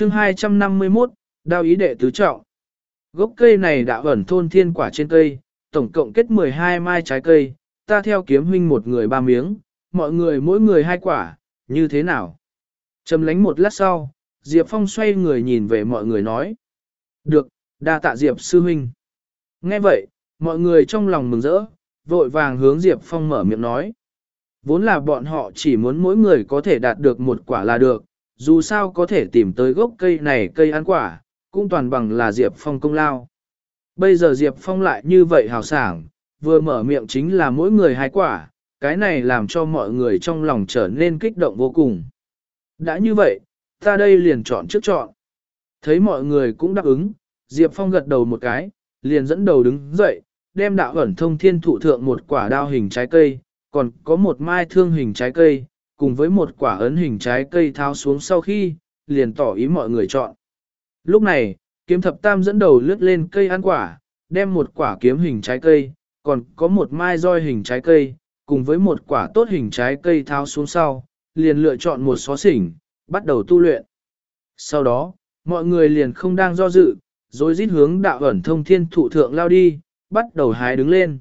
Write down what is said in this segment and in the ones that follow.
chương 251, đao ý đệ tứ trọng. Gốc cây này đã ẩn thôn thiên quả trên cây, tổng cộng kết 12 mai trái cây, ta theo kiếm huynh một người ba miếng, mọi người mỗi người hai quả, như thế nào? Trầm lánh một lát sau, Diệp Phong xoay người nhìn về mọi người nói. Được, đa tạ Diệp sư huynh. Nghe vậy, mọi người trong lòng mừng rỡ, vội vàng hướng Diệp Phong mở miệng nói. Vốn là bọn họ chỉ muốn mỗi người có thể đạt được một quả là được, dù sao có thể tìm tới gốc cây này cây ăn quả, cũng toàn bằng là Diệp Phong công lao. Bây giờ Diệp Phong lại như vậy hào sảng, vừa mở miệng chính là mỗi người hai quả, cái này làm cho mọi người trong lòng trở nên kích động vô cùng. Đã như vậy, ta đây liền chọn trước chọn. Thấy mọi người cũng đáp ứng, Diệp Phong gật đầu một cái, liền dẫn đầu đứng dậy, đem đạo ẩn thông thiên thụ thượng một quả đao hình trái cây, còn có một mai thương hình trái cây, cùng với một quả ấn hình trái cây tháo xuống sau khi, liền tỏ ý mọi người chọn. Lúc này, kiếm thập tam dẫn đầu lướt lên cây ăn quả, đem một quả kiếm hình trái cây, còn có một mai roi hình trái cây, cùng với một quả tốt hình trái cây tháo xuống sau, liền lựa chọn một xó xỉnh, bắt đầu tu luyện. Sau đó, mọi người liền không đang do dự, rồi rít hướng đạo ẩn thông thiên thụ thượng lao đi, bắt đầu hái đứng lên.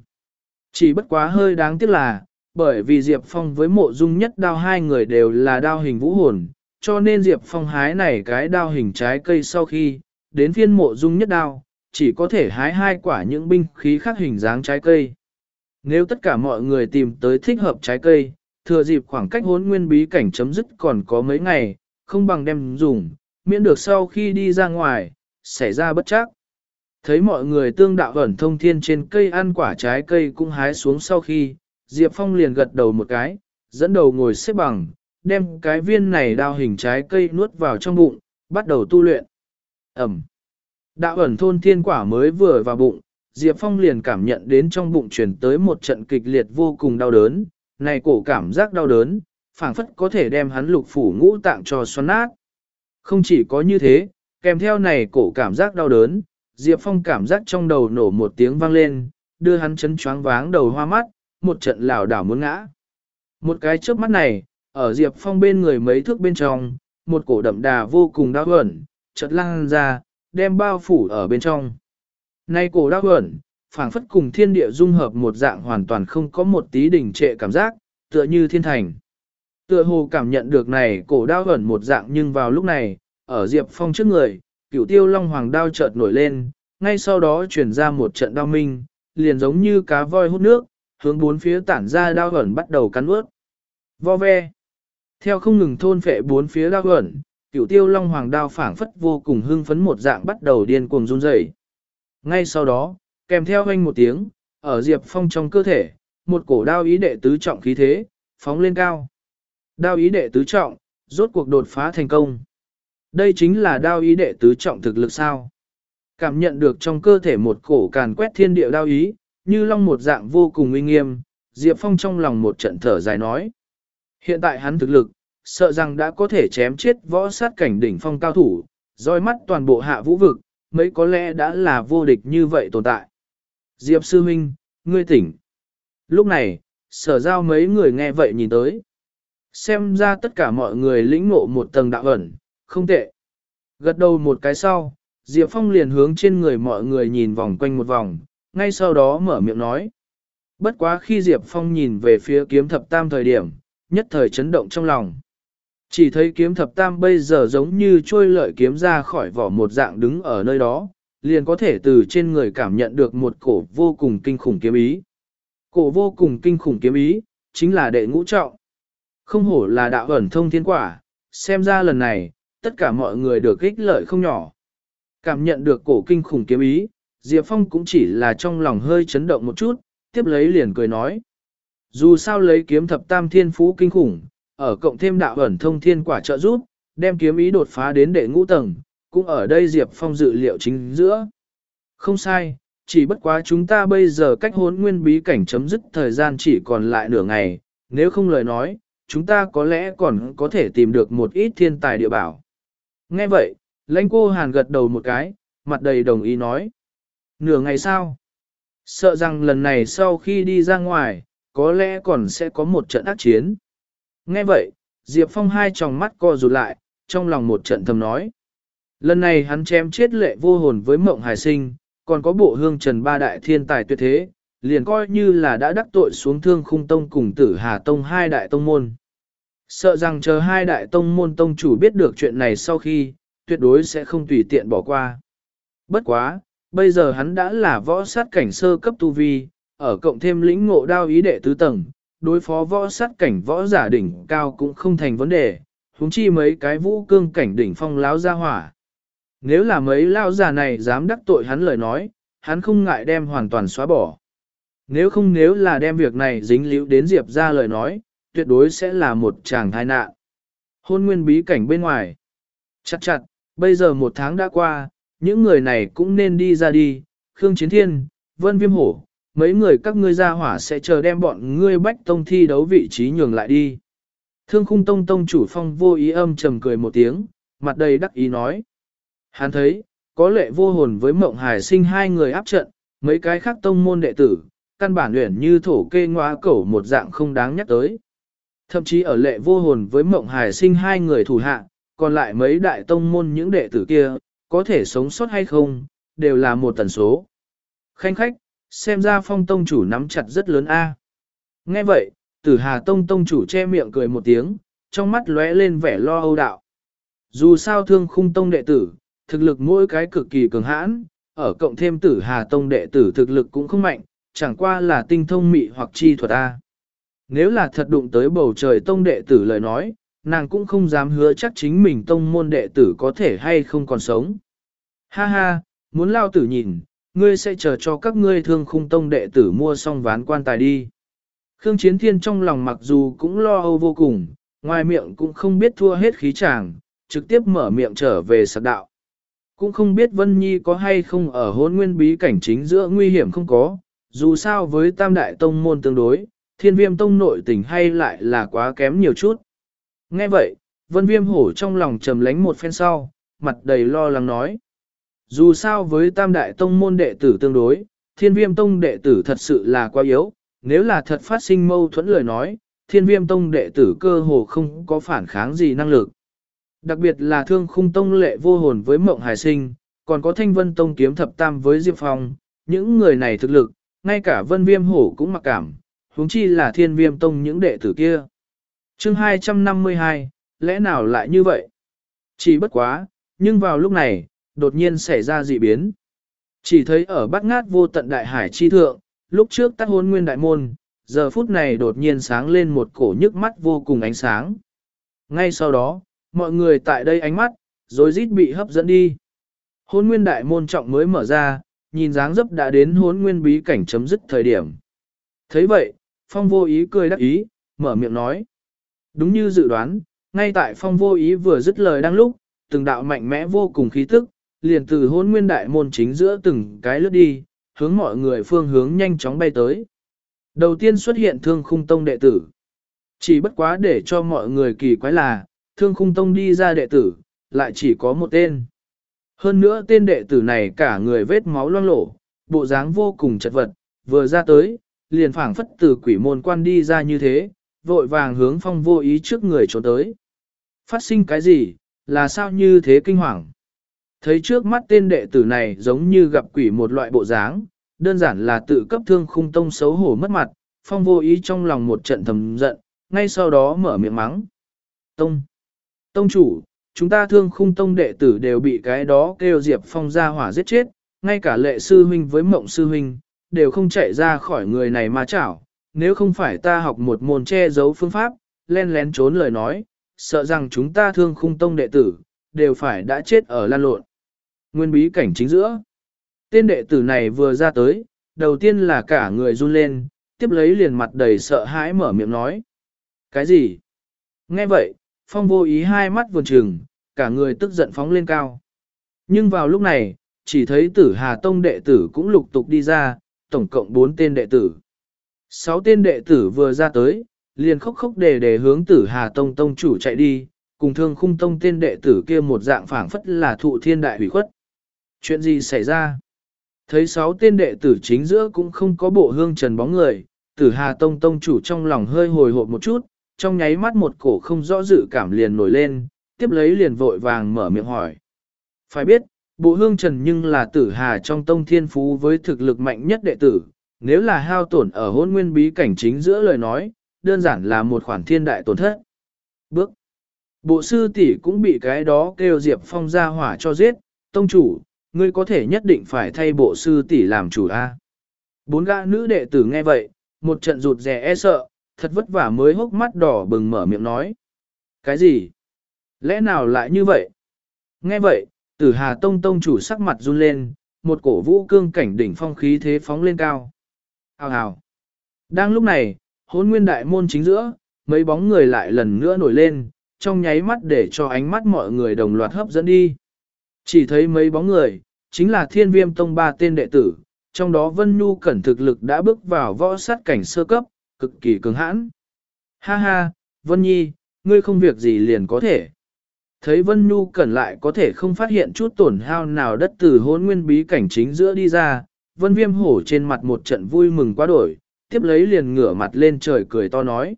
Chỉ bất quá hơi đáng tiếc là, bởi vì Diệp Phong với mộ dung nhất đao hai người đều là đao hình vũ hồn, cho nên Diệp Phong hái này cái đao hình trái cây sau khi, đến phiên mộ dung nhất đao, chỉ có thể hái hai quả những binh khí khác hình dáng trái cây. Nếu tất cả mọi người tìm tới thích hợp trái cây, thừa dịp khoảng cách hốn nguyên bí cảnh chấm dứt còn có mấy ngày, không bằng đem dùng, miễn được sau khi đi ra ngoài, xảy ra bất chắc. Thấy mọi người tương đạo ẩn thông thiên trên cây ăn quả trái cây cũng hái xuống sau khi, Diệp Phong liền gật đầu một cái, dẫn đầu ngồi xếp bằng, đem cái viên này đao hình trái cây nuốt vào trong bụng, bắt đầu tu luyện. Ẩm. Đạo ẩn thôn thiên quả mới vừa vào bụng, Diệp Phong liền cảm nhận đến trong bụng chuyển tới một trận kịch liệt vô cùng đau đớn, này cổ cảm giác đau đớn, phảng phất có thể đem hắn lục phủ ngũ tạng cho xoắn nát. Không chỉ có như thế, kèm theo này cổ cảm giác đau đớn, Diệp Phong cảm giác trong đầu nổ một tiếng vang lên, đưa hắn chấn choáng váng đầu hoa mắt, một trận lảo đảo muốn ngã. Một cái trước mắt này, ở Diệp Phong bên người mấy thước bên trong, một cổ đậm đà vô cùng đau ẩn, chợt lăng ra, đem bao phủ ở bên trong. Nay cổ đau ẩn, phảng phất cùng thiên địa dung hợp một dạng hoàn toàn không có một tí đỉnh trệ cảm giác, tựa như thiên thành. Tựa hồ cảm nhận được này cổ đau ẩn một dạng nhưng vào lúc này, ở Diệp Phong trước người, cửu tiêu long hoàng đao chợt nổi lên, ngay sau đó chuyển ra một trận đau minh, liền giống như cá voi hút nước, hướng bốn phía tản ra đao ẩn bắt đầu cắn ướt. Vo ve. Theo không ngừng thôn phệ bốn phía đao ẩn, cửu tiêu long hoàng đao phảng phất vô cùng hưng phấn một dạng bắt đầu điên cuồng run rẩy. Ngay sau đó, kèm theo hoanh một tiếng, ở Diệp Phong trong cơ thể, một cổ đao ý đệ tứ trọng khí thế, phóng lên cao. Đao ý đệ tứ trọng, rốt cuộc đột phá thành công. Đây chính là đao ý đệ tứ trọng thực lực sao. Cảm nhận được trong cơ thể một cổ càn quét thiên địa đao ý, như long một dạng vô cùng uy nghiêm, Diệp Phong trong lòng một trận thở dài nói. Hiện tại hắn thực lực, sợ rằng đã có thể chém chết võ sát cảnh đỉnh phong cao thủ, roi mắt toàn bộ hạ vũ vực, mấy có lẽ đã là vô địch như vậy tồn tại. Diệp Sư Minh, ngươi tỉnh. Lúc này, sở giao mấy người nghe vậy nhìn tới. Xem ra tất cả mọi người lĩnh ngộ một tầng đạo ẩn, không tệ. Gật đầu một cái sau, Diệp Phong liền hướng trên người mọi người nhìn vòng quanh một vòng, ngay sau đó mở miệng nói. Bất quá khi Diệp Phong nhìn về phía kiếm thập tam thời điểm, nhất thời chấn động trong lòng. Chỉ thấy kiếm thập tam bây giờ giống như trôi lợi kiếm ra khỏi vỏ một dạng đứng ở nơi đó, liền có thể từ trên người cảm nhận được một cổ vô cùng kinh khủng kiếm ý. Cổ vô cùng kinh khủng kiếm ý, chính là đệ ngũ trọng. Không hổ là đạo ẩn thông thiên quả, xem ra lần này, tất cả mọi người được ích lợi không nhỏ. Cảm nhận được cổ kinh khủng kiếm ý, Diệp Phong cũng chỉ là trong lòng hơi chấn động một chút, tiếp lấy liền cười nói. Dù sao lấy kiếm thập tam thiên phú kinh khủng, ở cộng thêm đạo ẩn thông thiên quả trợ giúp, đem kiếm ý đột phá đến đệ ngũ tầng, cũng ở đây Diệp Phong dự liệu chính giữa. Không sai, chỉ bất quá chúng ta bây giờ cách hốn nguyên bí cảnh chấm dứt thời gian chỉ còn lại nửa ngày, nếu không lời nói, chúng ta có lẽ còn có thể tìm được một ít thiên tài địa bảo. Nghe vậy, lãnh cô hàn gật đầu một cái, mặt đầy đồng ý nói. Nửa ngày sau, sợ rằng lần này sau khi đi ra ngoài, có lẽ còn sẽ có một trận ác chiến. Nghe vậy, Diệp Phong hai tròng mắt co rụt lại, trong lòng một trận thầm nói. Lần này hắn chém chết lệ vô hồn với mộng hải sinh, còn có bộ hương trần ba đại thiên tài tuyệt thế, liền coi như là đã đắc tội xuống thương khung tông cùng tử hà tông hai đại tông môn. Sợ rằng chờ hai đại tông môn tông chủ biết được chuyện này sau khi, tuyệt đối sẽ không tùy tiện bỏ qua. Bất quá, bây giờ hắn đã là võ sát cảnh sơ cấp tu vi, ở cộng thêm lĩnh ngộ đao ý đệ tứ tầng, đối phó võ sát cảnh võ giả đỉnh cao cũng không thành vấn đề, huống chi mấy cái vũ cương cảnh đỉnh phong láo ra hỏa. Nếu là mấy lao giả này dám đắc tội hắn lời nói, hắn không ngại đem hoàn toàn xóa bỏ. Nếu không nếu là đem việc này dính líu đến Diệp ra lời nói, tuyệt đối sẽ là một chàng tai nạn. Hôn nguyên bí cảnh bên ngoài. Chặt chặt, bây giờ một tháng đã qua, những người này cũng nên đi ra đi, Khương Chiến Thiên, Vân Viêm Hổ, mấy người các ngươi ra hỏa sẽ chờ đem bọn ngươi bách tông thi đấu vị trí nhường lại đi. Thương khung tông tông chủ phong vô ý âm trầm cười một tiếng, mặt đầy đắc ý nói. Hắn thấy, có lệ vô hồn với mộng hải sinh hai người áp trận, mấy cái khác tông môn đệ tử, căn bản luyện như thổ kê ngoa cẩu một dạng không đáng nhắc tới. Thậm chí ở lệ vô hồn với mộng hải sinh hai người thủ hạ, còn lại mấy đại tông môn những đệ tử kia, có thể sống sót hay không, đều là một tần số. Khanh khách, xem ra phong tông chủ nắm chặt rất lớn a. Nghe vậy, tử hà tông tông chủ che miệng cười một tiếng, trong mắt lóe lên vẻ lo âu đạo. Dù sao thương khung tông đệ tử, thực lực mỗi cái cực kỳ cường hãn, ở cộng thêm tử hà tông đệ tử thực lực cũng không mạnh, chẳng qua là tinh thông mị hoặc chi thuật A. Nếu là thật đụng tới bầu trời tông đệ tử lời nói, nàng cũng không dám hứa chắc chính mình tông môn đệ tử có thể hay không còn sống. Ha ha, muốn lao tử nhìn, ngươi sẽ chờ cho các ngươi thương khung tông đệ tử mua xong ván quan tài đi. Khương Chiến Thiên trong lòng mặc dù cũng lo âu vô cùng, ngoài miệng cũng không biết thua hết khí chàng, trực tiếp mở miệng trở về sạc đạo. Cũng không biết Vân Nhi có hay không ở hôn nguyên bí cảnh chính giữa nguy hiểm không có, dù sao với tam đại tông môn tương đối, thiên viêm tông nội tình hay lại là quá kém nhiều chút. Nghe vậy, vân viêm hổ trong lòng trầm lánh một phen sau, mặt đầy lo lắng nói. Dù sao với tam đại tông môn đệ tử tương đối, thiên viêm tông đệ tử thật sự là quá yếu, nếu là thật phát sinh mâu thuẫn lời nói, thiên viêm tông đệ tử cơ hồ không có phản kháng gì năng lực. Đặc biệt là thương khung tông lệ vô hồn với mộng hải sinh, còn có thanh vân tông kiếm thập tam với Diệp Phong, những người này thực lực, ngay cả vân viêm hổ cũng mặc cảm, huống chi là thiên viêm tông những đệ tử kia chương 252, lẽ nào lại như vậy? Chỉ bất quá, nhưng vào lúc này, đột nhiên xảy ra dị biến. Chỉ thấy ở bát ngát vô tận đại hải chi thượng, lúc trước tắt hôn nguyên đại môn, giờ phút này đột nhiên sáng lên một cổ nhức mắt vô cùng ánh sáng. Ngay sau đó, mọi người tại đây ánh mắt, rồi rít bị hấp dẫn đi. Hôn nguyên đại môn trọng mới mở ra, nhìn dáng dấp đã đến hôn nguyên bí cảnh chấm dứt thời điểm. thấy vậy, phong vô ý cười đắc ý, mở miệng nói. Đúng như dự đoán, ngay tại phong vô ý vừa dứt lời đang lúc, từng đạo mạnh mẽ vô cùng khí tức, liền từ hôn nguyên đại môn chính giữa từng cái lướt đi, hướng mọi người phương hướng nhanh chóng bay tới. Đầu tiên xuất hiện thương khung tông đệ tử. Chỉ bất quá để cho mọi người kỳ quái là, thương khung tông đi ra đệ tử, lại chỉ có một tên. Hơn nữa tên đệ tử này cả người vết máu loang lổ, bộ dáng vô cùng chật vật, vừa ra tới, liền phảng phất từ quỷ môn quan đi ra như thế, vội vàng hướng phong vô ý trước người trốn tới. Phát sinh cái gì, là sao như thế kinh hoàng? Thấy trước mắt tên đệ tử này giống như gặp quỷ một loại bộ dáng, đơn giản là tự cấp thương khung tông xấu hổ mất mặt, phong vô ý trong lòng một trận thầm giận, ngay sau đó mở miệng mắng. Tông! Tông chủ, chúng ta thương khung tông đệ tử đều bị cái đó kêu Diệp Phong ra hỏa giết chết, ngay cả lệ sư huynh với mộng sư huynh, đều không chạy ra khỏi người này mà chảo. Nếu không phải ta học một môn che giấu phương pháp, len lén trốn lời nói, sợ rằng chúng ta thương khung tông đệ tử, đều phải đã chết ở lan lộn. Nguyên bí cảnh chính giữa. Tên đệ tử này vừa ra tới, đầu tiên là cả người run lên, tiếp lấy liền mặt đầy sợ hãi mở miệng nói. Cái gì? Nghe vậy, phong vô ý hai mắt vườn trừng, cả người tức giận phóng lên cao. Nhưng vào lúc này, chỉ thấy tử Hà Tông đệ tử cũng lục tục đi ra, tổng cộng 4 tên đệ tử. Sáu tên đệ tử vừa ra tới, liền khóc khóc đề đề hướng tử Hà Tông Tông chủ chạy đi, cùng thương khung tông tên đệ tử kia một dạng phảng phất là thụ thiên đại hủy khuất. Chuyện gì xảy ra? Thấy sáu tên đệ tử chính giữa cũng không có bộ hương trần bóng người, tử Hà Tông Tông chủ trong lòng hơi hồi hộp một chút, trong nháy mắt một cổ không rõ dự cảm liền nổi lên, tiếp lấy liền vội vàng mở miệng hỏi. Phải biết, bộ hương trần nhưng là tử hà trong tông thiên phú với thực lực mạnh nhất đệ tử, nếu là hao tổn ở hôn nguyên bí cảnh chính giữa lời nói, đơn giản là một khoản thiên đại tổn thất. Bước. Bộ sư tỷ cũng bị cái đó kêu Diệp Phong ra hỏa cho giết, tông chủ, ngươi có thể nhất định phải thay bộ sư tỷ làm chủ a. Bốn gã nữ đệ tử nghe vậy, một trận rụt rè e sợ, thật vất vả mới hốc mắt đỏ bừng mở miệng nói. Cái gì? Lẽ nào lại như vậy? Nghe vậy, tử hà tông tông chủ sắc mặt run lên, một cổ vũ cương cảnh đỉnh phong khí thế phóng lên cao. Hào hào. Đang lúc này, hôn nguyên đại môn chính giữa, mấy bóng người lại lần nữa nổi lên, trong nháy mắt để cho ánh mắt mọi người đồng loạt hấp dẫn đi. Chỉ thấy mấy bóng người, chính là thiên viêm tông ba tên đệ tử, trong đó Vân Nhu cẩn thực lực đã bước vào võ sát cảnh sơ cấp, cực kỳ cứng hãn. Ha ha, Vân Nhi, ngươi không việc gì liền có thể. Thấy Vân Nhu cẩn lại có thể không phát hiện chút tổn hao nào đất từ hôn nguyên bí cảnh chính giữa đi ra, Vân Viêm hổ trên mặt một trận vui mừng quá đổi, tiếp lấy liền ngửa mặt lên trời cười to nói.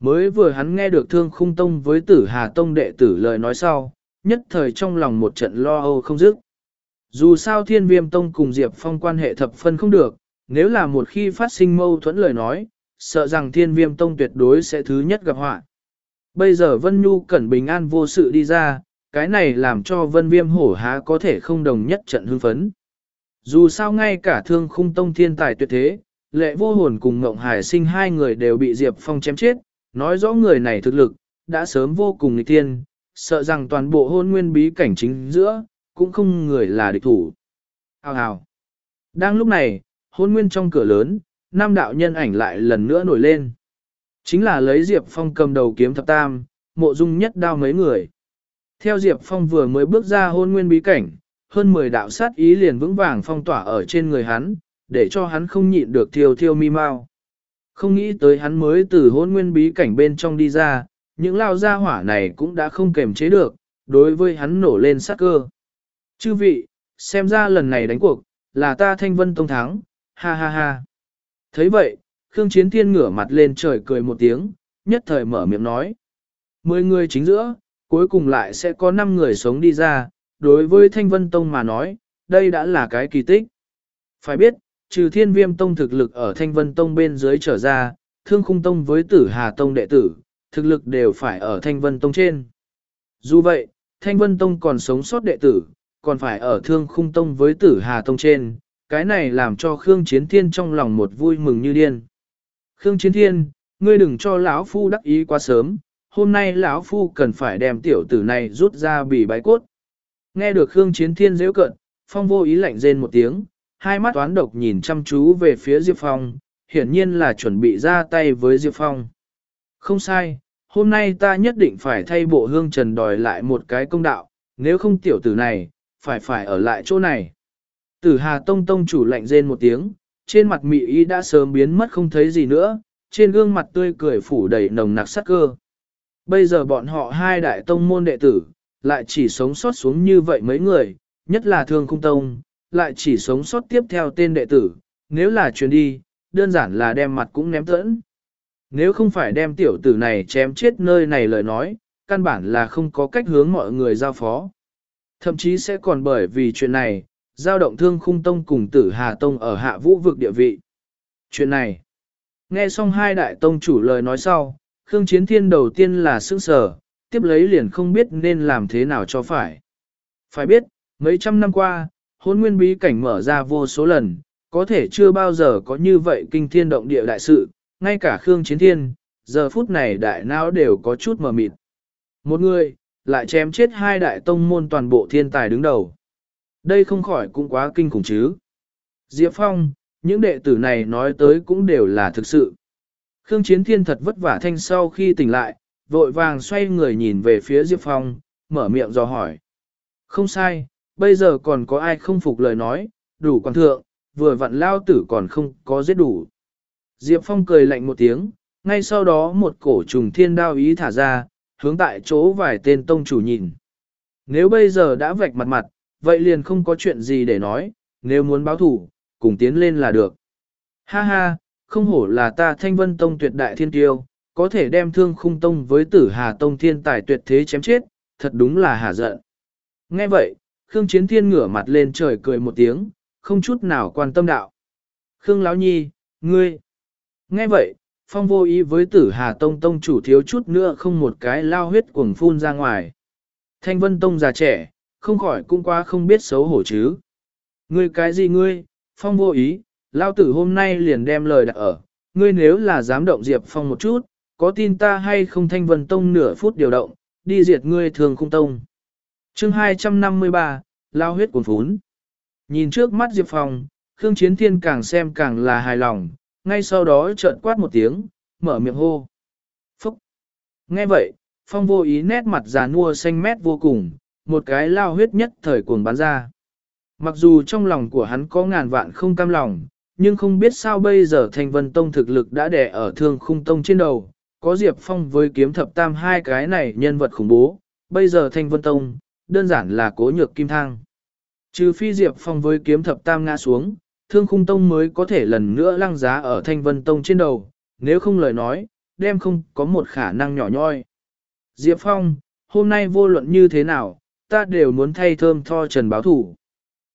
Mới vừa hắn nghe được thương khung tông với tử Hà Tông đệ tử lời nói sau, nhất thời trong lòng một trận lo âu không dứt. Dù sao thiên viêm tông cùng Diệp Phong quan hệ thập phân không được, nếu là một khi phát sinh mâu thuẫn lời nói, sợ rằng thiên viêm tông tuyệt đối sẽ thứ nhất gặp họa. Bây giờ Vân Nhu cẩn bình an vô sự đi ra, cái này làm cho Vân Viêm hổ há có thể không đồng nhất trận hưng phấn. Dù sao ngay cả thương khung tông thiên tài tuyệt thế, lệ vô hồn cùng Ngộng Hải sinh hai người đều bị Diệp Phong chém chết, nói rõ người này thực lực, đã sớm vô cùng nghịch thiên, sợ rằng toàn bộ hôn nguyên bí cảnh chính giữa, cũng không người là địch thủ. Hào hào. Đang lúc này, hôn nguyên trong cửa lớn, nam đạo nhân ảnh lại lần nữa nổi lên. Chính là lấy Diệp Phong cầm đầu kiếm thập tam, mộ dung nhất đao mấy người. Theo Diệp Phong vừa mới bước ra hôn nguyên bí cảnh, hơn 10 đạo sát ý liền vững vàng phong tỏa ở trên người hắn, để cho hắn không nhịn được thiêu thiêu mi mau. Không nghĩ tới hắn mới từ hôn nguyên bí cảnh bên trong đi ra, những lao gia hỏa này cũng đã không kềm chế được, đối với hắn nổ lên sát cơ. Chư vị, xem ra lần này đánh cuộc, là ta thanh vân tông thắng, ha ha ha. thấy vậy, Khương Chiến Thiên ngửa mặt lên trời cười một tiếng, nhất thời mở miệng nói. Mười người chính giữa, cuối cùng lại sẽ có năm người sống đi ra, đối với Thanh Vân Tông mà nói, đây đã là cái kỳ tích. Phải biết, trừ Thiên Viêm Tông thực lực ở Thanh Vân Tông bên dưới trở ra, Thương Khung Tông với Tử Hà Tông đệ tử, thực lực đều phải ở Thanh Vân Tông trên. Dù vậy, Thanh Vân Tông còn sống sót đệ tử, còn phải ở Thương Khung Tông với Tử Hà Tông trên, cái này làm cho Khương Chiến Thiên trong lòng một vui mừng như điên. Khương Chiến Thiên, ngươi đừng cho lão phu đắc ý quá sớm, hôm nay lão phu cần phải đem tiểu tử này rút ra bị bái cốt. Nghe được Khương Chiến Thiên dễ cận, Phong vô ý lạnh rên một tiếng, hai mắt toán độc nhìn chăm chú về phía Diệp Phong, hiển nhiên là chuẩn bị ra tay với Diệp Phong. Không sai, hôm nay ta nhất định phải thay bộ hương trần đòi lại một cái công đạo, nếu không tiểu tử này, phải phải ở lại chỗ này. Tử Hà Tông Tông chủ lạnh rên một tiếng, trên mặt mị y đã sớm biến mất không thấy gì nữa, trên gương mặt tươi cười phủ đầy nồng nặc sắc cơ. Bây giờ bọn họ hai đại tông môn đệ tử, lại chỉ sống sót xuống như vậy mấy người, nhất là thương khung tông, lại chỉ sống sót tiếp theo tên đệ tử, nếu là chuyến đi, đơn giản là đem mặt cũng ném tẫn. Nếu không phải đem tiểu tử này chém chết nơi này lời nói, căn bản là không có cách hướng mọi người giao phó. Thậm chí sẽ còn bởi vì chuyện này, giao động thương khung tông cùng tử Hà Tông ở hạ vũ vực địa vị. Chuyện này, nghe xong hai đại tông chủ lời nói sau, Khương Chiến Thiên đầu tiên là sững sờ, tiếp lấy liền không biết nên làm thế nào cho phải. Phải biết, mấy trăm năm qua, hôn nguyên bí cảnh mở ra vô số lần, có thể chưa bao giờ có như vậy kinh thiên động địa đại sự, ngay cả Khương Chiến Thiên, giờ phút này đại não đều có chút mờ mịt. Một người, lại chém chết hai đại tông môn toàn bộ thiên tài đứng đầu. Đây không khỏi cũng quá kinh khủng chứ. Diệp Phong, những đệ tử này nói tới cũng đều là thực sự. Khương Chiến Thiên thật vất vả thanh sau khi tỉnh lại, vội vàng xoay người nhìn về phía Diệp Phong, mở miệng dò hỏi. Không sai, bây giờ còn có ai không phục lời nói, đủ quan thượng, vừa vặn lao tử còn không có giết đủ. Diệp Phong cười lạnh một tiếng, ngay sau đó một cổ trùng thiên đao ý thả ra, hướng tại chỗ vài tên tông chủ nhìn. Nếu bây giờ đã vạch mặt mặt, vậy liền không có chuyện gì để nói, nếu muốn báo thủ, cùng tiến lên là được. Ha ha, không hổ là ta thanh vân tông tuyệt đại thiên tiêu, có thể đem thương khung tông với tử hà tông thiên tài tuyệt thế chém chết, thật đúng là hà giận. Nghe vậy, Khương Chiến Thiên ngửa mặt lên trời cười một tiếng, không chút nào quan tâm đạo. Khương Lão Nhi, ngươi. Nghe vậy, phong vô ý với tử Hà Tông Tông chủ thiếu chút nữa không một cái lao huyết cuồng phun ra ngoài. Thanh Vân Tông già trẻ, không khỏi cũng quá không biết xấu hổ chứ. Ngươi cái gì ngươi, phong vô ý, lao tử hôm nay liền đem lời đặt ở, ngươi nếu là dám động Diệp Phong một chút, có tin ta hay không Thanh Vân Tông nửa phút điều động, đi diệt ngươi thường khung tông. chương 253, lao huyết cuồn phún. Nhìn trước mắt Diệp Phong, Khương Chiến Thiên càng xem càng là hài lòng, ngay sau đó trợn quát một tiếng, mở miệng hô. Phúc! Nghe vậy, Phong vô ý nét mặt già nua xanh mét vô cùng, một cái lao huyết nhất thời cuồng bắn ra. Mặc dù trong lòng của hắn có ngàn vạn không cam lòng, nhưng không biết sao bây giờ Thanh Vân Tông thực lực đã đè ở thương khung tông trên đầu, có Diệp Phong với kiếm thập tam hai cái này nhân vật khủng bố, bây giờ Thanh Vân Tông, đơn giản là cố nhược kim thang. Trừ phi Diệp Phong với kiếm thập tam ngã xuống, thương khung tông mới có thể lần nữa lăng giá ở Thanh Vân Tông trên đầu, nếu không lời nói, đem không có một khả năng nhỏ nhoi. Diệp Phong, hôm nay vô luận như thế nào, ta đều muốn thay thơm tho trần báo thủ.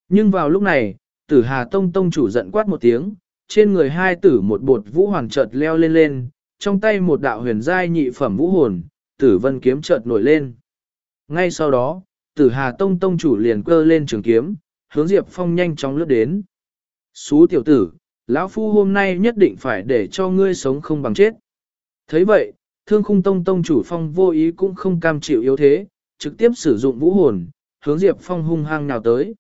Nhưng vào lúc này, tử Hà Tông Tông chủ giận quát một tiếng, trên người hai tử một bột vũ hoàng chợt leo lên lên, trong tay một đạo huyền giai nhị phẩm vũ hồn, tử vân kiếm chợt nổi lên. Ngay sau đó, tử Hà Tông Tông chủ liền cơ lên trường kiếm, hướng Diệp Phong nhanh chóng lướt đến. Xú tiểu tử, lão phu hôm nay nhất định phải để cho ngươi sống không bằng chết. thấy vậy, thương khung tông tông chủ phong vô ý cũng không cam chịu yếu thế, trực tiếp sử dụng vũ hồn, hướng Diệp Phong hung hăng nào tới.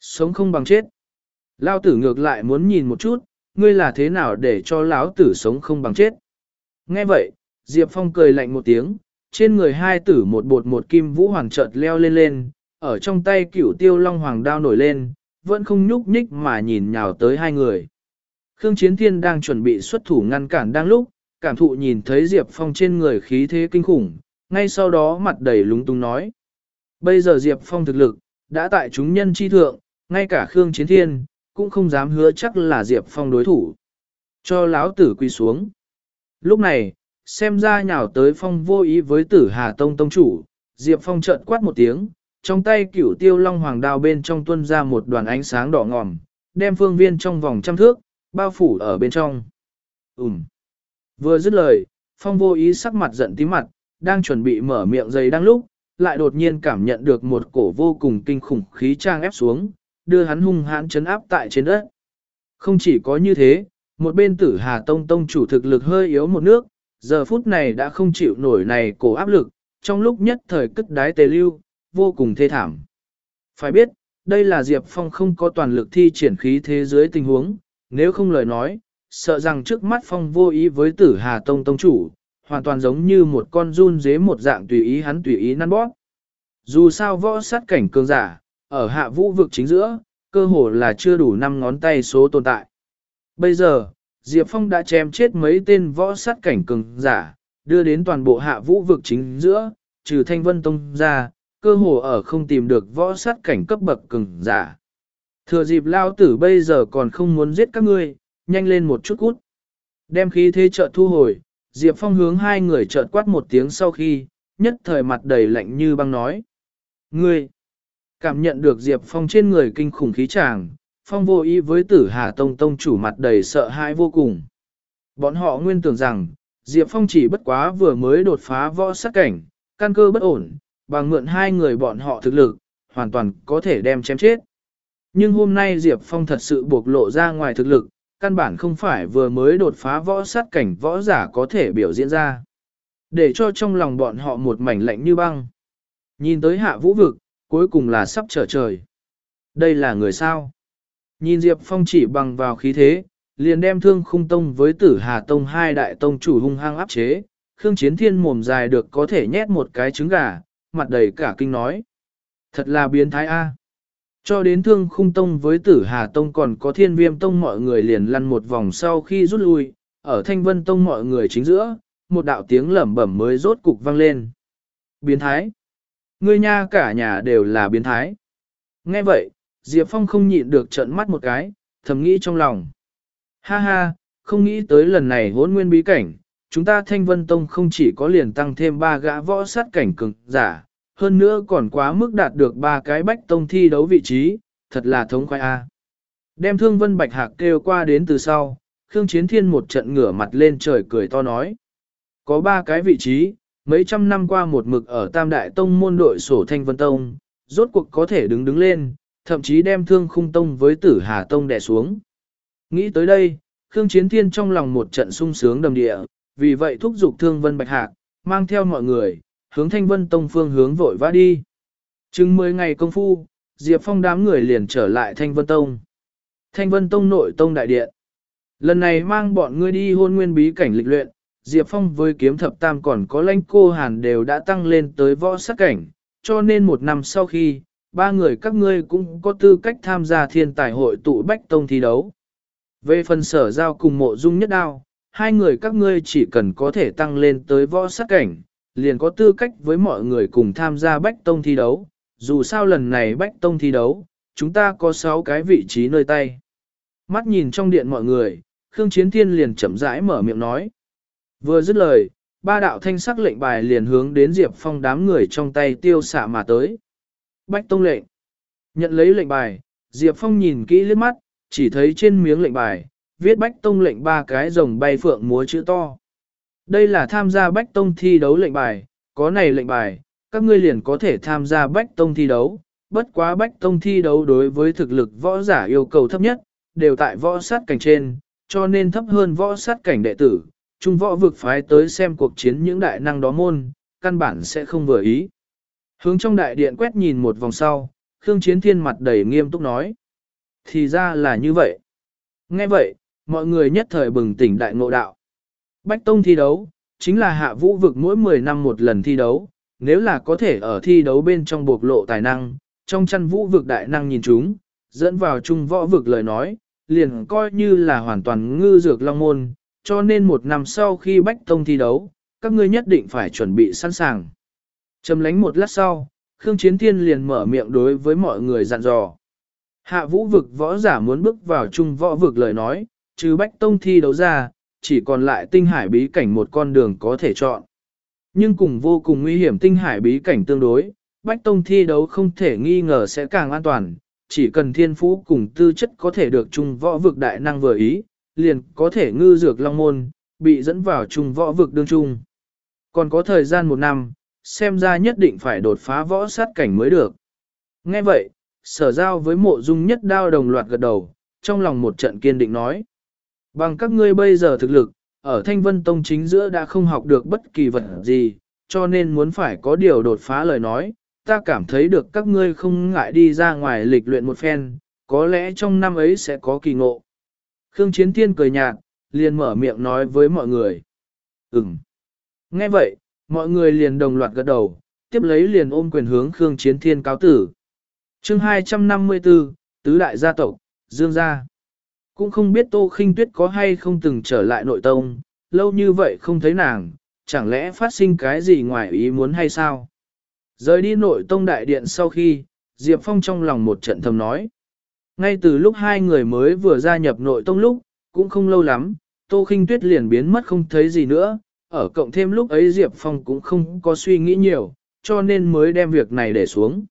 Sống không bằng chết. Lao tử ngược lại muốn nhìn một chút, ngươi là thế nào để cho lão tử sống không bằng chết. Nghe vậy, Diệp Phong cười lạnh một tiếng, trên người hai tử một bột một kim vũ hoàng chợt leo lên lên, ở trong tay cửu tiêu long hoàng đao nổi lên, vẫn không nhúc nhích mà nhìn nhào tới hai người. Khương Chiến Thiên đang chuẩn bị xuất thủ ngăn cản đang lúc, cảm thụ nhìn thấy Diệp Phong trên người khí thế kinh khủng, ngay sau đó mặt đầy lúng túng nói. Bây giờ Diệp Phong thực lực, đã tại chúng nhân chi thượng, ngay cả Khương Chiến Thiên, cũng không dám hứa chắc là Diệp Phong đối thủ. Cho lão tử quy xuống. Lúc này, xem ra nhào tới Phong vô ý với tử Hà Tông Tông chủ, Diệp Phong trợn quát một tiếng, trong tay cửu tiêu long hoàng đao bên trong tuân ra một đoàn ánh sáng đỏ ngòm, đem phương viên trong vòng trăm thước, bao phủ ở bên trong. Ừm. Vừa dứt lời, phong vô ý sắc mặt giận tí mặt, đang chuẩn bị mở miệng giày đang lúc, lại đột nhiên cảm nhận được một cổ vô cùng kinh khủng khí trang ép xuống, đưa hắn hung hãn chấn áp tại trên đất. Không chỉ có như thế, một bên tử Hà Tông Tông chủ thực lực hơi yếu một nước, giờ phút này đã không chịu nổi này cổ áp lực, trong lúc nhất thời cất đái tề lưu, vô cùng thê thảm. Phải biết, đây là Diệp Phong không có toàn lực thi triển khí thế giới tình huống, nếu không lời nói, sợ rằng trước mắt Phong vô ý với tử Hà Tông Tông chủ, hoàn toàn giống như một con run dế một dạng tùy ý hắn tùy ý năn bóp. Dù sao võ sát cảnh cường giả, ở hạ vũ vực chính giữa, cơ hồ là chưa đủ năm ngón tay số tồn tại. Bây giờ, Diệp Phong đã chém chết mấy tên võ sát cảnh cường giả, đưa đến toàn bộ hạ vũ vực chính giữa, trừ Thanh Vân Tông ra, cơ hồ ở không tìm được võ sát cảnh cấp bậc cường giả. Thừa dịp lao tử bây giờ còn không muốn giết các ngươi, nhanh lên một chút cút. Đem khí thế trợ thu hồi, Diệp Phong hướng hai người chợt quát một tiếng sau khi, nhất thời mặt đầy lạnh như băng nói. Ngươi! Cảm nhận được Diệp Phong trên người kinh khủng khí tràng, Phong vô ý với tử Hà Tông Tông chủ mặt đầy sợ hãi vô cùng. Bọn họ nguyên tưởng rằng, Diệp Phong chỉ bất quá vừa mới đột phá võ sát cảnh, căn cơ bất ổn, bằng mượn hai người bọn họ thực lực, hoàn toàn có thể đem chém chết. Nhưng hôm nay Diệp Phong thật sự bộc lộ ra ngoài thực lực, căn bản không phải vừa mới đột phá võ sát cảnh võ giả có thể biểu diễn ra. Để cho trong lòng bọn họ một mảnh lạnh như băng. Nhìn tới hạ vũ vực, cuối cùng là sắp trở trời. Đây là người sao? Nhìn Diệp Phong chỉ bằng vào khí thế, liền đem thương khung tông với tử hà tông hai đại tông chủ hung hăng áp chế. Khương Chiến Thiên mồm dài được có thể nhét một cái trứng gà, mặt đầy cả kinh nói. Thật là biến thái A. Cho đến thương khung tông với tử Hà Tông còn có thiên viêm tông mọi người liền lăn một vòng sau khi rút lui, ở thanh vân tông mọi người chính giữa, một đạo tiếng lẩm bẩm mới rốt cục vang lên. Biến thái. Ngươi nha cả nhà đều là biến thái. Nghe vậy, Diệp Phong không nhịn được trợn mắt một cái, thầm nghĩ trong lòng. Ha ha, không nghĩ tới lần này hỗn nguyên bí cảnh, chúng ta thanh vân tông không chỉ có liền tăng thêm ba gã võ sát cảnh cường giả, hơn nữa còn quá mức đạt được ba cái bách tông thi đấu vị trí, thật là thống khoái A. Đem thương vân bạch hạc kêu qua đến từ sau, Khương Chiến Thiên một trận ngửa mặt lên trời cười to nói. Có ba cái vị trí, mấy trăm năm qua một mực ở Tam Đại Tông môn đội sổ Thanh Vân Tông, rốt cuộc có thể đứng đứng lên, thậm chí đem thương khung tông với tử Hà Tông đè xuống. Nghĩ tới đây, Khương Chiến Thiên trong lòng một trận sung sướng đầm địa, vì vậy thúc giục thương vân bạch hạc, mang theo mọi người, hướng Thanh Vân Tông phương hướng vội vã đi. Chừng 10 ngày công phu, Diệp Phong đám người liền trở lại Thanh Vân Tông. Thanh Vân Tông nội tông đại điện. Lần này mang bọn ngươi đi hôn nguyên bí cảnh lịch luyện, Diệp Phong với kiếm thập tam còn có lãnh cô hàn đều đã tăng lên tới võ sát cảnh, cho nên một năm sau khi, ba người các ngươi cũng có tư cách tham gia thiên tài hội tụ Bách Tông thi đấu. Về phần sở giao cùng mộ dung nhất đao, hai người các ngươi chỉ cần có thể tăng lên tới võ sát cảnh, liền có tư cách với mọi người cùng tham gia Bách Tông thi đấu. Dù sao lần này Bách Tông thi đấu, chúng ta có 6 cái vị trí nơi tay. Mắt nhìn trong điện mọi người, Khương Chiến Thiên liền chậm rãi mở miệng nói. Vừa dứt lời, ba đạo thanh sắc lệnh bài liền hướng đến Diệp Phong đám người trong tay tiêu xạ mà tới. Bách Tông lệnh. Nhận lấy lệnh bài, Diệp Phong nhìn kỹ liếc mắt, chỉ thấy trên miếng lệnh bài, viết Bách Tông lệnh ba cái rồng bay phượng múa chữ to. Đây là tham gia Bách Tông thi đấu lệnh bài, có này lệnh bài, các ngươi liền có thể tham gia Bách Tông thi đấu, bất quá Bách Tông thi đấu đối với thực lực võ giả yêu cầu thấp nhất, đều tại võ sát cảnh trên, cho nên thấp hơn võ sát cảnh đệ tử, trung võ vực phái tới xem cuộc chiến những đại năng đó môn, căn bản sẽ không vừa ý. Hướng trong đại điện quét nhìn một vòng sau, Khương Chiến Thiên mặt đầy nghiêm túc nói. Thì ra là như vậy. Nghe vậy, mọi người nhất thời bừng tỉnh đại ngộ đạo. Bách Tông thi đấu, chính là hạ vũ vực mỗi 10 năm một lần thi đấu, nếu là có thể ở thi đấu bên trong bộc lộ tài năng, trong chăn vũ vực đại năng nhìn chúng, dẫn vào trung võ vực lời nói, liền coi như là hoàn toàn ngư dược long môn, cho nên một năm sau khi Bách Tông thi đấu, các ngươi nhất định phải chuẩn bị sẵn sàng. Chầm lánh một lát sau, Khương Chiến Thiên liền mở miệng đối với mọi người dặn dò. Hạ vũ vực võ giả muốn bước vào trung võ vực lời nói, trừ Bách Tông thi đấu ra, chỉ còn lại tinh hải bí cảnh một con đường có thể chọn. Nhưng cùng vô cùng nguy hiểm tinh hải bí cảnh tương đối, Bách Tông thi đấu không thể nghi ngờ sẽ càng an toàn, chỉ cần thiên phú cùng tư chất có thể được trung võ vực đại năng vừa ý, liền có thể ngư dược long môn, bị dẫn vào trung võ vực đương trung. Còn có thời gian một năm, xem ra nhất định phải đột phá võ sát cảnh mới được. Nghe vậy, sở giao với mộ dung nhất đao đồng loạt gật đầu, trong lòng một trận kiên định nói. Bằng các ngươi bây giờ thực lực, ở Thanh Vân Tông chính giữa đã không học được bất kỳ vật gì, cho nên muốn phải có điều đột phá lời nói, ta cảm thấy được các ngươi không ngại đi ra ngoài lịch luyện một phen, có lẽ trong năm ấy sẽ có kỳ ngộ. Khương Chiến Thiên cười nhạt, liền mở miệng nói với mọi người. Ừm. Nghe vậy, mọi người liền đồng loạt gật đầu, tiếp lấy liền ôm quyền hướng Khương Chiến Thiên cáo tử. chương 254, Tứ Đại Gia Tộc, Dương Gia. Cũng không biết Tô Khinh Tuyết có hay không từng trở lại nội tông, lâu như vậy không thấy nàng, chẳng lẽ phát sinh cái gì ngoài ý muốn hay sao? Rời đi nội tông đại điện sau khi, Diệp Phong trong lòng một trận thầm nói. Ngay từ lúc hai người mới vừa gia nhập nội tông lúc, cũng không lâu lắm, Tô Khinh Tuyết liền biến mất không thấy gì nữa, ở cộng thêm lúc ấy Diệp Phong cũng không có suy nghĩ nhiều, cho nên mới đem việc này để xuống.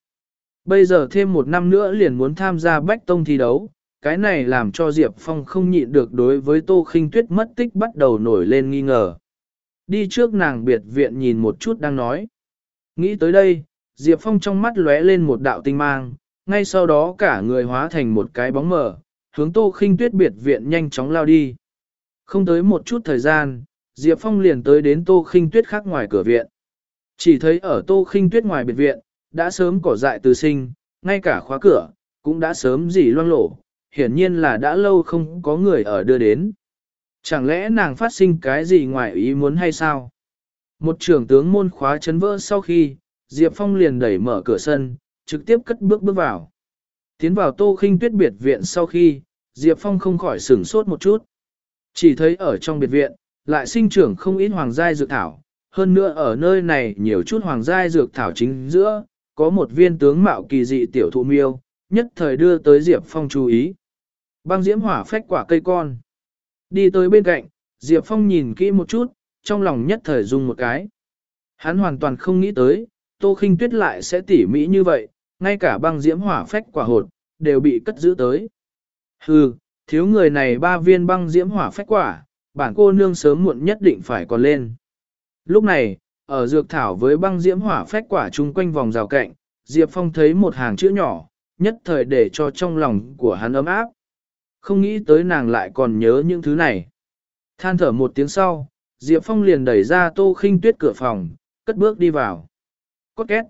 Bây giờ thêm một năm nữa liền muốn tham gia Bách Tông thi đấu, cái này làm cho Diệp Phong không nhịn được đối với Tô Khinh Tuyết mất tích bắt đầu nổi lên nghi ngờ. Đi trước nàng biệt viện nhìn một chút đang nói. Nghĩ tới đây, Diệp Phong trong mắt lóe lên một đạo tinh mang, ngay sau đó cả người hóa thành một cái bóng mờ, hướng Tô Khinh Tuyết biệt viện nhanh chóng lao đi. Không tới một chút thời gian, Diệp Phong liền tới đến Tô Khinh Tuyết khác ngoài cửa viện. Chỉ thấy ở Tô Khinh Tuyết ngoài biệt viện, đã sớm cỏ dại từ sinh, ngay cả khóa cửa, cũng đã sớm dỉ loang lổ, hiển nhiên là đã lâu không có người ở đưa đến. Chẳng lẽ nàng phát sinh cái gì ngoài ý muốn hay sao? Một trưởng tướng môn khóa chấn vỡ sau khi, Diệp Phong liền đẩy mở cửa sân, trực tiếp cất bước bước vào. Tiến vào tô khinh tuyết biệt viện sau khi, Diệp Phong không khỏi sửng sốt một chút. Chỉ thấy ở trong biệt viện, lại sinh trưởng không ít hoàng giai dược thảo, hơn nữa ở nơi này nhiều chút hoàng giai dược thảo chính giữa, có một viên tướng mạo kỳ dị tiểu thụ miêu, nhất thời đưa tới Diệp Phong chú ý. Băng diễm hỏa phách quả cây con. Đi tới bên cạnh, Diệp Phong nhìn kỹ một chút, trong lòng nhất thời dùng một cái. Hắn hoàn toàn không nghĩ tới, Tô Khinh Tuyết lại sẽ tỉ mỹ như vậy, ngay cả băng diễm hỏa phách quả hột, đều bị cất giữ tới. Hừ, thiếu người này ba viên băng diễm hỏa phách quả, bản cô nương sớm muộn nhất định phải còn lên. Lúc này, ở dược thảo với băng diễm hỏa phách quả chung quanh vòng rào cạnh, Diệp Phong thấy một hàng chữ nhỏ, nhất thời để cho trong lòng của hắn ấm áp. Không nghĩ tới nàng lại còn nhớ những thứ này. Than thở một tiếng sau, Diệp Phong liền đẩy ra tô khinh tuyết cửa phòng, cất bước đi vào. Cốt két.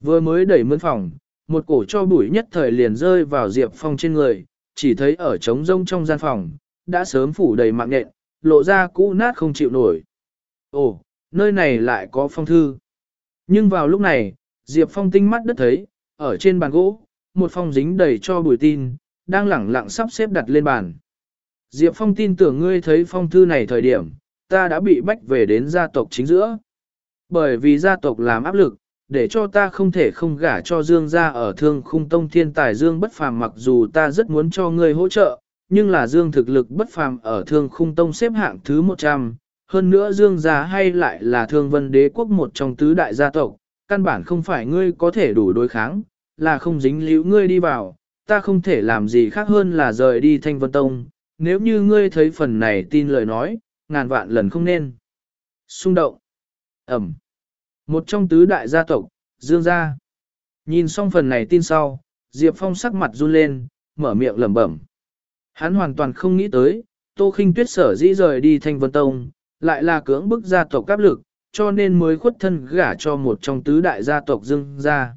Vừa mới đẩy mướn phòng, một cổ cho bụi nhất thời liền rơi vào Diệp Phong trên người, chỉ thấy ở trống rông trong gian phòng, đã sớm phủ đầy mạng nhện, lộ ra cũ nát không chịu nổi. Ồ, nơi này lại có phong thư. Nhưng vào lúc này, Diệp Phong tinh mắt đất thấy, ở trên bàn gỗ, một phong dính đầy cho bùi tin, đang lẳng lặng sắp xếp đặt lên bàn. Diệp Phong tin tưởng ngươi thấy phong thư này thời điểm, ta đã bị bách về đến gia tộc chính giữa. Bởi vì gia tộc làm áp lực, để cho ta không thể không gả cho Dương gia ở thương khung tông thiên tài Dương bất phàm mặc dù ta rất muốn cho ngươi hỗ trợ, nhưng là Dương thực lực bất phàm ở thương khung tông xếp hạng thứ 100, hơn nữa Dương gia hay lại là thương vân đế quốc một trong tứ đại gia tộc, căn bản không phải ngươi có thể đủ đối kháng, là không dính liễu ngươi đi vào, ta không thể làm gì khác hơn là rời đi thanh vân tông, nếu như ngươi thấy phần này tin lời nói, ngàn vạn lần không nên. Xung động. Ẩm. Một trong tứ đại gia tộc, Dương gia. Nhìn xong phần này tin sau, Diệp Phong sắc mặt run lên, mở miệng lẩm bẩm. Hắn hoàn toàn không nghĩ tới, Tô Khinh Tuyết sở dĩ rời đi Thanh Vân Tông, lại là cưỡng bức gia tộc áp lực, cho nên mới khuất thân gả cho một trong tứ đại gia tộc Dương gia.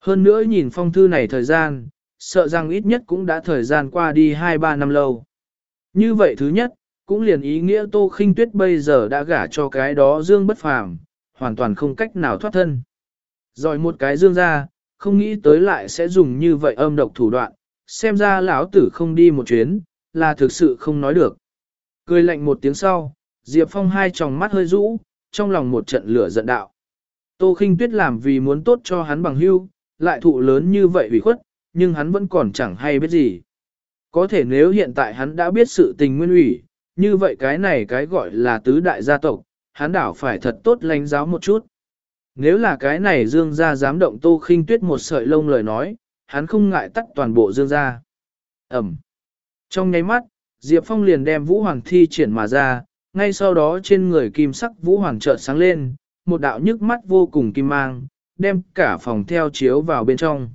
Hơn nữa nhìn phong thư này thời gian, sợ rằng ít nhất cũng đã thời gian qua đi 2-3 năm lâu. Như vậy thứ nhất, cũng liền ý nghĩa Tô Khinh Tuyết bây giờ đã gả cho cái đó Dương bất phàm, hoàn toàn không cách nào thoát thân. Rồi một cái Dương gia, không nghĩ tới lại sẽ dùng như vậy âm độc thủ đoạn, xem ra lão tử không đi một chuyến, là thực sự không nói được. Cười lạnh một tiếng sau, Diệp Phong hai tròng mắt hơi rũ, trong lòng một trận lửa giận đạo. Tô Khinh Tuyết làm vì muốn tốt cho hắn bằng hưu, lại thụ lớn như vậy ủy khuất, nhưng hắn vẫn còn chẳng hay biết gì. Có thể nếu hiện tại hắn đã biết sự tình nguyên ủy, như vậy cái này cái gọi là tứ đại gia tộc, hắn đảo phải thật tốt lãnh giáo một chút. Nếu là cái này dương gia dám động tô khinh tuyết một sợi lông lời nói, hắn không ngại tắt toàn bộ dương ra Ẩm. Trong nháy mắt, Diệp Phong liền đem Vũ Hoàng thi triển mà ra, ngay sau đó trên người kim sắc Vũ Hoàng chợt sáng lên, một đạo nhức mắt vô cùng kim mang, đem cả phòng theo chiếu vào bên trong.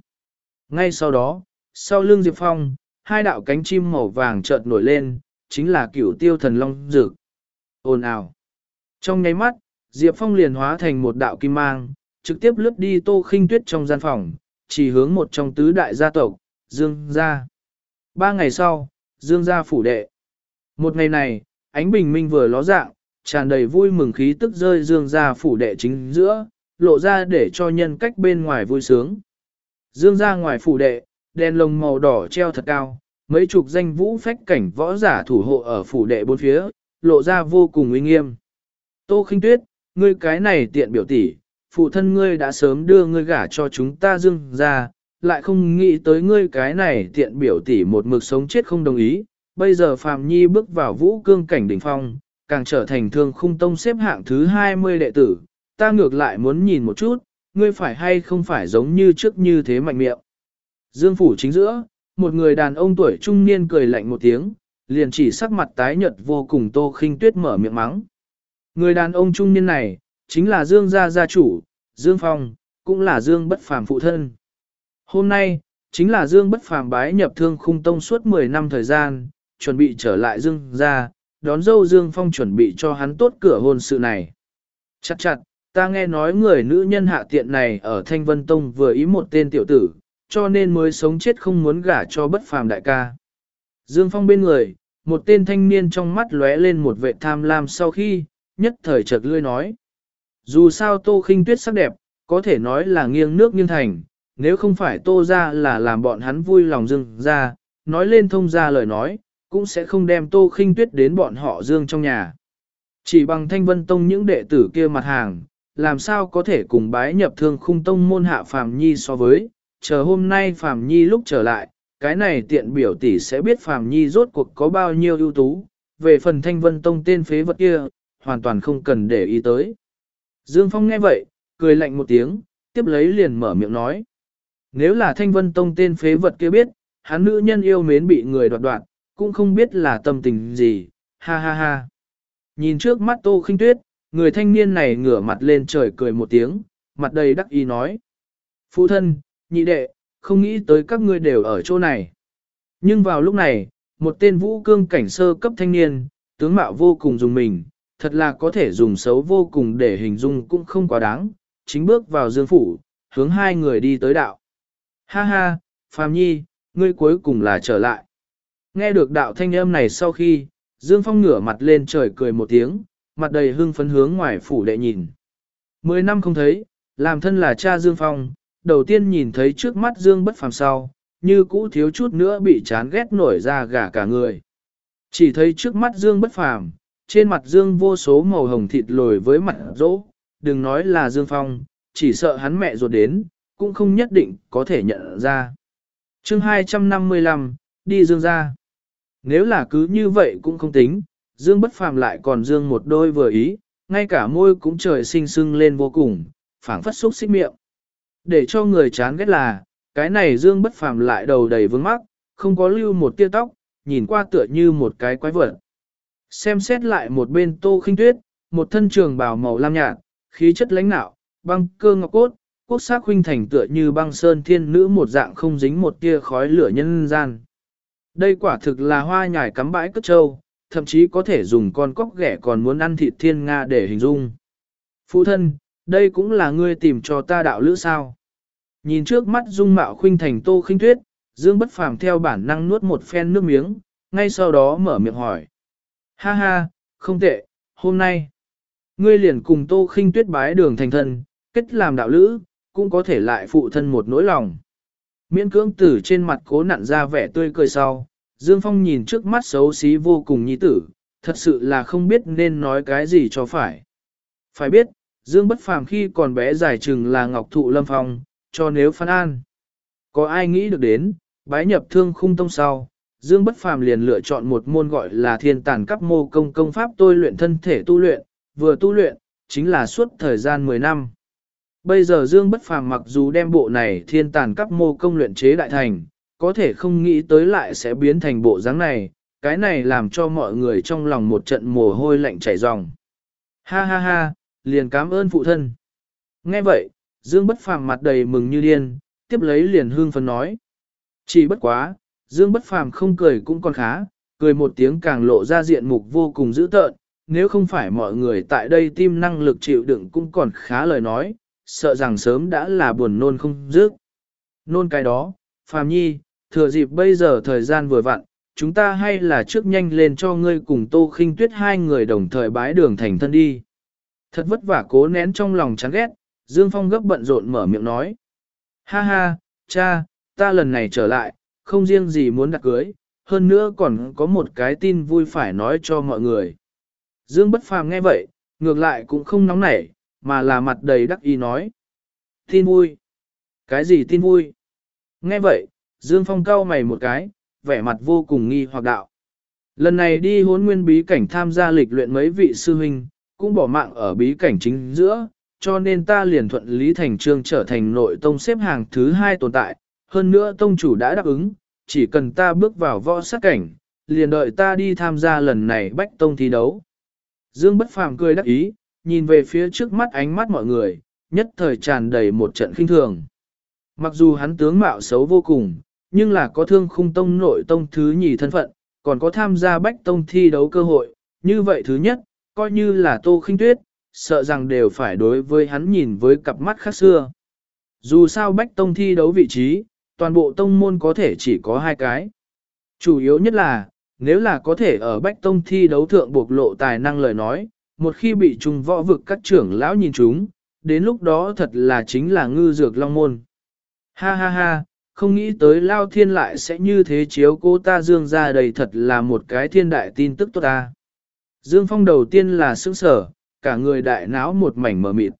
Ngay sau đó, sau lưng Diệp Phong, hai đạo cánh chim màu vàng chợt nổi lên, chính là cửu tiêu thần long dược. Ồn ào. Trong nháy mắt, Diệp Phong liền hóa thành một đạo kim mang, trực tiếp lướt đi tô khinh tuyết trong gian phòng, chỉ hướng một trong tứ đại gia tộc, Dương gia. Ba ngày sau, Dương gia phủ đệ. Một ngày này, ánh bình minh vừa ló dạng, tràn đầy vui mừng khí tức rơi Dương gia phủ đệ chính giữa, lộ ra để cho nhân cách bên ngoài vui sướng. Dương gia ngoài phủ đệ, đèn lồng màu đỏ treo thật cao, mấy chục danh vũ phách cảnh võ giả thủ hộ ở phủ đệ bốn phía, lộ ra vô cùng uy nghiêm. Tô khinh tuyết, ngươi cái này tiện biểu tỷ, phụ thân ngươi đã sớm đưa ngươi gả cho chúng ta dương ra, lại không nghĩ tới ngươi cái này tiện biểu tỷ một mực sống chết không đồng ý. Bây giờ Phạm Nhi bước vào vũ cương cảnh đỉnh phong, càng trở thành thương khung tông xếp hạng thứ 20 đệ tử, ta ngược lại muốn nhìn một chút, ngươi phải hay không phải giống như trước như thế mạnh miệng. Dương phủ chính giữa, một người đàn ông tuổi trung niên cười lạnh một tiếng, liền chỉ sắc mặt tái nhợt vô cùng tô khinh tuyết mở miệng mắng. Người đàn ông trung niên này, chính là Dương gia gia chủ, Dương Phong, cũng là Dương bất phàm phụ thân. Hôm nay, chính là Dương bất phàm bái nhập thương khung tông suốt 10 năm thời gian, chuẩn bị trở lại Dương gia, đón dâu Dương Phong chuẩn bị cho hắn tốt cửa hôn sự này. Chặt chặt, ta nghe nói người nữ nhân hạ tiện này ở Thanh Vân Tông vừa ý một tên tiểu tử, cho nên mới sống chết không muốn gả cho bất phàm đại ca. Dương Phong bên người, một tên thanh niên trong mắt lóe lên một vệ tham lam sau khi, nhất thời chợt lươi nói. Dù sao tô khinh tuyết sắc đẹp, có thể nói là nghiêng nước nghiêng thành, nếu không phải tô ra là làm bọn hắn vui lòng dưng ra, nói lên thông ra lời nói, cũng sẽ không đem tô khinh tuyết đến bọn họ dương trong nhà. Chỉ bằng thanh vân tông những đệ tử kia mặt hàng, làm sao có thể cùng bái nhập thương khung tông môn hạ phàm nhi so với, chờ hôm nay phàm nhi lúc trở lại, cái này tiện biểu tỷ sẽ biết phàm nhi rốt cuộc có bao nhiêu ưu tú, về phần thanh vân tông tên phế vật kia, hoàn toàn không cần để ý tới. Dương Phong nghe vậy, cười lạnh một tiếng, tiếp lấy liền mở miệng nói. Nếu là thanh vân tông tên phế vật kia biết, hắn nữ nhân yêu mến bị người đoạt đoạt, cũng không biết là tâm tình gì, ha ha ha. Nhìn trước mắt tô khinh tuyết, người thanh niên này ngửa mặt lên trời cười một tiếng, mặt đầy đắc ý nói. Phụ thân, nhị đệ, không nghĩ tới các ngươi đều ở chỗ này. Nhưng vào lúc này, một tên vũ cương cảnh sơ cấp thanh niên, tướng mạo vô cùng dùng mình, thật là có thể dùng xấu vô cùng để hình dung cũng không quá đáng, chính bước vào dương phủ, hướng hai người đi tới đạo. Ha ha, Phạm Nhi, ngươi cuối cùng là trở lại. Nghe được đạo thanh âm này sau khi, Dương Phong ngửa mặt lên trời cười một tiếng, mặt đầy hưng phấn hướng ngoài phủ đệ nhìn. Mười năm không thấy, làm thân là cha Dương Phong, đầu tiên nhìn thấy trước mắt Dương bất phàm sau, như cũ thiếu chút nữa bị chán ghét nổi ra gà cả người. Chỉ thấy trước mắt Dương bất phàm, trên mặt Dương vô số màu hồng thịt lồi với mặt rỗ, đừng nói là Dương Phong, chỉ sợ hắn mẹ ruột đến, cũng không nhất định có thể nhận ra. chương 255, đi Dương ra. Nếu là cứ như vậy cũng không tính, Dương bất phàm lại còn Dương một đôi vừa ý, ngay cả môi cũng trời sinh sưng lên vô cùng, phảng phất xúc xích miệng. Để cho người chán ghét là, cái này Dương bất phàm lại đầu đầy vướng mắc, không có lưu một tia tóc, nhìn qua tựa như một cái quái vật. Xem xét lại một bên tô khinh tuyết, một thân trường bào màu lam nhạt, khí chất lãnh nạo, băng cơ ngọc cốt, quốc sắc huynh thành tựa như băng sơn thiên nữ một dạng không dính một tia khói lửa nhân gian. Đây quả thực là hoa nhài cắm bãi cất trâu, thậm chí có thể dùng con cóc ghẻ còn muốn ăn thịt thiên Nga để hình dung. Phụ thân, đây cũng là ngươi tìm cho ta đạo lữ sao. Nhìn trước mắt dung mạo khuynh thành tô khinh tuyết, Dương bất phàm theo bản năng nuốt một phen nước miếng, ngay sau đó mở miệng hỏi. Ha ha, không tệ, hôm nay, ngươi liền cùng tô khinh tuyết bái đường thành thân, kết làm đạo lữ, cũng có thể lại phụ thân một nỗi lòng. Miễn cưỡng tử trên mặt cố nặn ra vẻ tươi cười sau, Dương Phong nhìn trước mắt xấu xí vô cùng nhi tử, thật sự là không biết nên nói cái gì cho phải. Phải biết, Dương bất phàm khi còn bé giải trừng là Ngọc Thụ Lâm Phong, cho nếu phán an. Có ai nghĩ được đến, bái nhập thương khung tông sau, Dương bất phàm liền lựa chọn một môn gọi là thiên tàn cấp mô công công pháp tôi luyện thân thể tu luyện, vừa tu luyện, chính là suốt thời gian 10 năm. Bây giờ Dương bất phàm mặc dù đem bộ này thiên tàn cấp mô công luyện chế đại thành, có thể không nghĩ tới lại sẽ biến thành bộ dáng này, cái này làm cho mọi người trong lòng một trận mồ hôi lạnh chảy ròng. Ha ha ha, liền cảm ơn phụ thân. Nghe vậy, Dương bất phàm mặt đầy mừng như điên, tiếp lấy liền hương phấn nói. Chỉ bất quá, Dương bất phàm không cười cũng còn khá, cười một tiếng càng lộ ra diện mục vô cùng dữ tợn, nếu không phải mọi người tại đây tim năng lực chịu đựng cũng còn khá lời nói, sợ rằng sớm đã là buồn nôn không dứt. Nôn cái đó, phàm nhi, thừa dịp bây giờ thời gian vừa vặn, chúng ta hay là trước nhanh lên cho ngươi cùng Tô Khinh Tuyết hai người đồng thời bái đường thành thân đi. Thật vất vả cố nén trong lòng chán ghét, Dương Phong gấp bận rộn mở miệng nói. Ha ha, cha, ta lần này trở lại, không riêng gì muốn đặt cưới, hơn nữa còn có một cái tin vui phải nói cho mọi người. Dương bất phàm nghe vậy, ngược lại cũng không nóng nảy, mà là mặt đầy đắc ý nói. Tin vui? Cái gì tin vui? Nghe vậy, Dương Phong cau mày một cái, vẻ mặt vô cùng nghi hoặc đạo. Lần này đi hốn nguyên bí cảnh tham gia lịch luyện mấy vị sư huynh, cũng bỏ mạng ở bí cảnh chính giữa, cho nên ta liền thuận lý thành trương trở thành nội tông xếp hàng thứ hai tồn tại. Hơn nữa tông chủ đã đáp ứng, chỉ cần ta bước vào võ sát cảnh, liền đợi ta đi tham gia lần này bách tông thi đấu. Dương bất phàm cười đắc ý, nhìn về phía trước mắt ánh mắt mọi người, nhất thời tràn đầy một trận khinh thường. Mặc dù hắn tướng mạo xấu vô cùng, nhưng là có thương khung tông nội tông thứ nhì thân phận, còn có tham gia bách tông thi đấu cơ hội, như vậy thứ nhất, coi như là tô khinh tuyết, sợ rằng đều phải đối với hắn nhìn với cặp mắt khác xưa. Dù sao bách tông thi đấu vị trí, toàn bộ tông môn có thể chỉ có hai cái. Chủ yếu nhất là, nếu là có thể ở bách tông thi đấu thượng bộc lộ tài năng lời nói, một khi bị trùng võ vực các trưởng lão nhìn chúng, đến lúc đó thật là chính là ngư dược long môn. Ha ha ha, không nghĩ tới Lao Thiên lại sẽ như thế chiếu cô ta Dương ra đầy thật là một cái thiên đại tin tức tốt ta. Dương Phong đầu tiên là sững sở, cả người đại náo một mảnh mờ mịt.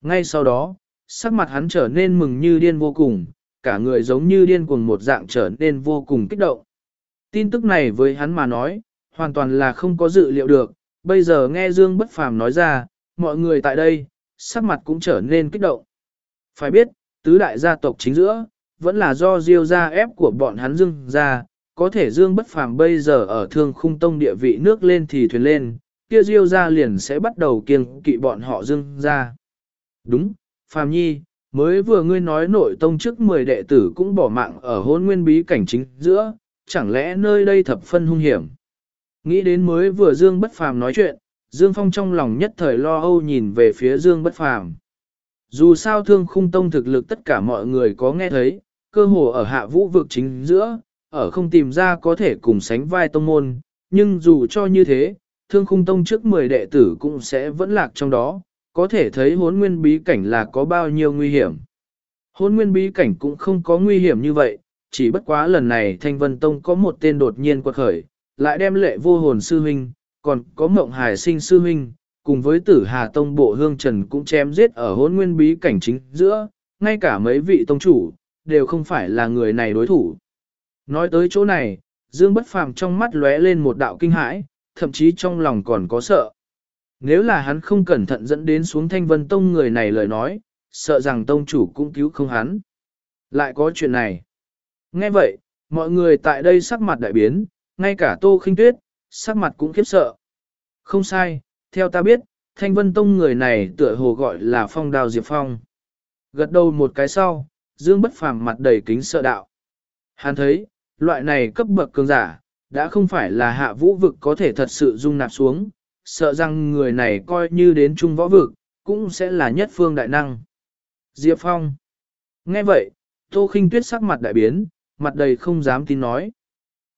Ngay sau đó, sắc mặt hắn trở nên mừng như điên vô cùng, cả người giống như điên cuồng một dạng trở nên vô cùng kích động. Tin tức này với hắn mà nói, hoàn toàn là không có dự liệu được, bây giờ nghe Dương Bất Phàm nói ra, mọi người tại đây, sắc mặt cũng trở nên kích động. Phải biết, tứ đại gia tộc chính giữa, vẫn là do diêu gia ép của bọn hắn dương gia, có thể dương bất phàm bây giờ ở thương khung tông địa vị nước lên thì thuyền lên, kia diêu gia liền sẽ bắt đầu kiêng kỵ bọn họ dương gia. Đúng, phàm nhi, mới vừa ngươi nói nội tông trước 10 đệ tử cũng bỏ mạng ở hôn nguyên bí cảnh chính giữa, chẳng lẽ nơi đây thập phân hung hiểm. Nghĩ đến mới vừa Dương Bất Phàm nói chuyện, Dương Phong trong lòng nhất thời lo âu nhìn về phía Dương Bất Phàm. Dù sao thương khung tông thực lực tất cả mọi người có nghe thấy, cơ hồ ở hạ vũ vực chính giữa, ở không tìm ra có thể cùng sánh vai tông môn, nhưng dù cho như thế, thương khung tông trước 10 đệ tử cũng sẽ vẫn lạc trong đó, có thể thấy hốn nguyên bí cảnh là có bao nhiêu nguy hiểm. Hốn nguyên bí cảnh cũng không có nguy hiểm như vậy, chỉ bất quá lần này Thanh Vân Tông có một tên đột nhiên quật khởi, lại đem lệ vô hồn sư huynh, còn có mộng hải sinh sư huynh, cùng với tử Hà Tông bộ hương trần cũng chém giết ở hốn nguyên bí cảnh chính giữa, ngay cả mấy vị tông chủ, đều không phải là người này đối thủ. Nói tới chỗ này, Dương Bất Phàm trong mắt lóe lên một đạo kinh hãi, thậm chí trong lòng còn có sợ. Nếu là hắn không cẩn thận dẫn đến xuống thanh vân tông người này lời nói, sợ rằng tông chủ cũng cứu không hắn. Lại có chuyện này. Nghe vậy, mọi người tại đây sắc mặt đại biến, ngay cả tô khinh tuyết, sắc mặt cũng khiếp sợ. Không sai, theo ta biết, thanh vân tông người này tựa hồ gọi là phong đào diệp phong. Gật đầu một cái sau, dương bất phàm mặt đầy kính sợ đạo. Hắn thấy, loại này cấp bậc cường giả, đã không phải là hạ vũ vực có thể thật sự dung nạp xuống, sợ rằng người này coi như đến trung võ vực, cũng sẽ là nhất phương đại năng. Diệp Phong Nghe vậy, Tô Khinh Tuyết sắc mặt đại biến, mặt đầy không dám tin nói.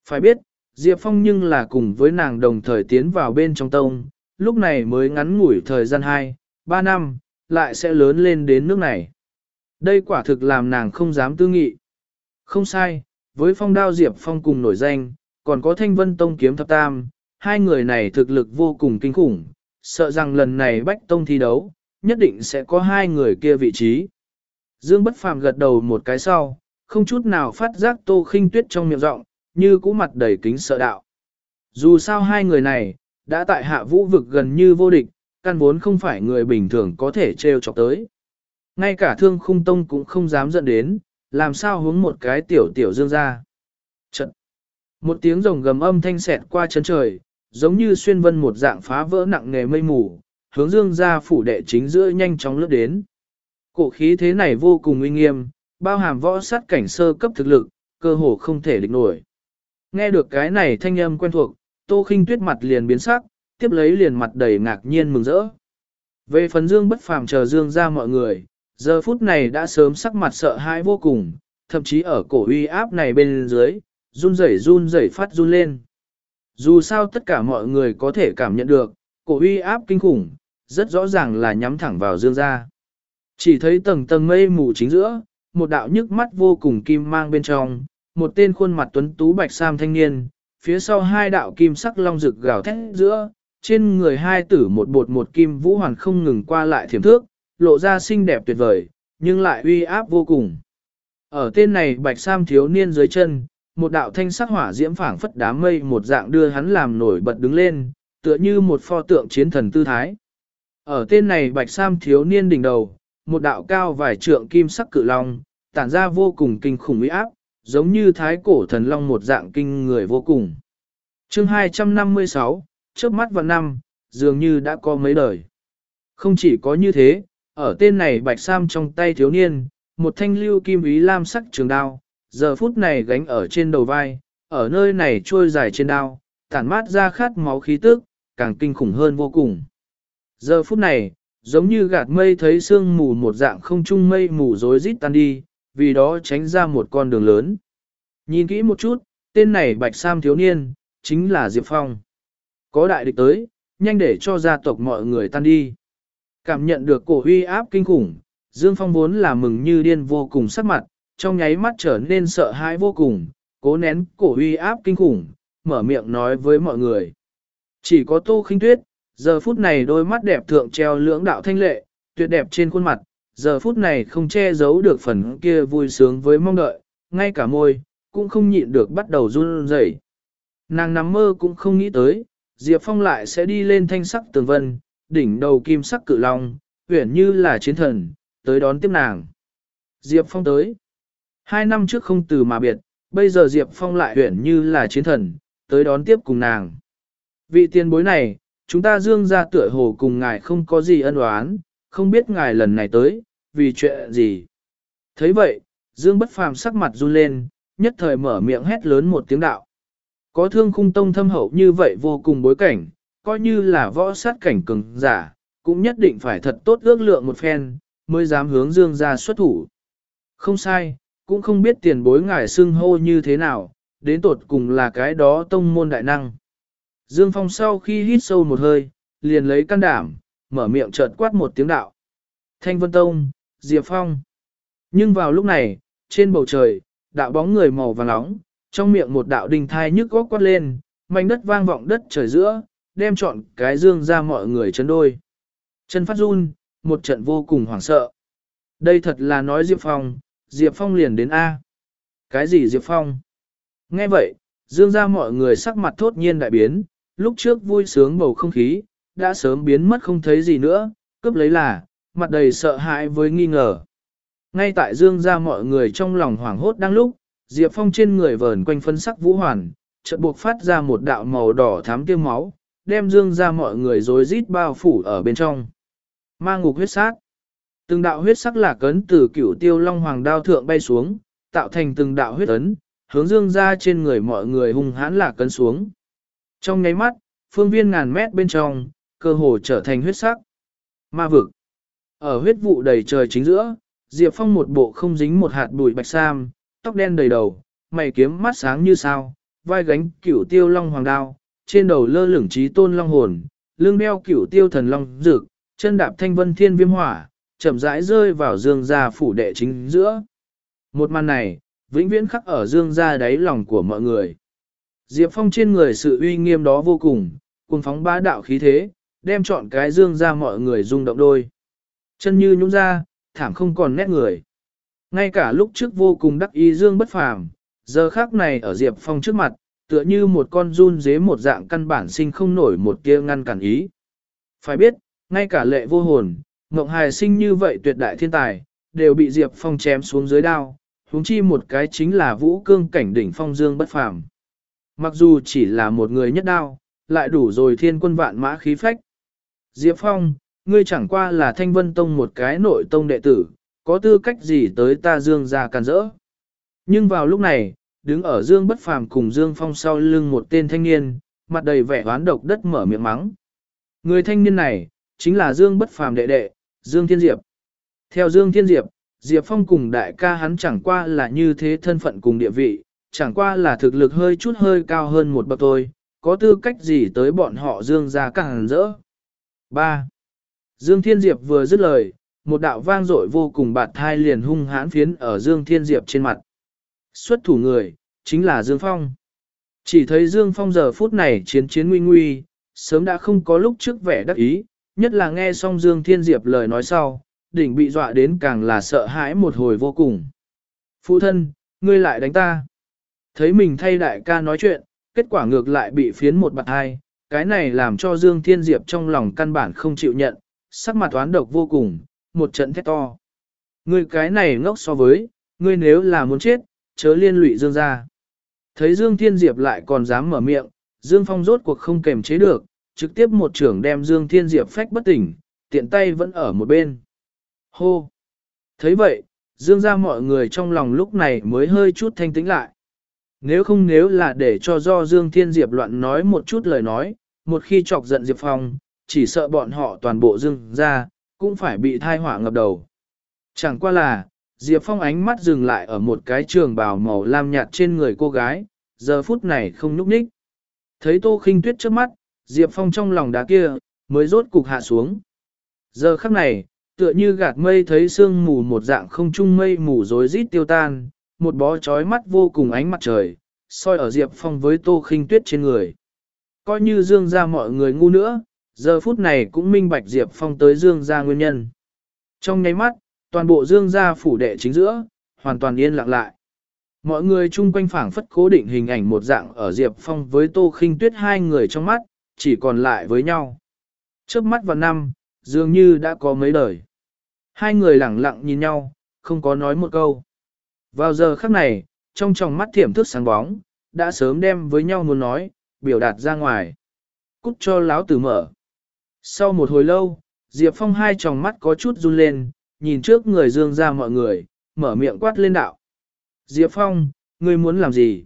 Phải biết, Diệp Phong nhưng là cùng với nàng đồng thời tiến vào bên trong tông, lúc này mới ngắn ngủi thời gian 2, 3 năm, lại sẽ lớn lên đến nước này. Đây quả thực làm nàng không dám tư nghị. Không sai, với phong đao Diệp Phong cùng nổi danh, còn có thanh vân tông kiếm thập tam, hai người này thực lực vô cùng kinh khủng, sợ rằng lần này bách tông thi đấu, nhất định sẽ có hai người kia vị trí. Dương bất phàm gật đầu một cái sau, không chút nào phát giác tô khinh tuyết trong miệng rộng, như cũ mặt đầy kính sợ đạo. Dù sao hai người này, đã tại hạ vũ vực gần như vô địch, căn vốn không phải người bình thường có thể trêu chọc tới. Ngay cả thương khung tông cũng không dám dẫn đến, làm sao hướng một cái tiểu tiểu dương ra. Trận. Một tiếng rồng gầm âm thanh xẹt qua chân trời, giống như xuyên vân một dạng phá vỡ nặng nghề mây mù, hướng dương ra phủ đệ chính giữa nhanh chóng lướt đến. Cổ khí thế này vô cùng uy nghiêm, bao hàm võ sát cảnh sơ cấp thực lực, cơ hồ không thể địch nổi. Nghe được cái này thanh âm quen thuộc, Tô Khinh Tuyết mặt liền biến sắc, tiếp lấy liền mặt đầy ngạc nhiên mừng rỡ. Về phần Dương bất phàm chờ Dương ra mọi người, giờ phút này đã sớm sắc mặt sợ hãi vô cùng, thậm chí ở cổ uy áp này bên dưới, run rẩy run rẩy phát run lên. Dù sao tất cả mọi người có thể cảm nhận được, cổ uy áp kinh khủng, rất rõ ràng là nhắm thẳng vào Dương Gia. Chỉ thấy tầng tầng mây mù chính giữa, một đạo nhức mắt vô cùng kim mang bên trong, một tên khuôn mặt tuấn tú bạch sam thanh niên, phía sau hai đạo kim sắc long rực gào thét giữa, trên người hai tử một bột một kim vũ hoàn không ngừng qua lại thiểm thước, lộ ra xinh đẹp tuyệt vời, nhưng lại uy áp vô cùng. Ở tên này bạch sam thiếu niên dưới chân, một đạo thanh sắc hỏa diễm phảng phất đám mây một dạng đưa hắn làm nổi bật đứng lên, tựa như một pho tượng chiến thần tư thái. Ở tên này bạch sam thiếu niên đỉnh đầu, một đạo cao vài trượng kim sắc cự long, tản ra vô cùng kinh khủng uy áp, giống như thái cổ thần long một dạng kinh người vô cùng. chương 256, trước mắt vào năm, dường như đã có mấy đời. Không chỉ có như thế, ở tên này bạch sam trong tay thiếu niên, một thanh lưu kim ý lam sắc trường đao, giờ phút này gánh ở trên đầu vai, ở nơi này trôi dài trên đao, tản mát ra khát máu khí tức, càng kinh khủng hơn vô cùng. Giờ phút này, giống như gạt mây thấy sương mù một dạng không trung mây mù rối rít tan đi, vì đó tránh ra một con đường lớn. Nhìn kỹ một chút, tên này Bạch Sam thiếu niên, chính là Diệp Phong. Có đại địch tới, nhanh để cho gia tộc mọi người tan đi. Cảm nhận được cổ huy áp kinh khủng, Dương Phong vốn là mừng như điên vô cùng sắc mặt, trong nháy mắt trở nên sợ hãi vô cùng, cố nén cổ huy áp kinh khủng, mở miệng nói với mọi người. Chỉ có Tô Khinh Tuyết, giờ phút này đôi mắt đẹp thượng treo lưỡng đạo thanh lệ, tuyệt đẹp trên khuôn mặt, giờ phút này không che giấu được phần kia vui sướng với mong đợi, ngay cả môi, cũng không nhịn được bắt đầu run rẩy. Nàng nằm mơ cũng không nghĩ tới, Diệp Phong lại sẽ đi lên thanh sắc tường vân, đỉnh đầu kim sắc cự long, uyển như là chiến thần, tới đón tiếp nàng. Diệp Phong tới. Hai năm trước không từ mà biệt, bây giờ Diệp Phong lại huyển như là chiến thần, tới đón tiếp cùng nàng. Vị tiền bối này, chúng ta dương ra tựa hồ cùng ngài không có gì ân oán, không biết ngài lần này tới, vì chuyện gì. thấy vậy, dương bất phàm sắc mặt run lên, nhất thời mở miệng hét lớn một tiếng đạo. Có thương khung tông thâm hậu như vậy vô cùng bối cảnh, coi như là võ sát cảnh cường giả, cũng nhất định phải thật tốt ước lượng một phen, mới dám hướng dương ra xuất thủ. Không sai, cũng không biết tiền bối ngài xưng hô như thế nào, đến tột cùng là cái đó tông môn đại năng. Dương Phong sau khi hít sâu một hơi, liền lấy can đảm, mở miệng chợt quát một tiếng đạo. Thanh Vân Tông, Diệp Phong. Nhưng vào lúc này, trên bầu trời, đạo bóng người màu vàng nóng, trong miệng một đạo đình thai nhức góc quát lên, mảnh đất vang vọng đất trời giữa, đem trọn cái dương ra mọi người chấn đôi. Chân phát run, một trận vô cùng hoảng sợ. Đây thật là nói Diệp Phong, Diệp Phong liền đến A. Cái gì Diệp Phong? Nghe vậy, dương ra mọi người sắc mặt thốt nhiên đại biến, lúc trước vui sướng bầu không khí, đã sớm biến mất không thấy gì nữa, cướp lấy là, mặt đầy sợ hãi với nghi ngờ. Ngay tại dương ra mọi người trong lòng hoảng hốt đang lúc, Diệp Phong trên người vờn quanh phân sắc vũ hoàn, chợt buộc phát ra một đạo màu đỏ thám tiêu máu, đem dương ra mọi người rối rít bao phủ ở bên trong. Ma ngục huyết sát. Từng đạo huyết sắc lạc cấn từ cửu tiêu long hoàng đao thượng bay xuống, tạo thành từng đạo huyết ấn, hướng dương ra trên người mọi người hung hãn lạc cấn xuống. Trong nháy mắt, phương viên ngàn mét bên trong, cơ hồ trở thành huyết sắc. Ma vực. Ở huyết vụ đầy trời chính giữa, Diệp Phong một bộ không dính một hạt bụi bạch sam, tóc đen đầy đầu, mày kiếm mắt sáng như sao, vai gánh cửu tiêu long hoàng đao, trên đầu lơ lửng trí tôn long hồn, lưng đeo cửu tiêu thần long dược, chân đạp thanh vân thiên viêm hỏa, chậm rãi rơi vào dương gia phủ đệ chính giữa. Một màn này, vĩnh viễn khắc ở dương gia đáy lòng của mọi người. Diệp Phong trên người sự uy nghiêm đó vô cùng, cùng phóng bá đạo khí thế, đem chọn cái dương ra mọi người rung động đôi. Chân như nhũng ra, thảm không còn nét người. Ngay cả lúc trước vô cùng đắc ý dương bất phàm, giờ khác này ở Diệp Phong trước mặt, tựa như một con run dế một dạng căn bản sinh không nổi một kia ngăn cản ý. Phải biết, ngay cả lệ vô hồn, Ngộng hài sinh như vậy tuyệt đại thiên tài, đều bị Diệp Phong chém xuống dưới đao, huống chi một cái chính là vũ cương cảnh đỉnh phong dương bất phàm. Mặc dù chỉ là một người nhất đao, lại đủ rồi thiên quân vạn mã khí phách. Diệp Phong, ngươi chẳng qua là thanh vân tông một cái nội tông đệ tử, có tư cách gì tới ta dương ra càn rỡ. Nhưng vào lúc này, đứng ở dương bất phàm cùng dương phong sau lưng một tên thanh niên, mặt đầy vẻ oán độc đất mở miệng mắng. Người thanh niên này, chính là dương bất phàm đệ đệ, dương thiên diệp. Theo dương thiên diệp, diệp phong cùng đại ca hắn chẳng qua là như thế thân phận cùng địa vị, chẳng qua là thực lực hơi chút hơi cao hơn một bậc thôi, có tư cách gì tới bọn họ dương ra càng rỡ. 3. Dương Thiên Diệp vừa dứt lời, một đạo vang dội vô cùng bạt thai liền hung hãn phiến ở Dương Thiên Diệp trên mặt. Xuất thủ người, chính là Dương Phong. Chỉ thấy Dương Phong giờ phút này chiến chiến nguy nguy, sớm đã không có lúc trước vẻ đắc ý, nhất là nghe xong Dương Thiên Diệp lời nói sau, đỉnh bị dọa đến càng là sợ hãi một hồi vô cùng. Phụ thân, ngươi lại đánh ta. Thấy mình thay đại ca nói chuyện, kết quả ngược lại bị phiến một bạc hai, cái này làm cho Dương Thiên Diệp trong lòng căn bản không chịu nhận, sắc mặt toán độc vô cùng, một trận thét to. Ngươi cái này ngốc so với, ngươi nếu là muốn chết, chớ liên lụy Dương ra. Thấy Dương Thiên Diệp lại còn dám mở miệng, Dương Phong rốt cuộc không kềm chế được, trực tiếp một trưởng đem Dương Thiên Diệp phách bất tỉnh, tiện tay vẫn ở một bên. Hô! thấy vậy, Dương ra mọi người trong lòng lúc này mới hơi chút thanh tĩnh lại. Nếu không nếu là để cho do Dương Thiên Diệp loạn nói một chút lời nói, một khi chọc giận Diệp Phong, chỉ sợ bọn họ toàn bộ Dương ra, cũng phải bị thai họa ngập đầu. Chẳng qua là, Diệp Phong ánh mắt dừng lại ở một cái trường bào màu lam nhạt trên người cô gái, giờ phút này không nhúc nhích. Thấy Tô Khinh Tuyết trước mắt, Diệp Phong trong lòng đá kia, mới rốt cục hạ xuống. Giờ khắc này, tựa như gạt mây thấy sương mù một dạng không trung mây mù rối rít tiêu tan, một bó chói mắt vô cùng ánh mặt trời, soi ở Diệp Phong với Tô Khinh Tuyết trên người. Coi như Dương ra mọi người ngu nữa, giờ phút này cũng minh bạch Diệp Phong tới Dương ra nguyên nhân. Trong nháy mắt, toàn bộ Dương ra phủ đệ chính giữa, hoàn toàn yên lặng lại. Mọi người chung quanh phảng phất cố định hình ảnh một dạng ở Diệp Phong với Tô Khinh Tuyết hai người trong mắt, chỉ còn lại với nhau. Trước mắt vào năm, dường như đã có mấy đời. Hai người lặng lặng nhìn nhau, không có nói một câu. Vào giờ khắc này, trong tròng mắt thiểm thức sáng bóng, đã sớm đem với nhau muốn nói, biểu đạt ra ngoài. Cút cho láo tử mở. Sau một hồi lâu, Diệp Phong hai tròng mắt có chút run lên, nhìn trước người dương ra mọi người, mở miệng quát lên đạo. Diệp Phong, ngươi muốn làm gì?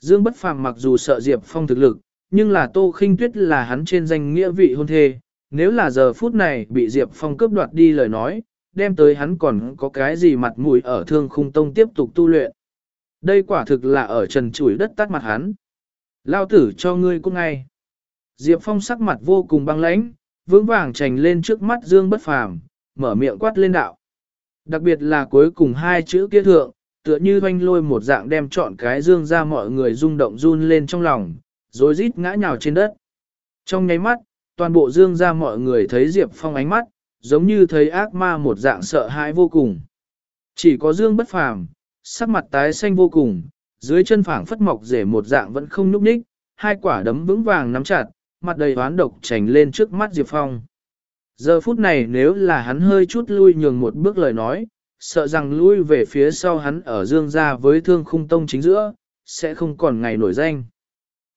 Dương bất phàm mặc dù sợ Diệp Phong thực lực, nhưng là Tô Khinh Tuyết là hắn trên danh nghĩa vị hôn thê, nếu là giờ phút này bị Diệp Phong cướp đoạt đi lời nói, đem tới hắn còn có cái gì mặt mũi ở thương khung tông tiếp tục tu luyện. Đây quả thực là ở trần chuỗi đất tắt mặt hắn. Lao tử cho ngươi cũng ngay. Diệp Phong sắc mặt vô cùng băng lãnh, vững vàng trành lên trước mắt Dương bất phàm, mở miệng quát lên đạo. Đặc biệt là cuối cùng hai chữ kia thượng, tựa như hoanh lôi một dạng đem trọn cái Dương ra mọi người rung động run lên trong lòng, rồi rít ngã nhào trên đất. Trong nháy mắt, toàn bộ Dương ra mọi người thấy Diệp Phong ánh mắt, giống như thấy ác ma một dạng sợ hãi vô cùng. Chỉ có Dương bất phàm, sắc mặt tái xanh vô cùng, dưới chân phảng phất mọc rể một dạng vẫn không nhúc nhích, hai quả đấm vững vàng nắm chặt, mặt đầy hoán độc trành lên trước mắt Diệp Phong. Giờ phút này nếu là hắn hơi chút lui nhường một bước lời nói, sợ rằng lui về phía sau hắn ở dương gia với thương khung tông chính giữa, sẽ không còn ngày nổi danh.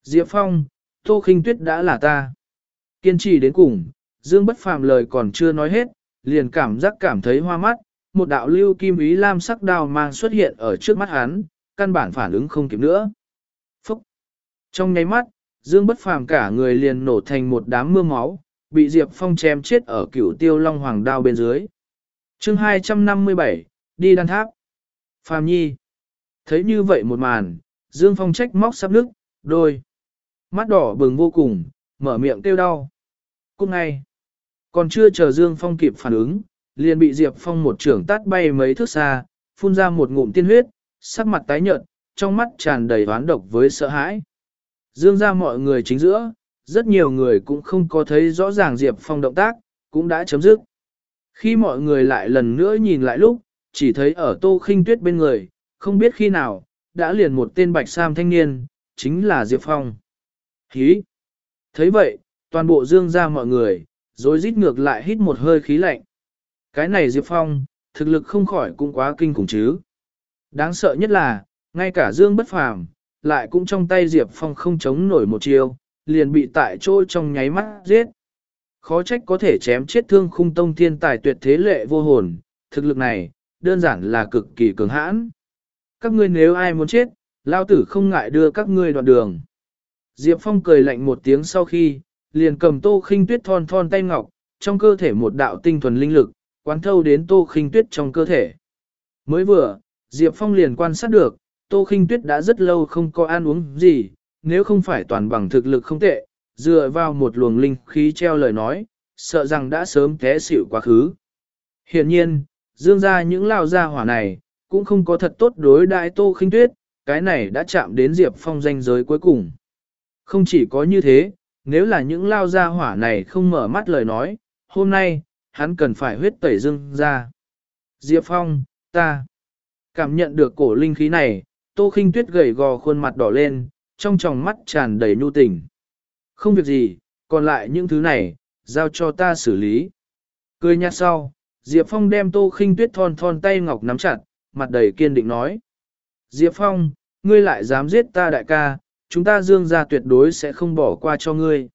Diệp Phong, Tô Khinh Tuyết đã là ta. Kiên trì đến cùng, Dương Bất Phàm lời còn chưa nói hết, liền cảm giác cảm thấy hoa mắt, một đạo lưu kim ý lam sắc đao mang xuất hiện ở trước mắt hắn, căn bản phản ứng không kịp nữa. Phúc! Trong nháy mắt, Dương Bất Phàm cả người liền nổ thành một đám mưa máu, bị Diệp Phong chém chết ở cửu tiêu long hoàng đao bên dưới. chương 257, đi đan tháp. Phàm Nhi! Thấy như vậy một màn, Dương Phong trách móc sắp nước, đôi. Mắt đỏ bừng vô cùng, mở miệng kêu đau. Cũng ngay. Còn chưa chờ Dương Phong kịp phản ứng, liền bị Diệp Phong một trưởng tát bay mấy thước xa, phun ra một ngụm tiên huyết, sắc mặt tái nhợt, trong mắt tràn đầy oán độc với sợ hãi. Dương ra mọi người chính giữa, rất nhiều người cũng không có thấy rõ ràng Diệp Phong động tác, cũng đã chấm dứt. Khi mọi người lại lần nữa nhìn lại lúc, chỉ thấy ở tô khinh tuyết bên người, không biết khi nào, đã liền một tên bạch sam thanh niên, chính là Diệp Phong. Hí! thấy vậy, toàn bộ dương ra mọi người, rồi rít ngược lại hít một hơi khí lạnh. Cái này Diệp Phong, thực lực không khỏi cũng quá kinh khủng chứ. Đáng sợ nhất là, ngay cả Dương bất phàm, lại cũng trong tay Diệp Phong không chống nổi một chiêu, liền bị tại chỗ trong nháy mắt giết. Khó trách có thể chém chết thương khung tông thiên tài tuyệt thế lệ vô hồn, thực lực này, đơn giản là cực kỳ cường hãn. Các ngươi nếu ai muốn chết, lao tử không ngại đưa các ngươi đoạn đường. Diệp Phong cười lạnh một tiếng sau khi, liền cầm tô khinh tuyết thon thon tay ngọc, trong cơ thể một đạo tinh thuần linh lực, quán thâu đến tô khinh tuyết trong cơ thể. Mới vừa, Diệp Phong liền quan sát được, tô khinh tuyết đã rất lâu không có ăn uống gì, nếu không phải toàn bằng thực lực không tệ, dựa vào một luồng linh khí treo lời nói, sợ rằng đã sớm té xỉu quá khứ. Hiện nhiên, dương ra những lao gia hỏa này, cũng không có thật tốt đối đại tô khinh tuyết, cái này đã chạm đến Diệp Phong danh giới cuối cùng. Không chỉ có như thế, nếu là những lao gia hỏa này không mở mắt lời nói, hôm nay, hắn cần phải huyết tẩy dương ra. Diệp Phong, ta, cảm nhận được cổ linh khí này, tô khinh tuyết gầy gò khuôn mặt đỏ lên, trong tròng mắt tràn đầy nhu tình. Không việc gì, còn lại những thứ này, giao cho ta xử lý. Cười nhạt sau, Diệp Phong đem tô khinh tuyết thon thon tay ngọc nắm chặt, mặt đầy kiên định nói. Diệp Phong, ngươi lại dám giết ta đại ca, chúng ta dương ra tuyệt đối sẽ không bỏ qua cho ngươi.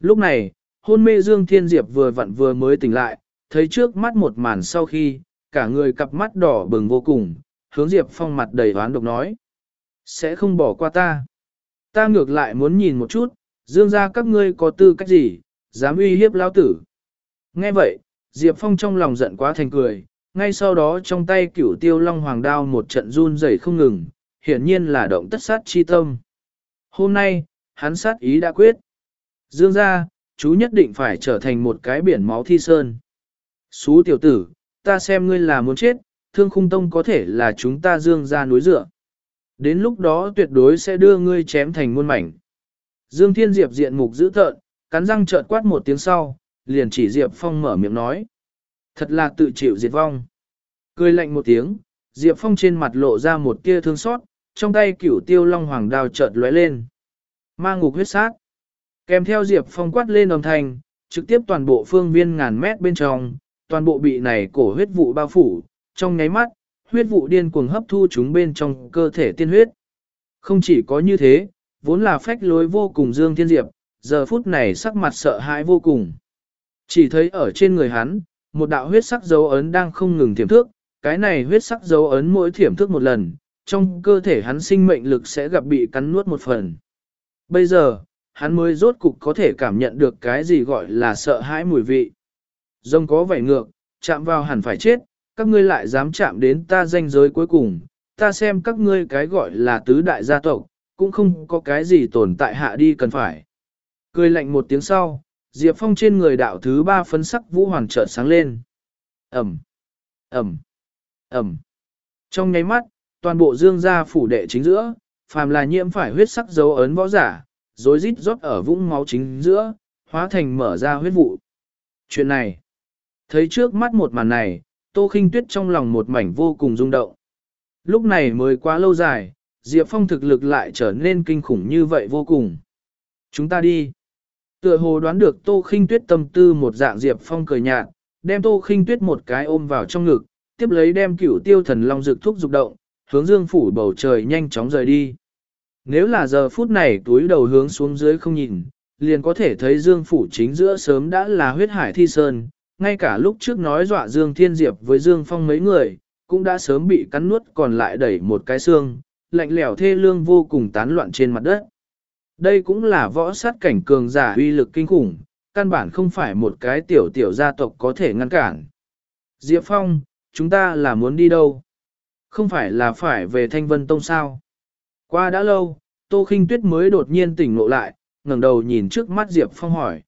Lúc này, hôn mê Dương Thiên Diệp vừa vặn vừa mới tỉnh lại, thấy trước mắt một màn sau khi, cả người cặp mắt đỏ bừng vô cùng, hướng Diệp Phong mặt đầy hoán độc nói. Sẽ không bỏ qua ta. Ta ngược lại muốn nhìn một chút, Dương ra các ngươi có tư cách gì, dám uy hiếp lão tử. Nghe vậy, Diệp Phong trong lòng giận quá thành cười, ngay sau đó trong tay cửu tiêu long hoàng đao một trận run rẩy không ngừng, hiển nhiên là động tất sát chi tâm. Hôm nay, hắn sát ý đã quyết. Dương ra, chú nhất định phải trở thành một cái biển máu thi sơn. Xú tiểu tử, ta xem ngươi là muốn chết, thương khung tông có thể là chúng ta dương ra núi dựa. Đến lúc đó tuyệt đối sẽ đưa ngươi chém thành muôn mảnh. Dương Thiên Diệp diện mục dữ tợn, cắn răng trợn quát một tiếng sau, liền chỉ Diệp Phong mở miệng nói. Thật là tự chịu diệt vong. Cười lạnh một tiếng, Diệp Phong trên mặt lộ ra một tia thương xót, trong tay cửu tiêu long hoàng đao chợt lóe lên. Ma ngục huyết sát. Kèm theo Diệp Phong quát lên đồng thanh, trực tiếp toàn bộ phương viên ngàn mét bên trong, toàn bộ bị này cổ huyết vụ bao phủ, trong nháy mắt, huyết vụ điên cuồng hấp thu chúng bên trong cơ thể tiên huyết. Không chỉ có như thế, vốn là phách lối vô cùng Dương Thiên Diệp, giờ phút này sắc mặt sợ hãi vô cùng. Chỉ thấy ở trên người hắn, một đạo huyết sắc dấu ấn đang không ngừng thiểm thước, cái này huyết sắc dấu ấn mỗi thiểm thước một lần, trong cơ thể hắn sinh mệnh lực sẽ gặp bị cắn nuốt một phần. Bây giờ, hắn mới rốt cục có thể cảm nhận được cái gì gọi là sợ hãi mùi vị. Rông có vảy ngược, chạm vào hẳn phải chết, các ngươi lại dám chạm đến ta danh giới cuối cùng, ta xem các ngươi cái gọi là tứ đại gia tộc, cũng không có cái gì tồn tại hạ đi cần phải. Cười lạnh một tiếng sau, Diệp Phong trên người đạo thứ ba phấn sắc vũ hoàn trợ sáng lên. Ẩm, Ẩm, Ẩm. Trong nháy mắt, toàn bộ dương gia phủ đệ chính giữa, phàm là nhiễm phải huyết sắc dấu ấn võ giả, rối rít rót ở vũng máu chính giữa, hóa thành mở ra huyết vụ. Chuyện này, thấy trước mắt một màn này, Tô Khinh Tuyết trong lòng một mảnh vô cùng rung động. Lúc này mới quá lâu dài, Diệp Phong thực lực lại trở nên kinh khủng như vậy vô cùng. Chúng ta đi. Tựa hồ đoán được Tô Khinh Tuyết tâm tư một dạng Diệp Phong cười nhạt, đem Tô Khinh Tuyết một cái ôm vào trong ngực, tiếp lấy đem cửu tiêu thần long dược thuốc dục động, hướng dương phủ bầu trời nhanh chóng rời đi. Nếu là giờ phút này túi đầu hướng xuống dưới không nhìn, liền có thể thấy dương phủ chính giữa sớm đã là huyết hải thi sơn, ngay cả lúc trước nói dọa dương thiên diệp với dương phong mấy người, cũng đã sớm bị cắn nuốt còn lại đẩy một cái xương, lạnh lẽo thê lương vô cùng tán loạn trên mặt đất. Đây cũng là võ sát cảnh cường giả uy lực kinh khủng, căn bản không phải một cái tiểu tiểu gia tộc có thể ngăn cản. Diệp Phong, chúng ta là muốn đi đâu? Không phải là phải về Thanh Vân Tông sao? Qua đã lâu, Tô Khinh Tuyết mới đột nhiên tỉnh ngộ lại, ngẩng đầu nhìn trước mắt Diệp Phong hỏi.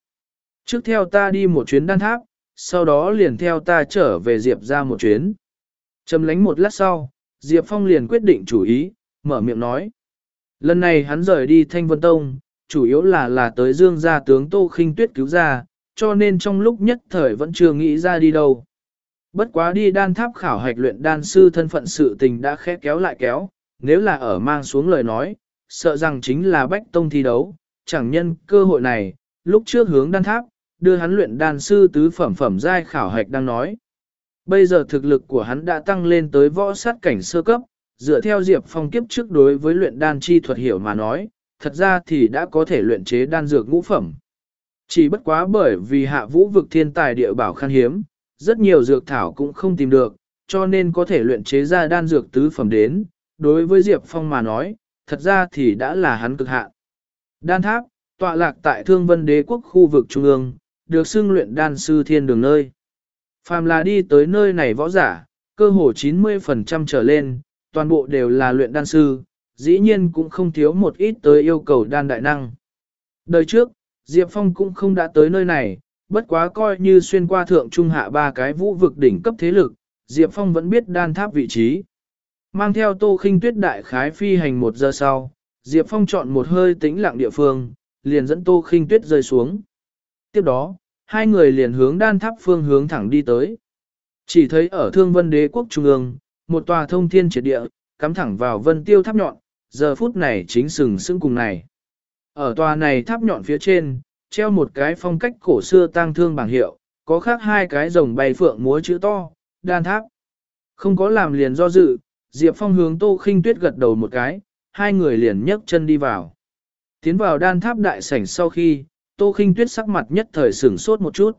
Trước theo ta đi một chuyến đan tháp, sau đó liền theo ta trở về Diệp ra một chuyến. Chầm lánh một lát sau, Diệp Phong liền quyết định chủ ý, mở miệng nói. Lần này hắn rời đi Thanh Vân Tông, chủ yếu là là tới dương gia tướng Tô Khinh Tuyết cứu ra, cho nên trong lúc nhất thời vẫn chưa nghĩ ra đi đâu. Bất quá đi đan tháp khảo hạch luyện đan sư thân phận sự tình đã khẽ kéo lại kéo, nếu là ở mang xuống lời nói, sợ rằng chính là bách tông thi đấu, chẳng nhân cơ hội này, lúc trước hướng đan tháp, đưa hắn luyện đan sư tứ phẩm phẩm giai khảo hạch đang nói. Bây giờ thực lực của hắn đã tăng lên tới võ sát cảnh sơ cấp, dựa theo Diệp Phong kiếp trước đối với luyện đan chi thuật hiểu mà nói, thật ra thì đã có thể luyện chế đan dược ngũ phẩm. Chỉ bất quá bởi vì hạ vũ vực thiên tài địa bảo khan hiếm, rất nhiều dược thảo cũng không tìm được, cho nên có thể luyện chế ra đan dược tứ phẩm đến, đối với Diệp Phong mà nói, thật ra thì đã là hắn cực hạn. Đan tháp, tọa lạc tại Thương Vân Đế quốc khu vực trung ương, được xưng luyện đan sư thiên đường nơi. Phàm là đi tới nơi này võ giả, cơ hồ 90% trở lên, toàn bộ đều là luyện đan sư, dĩ nhiên cũng không thiếu một ít tới yêu cầu đan đại năng. Đời trước, Diệp Phong cũng không đã tới nơi này, bất quá coi như xuyên qua thượng trung hạ ba cái vũ vực đỉnh cấp thế lực, Diệp Phong vẫn biết đan tháp vị trí. Mang theo tô khinh tuyết đại khái phi hành một giờ sau, Diệp Phong chọn một hơi tĩnh lặng địa phương, liền dẫn tô khinh tuyết rơi xuống. Tiếp đó, hai người liền hướng đan tháp phương hướng thẳng đi tới. Chỉ thấy ở thương vân đế quốc trung ương, một tòa thông thiên triệt địa, cắm thẳng vào vân tiêu tháp nhọn, giờ phút này chính sừng sững cùng này. Ở tòa này tháp nhọn phía trên, treo một cái phong cách cổ xưa tang thương bảng hiệu, có khác hai cái rồng bay phượng múa chữ to, đan tháp. Không có làm liền do dự, Diệp Phong hướng Tô Khinh Tuyết gật đầu một cái, hai người liền nhấc chân đi vào. Tiến vào đan tháp đại sảnh sau khi, Tô Khinh Tuyết sắc mặt nhất thời sửng sốt một chút.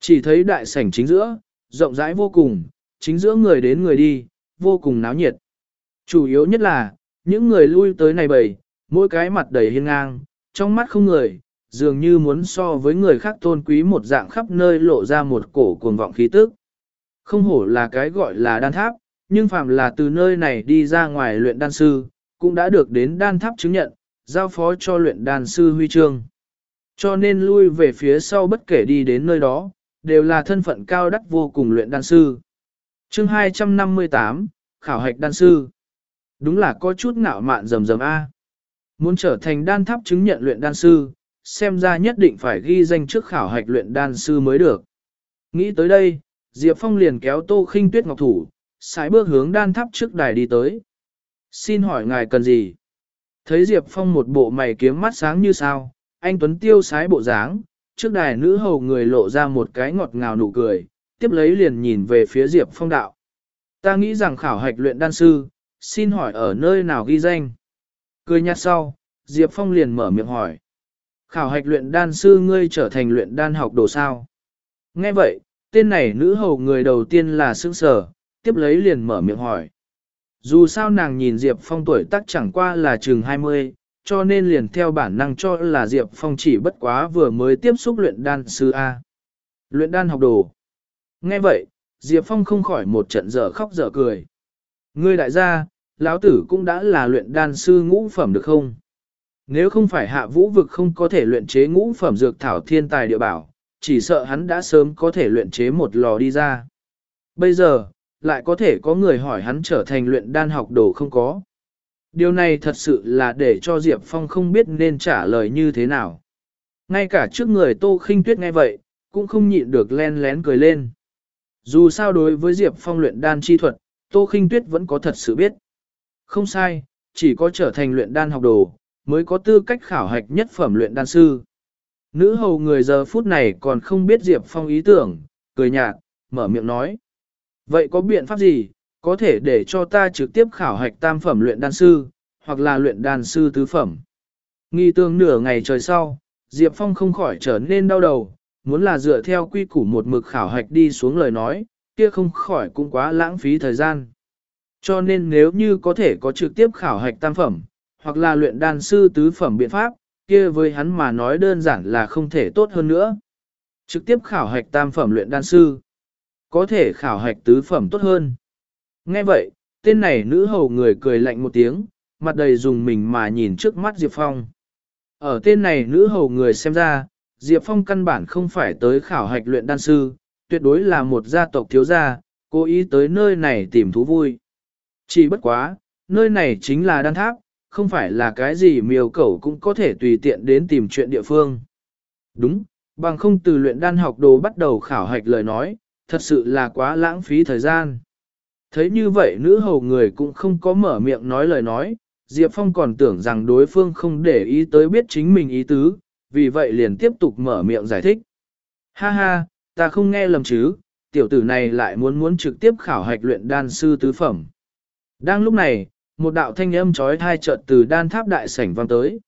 Chỉ thấy đại sảnh chính giữa, rộng rãi vô cùng, chính giữa người đến người đi, vô cùng náo nhiệt. Chủ yếu nhất là, những người lui tới này bầy, mỗi cái mặt đầy hiên ngang, trong mắt không người, dường như muốn so với người khác tôn quý một dạng khắp nơi lộ ra một cổ cuồng vọng khí tức. Không hổ là cái gọi là đan tháp, nhưng phạm là từ nơi này đi ra ngoài luyện đan sư, cũng đã được đến đan tháp chứng nhận, giao phó cho luyện đan sư huy chương. Cho nên lui về phía sau bất kể đi đến nơi đó, đều là thân phận cao đắt vô cùng luyện đan sư. chương 258, Khảo hạch đan sư. Đúng là có chút ngạo mạn rầm rầm A. Muốn trở thành đan tháp chứng nhận luyện đan sư, xem ra nhất định phải ghi danh trước khảo hạch luyện đan sư mới được. Nghĩ tới đây, Diệp Phong liền kéo Tô Khinh Tuyết Ngọc thủ, sải bước hướng đan tháp trước đài đi tới. Xin hỏi ngài cần gì? Thấy Diệp Phong một bộ mày kiếm mắt sáng như sao, anh Tuấn tiêu sái bộ dáng, trước đài nữ hầu người lộ ra một cái ngọt ngào nụ cười, tiếp lấy liền nhìn về phía Diệp Phong đạo. Ta nghĩ rằng khảo hạch luyện đan sư, xin hỏi ở nơi nào ghi danh. Cười nhạt sau, Diệp Phong liền mở miệng hỏi. Khảo hạch luyện đan sư ngươi trở thành luyện đan học đồ sao. Nghe vậy, tên này nữ hầu người đầu tiên là sững sở, tiếp lấy liền mở miệng hỏi. Dù sao nàng nhìn Diệp Phong tuổi tác chẳng qua là chừng 20, cho nên liền theo bản năng cho là Diệp Phong chỉ bất quá vừa mới tiếp xúc luyện đan sư A. Luyện đan học đồ. Nghe vậy, Diệp Phong không khỏi một trận dở khóc dở cười. Ngươi đại gia, lão tử cũng đã là luyện đan sư ngũ phẩm được không? Nếu không phải hạ vũ vực không có thể luyện chế ngũ phẩm dược thảo thiên tài địa bảo, chỉ sợ hắn đã sớm có thể luyện chế một lò đi ra. Bây giờ, lại có thể có người hỏi hắn trở thành luyện đan học đồ không có. Điều này thật sự là để cho Diệp Phong không biết nên trả lời như thế nào. Ngay cả trước người Tô Khinh Tuyết nghe vậy, cũng không nhịn được len lén cười lên. Dù sao đối với Diệp Phong luyện đan chi thuật, Tô Khinh Tuyết vẫn có thật sự biết. Không sai, chỉ có trở thành luyện đan học đồ, mới có tư cách khảo hạch nhất phẩm luyện đan sư. Nữ hầu người giờ phút này còn không biết Diệp Phong ý tưởng, cười nhạt, mở miệng nói. Vậy có biện pháp gì, có thể để cho ta trực tiếp khảo hạch tam phẩm luyện đan sư, hoặc là luyện đan sư tứ phẩm. Nghi tương nửa ngày trời sau, Diệp Phong không khỏi trở nên đau đầu, muốn là dựa theo quy củ một mực khảo hạch đi xuống lời nói, kia không khỏi cũng quá lãng phí thời gian. Cho nên nếu như có thể có trực tiếp khảo hạch tam phẩm, hoặc là luyện đan sư tứ phẩm biện pháp, kia với hắn mà nói đơn giản là không thể tốt hơn nữa. Trực tiếp khảo hạch tam phẩm luyện đan sư, có thể khảo hạch tứ phẩm tốt hơn. Nghe vậy, tên này nữ hầu người cười lạnh một tiếng, mặt đầy dùng mình mà nhìn trước mắt Diệp Phong. Ở tên này nữ hầu người xem ra, Diệp Phong căn bản không phải tới khảo hạch luyện đan sư, tuyệt đối là một gia tộc thiếu gia, cố ý tới nơi này tìm thú vui. Chỉ bất quá, nơi này chính là đan tháp, không phải là cái gì miêu cẩu cũng có thể tùy tiện đến tìm chuyện địa phương. Đúng, bằng không từ luyện đan học đồ bắt đầu khảo hạch lời nói, thật sự là quá lãng phí thời gian. Thấy như vậy nữ hầu người cũng không có mở miệng nói lời nói, Diệp Phong còn tưởng rằng đối phương không để ý tới biết chính mình ý tứ, vì vậy liền tiếp tục mở miệng giải thích. Ha ha, ta không nghe lầm chứ, tiểu tử này lại muốn muốn trực tiếp khảo hạch luyện đan sư tứ phẩm. Đang lúc này, một đạo thanh âm trói thai chợt từ đan tháp đại sảnh vang tới.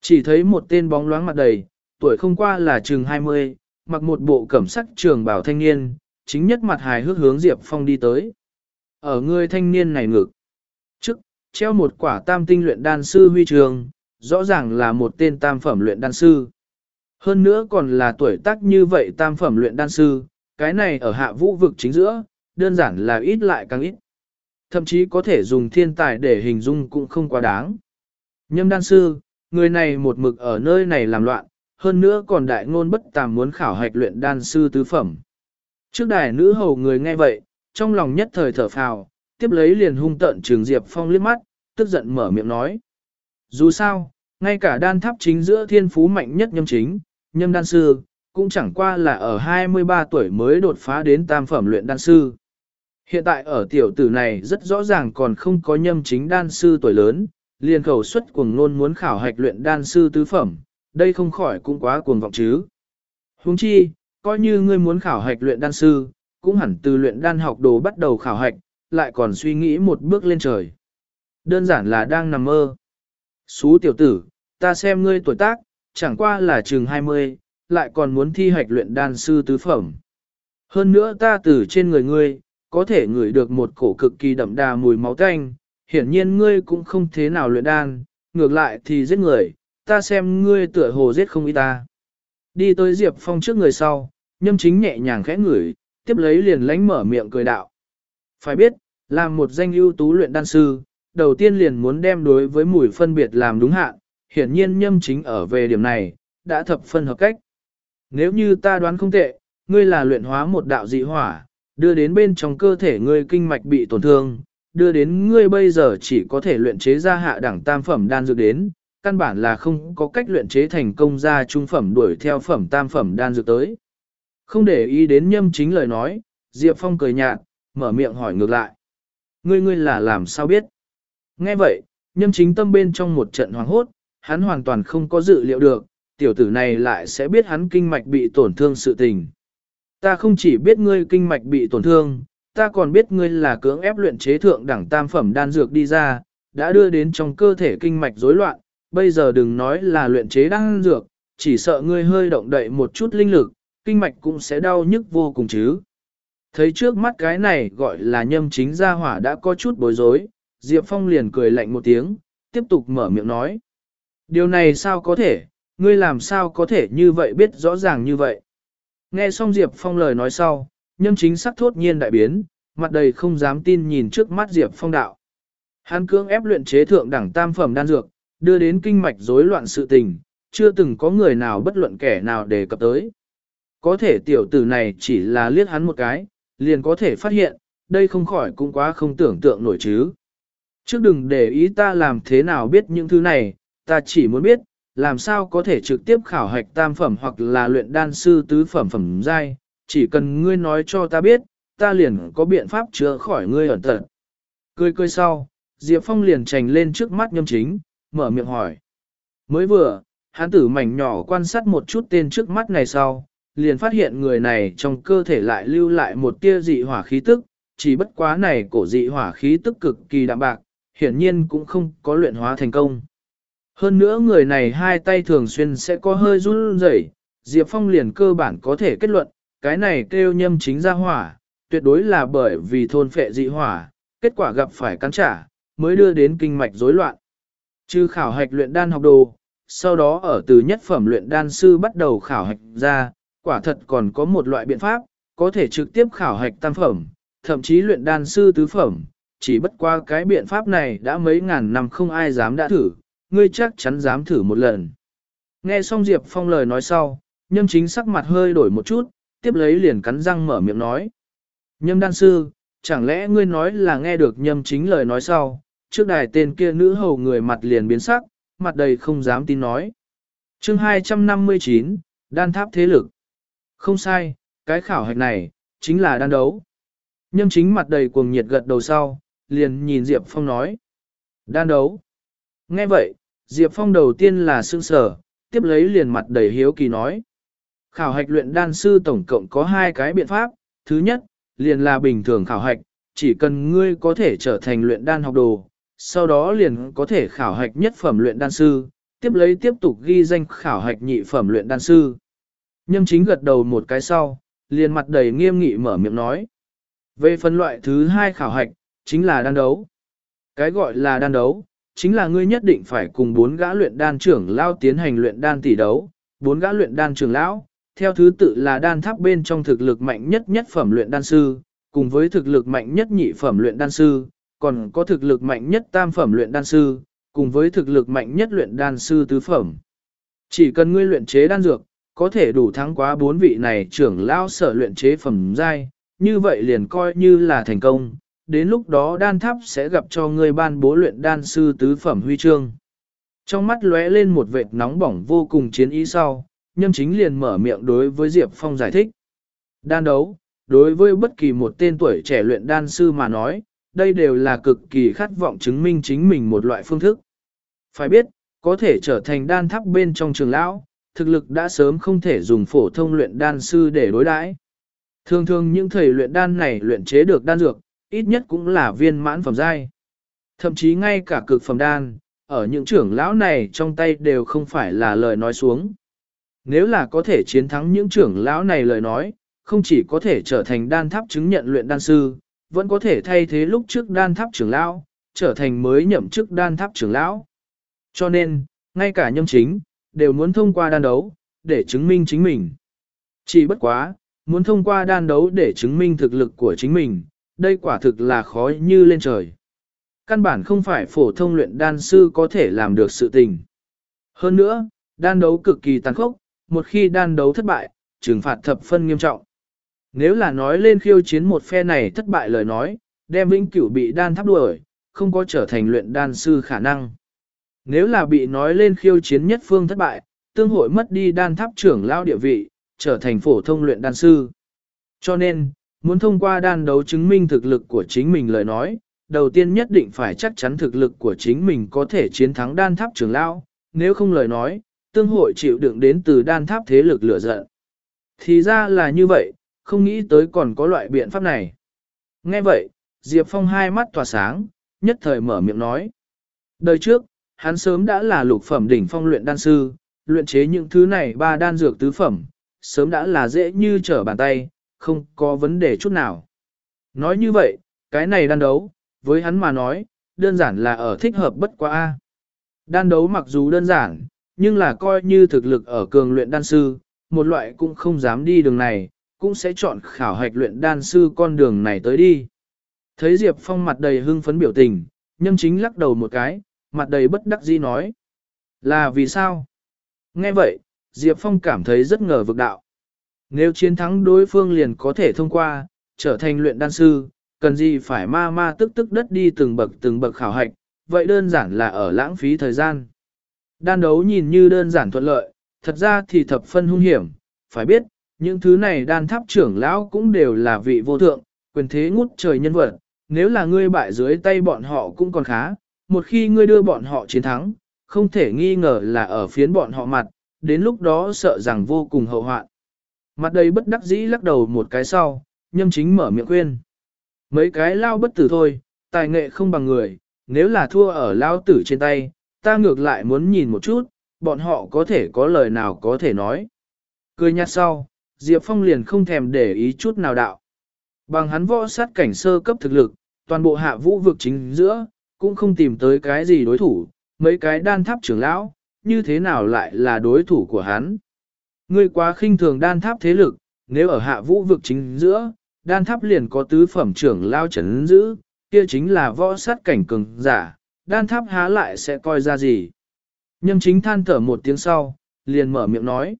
Chỉ thấy một tên bóng loáng mặt đầy, tuổi không qua là chừng 20, mặc một bộ cẩm sắc trường bảo thanh niên, chính nhất mặt hài hước hướng Diệp Phong đi tới. Ở người thanh niên này ngực, trước, treo một quả tam tinh luyện đan sư huy trường, rõ ràng là một tên tam phẩm luyện đan sư. Hơn nữa còn là tuổi tác như vậy tam phẩm luyện đan sư, cái này ở hạ vũ vực chính giữa, đơn giản là ít lại càng ít. Thậm chí có thể dùng thiên tài để hình dung cũng không quá đáng. Nhâm đan sư, người này một mực ở nơi này làm loạn, hơn nữa còn đại ngôn bất tàm muốn khảo hạch luyện đan sư tứ phẩm. Trước đài nữ hầu người nghe vậy, trong lòng nhất thời thở phào, tiếp lấy liền hung tận trường Diệp Phong liếc mắt, tức giận mở miệng nói. Dù sao, ngay cả đan tháp chính giữa thiên phú mạnh nhất nhâm chính, nhâm đan sư, cũng chẳng qua là ở 23 tuổi mới đột phá đến tam phẩm luyện đan sư. Hiện tại ở tiểu tử này rất rõ ràng còn không có nhâm chính đan sư tuổi lớn, liền khẩu xuất cuồng nôn muốn khảo hạch luyện đan sư tứ phẩm, đây không khỏi cũng quá cuồng vọng chứ. Huống chi, coi như ngươi muốn khảo hạch luyện đan sư, cũng hẳn từ luyện đan học đồ bắt đầu khảo hạch, lại còn suy nghĩ một bước lên trời. Đơn giản là đang nằm mơ. Xú tiểu tử, ta xem ngươi tuổi tác, chẳng qua là chừng 20, lại còn muốn thi hạch luyện đan sư tứ phẩm. Hơn nữa ta từ trên người ngươi, có thể ngửi được một cổ cực kỳ đậm đà mùi máu tanh, hiển nhiên ngươi cũng không thế nào luyện đan, ngược lại thì giết người, ta xem ngươi tựa hồ giết không ý ta. Đi tới Diệp Phong trước người sau, nhâm chính nhẹ nhàng khẽ ngửi, tiếp lấy liền lánh mở miệng cười đạo. Phải biết, làm một danh ưu tú luyện đan sư, đầu tiên liền muốn đem đối với mùi phân biệt làm đúng hạn, hiển nhiên nhâm chính ở về điểm này, đã thập phân hợp cách. Nếu như ta đoán không tệ, ngươi là luyện hóa một đạo dị hỏa, đưa đến bên trong cơ thể ngươi kinh mạch bị tổn thương, đưa đến ngươi bây giờ chỉ có thể luyện chế ra hạ đẳng tam phẩm đan dược đến, căn bản là không có cách luyện chế thành công ra trung phẩm đuổi theo phẩm tam phẩm đan dược tới. Không để ý đến nhâm chính lời nói, Diệp Phong cười nhạt, mở miệng hỏi ngược lại. Ngươi ngươi là làm sao biết? Nghe vậy, nhâm chính tâm bên trong một trận hoàng hốt, hắn hoàn toàn không có dự liệu được, tiểu tử này lại sẽ biết hắn kinh mạch bị tổn thương sự tình. Ta không chỉ biết ngươi kinh mạch bị tổn thương, ta còn biết ngươi là cưỡng ép luyện chế thượng đẳng tam phẩm đan dược đi ra, đã đưa đến trong cơ thể kinh mạch rối loạn, bây giờ đừng nói là luyện chế đan dược, chỉ sợ ngươi hơi động đậy một chút linh lực, kinh mạch cũng sẽ đau nhức vô cùng chứ. Thấy trước mắt cái này gọi là nhâm chính gia hỏa đã có chút bối rối, Diệp Phong liền cười lạnh một tiếng, tiếp tục mở miệng nói. Điều này sao có thể, ngươi làm sao có thể như vậy biết rõ ràng như vậy. Nghe xong Diệp Phong lời nói sau, Nhân chính sắc thốt nhiên đại biến, mặt đầy không dám tin nhìn trước mắt Diệp Phong đạo. Hắn cưỡng ép luyện chế thượng đẳng tam phẩm đan dược, đưa đến kinh mạch rối loạn sự tình, chưa từng có người nào bất luận kẻ nào đề cập tới. Có thể tiểu tử này chỉ là liếc hắn một cái, liền có thể phát hiện, đây không khỏi cũng quá không tưởng tượng nổi chứ. Trước đừng để ý ta làm thế nào biết những thứ này, ta chỉ muốn biết, làm sao có thể trực tiếp khảo hạch tam phẩm hoặc là luyện đan sư tứ phẩm phẩm giai, chỉ cần ngươi nói cho ta biết, ta liền có biện pháp chữa khỏi ngươi ẩn tật. Cười cười sau, Diệp Phong liền trành lên trước mắt nhâm chính, mở miệng hỏi. Mới vừa, hán tử mảnh nhỏ quan sát một chút tên trước mắt này sau, liền phát hiện người này trong cơ thể lại lưu lại một tia dị hỏa khí tức, chỉ bất quá này cổ dị hỏa khí tức cực kỳ đạm bạc, hiển nhiên cũng không có luyện hóa thành công. Hơn nữa người này hai tay thường xuyên sẽ có hơi run rẩy, Diệp Phong liền cơ bản có thể kết luận, cái này kêu nhâm chính ra hỏa, tuyệt đối là bởi vì thôn phệ dị hỏa, kết quả gặp phải cắn trả, mới đưa đến kinh mạch rối loạn. chứ khảo hạch luyện đan học đồ, sau đó ở từ nhất phẩm luyện đan sư bắt đầu khảo hạch ra, quả thật còn có một loại biện pháp, có thể trực tiếp khảo hạch tam phẩm, thậm chí luyện đan sư tứ phẩm, chỉ bất qua cái biện pháp này đã mấy ngàn năm không ai dám đã thử, ngươi chắc chắn dám thử một lần. Nghe xong Diệp Phong lời nói sau, nhâm chính sắc mặt hơi đổi một chút, tiếp lấy liền cắn răng mở miệng nói. Nhâm đan sư, chẳng lẽ ngươi nói là nghe được nhâm chính lời nói sau, trước đài tên kia nữ hầu người mặt liền biến sắc, mặt đầy không dám tin nói. chương 259, đan tháp thế lực. Không sai, cái khảo hạch này, chính là đan đấu. Nhâm chính mặt đầy cuồng nhiệt gật đầu sau, liền nhìn Diệp Phong nói. Đan đấu. Nghe vậy, Diệp Phong đầu tiên là sương sở, tiếp lấy liền mặt đầy hiếu kỳ nói. Khảo hạch luyện đan sư tổng cộng có hai cái biện pháp, thứ nhất, liền là bình thường khảo hạch, chỉ cần ngươi có thể trở thành luyện đan học đồ, sau đó liền có thể khảo hạch nhất phẩm luyện đan sư, tiếp lấy tiếp tục ghi danh khảo hạch nhị phẩm luyện đan sư. Nhâm chính gật đầu một cái sau, liền mặt đầy nghiêm nghị mở miệng nói. Về phân loại thứ hai khảo hạch, chính là đan đấu. Cái gọi là đan đấu, chính là ngươi nhất định phải cùng bốn gã luyện đan trưởng lao tiến hành luyện đan tỷ đấu, bốn gã luyện đan trưởng lão, theo thứ tự là đan tháp bên trong thực lực mạnh nhất nhất phẩm luyện đan sư, cùng với thực lực mạnh nhất nhị phẩm luyện đan sư, còn có thực lực mạnh nhất tam phẩm luyện đan sư, cùng với thực lực mạnh nhất luyện đan sư tứ phẩm. Chỉ cần ngươi luyện chế đan dược, có thể đủ thắng quá bốn vị này trưởng lão sở luyện chế phẩm giai, như vậy liền coi như là thành công, đến lúc đó đan tháp sẽ gặp cho ngươi ban bố luyện đan sư tứ phẩm huy chương. Trong mắt lóe lên một vệt nóng bỏng vô cùng chiến ý sau, nhâm chính liền mở miệng đối với Diệp Phong giải thích. Đan đấu, đối với bất kỳ một tên tuổi trẻ luyện đan sư mà nói, đây đều là cực kỳ khát vọng chứng minh chính mình một loại phương thức. Phải biết, có thể trở thành đan tháp bên trong trường lão, thực lực đã sớm không thể dùng phổ thông luyện đan sư để đối đãi. Thường thường những thầy luyện đan này luyện chế được đan dược, ít nhất cũng là viên mãn phẩm giai. Thậm chí ngay cả cực phẩm đan, ở những trưởng lão này trong tay đều không phải là lời nói xuống. Nếu là có thể chiến thắng những trưởng lão này lời nói, không chỉ có thể trở thành đan tháp chứng nhận luyện đan sư, vẫn có thể thay thế lúc trước đan tháp trưởng lão, trở thành mới nhậm chức đan tháp trưởng lão. Cho nên, ngay cả nhâm chính, đều muốn thông qua đan đấu, để chứng minh chính mình. Chỉ bất quá, muốn thông qua đan đấu để chứng minh thực lực của chính mình, đây quả thực là khó như lên trời. Căn bản không phải phổ thông luyện đan sư có thể làm được sự tình. Hơn nữa, đan đấu cực kỳ tàn khốc, một khi đan đấu thất bại, trừng phạt thập phân nghiêm trọng. Nếu là nói lên khiêu chiến một phe này thất bại lời nói, đem vĩnh cửu bị đan tháp đuổi, không có trở thành luyện đan sư khả năng. Nếu là bị nói lên khiêu chiến nhất phương thất bại, tương hội mất đi đan tháp trưởng lao địa vị, trở thành phổ thông luyện đan sư. Cho nên, muốn thông qua đan đấu chứng minh thực lực của chính mình lời nói, đầu tiên nhất định phải chắc chắn thực lực của chính mình có thể chiến thắng đan tháp trưởng lão, nếu không lời nói, tương hội chịu đựng đến từ đan tháp thế lực lửa giận. Thì ra là như vậy, không nghĩ tới còn có loại biện pháp này. Nghe vậy, Diệp Phong hai mắt tỏa sáng, nhất thời mở miệng nói. Đời trước, hắn sớm đã là lục phẩm đỉnh phong luyện đan sư, luyện chế những thứ này ba đan dược tứ phẩm, sớm đã là dễ như trở bàn tay, không có vấn đề chút nào. Nói như vậy, cái này đan đấu, với hắn mà nói, đơn giản là ở thích hợp bất quá. a. Đan đấu mặc dù đơn giản, nhưng là coi như thực lực ở cường luyện đan sư, một loại cũng không dám đi đường này, cũng sẽ chọn khảo hạch luyện đan sư con đường này tới đi. Thấy Diệp Phong mặt đầy hưng phấn biểu tình, nhâm chính lắc đầu một cái, mặt đầy bất đắc dĩ nói. Là vì sao? Nghe vậy, Diệp Phong cảm thấy rất ngờ vực đạo. Nếu chiến thắng đối phương liền có thể thông qua, trở thành luyện đan sư, cần gì phải ma ma tức tức đất đi từng bậc từng bậc khảo hạch, vậy đơn giản là ở lãng phí thời gian. Đan đấu nhìn như đơn giản thuận lợi, thật ra thì thập phân hung hiểm, phải biết, những thứ này đan tháp trưởng lão cũng đều là vị vô thượng, quyền thế ngút trời nhân vật, nếu là ngươi bại dưới tay bọn họ cũng còn khá, một khi ngươi đưa bọn họ chiến thắng, không thể nghi ngờ là ở phiến bọn họ mặt, đến lúc đó sợ rằng vô cùng hậu hoạn. Mặt đầy bất đắc dĩ lắc đầu một cái sau, nhâm chính mở miệng khuyên. Mấy cái lao bất tử thôi, tài nghệ không bằng người, nếu là thua ở lao tử trên tay, ta ngược lại muốn nhìn một chút, bọn họ có thể có lời nào có thể nói. Cười nhạt sau, Diệp Phong liền không thèm để ý chút nào đạo. Bằng hắn võ sát cảnh sơ cấp thực lực, toàn bộ hạ vũ vực chính giữa, cũng không tìm tới cái gì đối thủ, mấy cái đan tháp trưởng lão, như thế nào lại là đối thủ của hắn. Ngươi quá khinh thường đan tháp thế lực, nếu ở hạ vũ vực chính giữa, đan tháp liền có tứ phẩm trưởng lao chấn giữ, kia chính là võ sát cảnh cường giả, đan tháp há lại sẽ coi ra gì. Nhâm chính than thở một tiếng sau, liền mở miệng nói.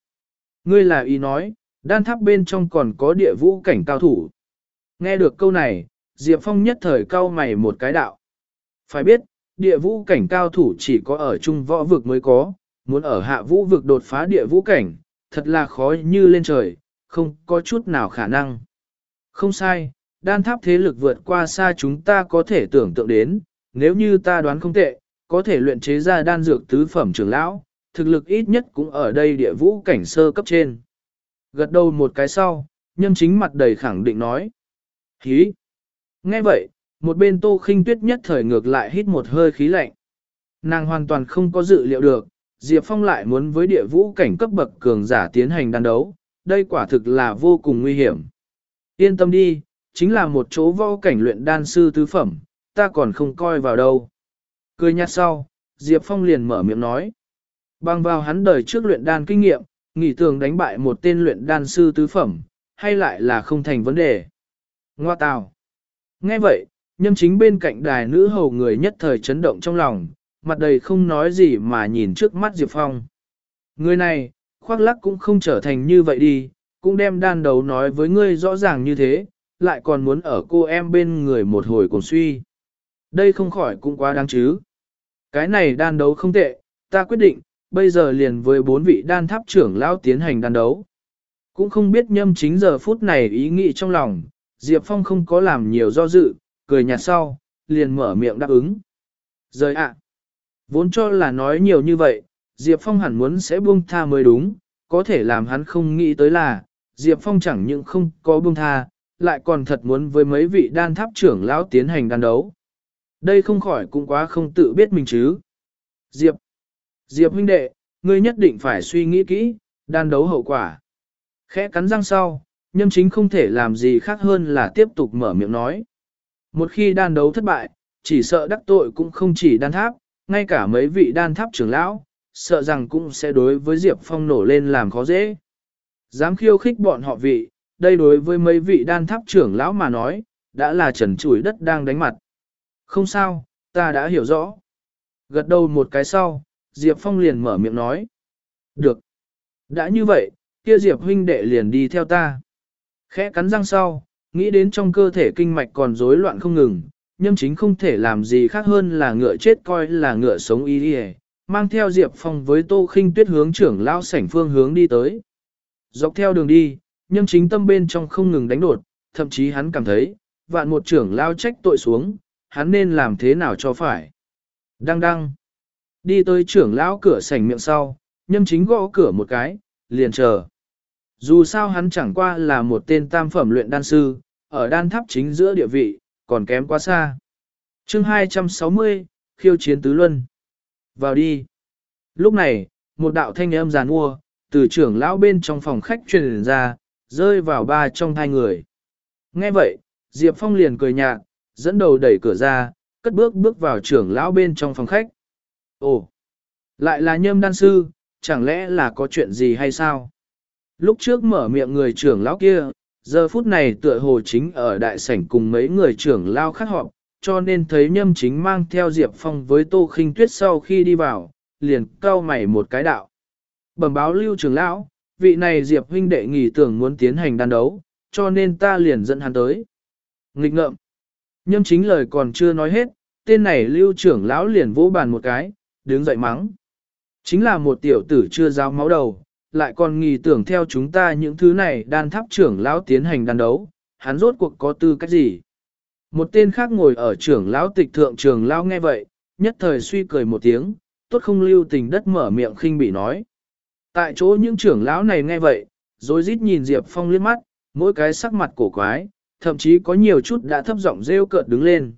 Ngươi là ý nói, đan tháp bên trong còn có địa vũ cảnh cao thủ. Nghe được câu này, Diệp Phong nhất thời cao mày một cái đạo. Phải biết, địa vũ cảnh cao thủ chỉ có ở trung võ vực mới có, muốn ở hạ vũ vực đột phá địa vũ cảnh, thật là khó như lên trời, không có chút nào khả năng. Không sai, đan tháp thế lực vượt qua xa chúng ta có thể tưởng tượng đến, nếu như ta đoán không tệ, có thể luyện chế ra đan dược tứ phẩm trưởng lão, thực lực ít nhất cũng ở đây địa vũ cảnh sơ cấp trên. Gật đầu một cái sau, nhâm chính mặt đầy khẳng định nói. Hí! Nghe vậy, một bên tô khinh tuyết nhất thời ngược lại hít một hơi khí lạnh. Nàng hoàn toàn không có dự liệu được, Diệp Phong lại muốn với địa vũ cảnh cấp bậc cường giả tiến hành đan đấu, đây quả thực là vô cùng nguy hiểm. Yên tâm đi, chính là một chỗ võ cảnh luyện đan sư tứ phẩm, ta còn không coi vào đâu. Cười nhạt sau, Diệp Phong liền mở miệng nói. Bằng vào hắn đời trước luyện đan kinh nghiệm, nghĩ tường đánh bại một tên luyện đan sư tứ phẩm, hay lại là không thành vấn đề. Ngoa tào. Nghe vậy, nhâm chính bên cạnh đài nữ hầu người nhất thời chấn động trong lòng, mặt đầy không nói gì mà nhìn trước mắt Diệp Phong. Người này, khoác lắc cũng không trở thành như vậy đi, cũng đem đan đấu nói với ngươi rõ ràng như thế, lại còn muốn ở cô em bên người một hồi cùng suy. Đây không khỏi cũng quá đáng chứ. Cái này đan đấu không tệ, ta quyết định, bây giờ liền với bốn vị đan tháp trưởng lão tiến hành đan đấu. Cũng không biết nhâm chính giờ phút này ý nghĩ trong lòng, Diệp Phong không có làm nhiều do dự, cười nhạt sau, liền mở miệng đáp ứng. Rời ạ! Vốn cho là nói nhiều như vậy, Diệp Phong hẳn muốn sẽ buông tha mới đúng, có thể làm hắn không nghĩ tới là, Diệp Phong chẳng những không có buông tha, lại còn thật muốn với mấy vị đan tháp trưởng lão tiến hành đan đấu. Đây không khỏi cũng quá không tự biết mình chứ. Diệp! Diệp huynh đệ, ngươi nhất định phải suy nghĩ kỹ, đan đấu hậu quả. Khẽ cắn răng sau, nhâm chính không thể làm gì khác hơn là tiếp tục mở miệng nói. Một khi đan đấu thất bại, chỉ sợ đắc tội cũng không chỉ đan tháp, ngay cả mấy vị đan tháp trưởng lão, sợ rằng cũng sẽ đối với Diệp Phong nổ lên làm khó dễ. Dám khiêu khích bọn họ vị, đây đối với mấy vị đan tháp trưởng lão mà nói, đã là trần chủi đất đang đánh mặt. Không sao, ta đã hiểu rõ. Gật đầu một cái sau, Diệp Phong liền mở miệng nói. Được. Đã như vậy, kia Diệp huynh đệ liền đi theo ta. Khẽ cắn răng sau, nghĩ đến trong cơ thể kinh mạch còn rối loạn không ngừng, nhâm chính không thể làm gì khác hơn là ngựa chết coi là ngựa sống y đi mang theo Diệp Phong với Tô Khinh Tuyết hướng trưởng lao sảnh phương hướng đi tới. Dọc theo đường đi, nhâm chính tâm bên trong không ngừng đánh đột, thậm chí hắn cảm thấy, vạn một trưởng lao trách tội xuống, hắn nên làm thế nào cho phải. Đăng đăng. Đi tới trưởng lão cửa sảnh miệng sau, nhâm chính gõ cửa một cái, liền chờ. Dù sao hắn chẳng qua là một tên tam phẩm luyện đan sư, ở đan tháp chính giữa địa vị, còn kém quá xa. chương 260, khiêu chiến tứ luân. Vào đi. Lúc này, một đạo thanh âm giàn mua, từ trưởng lão bên trong phòng khách truyền ra, rơi vào ba trong hai người. Nghe vậy, Diệp Phong liền cười nhạt, dẫn đầu đẩy cửa ra, cất bước bước vào trưởng lão bên trong phòng khách. Ồ, lại là nhâm đan sư, chẳng lẽ là có chuyện gì hay sao? Lúc trước mở miệng người trưởng lão kia, giờ phút này tựa hồ chính ở đại sảnh cùng mấy người trưởng lao khác họp, cho nên thấy nhâm chính mang theo Diệp Phong với Tô Khinh Tuyết sau khi đi vào, liền cau mày một cái đạo. Bẩm báo lưu trưởng lão, vị này Diệp huynh đệ nghỉ tưởng muốn tiến hành đan đấu, cho nên ta liền dẫn hắn tới. Nghịch ngợm. Nhâm chính lời còn chưa nói hết, tên này lưu trưởng lão liền vỗ bàn một cái, đứng dậy mắng. Chính là một tiểu tử chưa giao máu đầu, lại còn nghi tưởng theo chúng ta những thứ này đan tháp trưởng lão tiến hành đan đấu, hắn rốt cuộc có tư cách gì. Một tên khác ngồi ở trưởng lão tịch thượng trưởng lão nghe vậy, nhất thời suy cười một tiếng, tốt không lưu tình đất mở miệng khinh bị nói. Tại chỗ những trưởng lão này nghe vậy, rồi rít nhìn Diệp Phong liếc mắt, mỗi cái sắc mặt cổ quái, thậm chí có nhiều chút đã thấp giọng rêu cợt đứng lên.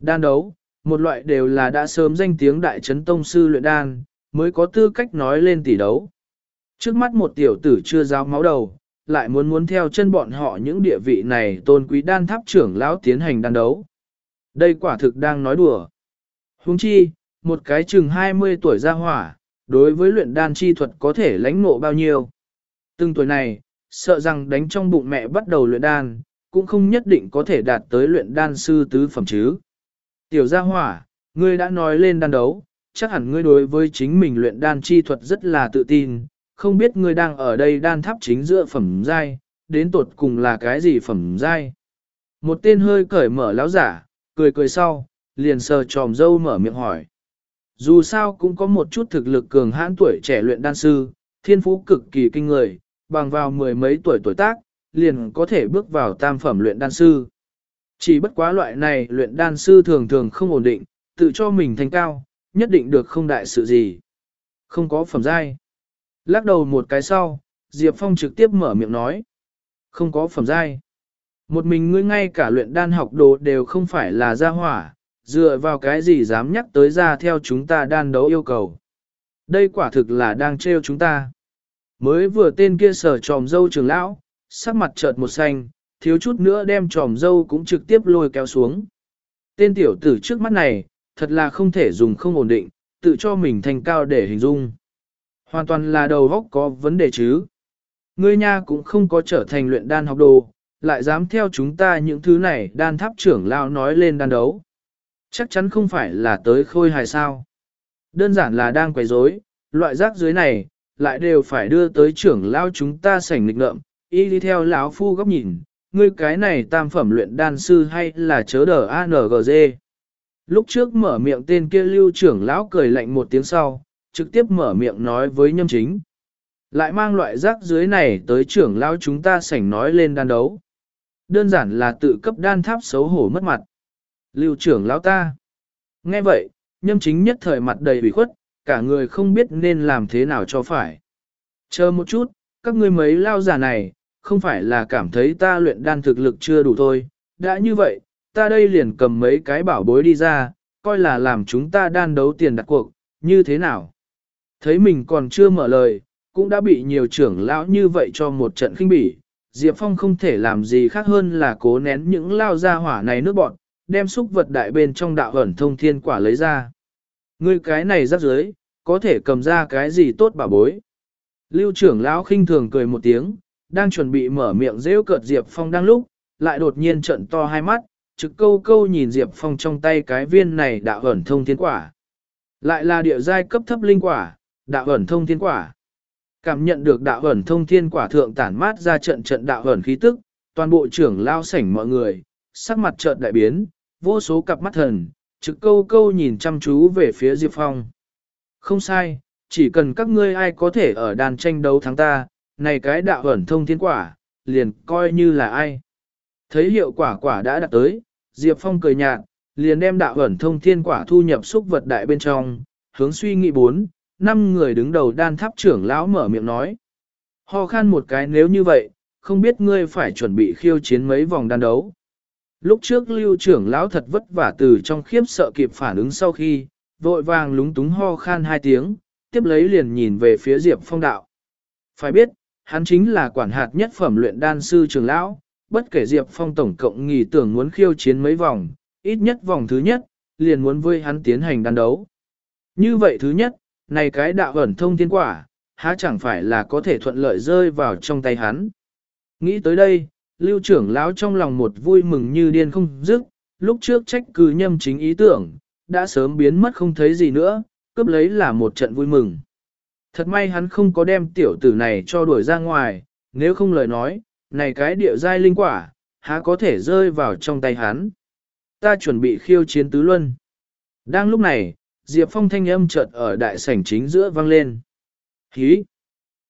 Đan đấu, một loại đều là đã sớm danh tiếng đại trấn tông sư luyện đan, mới có tư cách nói lên tỷ đấu. Trước mắt một tiểu tử chưa giáo máu đầu, lại muốn muốn theo chân bọn họ những địa vị này tôn quý đan tháp trưởng lão tiến hành đan đấu. Đây quả thực đang nói đùa. Huống chi, một cái chừng 20 tuổi ra hỏa, đối với luyện đan chi thuật có thể lãnh ngộ bao nhiêu. Từng tuổi này, sợ rằng đánh trong bụng mẹ bắt đầu luyện đan, cũng không nhất định có thể đạt tới luyện đan sư tứ phẩm chứ. Tiểu gia hỏa, ngươi đã nói lên đan đấu, chắc hẳn ngươi đối với chính mình luyện đan chi thuật rất là tự tin, không biết ngươi đang ở đây đan tháp chính giữa phẩm giai, đến tột cùng là cái gì phẩm giai. Một tên hơi cởi mở láo giả, cười cười sau, liền sờ tròm dâu mở miệng hỏi. Dù sao cũng có một chút thực lực cường hãn tuổi trẻ luyện đan sư, thiên phú cực kỳ kinh người, bằng vào mười mấy tuổi tuổi tác, liền có thể bước vào tam phẩm luyện đan sư. Chỉ bất quá loại này luyện đan sư thường thường không ổn định, tự cho mình thành cao, nhất định được không đại sự gì. Không có phẩm giai. Lắc đầu một cái sau, Diệp Phong trực tiếp mở miệng nói. Không có phẩm giai. Một mình ngươi ngay cả luyện đan học đồ đều không phải là gia hỏa, dựa vào cái gì dám nhắc tới ra theo chúng ta đan đấu yêu cầu. Đây quả thực là đang trêu chúng ta. Mới vừa tên kia sở tròm dâu trường lão, sắc mặt chợt một xanh, thiếu chút nữa đem tròm dâu cũng trực tiếp lôi kéo xuống. Tên tiểu tử trước mắt này, thật là không thể dùng không ổn định, tự cho mình thành cao để hình dung. Hoàn toàn là đầu góc có vấn đề chứ. Ngươi nha cũng không có trở thành luyện đan học đồ, lại dám theo chúng ta những thứ này đan tháp trưởng lao nói lên đan đấu. Chắc chắn không phải là tới khôi hài sao. Đơn giản là đang quấy rối, loại rác dưới này, lại đều phải đưa tới trưởng lao chúng ta sảnh lịch ngợm, y đi theo lão phu góc nhìn, ngươi cái này tam phẩm luyện đan sư hay là chớ đờ ANGZ. Lúc trước mở miệng tên kia lưu trưởng lão cười lạnh một tiếng sau, trực tiếp mở miệng nói với nhâm chính. Lại mang loại rác dưới này tới trưởng lão chúng ta sảnh nói lên đan đấu. Đơn giản là tự cấp đan tháp xấu hổ mất mặt. Lưu trưởng lão ta. Nghe vậy, nhâm chính nhất thời mặt đầy ủy khuất, cả người không biết nên làm thế nào cho phải. Chờ một chút, các ngươi mấy lao giả này, không phải là cảm thấy ta luyện đan thực lực chưa đủ thôi. Đã như vậy, ta đây liền cầm mấy cái bảo bối đi ra, coi là làm chúng ta đan đấu tiền đặt cuộc, như thế nào? Thấy mình còn chưa mở lời, cũng đã bị nhiều trưởng lão như vậy cho một trận khinh bỉ. Diệp Phong không thể làm gì khác hơn là cố nén những lao ra hỏa này nước bọn, đem xúc vật đại bên trong đạo ẩn thông thiên quả lấy ra. Ngươi cái này rắc dưới, có thể cầm ra cái gì tốt bảo bối. Lưu trưởng lão khinh thường cười một tiếng, đang chuẩn bị mở miệng rêu cợt Diệp Phong đang lúc, lại đột nhiên trận to hai mắt, trực câu câu nhìn Diệp Phong trong tay cái viên này đạo ẩn thông thiên quả. Lại là địa giai cấp thấp linh quả, đạo ẩn thông thiên quả. Cảm nhận được đạo ẩn thông thiên quả thượng tản mát ra trận trận đạo ẩn khí tức, toàn bộ trưởng lao sảnh mọi người, sắc mặt chợt đại biến, vô số cặp mắt thần, trực câu câu nhìn chăm chú về phía Diệp Phong. Không sai, chỉ cần các ngươi ai có thể ở đàn tranh đấu thắng ta, này cái đạo ẩn thông thiên quả, liền coi như là ai. Thấy hiệu quả quả đã đạt tới, Diệp Phong cười nhạt, liền đem đạo ẩn thông thiên quả thu nhập xúc vật đại bên trong, hướng suy nghĩ bốn, năm người đứng đầu đan tháp trưởng lão mở miệng nói. Ho khan một cái nếu như vậy, không biết ngươi phải chuẩn bị khiêu chiến mấy vòng đan đấu. Lúc trước lưu trưởng lão thật vất vả từ trong khiếp sợ kịp phản ứng sau khi, vội vàng lúng túng ho khan hai tiếng, tiếp lấy liền nhìn về phía Diệp Phong đạo. Phải biết, hắn chính là quản hạt nhất phẩm luyện đan sư trưởng lão, bất kể Diệp Phong tổng cộng nghỉ tưởng muốn khiêu chiến mấy vòng, ít nhất vòng thứ nhất, liền muốn với hắn tiến hành đan đấu. Như vậy thứ nhất, này cái đạo ẩn thông thiên quả, há chẳng phải là có thể thuận lợi rơi vào trong tay hắn. Nghĩ tới đây, lưu trưởng lão trong lòng một vui mừng như điên không dứt, lúc trước trách cứ nhâm chính ý tưởng, đã sớm biến mất không thấy gì nữa, cướp lấy là một trận vui mừng. Thật may hắn không có đem tiểu tử này cho đuổi ra ngoài, nếu không lời nói, này cái địa giai linh quả, há có thể rơi vào trong tay hắn. Ta chuẩn bị khiêu chiến tứ luân. Đang lúc này, Diệp Phong thanh âm chợt ở đại sảnh chính giữa vang lên. Hí!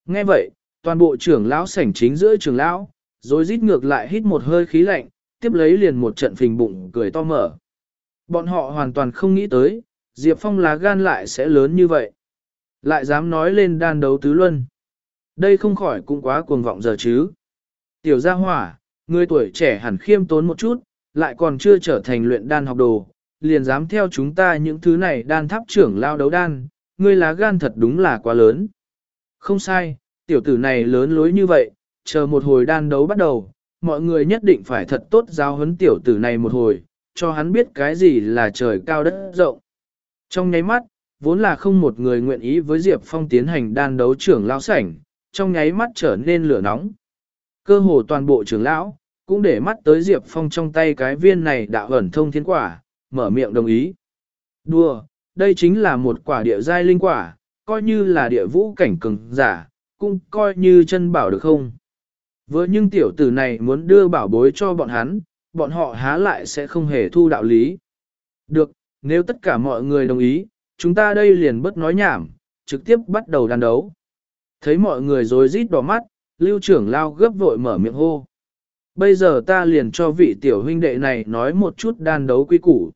Nghe vậy, toàn bộ trưởng lão sảnh chính giữa trưởng lão, rồi rít ngược lại hít một hơi khí lạnh, tiếp lấy liền một trận phình bụng cười to mở. Bọn họ hoàn toàn không nghĩ tới, Diệp Phong lá gan lại sẽ lớn như vậy. Lại dám nói lên đan đấu tứ luân. Đây không khỏi cũng quá cuồng vọng giờ chứ. Tiểu gia hỏa, người tuổi trẻ hẳn khiêm tốn một chút, lại còn chưa trở thành luyện đan học đồ, liền dám theo chúng ta những thứ này đan tháp trưởng lao đấu đan, ngươi lá gan thật đúng là quá lớn. Không sai, tiểu tử này lớn lối như vậy, chờ một hồi đan đấu bắt đầu, mọi người nhất định phải thật tốt giáo huấn tiểu tử này một hồi, cho hắn biết cái gì là trời cao đất rộng. Trong nháy mắt, vốn là không một người nguyện ý với Diệp Phong tiến hành đan đấu trưởng lão sảnh, trong nháy mắt trở nên lửa nóng. Cơ hồ toàn bộ trưởng lão, cũng để mắt tới Diệp Phong trong tay cái viên này đạo ẩn thông thiên quả, mở miệng đồng ý. Đùa, đây chính là một quả địa giai linh quả, coi như là địa vũ cảnh cường giả, cũng coi như chân bảo được không. Với nhưng tiểu tử này muốn đưa bảo bối cho bọn hắn, bọn họ há lại sẽ không hề thu đạo lý. Được, nếu tất cả mọi người đồng ý, chúng ta đây liền bất nói nhảm, trực tiếp bắt đầu đàn đấu. Thấy mọi người rối rít đỏ mắt, lưu trưởng lao gấp vội mở miệng hô. Bây giờ ta liền cho vị tiểu huynh đệ này nói một chút đan đấu quy củ.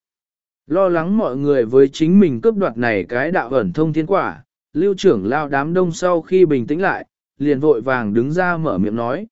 Lo lắng mọi người với chính mình cướp đoạt này cái đạo ẩn thông thiên quả, lưu trưởng lao đám đông sau khi bình tĩnh lại, liền vội vàng đứng ra mở miệng nói.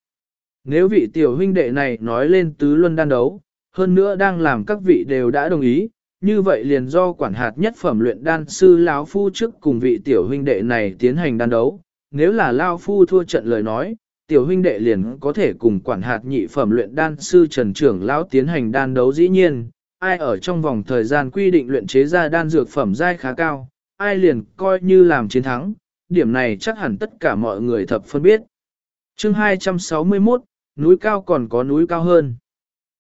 Nếu vị tiểu huynh đệ này nói lên tứ luân đan đấu, hơn nữa đang làm các vị đều đã đồng ý, như vậy liền do quản hạt nhất phẩm luyện đan sư lão phu trước cùng vị tiểu huynh đệ này tiến hành đan đấu. Nếu là lão phu thua trận lời nói, tiểu huynh đệ liền có thể cùng quản hạt nhị phẩm luyện đan sư Trần trưởng lão tiến hành đan đấu dĩ nhiên, ai ở trong vòng thời gian quy định luyện chế ra đan dược phẩm giai khá cao, ai liền coi như làm chiến thắng, điểm này chắc hẳn tất cả mọi người thập phân biết. Chương 261, núi cao còn có núi cao hơn.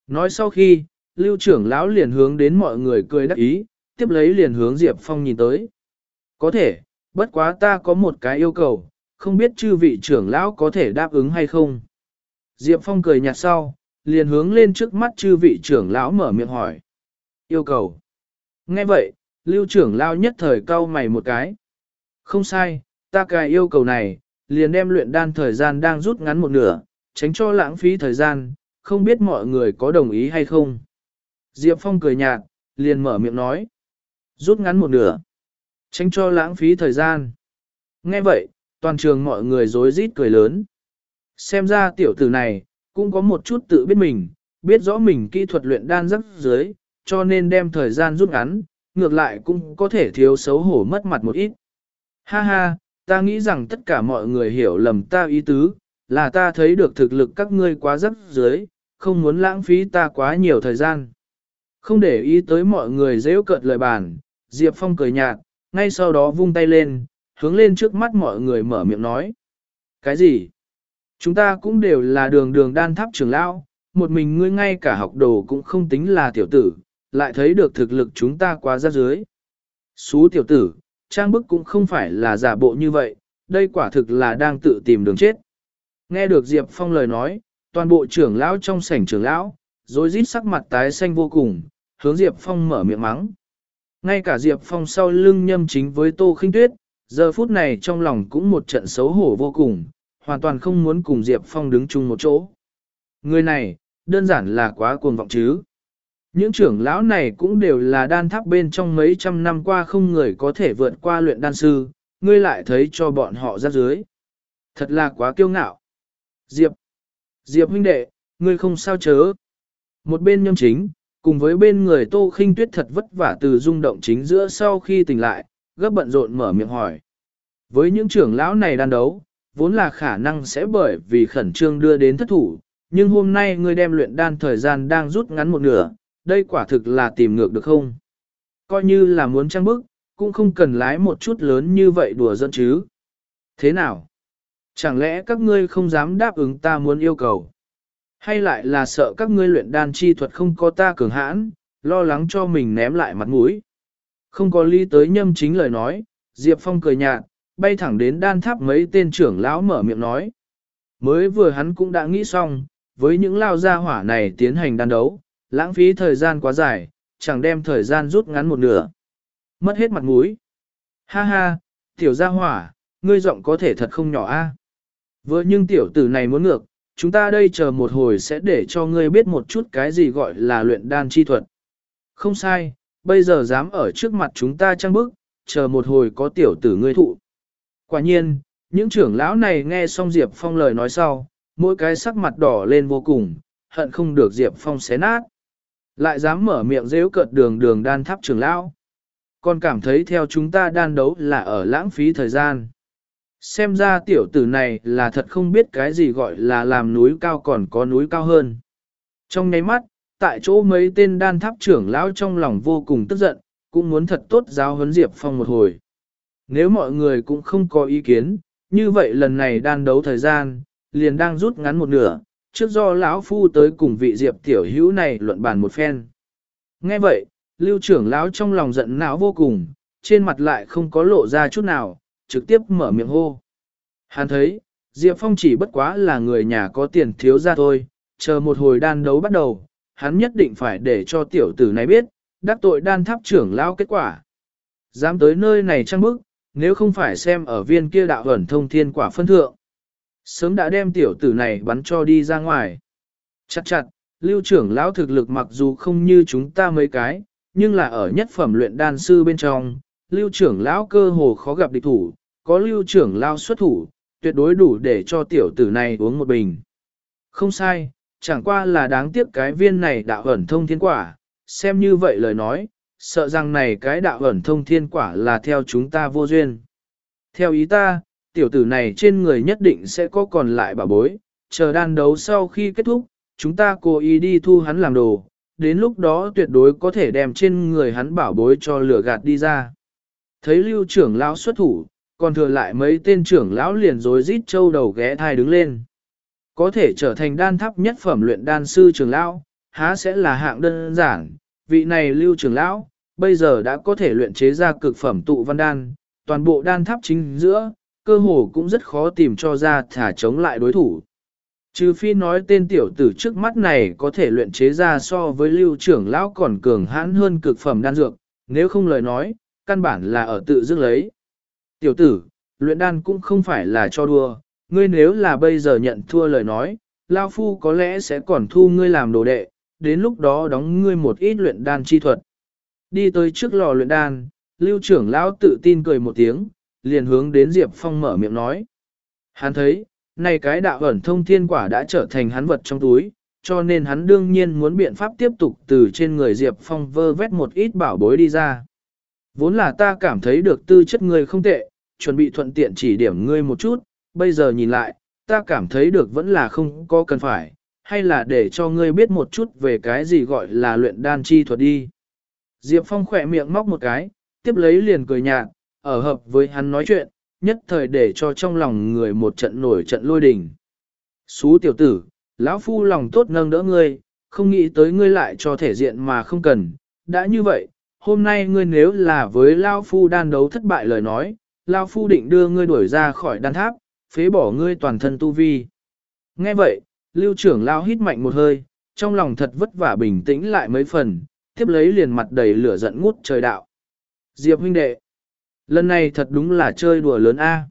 Nói sau khi, lưu trưởng lão liền hướng đến mọi người cười đắc ý, tiếp lấy liền hướng Diệp Phong nhìn tới. Có thể, bất quá ta có một cái yêu cầu, không biết chư vị trưởng lão có thể đáp ứng hay không. Diệp Phong cười nhạt sau, liền hướng lên trước mắt chư vị trưởng lão mở miệng hỏi. Yêu cầu. Nghe vậy, lưu trưởng lao nhất thời cau mày một cái. Không sai, ta cài yêu cầu này, liền đem luyện đan thời gian đang rút ngắn một nửa, tránh cho lãng phí thời gian, không biết mọi người có đồng ý hay không. Diệp Phong cười nhạt, liền mở miệng nói. Rút ngắn một nửa. Tránh cho lãng phí thời gian. Nghe vậy, toàn trường mọi người rối rít cười lớn. Xem ra tiểu tử này, cũng có một chút tự biết mình, biết rõ mình kỹ thuật luyện đan rất dưới, cho nên đem thời gian rút ngắn, ngược lại cũng có thể thiếu xấu hổ mất mặt một ít. Ha ha, ta nghĩ rằng tất cả mọi người hiểu lầm ta ý tứ, là ta thấy được thực lực các ngươi quá rất dưới, không muốn lãng phí ta quá nhiều thời gian. Không để ý tới mọi người dễ cợt lời bàn, Diệp Phong cười nhạt, ngay sau đó vung tay lên, hướng lên trước mắt mọi người mở miệng nói. Cái gì? Chúng ta cũng đều là đường đường đan tháp trưởng lão, một mình ngươi ngay cả học đồ cũng không tính là tiểu tử, lại thấy được thực lực chúng ta quá ra dưới. Xú tiểu tử, trang bức cũng không phải là giả bộ như vậy, đây quả thực là đang tự tìm đường chết. Nghe được Diệp Phong lời nói, toàn bộ trưởng lão trong sảnh trưởng lão, rồi rít sắc mặt tái xanh vô cùng, hướng Diệp Phong mở miệng mắng. Ngay cả Diệp Phong sau lưng nhâm chính với Tô Khinh Tuyết, giờ phút này trong lòng cũng một trận xấu hổ vô cùng, hoàn toàn không muốn cùng Diệp Phong đứng chung một chỗ. Người này, đơn giản là quá cuồng vọng chứ. Những trưởng lão này cũng đều là đan tháp bên trong mấy trăm năm qua không người có thể vượt qua luyện đan sư, ngươi lại thấy cho bọn họ ra dưới. Thật là quá kiêu ngạo. Diệp, Diệp huynh đệ, ngươi không sao chớ. Một bên nhâm chính, cùng với bên người tô khinh tuyết thật vất vả từ rung động chính giữa sau khi tỉnh lại, gấp bận rộn mở miệng hỏi. Với những trưởng lão này đan đấu, vốn là khả năng sẽ bởi vì khẩn trương đưa đến thất thủ, nhưng hôm nay ngươi đem luyện đan thời gian đang rút ngắn một nửa, đây quả thực là tìm ngược được không? Coi như là muốn trăng bức, cũng không cần lái một chút lớn như vậy đùa dẫn chứ. Thế nào? Chẳng lẽ các ngươi không dám đáp ứng ta muốn yêu cầu? Hay lại là sợ các ngươi luyện đan chi thuật không có ta cường hãn, lo lắng cho mình ném lại mặt mũi? Không có ly tới nhâm chính lời nói, Diệp Phong cười nhạt, bay thẳng đến đan tháp mấy tên trưởng lão mở miệng nói. Mới vừa hắn cũng đã nghĩ xong, với những lao gia hỏa này tiến hành đan đấu, lãng phí thời gian quá dài, chẳng đem thời gian rút ngắn một nửa. Mất hết mặt mũi. Ha ha, tiểu gia hỏa, ngươi giọng có thể thật không nhỏ a. Vừa nhưng tiểu tử này muốn ngược, chúng ta đây chờ một hồi sẽ để cho ngươi biết một chút cái gì gọi là luyện đan chi thuật. Không sai, bây giờ dám ở trước mặt chúng ta trăng bức, chờ một hồi có tiểu tử ngươi thụ. Quả nhiên, những trưởng lão này nghe xong Diệp Phong lời nói sau, mỗi cái sắc mặt đỏ lên vô cùng, hận không được Diệp Phong xé nát. Lại dám mở miệng rêu cợt đường đường đan tháp trưởng lão. Còn cảm thấy theo chúng ta đan đấu là ở lãng phí thời gian. Xem ra tiểu tử này là thật không biết cái gì gọi là làm núi cao còn có núi cao hơn. Trong nháy mắt, tại chỗ mấy tên đan tháp trưởng lão trong lòng vô cùng tức giận, cũng muốn thật tốt giáo huấn Diệp Phong một hồi. Nếu mọi người cũng không có ý kiến, như vậy lần này đan đấu thời gian, liền đang rút ngắn một nửa, trước do lão phu tới cùng vị Diệp tiểu hữu này luận bàn một phen. Nghe vậy, lưu trưởng lão trong lòng giận não vô cùng, trên mặt lại không có lộ ra chút nào, trực tiếp mở miệng hô. Hắn thấy, Diệp Phong chỉ bất quá là người nhà có tiền thiếu ra thôi, chờ một hồi đan đấu bắt đầu, hắn nhất định phải để cho tiểu tử này biết, đắc tội đan tháp trưởng lão kết quả. Dám tới nơi này trăng bức, nếu không phải xem ở viên kia đạo ẩn thông thiên quả phân thượng. Sớm đã đem tiểu tử này bắn cho đi ra ngoài. Chặt chặt, lưu trưởng lão thực lực mặc dù không như chúng ta mấy cái, nhưng là ở nhất phẩm luyện đan sư bên trong, lưu trưởng lão cơ hồ khó gặp địch thủ, có lưu trưởng lão xuất thủ, tuyệt đối đủ để cho tiểu tử này uống một bình. Không sai, chẳng qua là đáng tiếc cái viên này đạo ẩn thông thiên quả, xem như vậy lời nói, sợ rằng này cái đạo ẩn thông thiên quả là theo chúng ta vô duyên. Theo ý ta, tiểu tử này trên người nhất định sẽ có còn lại bảo bối, chờ đan đấu sau khi kết thúc, chúng ta cố ý đi thu hắn làm đồ, đến lúc đó tuyệt đối có thể đem trên người hắn bảo bối cho lửa gạt đi ra. Thấy lưu trưởng lão xuất thủ, còn thừa lại mấy tên trưởng lão liền rối rít châu đầu ghé thai đứng lên. Có thể trở thành đan tháp nhất phẩm luyện đan sư trưởng lão, há sẽ là hạng đơn giản, vị này lưu trưởng lão, bây giờ đã có thể luyện chế ra cực phẩm tụ văn đan, toàn bộ đan tháp chính giữa, cơ hồ cũng rất khó tìm cho ra thả chống lại đối thủ. Trừ phi nói tên tiểu tử trước mắt này có thể luyện chế ra so với lưu trưởng lão còn cường hãn hơn cực phẩm đan dược, nếu không lời nói, căn bản là ở tự dưng lấy. Tiểu tử, luyện đan cũng không phải là cho đùa, ngươi nếu là bây giờ nhận thua lời nói, Lao Phu có lẽ sẽ còn thu ngươi làm đồ đệ, đến lúc đó đóng ngươi một ít luyện đan chi thuật. Đi tới trước lò luyện đan, lưu trưởng lão tự tin cười một tiếng, liền hướng đến Diệp Phong mở miệng nói. Hắn thấy, này cái đạo ẩn thông thiên quả đã trở thành hắn vật trong túi, cho nên hắn đương nhiên muốn biện pháp tiếp tục từ trên người Diệp Phong vơ vét một ít bảo bối đi ra. Vốn là ta cảm thấy được tư chất ngươi không tệ, chuẩn bị thuận tiện chỉ điểm ngươi một chút, bây giờ nhìn lại, ta cảm thấy được vẫn là không có cần phải, hay là để cho ngươi biết một chút về cái gì gọi là luyện đan chi thuật đi. Diệp Phong khỏe miệng móc một cái, tiếp lấy liền cười nhạt, ở hợp với hắn nói chuyện, nhất thời để cho trong lòng người một trận nổi trận lôi đình. Xú tiểu tử, lão phu lòng tốt nâng đỡ ngươi, không nghĩ tới ngươi lại cho thể diện mà không cần. Đã như vậy, hôm nay ngươi nếu là với lão phu đan đấu thất bại lời nói, lão phu định đưa ngươi đuổi ra khỏi đan tháp, phế bỏ ngươi toàn thân tu vi. Nghe vậy, lưu trưởng lão hít mạnh một hơi, trong lòng thật vất vả bình tĩnh lại mấy phần, tiếp lấy liền mặt đầy lửa giận ngút trời đạo. Diệp huynh đệ, lần này thật đúng là chơi đùa lớn a.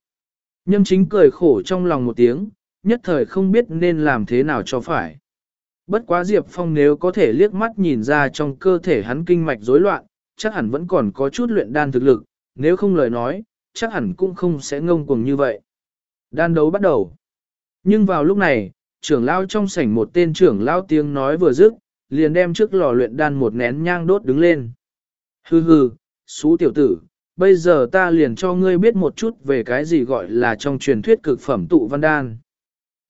Nhâm chính cười khổ trong lòng một tiếng, nhất thời không biết nên làm thế nào cho phải. Bất quá Diệp Phong nếu có thể liếc mắt nhìn ra trong cơ thể hắn kinh mạch rối loạn, chắc hẳn vẫn còn có chút luyện đan thực lực, nếu không lời nói, chắc hẳn cũng không sẽ ngông cuồng như vậy. Đan đấu bắt đầu. Nhưng vào lúc này, trưởng lao trong sảnh một tên trưởng lao tiếng nói vừa dứt, liền đem trước lò luyện đan một nén nhang đốt đứng lên. Hừ hừ, xú tiểu tử, bây giờ ta liền cho ngươi biết một chút về cái gì gọi là trong truyền thuyết cực phẩm tụ văn đan.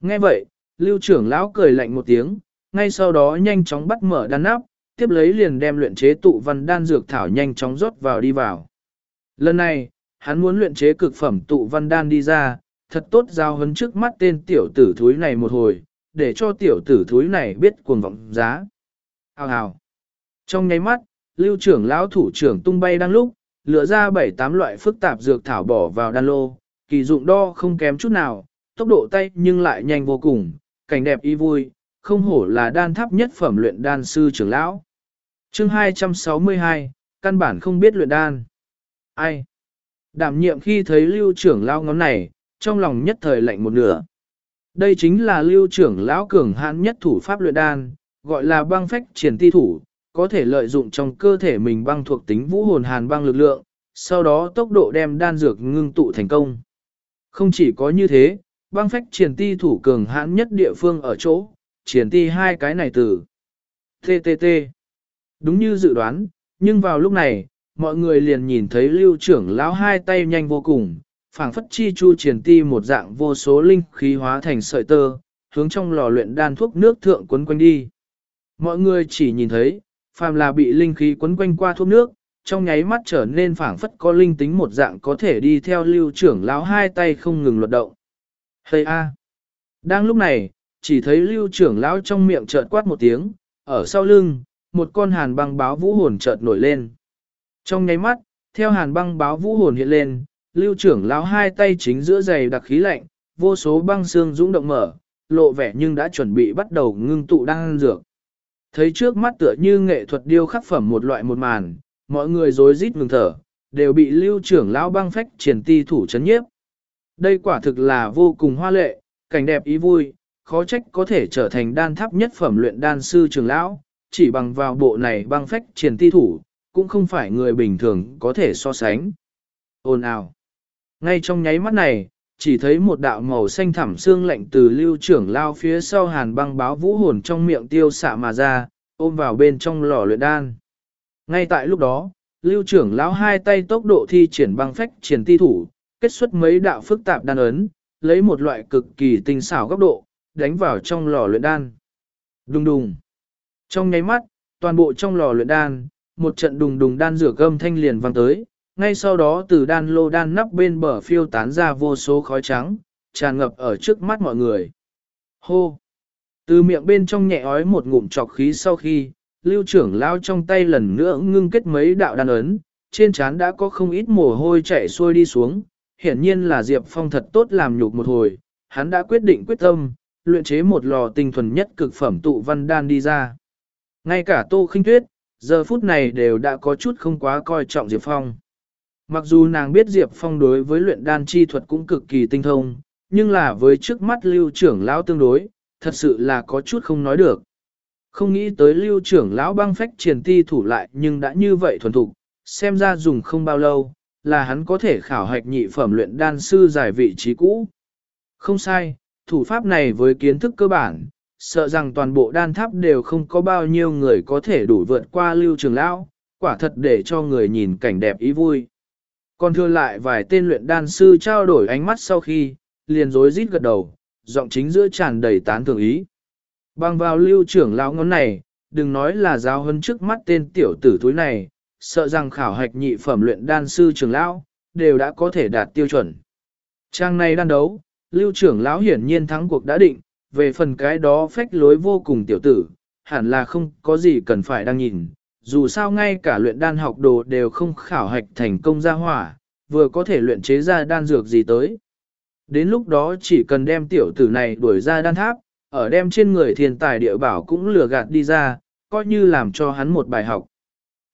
Nghe vậy, lưu trưởng lão cười lạnh một tiếng, ngay sau đó nhanh chóng bắt mở đan nắp, tiếp lấy liền đem luyện chế tụ văn đan dược thảo nhanh chóng rót vào đi vào. Lần này, hắn muốn luyện chế cực phẩm tụ văn đan đi ra, thật tốt giao hấn trước mắt tên tiểu tử thúi này một hồi, để cho tiểu tử thúi này biết cuồng vọng giá. Hào hào. Trong nháy mắt, lưu trưởng lão thủ trưởng tung bay đang lúc, lựa ra bảy tám loại phức tạp dược thảo bỏ vào đan lô, kỳ dụng đo không kém chút nào, tốc độ tay nhưng lại nhanh vô cùng, cảnh đẹp y vui, không hổ là đan tháp nhất phẩm luyện đan sư trưởng lão. Chương 262, căn bản không biết luyện đan. Ai? Đảm nhiệm khi thấy lưu trưởng lão ngón này, trong lòng nhất thời lạnh một nửa. Đây chính là lưu trưởng lão cường hãn nhất thủ pháp luyện đan, gọi là băng phách triển ti thủ, có thể lợi dụng trong cơ thể mình băng thuộc tính vũ hồn hàn băng lực lượng, sau đó tốc độ đem đan dược ngưng tụ thành công. Không chỉ có như thế, băng phách triển ti thủ cường hãn nhất địa phương ở chỗ, triển ti hai cái này từ TTT. Đúng như dự đoán, nhưng vào lúc này, mọi người liền nhìn thấy lưu trưởng lão hai tay nhanh vô cùng, phảng phất chi chu triển ti một dạng vô số linh khí hóa thành sợi tơ, hướng trong lò luyện đan thuốc nước thượng quấn quanh đi. Mọi người chỉ nhìn thấy, phàm là bị linh khí quấn quanh qua thuốc nước, trong nháy mắt trở nên phảng phất có linh tính một dạng có thể đi theo lưu trưởng lão hai tay không ngừng luật động. Hây a! Đang lúc này, chỉ thấy lưu trưởng lão trong miệng chợt quát một tiếng, ở sau lưng, một con hàn băng báo vũ hồn chợt nổi lên. Trong nháy mắt, theo hàn băng báo vũ hồn hiện lên, lưu trưởng lão hai tay chính giữa giày đặc khí lạnh, vô số băng xương dũng động mở, lộ vẻ nhưng đã chuẩn bị bắt đầu ngưng tụ đang dược. Thấy trước mắt tựa như nghệ thuật điêu khắc phẩm một loại một màn, mọi người rối rít ngừng thở, đều bị lưu trưởng lão băng phách triển ti thủ chấn nhiếp. Đây quả thực là vô cùng hoa lệ, cảnh đẹp ý vui, khó trách có thể trở thành đan tháp nhất phẩm luyện đan sư trưởng lão, chỉ bằng vào bộ này băng phách triển ti thủ, cũng không phải người bình thường có thể so sánh. Ôn ào. Ngay trong nháy mắt này, chỉ thấy một đạo màu xanh thẳm xương lạnh từ lưu trưởng lao phía sau hàn băng báo vũ hồn trong miệng tiêu xạ mà ra, ôm vào bên trong lò luyện đan. Ngay tại lúc đó, lưu trưởng lão hai tay tốc độ thi triển băng phách triển ti thủ, kết xuất mấy đạo phức tạp đan ấn, lấy một loại cực kỳ tinh xảo góc độ, đánh vào trong lò luyện đan. Đùng đùng. Trong nháy mắt, toàn bộ trong lò luyện đan, một trận đùng đùng đan rửa gâm thanh liền vang tới, ngay sau đó từ đan lô đan nắp bên bờ phiêu tán ra vô số khói trắng, tràn ngập ở trước mắt mọi người. Hô! Từ miệng bên trong nhẹ ói một ngụm trọc khí sau khi, lưu trưởng lao trong tay lần nữa ngưng kết mấy đạo đan ấn, trên trán đã có không ít mồ hôi chảy xuôi đi xuống, hiển nhiên là Diệp Phong thật tốt làm nhục một hồi, hắn đã quyết định quyết tâm, luyện chế một lò tinh thuần nhất cực phẩm tụ văn đan đi ra. Ngay cả Tô Khinh Tuyết, giờ phút này đều đã có chút không quá coi trọng Diệp Phong. Mặc dù nàng biết Diệp Phong đối với luyện đan chi thuật cũng cực kỳ tinh thông, nhưng là với trước mắt lưu trưởng lão tương đối, thật sự là có chút không nói được. Không nghĩ tới lưu trưởng lão băng phách triển ti thủ lại nhưng đã như vậy thuần thục, xem ra dùng không bao lâu, là hắn có thể khảo hạch nhị phẩm luyện đan sư giải vị trí cũ. Không sai, thủ pháp này với kiến thức cơ bản, sợ rằng toàn bộ đan tháp đều không có bao nhiêu người có thể đủ vượt qua lưu trưởng lão, quả thật để cho người nhìn cảnh đẹp ý vui. Còn thưa lại vài tên luyện đan sư trao đổi ánh mắt sau khi, liền rối rít gật đầu, giọng chính giữa tràn đầy tán thưởng ý. Bằng vào lưu trưởng lão ngón này, đừng nói là giáo hơn trước mắt tên tiểu tử túi này, sợ rằng khảo hạch nhị phẩm luyện đan sư trưởng lão, đều đã có thể đạt tiêu chuẩn. Trang này đan đấu, lưu trưởng lão hiển nhiên thắng cuộc đã định, về phần cái đó phách lối vô cùng tiểu tử, hẳn là không có gì cần phải đang nhìn, dù sao ngay cả luyện đan học đồ đều không khảo hạch thành công ra hỏa, vừa có thể luyện chế ra đan dược gì tới. Đến lúc đó chỉ cần đem tiểu tử này đuổi ra đan tháp, ở đem trên người thiên tài địa bảo cũng lừa gạt đi ra, coi như làm cho hắn một bài học.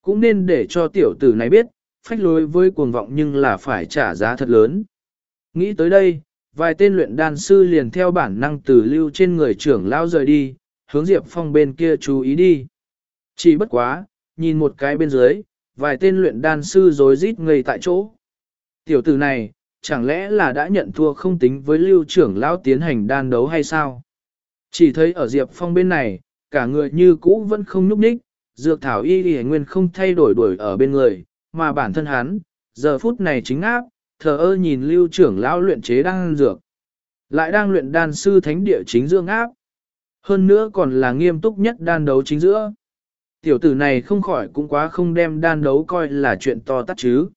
Cũng nên để cho tiểu tử này biết, phách lối với cuồng vọng nhưng là phải trả giá thật lớn. Nghĩ tới đây, vài tên luyện đan sư liền theo bản năng từ lưu trên người trưởng lao rời đi, hướng Diệp Phong bên kia chú ý đi. Chỉ bất quá, nhìn một cái bên dưới, vài tên luyện đan sư rối rít ngây tại chỗ. Tiểu tử này, chẳng lẽ là đã nhận thua không tính với lưu trưởng lão tiến hành đan đấu hay sao? Chỉ thấy ở Diệp Phong bên này, cả người như cũ vẫn không nhúc nhích, dược thảo y y nguyên không thay đổi đuổi ở bên người, mà bản thân hắn, giờ phút này chính áp, thờ ơ nhìn lưu trưởng lão luyện chế đan dược. Lại đang luyện đan sư thánh địa chính dương áp. Hơn nữa còn là nghiêm túc nhất đan đấu chính giữa. Tiểu tử này không khỏi cũng quá không đem đan đấu coi là chuyện to tắt chứ.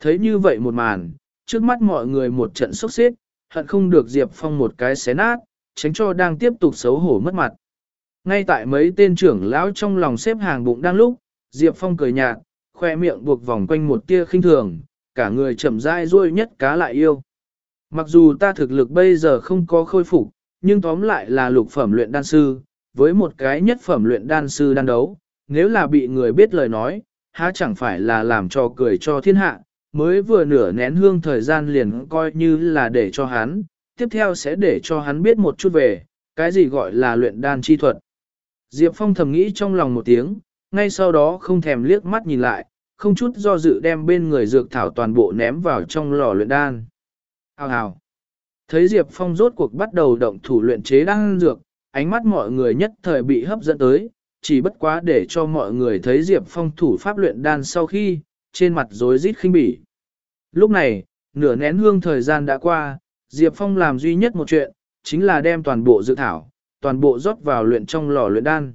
Thấy như vậy một màn, trước mắt mọi người một trận sốc xếp, hận không được Diệp Phong một cái xé nát, tránh cho đang tiếp tục xấu hổ mất mặt. Ngay tại mấy tên trưởng lão trong lòng xếp hàng bụng đang lúc, Diệp Phong cười nhạt, khoe miệng buộc vòng quanh một tia khinh thường, cả người chậm rãi ruôi nhất cá lại yêu. Mặc dù ta thực lực bây giờ không có khôi phục, nhưng tóm lại là lục phẩm luyện đan sư, với một cái nhất phẩm luyện đan sư đan đấu, nếu là bị người biết lời nói, há chẳng phải là làm cho cười cho thiên hạ, mới vừa nửa nén hương thời gian liền coi như là để cho hắn, tiếp theo sẽ để cho hắn biết một chút về, cái gì gọi là luyện đan chi thuật. Diệp Phong thầm nghĩ trong lòng một tiếng, ngay sau đó không thèm liếc mắt nhìn lại, không chút do dự đem bên người dược thảo toàn bộ ném vào trong lò luyện đan. Hào hào. Thấy Diệp Phong rốt cuộc bắt đầu động thủ luyện chế đan dược, ánh mắt mọi người nhất thời bị hấp dẫn tới, chỉ bất quá để cho mọi người thấy Diệp Phong thủ pháp luyện đan sau khi, trên mặt rối rít khinh bỉ. Lúc này, nửa nén hương thời gian đã qua, Diệp Phong làm duy nhất một chuyện, chính là đem toàn bộ dự thảo, toàn bộ rót vào luyện trong lò luyện đan.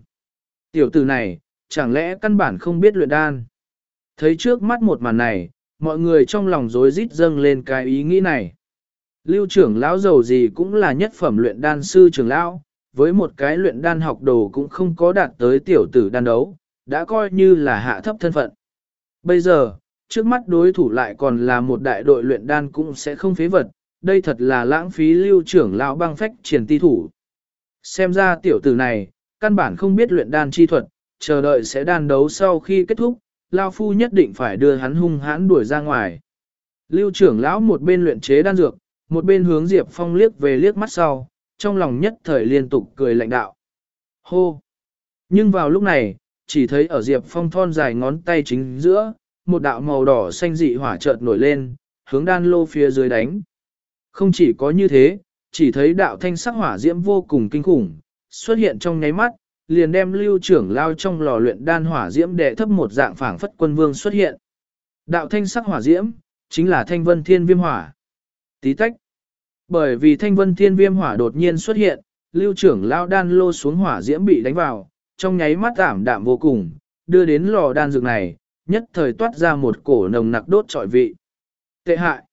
Tiểu tử này, chẳng lẽ căn bản không biết luyện đan? Thấy trước mắt một màn này, mọi người trong lòng rối rít dâng lên cái ý nghĩ này. Lưu trưởng lão giàu gì cũng là nhất phẩm luyện đan sư trưởng lão, với một cái luyện đan học đồ cũng không có đạt tới tiểu tử đan đấu, đã coi như là hạ thấp thân phận. Bây giờ, trước mắt đối thủ lại còn là một đại đội luyện đan cũng sẽ không phế vật, đây thật là lãng phí lưu trưởng lão băng phách triển ti thủ. Xem ra tiểu tử này, căn bản không biết luyện đan chi thuật, chờ đợi sẽ đan đấu sau khi kết thúc, Lao Phu nhất định phải đưa hắn hung hãn đuổi ra ngoài. Lưu trưởng lão một bên luyện chế đan dược, một bên hướng Diệp Phong liếc về liếc mắt sau, trong lòng nhất thời liên tục cười lạnh đạo. Hô! Nhưng vào lúc này, chỉ thấy ở Diệp Phong thon dài ngón tay chính giữa, một đạo màu đỏ xanh dị hỏa chợt nổi lên, hướng đan lô phía dưới đánh. Không chỉ có như thế, chỉ thấy đạo thanh sắc hỏa diễm vô cùng kinh khủng, xuất hiện trong nháy mắt, liền đem lưu trưởng lao trong lò luyện đan hỏa diễm đệ thấp một dạng phảng phất quân vương xuất hiện. Đạo thanh sắc hỏa diễm, chính là thanh vân thiên viêm hỏa. Tí tách. Bởi vì thanh vân thiên viêm hỏa đột nhiên xuất hiện, lưu trưởng lao đan lô xuống hỏa diễm bị đánh vào, trong nháy mắt ảm đạm vô cùng, đưa đến lò đan dược này, nhất thời toát ra một cổ nồng nặc đốt trọi vị. Tệ hại.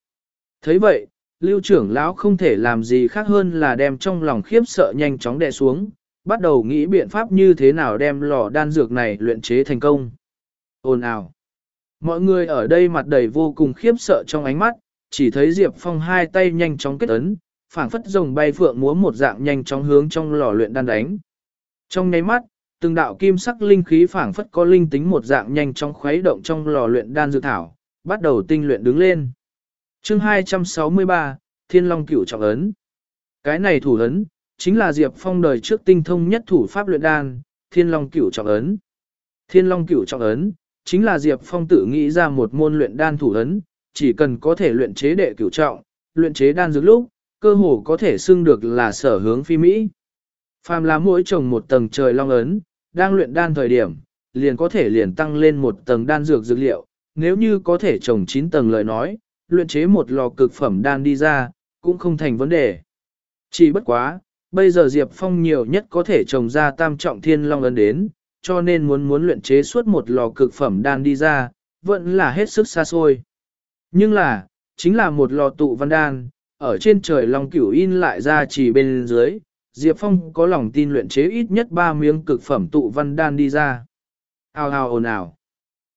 thấy vậy, lưu trưởng lão không thể làm gì khác hơn là đem trong lòng khiếp sợ nhanh chóng đè xuống, bắt đầu nghĩ biện pháp như thế nào đem lò đan dược này luyện chế thành công. Ồn ào. Mọi người ở đây mặt đầy vô cùng khiếp sợ trong ánh mắt, chỉ thấy Diệp Phong hai tay nhanh chóng kết ấn, phảng phất rồng bay phượng múa một dạng nhanh chóng hướng trong lò luyện đan đánh. Trong nháy mắt, từng đạo kim sắc linh khí phảng phất có linh tính một dạng nhanh chóng khuấy động trong lò luyện đan dược thảo, bắt đầu tinh luyện đứng lên. Chương 263, Thiên Long Cửu trọng ấn. Cái này thủ ấn chính là Diệp Phong đời trước tinh thông nhất thủ pháp luyện đan, Thiên Long Cửu trọng ấn. Thiên Long Cửu trọng ấn chính là Diệp Phong tự nghĩ ra một môn luyện đan thủ ấn, chỉ cần có thể luyện chế đệ cửu trọng, luyện chế đan dược lúc, cơ hồ có thể xưng được là sở hướng phi Mỹ. Phàm là mỗi trồng một tầng trời long ấn, đang luyện đan thời điểm, liền có thể liền tăng lên một tầng đan dược dược liệu, nếu như có thể trồng 9 tầng lời nói, luyện chế một lò cực phẩm đan đi ra, cũng không thành vấn đề. Chỉ bất quá, bây giờ Diệp Phong nhiều nhất có thể trồng ra tam trọng thiên long ấn đến, cho nên muốn muốn luyện chế suốt một lò cực phẩm đan đi ra, vẫn là hết sức xa xôi. Nhưng là, chính là một lò tụ văn đan, ở trên trời long cửu in lại ra chỉ bên dưới, Diệp Phong có lòng tin luyện chế ít nhất 3 miếng cực phẩm tụ văn đan đi ra. Ao ao ồn ào.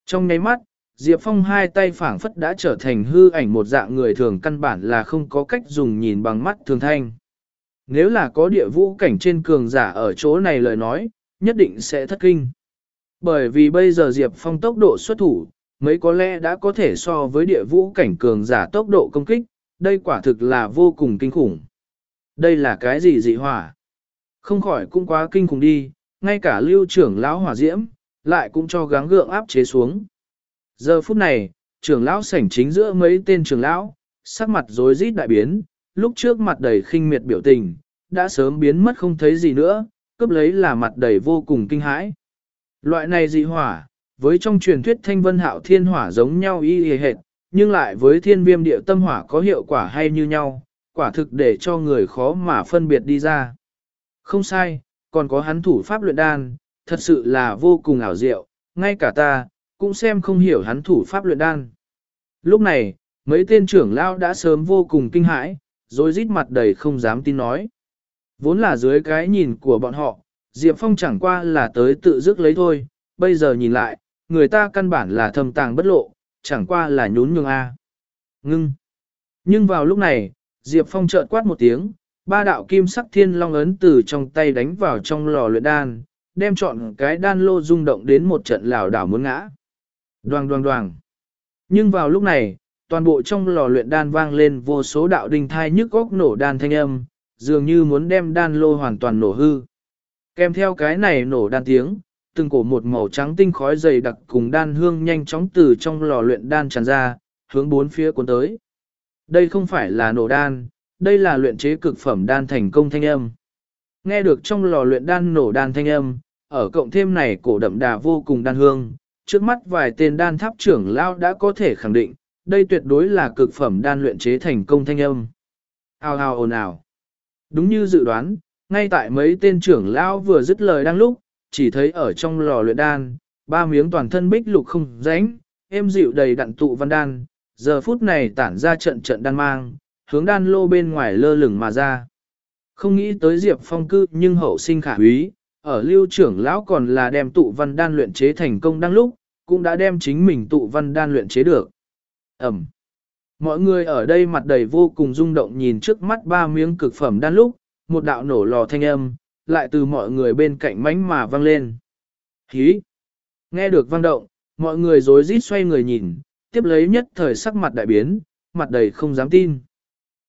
Trong nháy mắt, Diệp Phong hai tay phảng phất đã trở thành hư ảnh một dạng người thường căn bản là không có cách dùng nhìn bằng mắt thường thanh. Nếu là có địa vũ cảnh trên cường giả ở chỗ này lời nói, nhất định sẽ thất kinh. Bởi vì bây giờ Diệp Phong tốc độ xuất thủ, mấy có lẽ đã có thể so với địa vũ cảnh cường giả tốc độ công kích, đây quả thực là vô cùng kinh khủng. Đây là cái gì dị hỏa? Không khỏi cũng quá kinh khủng đi, ngay cả lưu trưởng lão hỏa diễm, lại cũng cho gắng gượng áp chế xuống. Giờ phút này, trưởng lão sảnh chính giữa mấy tên trưởng lão, sắc mặt rối rít đại biến, lúc trước mặt đầy khinh miệt biểu tình, đã sớm biến mất không thấy gì nữa, cướp lấy là mặt đầy vô cùng kinh hãi. Loại này dị hỏa, với trong truyền thuyết thanh vân hạo thiên hỏa giống nhau y y hệt, nhưng lại với thiên viêm địa tâm hỏa có hiệu quả hay như nhau, quả thực để cho người khó mà phân biệt đi ra. Không sai, còn có hắn thủ pháp luyện đan, thật sự là vô cùng ảo diệu, ngay cả ta, cũng xem không hiểu hắn thủ pháp luyện đan. Lúc này, mấy tên trưởng lao đã sớm vô cùng kinh hãi, rồi rít mặt đầy không dám tin nói. Vốn là dưới cái nhìn của bọn họ, Diệp Phong chẳng qua là tới tự dứt lấy thôi, bây giờ nhìn lại, người ta căn bản là thầm tàng bất lộ, chẳng qua là nhún nhường A. Ngưng. Nhưng vào lúc này, Diệp Phong chợt quát một tiếng, ba đạo kim sắc thiên long ấn từ trong tay đánh vào trong lò luyện đan, đem chọn cái đan lô rung động đến một trận lảo đảo muốn ngã. Đoàng đoàng đoàng. Nhưng vào lúc này, toàn bộ trong lò luyện đan vang lên vô số đạo đinh thai nhức góc nổ đan thanh âm, dường như muốn đem đan lô hoàn toàn nổ hư. Kèm theo cái này nổ đan tiếng, từng cổ một màu trắng tinh khói dày đặc cùng đan hương nhanh chóng từ trong lò luyện đan tràn ra, hướng bốn phía cuốn tới. Đây không phải là nổ đan, đây là luyện chế cực phẩm đan thành công thanh âm. Nghe được trong lò luyện đan nổ đan thanh âm, ở cộng thêm này cổ đậm đà vô cùng đan hương, trước mắt vài tên đan tháp trưởng lao đã có thể khẳng định, đây tuyệt đối là cực phẩm đan luyện chế thành công thanh âm. Ao ao ồn ào. Đúng như dự đoán, ngay tại mấy tên trưởng lao vừa dứt lời đang lúc, chỉ thấy ở trong lò luyện đan, ba miếng toàn thân bích lục không ránh, êm dịu đầy đặn tụ văn đan, giờ phút này tản ra trận trận đan mang, hướng đan lô bên ngoài lơ lửng mà ra. Không nghĩ tới Diệp Phong cư nhưng hậu sinh khả úy, ở lưu trưởng lão còn là đem tụ văn đan luyện chế thành công đang lúc, cũng đã đem chính mình tụ văn đan luyện chế được. Ẩm. Mọi người ở đây mặt đầy vô cùng rung động nhìn trước mắt ba miếng cực phẩm đan lúc, một đạo nổ lò thanh âm, lại từ mọi người bên cạnh mánh mà vang lên. Hí! Nghe được vang động, mọi người rối rít xoay người nhìn, tiếp lấy nhất thời sắc mặt đại biến, mặt đầy không dám tin.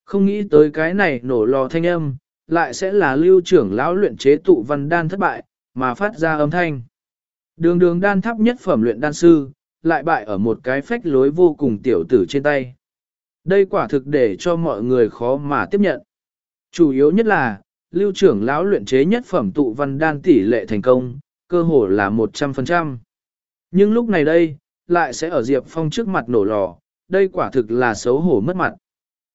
Không nghĩ tới cái này nổ lò thanh âm, lại sẽ là lưu trưởng lão luyện chế tụ văn đan thất bại, mà phát ra âm thanh. Đường đường đan tháp nhất phẩm luyện đan sư, lại bại ở một cái phách lối vô cùng tiểu tử trên tay. Đây quả thực để cho mọi người khó mà tiếp nhận. Chủ yếu nhất là, lưu trưởng lão luyện chế nhất phẩm tụ văn đan tỷ lệ thành công, cơ hồ là 100%. Nhưng lúc này đây, lại sẽ ở Diệp Phong trước mặt nổ lò, đây quả thực là xấu hổ mất mặt.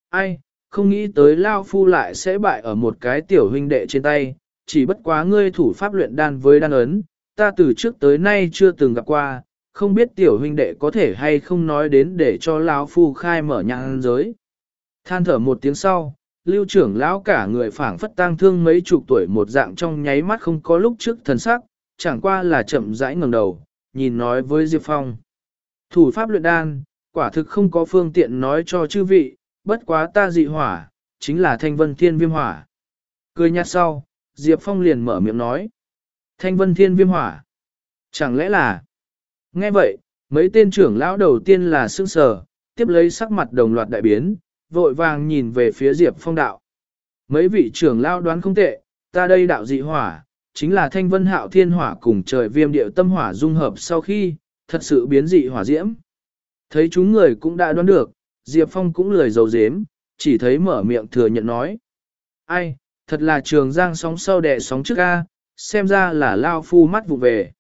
Ai, không nghĩ tới Lao Phu lại sẽ bại ở một cái tiểu huynh đệ trên tay, chỉ bất quá ngươi thủ pháp luyện đan với đan ấn, ta từ trước tới nay chưa từng gặp qua, không biết tiểu huynh đệ có thể hay không nói đến để cho lão phu khai mở nhãn giới. Than thở một tiếng sau, lưu trưởng lão cả người phảng phất tang thương mấy chục tuổi một dạng trong nháy mắt không có lúc trước thần sắc, chẳng qua là chậm rãi ngẩng đầu, nhìn nói với Diệp Phong. Thủ pháp luyện đan, quả thực không có phương tiện nói cho chư vị, bất quá ta dị hỏa, chính là thanh vân thiên viêm hỏa. Cười nhạt sau, Diệp Phong liền mở miệng nói. Thanh vân thiên viêm hỏa. Chẳng lẽ là... Nghe vậy, mấy tên trưởng lão đầu tiên là sương sờ, tiếp lấy sắc mặt đồng loạt đại biến, vội vàng nhìn về phía Diệp Phong đạo. Mấy vị trưởng lão đoán không tệ, ta đây đạo dị hỏa, chính là thanh vân hạo thiên hỏa cùng trời viêm điệu tâm hỏa dung hợp sau khi, thật sự biến dị hỏa diễm. Thấy chúng người cũng đã đoán được, Diệp Phong cũng lười dầu dếm, chỉ thấy mở miệng thừa nhận nói. Ai, thật là trường giang sóng sau đẻ sóng trước A, xem ra là lao phu mắt vụ về.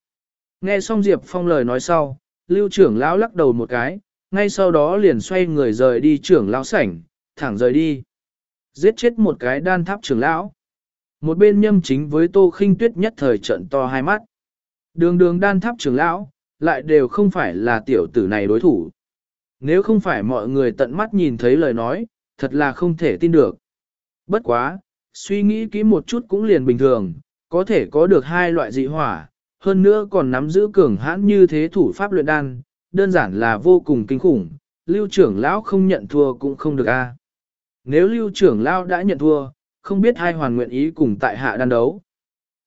Nghe xong Diệp Phong lời nói sau, lưu trưởng lão lắc đầu một cái, ngay sau đó liền xoay người rời đi trưởng lão sảnh, thẳng rời đi. Giết chết một cái đan tháp trưởng lão. Một bên nhâm chính với tô khinh tuyết nhất thời trận to hai mắt. Đường đường đan tháp trưởng lão, lại đều không phải là tiểu tử này đối thủ. Nếu không phải mọi người tận mắt nhìn thấy lời nói, thật là không thể tin được. Bất quá, suy nghĩ kỹ một chút cũng liền bình thường, có thể có được hai loại dị hỏa, hơn nữa còn nắm giữ cường hãn như thế thủ pháp luyện đan, đơn giản là vô cùng kinh khủng, lưu trưởng lão không nhận thua cũng không được a. Nếu lưu trưởng lão đã nhận thua, không biết hai hoàn nguyện ý cùng tại hạ đan đấu.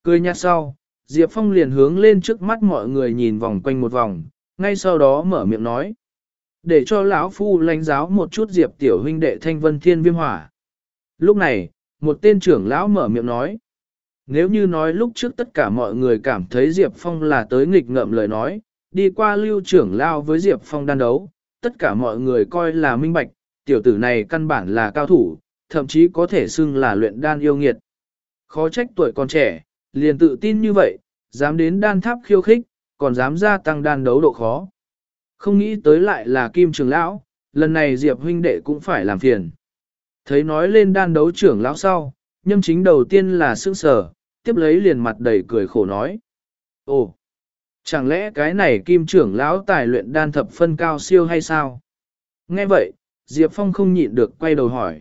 Cười nhạt sau, Diệp Phong liền hướng lên trước mắt mọi người nhìn vòng quanh một vòng, ngay sau đó mở miệng nói. Để cho lão phu lãnh giáo một chút Diệp tiểu huynh đệ thanh vân thiên viêm hỏa. Lúc này, một tên trưởng lão mở miệng nói. Nếu như nói lúc trước tất cả mọi người cảm thấy Diệp Phong là tới nghịch ngợm lời nói, đi qua lưu trưởng lao với Diệp Phong đan đấu, tất cả mọi người coi là minh bạch, tiểu tử này căn bản là cao thủ, thậm chí có thể xưng là luyện đan yêu nghiệt. Khó trách tuổi còn trẻ, liền tự tin như vậy, dám đến đan tháp khiêu khích, còn dám gia tăng đan đấu độ khó. Không nghĩ tới lại là Kim Trường Lão, lần này Diệp huynh đệ cũng phải làm phiền. Thấy nói lên đan đấu trưởng lão sau, nhâm chính đầu tiên là sững sờ, tiếp lấy liền mặt đầy cười khổ nói. Ồ, chẳng lẽ cái này Kim trưởng lão tài luyện đan thập phân cao siêu hay sao? Nghe vậy, Diệp Phong không nhịn được quay đầu hỏi.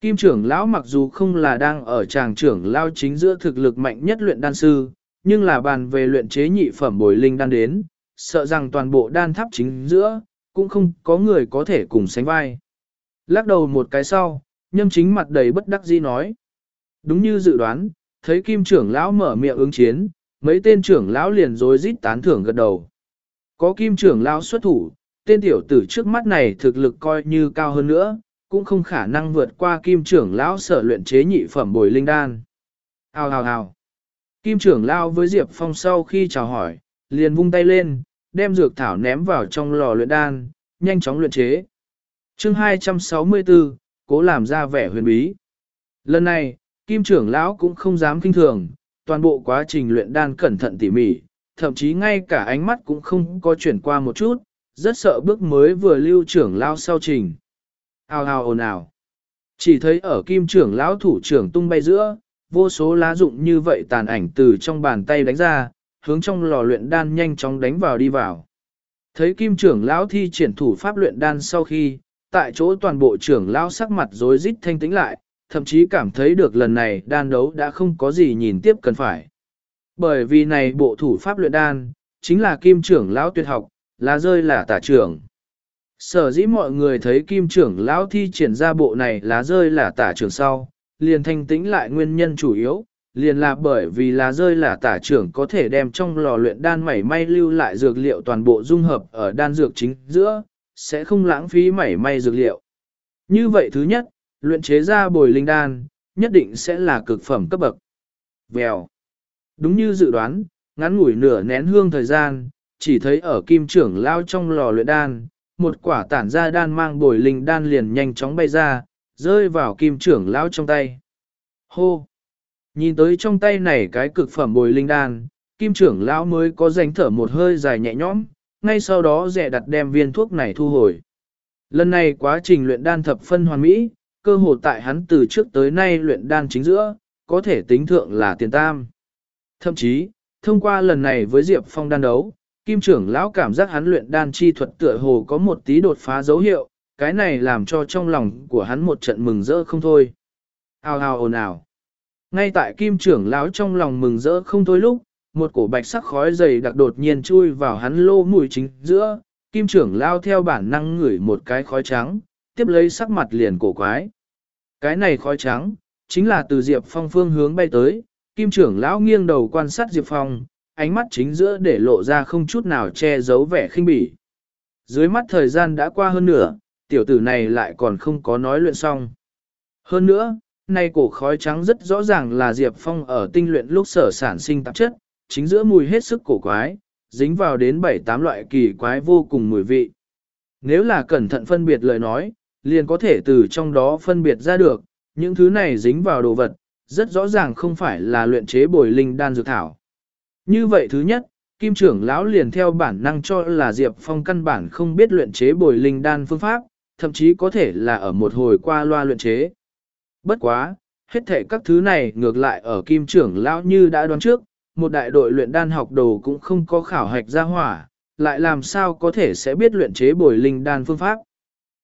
Kim trưởng lão mặc dù không là đang ở tràng trưởng lao chính giữa thực lực mạnh nhất luyện đan sư, nhưng là bàn về luyện chế nhị phẩm bồi linh đan đến, sợ rằng toàn bộ đan tháp chính giữa, cũng không có người có thể cùng sánh vai. Lắc đầu một cái sau, nhâm chính mặt đầy bất đắc dĩ nói. Đúng như dự đoán, thấy kim trưởng lão mở miệng ứng chiến, mấy tên trưởng lão liền rối rít tán thưởng gật đầu. Có kim trưởng lão xuất thủ, tên tiểu tử trước mắt này thực lực coi như cao hơn nữa, cũng không khả năng vượt qua kim trưởng lão sở luyện chế nhị phẩm bồi linh đan. Hào hào hào. Kim trưởng lão với Diệp Phong sau khi chào hỏi, liền vung tay lên, đem dược thảo ném vào trong lò luyện đan, nhanh chóng luyện chế. chương 264, cố làm ra vẻ huyền bí. Lần này, Kim trưởng lão cũng không dám kinh thường, toàn bộ quá trình luyện đan cẩn thận tỉ mỉ, thậm chí ngay cả ánh mắt cũng không có chuyển qua một chút, rất sợ bước mới vừa lưu trưởng lao sau trình. Ao ao ồn ào. Chỉ thấy ở kim trưởng lão thủ trưởng tung bay giữa, vô số lá dụng như vậy tàn ảnh từ trong bàn tay đánh ra, hướng trong lò luyện đan nhanh chóng đánh vào đi vào. Thấy kim trưởng lão thi triển thủ pháp luyện đan sau khi, tại chỗ toàn bộ trưởng lão sắc mặt rối rít thanh tĩnh lại, thậm chí cảm thấy được lần này đan đấu đã không có gì nhìn tiếp cần phải. Bởi vì này bộ thủ pháp luyện đan, chính là kim trưởng lão tuyệt học, là rơi là tả trưởng. Sở dĩ mọi người thấy kim trưởng lão thi triển ra bộ này lá rơi là tả trưởng sau, liền thanh tĩnh lại nguyên nhân chủ yếu, liền là bởi vì lá rơi là tả trưởng có thể đem trong lò luyện đan mảy may lưu lại dược liệu toàn bộ dung hợp ở đan dược chính giữa, sẽ không lãng phí mảy may dược liệu. Như vậy thứ nhất, luyện chế ra bồi linh đan, nhất định sẽ là cực phẩm cấp bậc. Vèo. Đúng như dự đoán, ngắn ngủi nửa nén hương thời gian, chỉ thấy ở kim trưởng lao trong lò luyện đan, một quả tản ra đan mang bồi linh đan liền nhanh chóng bay ra, rơi vào kim trưởng lão trong tay. Hô! Nhìn tới trong tay này cái cực phẩm bồi linh đan, kim trưởng lão mới có dành thở một hơi dài nhẹ nhõm, ngay sau đó rẻ đặt đem viên thuốc này thu hồi. Lần này quá trình luyện đan thập phân hoàn mỹ, cơ hồ tại hắn từ trước tới nay luyện đan chính giữa, có thể tính thượng là tiền tam. Thậm chí, thông qua lần này với Diệp Phong đan đấu, Kim trưởng lão cảm giác hắn luyện đan chi thuật tựa hồ có một tí đột phá dấu hiệu, cái này làm cho trong lòng của hắn một trận mừng rỡ không thôi. Ao ao ồn ào. Ngay tại kim trưởng lão trong lòng mừng rỡ không thôi lúc, một cổ bạch sắc khói dày đặc đột nhiên chui vào hắn lô mũi chính giữa, kim trưởng lão theo bản năng ngửi một cái khói trắng, tiếp lấy sắc mặt liền cổ quái. Cái này khói trắng, chính là từ Diệp Phong phương hướng bay tới, kim trưởng lão nghiêng đầu quan sát Diệp Phong, ánh mắt chính giữa để lộ ra không chút nào che giấu vẻ khinh bỉ. Dưới mắt thời gian đã qua hơn nửa, tiểu tử này lại còn không có nói luyện xong. Hơn nữa, nay cổ khói trắng rất rõ ràng là Diệp Phong ở tinh luyện lúc sở sản sinh tạp chất, chính giữa mùi hết sức cổ quái, dính vào đến 7-8 loại kỳ quái vô cùng mùi vị. Nếu là cẩn thận phân biệt lời nói, liền có thể từ trong đó phân biệt ra được, những thứ này dính vào đồ vật, rất rõ ràng không phải là luyện chế bồi linh đan dược thảo. Như vậy thứ nhất, Kim trưởng lão liền theo bản năng cho là Diệp Phong căn bản không biết luyện chế bồi linh đan phương pháp, thậm chí có thể là ở một hồi qua loa luyện chế. Bất quá, hết thể các thứ này ngược lại ở Kim trưởng lão như đã đoán trước, một đại đội luyện đan học đồ cũng không có khảo hạch ra hỏa, lại làm sao có thể sẽ biết luyện chế bồi linh đan phương pháp.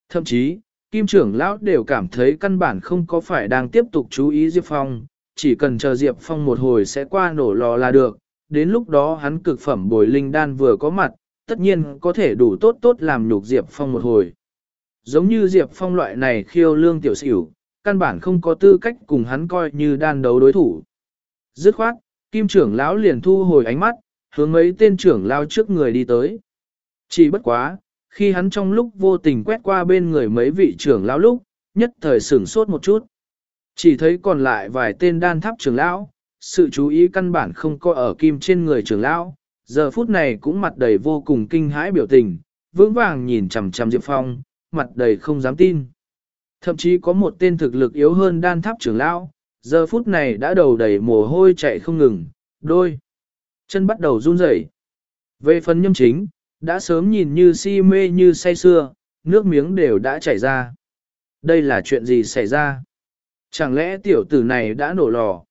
Thậm chí, Kim trưởng lão đều cảm thấy căn bản không có phải đang tiếp tục chú ý Diệp Phong, chỉ cần chờ Diệp Phong một hồi sẽ qua nổ lò là được, đến lúc đó hắn cực phẩm bồi linh đan vừa có mặt, tất nhiên có thể đủ tốt tốt làm nhục Diệp Phong một hồi. Giống như Diệp Phong loại này khiêu lương tiểu xỉu, căn bản không có tư cách cùng hắn coi như đan đấu đối thủ. Dứt khoát, kim trưởng lão liền thu hồi ánh mắt, hướng mấy tên trưởng lao trước người đi tới. Chỉ bất quá, khi hắn trong lúc vô tình quét qua bên người mấy vị trưởng lão lúc, nhất thời sửng sốt một chút. Chỉ thấy còn lại vài tên đan tháp trưởng lão, sự chú ý căn bản không có ở kim trên người trưởng lão, giờ phút này cũng mặt đầy vô cùng kinh hãi biểu tình, vững vàng nhìn chằm chằm Diệp Phong, mặt đầy không dám tin. Thậm chí có một tên thực lực yếu hơn đan tháp trưởng lão, giờ phút này đã đầu đầy mồ hôi chạy không ngừng, đôi. Chân bắt đầu run rẩy. Về phần nhâm chính, đã sớm nhìn như si mê như say xưa, nước miếng đều đã chảy ra. Đây là chuyện gì xảy ra? Chẳng lẽ tiểu tử này đã nổ lò?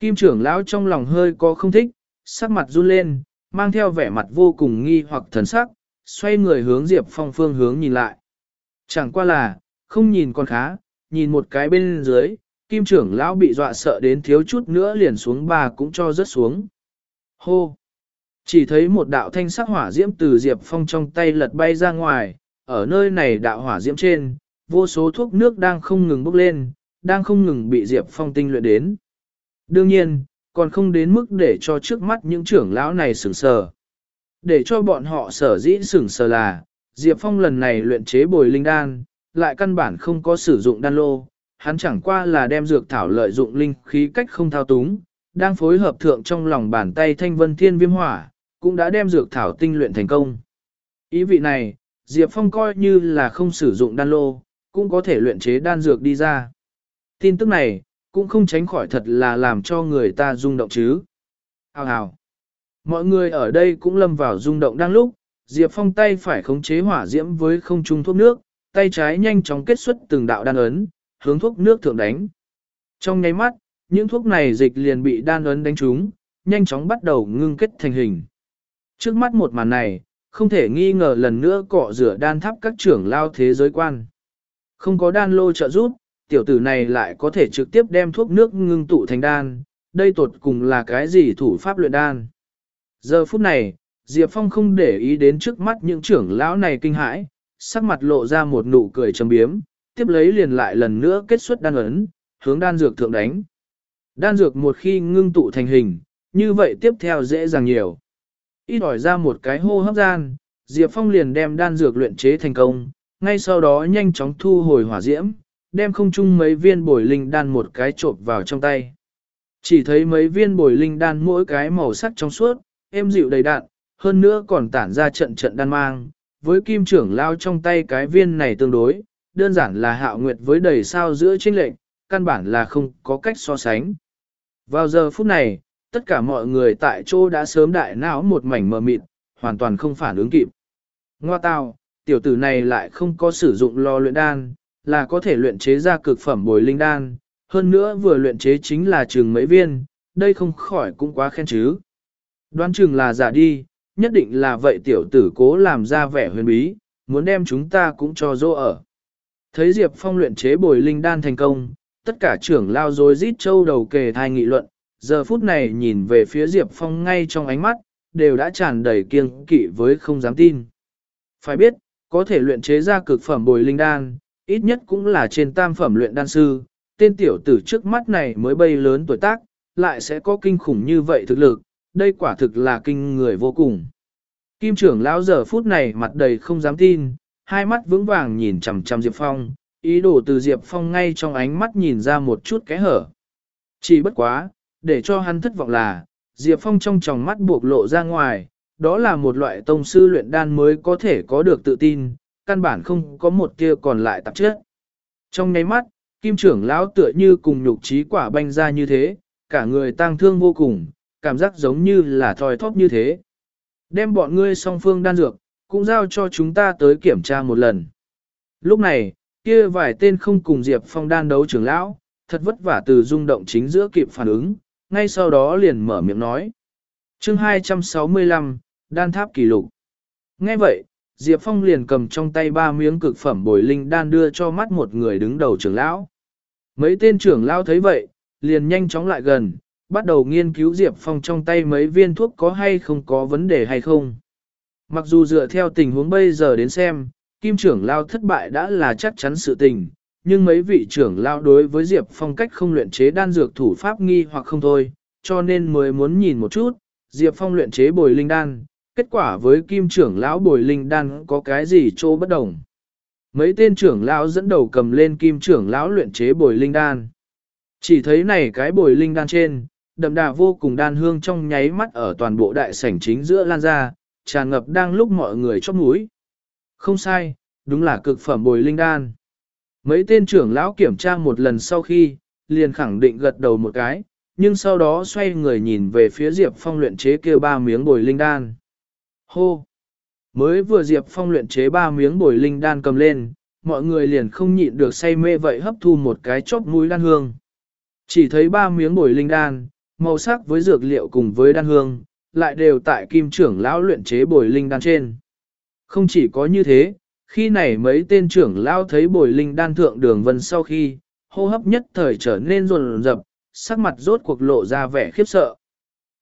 Kim trưởng lão trong lòng hơi có không thích, sắc mặt run lên, mang theo vẻ mặt vô cùng nghi hoặc thần sắc, xoay người hướng Diệp Phong phương hướng nhìn lại. Chẳng qua là, không nhìn con khá, nhìn một cái bên dưới, kim trưởng lão bị dọa sợ đến thiếu chút nữa liền xuống bà cũng cho rớt xuống. Hô! Chỉ thấy một đạo thanh sắc hỏa diễm từ Diệp Phong trong tay lật bay ra ngoài, ở nơi này đạo hỏa diễm trên, vô số thuốc nước đang không ngừng bốc lên, đang không ngừng bị Diệp Phong tinh luyện đến. Đương nhiên, còn không đến mức để cho trước mắt những trưởng lão này sửng sờ. Để cho bọn họ sở dĩ sửng sờ là, Diệp Phong lần này luyện chế bồi linh đan, lại căn bản không có sử dụng đan lô, hắn chẳng qua là đem dược thảo lợi dụng linh khí cách không thao túng, đang phối hợp thượng trong lòng bàn tay thanh vân thiên viêm hỏa, cũng đã đem dược thảo tinh luyện thành công. Ý vị này, Diệp Phong coi như là không sử dụng đan lô, cũng có thể luyện chế đan dược đi ra. Tin tức này, cũng không tránh khỏi thật là làm cho người ta rung động chứ. Hào hào. Mọi người ở đây cũng lâm vào rung động đang lúc, Diệp Phong tay phải khống chế hỏa diễm với không trung thuốc nước, tay trái nhanh chóng kết xuất từng đạo đan ấn, hướng thuốc nước thượng đánh. Trong nháy mắt, những thuốc này dịch liền bị đan ấn đánh trúng, nhanh chóng bắt đầu ngưng kết thành hình. Trước mắt một màn này, không thể nghi ngờ lần nữa cọ rửa đan tháp các trưởng lao thế giới quan. Không có đan lô trợ giúp, tiểu tử này lại có thể trực tiếp đem thuốc nước ngưng tụ thành đan, đây tột cùng là cái gì thủ pháp luyện đan. Giờ phút này, Diệp Phong không để ý đến trước mắt những trưởng lão này kinh hãi, sắc mặt lộ ra một nụ cười trầm biếm, tiếp lấy liền lại lần nữa kết xuất đan ấn, hướng đan dược thượng đánh. Đan dược một khi ngưng tụ thành hình, như vậy tiếp theo dễ dàng nhiều. Ít ỏi ra một cái hô hấp gian, Diệp Phong liền đem đan dược luyện chế thành công, ngay sau đó nhanh chóng thu hồi hỏa diễm, đem không chung mấy viên bồi linh đan một cái trộp vào trong tay. Chỉ thấy mấy viên bồi linh đan mỗi cái màu sắc trong suốt, êm dịu đầy đạn, hơn nữa còn tản ra trận trận đan mang, với kim trưởng lao trong tay cái viên này tương đối, đơn giản là hạo nguyệt với đầy sao giữa chênh lệnh, căn bản là không có cách so sánh. Vào giờ phút này, tất cả mọi người tại chỗ đã sớm đại não một mảnh mờ mịt, hoàn toàn không phản ứng kịp. Ngoa tào, tiểu tử này lại không có sử dụng lò luyện đan, là có thể luyện chế ra cực phẩm bồi linh đan, hơn nữa vừa luyện chế chính là trường mấy viên, đây không khỏi cũng quá khen chứ. Đoán chừng là giả đi, nhất định là vậy tiểu tử cố làm ra vẻ huyền bí, muốn đem chúng ta cũng cho dỗ ở. Thấy Diệp Phong luyện chế bồi linh đan thành công, tất cả trưởng lao rồi rít châu đầu kề thai nghị luận, giờ phút này nhìn về phía Diệp Phong ngay trong ánh mắt, đều đã tràn đầy kiêng kỵ với không dám tin. Phải biết, có thể luyện chế ra cực phẩm bồi linh đan, ít nhất cũng là trên tam phẩm luyện đan sư, tên tiểu tử trước mắt này mới bay lớn tuổi tác, lại sẽ có kinh khủng như vậy thực lực, đây quả thực là kinh người vô cùng. Kim trưởng lão giờ phút này mặt đầy không dám tin, hai mắt vững vàng nhìn chằm chằm Diệp Phong, ý đồ từ Diệp Phong ngay trong ánh mắt nhìn ra một chút kẽ hở. Chỉ bất quá, để cho hắn thất vọng là, Diệp Phong trong tròng mắt buộc lộ ra ngoài, đó là một loại tông sư luyện đan mới có thể có được tự tin, căn bản không có một kia còn lại tạp chất. Trong nháy mắt, kim trưởng lão tựa như cùng nhục trí quả banh ra như thế, cả người tang thương vô cùng, cảm giác giống như là thòi thóp như thế. Đem bọn ngươi song phương đan dược, cũng giao cho chúng ta tới kiểm tra một lần. Lúc này, kia vài tên không cùng Diệp Phong đan đấu trưởng lão, thật vất vả từ rung động chính giữa kịp phản ứng, ngay sau đó liền mở miệng nói. chương 265, đan tháp kỷ lục. Nghe vậy, Diệp Phong liền cầm trong tay ba miếng cực phẩm bồi linh đan đưa cho mắt một người đứng đầu trưởng lão. Mấy tên trưởng lão thấy vậy, liền nhanh chóng lại gần, bắt đầu nghiên cứu Diệp Phong trong tay mấy viên thuốc có hay không có vấn đề hay không. Mặc dù dựa theo tình huống bây giờ đến xem, kim trưởng lao thất bại đã là chắc chắn sự tình, nhưng mấy vị trưởng lao đối với Diệp Phong cách không luyện chế đan dược thủ pháp nghi hoặc không thôi, cho nên mới muốn nhìn một chút, Diệp Phong luyện chế bồi linh đan, kết quả với kim trưởng lão bồi linh đan có cái gì chỗ bất đồng. Mấy tên trưởng lão dẫn đầu cầm lên kim trưởng lão luyện chế bồi linh đan. Chỉ thấy này cái bồi linh đan trên, đậm đà vô cùng đan hương trong nháy mắt ở toàn bộ đại sảnh chính giữa lan ra, tràn ngập đang lúc mọi người chóp mũi. Không sai, đúng là cực phẩm bồi linh đan. Mấy tên trưởng lão kiểm tra một lần sau khi, liền khẳng định gật đầu một cái, nhưng sau đó xoay người nhìn về phía Diệp Phong luyện chế kia ba miếng bồi linh đan. Hô! Mới vừa Diệp Phong luyện chế ba miếng bồi linh đan cầm lên, mọi người liền không nhịn được say mê vậy hấp thu một cái chóp mũi đan hương. Chỉ thấy ba miếng bồi linh đan, màu sắc với dược liệu cùng với đan hương, lại đều tại kim trưởng lão luyện chế bồi linh đan trên. Không chỉ có như thế, khi này mấy tên trưởng lão thấy bồi linh đan thượng đường vân sau khi, hô hấp nhất thời trở nên rồn rập, sắc mặt rốt cuộc lộ ra vẻ khiếp sợ.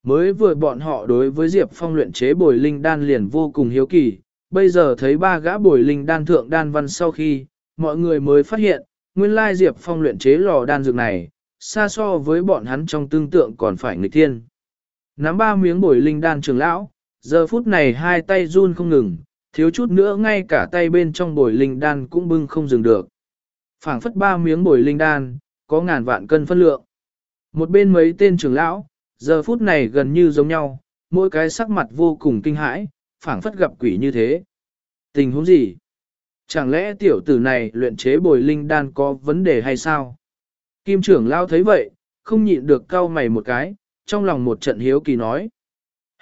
Mới vừa bọn họ đối với Diệp Phong luyện chế bồi linh đan liền vô cùng hiếu kỳ, bây giờ thấy ba gã bồi linh đan thượng đan văn sau khi, mọi người mới phát hiện, nguyên lai Diệp Phong luyện chế lò đan dược này, xa so với bọn hắn trong tương tượng còn phải nghịch thiên. Nắm ba miếng bồi linh đan trường lão, giờ phút này hai tay run không ngừng, thiếu chút nữa ngay cả tay bên trong bồi linh đan cũng bưng không dừng được. phảng phất ba miếng bồi linh đan, có ngàn vạn cân phân lượng. Một bên mấy tên trưởng lão, giờ phút này gần như giống nhau, mỗi cái sắc mặt vô cùng kinh hãi, phảng phất gặp quỷ như thế. Tình huống gì? Chẳng lẽ tiểu tử này luyện chế bồi linh đan có vấn đề hay sao? Kim trưởng lão thấy vậy, không nhịn được cau mày một cái, trong lòng một trận hiếu kỳ nói.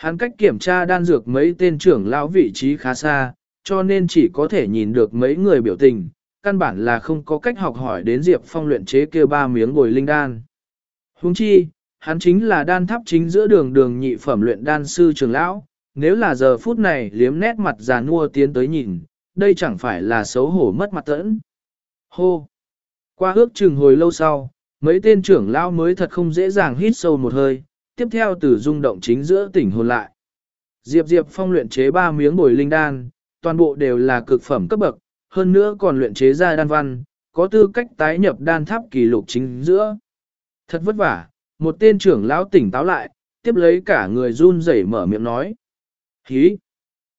Hắn cách kiểm tra đan dược mấy tên trưởng lão vị trí khá xa, cho nên chỉ có thể nhìn được mấy người biểu tình, căn bản là không có cách học hỏi đến Diệp Phong luyện chế kia ba miếng bồi linh đan. Huống chi, hắn chính là đan tháp chính giữa đường đường nhị phẩm luyện đan sư trưởng lão, nếu là giờ phút này liếm nét mặt già nua tiến tới nhìn, đây chẳng phải là xấu hổ mất mặt tẫn. Hô! Qua ước chừng hồi lâu sau, mấy tên trưởng lão mới thật không dễ dàng hít sâu một hơi, tiếp theo từ rung động chính giữa tỉnh hồn lại. Diệp Diệp Phong luyện chế ba miếng bồi linh đan, toàn bộ đều là cực phẩm cấp bậc, hơn nữa còn luyện chế ra đan văn, có tư cách tái nhập đan tháp kỳ lục chính giữa. Thật vất vả, một tên trưởng lão tỉnh táo lại, tiếp lấy cả người run rẩy mở miệng nói. Hí!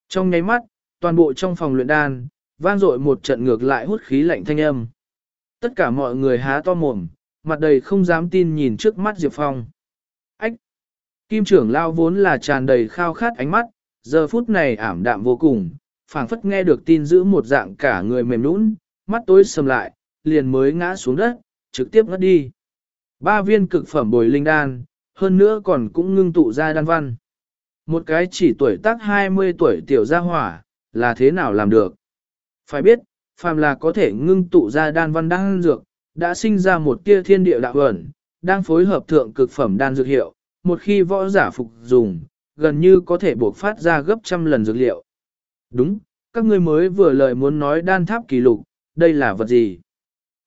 Trong nháy mắt, toàn bộ trong phòng luyện đan, vang dội một trận ngược lại hút khí lạnh thanh âm. Tất cả mọi người há to mồm, mặt đầy không dám tin nhìn trước mắt Diệp Phong. Kim trưởng lao vốn là tràn đầy khao khát ánh mắt, giờ phút này ảm đạm vô cùng, phảng phất nghe được tin giữ một dạng cả người mềm nũng, mắt tối sầm lại, liền mới ngã xuống đất, trực tiếp ngất đi. Ba viên cực phẩm bồi linh đan, hơn nữa còn cũng ngưng tụ ra đan văn. Một cái chỉ tuổi tác 20 tuổi tiểu gia hỏa, là thế nào làm được? Phải biết, phàm là có thể ngưng tụ ra đan văn đan dược, đã sinh ra một tia thiên địa đạo ẩn, đang phối hợp thượng cực phẩm đan dược hiệu, một khi võ giả phục dùng, gần như có thể buộc phát ra gấp trăm lần dược liệu. Đúng, các ngươi mới vừa lời muốn nói đan tháp kỳ lục, đây là vật gì?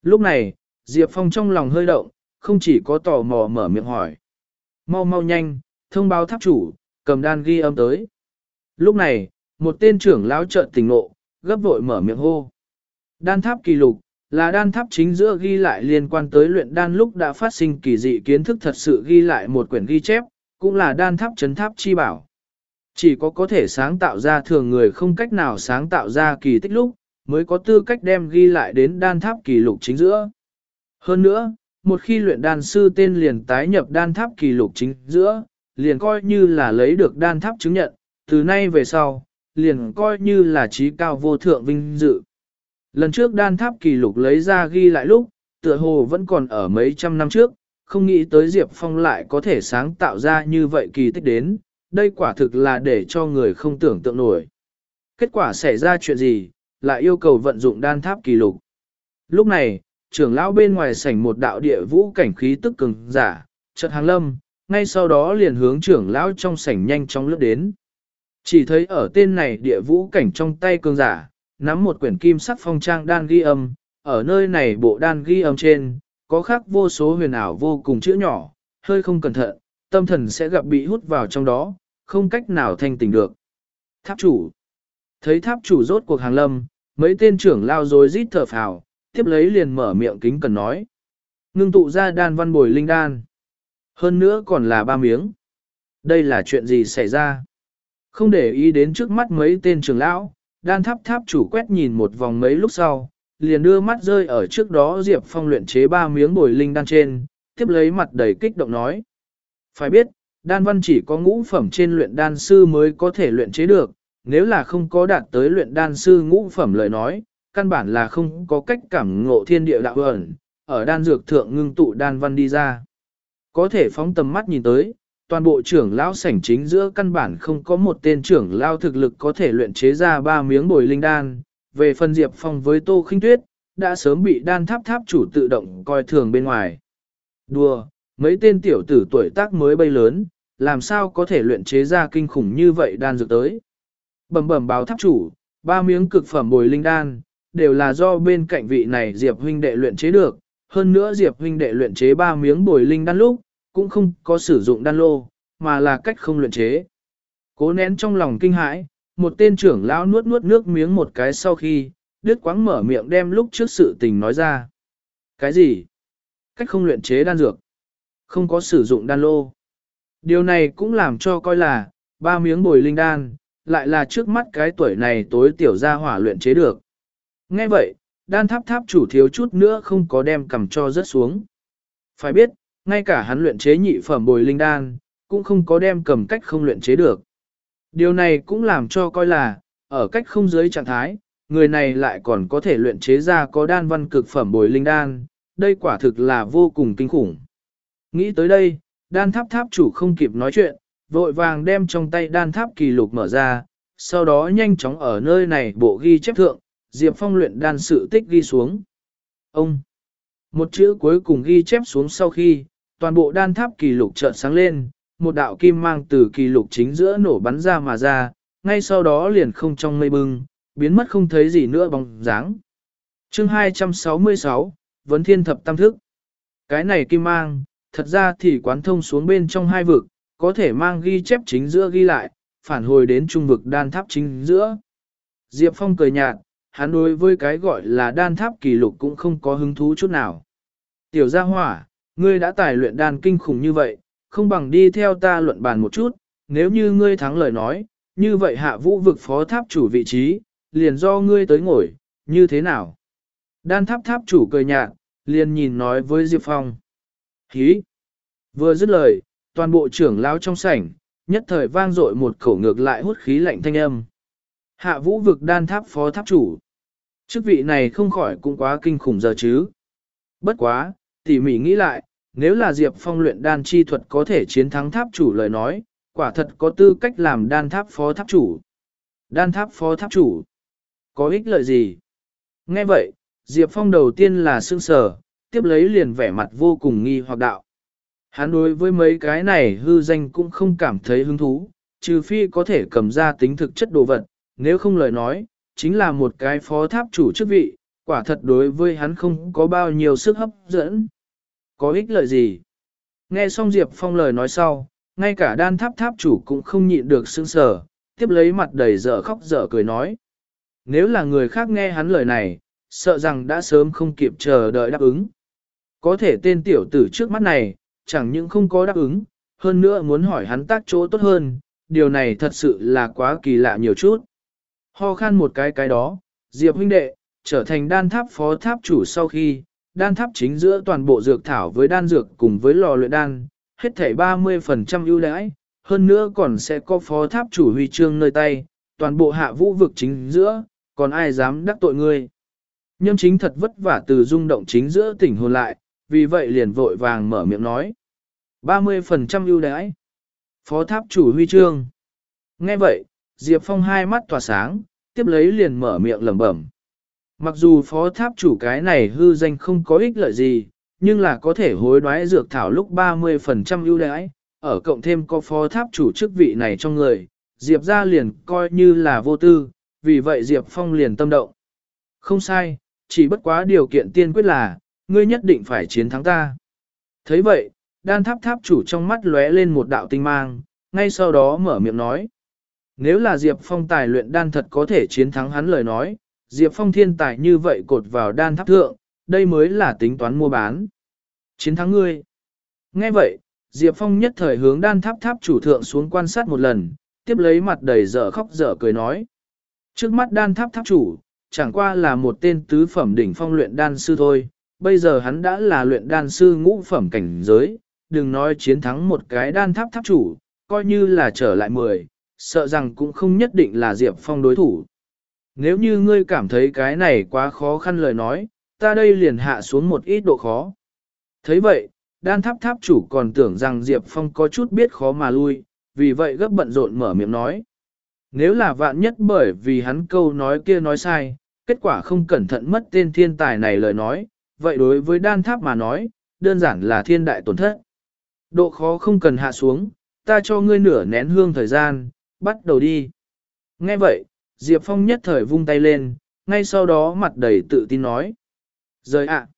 Lúc này, Diệp Phong trong lòng hơi động, không chỉ có tò mò mở miệng hỏi. Mau mau nhanh, thông báo tháp chủ, cầm đan ghi âm tới. Lúc này, một tên trưởng lão trợn tỉnh ngộ, gấp vội mở miệng hô. Đan tháp kỳ lục, là đan tháp chính giữa ghi lại liên quan tới luyện đan lúc đã phát sinh kỳ dị kiến thức thật sự ghi lại một quyển ghi chép, cũng là đan tháp chấn tháp chi bảo. Chỉ có có thể sáng tạo ra thường người không cách nào sáng tạo ra kỳ tích lúc, mới có tư cách đem ghi lại đến đan tháp kỳ lục chính giữa. Hơn nữa, một khi luyện đan sư tên liền tái nhập đan tháp kỳ lục chính giữa, liền coi như là lấy được đan tháp chứng nhận, từ nay về sau, liền coi như là trí cao vô thượng vinh dự. Lần trước đan tháp kỳ lục lấy ra ghi lại lúc, tựa hồ vẫn còn ở mấy trăm năm trước, không nghĩ tới Diệp Phong lại có thể sáng tạo ra như vậy kỳ tích đến, đây quả thực là để cho người không tưởng tượng nổi. Kết quả xảy ra chuyện gì, lại yêu cầu vận dụng đan tháp kỳ lục. Lúc này, trưởng lão bên ngoài sảnh một đạo địa vũ cảnh khí tức cường giả, chợt hàng lâm, ngay sau đó liền hướng trưởng lão trong sảnh nhanh chóng lướt đến. Chỉ thấy ở tên này địa vũ cảnh trong tay cường giả, nắm một quyển kim sắc phong trang đan ghi âm, ở nơi này bộ đan ghi âm trên, có khắc vô số huyền ảo vô cùng chữ nhỏ, hơi không cẩn thận, tâm thần sẽ gặp bị hút vào trong đó, không cách nào thanh tỉnh được. Tháp chủ Thấy tháp chủ rốt cuộc hàng lâm, mấy tên trưởng lao rồi rít thở phào, tiếp lấy liền mở miệng kính cần nói. Ngưng tụ ra đan văn bồi linh đan. Hơn nữa còn là ba miếng. Đây là chuyện gì xảy ra? Không để ý đến trước mắt mấy tên trưởng lão, đan tháp tháp chủ quét nhìn một vòng mấy lúc sau, liền đưa mắt rơi ở trước đó Diệp Phong luyện chế ba miếng bồi linh đan trên, tiếp lấy mặt đầy kích động nói. Phải biết, đan văn chỉ có ngũ phẩm trên luyện đan sư mới có thể luyện chế được, nếu là không có đạt tới luyện đan sư ngũ phẩm lời nói, căn bản là không có cách cảm ngộ thiên địa đạo ẩn, ở đan dược thượng ngưng tụ đan văn đi ra. Có thể phóng tầm mắt nhìn tới, toàn bộ trưởng lão sảnh chính giữa căn bản không có một tên trưởng lão thực lực có thể luyện chế ra ba miếng bồi linh đan. Về phần Diệp Phong với Tô Khinh Tuyết, đã sớm bị đan tháp tháp chủ tự động coi thường bên ngoài. Đùa, mấy tên tiểu tử tuổi tác mới bay lớn, làm sao có thể luyện chế ra kinh khủng như vậy đan dược tới. Bầm bầm báo tháp chủ, ba miếng cực phẩm bồi linh đan, đều là do bên cạnh vị này Diệp huynh đệ luyện chế được, hơn nữa Diệp huynh đệ luyện chế ba miếng bồi linh đan lúc, cũng không có sử dụng đan lô, mà là cách không luyện chế. Cố nén trong lòng kinh hãi, một tên trưởng lão nuốt nuốt nước miếng một cái sau khi, đứt quãng mở miệng đem lúc trước sự tình nói ra. Cái gì? Cách không luyện chế đan dược. Không có sử dụng đan lô. Điều này cũng làm cho coi là, ba miếng bồi linh đan, lại là trước mắt cái tuổi này tối tiểu ra hỏa luyện chế được. Nghe vậy, đan tháp tháp chủ thiếu chút nữa không có đem cầm cho rớt xuống. Phải biết, ngay cả hắn luyện chế nhị phẩm bồi linh đan, cũng không có đem cầm cách không luyện chế được. Điều này cũng làm cho coi là, ở cách không dưới trạng thái, người này lại còn có thể luyện chế ra có đan văn cực phẩm bồi linh đan, đây quả thực là vô cùng kinh khủng. Nghĩ tới đây, đan tháp tháp chủ không kịp nói chuyện, vội vàng đem trong tay đan tháp kỳ lục mở ra, sau đó nhanh chóng ở nơi này bộ ghi chép thượng, Diệp Phong luyện đan sự tích ghi xuống. Ông! Một chữ cuối cùng ghi chép xuống sau khi, toàn bộ đan tháp kỳ lục chợt sáng lên, một đạo kim mang từ kỳ lục chính giữa nổ bắn ra mà ra, ngay sau đó liền không trong mây bưng, biến mất không thấy gì nữa bóng dáng. Chương 266, Vấn Thiên Thập Tam Thức Cái này kim mang, thật ra thì quán thông xuống bên trong hai vực, có thể mang ghi chép chính giữa ghi lại, phản hồi đến trung vực đan tháp chính giữa. Diệp Phong cười nhạt, hắn đối với cái gọi là đan tháp kỳ lục cũng không có hứng thú chút nào. Tiểu gia hỏa, ngươi đã tài luyện đan kinh khủng như vậy, không bằng đi theo ta luận bàn một chút, nếu như ngươi thắng lời nói, như vậy hạ vũ vực phó tháp chủ vị trí, liền do ngươi tới ngồi, như thế nào? Đan tháp tháp chủ cười nhạt, liền nhìn nói với Diệp Phong. Hí! Vừa dứt lời, toàn bộ trưởng lao trong sảnh, nhất thời vang dội một khẩu ngược lại hút khí lạnh thanh âm. Hạ vũ vực đan tháp phó tháp chủ. Chức vị này không khỏi cũng quá kinh khủng giờ chứ. Bất quá, tỉ mỉ nghĩ lại, nếu là Diệp Phong luyện đan chi thuật có thể chiến thắng tháp chủ lời nói, quả thật có tư cách làm đan tháp phó tháp chủ. Đan tháp phó tháp chủ. Có ích lợi gì? Nghe vậy, Diệp Phong đầu tiên là sương sờ, tiếp lấy liền vẻ mặt vô cùng nghi hoặc đạo. Hắn đối với mấy cái này hư danh cũng không cảm thấy hứng thú, trừ phi có thể cầm ra tính thực chất đồ vật, nếu không lời nói, chính là một cái phó tháp chủ chức vị, quả thật đối với hắn không có bao nhiêu sức hấp dẫn. Có ích lợi gì? Nghe xong Diệp Phong lời nói sau, ngay cả đan tháp tháp chủ cũng không nhịn được sương sờ, tiếp lấy mặt đầy dở khóc dở cười nói. Nếu là người khác nghe hắn lời này, sợ rằng đã sớm không kịp chờ đợi đáp ứng. Có thể tên tiểu tử trước mắt này, chẳng những không có đáp ứng, hơn nữa muốn hỏi hắn tác chỗ tốt hơn, điều này thật sự là quá kỳ lạ nhiều chút. Ho khan một cái cái đó, Diệp huynh đệ, trở thành đan tháp phó tháp chủ sau khi, đan tháp chính giữa toàn bộ dược thảo với đan dược cùng với lò luyện đan, hết thảy 30% ưu đãi, hơn nữa còn sẽ có phó tháp chủ huy chương nơi tay, toàn bộ hạ vũ vực chính giữa, còn ai dám đắc tội ngươi. Nhâm chính thật vất vả từ rung động chính giữa tỉnh hồn lại, vì vậy liền vội vàng mở miệng nói. 30% ưu đãi. Phó tháp chủ huy chương. Nghe vậy, Diệp Phong hai mắt tỏa sáng, tiếp lấy liền mở miệng lẩm bẩm. Mặc dù phó tháp chủ cái này hư danh không có ích lợi gì, nhưng là có thể hối đoái dược thảo lúc 30% ưu đãi, ở cộng thêm có phó tháp chủ chức vị này trong người, Diệp ra liền coi như là vô tư, vì vậy Diệp Phong liền tâm động. Không sai, chỉ bất quá điều kiện tiên quyết là, ngươi nhất định phải chiến thắng ta. thấy vậy, đan tháp tháp chủ trong mắt lóe lên một đạo tinh mang, ngay sau đó mở miệng nói. Nếu là Diệp Phong tài luyện đan thật có thể chiến thắng hắn lời nói, Diệp Phong thiên tài như vậy cột vào đan tháp thượng, đây mới là tính toán mua bán. Chiến thắng ngươi. Nghe vậy, Diệp Phong nhất thời hướng đan tháp tháp chủ thượng xuống quan sát một lần, tiếp lấy mặt đầy dở khóc dở cười nói. Trước mắt đan tháp tháp chủ, chẳng qua là một tên tứ phẩm đỉnh phong luyện đan sư thôi, bây giờ hắn đã là luyện đan sư ngũ phẩm cảnh giới, đừng nói chiến thắng một cái đan tháp tháp chủ, coi như là trở lại mười, sợ rằng cũng không nhất định là Diệp Phong đối thủ. Nếu như ngươi cảm thấy cái này quá khó khăn lời nói, ta đây liền hạ xuống một ít độ khó. thấy vậy, đan tháp tháp chủ còn tưởng rằng Diệp Phong có chút biết khó mà lui, vì vậy gấp bận rộn mở miệng nói. Nếu là vạn nhất bởi vì hắn câu nói kia nói sai, kết quả không cẩn thận mất tên thiên tài này lời nói, vậy đối với đan tháp mà nói, đơn giản là thiên đại tổn thất. Độ khó không cần hạ xuống, ta cho ngươi nửa nén hương thời gian, bắt đầu đi. Nghe vậy, Diệp Phong nhất thời vung tay lên, ngay sau đó mặt đầy tự tin nói. Rời ạ!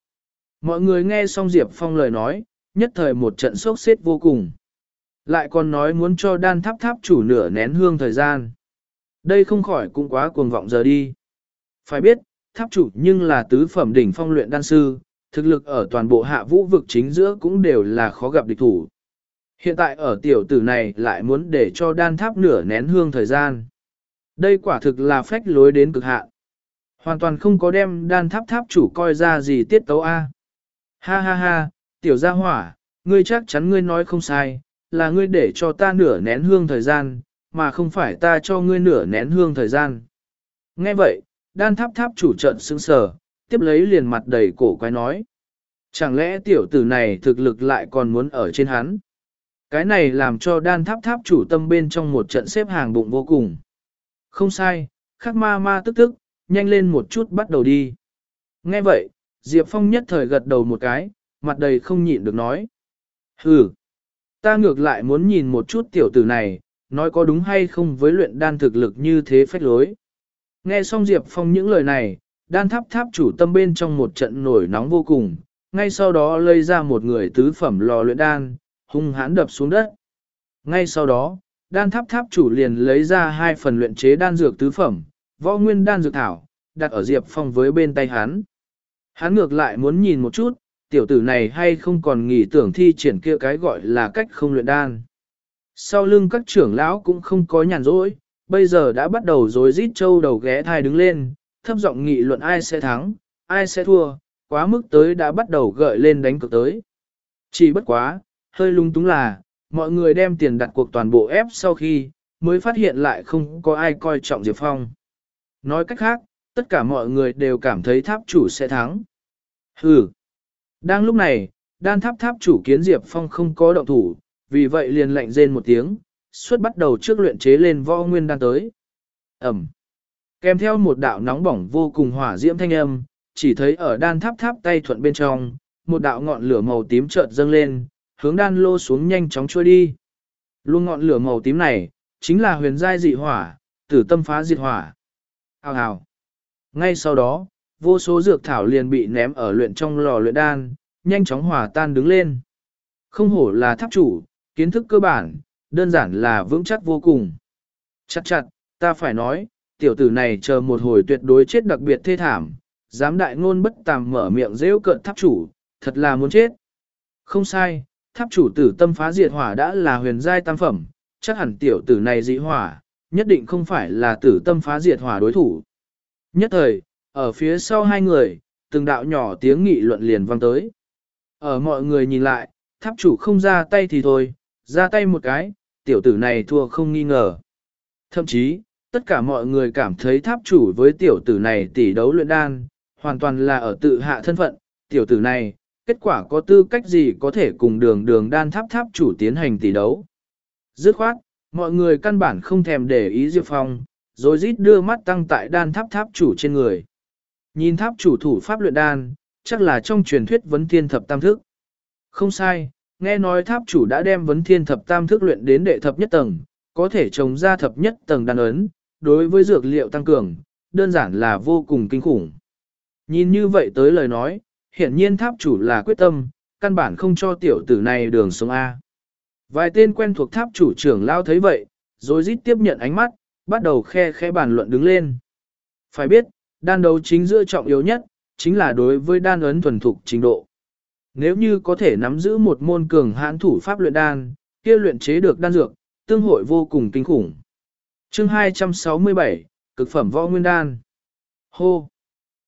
Mọi người nghe xong Diệp Phong lời nói, nhất thời một trận sốc xếp vô cùng. Lại còn nói muốn cho đan tháp tháp chủ nửa nén hương thời gian. Đây không khỏi cũng quá cuồng vọng giờ đi. Phải biết, tháp chủ nhưng là tứ phẩm đỉnh phong luyện đan sư, thực lực ở toàn bộ hạ vũ vực chính giữa cũng đều là khó gặp địch thủ. Hiện tại ở tiểu tử này lại muốn để cho đan tháp nửa nén hương thời gian. Đây quả thực là phách lối đến cực hạn. Hoàn toàn không có đem đan tháp tháp chủ coi ra gì tiết tấu A. Ha ha ha, tiểu gia hỏa, ngươi chắc chắn ngươi nói không sai, là ngươi để cho ta nửa nén hương thời gian, mà không phải ta cho ngươi nửa nén hương thời gian. Nghe vậy, đan tháp tháp chủ trận sững sờ, tiếp lấy liền mặt đầy cổ quái nói. Chẳng lẽ tiểu tử này thực lực lại còn muốn ở trên hắn? Cái này làm cho đan tháp tháp chủ tâm bên trong một trận xếp hàng bụng vô cùng. Không sai, khắc ma ma tức tức, nhanh lên một chút bắt đầu đi. Nghe vậy, Diệp Phong nhất thời gật đầu một cái, mặt đầy không nhịn được nói. Hừ, ta ngược lại muốn nhìn một chút tiểu tử này, nói có đúng hay không với luyện đan thực lực như thế phách lối. Nghe xong Diệp Phong những lời này, đan tháp tháp chủ tâm bên trong một trận nổi nóng vô cùng, ngay sau đó lây ra một người tứ phẩm lò luyện đan, hung hãn đập xuống đất. Ngay sau đó, đan tháp tháp chủ liền lấy ra hai phần luyện chế đan dược tứ phẩm, võ nguyên đan dược thảo, đặt ở Diệp Phong với bên tay hắn. Hắn ngược lại muốn nhìn một chút, tiểu tử này hay không còn nghỉ tưởng thi triển kia cái gọi là cách không luyện đan. Sau lưng các trưởng lão cũng không có nhàn rỗi, bây giờ đã bắt đầu rối rít châu đầu ghé thai đứng lên, thấp giọng nghị luận ai sẽ thắng, ai sẽ thua, quá mức tới đã bắt đầu gợi lên đánh cực tới. Chỉ bất quá, hơi lung túng là, mọi người đem tiền đặt cuộc toàn bộ ép sau khi, mới phát hiện lại không có ai coi trọng Diệp Phong. Nói cách khác, tất cả mọi người đều cảm thấy tháp chủ sẽ thắng. Hừ. Đang lúc này, đan tháp tháp chủ kiến Diệp Phong không có động thủ, vì vậy liền lạnh rên một tiếng, suốt bắt đầu trước luyện chế lên võ nguyên đan tới. Ẩm. Kèm theo một đạo nóng bỏng vô cùng hỏa diễm thanh âm, chỉ thấy ở đan tháp tháp tay thuận bên trong, một đạo ngọn lửa màu tím chợt dâng lên, hướng đan lô xuống nhanh chóng trôi đi. Luôn ngọn lửa màu tím này, chính là huyền giai dị hỏa, tử tâm phá diệt hỏa. Hào hào. Ngay sau đó, vô số dược thảo liền bị ném ở luyện trong lò luyện đan, nhanh chóng hòa tan đứng lên. Không hổ là tháp chủ, kiến thức cơ bản, đơn giản là vững chắc vô cùng. Chắc chặt, ta phải nói, tiểu tử này chờ một hồi tuyệt đối chết đặc biệt thê thảm, dám đại ngôn bất tàm mở miệng rêu cợt tháp chủ, thật là muốn chết. Không sai, tháp chủ tử tâm phá diệt hỏa đã là huyền giai tam phẩm, chắc hẳn tiểu tử này dị hỏa, nhất định không phải là tử tâm phá diệt hỏa đối thủ. Nhất thời, ở phía sau hai người, từng đạo nhỏ tiếng nghị luận liền vang tới. Ở mọi người nhìn lại, tháp chủ không ra tay thì thôi, ra tay một cái, tiểu tử này thua không nghi ngờ. Thậm chí, tất cả mọi người cảm thấy tháp chủ với tiểu tử này tỷ đấu luyện đan, hoàn toàn là ở tự hạ thân phận, tiểu tử này, kết quả có tư cách gì có thể cùng đường đường đan tháp tháp chủ tiến hành tỷ đấu. Dứt khoát, mọi người căn bản không thèm để ý Diệp Phong, rồi rít đưa mắt tăng tại đan tháp tháp chủ trên người. Nhìn tháp chủ thủ pháp luyện đan, chắc là trong truyền thuyết vấn thiên thập tam thức. Không sai, nghe nói tháp chủ đã đem vấn thiên thập tam thức luyện đến đệ thập nhất tầng, có thể trồng ra thập nhất tầng đan ấn, đối với dược liệu tăng cường, đơn giản là vô cùng kinh khủng. Nhìn như vậy tới lời nói, hiển nhiên tháp chủ là quyết tâm, căn bản không cho tiểu tử này đường sống A. Vài tên quen thuộc tháp chủ trưởng lao thấy vậy, rồi rít tiếp nhận ánh mắt, bắt đầu khe khe bàn luận đứng lên. Phải biết, đan đấu chính giữa trọng yếu nhất, chính là đối với đan ấn thuần thục trình độ. Nếu như có thể nắm giữ một môn cường hãn thủ pháp luyện đan, kia luyện chế được đan dược, tương hội vô cùng kinh khủng. Chương 267, cực phẩm võ nguyên đan. Hô!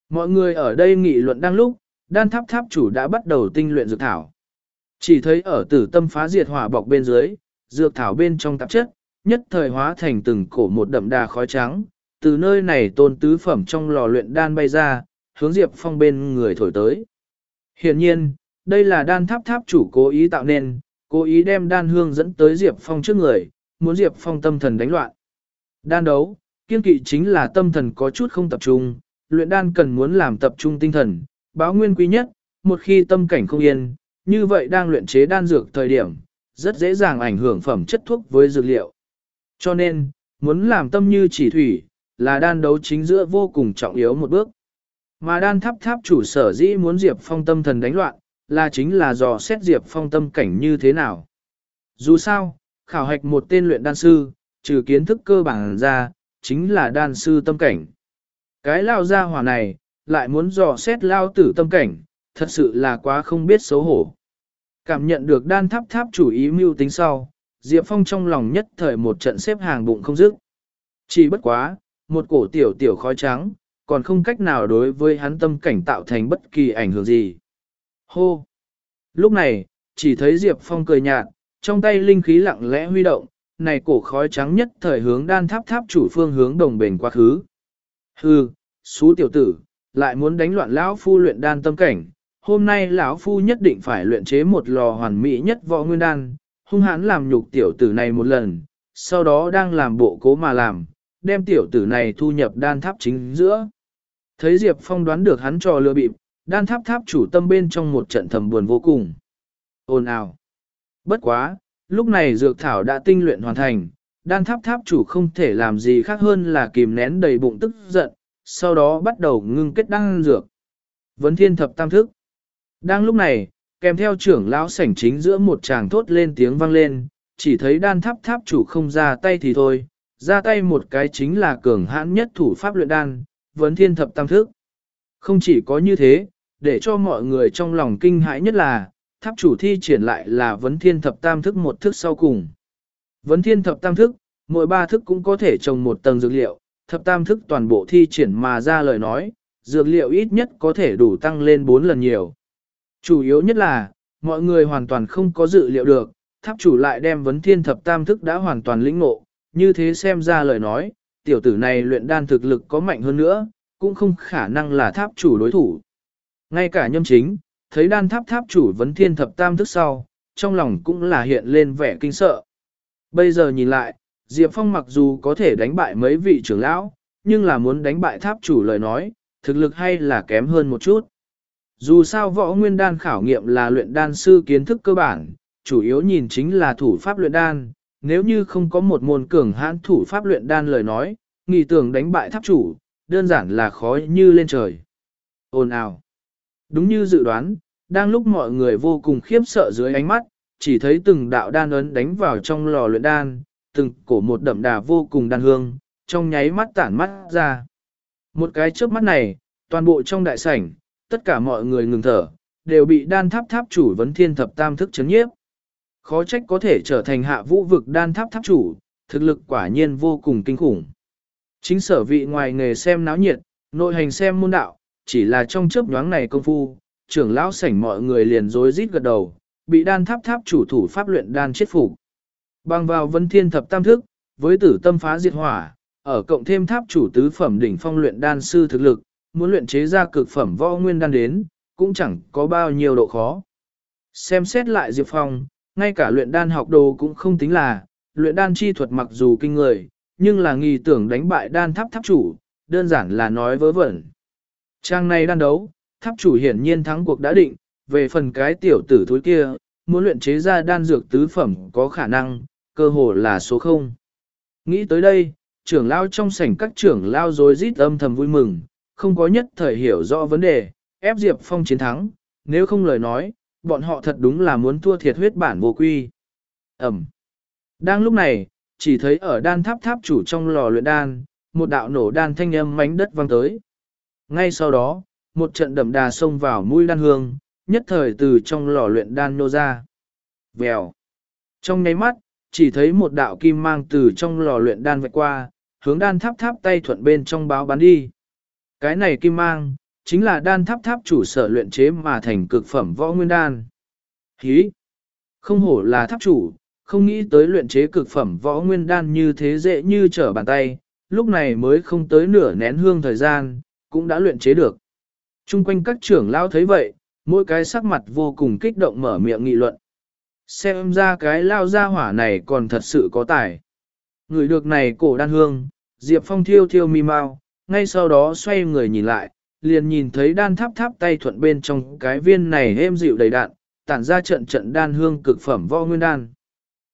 Mọi người ở đây nghị luận đang lúc, đan tháp tháp chủ đã bắt đầu tinh luyện dược thảo. Chỉ thấy ở tử tâm phá diệt hỏa bọc bên dưới, dược thảo bên trong tạp chất, nhất thời hóa thành từng cổ một đậm đà khói trắng, từ nơi này tôn tứ phẩm trong lò luyện đan bay ra, hướng Diệp Phong bên người thổi tới. Hiện nhiên, đây là đan tháp tháp chủ cố ý tạo nên, cố ý đem đan hương dẫn tới Diệp Phong trước người, muốn Diệp Phong tâm thần đánh loạn. Đan đấu, kiên kỵ chính là tâm thần có chút không tập trung, luyện đan cần muốn làm tập trung tinh thần, báo nguyên quý nhất, một khi tâm cảnh không yên, như vậy đang luyện chế đan dược thời điểm, rất dễ dàng ảnh hưởng phẩm chất thuốc với dược liệu. Cho nên, muốn làm tâm như chỉ thủy, là đan đấu chính giữa vô cùng trọng yếu một bước. Mà đan tháp tháp chủ sở dĩ muốn Diệp Phong tâm thần đánh loạn, là chính là dò xét Diệp Phong tâm cảnh như thế nào. Dù sao, khảo hạch một tên luyện đan sư, trừ kiến thức cơ bản ra, chính là đan sư tâm cảnh. Cái lao ra hỏa này, lại muốn dò xét lao tử tâm cảnh, thật sự là quá không biết xấu hổ. Cảm nhận được đan tháp tháp chủ ý mưu tính sau, Diệp Phong trong lòng nhất thời một trận xếp hàng bụng không dứt. Chỉ bất quá, một cổ tiểu tiểu khói trắng, còn không cách nào đối với hắn tâm cảnh tạo thành bất kỳ ảnh hưởng gì. Hô! Lúc này, chỉ thấy Diệp Phong cười nhạt, trong tay linh khí lặng lẽ huy động, này cổ khói trắng nhất thời hướng đan tháp tháp chủ phương hướng đồng bền quá khứ. Hừ, xú tiểu tử, lại muốn đánh loạn lão phu luyện đan tâm cảnh, hôm nay lão phu nhất định phải luyện chế một lò hoàn mỹ nhất võ nguyên đan, hung hãn làm nhục tiểu tử này một lần, sau đó đang làm bộ cố mà làm, đem tiểu tử này thu nhập đan tháp chính giữa. Thấy Diệp Phong đoán được hắn trò lừa bịp, đan tháp tháp chủ tâm bên trong một trận thầm buồn vô cùng. Ồn ào. Bất quá, lúc này dược thảo đã tinh luyện hoàn thành, đan tháp tháp chủ không thể làm gì khác hơn là kìm nén đầy bụng tức giận, sau đó bắt đầu ngưng kết đan dược. Vấn thiên thập tam thức. Đang lúc này, kèm theo trưởng lão sảnh chính giữa một chàng thốt lên tiếng vang lên, chỉ thấy đan tháp tháp chủ không ra tay thì thôi, ra tay một cái chính là cường hãn nhất thủ pháp luyện đan, vấn thiên thập tam thức. Không chỉ có như thế, để cho mọi người trong lòng kinh hãi nhất là, tháp chủ thi triển lại là vấn thiên thập tam thức một thức sau cùng. Vấn thiên thập tam thức, mỗi ba thức cũng có thể trồng một tầng dược liệu, thập tam thức toàn bộ thi triển mà ra lời nói, dược liệu ít nhất có thể đủ tăng lên 4 lần nhiều. Chủ yếu nhất là, mọi người hoàn toàn không có dự liệu được, tháp chủ lại đem vấn thiên thập tam thức đã hoàn toàn lĩnh ngộ, như thế xem ra lời nói, tiểu tử này luyện đan thực lực có mạnh hơn nữa, cũng không khả năng là tháp chủ đối thủ. Ngay cả nhâm chính, thấy đan tháp tháp chủ vấn thiên thập tam thức sau, trong lòng cũng là hiện lên vẻ kinh sợ. Bây giờ nhìn lại, Diệp Phong mặc dù có thể đánh bại mấy vị trưởng lão, nhưng là muốn đánh bại tháp chủ lời nói, thực lực hay là kém hơn một chút. Dù sao võ nguyên đan khảo nghiệm là luyện đan sư kiến thức cơ bản, chủ yếu nhìn chính là thủ pháp luyện đan, nếu như không có một môn cường hãn thủ pháp luyện đan lời nói, nghi tưởng đánh bại tháp chủ, đơn giản là khó như lên trời. Ồn ào. Đúng như dự đoán, đang lúc mọi người vô cùng khiếp sợ dưới ánh mắt, chỉ thấy từng đạo đan ấn đánh vào trong lò luyện đan, từng cổ một đậm đà vô cùng đan hương, trong nháy mắt tản mắt ra. Một cái chớp mắt này, toàn bộ trong đại sảnh, tất cả mọi người ngừng thở, đều bị đan tháp tháp chủ vấn thiên thập tam thức chấn nhiếp. Khó trách có thể trở thành hạ vũ vực đan tháp tháp chủ, thực lực quả nhiên vô cùng kinh khủng. Chính sở vị ngoài nghề xem náo nhiệt, nội hành xem môn đạo, chỉ là trong chớp nhoáng này công phu, trưởng lão sảnh mọi người liền rối rít gật đầu, bị đan tháp tháp chủ thủ pháp luyện đan chết phục. Bằng vào vân thiên thập tam thức, với tử tâm phá diệt hỏa, ở cộng thêm tháp chủ tứ phẩm đỉnh phong luyện đan sư thực lực, muốn luyện chế ra cực phẩm võ nguyên đan đến, cũng chẳng có bao nhiêu độ khó. Xem xét lại Diệp Phong, ngay cả luyện đan học đồ cũng không tính là, luyện đan chi thuật mặc dù kinh người, nhưng là nghi tưởng đánh bại đan tháp tháp chủ, đơn giản là nói vớ vẩn. Trang này đan đấu, tháp chủ hiển nhiên thắng cuộc đã định, về phần cái tiểu tử thối kia, muốn luyện chế ra đan dược tứ phẩm có khả năng, cơ hồ là số không. Nghĩ tới đây, trưởng lao trong sảnh các trưởng lao rồi rít âm thầm vui mừng, không có nhất thời hiểu rõ vấn đề, ép Diệp Phong chiến thắng, nếu không lời nói, bọn họ thật đúng là muốn thua thiệt huyết bản vô quy. Ẩm. Đang lúc này, chỉ thấy ở đan tháp tháp chủ trong lò luyện đan, một đạo nổ đan thanh âm mánh đất vang tới. Ngay sau đó, một trận đậm đà xông vào mũi đan hương, nhất thời từ trong lò luyện đan nô ra. Vèo. Trong nháy mắt, chỉ thấy một đạo kim mang từ trong lò luyện đan vạch qua, hướng đan tháp tháp tay thuận bên trong báo bắn đi. Cái này kim mang, chính là đan tháp tháp chủ sở luyện chế mà thành cực phẩm võ nguyên đan. Hí! Không hổ là tháp chủ, không nghĩ tới luyện chế cực phẩm võ nguyên đan như thế dễ như trở bàn tay, lúc này mới không tới nửa nén hương thời gian, cũng đã luyện chế được. Trung quanh các trưởng lao thấy vậy, mỗi cái sắc mặt vô cùng kích động mở miệng nghị luận. Xem ra cái lao ra hỏa này còn thật sự có tài. Người được này cổ đan hương, Diệp Phong thiêu thiêu mi mau, ngay sau đó xoay người nhìn lại, liền nhìn thấy đan tháp tháp tay thuận bên trong cái viên này êm dịu đầy đạn, tản ra trận trận đan hương cực phẩm võ nguyên đan.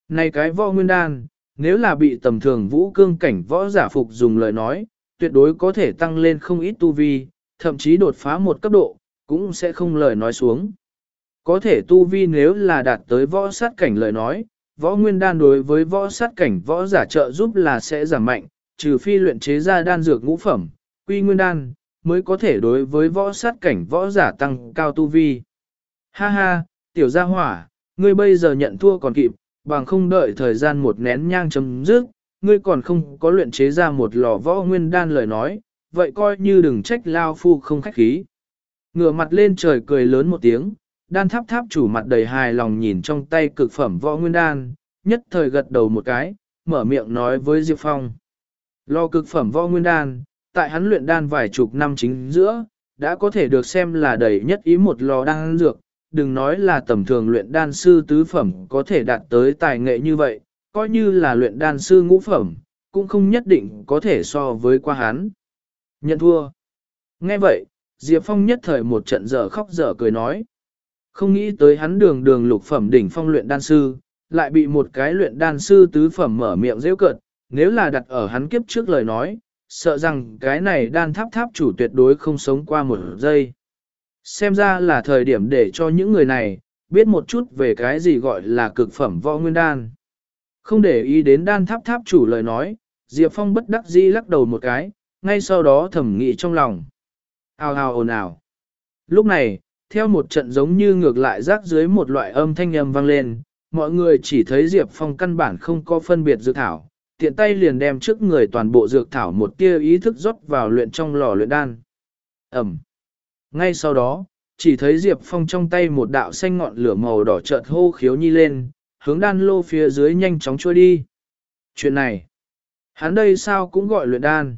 Này cái võ nguyên đan, nếu là bị tầm thường vũ cương cảnh võ giả phục dùng lời nói, tuyệt đối có thể tăng lên không ít tu vi, thậm chí đột phá một cấp độ, cũng sẽ không lời nói xuống. Có thể tu vi nếu là đạt tới võ sát cảnh lời nói, võ nguyên đan đối với võ sát cảnh võ giả trợ giúp là sẽ giảm mạnh, trừ phi luyện chế ra đan dược ngũ phẩm, quy nguyên đan, mới có thể đối với võ sát cảnh võ giả tăng cao tu vi. Ha ha, tiểu gia hỏa, ngươi bây giờ nhận thua còn kịp, bằng không đợi thời gian một nén nhang chấm dứt, ngươi còn không có luyện chế ra một lò võ nguyên đan lời nói, vậy coi như đừng trách lao phu không khách khí. Ngửa mặt lên trời cười lớn một tiếng, đan tháp tháp chủ mặt đầy hài lòng nhìn trong tay cực phẩm võ nguyên đan, nhất thời gật đầu một cái, mở miệng nói với Diệp Phong. Lò cực phẩm võ nguyên đan, tại hắn luyện đan vài chục năm chính giữa, đã có thể được xem là đầy nhất ý một lò đan dược, đừng nói là tầm thường luyện đan sư tứ phẩm có thể đạt tới tài nghệ như vậy, coi như là luyện đan sư ngũ phẩm, cũng không nhất định có thể so với qua hắn. Nhận thua. Nghe vậy, Diệp Phong nhất thời một trận dở khóc dở cười nói. Không nghĩ tới hắn đường đường lục phẩm đỉnh phong luyện đan sư, lại bị một cái luyện đan sư tứ phẩm mở miệng rêu cợt, nếu là đặt ở hắn kiếp trước lời nói, sợ rằng cái này đan tháp tháp chủ tuyệt đối không sống qua một giây. Xem ra là thời điểm để cho những người này, biết một chút về cái gì gọi là cực phẩm võ nguyên đan. Không để ý đến đan tháp tháp chủ lời nói, Diệp Phong bất đắc dĩ lắc đầu một cái, ngay sau đó thẩm nghị trong lòng. Ao ao ồn ào. Lúc này, theo một trận giống như ngược lại rác dưới một loại âm thanh âm vang lên, mọi người chỉ thấy Diệp Phong căn bản không có phân biệt dược thảo, tiện tay liền đem trước người toàn bộ dược thảo một tia ý thức rót vào luyện trong lò luyện đan. Ẩm. Ngay sau đó, chỉ thấy Diệp Phong trong tay một đạo xanh ngọn lửa màu đỏ chợt hô khiếu nhi lên, hướng đan lô phía dưới nhanh chóng trôi đi. Chuyện này, hắn đây sao cũng gọi luyện đan.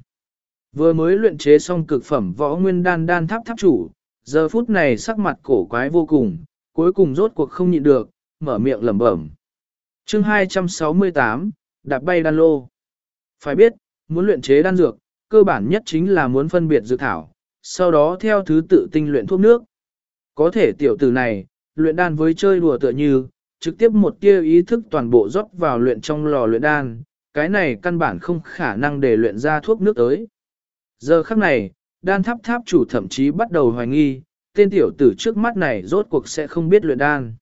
Vừa mới luyện chế xong cực phẩm võ nguyên đan đan tháp tháp chủ, giờ phút này sắc mặt cổ quái vô cùng, cuối cùng rốt cuộc không nhịn được, mở miệng lẩm bẩm. Chương 268, đạp bay đan lô. Phải biết, muốn luyện chế đan dược, cơ bản nhất chính là muốn phân biệt dược thảo, sau đó theo thứ tự tinh luyện thuốc nước. Có thể tiểu tử này, luyện đan với chơi đùa tựa như, trực tiếp một tia ý thức toàn bộ rót vào luyện trong lò luyện đan, cái này căn bản không khả năng để luyện ra thuốc nước tới. Giờ khắc này, đan tháp tháp chủ thậm chí bắt đầu hoài nghi, tên tiểu tử trước mắt này rốt cuộc sẽ không biết luyện đan.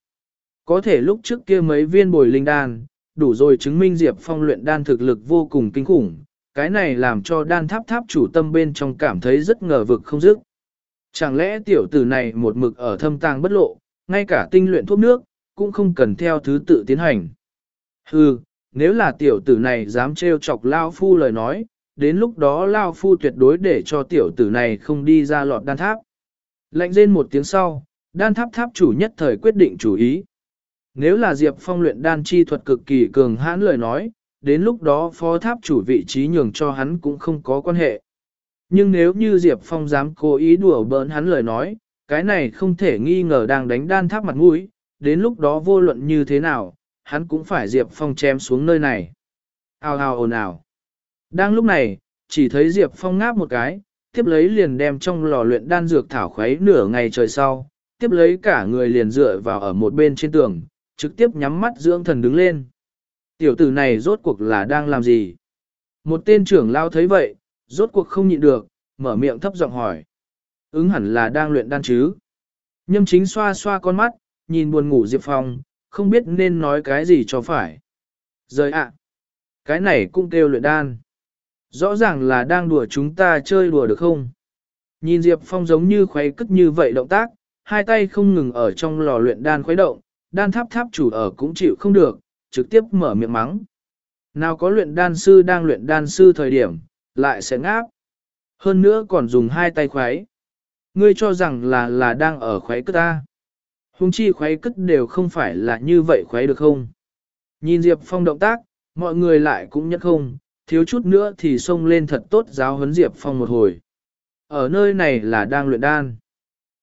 Có thể lúc trước kia mấy viên bồi linh đan, đủ rồi chứng minh Diệp Phong luyện đan thực lực vô cùng kinh khủng, cái này làm cho đan tháp tháp chủ tâm bên trong cảm thấy rất ngờ vực không dứt. Chẳng lẽ tiểu tử này một mực ở thâm tàng bất lộ, ngay cả tinh luyện thuốc nước, cũng không cần theo thứ tự tiến hành. Hừ, nếu là tiểu tử này dám trêu chọc Lao Phu lời nói, đến lúc đó Lao Phu tuyệt đối để cho tiểu tử này không đi ra lọt đan tháp. Lạnh rên một tiếng sau, đan tháp tháp chủ nhất thời quyết định chủ ý. Nếu là Diệp Phong luyện đan chi thuật cực kỳ cường hãn lời nói, đến lúc đó phó tháp chủ vị trí nhường cho hắn cũng không có quan hệ. Nhưng nếu như Diệp Phong dám cố ý đùa bỡn hắn lời nói, cái này không thể nghi ngờ đang đánh đan tháp mặt mũi, đến lúc đó vô luận như thế nào, hắn cũng phải Diệp Phong chém xuống nơi này. Ao ao ồn ào. Đang lúc này, chỉ thấy Diệp Phong ngáp một cái, tiếp lấy liền đem trong lò luyện đan dược thảo khuấy nửa ngày trời sau, tiếp lấy cả người liền dựa vào ở một bên trên tường, trực tiếp nhắm mắt dưỡng thần đứng lên. Tiểu tử này rốt cuộc là đang làm gì? Một tên trưởng lao thấy vậy, rốt cuộc không nhịn được, mở miệng thấp giọng hỏi. Ứng hẳn là đang luyện đan chứ? Nhâm chính xoa xoa con mắt, nhìn buồn ngủ Diệp Phong, không biết nên nói cái gì cho phải. Rời ạ! cái này cũng kêu luyện đan. Rõ ràng là đang đùa chúng ta chơi đùa được không? Nhìn Diệp Phong giống như khuấy cất như vậy động tác, hai tay không ngừng ở trong lò luyện đan khuấy động, đan tháp tháp chủ ở cũng chịu không được, trực tiếp mở miệng mắng. Nào có luyện đan sư đang luyện đan sư thời điểm, lại sẽ ngáp. Hơn nữa còn dùng hai tay khuấy. Ngươi cho rằng là là đang ở khuấy cất ta. Hùng chi khuấy cất đều không phải là như vậy khuấy được không? Nhìn Diệp Phong động tác, mọi người lại cũng nhất không, thiếu chút nữa thì xông lên thật tốt giáo huấn Diệp Phong một hồi. Ở nơi này là đang luyện đan.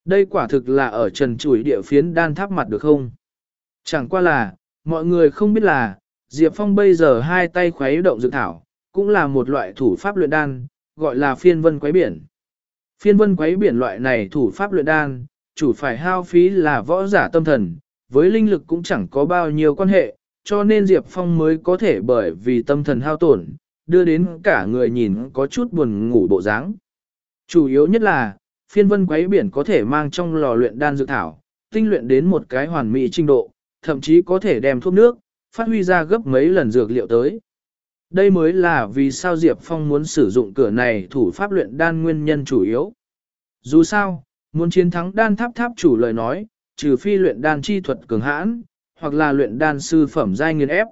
Đây quả thực là ở trần chuỗi địa phiến đan tháp mặt được không? Chẳng qua là, mọi người không biết là, Diệp Phong bây giờ hai tay khuấy động dược thảo, cũng là một loại thủ pháp luyện đan, gọi là phiên vân quấy biển. Phiên vân quấy biển loại này thủ pháp luyện đan, chủ phải hao phí là võ giả tâm thần, với linh lực cũng chẳng có bao nhiêu quan hệ, cho nên Diệp Phong mới có thể bởi vì tâm thần hao tổn, đưa đến cả người nhìn có chút buồn ngủ bộ dáng. Chủ yếu nhất là, phiên vân quấy biển có thể mang trong lò luyện đan dược thảo, tinh luyện đến một cái hoàn mỹ trình độ, thậm chí có thể đem thuốc nước, phát huy ra gấp mấy lần dược liệu tới. Đây mới là vì sao Diệp Phong muốn sử dụng cửa này thủ pháp luyện đan nguyên nhân chủ yếu. Dù sao, muốn chiến thắng đan tháp tháp chủ lời nói, trừ phi luyện đan chi thuật cường hãn, hoặc là luyện đan sư phẩm giai nghiên ép.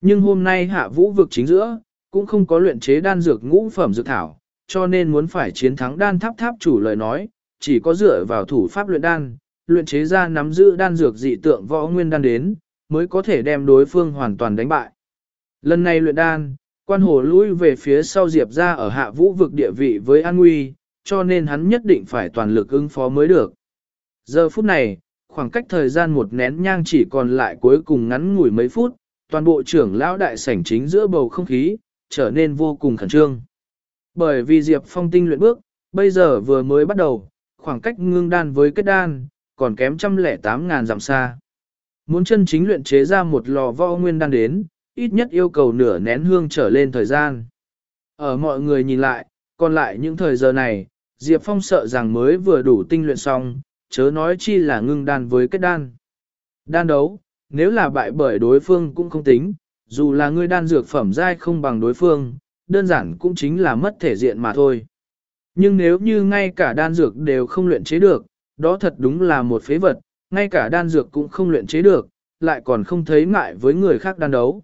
Nhưng hôm nay hạ vũ vực chính giữa, cũng không có luyện chế đan dược ngũ phẩm dược thảo, cho nên muốn phải chiến thắng đan tháp tháp chủ lời nói, chỉ có dựa vào thủ pháp luyện đan, luyện chế ra nắm giữ đan dược dị tượng võ nguyên đan đến, mới có thể đem đối phương hoàn toàn đánh bại. Lần này luyện đan, quan hồ lui về phía sau Diệp ra ở hạ vũ vực địa vị với an nguy, cho nên hắn nhất định phải toàn lực ứng phó mới được. Giờ phút này, khoảng cách thời gian một nén nhang chỉ còn lại cuối cùng ngắn ngủi mấy phút, toàn bộ trưởng lão đại sảnh chính giữa bầu không khí, trở nên vô cùng khẩn trương. Bởi vì Diệp Phong tinh luyện bước, bây giờ vừa mới bắt đầu, khoảng cách ngưng đan với kết đan, còn kém trăm lẻ tám ngàn dặm xa. Muốn chân chính luyện chế ra một lò võ nguyên đan đến, ít nhất yêu cầu nửa nén hương trở lên thời gian. Ở mọi người nhìn lại, còn lại những thời giờ này, Diệp Phong sợ rằng mới vừa đủ tinh luyện xong, chớ nói chi là ngưng đan với kết đan. Đan đấu, nếu là bại bởi đối phương cũng không tính, dù là ngươi đan dược phẩm giai không bằng đối phương, đơn giản cũng chính là mất thể diện mà thôi. Nhưng nếu như ngay cả đan dược đều không luyện chế được, đó thật đúng là một phế vật, ngay cả đan dược cũng không luyện chế được, lại còn không thấy ngại với người khác đan đấu.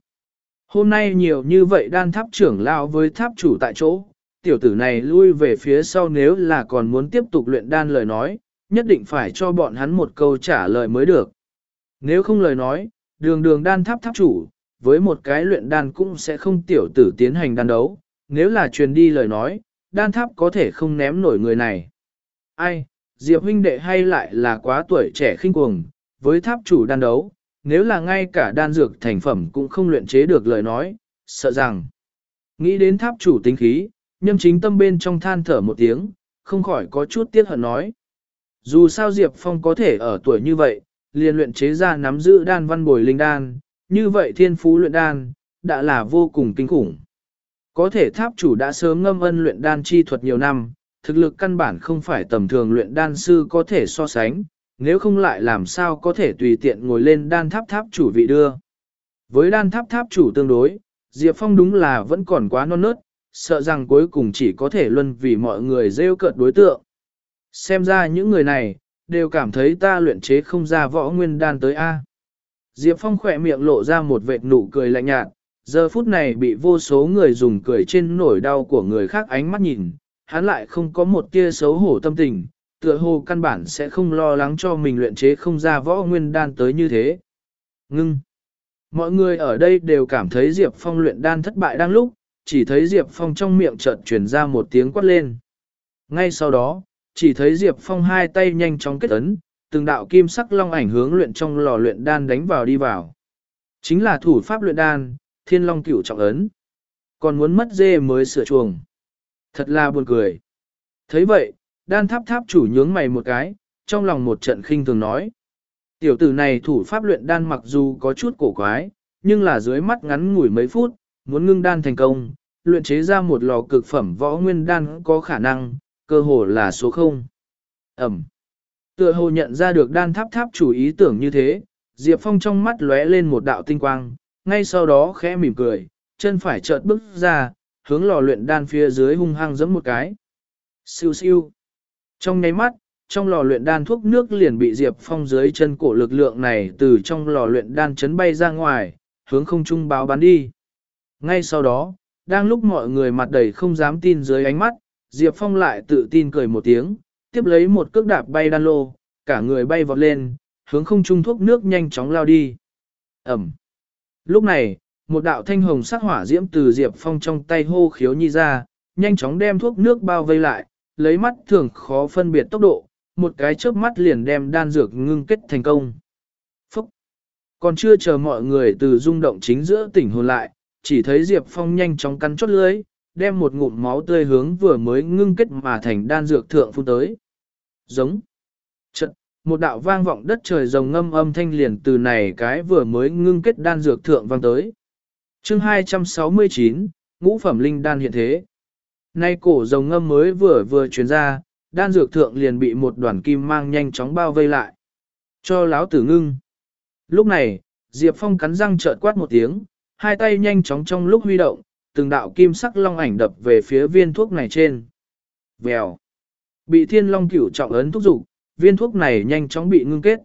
Hôm nay nhiều như vậy đan tháp trưởng lao với tháp chủ tại chỗ, tiểu tử này lui về phía sau nếu là còn muốn tiếp tục luyện đan lời nói, nhất định phải cho bọn hắn một câu trả lời mới được. Nếu không lời nói, đường đường đan tháp tháp chủ, với một cái luyện đan cũng sẽ không tiểu tử tiến hành đan đấu, nếu là truyền đi lời nói, đan tháp có thể không ném nổi người này. Ai, Diệp huynh đệ hay lại là quá tuổi trẻ khinh cuồng, với tháp chủ đan đấu, nếu là ngay cả đan dược thành phẩm cũng không luyện chế được lời nói, sợ rằng. Nghĩ đến tháp chủ tính khí, nhâm chính tâm bên trong than thở một tiếng, không khỏi có chút tiếc hận nói. Dù sao Diệp Phong có thể ở tuổi như vậy, liền luyện chế ra nắm giữ đan văn bồi linh đan, như vậy thiên phú luyện đan, đã là vô cùng kinh khủng. Có thể tháp chủ đã sớm ngâm ân luyện đan chi thuật nhiều năm, thực lực căn bản không phải tầm thường luyện đan sư có thể so sánh, nếu không lại làm sao có thể tùy tiện ngồi lên đan tháp tháp chủ vị đưa. Với đan tháp tháp chủ tương đối, Diệp Phong đúng là vẫn còn quá non nớt, sợ rằng cuối cùng chỉ có thể luân vì mọi người rêu cợt đối tượng. Xem ra những người này, đều cảm thấy ta luyện chế không ra võ nguyên đan tới A. Diệp Phong khỏe miệng lộ ra một vệt nụ cười lạnh nhạt, giờ phút này bị vô số người dùng cười trên nổi đau của người khác ánh mắt nhìn, hắn lại không có một tia xấu hổ tâm tình, tựa hồ căn bản sẽ không lo lắng cho mình luyện chế không ra võ nguyên đan tới như thế. Ngưng! Mọi người ở đây đều cảm thấy Diệp Phong luyện đan thất bại đang lúc, chỉ thấy Diệp Phong trong miệng chợt truyền ra một tiếng quát lên. Ngay sau đó, chỉ thấy Diệp Phong hai tay nhanh chóng kết ấn, từng đạo kim sắc long ảnh hướng luyện trong lò luyện đan đánh vào đi vào. Chính là thủ pháp luyện đan, thiên long cửu trọng ấn. Còn muốn mất dê mới sửa chuồng. Thật là buồn cười. thấy vậy, đan tháp tháp chủ nhướng mày một cái, trong lòng một trận khinh thường nói. Tiểu tử này thủ pháp luyện đan mặc dù có chút cổ quái, nhưng là dưới mắt ngắn ngủi mấy phút, muốn ngưng đan thành công, luyện chế ra một lò cực phẩm võ nguyên đan có khả năng, cơ hồ là số 0. Ẩm. Tựa hồ nhận ra được đan tháp tháp chủ ý tưởng như thế, Diệp Phong trong mắt lóe lên một đạo tinh quang, ngay sau đó khẽ mỉm cười, chân phải chợt bước ra, hướng lò luyện đan phía dưới hung hăng giẫm một cái. Siêu siêu. Trong nháy mắt, trong lò luyện đan thuốc nước liền bị Diệp Phong dưới chân cổ lực lượng này từ trong lò luyện đan chấn bay ra ngoài, hướng không trung báo bắn đi. Ngay sau đó, đang lúc mọi người mặt đầy không dám tin dưới ánh mắt, Diệp Phong lại tự tin cười một tiếng, tiếp lấy một cước đạp bay đan lô, cả người bay vọt lên, hướng không trung thuốc nước nhanh chóng lao đi. Ẩm. Lúc này, một đạo thanh hồng sắc hỏa diễm từ Diệp Phong trong tay hô khiếu nhi ra, nhanh chóng đem thuốc nước bao vây lại, lấy mắt thường khó phân biệt tốc độ, một cái chớp mắt liền đem đan dược ngưng kết thành công. Phúc! Còn chưa chờ mọi người từ rung động chính giữa tỉnh hồn lại, chỉ thấy Diệp Phong nhanh chóng cắn chốt lưới, đem một ngụm máu tươi hướng vừa mới ngưng kết mà thành đan dược thượng phun tới. Giống! Trận! Một đạo vang vọng đất trời rồng ngâm âm thanh liền từ này cái vừa mới ngưng kết đan dược thượng vang tới. chương 269, ngũ phẩm linh đan hiện thế. Nay cổ rồng ngâm mới vừa vừa chuyển ra, đan dược thượng liền bị một đoàn kim mang nhanh chóng bao vây lại. Cho láo tử ngưng. Lúc này, Diệp Phong cắn răng trợn quát một tiếng, hai tay nhanh chóng trong lúc huy động, từng đạo kim sắc long ảnh đập về phía viên thuốc này trên. Vèo. Bị thiên long cửu trọng ấn thúc dục viên thuốc này nhanh chóng bị ngưng kết.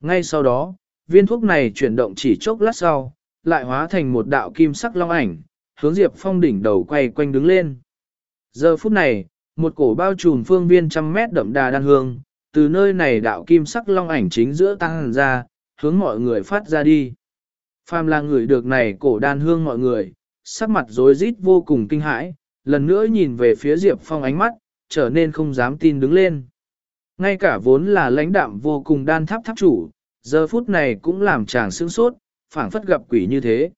Ngay sau đó, viên thuốc này chuyển động chỉ chốc lát sau, lại hóa thành một đạo kim sắc long ảnh, hướng Diệp Phong đỉnh đầu quay quanh đứng lên. Giờ phút này, một cổ bao trùm phương viên trăm mét đậm đà đan hương, từ nơi này đạo kim sắc long ảnh chính giữa tăng ra, hướng mọi người phát ra đi. Phàm là người được này cổ đan hương mọi người, sắc mặt rối rít vô cùng kinh hãi, lần nữa nhìn về phía Diệp Phong ánh mắt, trở nên không dám tin đứng lên. Ngay cả vốn là lãnh đạm vô cùng đan tháp tháp chủ, giờ phút này cũng làm chàng sương sốt, phảng phất gặp quỷ như thế.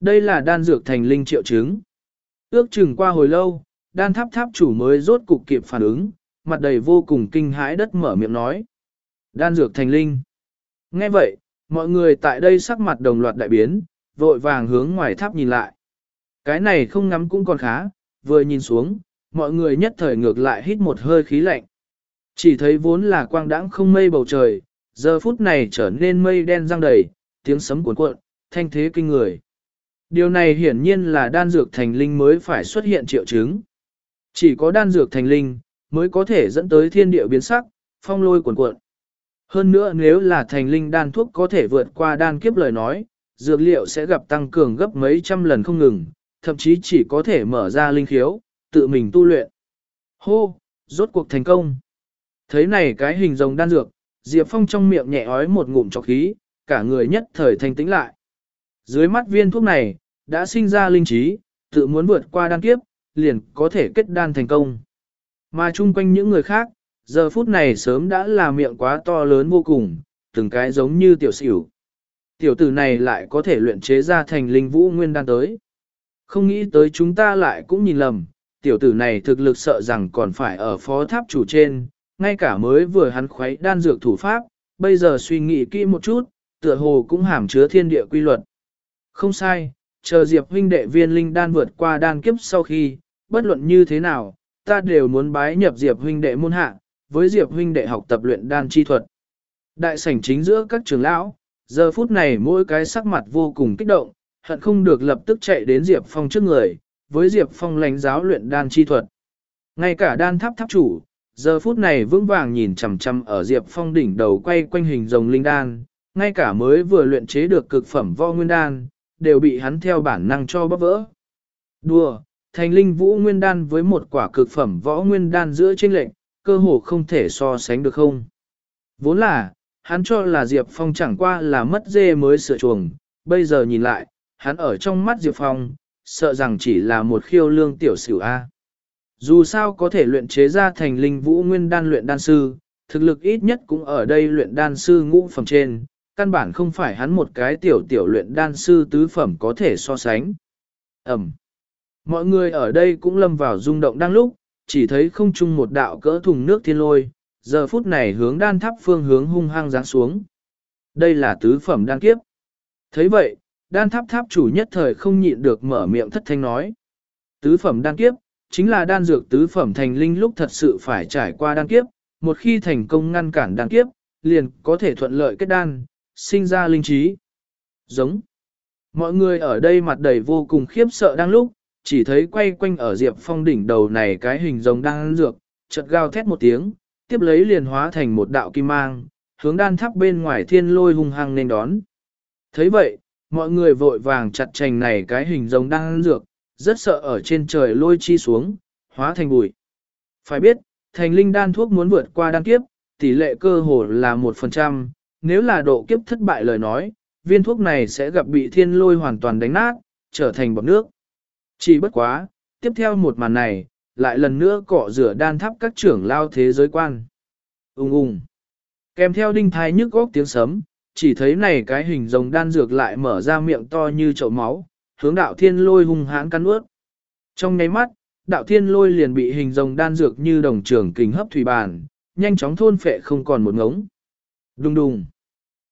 Đây là đan dược thành linh triệu chứng. Ước chừng qua hồi lâu, đan tháp tháp chủ mới rốt cục kịp phản ứng, mặt đầy vô cùng kinh hãi đất mở miệng nói. Đan dược thành linh. Nghe vậy, mọi người tại đây sắc mặt đồng loạt đại biến, vội vàng hướng ngoài tháp nhìn lại. Cái này không ngắm cũng còn khá, vừa nhìn xuống, mọi người nhất thời ngược lại hít một hơi khí lạnh. Chỉ thấy vốn là quang đãng không mây bầu trời, giờ phút này trở nên mây đen răng đầy, tiếng sấm cuốn cuộn, thanh thế kinh người. Điều này hiển nhiên là đan dược thành linh mới phải xuất hiện triệu chứng. Chỉ có đan dược thành linh, mới có thể dẫn tới thiên địa biến sắc, phong lôi cuồn cuộn. Hơn nữa nếu là thành linh đan thuốc có thể vượt qua đan kiếp lời nói, dược liệu sẽ gặp tăng cường gấp mấy trăm lần không ngừng, thậm chí chỉ có thể mở ra linh khiếu, tự mình tu luyện. Hô, rốt cuộc thành công. Thấy này cái hình rồng đan dược, Diệp Phong trong miệng nhẹ ói một ngụm trọc khí, cả người nhất thời thanh tĩnh lại. Dưới mắt viên thuốc này, đã sinh ra linh trí, tự muốn vượt qua đan kiếp, liền có thể kết đan thành công. Mà chung quanh những người khác, giờ phút này sớm đã là miệng quá to lớn vô cùng, từng cái giống như tiểu xỉu. Tiểu tử này lại có thể luyện chế ra thành linh vũ nguyên đan tới. Không nghĩ tới chúng ta lại cũng nhìn lầm, tiểu tử này thực lực sợ rằng còn phải ở phó tháp chủ trên, ngay cả mới vừa hắn khuấy đan dược thủ pháp, bây giờ suy nghĩ kỹ một chút, tựa hồ cũng hàm chứa thiên địa quy luật. Không sai, chờ Diệp huynh đệ viên linh đan vượt qua đan kiếp sau khi, bất luận như thế nào, ta đều muốn bái nhập Diệp huynh đệ môn hạ, với Diệp huynh đệ học tập luyện đan chi thuật. Đại sảnh chính giữa các trường lão, giờ phút này mỗi cái sắc mặt vô cùng kích động, hận không được lập tức chạy đến Diệp Phong trước người, với Diệp Phong lãnh giáo luyện đan chi thuật. Ngay cả đan tháp tháp chủ, giờ phút này vững vàng nhìn chằm chằm ở Diệp Phong đỉnh đầu quay quanh hình rồng linh đan, ngay cả mới vừa luyện chế được cực phẩm vo nguyên đan, đều bị hắn theo bản năng cho bóp vỡ. Đùa, thành linh vũ nguyên đan với một quả cực phẩm võ nguyên đan giữa trên lệnh, cơ hồ không thể so sánh được không. Vốn là, hắn cho là Diệp Phong chẳng qua là mất dê mới sửa chuồng, bây giờ nhìn lại, hắn ở trong mắt Diệp Phong, sợ rằng chỉ là một khiêu lương tiểu sửu A. Dù sao có thể luyện chế ra thành linh vũ nguyên đan luyện đan sư, thực lực ít nhất cũng ở đây luyện đan sư ngũ phẩm trên, căn bản không phải hắn một cái tiểu tiểu luyện đan sư tứ phẩm có thể so sánh. Ẩm. Mọi người ở đây cũng lâm vào rung động đang lúc, chỉ thấy không chung một đạo cỡ thùng nước thiên lôi, giờ phút này hướng đan tháp phương hướng hung hăng giáng xuống. Đây là tứ phẩm đan kiếp. thấy vậy, đan tháp tháp chủ nhất thời không nhịn được mở miệng thất thanh nói. Tứ phẩm đan kiếp, chính là đan dược tứ phẩm thành linh lúc thật sự phải trải qua đan kiếp, một khi thành công ngăn cản đan kiếp, liền có thể thuận lợi kết đan, sinh ra linh trí. Giống. Mọi người ở đây mặt đầy vô cùng khiếp sợ đang lúc, chỉ thấy quay quanh ở Diệp Phong đỉnh đầu này cái hình giống đan dược, chợt gào thét một tiếng, tiếp lấy liền hóa thành một đạo kim mang, hướng đan tháp bên ngoài thiên lôi hung hăng nên đón. thấy vậy, mọi người vội vàng chặt chành này cái hình rồng đang ăn dược, rất sợ ở trên trời lôi chi xuống, hóa thành bụi. Phải biết, thành linh đan thuốc muốn vượt qua đan kiếp, tỷ lệ cơ hồ là 1%, nếu là độ kiếp thất bại lời nói, viên thuốc này sẽ gặp bị thiên lôi hoàn toàn đánh nát, trở thành bọt nước. Chỉ bất quá, tiếp theo một màn này, lại lần nữa cọ rửa đan tháp các trưởng lao thế giới quan. Ung ung. Kèm theo đinh thai nhức góc tiếng sấm, chỉ thấy này cái hình rồng đan dược lại mở ra miệng to như chậu máu, hướng đạo thiên lôi hung hãn cắn ướt. Trong nháy mắt, đạo thiên lôi liền bị hình rồng đan dược như đồng trưởng kình hấp thủy bàn, nhanh chóng thôn phệ không còn một ngống. Đùng đùng.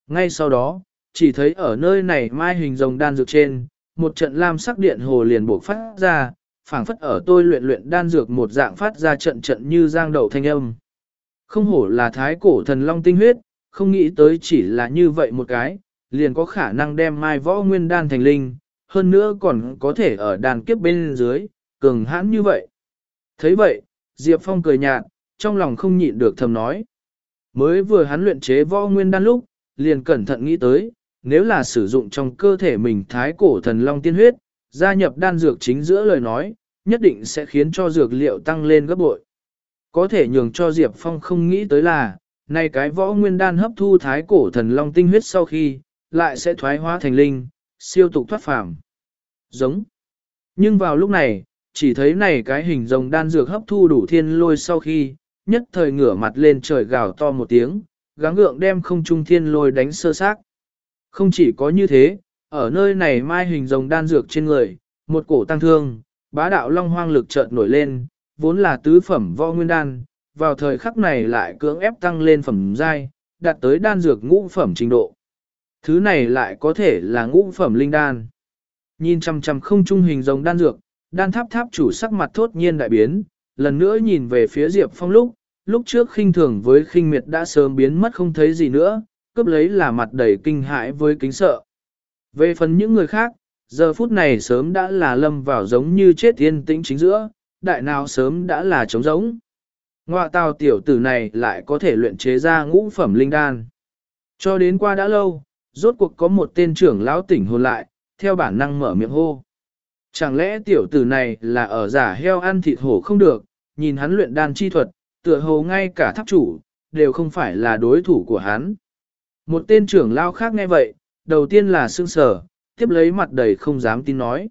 Ngay sau đó, chỉ thấy ở nơi này mai hình rồng đan dược trên, một trận lam sắc điện hồ liền buộc phát ra, phảng phất ở tôi luyện luyện đan dược một dạng phát ra trận trận như giang đậu thanh âm. Không hổ là thái cổ thần long tinh huyết, không nghĩ tới chỉ là như vậy một cái, liền có khả năng đem mai võ nguyên đan thành linh, hơn nữa còn có thể ở đàn kiếp bên dưới, cường hãn như vậy. thấy vậy, Diệp Phong cười nhạt, trong lòng không nhịn được thầm nói. Mới vừa hắn luyện chế võ nguyên đan lúc, liền cẩn thận nghĩ tới, nếu là sử dụng trong cơ thể mình thái cổ thần long tiên huyết, gia nhập đan dược chính giữa lời nói, nhất định sẽ khiến cho dược liệu tăng lên gấp bội. Có thể nhường cho Diệp Phong không nghĩ tới là, nay cái võ nguyên đan hấp thu thái cổ thần long tinh huyết sau khi, lại sẽ thoái hóa thành linh, siêu tục thoát phàm. Giống. Nhưng vào lúc này, chỉ thấy này cái hình rồng đan dược hấp thu đủ thiên lôi sau khi, nhất thời ngửa mặt lên trời gào to một tiếng, gắng gượng đem không trung thiên lôi đánh sơ xác. Không chỉ có như thế, ở nơi này mai hình rồng đan dược trên người, một cổ tăng thương, bá đạo long hoang lực chợt nổi lên, vốn là tứ phẩm võ nguyên đan, vào thời khắc này lại cưỡng ép tăng lên phẩm giai, đạt tới đan dược ngũ phẩm trình độ. Thứ này lại có thể là ngũ phẩm linh đan. Nhìn chằm chằm không trung hình rồng đan dược, đan tháp tháp chủ sắc mặt thốt nhiên đại biến, lần nữa nhìn về phía Diệp Phong lúc, lúc trước khinh thường với khinh miệt đã sớm biến mất không thấy gì nữa, cướp lấy là mặt đầy kinh hãi với kính sợ. Về phần những người khác, giờ phút này sớm đã là lâm vào giống như chết yên tĩnh chính giữa, đại nào sớm đã là trống giống. Ngoạ tào tiểu tử này lại có thể luyện chế ra ngũ phẩm linh đan. Cho đến qua đã lâu, rốt cuộc có một tên trưởng lão tỉnh hồn lại, theo bản năng mở miệng hô. Chẳng lẽ tiểu tử này là ở giả heo ăn thịt hổ không được, nhìn hắn luyện đan chi thuật, tựa hồ ngay cả tháp chủ, đều không phải là đối thủ của hắn. Một tên trưởng lao khác nghe vậy, đầu tiên là sương sở, tiếp lấy mặt đầy không dám tin nói.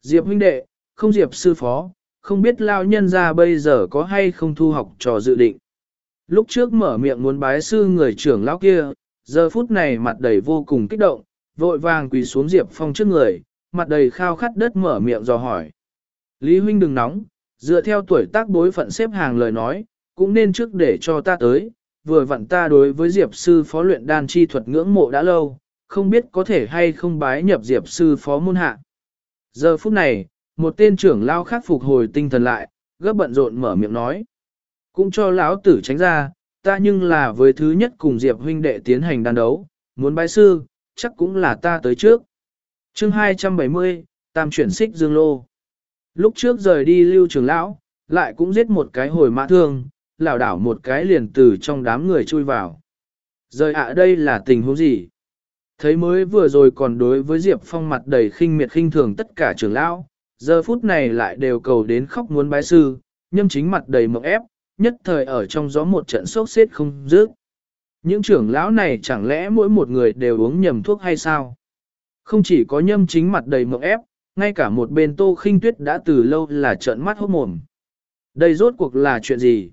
Diệp huynh đệ, không Diệp sư phó, không biết lao nhân ra bây giờ có hay không thu học trò dự định. Lúc trước mở miệng muốn bái sư người trưởng lão kia, giờ phút này mặt đầy vô cùng kích động, vội vàng quỳ xuống Diệp Phong trước người, mặt đầy khao khát đất mở miệng dò hỏi. Lý huynh đừng nóng, dựa theo tuổi tác bối phận xếp hàng lời nói, cũng nên trước để cho ta tới, vừa vặn ta đối với Diệp sư phó luyện đan chi thuật ngưỡng mộ đã lâu, không biết có thể hay không bái nhập Diệp sư phó môn hạ. Giờ phút này, một tên trưởng lao khác phục hồi tinh thần lại, gấp bận rộn mở miệng nói. Cũng cho lão tử tránh ra, ta nhưng là với thứ nhất cùng Diệp huynh đệ tiến hành đan đấu, muốn bái sư, chắc cũng là ta tới trước. chương 270, tam chuyển xích dương lô. Lúc trước rời đi lưu trưởng lão, lại cũng giết một cái hồi mã thương, lảo đảo một cái liền từ trong đám người chui vào. Rời ạ đây là tình huống gì? Thấy mới vừa rồi còn đối với Diệp Phong mặt đầy khinh miệt khinh thường tất cả trưởng lão, giờ phút này lại đều cầu đến khóc muốn bái sư, nhâm chính mặt đầy mộng ép, nhất thời ở trong gió một trận sốt xếp không dứt. Những trưởng lão này chẳng lẽ mỗi một người đều uống nhầm thuốc hay sao? Không chỉ có nhâm chính mặt đầy mộng ép, ngay cả một bên tô khinh tuyết đã từ lâu là trợn mắt hốt mồm. Đây rốt cuộc là chuyện gì?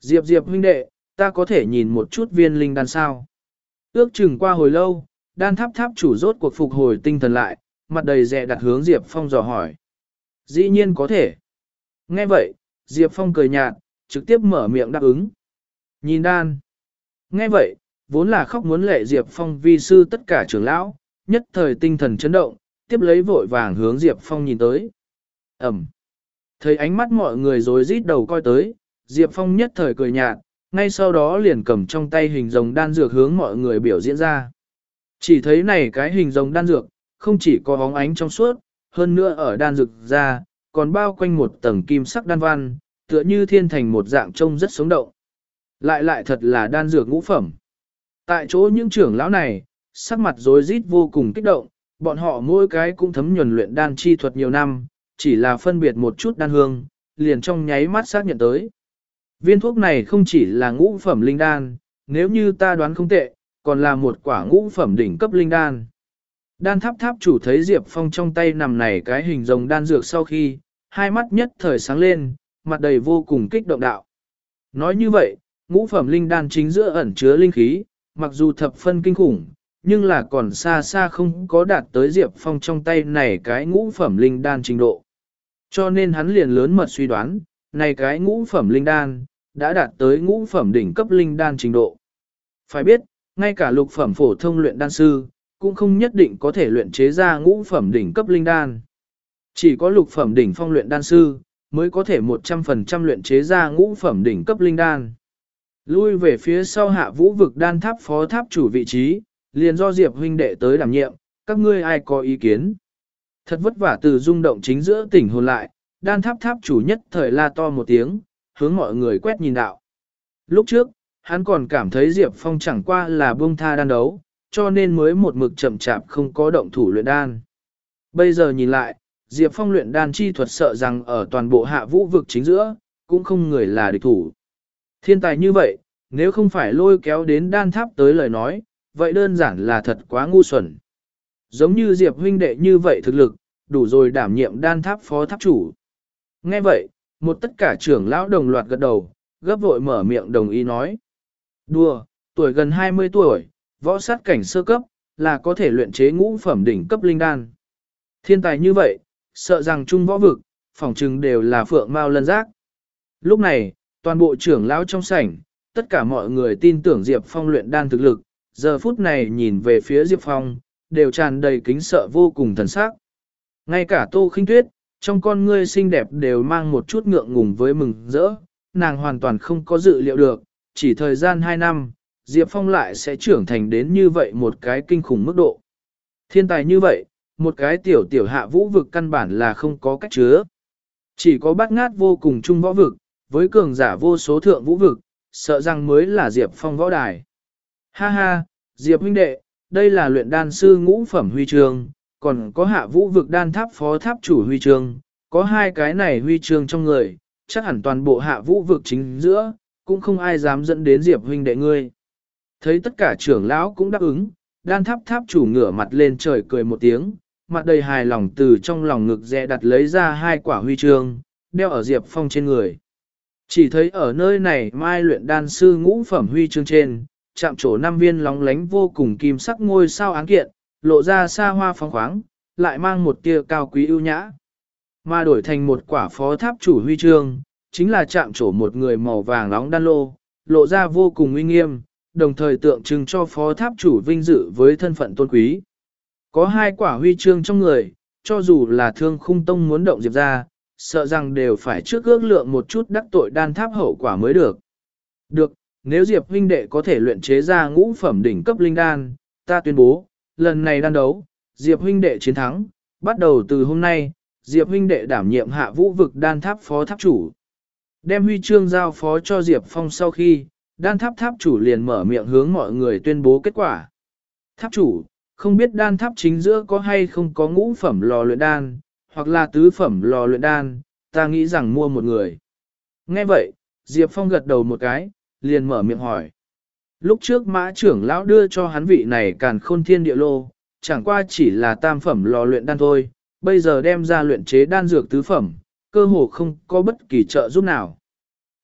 Diệp Diệp huynh đệ, ta có thể nhìn một chút viên linh đan sao? Ước chừng qua hồi lâu, đan tháp tháp chủ rốt cuộc phục hồi tinh thần lại, mặt đầy dè đặt hướng Diệp Phong dò hỏi. Dĩ nhiên có thể. Nghe vậy, Diệp Phong cười nhạt, trực tiếp mở miệng đáp ứng. Nhìn đan. Nghe vậy, vốn là khóc muốn lệ Diệp Phong vi sư tất cả trưởng lão, nhất thời tinh thần chấn động, tiếp lấy vội vàng hướng Diệp Phong nhìn tới. Ẩm. Thấy ánh mắt mọi người rồi rít đầu coi tới, Diệp Phong nhất thời cười nhạt, ngay sau đó liền cầm trong tay hình rồng đan dược hướng mọi người biểu diễn ra. Chỉ thấy này cái hình rồng đan dược, không chỉ có bóng ánh trong suốt, hơn nữa ở đan dược ra, còn bao quanh một tầng kim sắc đan văn, tựa như thiên thành một dạng trông rất sống động. Lại lại thật là đan dược ngũ phẩm. Tại chỗ những trưởng lão này, sắc mặt rối rít vô cùng kích động, bọn họ mỗi cái cũng thấm nhuần luyện đan chi thuật nhiều năm, chỉ là phân biệt một chút đan hương, liền trong nháy mắt xác nhận tới. Viên thuốc này không chỉ là ngũ phẩm linh đan, nếu như ta đoán không tệ, còn là một quả ngũ phẩm đỉnh cấp linh đan. Đan tháp tháp chủ thấy Diệp Phong trong tay nằm này cái hình rồng đan dược sau khi, hai mắt nhất thời sáng lên, mặt đầy vô cùng kích động đạo. Nói như vậy, ngũ phẩm linh đan chính giữa ẩn chứa linh khí, mặc dù thập phân kinh khủng, nhưng là còn xa xa không có đạt tới Diệp Phong trong tay này cái ngũ phẩm linh đan trình độ. Cho nên hắn liền lớn mật suy đoán, này cái ngũ phẩm linh đan, đã đạt tới ngũ phẩm đỉnh cấp linh đan trình độ. Phải biết, ngay cả lục phẩm phổ thông luyện đan sư, cũng không nhất định có thể luyện chế ra ngũ phẩm đỉnh cấp linh đan. Chỉ có lục phẩm đỉnh phong luyện đan sư, mới có thể 100% luyện chế ra ngũ phẩm đỉnh cấp linh đan. Lui về phía sau hạ vũ vực đan tháp phó tháp chủ vị trí, liền do Diệp huynh đệ tới đảm nhiệm, các ngươi ai có ý kiến. Thật vất vả từ rung động chính giữa tỉnh hồn lại, đan tháp tháp chủ nhất thời la to một tiếng, hướng mọi người quét nhìn đạo. Lúc trước, hắn còn cảm thấy Diệp Phong chẳng qua là buông tha đan đấu, cho nên mới một mực chậm chạp không có động thủ luyện đan. Bây giờ nhìn lại, Diệp Phong luyện đan chi thuật sợ rằng ở toàn bộ hạ vũ vực chính giữa, cũng không người là địch thủ. Thiên tài như vậy, nếu không phải lôi kéo đến đan tháp tới lời nói, vậy đơn giản là thật quá ngu xuẩn. Giống như Diệp huynh đệ như vậy thực lực, đủ rồi đảm nhiệm đan tháp phó tháp chủ. Nghe vậy, một tất cả trưởng lão đồng loạt gật đầu, gấp vội mở miệng đồng ý nói. Đùa, tuổi gần 20 tuổi, võ sát cảnh sơ cấp, là có thể luyện chế ngũ phẩm đỉnh cấp linh đan. Thiên tài như vậy, sợ rằng trung võ vực, phòng trừng đều là phượng mao lân giác. Lúc này, toàn bộ trưởng lão trong sảnh, tất cả mọi người tin tưởng Diệp Phong luyện đan thực lực, giờ phút này nhìn về phía Diệp Phong, đều tràn đầy kính sợ vô cùng thần sắc. Ngay cả Tô Khinh Tuyết, trong con ngươi xinh đẹp đều mang một chút ngượng ngùng với mừng rỡ, nàng hoàn toàn không có dự liệu được, chỉ thời gian 2 năm, Diệp Phong lại sẽ trưởng thành đến như vậy một cái kinh khủng mức độ. Thiên tài như vậy, một cái tiểu tiểu hạ vũ vực căn bản là không có cách chứa. Chỉ có bát ngát vô cùng trung võ vực, với cường giả vô số thượng vũ vực, sợ rằng mới là Diệp Phong võ đài. Ha ha, Diệp huynh đệ, đây là luyện đan sư ngũ phẩm huy chương, còn có hạ vũ vực đan tháp phó tháp chủ huy chương, có hai cái này huy chương trong người, chắc hẳn toàn bộ hạ vũ vực chính giữa, cũng không ai dám dẫn đến Diệp huynh đệ ngươi. Thấy tất cả trưởng lão cũng đáp ứng, đan tháp tháp chủ ngửa mặt lên trời cười một tiếng, mặt đầy hài lòng từ trong lòng ngực dẹ đặt lấy ra hai quả huy chương, đeo ở Diệp Phong trên người. Chỉ thấy ở nơi này mai luyện đan sư ngũ phẩm huy chương trên, chạm trổ năm viên lóng lánh vô cùng kim sắc ngôi sao áng kiện, lộ ra xa hoa phóng khoáng, lại mang một tia cao quý ưu nhã. Mà đổi thành một quả phó tháp chủ huy chương, chính là chạm trổ một người màu vàng nóng đan lô, lộ ra vô cùng uy nghiêm, đồng thời tượng trưng cho phó tháp chủ vinh dự với thân phận tôn quý. Có hai quả huy chương trong người, cho dù là thương khung tông muốn động diệp ra, sợ rằng đều phải trước ước lượng một chút đắc tội đan tháp hậu quả mới được. Được, nếu Diệp huynh đệ có thể luyện chế ra ngũ phẩm đỉnh cấp linh đan, ta tuyên bố, lần này đan đấu, Diệp huynh đệ chiến thắng, bắt đầu từ hôm nay, Diệp huynh đệ đảm nhiệm hạ vũ vực đan tháp phó tháp chủ. Đem huy chương giao phó cho Diệp Phong sau khi, đan tháp tháp chủ liền mở miệng hướng mọi người tuyên bố kết quả. Tháp chủ, không biết đan tháp chính giữa có hay không có ngũ phẩm lò luyện đan, hoặc là tứ phẩm lò luyện đan, ta nghĩ rằng mua một người. Nghe vậy, Diệp Phong gật đầu một cái, liền mở miệng hỏi. Lúc trước mã trưởng lão đưa cho hắn vị này càn khôn thiên địa lô, chẳng qua chỉ là tam phẩm lò luyện đan thôi, bây giờ đem ra luyện chế đan dược tứ phẩm, cơ hồ không có bất kỳ trợ giúp nào.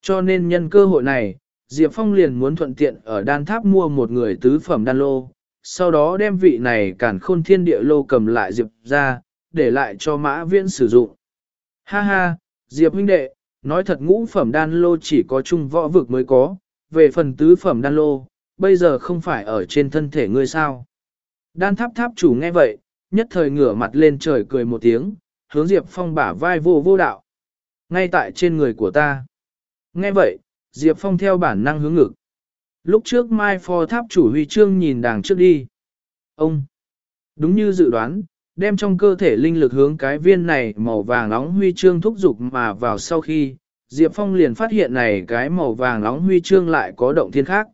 Cho nên nhân cơ hội này, Diệp Phong liền muốn thuận tiện ở đan tháp mua một người tứ phẩm đan lô, sau đó đem vị này càn khôn thiên địa lô cầm lại Diệp ra, để lại cho mã viễn sử dụng. Ha ha, Diệp huynh đệ, nói thật ngũ phẩm đan lô chỉ có chung võ vực mới có, về phần tứ phẩm đan lô, bây giờ không phải ở trên thân thể ngươi sao. Đan tháp tháp chủ nghe vậy, nhất thời ngửa mặt lên trời cười một tiếng, hướng Diệp Phong bả vai vô vô đạo. Ngay tại trên người của ta. Nghe vậy, Diệp Phong theo bản năng hướng ngực. Lúc trước Mai Phò tháp chủ huy chương nhìn đàng trước đi. Ông! Đúng như dự đoán, đem trong cơ thể linh lực hướng cái viên này màu vàng nóng huy chương thúc dục mà vào sau khi, Diệp Phong liền phát hiện này cái màu vàng nóng huy chương lại có động thiên khác.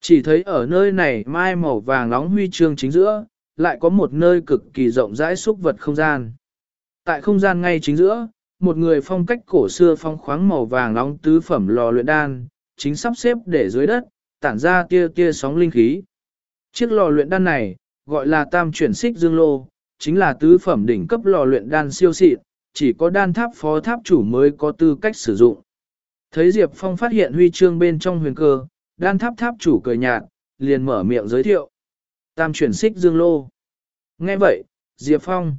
Chỉ thấy ở nơi này mai màu vàng nóng huy chương chính giữa, lại có một nơi cực kỳ rộng rãi xúc vật không gian. Tại không gian ngay chính giữa, một người phong cách cổ xưa phong khoáng màu vàng nóng tứ phẩm lò luyện đan, chính sắp xếp để dưới đất, tản ra tia tia sóng linh khí. Chiếc lò luyện đan này, gọi là tam chuyển xích dương lô, chính là tứ phẩm đỉnh cấp lò luyện đan siêu xịn, chỉ có đan tháp phó tháp chủ mới có tư cách sử dụng. Thấy Diệp Phong phát hiện huy chương bên trong huyền cơ, đan tháp tháp chủ cười nhạt, liền mở miệng giới thiệu. Tam chuyển xích dương lô. Nghe vậy, Diệp Phong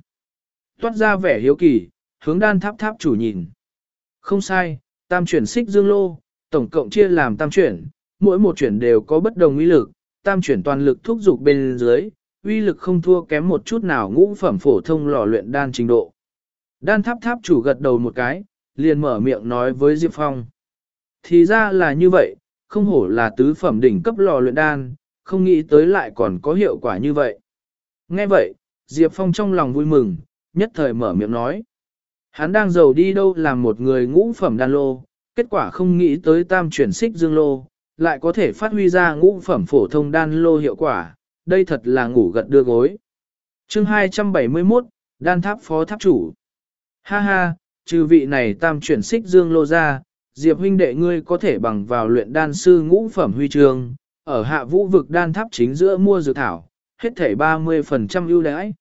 toát ra vẻ hiếu kỳ, hướng đan tháp tháp chủ nhìn. Không sai, tam chuyển xích dương lô, tổng cộng chia làm tam chuyển, mỗi một chuyển đều có bất đồng uy lực, tam chuyển toàn lực thúc dục bên dưới, uy lực không thua kém một chút nào ngũ phẩm phổ thông lò luyện đan trình độ. Đan tháp tháp chủ gật đầu một cái, liền mở miệng nói với Diệp Phong. Thì ra là như vậy, không hổ là tứ phẩm đỉnh cấp lò luyện đan, không nghĩ tới lại còn có hiệu quả như vậy. Nghe vậy, Diệp Phong trong lòng vui mừng, nhất thời mở miệng nói. Hắn đang giàu đi đâu làm một người ngũ phẩm đan lô, kết quả không nghĩ tới tam chuyển xích dương lô, lại có thể phát huy ra ngũ phẩm phổ thông đan lô hiệu quả, đây thật là ngủ gật đưa gối. chương 271, đan tháp phó tháp chủ. Ha ha, trừ vị này tam chuyển xích dương lô ra, Diệp huynh đệ ngươi có thể bằng vào luyện đan sư ngũ phẩm huy trường, ở hạ vũ vực đan tháp chính giữa mua dược thảo, hết thể 30% ưu đãi.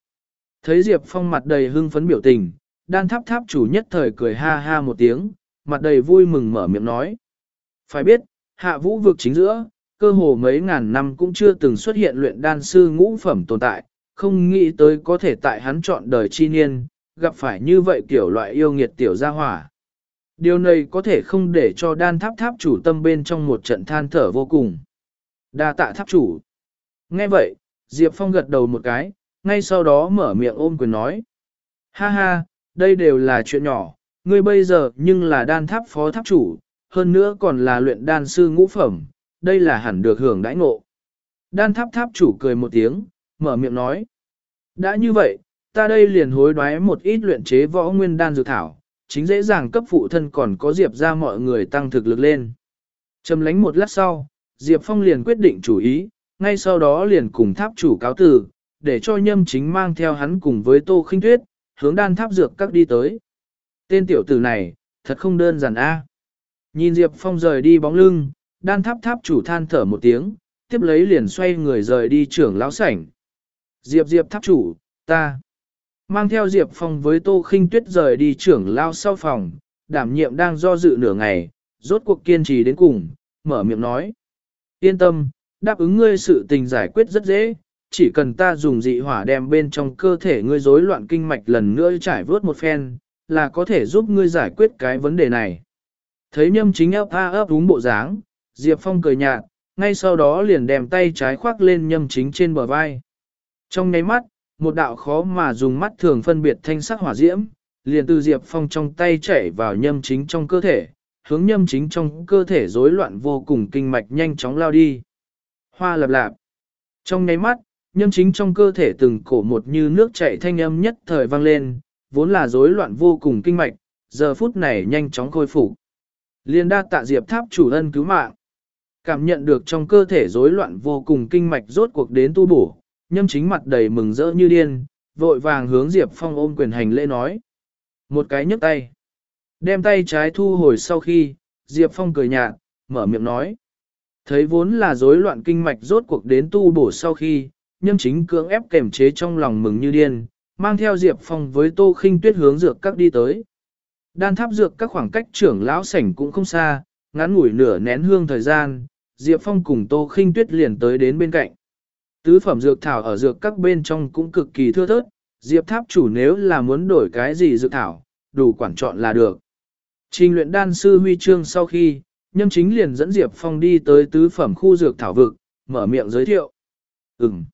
Thấy Diệp Phong mặt đầy hưng phấn biểu tình, đan tháp tháp chủ nhất thời cười ha ha một tiếng, mặt đầy vui mừng mở miệng nói. Phải biết, hạ vũ vực chính giữa, cơ hồ mấy ngàn năm cũng chưa từng xuất hiện luyện đan sư ngũ phẩm tồn tại, không nghĩ tới có thể tại hắn chọn đời chi niên, gặp phải như vậy kiểu loại yêu nghiệt tiểu gia hỏa. Điều này có thể không để cho đan tháp tháp chủ tâm bên trong một trận than thở vô cùng. Đa tạ tháp chủ. Nghe vậy, Diệp Phong gật đầu một cái, ngay sau đó mở miệng ôm quyền nói. Ha ha, đây đều là chuyện nhỏ, ngươi bây giờ nhưng là đan tháp phó tháp chủ, hơn nữa còn là luyện đan sư ngũ phẩm, đây là hẳn được hưởng đãi ngộ. Đan tháp tháp chủ cười một tiếng, mở miệng nói. Đã như vậy, ta đây liền hối đoái một ít luyện chế võ nguyên đan dược thảo, chính dễ dàng cấp phụ thân còn có Diệp ra mọi người tăng thực lực lên. Trầm lánh một lát sau, Diệp Phong liền quyết định chủ ý, ngay sau đó liền cùng tháp chủ cáo tử, để cho nhâm chính mang theo hắn cùng với Tô Khinh Tuyết, hướng đan tháp dược các đi tới. Tên tiểu tử này, thật không đơn giản a. Nhìn Diệp Phong rời đi bóng lưng, đan tháp tháp chủ than thở một tiếng, tiếp lấy liền xoay người rời đi trưởng lão sảnh. Diệp Diệp tháp chủ, ta. Mang theo Diệp Phong với Tô Khinh Tuyết rời đi trưởng lao sau phòng, đảm nhiệm đang do dự nửa ngày, rốt cuộc kiên trì đến cùng, mở miệng nói. Yên tâm, đáp ứng ngươi sự tình giải quyết rất dễ, chỉ cần ta dùng dị hỏa đem bên trong cơ thể ngươi rối loạn kinh mạch lần nữa trải vớt một phen, là có thể giúp ngươi giải quyết cái vấn đề này. Thấy nhâm chính ấp a ấp đúng bộ dáng, Diệp Phong cười nhạt, ngay sau đó liền đem tay trái khoác lên nhâm chính trên bờ vai. Trong nháy mắt, một đạo khó mà dùng mắt thường phân biệt thanh sắc hỏa diễm, liền từ Diệp Phong trong tay chảy vào nhâm chính trong cơ thể, hướng nhâm chính trong cơ thể rối loạn vô cùng kinh mạch nhanh chóng lao đi. Hoa lạp lạp. Trong nháy mắt, nhâm chính trong cơ thể từng cổ một như nước chảy thanh âm nhất thời vang lên, vốn là rối loạn vô cùng kinh mạch, giờ phút này nhanh chóng khôi phục. Liên đa tạ Diệp Tháp chủ ân cứu mạng. Cảm nhận được trong cơ thể rối loạn vô cùng kinh mạch rốt cuộc đến tu bổ, nhâm chính mặt đầy mừng rỡ như điên, vội vàng hướng Diệp Phong ôm quyền hành lễ nói. Một cái nhấc tay. Đem tay trái thu hồi sau khi, Diệp Phong cười nhạt, mở miệng nói. Thấy vốn là rối loạn kinh mạch rốt cuộc đến tu bổ sau khi, nhâm chính cưỡng ép kềm chế trong lòng mừng như điên, mang theo Diệp Phong với tô khinh tuyết hướng dược các đi tới. Đan tháp dược các khoảng cách trưởng lão sảnh cũng không xa, ngắn ngủi nửa nén hương thời gian, Diệp Phong cùng tô khinh tuyết liền tới đến bên cạnh. Tứ phẩm dược thảo ở dược các bên trong cũng cực kỳ thưa thớt, Diệp tháp chủ nếu là muốn đổi cái gì dược thảo, đủ quản chọn là được. Trình luyện đan sư huy chương sau khi, nhâm chính liền dẫn Diệp Phong đi tới tứ phẩm khu dược thảo vực, mở miệng giới thiệu. Ừm.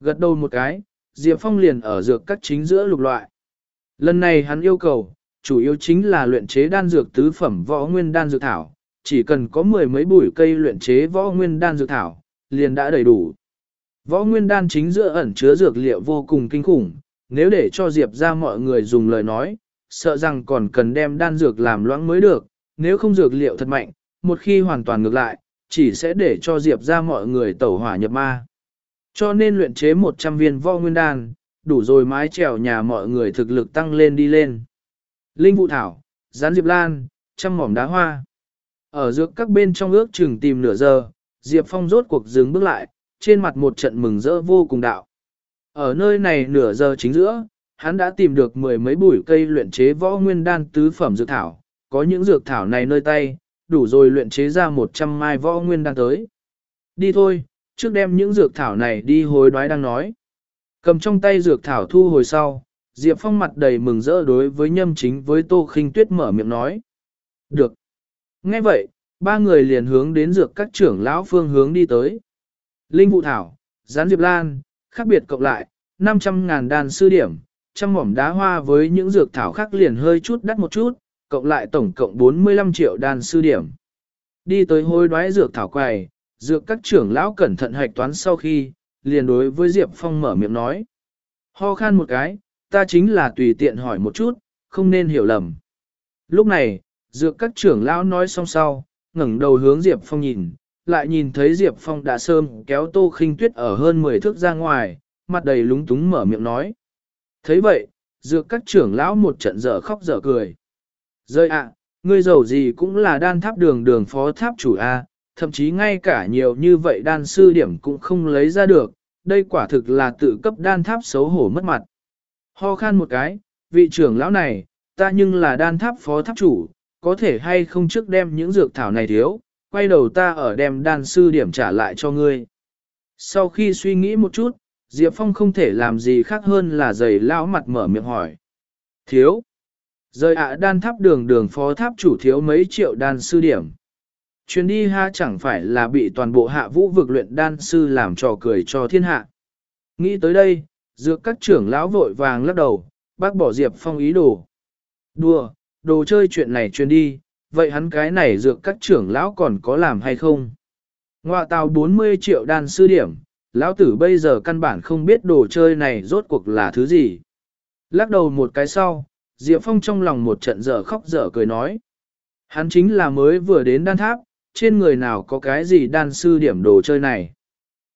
Gật đầu một cái, Diệp Phong liền ở dược các chính giữa lục loại. Lần này hắn yêu cầu, chủ yếu chính là luyện chế đan dược tứ phẩm võ nguyên đan dược thảo, chỉ cần có mười mấy bụi cây luyện chế võ nguyên đan dược thảo, liền đã đầy đủ. Võ nguyên đan chính giữa ẩn chứa dược liệu vô cùng kinh khủng, nếu để cho Diệp ra mọi người dùng lời nói, sợ rằng còn cần đem đan dược làm loãng mới được, nếu không dược liệu thật mạnh, một khi hoàn toàn ngược lại, chỉ sẽ để cho Diệp ra mọi người tẩu hỏa nhập ma. Cho nên luyện chế 100 viên võ nguyên đan, đủ rồi mái trèo nhà mọi người thực lực tăng lên đi lên. Linh vụ thảo, gián diệp lan, trăm mỏm đá hoa. Ở giữa các bên trong ước chừng tìm nửa giờ, Diệp Phong rốt cuộc dừng bước lại, trên mặt một trận mừng rỡ vô cùng đạo. Ở nơi này nửa giờ chính giữa, hắn đã tìm được mười mấy bụi cây luyện chế võ nguyên đan tứ phẩm dược thảo, có những dược thảo này nơi tay, đủ rồi luyện chế ra 100 mai võ nguyên đan tới. Đi thôi, trước đem những dược thảo này đi hối đoái đang nói. Cầm trong tay dược thảo thu hồi sau, Diệp Phong mặt đầy mừng rỡ đối với nhâm chính với Tô Khinh Tuyết mở miệng nói. Được. Nghe vậy, ba người liền hướng đến dược các trưởng lão phương hướng đi tới. Linh vụ thảo, gián Diệp Lan, khác biệt cộng lại, 500.000 đàn sư điểm, trăm mỏm đá hoa với những dược thảo khác liền hơi chút đắt một chút, cộng lại tổng cộng 45 triệu đàn sư điểm. Đi tới Hôi đoái dược thảo quầy, dược các trưởng lão cẩn thận hạch toán sau khi, liền đối với Diệp Phong mở miệng nói. Ho khan một cái, ta chính là tùy tiện hỏi một chút, không nên hiểu lầm. Lúc này, dược các trưởng lão nói xong sau, ngẩng đầu hướng Diệp Phong nhìn, lại nhìn thấy Diệp Phong đã sơm kéo tô khinh tuyết ở hơn 10 thước ra ngoài, mặt đầy lúng túng mở miệng nói. thấy vậy, dược các trưởng lão một trận dở khóc dở cười. Rơi ạ, ngươi giàu gì cũng là đan tháp đường đường phó tháp chủ A, thậm chí ngay cả nhiều như vậy đan sư điểm cũng không lấy ra được, đây quả thực là tự cấp đan tháp xấu hổ mất mặt. Ho khan một cái, vị trưởng lão này, ta nhưng là đan tháp phó tháp chủ, có thể hay không trước đem những dược thảo này thiếu, quay đầu ta ở đem đan sư điểm trả lại cho ngươi. Sau khi suy nghĩ một chút, Diệp Phong không thể làm gì khác hơn là giày lão mặt mở miệng hỏi. Thiếu. Rời ạ đan tháp đường đường phó tháp chủ thiếu mấy triệu đan sư điểm. Chuyến đi ha chẳng phải là bị toàn bộ hạ vũ vực luyện đan sư làm trò cười cho thiên hạ. Nghĩ tới đây, dược các trưởng lão vội vàng lắc đầu, bác bỏ Diệp Phong ý đồ. Đùa, đồ chơi chuyện này truyền đi, vậy hắn cái này dược các trưởng lão còn có làm hay không? Ngoạ tàu 40 triệu đan sư điểm, lão tử bây giờ căn bản không biết đồ chơi này rốt cuộc là thứ gì. Lắc đầu một cái sau, Diệp Phong trong lòng một trận dở khóc dở cười nói. Hắn chính là mới vừa đến đan tháp, trên người nào có cái gì đan sư điểm đồ chơi này.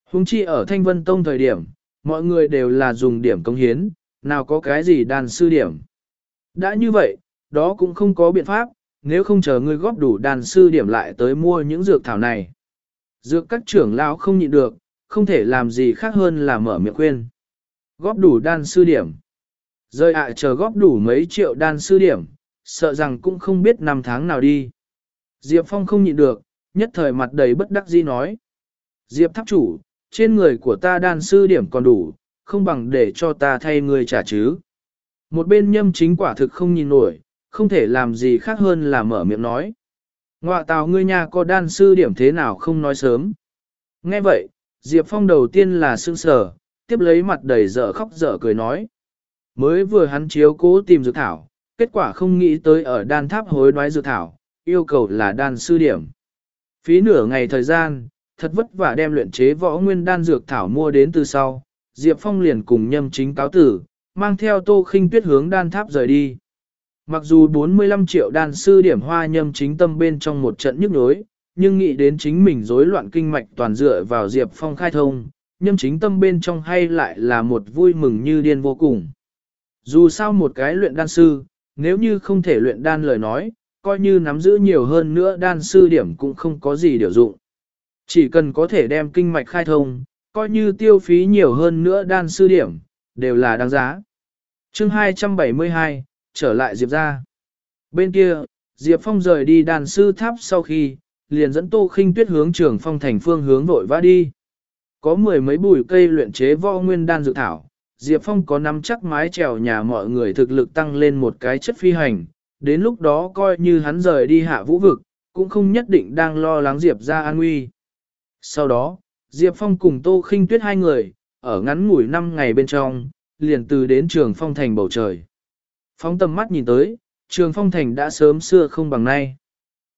Hùng chi ở Thanh Vân Tông thời điểm, mọi người đều là dùng điểm công hiến, nào có cái gì đan sư điểm. Đã như vậy, đó cũng không có biện pháp, nếu không chờ ngươi góp đủ đan sư điểm lại tới mua những dược thảo này. Dược các trưởng lão không nhịn được, không thể làm gì khác hơn là mở miệng khuyên. Góp đủ đan sư điểm. Rơi ạ chờ góp đủ mấy triệu đan sư điểm, sợ rằng cũng không biết năm tháng nào đi. Diệp Phong không nhịn được, nhất thời mặt đầy bất đắc dĩ nói. Diệp tháp chủ, trên người của ta đan sư điểm còn đủ, không bằng để cho ta thay người trả chứ. Một bên nhâm chính quả thực không nhìn nổi, không thể làm gì khác hơn là mở miệng nói. Ngoạ tào ngươi nhà có đan sư điểm thế nào không nói sớm. Nghe vậy, Diệp Phong đầu tiên là sương sở, tiếp lấy mặt đầy dở khóc dở cười nói. Mới vừa hắn chiếu cố tìm dược thảo, kết quả không nghĩ tới ở đan tháp hối đoái dược thảo, yêu cầu là đan sư điểm. Phí nửa ngày thời gian, thật vất vả đem luyện chế võ nguyên đan dược thảo mua đến từ sau, Diệp Phong liền cùng nhâm chính cáo tử, mang theo tô khinh tuyết hướng đan tháp rời đi. Mặc dù 45 triệu đan sư điểm hoa nhâm chính tâm bên trong một trận nhức nhối, nhưng nghĩ đến chính mình rối loạn kinh mạch toàn dựa vào Diệp Phong khai thông, nhâm chính tâm bên trong hay lại là một vui mừng như điên vô cùng. Dù sao một cái luyện đan sư, nếu như không thể luyện đan lời nói, coi như nắm giữ nhiều hơn nữa đan sư điểm cũng không có gì điều dụng. Chỉ cần có thể đem kinh mạch khai thông, coi như tiêu phí nhiều hơn nữa đan sư điểm, đều là đáng giá. chương 272, trở lại Diệp ra. Bên kia, Diệp Phong rời đi đàn sư tháp sau khi, liền dẫn Tô Khinh Tuyết hướng trường phong thành phương hướng vội vã đi. Có mười mấy bụi cây luyện chế võ nguyên đan dự thảo, Diệp Phong có nắm chắc mái trèo nhà mọi người thực lực tăng lên một cái chất phi hành, đến lúc đó coi như hắn rời đi hạ vũ vực, cũng không nhất định đang lo lắng Diệp ra an nguy. Sau đó, Diệp Phong cùng Tô Khinh Tuyết hai người, ở ngắn ngủi năm ngày bên trong, liền từ đến trường phong thành bầu trời. Phóng tầm mắt nhìn tới, trường phong thành đã sớm xưa không bằng nay.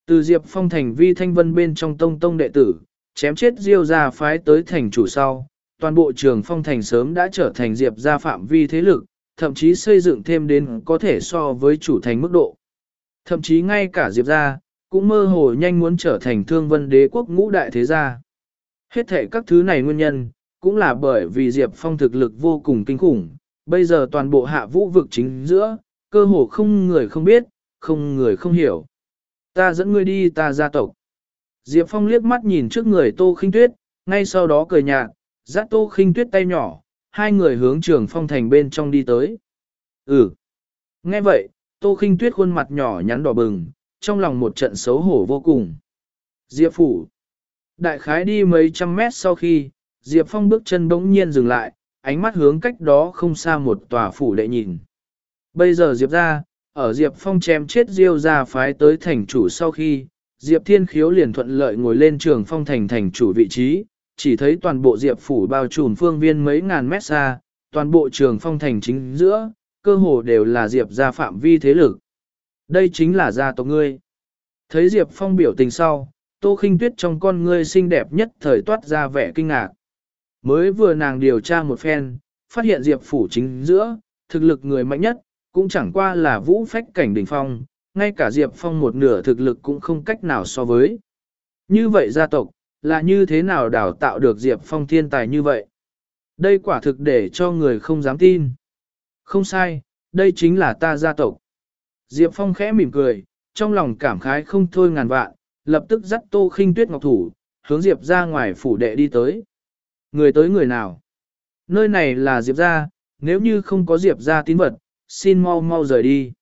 Từ Diệp Phong thành vi thanh vân bên trong tông tông đệ tử, chém chết Diêu ra phái tới thành chủ sau, toàn bộ trường phong thành sớm đã trở thành Diệp ra phạm vi thế lực, thậm chí xây dựng thêm đến có thể so với chủ thành mức độ. Thậm chí ngay cả Diệp gia cũng mơ hồ nhanh muốn trở thành thương vân đế quốc ngũ đại thế gia. Hết thể các thứ này nguyên nhân, cũng là bởi vì Diệp Phong thực lực vô cùng kinh khủng, bây giờ toàn bộ hạ vũ vực chính giữa, cơ hồ không người không biết, không người không hiểu. Ta dẫn ngươi đi ta gia tộc. Diệp Phong liếc mắt nhìn trước người Tô Khinh Tuyết, ngay sau đó cười nhạt, dắt tô khinh tuyết tay nhỏ, hai người hướng trường phong thành bên trong đi tới. Ừ. Nghe vậy, tô khinh tuyết khuôn mặt nhỏ nhắn đỏ bừng, trong lòng một trận xấu hổ vô cùng. Diệp phủ. Đại khái đi mấy trăm mét sau khi, Diệp Phong bước chân bỗng nhiên dừng lại, ánh mắt hướng cách đó không xa một tòa phủ đệ nhìn. Bây giờ Diệp ra, ở Diệp Phong chém chết Diêu ra phái tới thành chủ sau khi, Diệp Thiên Khiếu liền thuận lợi ngồi lên trường phong thành thành chủ vị trí, chỉ thấy toàn bộ Diệp phủ bao trùm phương viên mấy ngàn mét xa, toàn bộ trường phong thành chính giữa, cơ hồ đều là Diệp gia phạm vi thế lực. Đây chính là gia tộc ngươi. Thấy Diệp Phong biểu tình sau, Tô Khinh Tuyết trong con ngươi xinh đẹp nhất thời toát ra vẻ kinh ngạc. Mới vừa nàng điều tra một phen, phát hiện Diệp phủ chính giữa, thực lực người mạnh nhất, cũng chẳng qua là vũ phách cảnh đỉnh phong, ngay cả Diệp Phong một nửa thực lực cũng không cách nào so với. Như vậy gia tộc, là như thế nào đào tạo được Diệp Phong thiên tài như vậy? Đây quả thực để cho người không dám tin. Không sai, đây chính là ta gia tộc. Diệp Phong khẽ mỉm cười, trong lòng cảm khái không thôi ngàn vạn, lập tức dắt tô khinh tuyết ngọc thủ, hướng Diệp ra ngoài phủ đệ đi tới. Người tới người nào? Nơi này là Diệp ra, nếu như không có Diệp ra tín vật, xin mau mau rời đi.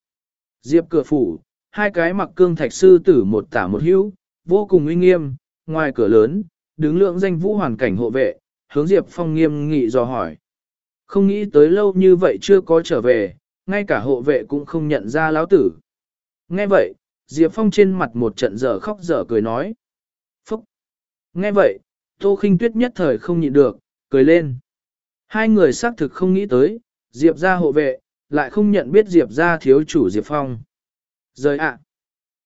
Diệp cửa phủ, hai cái mặc cương thạch sư tử một tả một hữu, vô cùng uy nghiêm, ngoài cửa lớn, đứng lượng danh vũ hoàn cảnh hộ vệ, hướng Diệp Phong nghiêm nghị dò hỏi. Không nghĩ tới lâu như vậy chưa có trở về, ngay cả hộ vệ cũng không nhận ra lão tử. Nghe vậy, Diệp Phong trên mặt một trận dở khóc dở cười nói. Phúc! Nghe vậy, Tô Khinh Tuyết nhất thời không nhịn được, cười lên. Hai người xác thực không nghĩ tới, Diệp ra hộ vệ, lại không nhận biết Diệp ra thiếu chủ Diệp Phong. Rời ạ!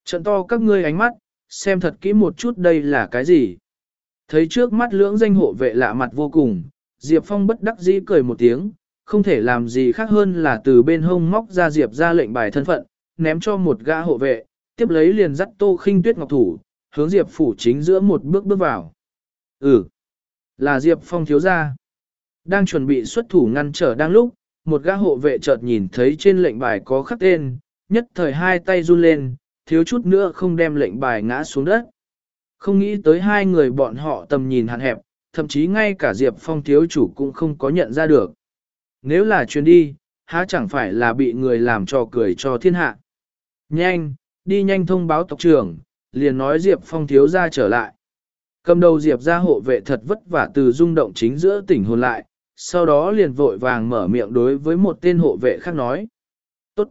Trận to các ngươi ánh mắt, xem thật kỹ một chút đây là cái gì. Thấy trước mắt lưỡng danh hộ vệ lạ mặt vô cùng, Diệp Phong bất đắc dĩ cười một tiếng, không thể làm gì khác hơn là từ bên hông móc ra Diệp ra lệnh bài thân phận, ném cho một gã hộ vệ, tiếp lấy liền dắt tô khinh tuyết ngọc thủ, hướng Diệp phủ chính giữa một bước bước vào. Ừ, là Diệp Phong thiếu gia. Đang chuẩn bị xuất thủ ngăn trở đang lúc, một gã hộ vệ chợt nhìn thấy trên lệnh bài có khắc tên, nhất thời hai tay run lên, thiếu chút nữa không đem lệnh bài ngã xuống đất. Không nghĩ tới hai người bọn họ tầm nhìn hạn hẹp, thậm chí ngay cả Diệp Phong thiếu chủ cũng không có nhận ra được. Nếu là chuyến đi, há chẳng phải là bị người làm trò cười cho thiên hạ. Nhanh, đi nhanh thông báo tộc trưởng, liền nói Diệp Phong thiếu ra trở lại. Cầm đầu Diệp ra hộ vệ thật vất vả từ rung động chính giữa tỉnh hồn lại, sau đó liền vội vàng mở miệng đối với một tên hộ vệ khác nói. Tốt.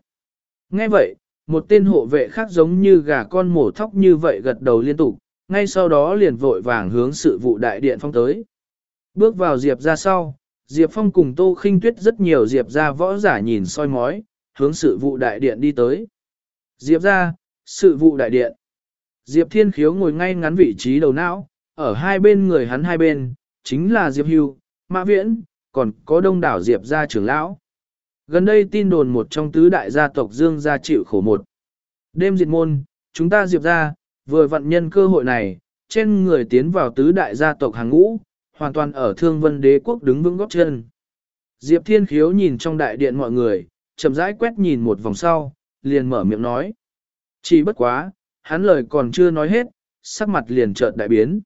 Nghe vậy, một tên hộ vệ khác giống như gà con mổ thóc như vậy gật đầu liên tục, ngay sau đó liền vội vàng hướng sự vụ đại điện phong tới. Bước vào Diệp ra sau, Diệp Phong cùng Tô Khinh Tuyết rất nhiều Diệp ra võ giả nhìn soi mói, hướng sự vụ đại điện đi tới. Diệp ra, sự vụ đại điện. Diệp Thiên Khiếu ngồi ngay ngắn vị trí đầu não, ở hai bên người hắn hai bên, chính là Diệp Hưu, Mã Viễn, còn có đông đảo Diệp gia trưởng lão. Gần đây tin đồn một trong tứ đại gia tộc Dương gia chịu khổ một. Đêm diệt môn, chúng ta Diệp gia, vừa vận nhân cơ hội này, trên người tiến vào tứ đại gia tộc hàng ngũ, hoàn toàn ở thương vân đế quốc đứng vững góp chân. Diệp Thiên Khiếu nhìn trong đại điện mọi người, chậm rãi quét nhìn một vòng sau, liền mở miệng nói. Chỉ bất quá, hắn lời còn chưa nói hết, sắc mặt liền chợt đại biến.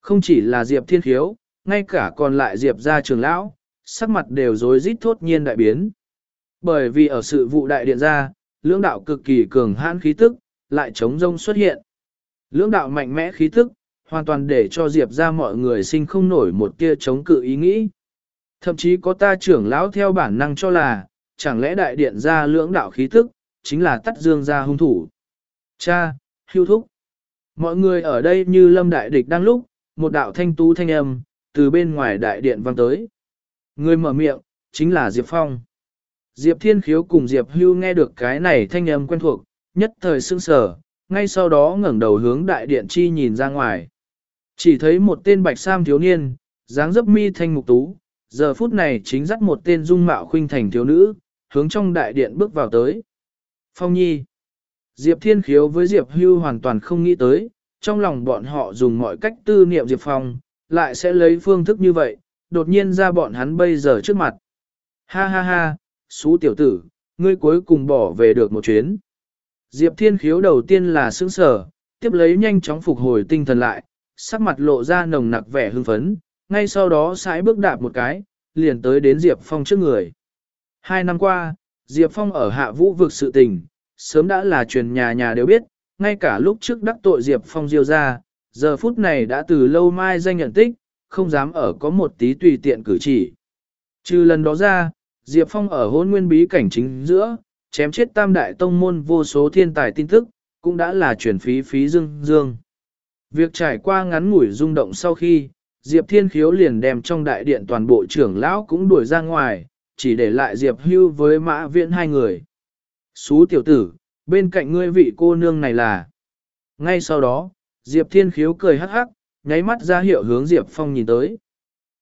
Không chỉ là Diệp Thiên Khiếu, ngay cả còn lại Diệp gia trường lão, sắc mặt đều rối rít thốt nhiên đại biến. Bởi vì ở sự vụ đại điện ra, lưỡng đạo cực kỳ cường hãn khí tức, lại chống rông xuất hiện. Lưỡng đạo mạnh mẽ khí tức, hoàn toàn để cho Diệp ra mọi người sinh không nổi một tia chống cự ý nghĩ. Thậm chí có ta trưởng lão theo bản năng cho là, chẳng lẽ đại điện ra lưỡng đạo khí tức, chính là tắt dương ra hung thủ. Cha, hưu thúc. Mọi người ở đây như lâm đại địch đang lúc, một đạo thanh tú thanh âm, từ bên ngoài đại điện vang tới. Người mở miệng, chính là Diệp Phong. Diệp Thiên Khiếu cùng Diệp Hưu nghe được cái này thanh âm quen thuộc, nhất thời sững sờ, ngay sau đó ngẩng đầu hướng đại điện chi nhìn ra ngoài. Chỉ thấy một tên bạch sam thiếu niên, dáng dấp mi thanh mục tú, giờ phút này chính dắt một tên dung mạo khuynh thành thiếu nữ, hướng trong đại điện bước vào tới. Phong Nhi Diệp Thiên Khiếu với Diệp Hưu hoàn toàn không nghĩ tới, trong lòng bọn họ dùng mọi cách tư niệm Diệp Phong, lại sẽ lấy phương thức như vậy, đột nhiên ra bọn hắn bây giờ trước mặt. Ha ha ha, xú tiểu tử, ngươi cuối cùng bỏ về được một chuyến. Diệp Thiên Khiếu đầu tiên là sững sở, tiếp lấy nhanh chóng phục hồi tinh thần lại, sắc mặt lộ ra nồng nặc vẻ hưng phấn, ngay sau đó sải bước đạp một cái, liền tới đến Diệp Phong trước người. Hai năm qua, Diệp Phong ở hạ vũ vực sự tình, sớm đã là truyền nhà nhà đều biết, ngay cả lúc trước đắc tội Diệp Phong diêu ra, giờ phút này đã từ lâu mai danh nhận tích, không dám ở có một tí tùy tiện cử chỉ. Trừ lần đó ra, Diệp Phong ở hôn nguyên bí cảnh chính giữa, chém chết tam đại tông môn vô số thiên tài tin tức, cũng đã là chuyển phí phí dương dương. Việc trải qua ngắn ngủi rung động sau khi, Diệp Thiên Khiếu liền đem trong đại điện toàn bộ trưởng lão cũng đuổi ra ngoài, chỉ để lại Diệp Hưu với Mã Viễn hai người. Xú tiểu tử, bên cạnh ngươi vị cô nương này là. Ngay sau đó, Diệp Thiên Khiếu cười hắc hắc, nháy mắt ra hiệu hướng Diệp Phong nhìn tới.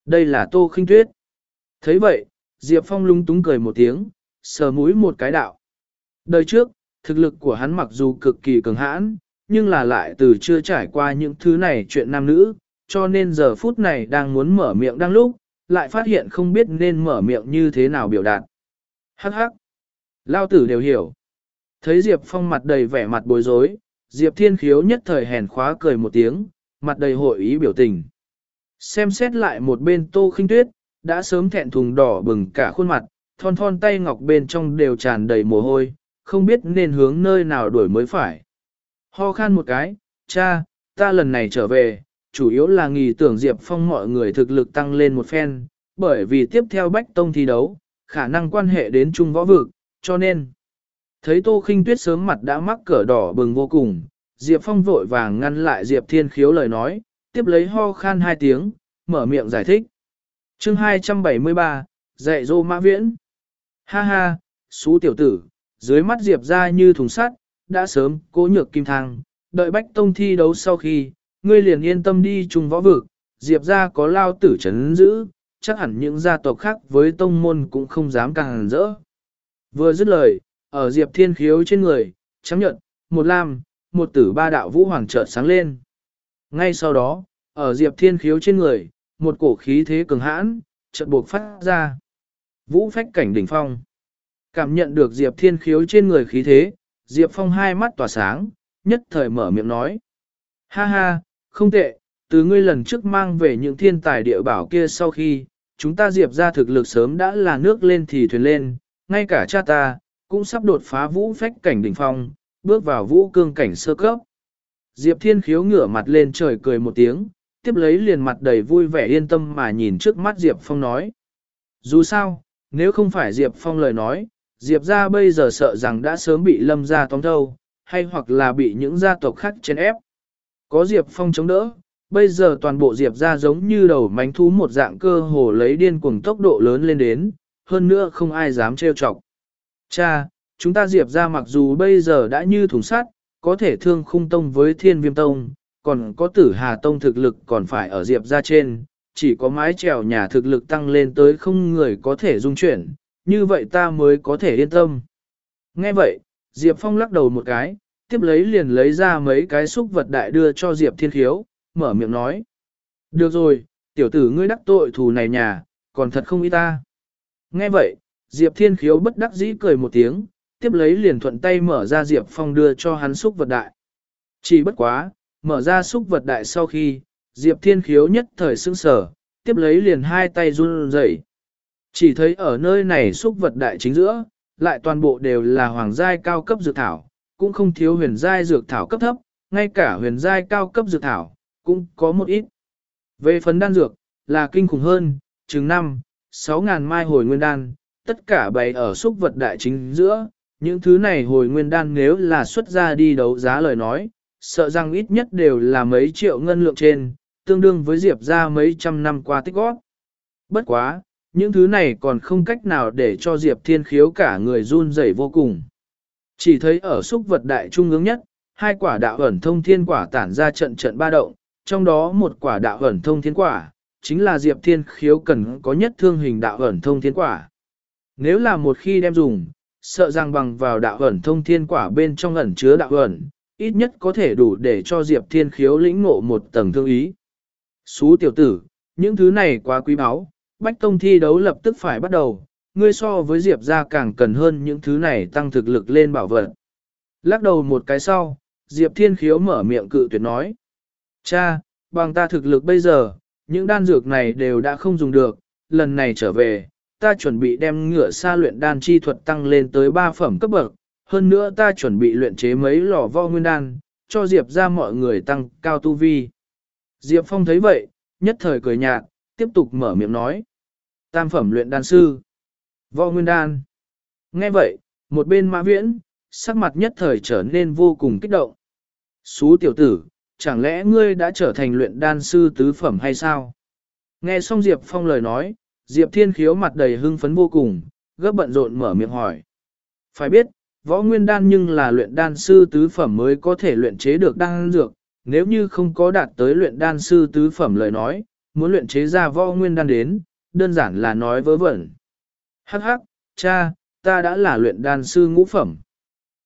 Đây là Tô Khinh Tuyết. thấy vậy, Diệp Phong lung túng cười một tiếng, sờ mũi một cái đạo. Đời trước, thực lực của hắn mặc dù cực kỳ cường hãn, nhưng là lại từ chưa trải qua những thứ này chuyện nam nữ, cho nên giờ phút này đang muốn mở miệng đang lúc, lại phát hiện không biết nên mở miệng như thế nào biểu đạt. Hắc hắc. Lao tử đều hiểu. Thấy Diệp Phong mặt đầy vẻ mặt bối rối, Diệp Thiên Khiếu nhất thời hèn khóa cười một tiếng, mặt đầy hội ý biểu tình. Xem xét lại một bên tô khinh tuyết, đã sớm thẹn thùng đỏ bừng cả khuôn mặt, thon thon tay ngọc bên trong đều tràn đầy mồ hôi, không biết nên hướng nơi nào đuổi mới phải. Ho khan một cái, cha, ta lần này trở về, chủ yếu là nghỉ tưởng Diệp Phong mọi người thực lực tăng lên một phen, bởi vì tiếp theo Bách Tông thi đấu, khả năng quan hệ đến Trung Võ Vực, cho nên. Thấy Tô Khinh Tuyết sớm mặt đã mắc cỡ đỏ bừng vô cùng, Diệp Phong vội vàng ngăn lại Diệp Thiên Khiếu lời nói, tiếp lấy ho khan hai tiếng, mở miệng giải thích chương 273, dạy dô mã viễn. Ha ha, xú tiểu tử, dưới mắt Diệp ra như thùng sắt, đã sớm cố nhược kim thang, đợi Bách Tông thi đấu sau khi, ngươi liền yên tâm đi chung võ vực, Diệp ra có lao tử chấn giữ, chắc hẳn những gia tộc khác với tông môn cũng không dám càng rỡ. Vừa dứt lời, ở Diệp Thiên Khiếu trên người, chấm nhận, một lam, một tử ba đạo vũ hoàng chợt sáng lên. Ngay sau đó, ở Diệp Thiên Khiếu trên người, một cổ khí thế cường hãn, chợt buộc phát ra. Vũ phách cảnh đỉnh phong. Cảm nhận được Diệp Thiên Khiếu trên người khí thế, Diệp Phong hai mắt tỏa sáng, nhất thời mở miệng nói. Ha ha, không tệ, từ ngươi lần trước mang về những thiên tài địa bảo kia sau khi, chúng ta Diệp ra thực lực sớm đã là nước lên thì thuyền lên, ngay cả cha ta, cũng sắp đột phá vũ phách cảnh đỉnh phong, bước vào vũ cương cảnh sơ cấp. Diệp Thiên Khiếu ngửa mặt lên trời cười một tiếng, tiếp lấy liền mặt đầy vui vẻ yên tâm mà nhìn trước mắt Diệp Phong nói. Dù sao, nếu không phải Diệp Phong lời nói, Diệp ra bây giờ sợ rằng đã sớm bị lâm ra tóm thâu, hay hoặc là bị những gia tộc khác chèn ép. Có Diệp Phong chống đỡ, bây giờ toàn bộ Diệp ra giống như đầu mánh thú một dạng cơ hồ lấy điên cuồng tốc độ lớn lên đến, hơn nữa không ai dám trêu chọc. Cha, chúng ta Diệp ra mặc dù bây giờ đã như thùng sắt, có thể thương khung tông với thiên viêm tông, còn có tử hà tông thực lực còn phải ở Diệp ra trên, chỉ có mái trèo nhà thực lực tăng lên tới không người có thể dung chuyển, như vậy ta mới có thể yên tâm. Nghe vậy, Diệp Phong lắc đầu một cái, tiếp lấy liền lấy ra mấy cái xúc vật đại đưa cho Diệp Thiên Khiếu, mở miệng nói. Được rồi, tiểu tử ngươi đắc tội thù này nhà, còn thật không ý ta. Nghe vậy, Diệp Thiên Khiếu bất đắc dĩ cười một tiếng, tiếp lấy liền thuận tay mở ra Diệp Phong đưa cho hắn xúc vật đại. Chỉ bất quá, mở ra xúc vật đại sau khi, Diệp Thiên Khiếu nhất thời sững sở, tiếp lấy liền hai tay run rẩy. Chỉ thấy ở nơi này xúc vật đại chính giữa, lại toàn bộ đều là hoàng giai cao cấp dược thảo, cũng không thiếu huyền giai dược thảo cấp thấp, ngay cả huyền giai cao cấp dược thảo, cũng có một ít. Về phần đan dược, là kinh khủng hơn, chừng 5, 6 ngàn mai hồi nguyên đan, tất cả bày ở xúc vật đại chính giữa, những thứ này hồi nguyên đan nếu là xuất ra đi đấu giá lời nói, sợ rằng ít nhất đều là mấy triệu ngân lượng trên, tương đương với diệp ra mấy trăm năm qua tích góp. Bất quá, những thứ này còn không cách nào để cho diệp thiên khiếu cả người run rẩy vô cùng. Chỉ thấy ở xúc vật đại trung ương nhất, hai quả đạo ẩn thông thiên quả tản ra trận trận ba động, trong đó một quả đạo ẩn thông thiên quả, chính là Diệp Thiên Khiếu cần có nhất thương hình đạo ẩn thông thiên quả. Nếu là một khi đem dùng, sợ rằng bằng vào đạo ẩn thông thiên quả bên trong ẩn chứa đạo ẩn, ít nhất có thể đủ để cho Diệp Thiên Khiếu lĩnh ngộ một tầng thương ý. Xú tiểu tử, những thứ này quá quý báu, Bách Tông thi đấu lập tức phải bắt đầu, ngươi so với Diệp ra càng cần hơn những thứ này tăng thực lực lên bảo vật. Lắc đầu một cái sau, Diệp Thiên Khiếu mở miệng cự tuyệt nói. Cha, bằng ta thực lực bây giờ, những đan dược này đều đã không dùng được, lần này trở về, ta chuẩn bị đem ngựa sa luyện đan chi thuật tăng lên tới 3 phẩm cấp bậc, hơn nữa ta chuẩn bị luyện chế mấy lò vo nguyên đan, cho Diệp ra mọi người tăng cao tu vi. Diệp Phong thấy vậy, nhất thời cười nhạt, tiếp tục mở miệng nói. Tam phẩm luyện đan sư. Vo nguyên đan. Nghe vậy, một bên mã viễn, sắc mặt nhất thời trở nên vô cùng kích động. Xú tiểu tử, chẳng lẽ ngươi đã trở thành luyện đan sư tứ phẩm hay sao? Nghe xong Diệp Phong lời nói, Diệp Thiên Khiếu mặt đầy hưng phấn vô cùng, gấp bận rộn mở miệng hỏi. Phải biết, võ nguyên đan nhưng là luyện đan sư tứ phẩm mới có thể luyện chế được đan dược, nếu như không có đạt tới luyện đan sư tứ phẩm lời nói, muốn luyện chế ra võ nguyên đan đến, đơn giản là nói vớ vẩn. Hắc hắc, cha, ta đã là luyện đan sư ngũ phẩm.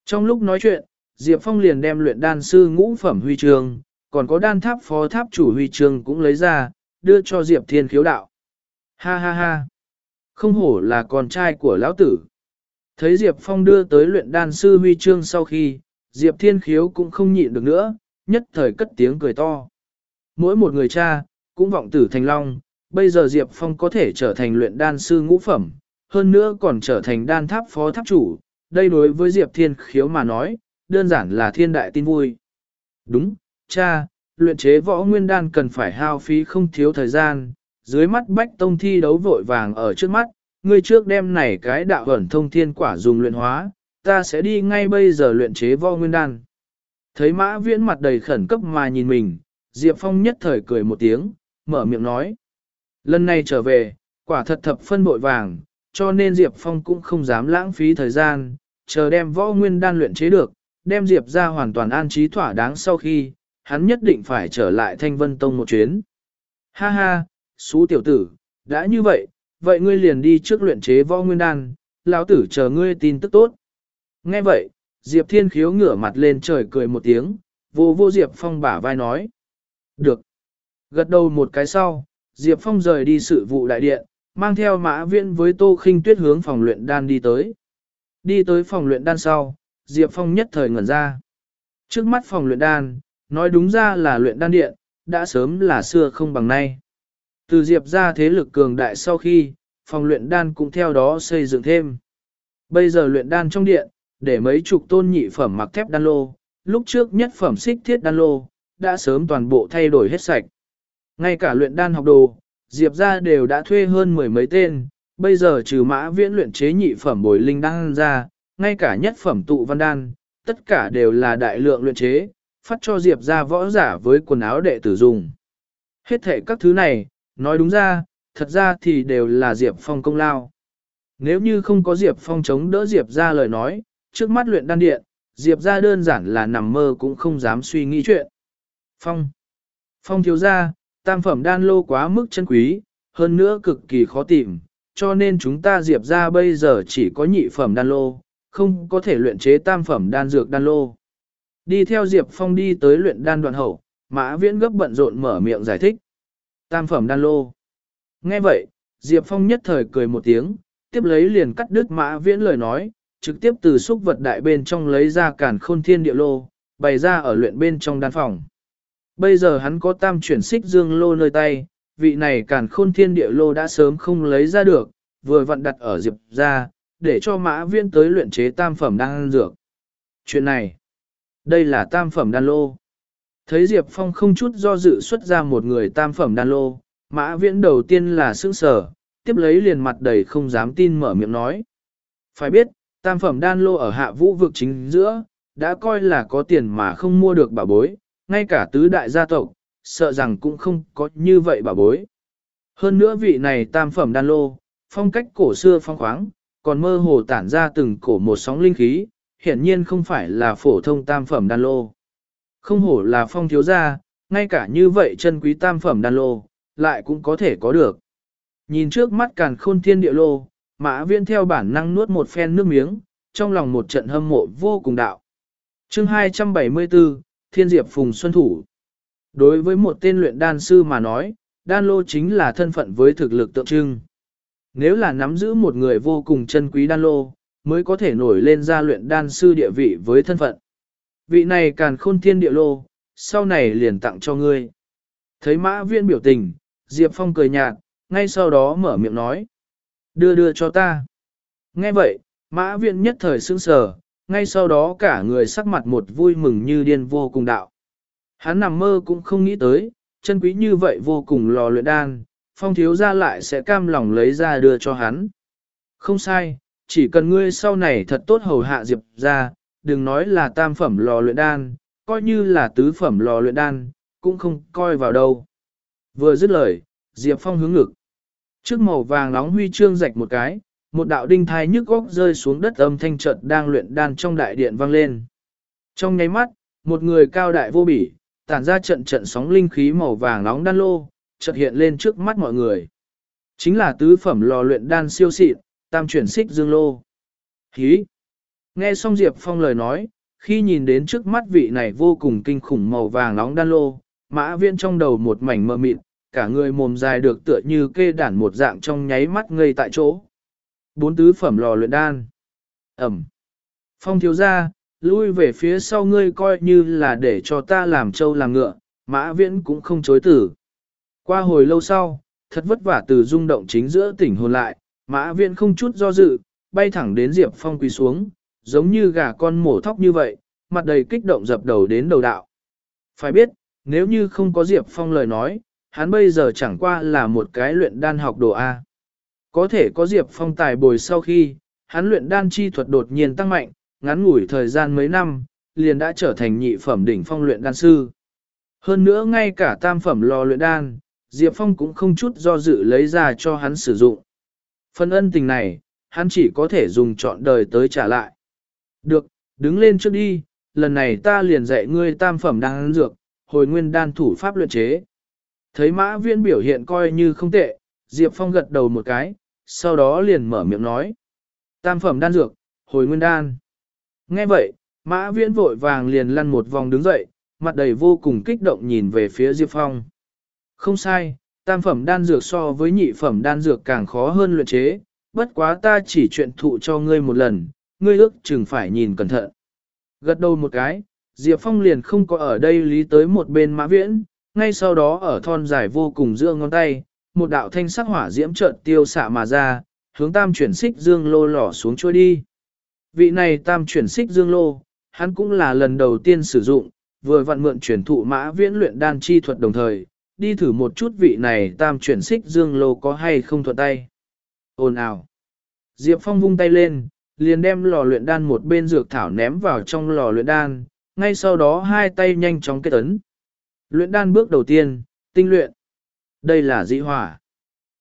Trong lúc nói chuyện, Diệp Phong liền đem luyện đan sư ngũ phẩm huy chương, còn có đan tháp phó tháp chủ huy chương cũng lấy ra, đưa cho Diệp Thiên khiếu đạo. Ha ha ha! Không hổ là con trai của lão tử. Thấy Diệp Phong đưa tới luyện đan sư huy chương sau khi, Diệp Thiên khiếu cũng không nhịn được nữa, nhất thời cất tiếng cười to. Mỗi một người cha, cũng vọng tử thành long, bây giờ Diệp Phong có thể trở thành luyện đan sư ngũ phẩm, hơn nữa còn trở thành đan tháp phó tháp chủ, đây đối với Diệp Thiên khiếu mà nói, đơn giản là thiên đại tin vui. Đúng, cha, luyện chế võ nguyên đan cần phải hao phí không thiếu thời gian, dưới mắt bách tông thi đấu vội vàng ở trước mắt, ngươi trước đem này cái đạo ẩn thông thiên quả dùng luyện hóa, ta sẽ đi ngay bây giờ luyện chế võ nguyên đan. Thấy mã viễn mặt đầy khẩn cấp mà nhìn mình, Diệp Phong nhất thời cười một tiếng, mở miệng nói. Lần này trở về, quả thật thập phân bội vàng, cho nên Diệp Phong cũng không dám lãng phí thời gian, chờ đem võ nguyên đan luyện chế được, đem Diệp ra hoàn toàn an trí thỏa đáng sau khi, hắn nhất định phải trở lại Thanh Vân Tông một chuyến. Ha ha, xú tiểu tử, đã như vậy, vậy ngươi liền đi trước luyện chế võ nguyên đan, lão tử chờ ngươi tin tức tốt. Nghe vậy, Diệp Thiên khiếu ngửa mặt lên trời cười một tiếng, vô vô Diệp Phong bả vai nói. Được. Gật đầu một cái sau, Diệp Phong rời đi sự vụ đại điện, mang theo mã viễn với tô khinh tuyết hướng phòng luyện đan đi tới. Đi tới phòng luyện đan sau, Diệp Phong nhất thời ngẩn ra. Trước mắt phòng luyện đan, nói đúng ra là luyện đan điện, đã sớm là xưa không bằng nay. Từ Diệp ra thế lực cường đại sau khi, phòng luyện đan cũng theo đó xây dựng thêm. Bây giờ luyện đan trong điện, để mấy chục tôn nhị phẩm mặc thép đan lô, lúc trước nhất phẩm xích thiết đan lô, đã sớm toàn bộ thay đổi hết sạch. Ngay cả luyện đan học đồ, Diệp ra đều đã thuê hơn mười mấy tên, bây giờ trừ mã viễn luyện chế nhị phẩm bồi linh đan ra, ngay cả nhất phẩm tụ văn đan, tất cả đều là đại lượng luyện chế, phát cho Diệp ra võ giả với quần áo đệ tử dùng. Hết thể các thứ này, nói đúng ra, thật ra thì đều là Diệp Phong công lao. Nếu như không có Diệp Phong chống đỡ Diệp ra lời nói, trước mắt luyện đan điện, Diệp ra đơn giản là nằm mơ cũng không dám suy nghĩ chuyện. Phong Phong thiếu ra, tam phẩm đan lô quá mức chân quý, hơn nữa cực kỳ khó tìm, cho nên chúng ta Diệp ra bây giờ chỉ có nhị phẩm đan lô, không có thể luyện chế tam phẩm đan dược đan lô. Đi theo Diệp Phong đi tới luyện đan đoạn hậu, Mã Viễn gấp bận rộn mở miệng giải thích. Tam phẩm đan lô. Nghe vậy, Diệp Phong nhất thời cười một tiếng, tiếp lấy liền cắt đứt Mã Viễn lời nói, trực tiếp từ xúc vật đại bên trong lấy ra cản khôn thiên địa lô, bày ra ở luyện bên trong đan phòng. Bây giờ hắn có tam chuyển xích dương lô nơi tay, vị này cản khôn thiên địa lô đã sớm không lấy ra được, vừa vặn đặt ở Diệp ra, để cho mã Viễn tới luyện chế tam phẩm đan dược. Chuyện này, đây là tam phẩm đan lô. Thấy Diệp Phong không chút do dự xuất ra một người tam phẩm đan lô, mã viễn đầu tiên là sững sở, tiếp lấy liền mặt đầy không dám tin mở miệng nói. Phải biết, tam phẩm đan lô ở hạ vũ vực chính giữa, đã coi là có tiền mà không mua được bảo bối, ngay cả tứ đại gia tộc, sợ rằng cũng không có như vậy bảo bối. Hơn nữa vị này tam phẩm đan lô, phong cách cổ xưa phong khoáng, còn mơ hồ tản ra từng cổ một sóng linh khí, hiển nhiên không phải là phổ thông tam phẩm đan lô. Không hổ là phong thiếu gia, ngay cả như vậy chân quý tam phẩm đan lô, lại cũng có thể có được. Nhìn trước mắt càn khôn thiên địa lô, mã viên theo bản năng nuốt một phen nước miếng, trong lòng một trận hâm mộ vô cùng đạo. chương 274, Thiên Diệp Phùng Xuân Thủ Đối với một tên luyện đan sư mà nói, đan lô chính là thân phận với thực lực tượng trưng. Nếu là nắm giữ một người vô cùng chân quý đan lô, mới có thể nổi lên ra luyện đan sư địa vị với thân phận. Vị này càn khôn thiên địa lô, sau này liền tặng cho ngươi. Thấy mã viên biểu tình, Diệp Phong cười nhạt, ngay sau đó mở miệng nói. Đưa đưa cho ta. Nghe vậy, mã viện nhất thời sững sờ, ngay sau đó cả người sắc mặt một vui mừng như điên vô cùng đạo. Hắn nằm mơ cũng không nghĩ tới, chân quý như vậy vô cùng lò luyện đan, phong thiếu ra lại sẽ cam lòng lấy ra đưa cho hắn. Không sai, chỉ cần ngươi sau này thật tốt hầu hạ Diệp ra, đừng nói là tam phẩm lò luyện đan, coi như là tứ phẩm lò luyện đan, cũng không coi vào đâu. Vừa dứt lời, Diệp Phong hướng ngực. Trước màu vàng nóng huy chương rạch một cái, một đạo đinh thai nhức góc rơi xuống đất âm thanh trận đang luyện đan trong đại điện vang lên. Trong nháy mắt, một người cao đại vô bỉ, tản ra trận trận sóng linh khí màu vàng nóng đan lô, chợt hiện lên trước mắt mọi người. Chính là tứ phẩm lò luyện đan siêu xịn, tam chuyển xích dương lô. Hí! Nghe xong Diệp Phong lời nói, khi nhìn đến trước mắt vị này vô cùng kinh khủng màu vàng nóng đan lô, mã viên trong đầu một mảnh mờ mịt, cả người mồm dài được tựa như kê đản một dạng trong nháy mắt ngây tại chỗ. Bốn tứ phẩm lò luyện đan. Ẩm. Phong thiếu ra, lui về phía sau ngươi coi như là để cho ta làm trâu làm ngựa, mã viễn cũng không chối tử. Qua hồi lâu sau, thật vất vả từ rung động chính giữa tỉnh hồn lại, mã viễn không chút do dự, bay thẳng đến Diệp Phong quỳ xuống, giống như gà con mổ thóc như vậy, mặt đầy kích động dập đầu đến đầu đạo. Phải biết, nếu như không có Diệp Phong lời nói, hắn bây giờ chẳng qua là một cái luyện đan học đồ A. Có thể có Diệp Phong tài bồi sau khi, hắn luyện đan chi thuật đột nhiên tăng mạnh, ngắn ngủi thời gian mấy năm, liền đã trở thành nhị phẩm đỉnh phong luyện đan sư. Hơn nữa ngay cả tam phẩm lò luyện đan, Diệp Phong cũng không chút do dự lấy ra cho hắn sử dụng. Phần ân tình này, hắn chỉ có thể dùng trọn đời tới trả lại. Được, đứng lên trước đi, lần này ta liền dạy ngươi tam phẩm đan dược, hồi nguyên đan thủ pháp luyện chế. Thấy mã viễn biểu hiện coi như không tệ, Diệp Phong gật đầu một cái, sau đó liền mở miệng nói. Tam phẩm đan dược, hồi nguyên đan. Nghe vậy, mã viễn vội vàng liền lăn một vòng đứng dậy, mặt đầy vô cùng kích động nhìn về phía Diệp Phong. Không sai, tam phẩm đan dược so với nhị phẩm đan dược càng khó hơn luyện chế, bất quá ta chỉ chuyện thụ cho ngươi một lần, ngươi ước chừng phải nhìn cẩn thận. Gật đầu một cái, Diệp Phong liền không có ở đây lý tới một bên mã viễn, ngay sau đó ở thon dài vô cùng giữa ngón tay, một đạo thanh sắc hỏa diễm trợn tiêu xạ mà ra, hướng tam chuyển xích dương lô lỏ xuống trôi đi. Vị này tam chuyển xích dương lô, hắn cũng là lần đầu tiên sử dụng, vừa vặn mượn chuyển thụ mã viễn luyện đan chi thuật đồng thời, đi thử một chút vị này tam chuyển xích dương lô có hay không thuận tay. Ồn ào. Diệp Phong vung tay lên, liền đem lò luyện đan một bên dược thảo ném vào trong lò luyện đan, ngay sau đó hai tay nhanh chóng kết ấn. Luyện đan bước đầu tiên, tinh luyện. Đây là dị hỏa.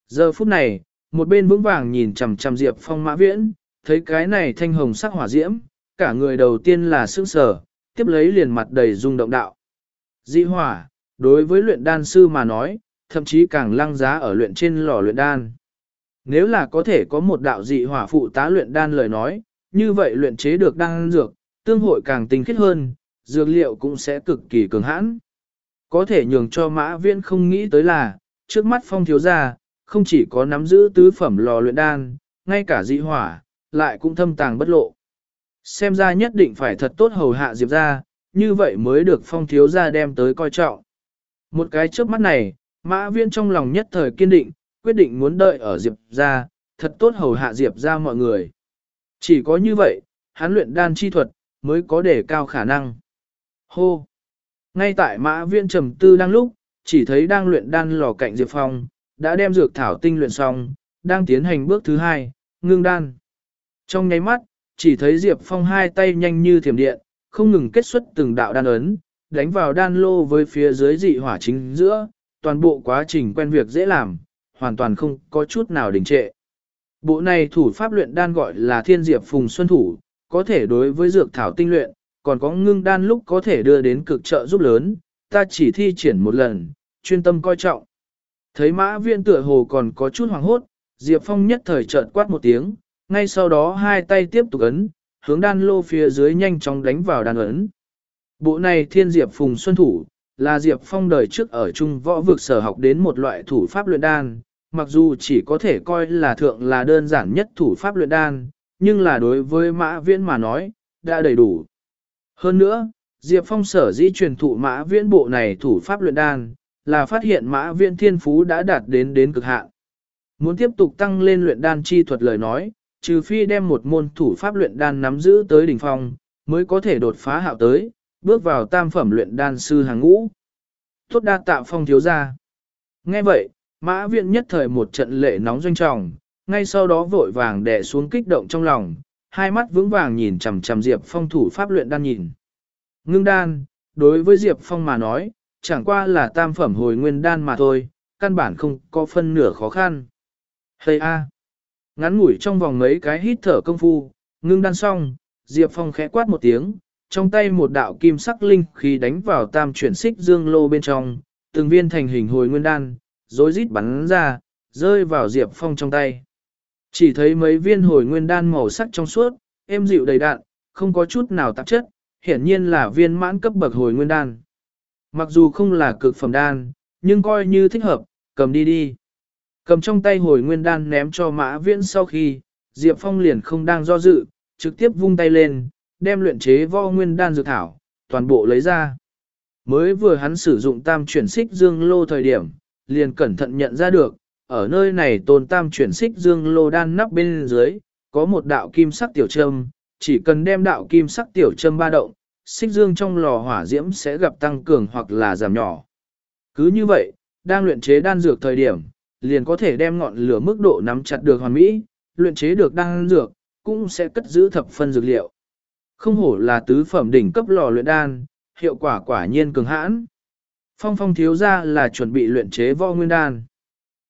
Giờ phút này, một bên vững vàng nhìn chằm chằm Diệp Phong mã viễn, thấy cái này thanh hồng sắc hỏa diễm, cả người đầu tiên là sững sờ, tiếp lấy liền mặt đầy rung động đạo. Dị hỏa, đối với luyện đan sư mà nói, thậm chí càng lăng giá ở luyện trên lò luyện đan. Nếu là có thể có một đạo dị hỏa phụ tá luyện đan lời nói, như vậy luyện chế được đan dược, tương hội càng tinh khiết hơn, dược liệu cũng sẽ cực kỳ cường hãn. Có thể nhường cho mã viễn không nghĩ tới là, trước mắt phong thiếu gia, không chỉ có nắm giữ tứ phẩm lò luyện đan, ngay cả dị hỏa, lại cũng thâm tàng bất lộ. Xem ra nhất định phải thật tốt hầu hạ Diệp ra, như vậy mới được phong thiếu gia đem tới coi trọng. Một cái trước mắt này, mã viễn trong lòng nhất thời kiên định, quyết định muốn đợi ở Diệp ra, thật tốt hầu hạ Diệp ra mọi người. Chỉ có như vậy, hắn luyện đan chi thuật, mới có đề cao khả năng. Hô! Ngay tại mã viên trầm tư đang lúc, chỉ thấy đang luyện đan lò cạnh Diệp Phong, đã đem dược thảo tinh luyện xong, đang tiến hành bước thứ hai, ngưng đan. Trong nháy mắt, chỉ thấy Diệp Phong hai tay nhanh như thiểm điện, không ngừng kết xuất từng đạo đan ấn, đánh vào đan lô với phía dưới dị hỏa chính giữa, toàn bộ quá trình quen việc dễ làm, hoàn toàn không có chút nào đình trệ. Bộ này thủ pháp luyện đan gọi là thiên diệp phùng xuân thủ, có thể đối với dược thảo tinh luyện, còn có ngưng đan lúc có thể đưa đến cực trợ giúp lớn, ta chỉ thi triển một lần, chuyên tâm coi trọng. Thấy mã viên tựa hồ còn có chút hoàng hốt, Diệp Phong nhất thời chợt quát một tiếng, ngay sau đó hai tay tiếp tục ấn, hướng đan lô phía dưới nhanh chóng đánh vào đan ấn. Bộ này thiên Diệp Phùng Xuân Thủ, là Diệp Phong đời trước ở Trung Võ vực sở học đến một loại thủ pháp luyện đan, mặc dù chỉ có thể coi là thượng là đơn giản nhất thủ pháp luyện đan, nhưng là đối với mã viễn mà nói, đã đầy đủ. Hơn nữa, Diệp Phong sở dĩ truyền thụ mã viễn bộ này thủ pháp luyện đan, là phát hiện mã viện thiên phú đã đạt đến đến cực hạn. Muốn tiếp tục tăng lên luyện đan chi thuật lời nói, trừ phi đem một môn thủ pháp luyện đan nắm giữ tới đỉnh phong, mới có thể đột phá hạo tới, bước vào tam phẩm luyện đan sư hàng ngũ. Tốt đa tạ phong thiếu ra. Nghe vậy, mã viện nhất thời một trận lệ nóng doanh trọng, ngay sau đó vội vàng đè xuống kích động trong lòng, hai mắt vững vàng nhìn chằm chằm Diệp Phong thủ pháp luyện đan nhìn. Ngưng đan, đối với Diệp Phong mà nói, chẳng qua là tam phẩm hồi nguyên đan mà thôi, căn bản không có phân nửa khó khăn. Hây a! Ngắn ngủi trong vòng mấy cái hít thở công phu, ngưng đan xong, Diệp Phong khẽ quát một tiếng, trong tay một đạo kim sắc linh khí đánh vào tam chuyển xích dương lô bên trong, từng viên thành hình hồi nguyên đan, rối rít bắn ra, rơi vào Diệp Phong trong tay. Chỉ thấy mấy viên hồi nguyên đan màu sắc trong suốt, êm dịu đầy đạn, không có chút nào tạp chất, hiển nhiên là viên mãn cấp bậc hồi nguyên đan. Mặc dù không là cực phẩm đan, nhưng coi như thích hợp, cầm đi đi. Cầm trong tay hồi nguyên đan ném cho mã viễn sau khi, Diệp Phong liền không đang do dự, trực tiếp vung tay lên, đem luyện chế võ nguyên đan dược thảo, toàn bộ lấy ra. Mới vừa hắn sử dụng tam chuyển xích dương lô thời điểm, liền cẩn thận nhận ra được, ở nơi này tồn tam chuyển xích dương lô đan nắp bên dưới, có một đạo kim sắc tiểu châm, chỉ cần đem đạo kim sắc tiểu châm ba động, xích dương trong lò hỏa diễm sẽ gặp tăng cường hoặc là giảm nhỏ. Cứ như vậy, đang luyện chế đan dược thời điểm, liền có thể đem ngọn lửa mức độ nắm chặt được hoàn mỹ, luyện chế được đan dược, cũng sẽ cất giữ thập phân dược liệu. Không hổ là tứ phẩm đỉnh cấp lò luyện đan, hiệu quả quả nhiên cường hãn. Phong phong thiếu ra là chuẩn bị luyện chế võ nguyên đan.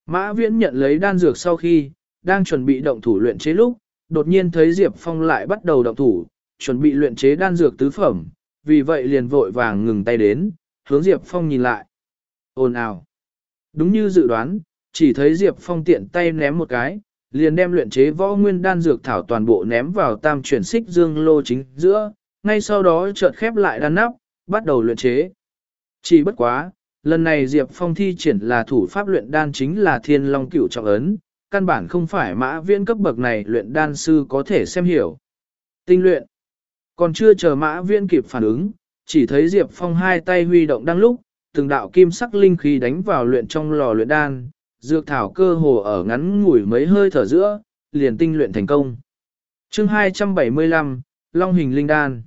Mã viễn nhận lấy đan dược sau khi, đang chuẩn bị động thủ luyện chế lúc, đột nhiên thấy Diệp Phong lại bắt đầu động thủ, chuẩn bị luyện chế đan dược tứ phẩm, vì vậy liền vội vàng ngừng tay đến, hướng Diệp Phong nhìn lại. Ồn ào. Đúng như dự đoán, chỉ thấy Diệp Phong tiện tay ném một cái, liền đem luyện chế võ nguyên đan dược thảo toàn bộ ném vào tam chuyển xích dương lô chính giữa, ngay sau đó chợt khép lại đan nắp, bắt đầu luyện chế. Chỉ bất quá, lần này Diệp Phong thi triển là thủ pháp luyện đan chính là thiên long cửu trọng ấn, căn bản không phải mã viễn cấp bậc này luyện đan sư có thể xem hiểu. Tinh luyện. Còn chưa chờ mã viễn kịp phản ứng, chỉ thấy Diệp Phong hai tay huy động đang lúc, từng đạo kim sắc linh khí đánh vào luyện trong lò luyện đan, dược thảo cơ hồ ở ngắn ngủi mấy hơi thở giữa, liền tinh luyện thành công. chương 275, Long hình linh đan.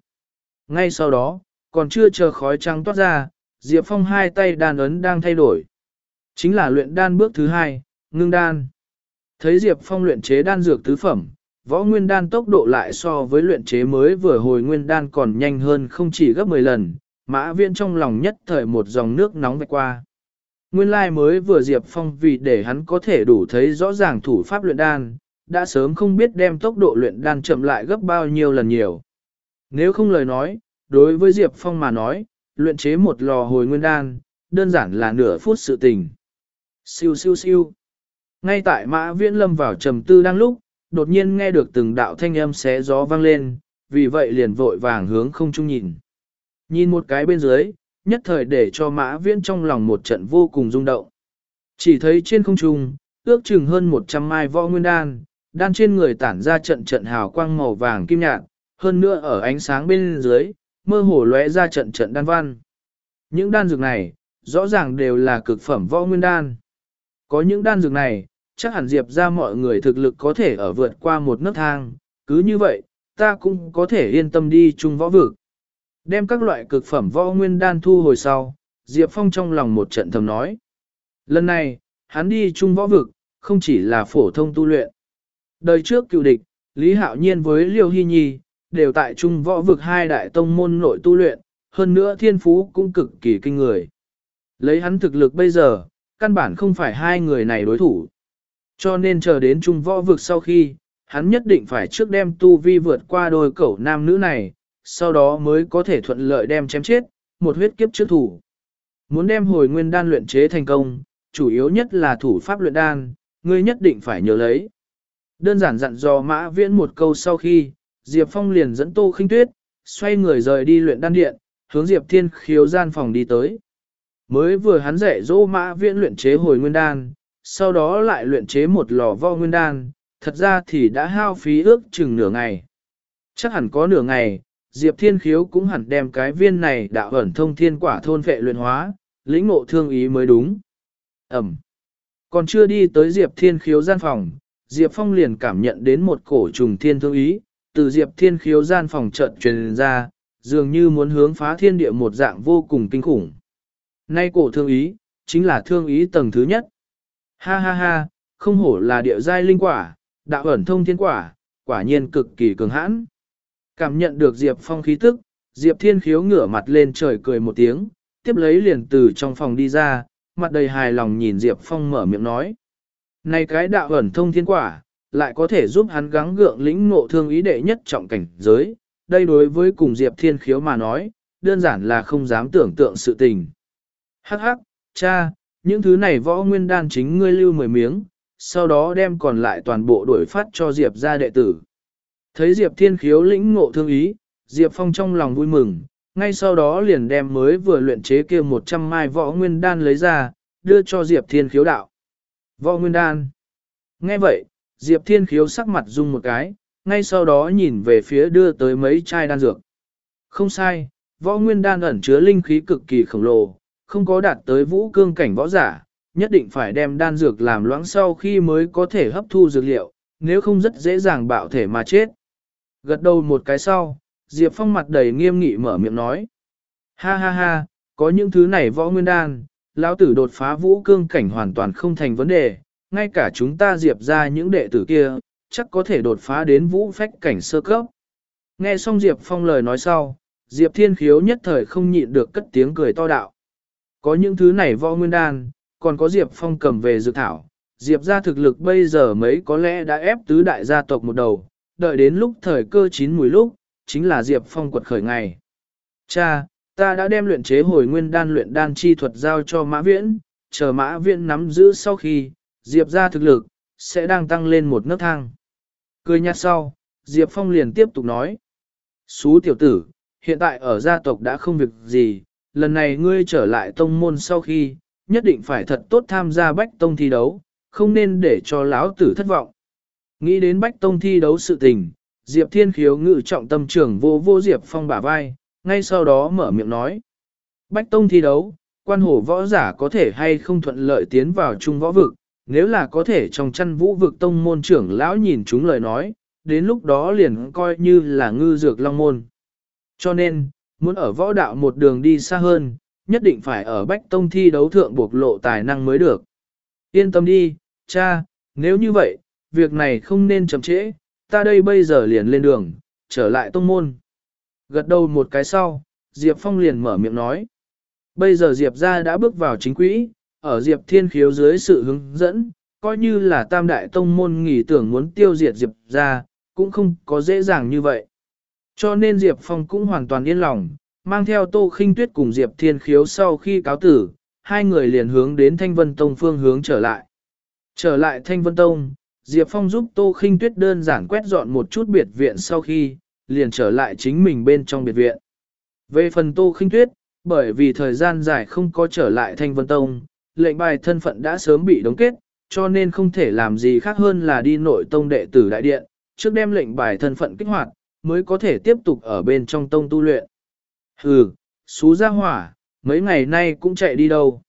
Ngay sau đó, còn chưa chờ khói trắng toát ra, Diệp Phong hai tay đan ấn đang thay đổi. Chính là luyện đan bước thứ hai, ngưng đan. Thấy Diệp Phong luyện chế đan dược tứ phẩm, võ nguyên đan tốc độ lại so với luyện chế mới vừa hồi nguyên đan còn nhanh hơn không chỉ gấp 10 lần, mã viên trong lòng nhất thời một dòng nước nóng vạch qua. Nguyên lai mới vừa Diệp Phong vì để hắn có thể đủ thấy rõ ràng thủ pháp luyện đan, đã sớm không biết đem tốc độ luyện đan chậm lại gấp bao nhiêu lần nhiều. Nếu không lời nói, đối với Diệp Phong mà nói, luyện chế một lò hồi nguyên đan, đơn giản là nửa phút sự tình. Siêu siêu siêu. Ngay tại mã viễn lâm vào trầm tư đang lúc, đột nhiên nghe được từng đạo thanh âm xé gió vang lên, vì vậy liền vội vàng hướng không trung nhìn. Nhìn một cái bên dưới, nhất thời để cho mã viễn trong lòng một trận vô cùng rung động. Chỉ thấy trên không trung, ước chừng hơn 100 mai võ nguyên đan, đan trên người tản ra trận trận hào quang màu vàng kim nhạt, hơn nữa ở ánh sáng bên dưới, mơ hồ lóe ra trận trận đan văn. Những đan dược này, rõ ràng đều là cực phẩm võ nguyên đan. Có những đan dược này, chắc hẳn Diệp ra mọi người thực lực có thể ở vượt qua một nấc thang, cứ như vậy, ta cũng có thể yên tâm đi chung võ vực. Đem các loại cực phẩm võ nguyên đan thu hồi sau, Diệp Phong trong lòng một trận thầm nói. Lần này, hắn đi chung võ vực, không chỉ là phổ thông tu luyện. Đời trước cựu địch, Lý Hạo Nhiên với Liêu Hy Nhi, đều tại Trung võ vực hai đại tông môn nội tu luyện, hơn nữa thiên phú cũng cực kỳ kinh người. Lấy hắn thực lực bây giờ, căn bản không phải hai người này đối thủ. Cho nên chờ đến Trung võ vực sau khi, hắn nhất định phải trước đem tu vi vượt qua đôi cẩu nam nữ này, sau đó mới có thể thuận lợi đem chém chết, một huyết kiếp trước thủ. Muốn đem hồi nguyên đan luyện chế thành công, chủ yếu nhất là thủ pháp luyện đan, ngươi nhất định phải nhớ lấy. Đơn giản dặn dò mã viễn một câu sau khi, Diệp Phong liền dẫn Tô Khinh Tuyết, xoay người rời đi luyện đan điện, hướng Diệp Thiên khiếu gian phòng đi tới. Mới vừa hắn dạy dỗ mã viễn luyện chế hồi nguyên đan, sau đó lại luyện chế một lò vo nguyên đan, thật ra thì đã hao phí ước chừng nửa ngày. Chắc hẳn có nửa ngày, Diệp Thiên Khiếu cũng hẳn đem cái viên này đạo ẩn thông thiên quả thôn vệ luyện hóa, lĩnh ngộ thương ý mới đúng. Ẩm. Còn chưa đi tới Diệp Thiên Khiếu gian phòng, Diệp Phong liền cảm nhận đến một cổ trùng thiên thương ý, từ Diệp Thiên Khiếu gian phòng trận truyền ra, dường như muốn hướng phá thiên địa một dạng vô cùng kinh khủng. Nay cổ thương ý, chính là thương ý tầng thứ nhất. Ha ha ha, không hổ là địa giai linh quả, đạo ẩn thông thiên quả, quả nhiên cực kỳ cường hãn. Cảm nhận được Diệp Phong khí tức, Diệp Thiên Khiếu ngửa mặt lên trời cười một tiếng, tiếp lấy liền từ trong phòng đi ra, mặt đầy hài lòng nhìn Diệp Phong mở miệng nói. Này cái đạo ẩn thông thiên quả, lại có thể giúp hắn gắng gượng lĩnh ngộ thương ý đệ nhất trọng cảnh giới, đây đối với cùng Diệp Thiên Khiếu mà nói, đơn giản là không dám tưởng tượng sự tình. Hắc hắc, cha, những thứ này võ nguyên đan chính ngươi lưu mười miếng, sau đó đem còn lại toàn bộ đổi phát cho Diệp ra đệ tử. Thấy Diệp Thiên Khiếu lĩnh ngộ thương ý, Diệp Phong trong lòng vui mừng, ngay sau đó liền đem mới vừa luyện chế kia 100 mai võ nguyên đan lấy ra, đưa cho Diệp Thiên Khiếu đạo. Võ nguyên đan. Nghe vậy, Diệp Thiên Khiếu sắc mặt rung một cái, ngay sau đó nhìn về phía đưa tới mấy chai đan dược. Không sai, võ nguyên đan ẩn chứa linh khí cực kỳ khổng lồ, không có đạt tới vũ cương cảnh võ giả, nhất định phải đem đan dược làm loãng sau khi mới có thể hấp thu dược liệu, nếu không rất dễ dàng bạo thể mà chết. Gật đầu một cái sau, Diệp Phong mặt đầy nghiêm nghị mở miệng nói. Ha ha ha, có những thứ này võ nguyên đan, lão tử đột phá vũ cương cảnh hoàn toàn không thành vấn đề, ngay cả chúng ta Diệp ra những đệ tử kia, chắc có thể đột phá đến vũ phách cảnh sơ cấp. Nghe xong Diệp Phong lời nói sau, Diệp Thiên Khiếu nhất thời không nhịn được cất tiếng cười to đạo. Có những thứ này võ nguyên đan, còn có Diệp Phong cầm về dược thảo. Diệp ra thực lực bây giờ mấy có lẽ đã ép tứ đại gia tộc một đầu, đợi đến lúc thời cơ chín mùi lúc, chính là Diệp Phong quật khởi ngày. Cha, ta đã đem luyện chế hồi nguyên đan luyện đan chi thuật giao cho Mã Viễn, chờ Mã Viễn nắm giữ sau khi, Diệp ra thực lực, sẽ đang tăng lên một nấc thang. Cười nhạt sau, Diệp Phong liền tiếp tục nói. Xú tiểu tử, hiện tại ở gia tộc đã không việc gì, lần này ngươi trở lại tông môn sau khi, nhất định phải thật tốt tham gia bách tông thi đấu, không nên để cho lão tử thất vọng. Nghĩ đến bách tông thi đấu sự tình, Diệp Thiên Khiếu ngự trọng tâm trưởng vô vô Diệp Phong bả vai, ngay sau đó mở miệng nói. Bách tông thi đấu, quan hổ võ giả có thể hay không thuận lợi tiến vào trung võ vực, nếu là có thể trong chăn vũ vực tông môn trưởng lão nhìn chúng lời nói, đến lúc đó liền coi như là ngư dược long môn. Cho nên, muốn ở võ đạo một đường đi xa hơn, nhất định phải ở bách tông thi đấu thượng buộc lộ tài năng mới được. Yên tâm đi, cha, nếu như vậy, việc này không nên chậm trễ, ta đây bây giờ liền lên đường, trở lại tông môn. Gật đầu một cái sau, Diệp Phong liền mở miệng nói. Bây giờ Diệp ra đã bước vào chính quỹ, ở Diệp Thiên Khiếu dưới sự hướng dẫn, coi như là tam đại tông môn nghỉ tưởng muốn tiêu diệt Diệp ra, cũng không có dễ dàng như vậy. Cho nên Diệp Phong cũng hoàn toàn yên lòng, mang theo Tô Khinh Tuyết cùng Diệp Thiên Khiếu sau khi cáo tử, hai người liền hướng đến Thanh Vân Tông phương hướng trở lại. Trở lại Thanh Vân Tông, Diệp Phong giúp Tô Khinh Tuyết đơn giản quét dọn một chút biệt viện sau khi, liền trở lại chính mình bên trong biệt viện. Về phần Tô Khinh Tuyết, bởi vì thời gian dài không có trở lại Thanh Vân Tông, lệnh bài thân phận đã sớm bị đóng kết, cho nên không thể làm gì khác hơn là đi nội tông đệ tử đại điện, trước đem lệnh bài thân phận kích hoạt, mới có thể tiếp tục ở bên trong tông tu luyện. Hừ, xú ra hỏa, mấy ngày nay cũng chạy đi đâu.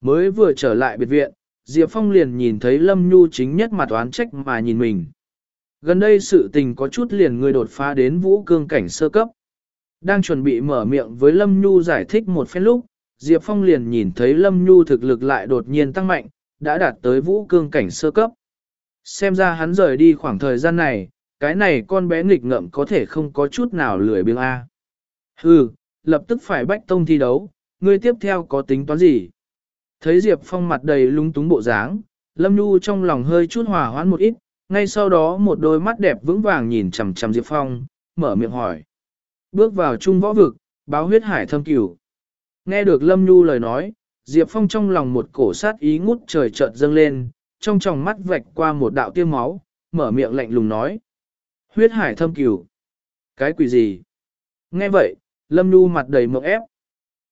Mới vừa trở lại biệt viện, Diệp Phong liền nhìn thấy Lâm Nhu chính nhất mặt oán trách mà nhìn mình. Gần đây sự tình có chút liền người đột phá đến vũ cương cảnh sơ cấp. Đang chuẩn bị mở miệng với Lâm Nhu giải thích một phen lúc, Diệp Phong liền nhìn thấy Lâm Nhu thực lực lại đột nhiên tăng mạnh, đã đạt tới vũ cương cảnh sơ cấp. Xem ra hắn rời đi khoảng thời gian này, cái này con bé nghịch ngợm có thể không có chút nào lười biếng A. Hừ, lập tức phải bách tông thi đấu, ngươi tiếp theo có tính toán gì? Thấy Diệp Phong mặt đầy lung túng bộ dáng, Lâm Nhu trong lòng hơi chút hòa hoãn một ít, ngay sau đó một đôi mắt đẹp vững vàng nhìn chằm chằm Diệp Phong, mở miệng hỏi. Bước vào trung võ vực, báo huyết hải thâm cửu. Nghe được Lâm Nhu lời nói, Diệp Phong trong lòng một cổ sát ý ngút trời chợt dâng lên, trong tròng mắt vạch qua một đạo tiêu máu, mở miệng lạnh lùng nói. Huyết hải thâm cửu. Cái quỷ gì? Nghe vậy, Lâm Nhu mặt đầy mộng ép.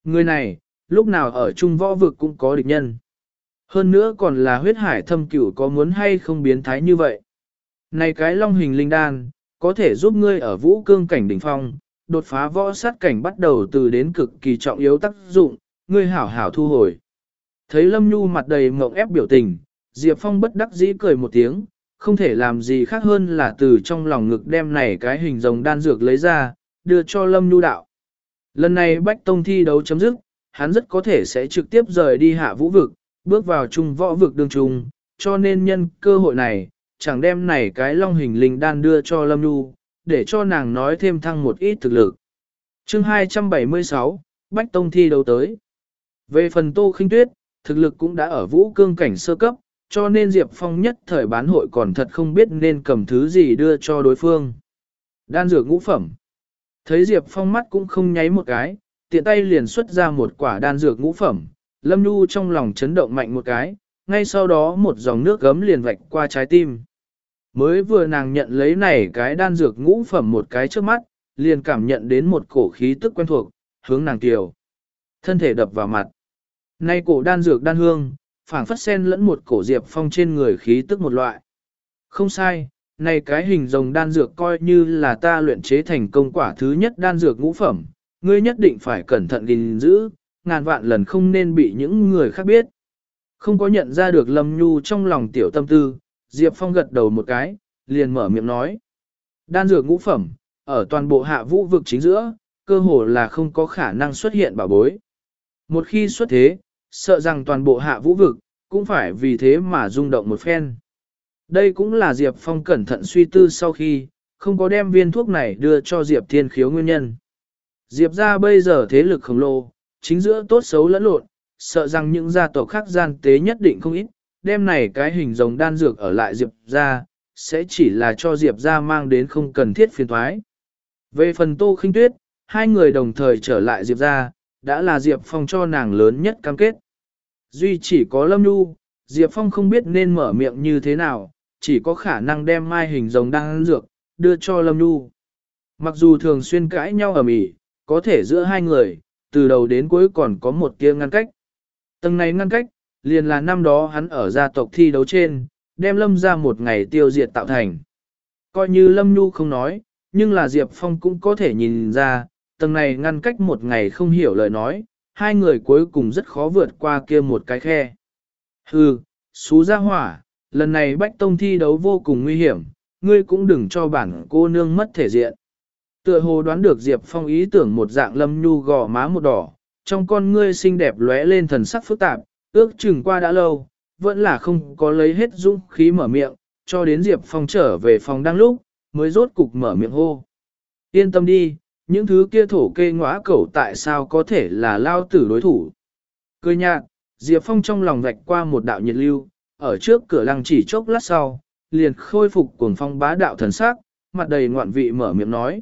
Người này, lúc nào ở trung võ vực cũng có địch nhân. Hơn nữa còn là huyết hải thâm cửu có muốn hay không biến thái như vậy. Này cái long hình linh đan, có thể giúp ngươi ở vũ cương cảnh đỉnh phong, đột phá võ sát cảnh bắt đầu từ đến cực kỳ trọng yếu tác dụng, ngươi hảo hảo thu hồi. Thấy Lâm Nhu mặt đầy mộng ép biểu tình, Diệp Phong bất đắc dĩ cười một tiếng, không thể làm gì khác hơn là từ trong lòng ngực đem này cái hình rồng đan dược lấy ra, đưa cho Lâm Nhu đạo. Lần này Bách Tông thi đấu chấm dứt, hắn rất có thể sẽ trực tiếp rời đi hạ vũ vực, bước vào trung võ vực đường trung, cho nên nhân cơ hội này, chẳng đem này cái long hình linh đan đưa cho Lâm Nhu, để cho nàng nói thêm thăng một ít thực lực. chương 276, Bách Tông thi đấu tới. Về phần Tô khinh Tuyết, thực lực cũng đã ở vũ cương cảnh sơ cấp, cho nên Diệp Phong nhất thời bán hội còn thật không biết nên cầm thứ gì đưa cho đối phương. Đan dược ngũ phẩm. Thấy Diệp Phong mắt cũng không nháy một cái, tiện tay liền xuất ra một quả đan dược ngũ phẩm. Lâm Nhu trong lòng chấn động mạnh một cái, ngay sau đó một dòng nước gấm liền vạch qua trái tim. Mới vừa nàng nhận lấy này cái đan dược ngũ phẩm một cái trước mắt, liền cảm nhận đến một cổ khí tức quen thuộc, hướng nàng tiểu. Thân thể đập vào mặt. Nay cổ đan dược đan hương, phảng phất sen lẫn một cổ diệp phong trên người khí tức một loại. Không sai, này cái hình rồng đan dược coi như là ta luyện chế thành công quả thứ nhất đan dược ngũ phẩm, ngươi nhất định phải cẩn thận gìn giữ, ngàn vạn lần không nên bị những người khác biết. Không có nhận ra được Lâm Nhu trong lòng tiểu tâm tư, Diệp Phong gật đầu một cái, liền mở miệng nói. Đan dược ngũ phẩm, ở toàn bộ hạ vũ vực chính giữa, cơ hồ là không có khả năng xuất hiện bảo bối. Một khi xuất thế, sợ rằng toàn bộ hạ vũ vực, cũng phải vì thế mà rung động một phen. Đây cũng là Diệp Phong cẩn thận suy tư sau khi, không có đem viên thuốc này đưa cho Diệp Thiên Khiếu nguyên nhân. Diệp ra bây giờ thế lực khổng lồ, chính giữa tốt xấu lẫn lộn, sợ rằng những gia tộc khác gian tế nhất định không ít, đem này cái hình rồng đan dược ở lại Diệp ra, sẽ chỉ là cho Diệp ra mang đến không cần thiết phiền thoái. Về phần Tô Khinh Tuyết, hai người đồng thời trở lại Diệp ra, đã là Diệp Phong cho nàng lớn nhất cam kết. Duy chỉ có Lâm Nhu, Diệp Phong không biết nên mở miệng như thế nào, chỉ có khả năng đem mai hình rồng đan dược, đưa cho Lâm Nhu. Mặc dù thường xuyên cãi nhau ở mỹ, có thể giữa hai người, từ đầu đến cuối còn có một tia ngăn cách. Tầng này ngăn cách, liền là năm đó hắn ở gia tộc thi đấu trên, đem Lâm ra một ngày tiêu diệt tạo thành. Coi như Lâm Nhu không nói, nhưng là Diệp Phong cũng có thể nhìn ra, tầng này ngăn cách một ngày không hiểu lời nói, hai người cuối cùng rất khó vượt qua kia một cái khe. Hừ, xú ra hỏa, lần này Bách Tông thi đấu vô cùng nguy hiểm, ngươi cũng đừng cho bản cô nương mất thể diện. Tựa hồ đoán được Diệp Phong ý tưởng một dạng lâm nhu gò má một đỏ, trong con ngươi xinh đẹp lóe lên thần sắc phức tạp, ước chừng qua đã lâu, vẫn là không có lấy hết dũng khí mở miệng, cho đến Diệp Phong trở về phòng đang lúc, mới rốt cục mở miệng hô. Yên tâm đi, những thứ kia thổ kê ngõa cẩu tại sao có thể là lao tử đối thủ. Cười nhạt, Diệp Phong trong lòng vạch qua một đạo nhiệt lưu, ở trước cửa lăng chỉ chốc lát sau, liền khôi phục cuồng phong bá đạo thần sắc, mặt đầy ngoạn vị mở miệng nói.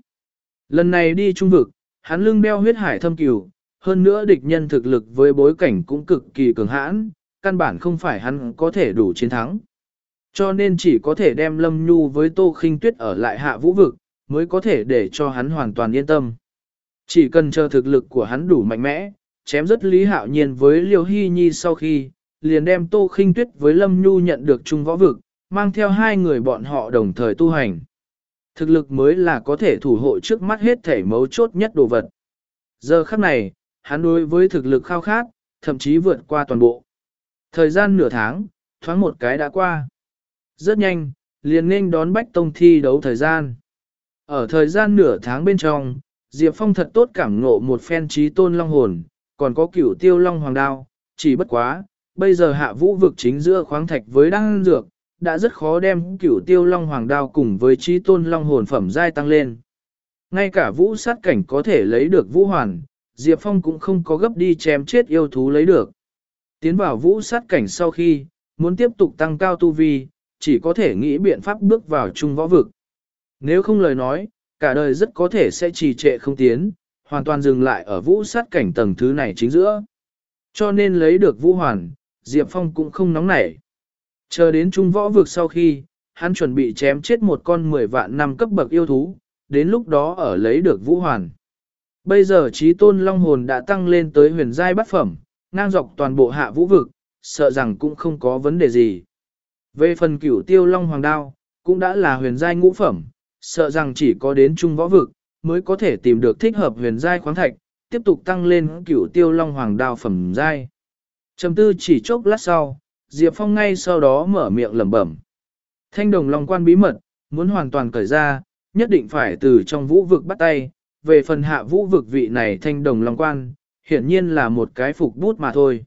Lần này đi trung vực, hắn lưng đeo huyết hải thâm cửu, hơn nữa địch nhân thực lực với bối cảnh cũng cực kỳ cường hãn, căn bản không phải hắn có thể đủ chiến thắng. Cho nên chỉ có thể đem Lâm Nhu với Tô Khinh Tuyết ở lại hạ vũ vực, mới có thể để cho hắn hoàn toàn yên tâm. Chỉ cần chờ thực lực của hắn đủ mạnh mẽ, chém rất Lý Hạo Nhiên với Liêu Hy Nhi sau khi, liền đem Tô Khinh Tuyết với Lâm Nhu nhận được chung võ vực, mang theo hai người bọn họ đồng thời tu hành. Thực lực mới là có thể thủ hộ trước mắt hết thể mấu chốt nhất đồ vật. Giờ khắc này, hắn đối với thực lực khao khát, thậm chí vượt qua toàn bộ. Thời gian nửa tháng, thoáng một cái đã qua. Rất nhanh, liền nên đón Bách Tông thi đấu thời gian. Ở thời gian nửa tháng bên trong, Diệp Phong thật tốt cảm ngộ một phen trí tôn long hồn, còn có cửu tiêu long hoàng đao, chỉ bất quá, bây giờ hạ vũ vực chính giữa khoáng thạch với đăng dược, đã rất khó đem cửu tiêu long hoàng đao cùng với trí tôn long hồn phẩm giai tăng lên. Ngay cả vũ sát cảnh có thể lấy được vũ hoàn, Diệp Phong cũng không có gấp đi chém chết yêu thú lấy được. Tiến vào vũ sát cảnh sau khi, muốn tiếp tục tăng cao tu vi, chỉ có thể nghĩ biện pháp bước vào trung võ vực. Nếu không lời nói, cả đời rất có thể sẽ trì trệ không tiến, hoàn toàn dừng lại ở vũ sát cảnh tầng thứ này chính giữa. Cho nên lấy được vũ hoàn, Diệp Phong cũng không nóng nảy. Chờ đến trung võ vực sau khi, hắn chuẩn bị chém chết một con 10 vạn năm cấp bậc yêu thú, đến lúc đó ở lấy được vũ hoàn. Bây giờ trí tôn long hồn đã tăng lên tới huyền giai bát phẩm, ngang dọc toàn bộ hạ vũ vực, sợ rằng cũng không có vấn đề gì. Về phần cửu tiêu long hoàng đao, cũng đã là huyền giai ngũ phẩm, sợ rằng chỉ có đến trung võ vực, mới có thể tìm được thích hợp huyền giai khoáng thạch, tiếp tục tăng lên cửu tiêu long hoàng đao phẩm giai. Trầm tư chỉ chốc lát sau, Diệp Phong ngay sau đó mở miệng lẩm bẩm. Thanh đồng long quan bí mật, muốn hoàn toàn cởi ra, nhất định phải từ trong vũ vực bắt tay. Về phần hạ vũ vực vị này thanh đồng long quan, hiển nhiên là một cái phục bút mà thôi.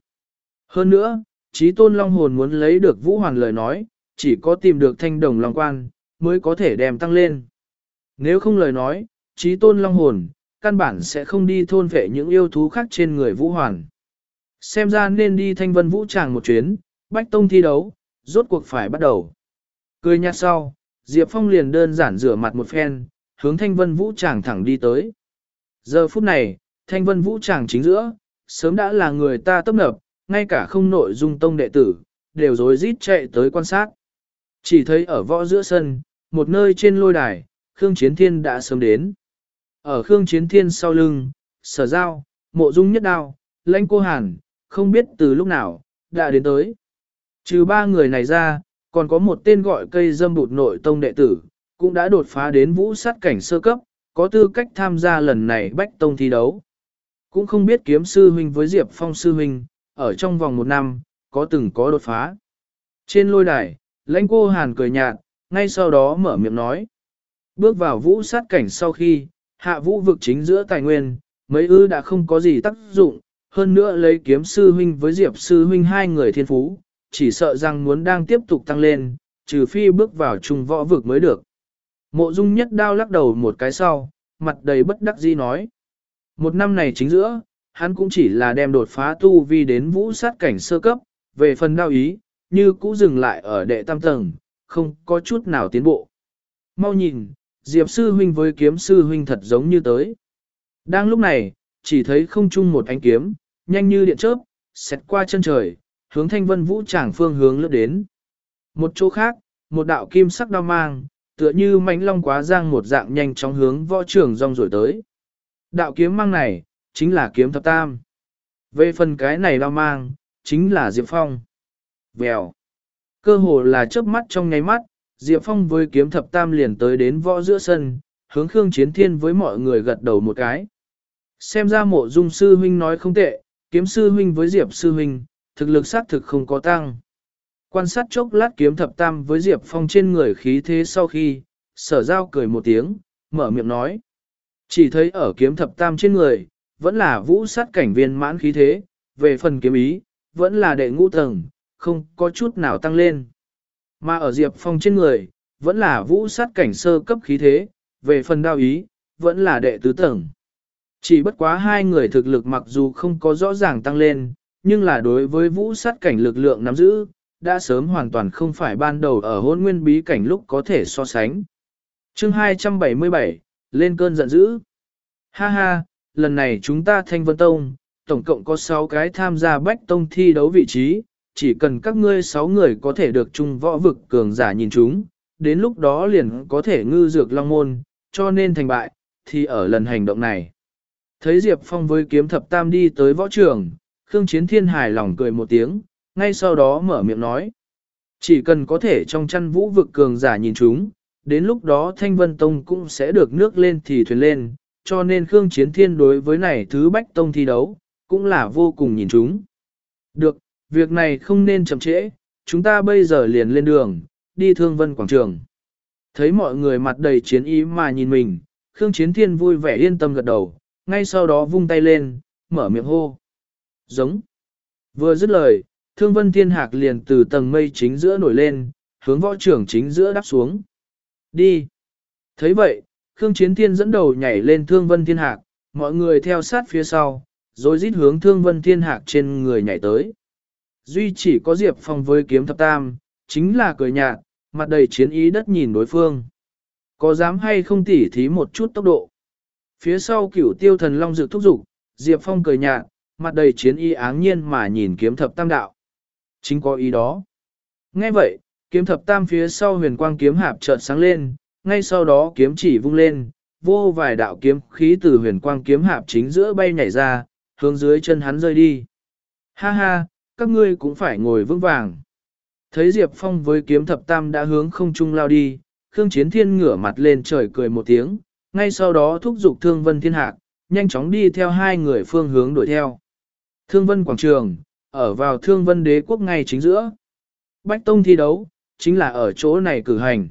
Hơn nữa, trí tôn long hồn muốn lấy được vũ hoàn lời nói, chỉ có tìm được thanh đồng long quan, mới có thể đem tăng lên. Nếu không lời nói, trí tôn long hồn, căn bản sẽ không đi thôn vệ những yêu thú khác trên người vũ hoàn. Xem ra nên đi thanh vân vũ tràng một chuyến, bách tông thi đấu, rốt cuộc phải bắt đầu. Cười nhạt sau, Diệp Phong liền đơn giản rửa mặt một phen, hướng thanh vân vũ tràng thẳng đi tới. Giờ phút này, thanh vân vũ tràng chính giữa, sớm đã là người ta tấp nập, ngay cả không nội dung tông đệ tử, đều rối rít chạy tới quan sát. Chỉ thấy ở võ giữa sân, một nơi trên lôi đài, Khương Chiến Thiên đã sớm đến. Ở Khương Chiến Thiên sau lưng, sở giao, mộ dung nhất đao, lãnh cô hàn, không biết từ lúc nào, đã đến tới. Trừ ba người này ra, còn có một tên gọi cây dâm bụt nội tông đệ tử, cũng đã đột phá đến vũ sát cảnh sơ cấp, có tư cách tham gia lần này bách tông thi đấu. Cũng không biết kiếm sư huynh với Diệp Phong sư huynh, ở trong vòng một năm, có từng có đột phá. Trên lôi đài, lãnh cô hàn cười nhạt, ngay sau đó mở miệng nói. Bước vào vũ sát cảnh sau khi, hạ vũ vực chính giữa tài nguyên, mấy ư đã không có gì tác dụng, hơn nữa lấy kiếm sư huynh với diệp sư huynh hai người thiên phú, chỉ sợ rằng muốn đang tiếp tục tăng lên, trừ phi bước vào trung võ vực mới được. Mộ dung nhất đao lắc đầu một cái sau, mặt đầy bất đắc dĩ nói. Một năm này chính giữa, hắn cũng chỉ là đem đột phá tu vi đến vũ sát cảnh sơ cấp, về phần đao ý, như cũ dừng lại ở đệ tam tầng, không có chút nào tiến bộ. Mau nhìn, Diệp sư huynh với kiếm sư huynh thật giống như tới. Đang lúc này, chỉ thấy không chung một ánh kiếm, nhanh như điện chớp, xét qua chân trời, hướng thanh vân vũ tràng phương hướng lướt đến. Một chỗ khác, một đạo kim sắc đao mang, tựa như mãnh long quá giang một dạng nhanh chóng hướng võ trường rong rồi tới. Đạo kiếm mang này, chính là kiếm thập tam. Về phần cái này đao mang, chính là Diệp Phong. Vèo. Cơ hồ là chớp mắt trong nháy mắt, Diệp Phong với kiếm thập tam liền tới đến võ giữa sân, hướng Khương Chiến Thiên với mọi người gật đầu một cái. Xem ra mộ dung sư huynh nói không tệ, kiếm sư huynh với Diệp sư huynh, thực lực xác thực không có tăng. Quan sát chốc lát kiếm thập tam với Diệp Phong trên người khí thế sau khi, sở giao cười một tiếng, mở miệng nói. Chỉ thấy ở kiếm thập tam trên người, vẫn là vũ sát cảnh viên mãn khí thế, về phần kiếm ý, vẫn là đệ ngũ tầng, không có chút nào tăng lên. Mà ở Diệp Phong trên người, vẫn là vũ sát cảnh sơ cấp khí thế, về phần đao ý, vẫn là đệ tứ tầng. Chỉ bất quá hai người thực lực mặc dù không có rõ ràng tăng lên, nhưng là đối với vũ sát cảnh lực lượng nắm giữ, đã sớm hoàn toàn không phải ban đầu ở hôn nguyên bí cảnh lúc có thể so sánh. chương 277, lên cơn giận dữ. Ha ha, lần này chúng ta thanh vân tông, tổng cộng có 6 cái tham gia bách tông thi đấu vị trí, chỉ cần các ngươi 6 người có thể được chung võ vực cường giả nhìn chúng, đến lúc đó liền có thể ngư dược long môn, cho nên thành bại, thì ở lần hành động này. Thấy Diệp Phong với kiếm thập tam đi tới võ trường, Khương Chiến Thiên hài lòng cười một tiếng, ngay sau đó mở miệng nói. Chỉ cần có thể trong chăn vũ vực cường giả nhìn chúng, đến lúc đó Thanh Vân Tông cũng sẽ được nước lên thì thuyền lên, cho nên Khương Chiến Thiên đối với này thứ Bách Tông thi đấu, cũng là vô cùng nhìn chúng. Được, việc này không nên chậm trễ, chúng ta bây giờ liền lên đường, đi Thương Vân Quảng Trường. Thấy mọi người mặt đầy chiến ý mà nhìn mình, Khương Chiến Thiên vui vẻ yên tâm gật đầu, ngay sau đó vung tay lên, mở miệng hô. Giống. Vừa dứt lời, Thương Vân Thiên Hạc liền từ tầng mây chính giữa nổi lên, hướng võ trưởng chính giữa đáp xuống. Đi. thấy vậy, Khương Chiến Thiên dẫn đầu nhảy lên Thương Vân Thiên Hạc, mọi người theo sát phía sau, rồi rít hướng Thương Vân Thiên Hạc trên người nhảy tới. Duy chỉ có Diệp Phong với kiếm thập tam, chính là cười nhạt, mặt đầy chiến ý đất nhìn đối phương. Có dám hay không tỉ thí một chút tốc độ? Phía sau cửu tiêu thần long dự thúc dục Diệp Phong cười nhạt, mặt đầy chiến ý áng nhiên mà nhìn kiếm thập tam đạo. Chính có ý đó. Nghe vậy, kiếm thập tam phía sau huyền quang kiếm hạp chợt sáng lên, ngay sau đó kiếm chỉ vung lên, vô vài đạo kiếm khí từ huyền quang kiếm hạp chính giữa bay nhảy ra, hướng dưới chân hắn rơi đi. Ha ha, các ngươi cũng phải ngồi vững vàng. Thấy Diệp Phong với kiếm thập tam đã hướng không trung lao đi, Khương Chiến Thiên ngửa mặt lên trời cười một tiếng, ngay sau đó thúc giục Thương Vân Thiên Hạc, nhanh chóng đi theo hai người phương hướng đuổi theo. Thương vân quảng trường, ở vào thương vân đế quốc ngay chính giữa. Bách Tông thi đấu, chính là ở chỗ này cử hành.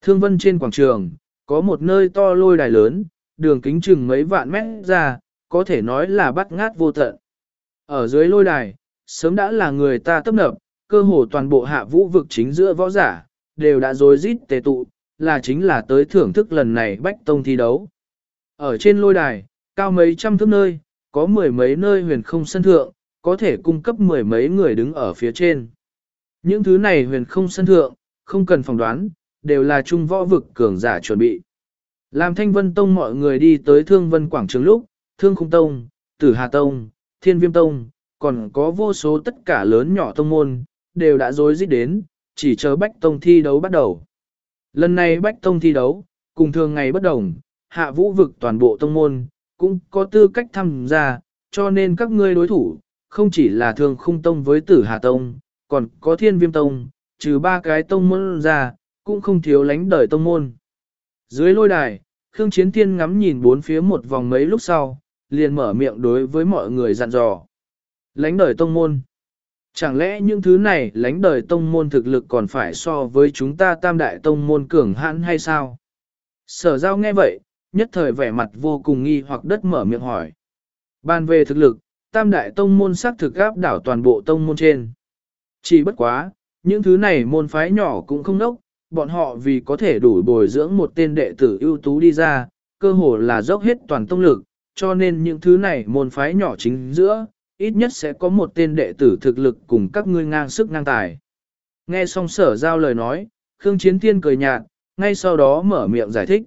Thương vân trên quảng trường, có một nơi to lôi đài lớn, đường kính chừng mấy vạn mét ra, có thể nói là bắt ngát vô tận. Ở dưới lôi đài, sớm đã là người ta tấp nập, cơ hồ toàn bộ hạ vũ vực chính giữa võ giả, đều đã rối rít tề tụ, là chính là tới thưởng thức lần này bách tông thi đấu. Ở trên lôi đài, cao mấy trăm thước nơi, có mười mấy nơi huyền không sân thượng, có thể cung cấp mười mấy người đứng ở phía trên. Những thứ này huyền không sân thượng, không cần phỏng đoán, đều là trung võ vực cường giả chuẩn bị. Làm thanh vân tông mọi người đi tới thương vân quảng trường lúc, thương khung tông, tử hà tông, thiên viêm tông, còn có vô số tất cả lớn nhỏ tông môn, đều đã dối dít đến, chỉ chờ bách tông thi đấu bắt đầu. Lần này bách tông thi đấu, cùng thường ngày bất đồng, hạ vũ vực toàn bộ tông môn, cũng có tư cách tham gia, cho nên các ngươi đối thủ, không chỉ là thường khung tông với tử hà tông, còn có thiên viêm tông, trừ ba cái tông môn ra, cũng không thiếu lánh đời tông môn. Dưới lôi đài, Khương Chiến Thiên ngắm nhìn bốn phía một vòng mấy lúc sau, liền mở miệng đối với mọi người dặn dò. Lánh đời tông môn. Chẳng lẽ những thứ này lánh đời tông môn thực lực còn phải so với chúng ta tam đại tông môn cường hãn hay sao? Sở giao nghe vậy, nhất thời vẻ mặt vô cùng nghi hoặc đất mở miệng hỏi. Ban về thực lực, tam đại tông môn xác thực áp đảo toàn bộ tông môn trên. Chỉ bất quá, những thứ này môn phái nhỏ cũng không nốc, bọn họ vì có thể đủ bồi dưỡng một tên đệ tử ưu tú đi ra, cơ hồ là dốc hết toàn tông lực, cho nên những thứ này môn phái nhỏ chính giữa, ít nhất sẽ có một tên đệ tử thực lực cùng các ngươi ngang sức ngang tài. Nghe xong sở giao lời nói, Khương Chiến Thiên cười nhạt, ngay sau đó mở miệng giải thích.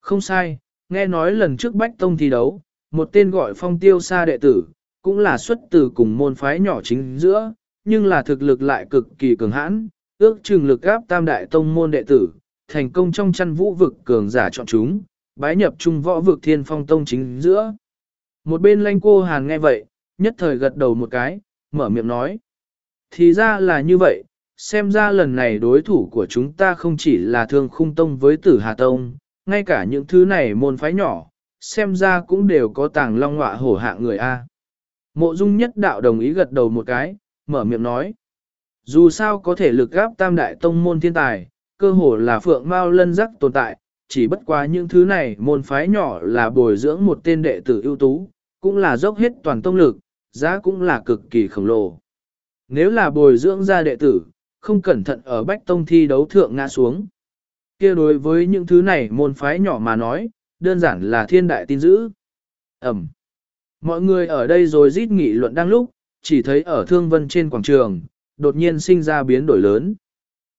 Không sai, nghe nói lần trước Bách Tông thi đấu, một tên gọi phong tiêu xa đệ tử, cũng là xuất từ cùng môn phái nhỏ chính giữa, nhưng là thực lực lại cực kỳ cường hãn, ước chừng lực gáp tam đại tông môn đệ tử, thành công trong chăn vũ vực cường giả chọn chúng, bái nhập trung võ vực thiên phong tông chính giữa. Một bên lanh cô hàn nghe vậy, nhất thời gật đầu một cái, mở miệng nói. Thì ra là như vậy, xem ra lần này đối thủ của chúng ta không chỉ là thương khung tông với tử hà tông, ngay cả những thứ này môn phái nhỏ, xem ra cũng đều có tàng long họa hổ hạ người A. Mộ dung nhất đạo đồng ý gật đầu một cái, mở miệng nói. Dù sao có thể lực gáp tam đại tông môn thiên tài, cơ hồ là phượng mao lân rắc tồn tại, chỉ bất quá những thứ này môn phái nhỏ là bồi dưỡng một tên đệ tử ưu tú, cũng là dốc hết toàn tông lực, giá cũng là cực kỳ khổng lồ. Nếu là bồi dưỡng ra đệ tử, không cẩn thận ở bách tông thi đấu thượng ngã xuống. kia đối với những thứ này môn phái nhỏ mà nói, đơn giản là thiên đại tin dữ. Ẩm. Mọi người ở đây rồi rít nghị luận đang lúc, chỉ thấy ở thương vân trên quảng trường, đột nhiên sinh ra biến đổi lớn.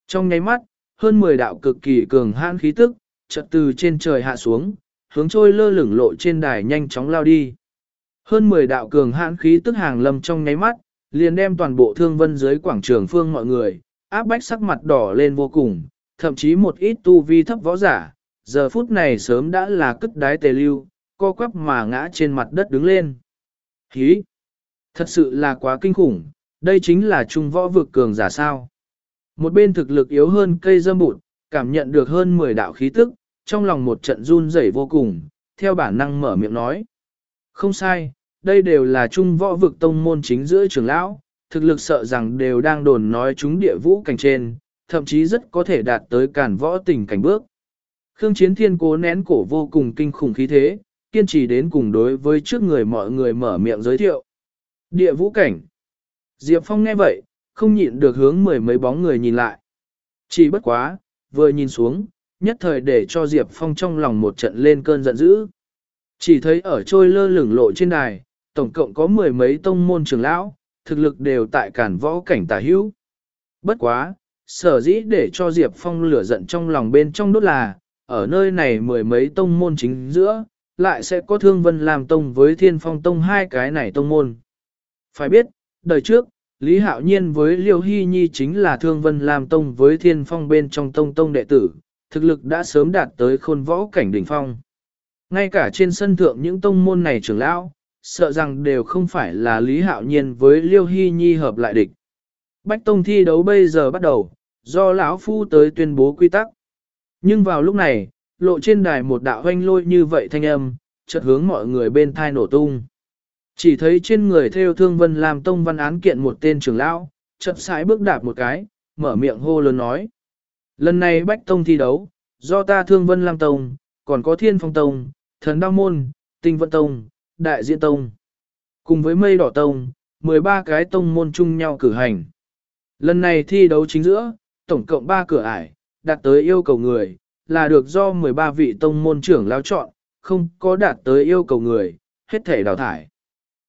Trong nháy mắt, hơn 10 đạo cực kỳ cường hãn khí tức, chợt từ trên trời hạ xuống, hướng trôi lơ lửng lộ trên đài nhanh chóng lao đi. Hơn 10 đạo cường hãn khí tức hàng lâm trong nháy mắt, liền đem toàn bộ thương vân dưới quảng trường phương mọi người, áp bách sắc mặt đỏ lên vô cùng, thậm chí một ít tu vi thấp võ giả, giờ phút này sớm đã là cất đái tề lưu, co quắp mà ngã trên mặt đất đứng lên. Hí! Thật sự là quá kinh khủng, đây chính là trung võ vực cường giả sao. Một bên thực lực yếu hơn cây dâm bụt, cảm nhận được hơn 10 đạo khí tức, trong lòng một trận run rẩy vô cùng, theo bản năng mở miệng nói. Không sai, đây đều là trung võ vực tông môn chính giữa trường lão, thực lực sợ rằng đều đang đồn nói chúng địa vũ cảnh trên, thậm chí rất có thể đạt tới cản võ tình cảnh bước. Khương Chiến Thiên cố nén cổ vô cùng kinh khủng khí thế, kiên trì đến cùng đối với trước người mọi người mở miệng giới thiệu. Địa vũ cảnh. Diệp Phong nghe vậy, không nhịn được hướng mười mấy bóng người nhìn lại. Chỉ bất quá, vừa nhìn xuống, nhất thời để cho Diệp Phong trong lòng một trận lên cơn giận dữ. Chỉ thấy ở trôi lơ lửng lộ trên đài, tổng cộng có mười mấy tông môn trưởng lão, thực lực đều tại cản võ cảnh tả hữu. Bất quá, sở dĩ để cho Diệp Phong lửa giận trong lòng bên trong đốt là, ở nơi này mười mấy tông môn chính giữa, lại sẽ có thương vân làm tông với thiên phong tông hai cái này tông môn. Phải biết, đời trước, Lý Hạo Nhiên với Liêu Hy Nhi chính là thương vân làm tông với thiên phong bên trong tông tông đệ tử, thực lực đã sớm đạt tới khôn võ cảnh đỉnh phong. Ngay cả trên sân thượng những tông môn này trưởng lão, sợ rằng đều không phải là Lý Hạo Nhiên với Liêu Hy Nhi hợp lại địch. Bách Tông thi đấu bây giờ bắt đầu, do lão Phu tới tuyên bố quy tắc. Nhưng vào lúc này, lộ trên đài một đạo hoanh lôi như vậy thanh âm, chợt hướng mọi người bên thai nổ tung. Chỉ thấy trên người theo thương vân làm tông văn án kiện một tên trưởng lão, chợt sải bước đạp một cái, mở miệng hô lớn nói. Lần này bách tông thi đấu, do ta thương vân làm tông, còn có thiên phong tông, thần đao môn, tinh vận tông, đại diện tông. Cùng với mây đỏ tông, 13 cái tông môn chung nhau cử hành. Lần này thi đấu chính giữa, tổng cộng 3 cửa ải, đạt tới yêu cầu người, là được do 13 vị tông môn trưởng lao chọn, không có đạt tới yêu cầu người, hết thể đào thải.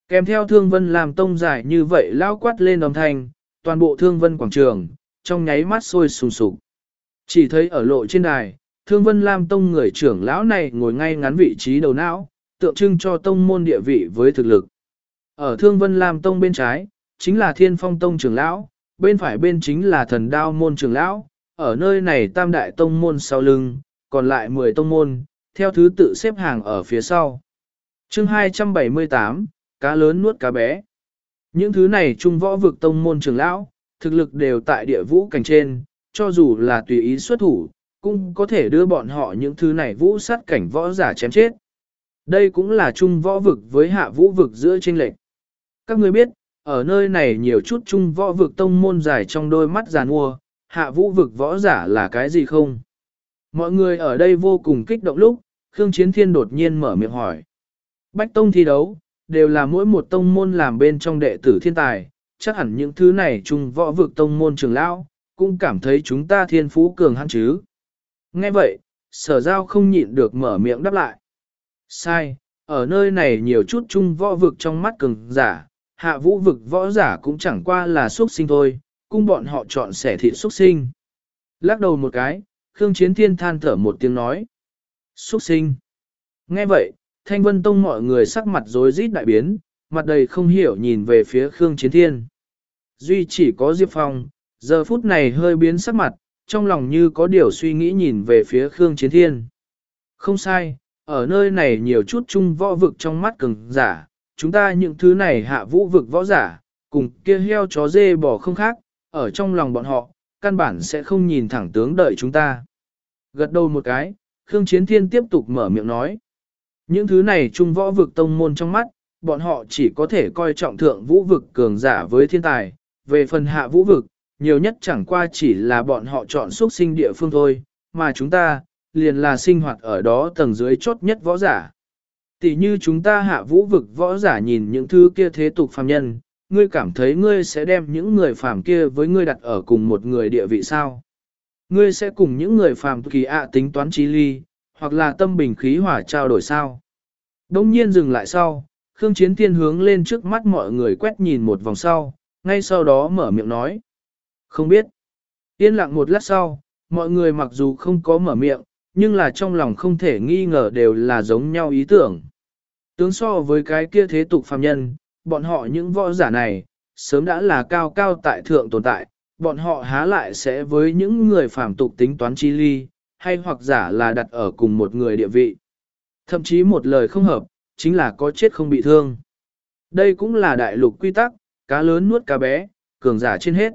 Kèm theo thương vân làm tông giải như vậy lao quát lên đồng thanh, toàn bộ thương vân quảng trường, trong nháy mắt sôi sùng sục. Chỉ thấy ở lộ trên đài, thương vân làm tông người trưởng lão này ngồi ngay ngắn vị trí đầu não, tượng trưng cho tông môn địa vị với thực lực. Ở thương vân làm tông bên trái, chính là thiên phong tông trưởng lão, bên phải bên chính là thần đao môn trưởng lão, ở nơi này tam đại tông môn sau lưng, còn lại 10 tông môn, theo thứ tự xếp hàng ở phía sau. chương 278, cá lớn nuốt cá bé. Những thứ này trung võ vực tông môn trưởng lão, thực lực đều tại địa vũ cảnh trên, cho dù là tùy ý xuất thủ, cũng có thể đưa bọn họ những thứ này vũ sát cảnh võ giả chém chết. Đây cũng là trung võ vực với hạ vũ vực giữa trên lệch. Các ngươi biết, ở nơi này nhiều chút trung võ vực tông môn dài trong đôi mắt giàn mua, hạ vũ vực võ giả là cái gì không? Mọi người ở đây vô cùng kích động lúc, Khương Chiến Thiên đột nhiên mở miệng hỏi. Bách tông thi đấu, đều là mỗi một tông môn làm bên trong đệ tử thiên tài, chắc hẳn những thứ này chung võ vực tông môn trường lão, cũng cảm thấy chúng ta thiên phú cường hãn chứ. Nghe vậy, sở giao không nhịn được mở miệng đáp lại. Sai, ở nơi này nhiều chút chung võ vực trong mắt cường giả, hạ vũ vực võ giả cũng chẳng qua là xuất sinh thôi, cung bọn họ chọn sẻ thịt xuất sinh. Lắc đầu một cái, Khương Chiến Thiên than thở một tiếng nói. Xuất sinh. Nghe vậy, Thanh Vân Tông mọi người sắc mặt rối rít đại biến, mặt đầy không hiểu nhìn về phía Khương Chiến Thiên. Duy chỉ có Diệp Phong, giờ phút này hơi biến sắc mặt, trong lòng như có điều suy nghĩ nhìn về phía Khương Chiến Thiên. Không sai, ở nơi này nhiều chút chung võ vực trong mắt cường giả, chúng ta những thứ này hạ vũ vực võ giả, cùng kia heo chó dê bò không khác, ở trong lòng bọn họ, căn bản sẽ không nhìn thẳng tướng đợi chúng ta. Gật đầu một cái, Khương Chiến Thiên tiếp tục mở miệng nói. Những thứ này trung võ vực tông môn trong mắt, bọn họ chỉ có thể coi trọng thượng vũ vực cường giả với thiên tài, về phần hạ vũ vực, nhiều nhất chẳng qua chỉ là bọn họ chọn xuất sinh địa phương thôi, mà chúng ta, liền là sinh hoạt ở đó tầng dưới chốt nhất võ giả. Tỷ như chúng ta hạ vũ vực võ giả nhìn những thứ kia thế tục phàm nhân, ngươi cảm thấy ngươi sẽ đem những người phàm kia với ngươi đặt ở cùng một người địa vị sao? Ngươi sẽ cùng những người phàm kỳ ạ tính toán trí ly, hoặc là tâm bình khí hỏa trao đổi sao? Đông nhiên dừng lại sau, Khương Chiến Thiên hướng lên trước mắt mọi người quét nhìn một vòng sau, ngay sau đó mở miệng nói. Không biết. Yên lặng một lát sau, mọi người mặc dù không có mở miệng, nhưng là trong lòng không thể nghi ngờ đều là giống nhau ý tưởng. Tướng so với cái kia thế tục phàm nhân, bọn họ những võ giả này, sớm đã là cao cao tại thượng tồn tại, bọn họ há lại sẽ với những người phàm tục tính toán chi ly, hay hoặc giả là đặt ở cùng một người địa vị. Thậm chí một lời không hợp, chính là có chết không bị thương. Đây cũng là đại lục quy tắc, cá lớn nuốt cá bé, cường giả trên hết.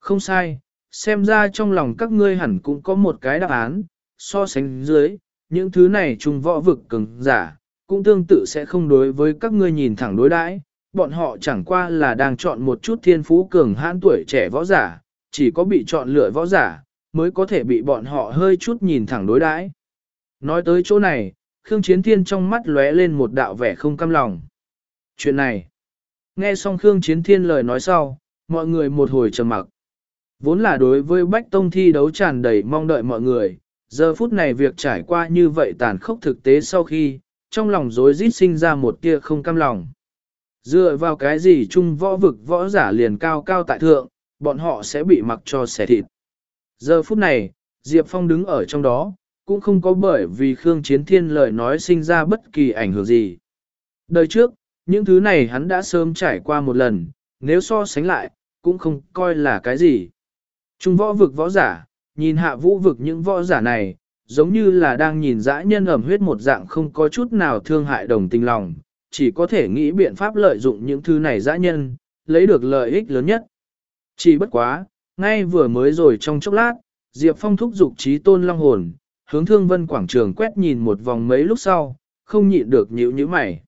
Không sai, xem ra trong lòng các ngươi hẳn cũng có một cái đáp án, so sánh dưới, những thứ này trùng võ vực cường giả, cũng tương tự sẽ không đối với các ngươi nhìn thẳng đối đãi, bọn họ chẳng qua là đang chọn một chút thiên phú cường hãn tuổi trẻ võ giả, chỉ có bị chọn lựa võ giả, mới có thể bị bọn họ hơi chút nhìn thẳng đối đãi. Nói tới chỗ này, Khương Chiến Thiên trong mắt lóe lên một đạo vẻ không cam lòng. Chuyện này, nghe xong Khương Chiến Thiên lời nói sau, mọi người một hồi trầm mặc. Vốn là đối với Bách Tông thi đấu tràn đầy mong đợi mọi người, giờ phút này việc trải qua như vậy tàn khốc thực tế sau khi, trong lòng rối rít sinh ra một tia không cam lòng. Dựa vào cái gì chung võ vực võ giả liền cao cao tại thượng, bọn họ sẽ bị mặc cho xẻ thịt. Giờ phút này, Diệp Phong đứng ở trong đó, cũng không có bởi vì Khương Chiến Thiên lời nói sinh ra bất kỳ ảnh hưởng gì. Đời trước, những thứ này hắn đã sớm trải qua một lần, nếu so sánh lại, cũng không coi là cái gì. Trung võ vực võ giả, nhìn hạ vũ vực những võ giả này, giống như là đang nhìn dã nhân ẩm huyết một dạng không có chút nào thương hại đồng tình lòng, chỉ có thể nghĩ biện pháp lợi dụng những thứ này dã nhân, lấy được lợi ích lớn nhất. Chỉ bất quá, ngay vừa mới rồi trong chốc lát, Diệp Phong thúc dục trí tôn long hồn, hướng thương vân quảng trường quét nhìn một vòng mấy lúc sau, không nhịn được nhíu nhíu mày.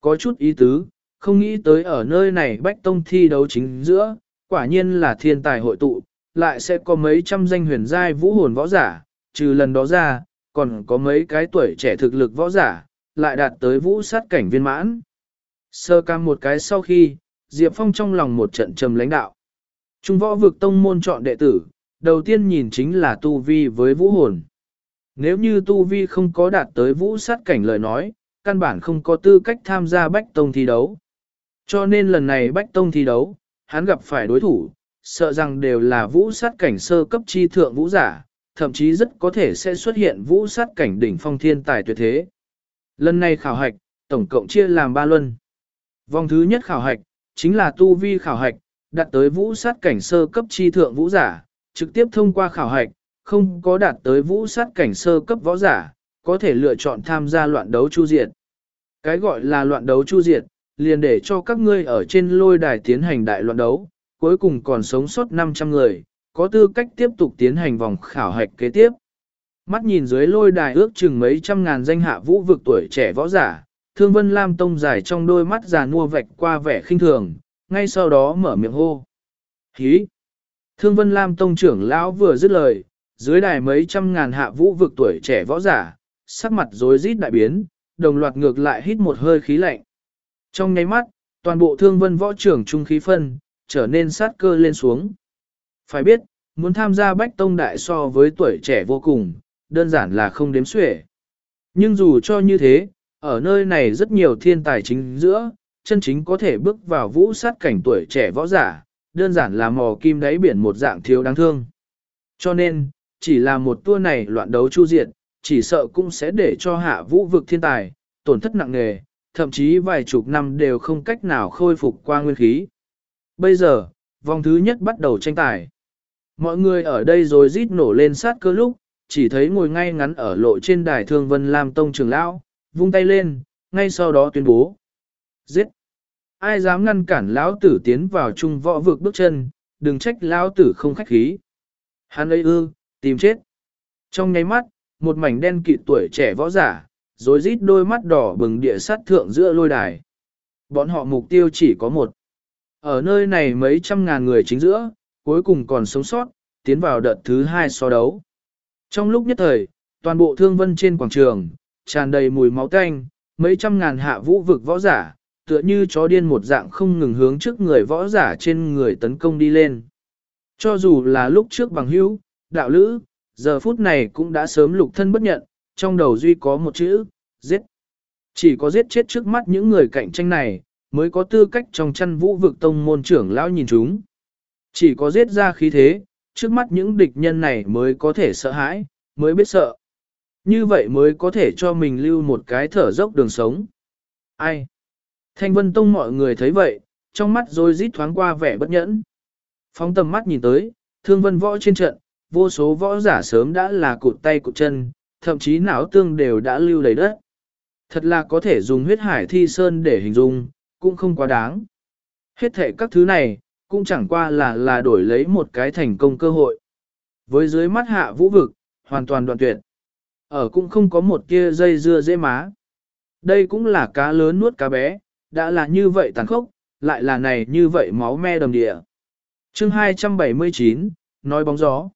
Có chút ý tứ, không nghĩ tới ở nơi này bách tông thi đấu chính giữa, quả nhiên là thiên tài hội tụ, lại sẽ có mấy trăm danh huyền giai vũ hồn võ giả, trừ lần đó ra, còn có mấy cái tuổi trẻ thực lực võ giả, lại đạt tới vũ sát cảnh viên mãn. Sơ cam một cái sau khi, Diệp Phong trong lòng một trận trầm lãnh đạo. Trung võ vực tông môn chọn đệ tử, đầu tiên nhìn chính là tu vi với vũ hồn. Nếu như tu vi không có đạt tới vũ sát cảnh lời nói, căn bản không có tư cách tham gia bách tông thi đấu. Cho nên lần này bách tông thi đấu, hắn gặp phải đối thủ, sợ rằng đều là vũ sát cảnh sơ cấp chi thượng vũ giả, thậm chí rất có thể sẽ xuất hiện vũ sát cảnh đỉnh phong thiên tài tuyệt thế. Lần này khảo hạch, tổng cộng chia làm 3 luân. Vòng thứ nhất khảo hạch, chính là tu vi khảo hạch, đạt tới vũ sát cảnh sơ cấp chi thượng vũ giả, trực tiếp thông qua khảo hạch, không có đạt tới vũ sát cảnh sơ cấp võ giả, có thể lựa chọn tham gia loạn đấu chu diệt. Cái gọi là loạn đấu chu diệt, liền để cho các ngươi ở trên lôi đài tiến hành đại loạn đấu, cuối cùng còn sống sót 500 người, có tư cách tiếp tục tiến hành vòng khảo hạch kế tiếp. Mắt nhìn dưới lôi đài ước chừng mấy trăm ngàn danh hạ vũ vực tuổi trẻ võ giả, Thương Vân Lam Tông dài trong đôi mắt già nua vạch qua vẻ khinh thường, ngay sau đó mở miệng hô. Hí! Thương Vân Lam Tông trưởng lão vừa dứt lời, dưới đài mấy trăm ngàn hạ vũ vực tuổi trẻ võ giả, sắc mặt rối rít đại biến, đồng loạt ngược lại hít một hơi khí lạnh. Trong nháy mắt, toàn bộ thương vân võ trưởng trung khí phân, trở nên sát cơ lên xuống. Phải biết, muốn tham gia bách tông đại so với tuổi trẻ vô cùng, đơn giản là không đếm xuể. Nhưng dù cho như thế, ở nơi này rất nhiều thiên tài chính giữa, chân chính có thể bước vào vũ sát cảnh tuổi trẻ võ giả, đơn giản là mò kim đáy biển một dạng thiếu đáng thương. Cho nên, chỉ là một tour này loạn đấu chu diệt, chỉ sợ cũng sẽ để cho hạ vũ vực thiên tài, tổn thất nặng nề, thậm chí vài chục năm đều không cách nào khôi phục qua nguyên khí. Bây giờ, vòng thứ nhất bắt đầu tranh tài. Mọi người ở đây rồi rít nổ lên sát cơ lúc, chỉ thấy ngồi ngay ngắn ở lộ trên đài thương vân Lam Tông trường lão, vung tay lên, ngay sau đó tuyên bố. Giết! Ai dám ngăn cản lão tử tiến vào trung võ vực bước chân, đừng trách lão tử không khách khí. Hắn ấy ư, tìm chết. Trong nháy mắt, một mảnh đen kịt tuổi trẻ võ giả, rồi rít đôi mắt đỏ bừng địa sát thượng giữa lôi đài. Bọn họ mục tiêu chỉ có một. Ở nơi này mấy trăm ngàn người chính giữa, cuối cùng còn sống sót, tiến vào đợt thứ hai so đấu. Trong lúc nhất thời, toàn bộ thương vân trên quảng trường, tràn đầy mùi máu tanh, mấy trăm ngàn hạ vũ vực võ giả, tựa như chó điên một dạng không ngừng hướng trước người võ giả trên người tấn công đi lên. Cho dù là lúc trước bằng hữu, đạo lữ, giờ phút này cũng đã sớm lục thân bất nhận, trong đầu duy có một chữ, giết. Chỉ có giết chết trước mắt những người cạnh tranh này, mới có tư cách trong chăn vũ vực tông môn trưởng lão nhìn chúng. Chỉ có giết ra khí thế, trước mắt những địch nhân này mới có thể sợ hãi, mới biết sợ. Như vậy mới có thể cho mình lưu một cái thở dốc đường sống. Ai? Thanh Vân Tông mọi người thấy vậy, trong mắt rồi rít thoáng qua vẻ bất nhẫn. Phóng tầm mắt nhìn tới, thương vân võ trên trận, vô số võ giả sớm đã là cụt tay cụt chân, thậm chí não tương đều đã lưu đầy đất. Thật là có thể dùng huyết hải thi sơn để hình dung, cũng không quá đáng. Hết thể các thứ này, cũng chẳng qua là là đổi lấy một cái thành công cơ hội. Với dưới mắt hạ vũ vực, hoàn toàn đoạn tuyệt. Ở cũng không có một kia dây dưa dễ má. Đây cũng là cá lớn nuốt cá bé, đã là như vậy tàn khốc, lại là này như vậy máu me đầm địa. chương 279, nói bóng gió.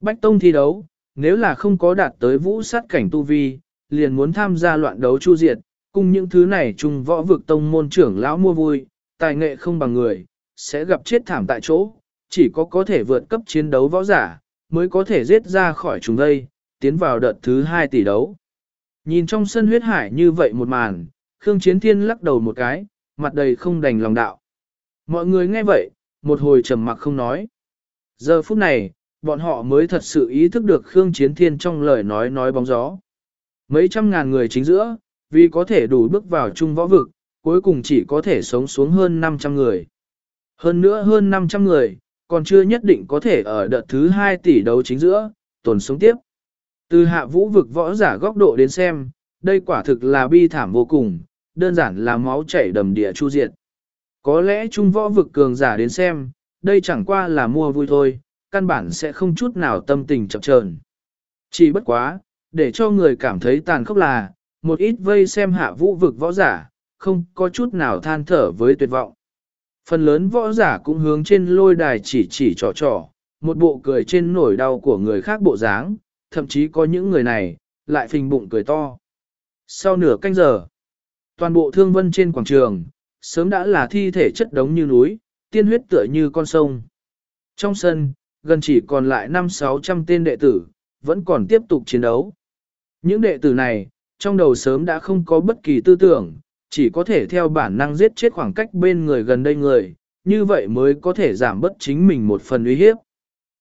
Bách Tông thi đấu, nếu là không có đạt tới vũ sát cảnh tu vi, liền muốn tham gia loạn đấu chu diệt, cùng những thứ này chung võ vực tông môn trưởng lão mua vui, tài nghệ không bằng người, sẽ gặp chết thảm tại chỗ, chỉ có có thể vượt cấp chiến đấu võ giả, mới có thể giết ra khỏi chúng đây, tiến vào đợt thứ 2 tỷ đấu. Nhìn trong sân huyết hải như vậy một màn, Khương Chiến Thiên lắc đầu một cái, mặt đầy không đành lòng đạo. Mọi người nghe vậy, một hồi trầm mặc không nói. Giờ phút này, bọn họ mới thật sự ý thức được Khương Chiến Thiên trong lời nói nói bóng gió. Mấy trăm ngàn người chính giữa, vì có thể đủ bước vào chung võ vực, cuối cùng chỉ có thể sống xuống hơn 500 người. Hơn nữa hơn 500 người, còn chưa nhất định có thể ở đợt thứ 2 tỷ đấu chính giữa, tồn sống tiếp. Từ hạ vũ vực võ giả góc độ đến xem, đây quả thực là bi thảm vô cùng, đơn giản là máu chảy đầm địa chu diệt. Có lẽ trung võ vực cường giả đến xem, đây chẳng qua là mua vui thôi, căn bản sẽ không chút nào tâm tình chậm chờn. Chỉ bất quá, để cho người cảm thấy tàn khốc là, một ít vây xem hạ vũ vực võ giả, không có chút nào than thở với tuyệt vọng. Phần lớn võ giả cũng hướng trên lôi đài chỉ chỉ trò trò, một bộ cười trên nổi đau của người khác bộ dáng, thậm chí có những người này, lại phình bụng cười to. Sau nửa canh giờ, toàn bộ thương vân trên quảng trường, sớm đã là thi thể chất đống như núi, tiên huyết tựa như con sông. Trong sân, gần chỉ còn lại 5-600 tên đệ tử, vẫn còn tiếp tục chiến đấu. Những đệ tử này, trong đầu sớm đã không có bất kỳ tư tưởng, chỉ có thể theo bản năng giết chết khoảng cách bên người gần đây người, như vậy mới có thể giảm bớt chính mình một phần uy hiếp.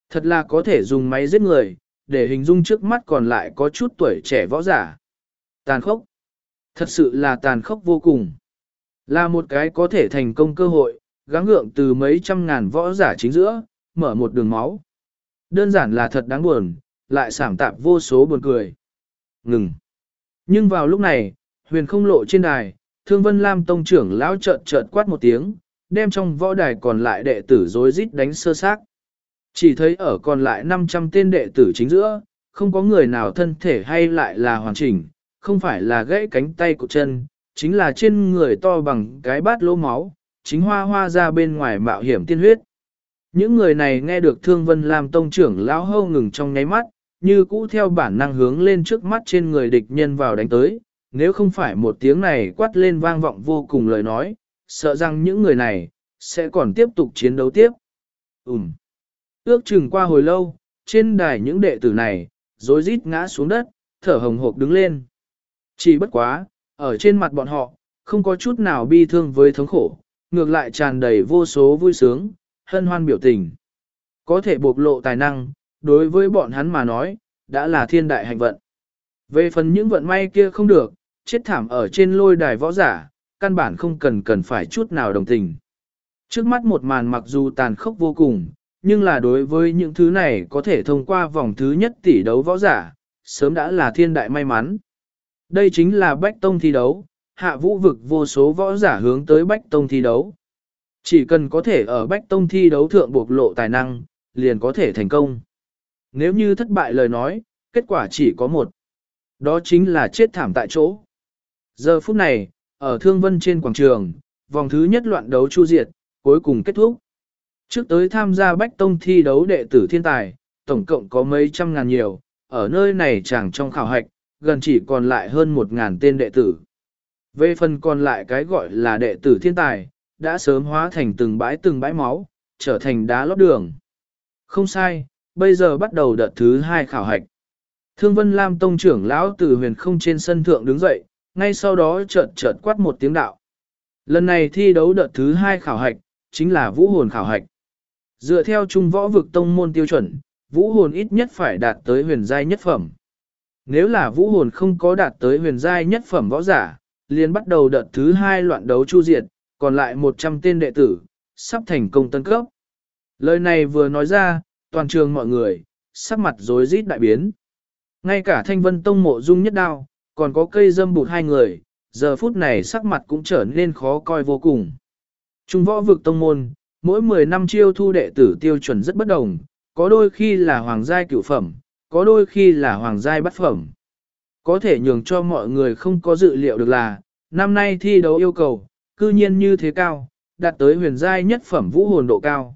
Thật là có thể dùng máy giết người, để hình dung trước mắt còn lại có chút tuổi trẻ võ giả. Tàn khốc. Thật sự là tàn khốc vô cùng. Là một cái có thể thành công cơ hội, gắng gượng từ mấy trăm ngàn võ giả chính giữa, mở một đường máu. Đơn giản là thật đáng buồn, lại sảm tạp vô số buồn cười. Ngừng. Nhưng vào lúc này, huyền không lộ trên đài, thương vân lam tông trưởng lão trợn trợn quát một tiếng, đem trong võ đài còn lại đệ tử rối rít đánh sơ xác. Chỉ thấy ở còn lại 500 tên đệ tử chính giữa, không có người nào thân thể hay lại là hoàn chỉnh, không phải là gãy cánh tay của chân, chính là trên người to bằng cái bát lỗ máu, chính hoa hoa ra bên ngoài mạo hiểm tiên huyết. Những người này nghe được Thương Vân Lam tông trưởng lão hâu ngừng trong nháy mắt, như cũ theo bản năng hướng lên trước mắt trên người địch nhân vào đánh tới, nếu không phải một tiếng này quát lên vang vọng vô cùng lời nói, sợ rằng những người này sẽ còn tiếp tục chiến đấu tiếp. Ừm. Ước chừng qua hồi lâu, trên đài những đệ tử này, rối rít ngã xuống đất, thở hồng hộc đứng lên. Chỉ bất quá, ở trên mặt bọn họ, không có chút nào bi thương với thống khổ, ngược lại tràn đầy vô số vui sướng, hân hoan biểu tình. Có thể bộc lộ tài năng, đối với bọn hắn mà nói, đã là thiên đại hạnh vận. Về phần những vận may kia không được, chết thảm ở trên lôi đài võ giả, căn bản không cần cần phải chút nào đồng tình. Trước mắt một màn mặc dù tàn khốc vô cùng, nhưng là đối với những thứ này có thể thông qua vòng thứ nhất tỷ đấu võ giả, sớm đã là thiên đại may mắn. Đây chính là Bách Tông thi đấu, hạ vũ vực vô số võ giả hướng tới Bách Tông thi đấu. Chỉ cần có thể ở Bách Tông thi đấu thượng bộc lộ tài năng, liền có thể thành công. Nếu như thất bại lời nói, kết quả chỉ có một. Đó chính là chết thảm tại chỗ. Giờ phút này, ở Thương Vân trên quảng trường, vòng thứ nhất loạn đấu chu diệt, cuối cùng kết thúc. Trước tới tham gia Bách Tông thi đấu đệ tử thiên tài, tổng cộng có mấy trăm ngàn nhiều, ở nơi này chẳng trong khảo hạch, gần chỉ còn lại hơn một ngàn tên đệ tử. Về phần còn lại cái gọi là đệ tử thiên tài, đã sớm hóa thành từng bãi từng bãi máu, trở thành đá lót đường. Không sai, bây giờ bắt đầu đợt thứ hai khảo hạch. Thương Vân Lam Tông trưởng lão từ huyền không trên sân thượng đứng dậy, ngay sau đó chợt chợt quát một tiếng đạo. Lần này thi đấu đợt thứ hai khảo hạch, chính là vũ hồn khảo hạch. Dựa theo trung võ vực tông môn tiêu chuẩn, vũ hồn ít nhất phải đạt tới huyền giai nhất phẩm. Nếu là vũ hồn không có đạt tới huyền giai nhất phẩm võ giả, liền bắt đầu đợt thứ hai loạn đấu chu diệt, còn lại 100 tên đệ tử, sắp thành công tân cấp. Lời này vừa nói ra, toàn trường mọi người, sắc mặt rối rít đại biến. Ngay cả thanh vân tông mộ dung nhất đao, còn có cây dâm bụt hai người, giờ phút này sắc mặt cũng trở nên khó coi vô cùng. Trung võ vực tông môn, mỗi 10 năm chiêu thu đệ tử tiêu chuẩn rất bất đồng, có đôi khi là hoàng giai cửu phẩm, có đôi khi là hoàng giai bắt phẩm. Có thể nhường cho mọi người không có dự liệu được là, năm nay thi đấu yêu cầu, cư nhiên như thế cao, đạt tới huyền giai nhất phẩm vũ hồn độ cao.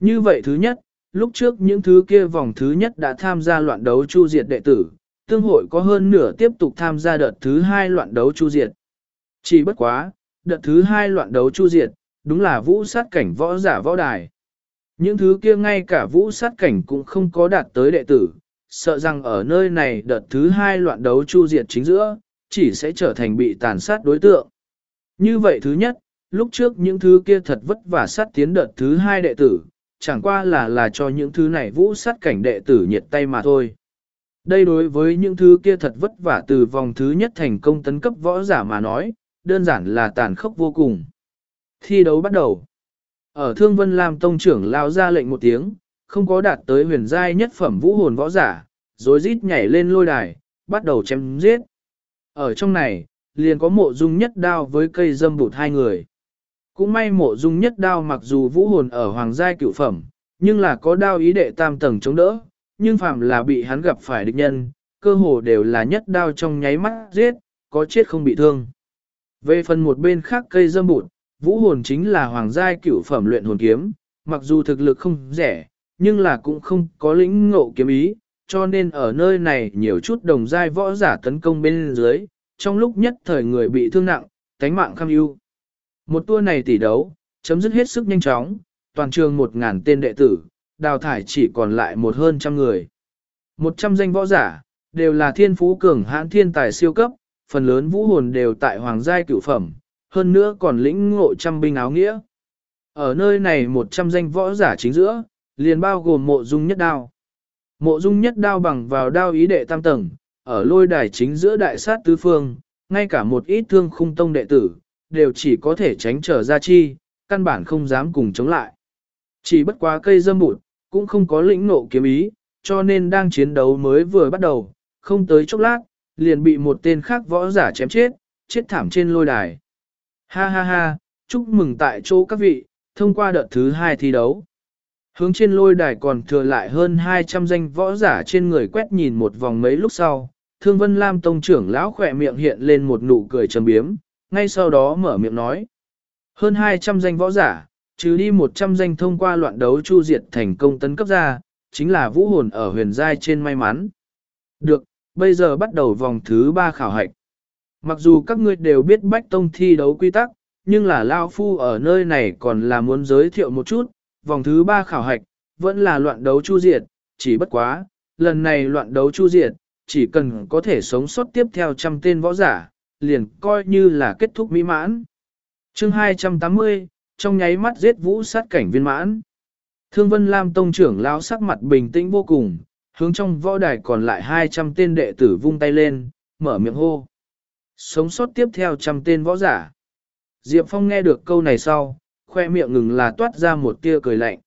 Như vậy thứ nhất, lúc trước những thứ kia vòng thứ nhất đã tham gia loạn đấu chu diệt đệ tử, tương hội có hơn nửa tiếp tục tham gia đợt thứ hai loạn đấu chu diệt. Chỉ bất quá, đợt thứ hai loạn đấu chu diệt, đúng là vũ sát cảnh võ giả võ đài. Những thứ kia ngay cả vũ sát cảnh cũng không có đạt tới đệ tử, sợ rằng ở nơi này đợt thứ hai loạn đấu chu diệt chính giữa, chỉ sẽ trở thành bị tàn sát đối tượng. Như vậy thứ nhất, lúc trước những thứ kia thật vất vả sát tiến đợt thứ hai đệ tử, chẳng qua là là cho những thứ này vũ sát cảnh đệ tử nhiệt tay mà thôi. Đây đối với những thứ kia thật vất vả từ vòng thứ nhất thành công tấn cấp võ giả mà nói, đơn giản là tàn khốc vô cùng. Thi đấu bắt đầu. Ở Thương Vân Lam Tông trưởng lao ra lệnh một tiếng, không có đạt tới huyền giai nhất phẩm vũ hồn võ giả, rồi rít nhảy lên lôi đài, bắt đầu chém giết. Ở trong này, liền có mộ dung nhất đao với cây dâm bụt hai người. Cũng may mộ dung nhất đao mặc dù vũ hồn ở hoàng giai cựu phẩm, nhưng là có đao ý đệ tam tầng chống đỡ, nhưng phạm là bị hắn gặp phải địch nhân, cơ hồ đều là nhất đao trong nháy mắt giết, có chết không bị thương. Về phần một bên khác cây dâm bụt, vũ hồn chính là hoàng giai cửu phẩm luyện hồn kiếm, mặc dù thực lực không rẻ, nhưng là cũng không có lĩnh ngộ kiếm ý, cho nên ở nơi này nhiều chút đồng giai võ giả tấn công bên dưới, trong lúc nhất thời người bị thương nặng, tánh mạng kham ưu. Một tour này tỷ đấu, chấm dứt hết sức nhanh chóng, toàn trường một ngàn tên đệ tử, đào thải chỉ còn lại một hơn trăm người. Một trăm danh võ giả, đều là thiên phú cường hãn thiên tài siêu cấp, phần lớn vũ hồn đều tại hoàng giai cửu phẩm, hơn nữa còn lĩnh ngộ trăm binh áo nghĩa. Ở nơi này một trăm danh võ giả chính giữa, liền bao gồm mộ dung nhất đao. Mộ dung nhất đao bằng vào đao ý đệ tam tầng, ở lôi đài chính giữa đại sát tứ phương, ngay cả một ít thương khung tông đệ tử, đều chỉ có thể tránh trở ra chi, căn bản không dám cùng chống lại. Chỉ bất quá cây dâm bụt, cũng không có lĩnh ngộ kiếm ý, cho nên đang chiến đấu mới vừa bắt đầu, không tới chốc lát, liền bị một tên khác võ giả chém chết, chết thảm trên lôi đài. Ha ha ha, chúc mừng tại chỗ các vị, thông qua đợt thứ hai thi đấu. Hướng trên lôi đài còn thừa lại hơn 200 danh võ giả trên người quét nhìn một vòng mấy lúc sau, Thương Vân Lam Tông trưởng lão khỏe miệng hiện lên một nụ cười trầm biếm, ngay sau đó mở miệng nói. Hơn 200 danh võ giả, trừ đi 100 danh thông qua loạn đấu chu diệt thành công tấn cấp ra, chính là vũ hồn ở huyền giai trên may mắn. Được, bây giờ bắt đầu vòng thứ 3 khảo hạch. Mặc dù các ngươi đều biết bách tông thi đấu quy tắc, nhưng là Lao Phu ở nơi này còn là muốn giới thiệu một chút, vòng thứ 3 khảo hạch, vẫn là loạn đấu chu diệt, chỉ bất quá, lần này loạn đấu chu diệt, chỉ cần có thể sống sót tiếp theo trăm tên võ giả, liền coi như là kết thúc mỹ mãn. chương 280, trong nháy mắt giết vũ sát cảnh viên mãn. Thương Vân Lam Tông trưởng lão sắc mặt bình tĩnh vô cùng, hướng trong võ đài còn lại 200 tên đệ tử vung tay lên, mở miệng hô. Sống sót tiếp theo trăm tên võ giả. Diệp Phong nghe được câu này sau, khoe miệng ngừng là toát ra một tia cười lạnh.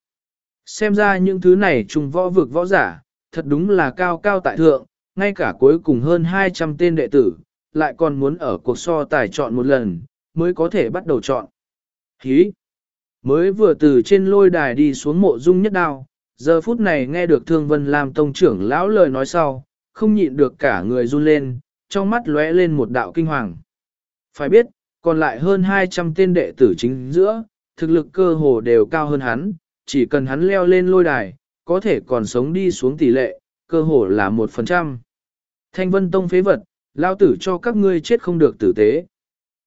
Xem ra những thứ này trùng võ vực võ giả, thật đúng là cao cao tại thượng, ngay cả cuối cùng hơn 200 tên đệ tử, lại còn muốn ở cuộc so tài chọn một lần, mới có thể bắt đầu chọn. Hí! Mới vừa từ trên lôi đài đi xuống mộ dung nhất đao, giờ phút này nghe được Thương Vân làm tông trưởng lão lời nói sau, không nhịn được cả người run lên, trong mắt lóe lên một đạo kinh hoàng. Phải biết, còn lại hơn 200 tên đệ tử chính giữa, thực lực cơ hồ đều cao hơn hắn, chỉ cần hắn leo lên lôi đài, có thể còn sống đi xuống tỷ lệ, cơ hồ là 1%. Thanh Vân Tông phế vật, lao tử cho các ngươi chết không được tử tế.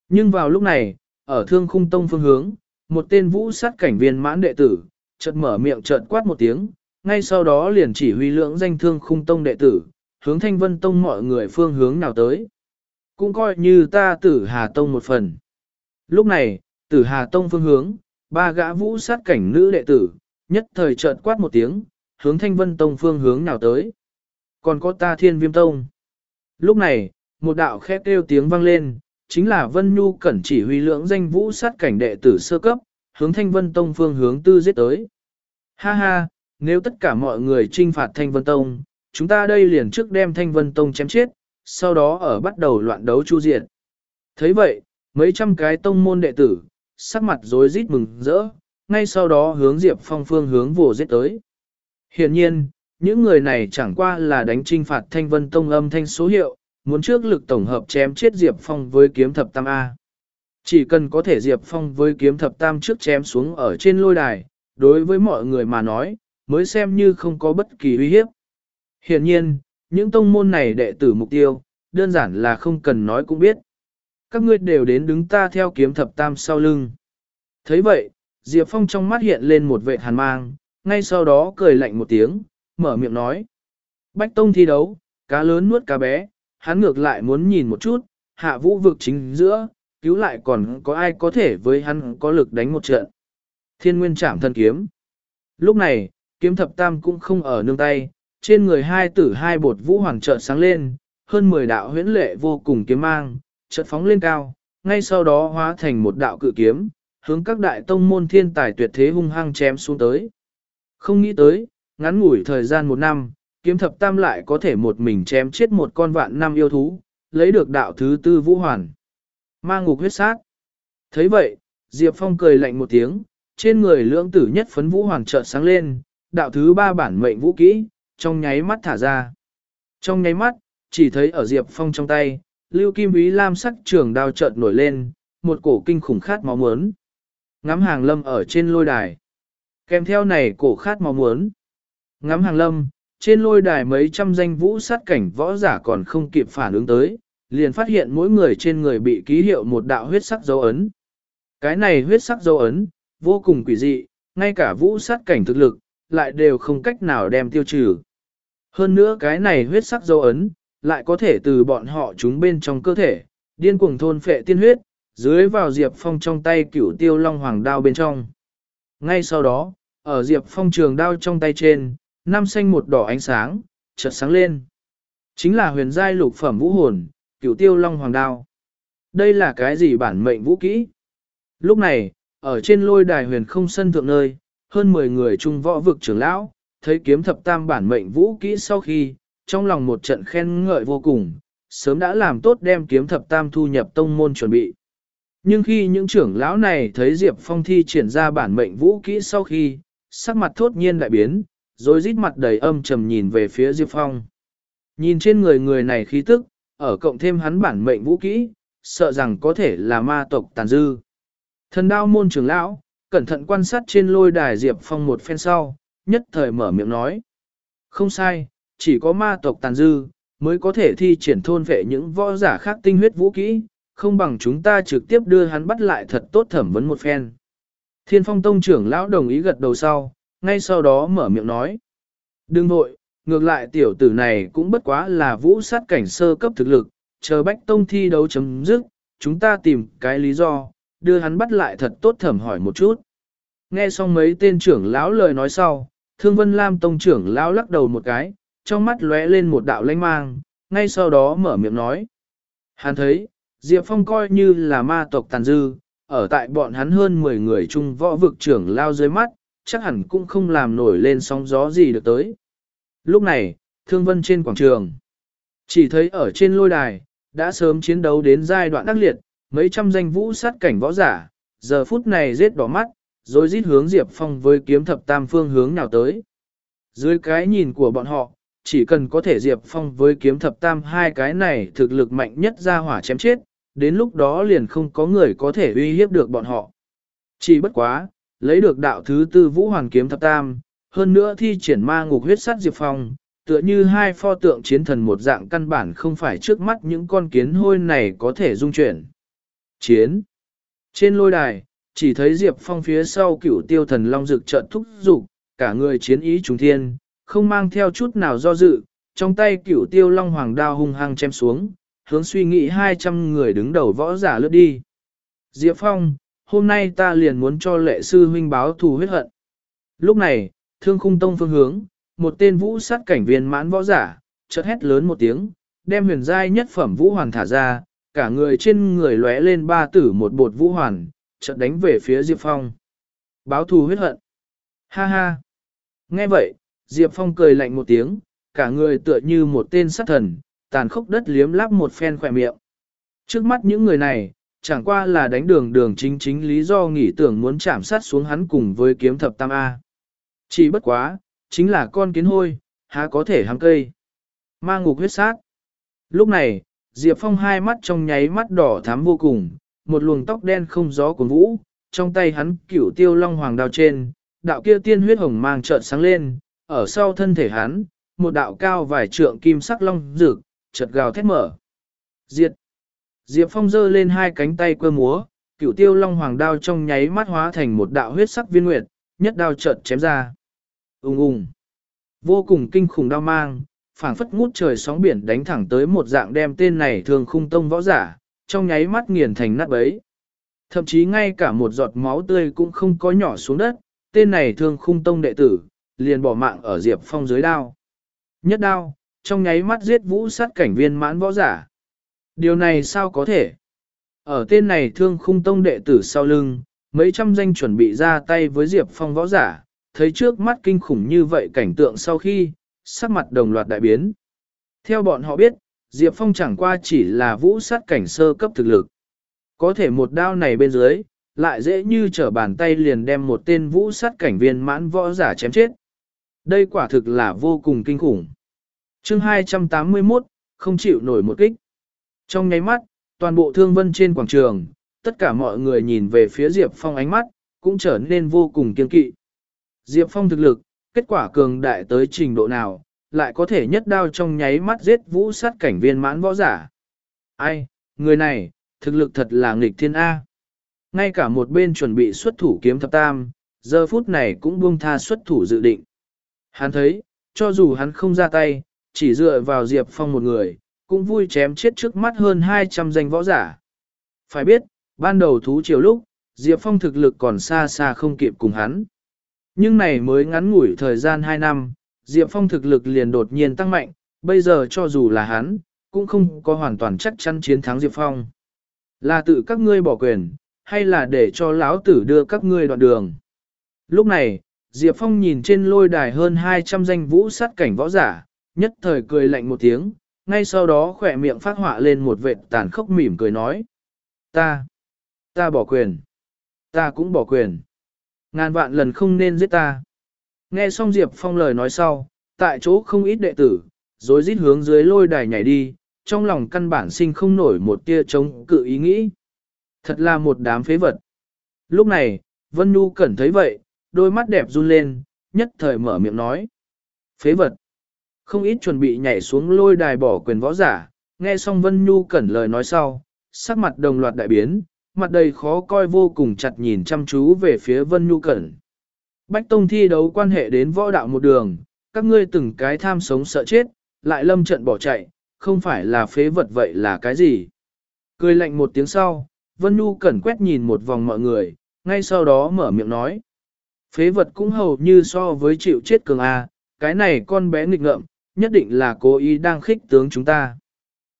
Nhưng vào lúc này, ở thương khung tông phương hướng, một tên vũ sát cảnh viên mãn đệ tử, chợt mở miệng chợt quát một tiếng, ngay sau đó liền chỉ huy lượng danh thương khung tông đệ tử, hướng thanh vân tông mọi người phương hướng nào tới. Cũng coi như ta tử Hà Tông một phần. Lúc này, tử Hà Tông phương hướng, ba gã vũ sát cảnh nữ đệ tử, nhất thời chợt quát một tiếng, hướng thanh vân tông phương hướng nào tới. Còn có ta thiên viêm tông. Lúc này, một đạo khét kêu tiếng vang lên, chính là Vân Nhu cẩn chỉ huy lượng danh vũ sát cảnh đệ tử sơ cấp, hướng Thanh Vân Tông phương hướng tư giết tới. Ha ha, nếu tất cả mọi người trinh phạt Thanh Vân Tông, chúng ta đây liền trước đem Thanh Vân Tông chém chết, sau đó ở bắt đầu loạn đấu chu diệt. thấy vậy, mấy trăm cái tông môn đệ tử, sắc mặt rối rít mừng rỡ, ngay sau đó hướng Diệp Phong phương hướng vồ giết tới. Hiện nhiên, những người này chẳng qua là đánh trinh phạt Thanh Vân Tông âm thanh số hiệu, muốn trước lực tổng hợp chém chết Diệp Phong với kiếm thập tam A. Chỉ cần có thể Diệp Phong với kiếm thập tam trước chém xuống ở trên lôi đài, đối với mọi người mà nói, mới xem như không có bất kỳ uy hiếp. Hiện nhiên, những tông môn này đệ tử mục tiêu, đơn giản là không cần nói cũng biết. Các ngươi đều đến đứng ta theo kiếm thập tam sau lưng. thấy vậy, Diệp Phong trong mắt hiện lên một vệ hàn mang, ngay sau đó cười lạnh một tiếng, mở miệng nói. Bách Tông thi đấu, cá lớn nuốt cá bé, hắn ngược lại muốn nhìn một chút, hạ vũ vực chính giữa, cứu lại còn có ai có thể với hắn có lực đánh một trận. Thiên nguyên trảm thân kiếm. Lúc này, kiếm thập tam cũng không ở nương tay, trên người hai tử hai bột vũ hoàng trợ sáng lên, hơn 10 đạo huyễn lệ vô cùng kiếm mang, chợt phóng lên cao, ngay sau đó hóa thành một đạo cự kiếm, hướng các đại tông môn thiên tài tuyệt thế hung hăng chém xuống tới. Không nghĩ tới, ngắn ngủi thời gian một năm, kiếm thập tam lại có thể một mình chém chết một con vạn năm yêu thú, lấy được đạo thứ tư vũ hoàn. Ma ngục huyết sát. thấy vậy, Diệp Phong cười lạnh một tiếng, trên người lưỡng tử nhất phấn vũ hoàn trợ sáng lên, đạo thứ ba bản mệnh vũ kỹ, trong nháy mắt thả ra. Trong nháy mắt, chỉ thấy ở Diệp Phong trong tay, lưu kim ý lam sắc trường đao chợt nổi lên, một cổ kinh khủng khát máu muốn. Ngắm hàng lâm ở trên lôi đài. Kèm theo này cổ khát máu muốn. Ngắm hàng lâm, trên lôi đài mấy trăm danh vũ sát cảnh võ giả còn không kịp phản ứng tới, liền phát hiện mỗi người trên người bị ký hiệu một đạo huyết sắc dấu ấn. Cái này huyết sắc dấu ấn, vô cùng quỷ dị, ngay cả vũ sát cảnh thực lực, lại đều không cách nào đem tiêu trừ. Hơn nữa cái này huyết sắc dấu ấn, lại có thể từ bọn họ chúng bên trong cơ thể, điên cuồng thôn phệ tiên huyết, dưới vào Diệp Phong trong tay cửu tiêu long hoàng đao bên trong. Ngay sau đó, ở Diệp Phong trường đao trong tay trên, năm xanh một đỏ ánh sáng, chợt sáng lên. Chính là huyền giai lục phẩm vũ hồn, cửu tiêu long hoàng đao. Đây là cái gì bản mệnh vũ kỹ? Lúc này, ở trên lôi đài huyền không sân thượng nơi, hơn 10 người trung võ vực trưởng lão, thấy kiếm thập tam bản mệnh vũ kỹ sau khi, trong lòng một trận khen ngợi vô cùng, sớm đã làm tốt đem kiếm thập tam thu nhập tông môn chuẩn bị. Nhưng khi những trưởng lão này thấy Diệp Phong thi triển ra bản mệnh vũ kỹ sau khi, sắc mặt thốt nhiên đại biến, rồi rít mặt đầy âm trầm nhìn về phía Diệp Phong. Nhìn trên người người này khí tức, ở cộng thêm hắn bản mệnh vũ kỹ, sợ rằng có thể là ma tộc tàn dư. Thần đao môn trưởng lão, cẩn thận quan sát trên lôi đài Diệp Phong một phen sau, nhất thời mở miệng nói. Không sai, chỉ có ma tộc tàn dư, mới có thể thi triển thôn vệ những võ giả khác tinh huyết vũ kỹ, không bằng chúng ta trực tiếp đưa hắn bắt lại thật tốt thẩm vấn một phen. Thiên phong tông trưởng lão đồng ý gật đầu sau, ngay sau đó mở miệng nói. Đừng vội, ngược lại tiểu tử này cũng bất quá là vũ sát cảnh sơ cấp thực lực, chờ bách tông thi đấu chấm dứt, chúng ta tìm cái lý do, đưa hắn bắt lại thật tốt thẩm hỏi một chút. Nghe xong mấy tên trưởng lão lời nói sau, thương vân lam tông trưởng lão lắc đầu một cái, trong mắt lóe lên một đạo lanh mang, ngay sau đó mở miệng nói. Hắn thấy, Diệp Phong coi như là ma tộc tàn dư, ở tại bọn hắn hơn 10 người chung võ vực trưởng lao dưới mắt, chắc hẳn cũng không làm nổi lên sóng gió gì được tới. Lúc này, thương vân trên quảng trường, chỉ thấy ở trên lôi đài, đã sớm chiến đấu đến giai đoạn đắc liệt, mấy trăm danh vũ sát cảnh võ giả, giờ phút này rết đỏ mắt, rồi rít hướng Diệp Phong với kiếm thập tam phương hướng nào tới. Dưới cái nhìn của bọn họ, chỉ cần có thể Diệp Phong với kiếm thập tam hai cái này thực lực mạnh nhất ra hỏa chém chết, đến lúc đó liền không có người có thể uy hiếp được bọn họ. Chỉ bất quá, lấy được đạo thứ tư vũ hoàn kiếm thập tam, hơn nữa thi triển ma ngục huyết sát Diệp Phong, tựa như hai pho tượng chiến thần một dạng căn bản không phải trước mắt những con kiến hôi này có thể dung chuyển. Chiến Trên lôi đài, chỉ thấy Diệp Phong phía sau cửu tiêu thần long rực trợn thúc dục cả người chiến ý trùng thiên, không mang theo chút nào do dự, trong tay cửu tiêu long hoàng đao hung hăng chém xuống, hướng suy nghĩ 200 người đứng đầu võ giả lướt đi. Diệp Phong, hôm nay ta liền muốn cho lệ sư huynh báo thù huyết hận. Lúc này, thương khung tông phương hướng, một tên vũ sát cảnh viên mãn võ giả, chợt hét lớn một tiếng, đem huyền giai nhất phẩm vũ hoàn thả ra, cả người trên người lóe lên ba tử một bột vũ hoàn, chợt đánh về phía Diệp Phong. Báo thù huyết hận. Ha ha. Nghe vậy, Diệp Phong cười lạnh một tiếng, cả người tựa như một tên sát thần, tàn khốc đất liếm lắp một phen khỏe miệng. Trước mắt những người này, chẳng qua là đánh đường đường chính chính lý do nghĩ tưởng muốn chạm sát xuống hắn cùng với kiếm thập tam A. Chỉ bất quá, chính là con kiến hôi, há có thể hăng cây. Ma ngục huyết sát. Lúc này, Diệp Phong hai mắt trong nháy mắt đỏ thắm vô cùng, một luồng tóc đen không gió cuốn vũ, trong tay hắn cửu tiêu long hoàng đao trên, đạo kia tiên huyết hồng mang trợn sáng lên, ở sau thân thể hắn, một đạo cao vài trượng kim sắc long rực, chợt gào thét mở. Diệt! Diệp Phong giơ lên hai cánh tay quơ múa, cửu tiêu long hoàng đao trong nháy mắt hóa thành một đạo huyết sắc viên nguyệt, nhất đao chợt chém ra. Ung ung! Vô cùng kinh khủng đao mang, phảng phất ngút trời sóng biển đánh thẳng tới một dạng đem tên này thường khung tông võ giả, trong nháy mắt nghiền thành nát bấy. Thậm chí ngay cả một giọt máu tươi cũng không có nhỏ xuống đất, tên này thường khung tông đệ tử, liền bỏ mạng ở Diệp Phong dưới đao. Nhất đao, trong nháy mắt giết vũ sát cảnh viên mãn võ giả. Điều này sao có thể? Ở tên này thương khung tông đệ tử sau lưng, mấy trăm danh chuẩn bị ra tay với Diệp Phong võ giả, thấy trước mắt kinh khủng như vậy cảnh tượng sau khi, sắc mặt đồng loạt đại biến. Theo bọn họ biết, Diệp Phong chẳng qua chỉ là vũ sát cảnh sơ cấp thực lực. Có thể một đao này bên dưới, lại dễ như trở bàn tay liền đem một tên vũ sát cảnh viên mãn võ giả chém chết. Đây quả thực là vô cùng kinh khủng. chương 281, không chịu nổi một kích. Trong nháy mắt, toàn bộ thương vân trên quảng trường, tất cả mọi người nhìn về phía Diệp Phong ánh mắt, cũng trở nên vô cùng kiên kỵ. Diệp Phong thực lực, kết quả cường đại tới trình độ nào, lại có thể nhất đao trong nháy mắt giết vũ sát cảnh viên mãn võ giả. Ai, người này, thực lực thật là nghịch thiên A. Ngay cả một bên chuẩn bị xuất thủ kiếm thập tam, giờ phút này cũng buông tha xuất thủ dự định. Hắn thấy, cho dù hắn không ra tay, chỉ dựa vào Diệp Phong một người, cũng vui chém chết trước mắt hơn 200 danh võ giả. Phải biết, ban đầu thú chiều lúc, Diệp Phong thực lực còn xa xa không kịp cùng hắn. Nhưng này mới ngắn ngủi thời gian 2 năm, Diệp Phong thực lực liền đột nhiên tăng mạnh, bây giờ cho dù là hắn, cũng không có hoàn toàn chắc chắn chiến thắng Diệp Phong. Là tự các ngươi bỏ quyền, hay là để cho lão tử đưa các ngươi đoạn đường. Lúc này, Diệp Phong nhìn trên lôi đài hơn 200 danh vũ sát cảnh võ giả, nhất thời cười lạnh một tiếng, ngay sau đó khỏe miệng phát họa lên một vệt tàn khốc mỉm cười nói. Ta, ta bỏ quyền, ta cũng bỏ quyền. Ngàn vạn lần không nên giết ta. Nghe xong Diệp Phong lời nói sau, tại chỗ không ít đệ tử, rồi rít hướng dưới lôi đài nhảy đi, trong lòng căn bản sinh không nổi một tia chống cự ý nghĩ. Thật là một đám phế vật. Lúc này, Vân Nhu Cẩn thấy vậy, đôi mắt đẹp run lên, nhất thời mở miệng nói. Phế vật. Không ít chuẩn bị nhảy xuống lôi đài bỏ quyền võ giả, nghe xong Vân Nhu Cẩn lời nói sau, sắc mặt đồng loạt đại biến, mặt đầy khó coi vô cùng chặt nhìn chăm chú về phía Vân Nhu Cẩn. Bách Tông thi đấu quan hệ đến võ đạo một đường, các ngươi từng cái tham sống sợ chết, lại lâm trận bỏ chạy, không phải là phế vật vậy là cái gì. Cười lạnh một tiếng sau, Vân Nhu cẩn quét nhìn một vòng mọi người, ngay sau đó mở miệng nói. Phế vật cũng hầu như so với chịu chết cường A, cái này con bé nghịch ngợm, nhất định là cố ý đang khích tướng chúng ta.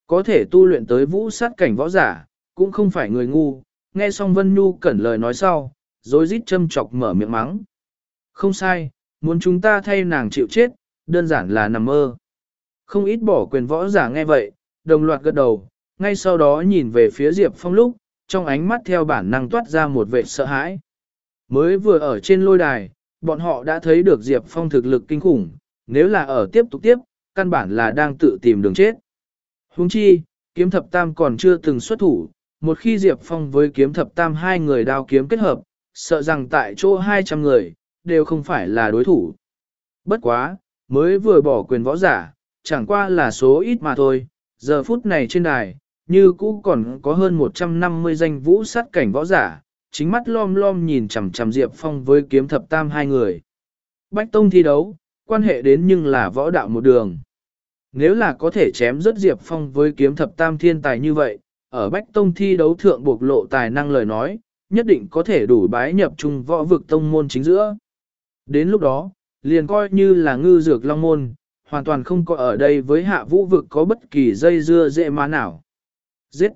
Có thể tu luyện tới vũ sát cảnh võ giả, cũng không phải người ngu, nghe xong Vân Nhu cẩn lời nói sau, rồi rít châm chọc mở miệng mắng. Không sai, muốn chúng ta thay nàng chịu chết, đơn giản là nằm mơ. Không ít bỏ quyền võ giả nghe vậy, đồng loạt gật đầu, ngay sau đó nhìn về phía Diệp Phong lúc, trong ánh mắt theo bản năng toát ra một vệ sợ hãi. Mới vừa ở trên lôi đài, bọn họ đã thấy được Diệp Phong thực lực kinh khủng, nếu là ở tiếp tục tiếp, căn bản là đang tự tìm đường chết. Huống chi, kiếm thập tam còn chưa từng xuất thủ, một khi Diệp Phong với kiếm thập tam hai người đao kiếm kết hợp, sợ rằng tại chỗ 200 người, đều không phải là đối thủ. Bất quá, mới vừa bỏ quyền võ giả, chẳng qua là số ít mà thôi, giờ phút này trên đài, như cũ còn có hơn 150 danh vũ sát cảnh võ giả, chính mắt lom lom nhìn chằm chằm Diệp Phong với kiếm thập tam hai người. Bách Tông thi đấu, quan hệ đến nhưng là võ đạo một đường. Nếu là có thể chém rất Diệp Phong với kiếm thập tam thiên tài như vậy, ở Bách Tông thi đấu thượng bộc lộ tài năng lời nói, nhất định có thể đủ bái nhập trung võ vực tông môn chính giữa. Đến lúc đó, liền coi như là ngư dược long môn, hoàn toàn không có ở đây với hạ vũ vực có bất kỳ dây dưa dễ má nào. Giết!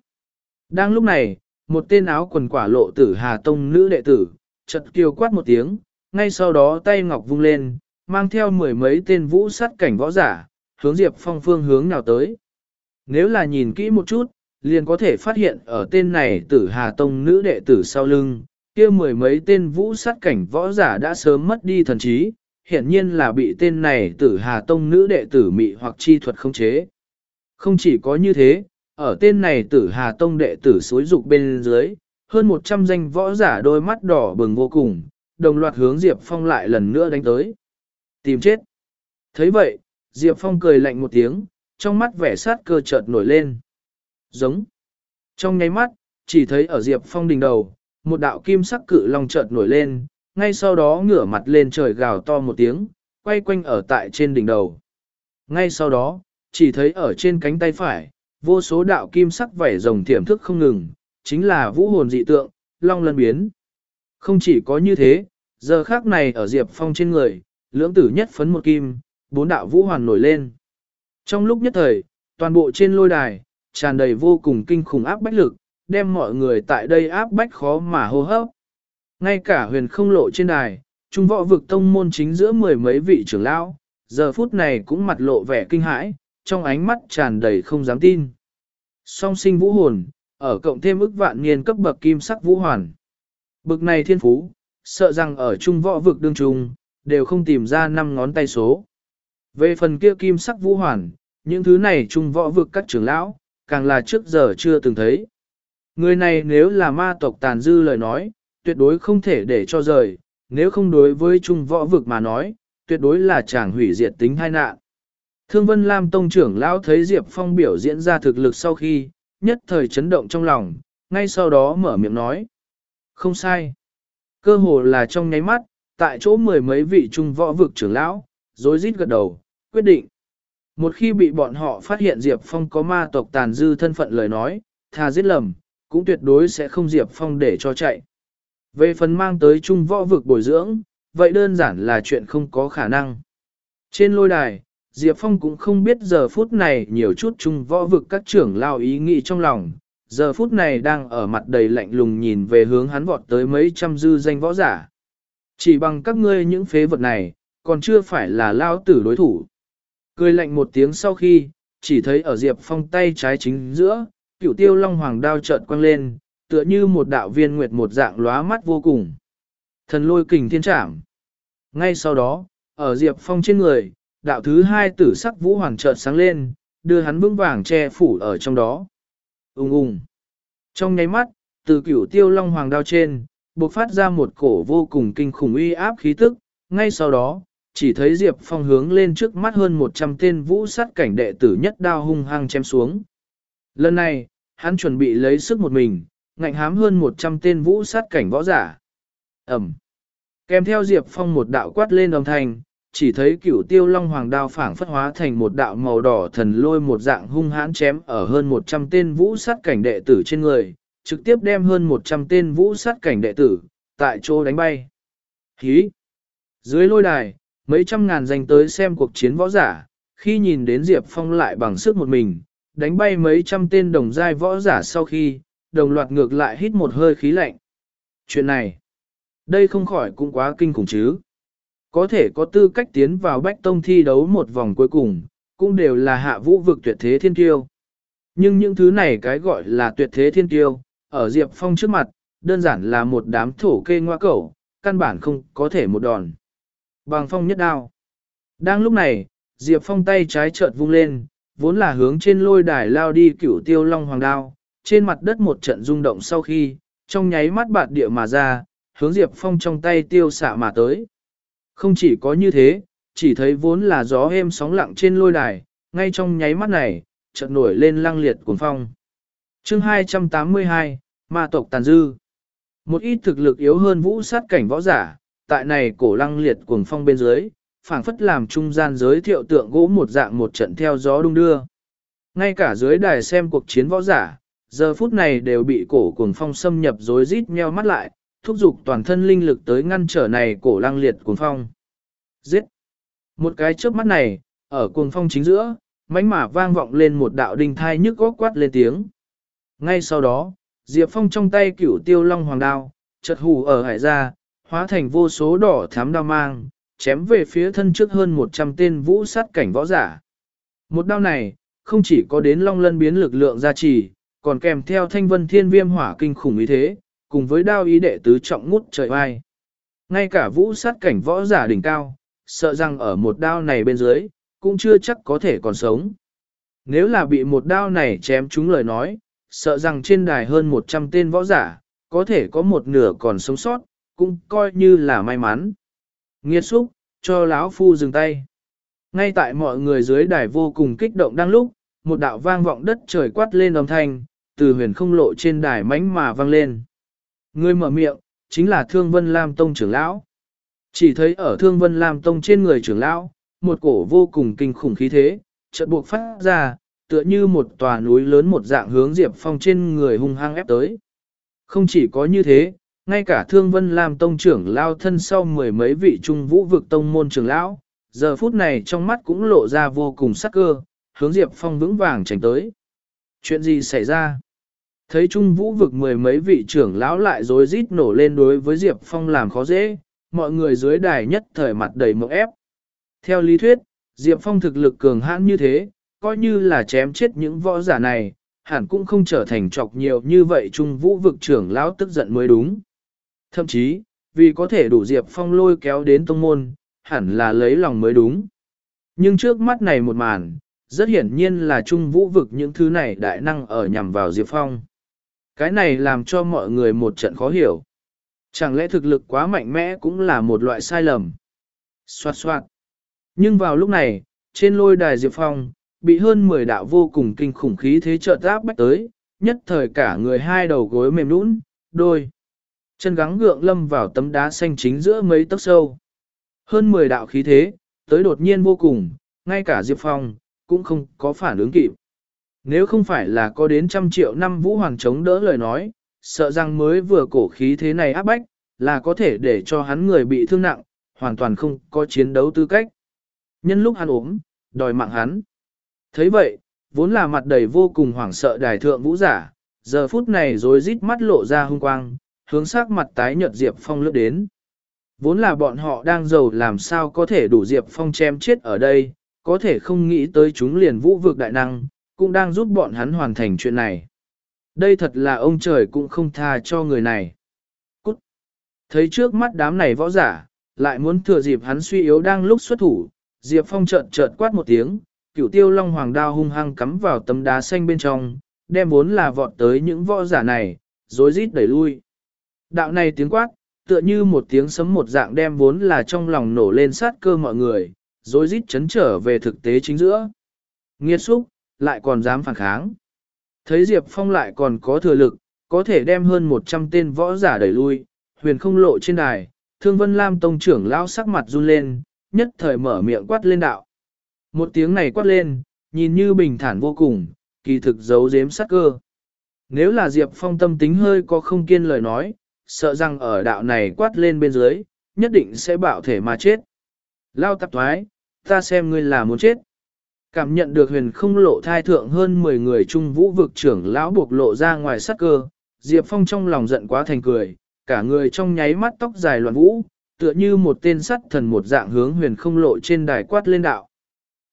Đang lúc này, một tên áo quần quả lộ tử Hà Tông nữ đệ tử, chật kiều quát một tiếng, ngay sau đó tay ngọc vung lên, mang theo mười mấy tên vũ sát cảnh võ giả, hướng Diệp Phong phương hướng nào tới. Nếu là nhìn kỹ một chút, liền có thể phát hiện ở tên này tử Hà Tông nữ đệ tử sau lưng, kia mười mấy tên vũ sát cảnh võ giả đã sớm mất đi thần trí, hiện nhiên là bị tên này tử Hà Tông nữ đệ tử mị hoặc chi thuật khống chế. Không chỉ có như thế, ở tên này tử Hà Tông đệ tử xối dục bên dưới, hơn 100 danh võ giả đôi mắt đỏ bừng vô cùng, đồng loạt hướng Diệp Phong lại lần nữa đánh tới. Tìm chết. thấy vậy, Diệp Phong cười lạnh một tiếng, trong mắt vẻ sát cơ chợt nổi lên. Giống. Trong nháy mắt, chỉ thấy ở Diệp Phong đỉnh đầu, một đạo kim sắc cự long chợt nổi lên, ngay sau đó ngửa mặt lên trời gào to một tiếng, quay quanh ở tại trên đỉnh đầu. Ngay sau đó, chỉ thấy ở trên cánh tay phải, vô số đạo kim sắc vảy rồng thiểm thức không ngừng, chính là vũ hồn dị tượng, long lân biến. Không chỉ có như thế, giờ khác này ở Diệp Phong trên người, lưỡng tử nhất phấn một kim, bốn đạo vũ hoàn nổi lên. Trong lúc nhất thời, toàn bộ trên lôi đài, tràn đầy vô cùng kinh khủng áp bách lực, đem mọi người tại đây áp bách khó mà hô hấp. Ngay cả huyền không lộ trên đài, trung võ vực tông môn chính giữa mười mấy vị trưởng lão, giờ phút này cũng mặt lộ vẻ kinh hãi, trong ánh mắt tràn đầy không dám tin. Song sinh vũ hồn, ở cộng thêm ức vạn niên cấp bậc kim sắc vũ hoàn. Bực này thiên phú, sợ rằng ở trung võ vực đương trung, đều không tìm ra năm ngón tay số. Về phần kia kim sắc vũ hoàn, những thứ này trung võ vực các trưởng lão, càng là trước giờ chưa từng thấy. Người này nếu là ma tộc tàn dư lời nói, tuyệt đối không thể để cho rời, nếu không đối với trung võ vực mà nói, tuyệt đối là chàng hủy diệt tính hai nạn. Thương Vân Lam Tông trưởng lão thấy Diệp Phong biểu diễn ra thực lực sau khi, nhất thời chấn động trong lòng, ngay sau đó mở miệng nói. Không sai. Cơ hồ là trong nháy mắt, tại chỗ mười mấy vị trung võ vực trưởng lão, rối rít gật đầu, quyết định. Một khi bị bọn họ phát hiện Diệp Phong có ma tộc tàn dư thân phận lời nói, thà giết lầm, cũng tuyệt đối sẽ không Diệp Phong để cho chạy. Về phần mang tới trung võ vực bồi dưỡng, vậy đơn giản là chuyện không có khả năng. Trên lôi đài, Diệp Phong cũng không biết giờ phút này nhiều chút trung võ vực các trưởng lao ý nghĩ trong lòng, giờ phút này đang ở mặt đầy lạnh lùng nhìn về hướng hắn vọt tới mấy trăm dư danh võ giả. Chỉ bằng các ngươi những phế vật này, còn chưa phải là lao tử đối thủ. Cười lạnh một tiếng sau khi, chỉ thấy ở Diệp Phong tay trái chính giữa, cửu tiêu long hoàng đao chợt quăng lên, tựa như một đạo viên nguyệt một dạng lóa mắt vô cùng. Thần lôi kình thiên trảm. Ngay sau đó, ở Diệp Phong trên người, đạo thứ hai tử sắc vũ hoàng chợt sáng lên, đưa hắn vững vàng che phủ ở trong đó. Ung ung. Trong nháy mắt, từ cửu tiêu long hoàng đao trên, bộc phát ra một cổ vô cùng kinh khủng uy áp khí tức, ngay sau đó, chỉ thấy Diệp Phong hướng lên trước mắt hơn 100 tên vũ sát cảnh đệ tử nhất đao hung hăng chém xuống. Lần này, hắn chuẩn bị lấy sức một mình, ngạnh hám hơn 100 tên vũ sát cảnh võ giả. Ẩm. Kèm theo Diệp Phong một đạo quát lên đồng thành, chỉ thấy cửu tiêu long hoàng đao phảng phất hóa thành một đạo màu đỏ thần lôi một dạng hung hãn chém ở hơn 100 tên vũ sát cảnh đệ tử trên người, trực tiếp đem hơn 100 tên vũ sát cảnh đệ tử, tại chỗ đánh bay. Hí! Dưới lôi đài, mấy trăm ngàn danh tới xem cuộc chiến võ giả, khi nhìn đến Diệp Phong lại bằng sức một mình, đánh bay mấy trăm tên đồng giai võ giả sau khi, đồng loạt ngược lại hít một hơi khí lạnh. Chuyện này, đây không khỏi cũng quá kinh khủng chứ. Có thể có tư cách tiến vào bách tông thi đấu một vòng cuối cùng, cũng đều là hạ vũ vực tuyệt thế thiên tiêu. Nhưng những thứ này cái gọi là tuyệt thế thiên tiêu, ở Diệp Phong trước mặt, đơn giản là một đám thổ kê ngoa cẩu, căn bản không có thể một đòn. Bằng phong nhất đao. Đang lúc này, Diệp Phong tay trái chợt vung lên, vốn là hướng trên lôi đài lao đi cửu tiêu long hoàng đao, trên mặt đất một trận rung động sau khi, trong nháy mắt bạt địa mà ra, hướng Diệp Phong trong tay tiêu xạ mà tới. Không chỉ có như thế, chỉ thấy vốn là gió êm sóng lặng trên lôi đài, ngay trong nháy mắt này, chợt nổi lên lăng liệt cuồng phong. chương 282, Ma tộc tàn dư. Một ít thực lực yếu hơn vũ sát cảnh võ giả, tại này cổ lăng liệt cuồng phong bên dưới, phảng phất làm trung gian giới thiệu tượng gỗ một dạng một trận theo gió đung đưa. Ngay cả dưới đài xem cuộc chiến võ giả, giờ phút này đều bị cổ cuồng phong xâm nhập rối rít nheo mắt lại, thúc giục toàn thân linh lực tới ngăn trở này cổ lăng liệt cuồng phong. Giết! Một cái chớp mắt này, ở cuồng phong chính giữa, mánh mả vang vọng lên một đạo đinh thai nhức góc quát lên tiếng. Ngay sau đó, Diệp Phong trong tay cửu tiêu long hoàng đao, chợt hù ở hải ra, hóa thành vô số đỏ thám đao mang, chém về phía thân trước hơn 100 tên vũ sát cảnh võ giả. Một đao này, không chỉ có đến long lân biến lực lượng gia trì, còn kèm theo thanh vân thiên viêm hỏa kinh khủng ý thế, cùng với đao ý đệ tứ trọng ngút trời vai. Ngay cả vũ sát cảnh võ giả đỉnh cao, sợ rằng ở một đao này bên dưới, cũng chưa chắc có thể còn sống. Nếu là bị một đao này chém trúng lời nói, sợ rằng trên đài hơn 100 tên võ giả, có thể có một nửa còn sống sót, cũng coi như là may mắn. Nghiệt xúc, cho lão phu dừng tay. Ngay tại mọi người dưới đài vô cùng kích động đang lúc, một đạo vang vọng đất trời quát lên âm thanh, từ huyền không lộ trên đài mánh mà vang lên. Người mở miệng, chính là Thương Vân Lam Tông trưởng lão. Chỉ thấy ở Thương Vân Lam Tông trên người trưởng lão, một cổ vô cùng kinh khủng khí thế, chợt buộc phát ra, tựa như một tòa núi lớn một dạng hướng Diệp Phong trên người hung hăng ép tới. Không chỉ có như thế, ngay cả Thương Vân Lam Tông trưởng lao thân sau mười mấy vị trung vũ vực tông môn trưởng lão, giờ phút này trong mắt cũng lộ ra vô cùng sắc cơ, hướng Diệp Phong vững vàng tránh tới. Chuyện gì xảy ra? Thấy Trung Vũ vực mười mấy vị trưởng lão lại rối rít nổ lên đối với Diệp Phong làm khó dễ, mọi người dưới đài nhất thời mặt đầy mộng ép. Theo lý thuyết, Diệp Phong thực lực cường hãn như thế, coi như là chém chết những võ giả này, hẳn cũng không trở thành trọc nhiều như vậy Trung Vũ vực trưởng lão tức giận mới đúng. Thậm chí, vì có thể đủ Diệp Phong lôi kéo đến tông môn, hẳn là lấy lòng mới đúng. Nhưng trước mắt này một màn, rất hiển nhiên là trung vũ vực những thứ này đại năng ở nhằm vào Diệp Phong. Cái này làm cho mọi người một trận khó hiểu. Chẳng lẽ thực lực quá mạnh mẽ cũng là một loại sai lầm? Xoạt xoạt. Nhưng vào lúc này, trên lôi đài Diệp Phong, bị hơn 10 đạo vô cùng kinh khủng khí thế trợ áp bách tới, nhất thời cả người hai đầu gối mềm nũng, đôi. Chân gắng gượng lâm vào tấm đá xanh chính giữa mấy tấc sâu. Hơn 10 đạo khí thế, tới đột nhiên vô cùng, ngay cả Diệp Phong, cũng không có phản ứng kịp. Nếu không phải là có đến trăm triệu năm Vũ Hoàng chống đỡ lời nói, sợ rằng mới vừa cổ khí thế này áp bách, là có thể để cho hắn người bị thương nặng, hoàn toàn không có chiến đấu tư cách. Nhân lúc hắn ốm, đòi mạng hắn thấy vậy, vốn là mặt đầy vô cùng hoảng sợ đài thượng vũ giả, giờ phút này rồi rít mắt lộ ra hung quang, hướng sắc mặt tái nhợt Diệp Phong lướt đến. Vốn là bọn họ đang giàu làm sao có thể đủ Diệp Phong chém chết ở đây, có thể không nghĩ tới chúng liền vũ vực đại năng, cũng đang giúp bọn hắn hoàn thành chuyện này. Đây thật là ông trời cũng không tha cho người này. Cút! Thấy trước mắt đám này võ giả, lại muốn thừa dịp hắn suy yếu đang lúc xuất thủ, Diệp Phong chợt chợt quát một tiếng, cửu tiêu long hoàng đao hung hăng cắm vào tấm đá xanh bên trong, đem vốn là vọt tới những võ giả này, rối rít đẩy lui. Đạo này tiếng quát, tựa như một tiếng sấm một dạng đem vốn là trong lòng nổ lên sát cơ mọi người, rối rít chấn trở về thực tế chính giữa. Nghiệt xúc, lại còn dám phản kháng. Thấy Diệp Phong lại còn có thừa lực, có thể đem hơn 100 tên võ giả đẩy lui, huyền không lộ trên đài, thương vân lam tông trưởng lao sắc mặt run lên, nhất thời mở miệng quát lên đạo. Một tiếng này quát lên, nhìn như bình thản vô cùng, kỳ thực giấu giếm sát cơ. Nếu là Diệp Phong tâm tính hơi có không kiên lời nói, sợ rằng ở đạo này quát lên bên dưới, nhất định sẽ bạo thể mà chết. Lao tạp thoái, ta xem ngươi là muốn chết. Cảm nhận được huyền không lộ thai thượng hơn 10 người trung vũ vực trưởng lão buộc lộ ra ngoài sắc cơ, Diệp Phong trong lòng giận quá thành cười, cả người trong nháy mắt tóc dài loạn vũ, tựa như một tên sắt thần một dạng hướng huyền không lộ trên đài quát lên đạo.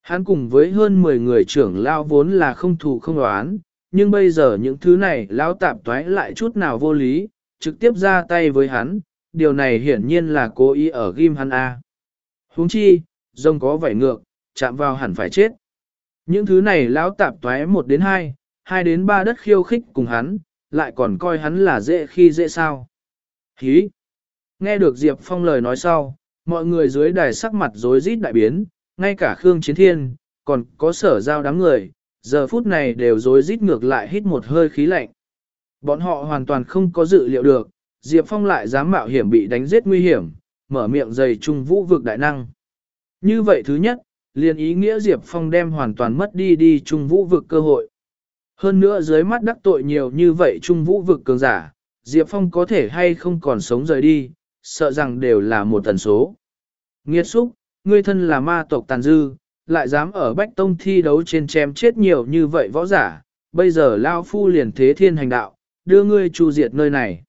Hắn cùng với hơn 10 người trưởng lao vốn là không thù không đoán, nhưng bây giờ những thứ này lão tạp toái lại chút nào vô lý, trực tiếp ra tay với hắn, điều này hiển nhiên là cố ý ở ghim hắn A. Huống chi, rông có vảy ngược, chạm vào hẳn phải chết. Những thứ này lão tạp toé một đến hai, hai đến ba đất khiêu khích cùng hắn, lại còn coi hắn là dễ khi dễ sao. Hí! Nghe được Diệp Phong lời nói sau, mọi người dưới đài sắc mặt rối rít đại biến, ngay cả Khương Chiến Thiên, còn có sở giao đám người, giờ phút này đều rối rít ngược lại hít một hơi khí lạnh. Bọn họ hoàn toàn không có dự liệu được, Diệp Phong lại dám mạo hiểm bị đánh giết nguy hiểm, mở miệng dày trung vũ vực đại năng. Như vậy thứ nhất, liền ý nghĩa Diệp Phong đem hoàn toàn mất đi đi trung vũ vực cơ hội. Hơn nữa dưới mắt đắc tội nhiều như vậy trung vũ vực cường giả, Diệp Phong có thể hay không còn sống rời đi, sợ rằng đều là một tần số. Nghiệt xúc, ngươi thân là ma tộc tàn dư, lại dám ở Bách Tông thi đấu trên chém chết nhiều như vậy võ giả, bây giờ Lao Phu liền thế thiên hành đạo, đưa ngươi chu diệt nơi này.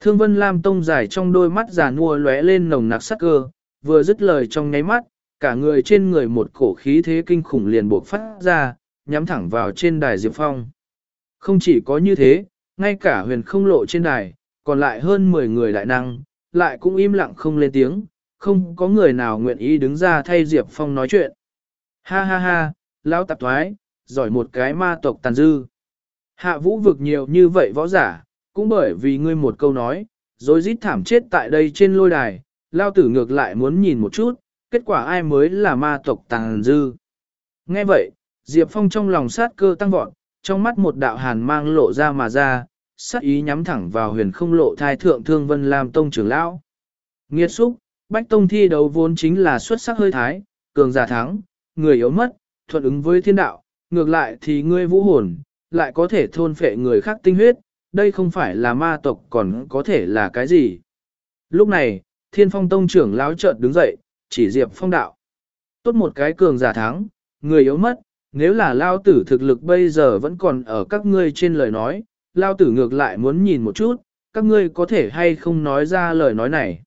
Thương Vân Lam Tông dài trong đôi mắt già nua lóe lên nồng nặc sắc cơ, vừa dứt lời trong nháy mắt, cả người trên người một cổ khí thế kinh khủng liền buộc phát ra, nhắm thẳng vào trên đài Diệp Phong. Không chỉ có như thế, ngay cả huyền không lộ trên đài, còn lại hơn 10 người đại năng, lại cũng im lặng không lên tiếng, không có người nào nguyện ý đứng ra thay Diệp Phong nói chuyện. Ha ha ha, lão tạp thoái, giỏi một cái ma tộc tàn dư. Hạ vũ vực nhiều như vậy võ giả, cũng bởi vì ngươi một câu nói, rồi rít thảm chết tại đây trên lôi đài, lao tử ngược lại muốn nhìn một chút, kết quả ai mới là ma tộc tàn dư. Nghe vậy, Diệp Phong trong lòng sát cơ tăng vọt, trong mắt một đạo hàn mang lộ ra mà ra, sát ý nhắm thẳng vào huyền không lộ thai thượng thương vân làm tông trưởng lão. Nghiệt xúc, bách tông thi đấu vốn chính là xuất sắc hơi thái, cường giả thắng, người yếu mất, thuận ứng với thiên đạo, ngược lại thì ngươi vũ hồn, lại có thể thôn phệ người khác tinh huyết, đây không phải là ma tộc còn có thể là cái gì. Lúc này, thiên phong tông trưởng láo chợt đứng dậy, chỉ diệp phong đạo. Tốt một cái cường giả thắng, người yếu mất, nếu là lao tử thực lực bây giờ vẫn còn ở các ngươi trên lời nói, lao tử ngược lại muốn nhìn một chút, các ngươi có thể hay không nói ra lời nói này.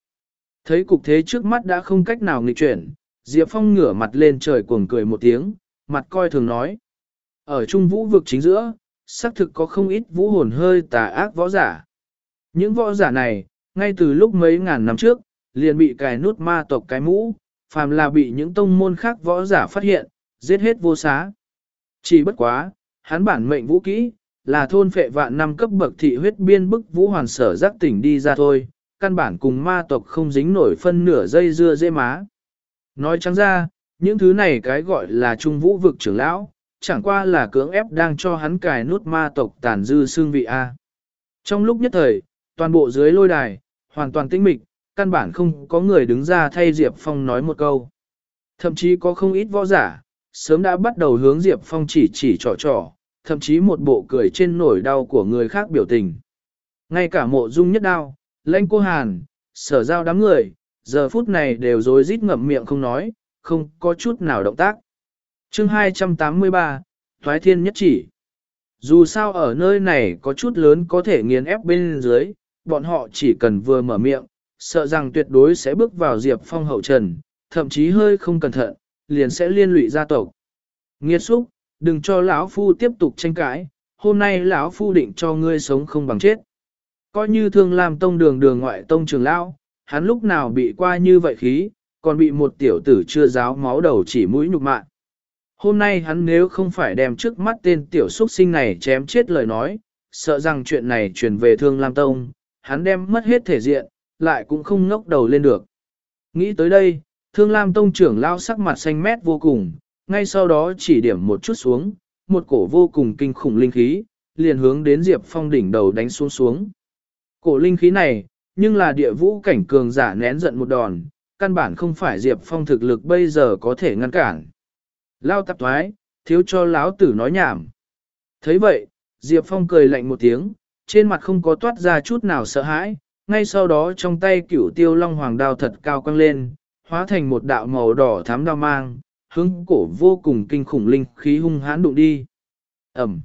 Thấy cục thế trước mắt đã không cách nào nghịch chuyển, Diệp Phong ngửa mặt lên trời cuồng cười một tiếng, mặt coi thường nói. Ở trung vũ vực chính giữa, xác thực có không ít vũ hồn hơi tà ác võ giả. Những võ giả này, ngay từ lúc mấy ngàn năm trước, liền bị cài nút ma tộc cái mũ, phàm là bị những tông môn khác võ giả phát hiện, giết hết vô xá. Chỉ bất quá, hắn bản mệnh vũ kỹ, là thôn phệ vạn năm cấp bậc thị huyết biên bức vũ hoàn sở giác tỉnh đi ra thôi, căn bản cùng ma tộc không dính nổi phân nửa dây dưa dễ má. Nói trắng ra, những thứ này cái gọi là trung vũ vực trưởng lão, chẳng qua là cưỡng ép đang cho hắn cài nút ma tộc tàn dư xương vị A. Trong lúc nhất thời, toàn bộ dưới lôi đài, hoàn toàn tĩnh mịch, căn bản không có người đứng ra thay Diệp Phong nói một câu. Thậm chí có không ít võ giả, sớm đã bắt đầu hướng Diệp Phong chỉ chỉ trò trò, thậm chí một bộ cười trên nổi đau của người khác biểu tình. Ngay cả mộ dung nhất đao, lãnh cô hàn, sở giao đám người, giờ phút này đều rối rít ngậm miệng không nói, không có chút nào động tác. chương 283, Thoái Thiên Nhất Chỉ Dù sao ở nơi này có chút lớn có thể nghiền ép bên dưới, bọn họ chỉ cần vừa mở miệng, sợ rằng tuyệt đối sẽ bước vào Diệp Phong hậu trần, thậm chí hơi không cẩn thận, liền sẽ liên lụy gia tộc. Nghiệt xúc, đừng cho lão phu tiếp tục tranh cãi, hôm nay lão phu định cho ngươi sống không bằng chết. Coi như thương làm tông đường đường ngoại tông trường lão, hắn lúc nào bị qua như vậy khí, còn bị một tiểu tử chưa giáo máu đầu chỉ mũi nhục mạ. Hôm nay hắn nếu không phải đem trước mắt tên tiểu xuất sinh này chém chết lời nói, sợ rằng chuyện này truyền về thương Lam Tông, hắn đem mất hết thể diện, lại cũng không ngốc đầu lên được. Nghĩ tới đây, thương Lam Tông trưởng lao sắc mặt xanh mét vô cùng, ngay sau đó chỉ điểm một chút xuống, một cổ vô cùng kinh khủng linh khí, liền hướng đến Diệp Phong đỉnh đầu đánh xuống xuống. Cổ linh khí này, nhưng là địa vũ cảnh cường giả nén giận một đòn, căn bản không phải Diệp Phong thực lực bây giờ có thể ngăn cản. Lao tạp thoái, thiếu cho lão tử nói nhảm. thấy vậy, Diệp Phong cười lạnh một tiếng, trên mặt không có toát ra chút nào sợ hãi, ngay sau đó trong tay cửu tiêu long hoàng đao thật cao quăng lên, hóa thành một đạo màu đỏ thám đao mang, hướng cổ vô cùng kinh khủng linh khí hung hãn đụng đi. Ẩm.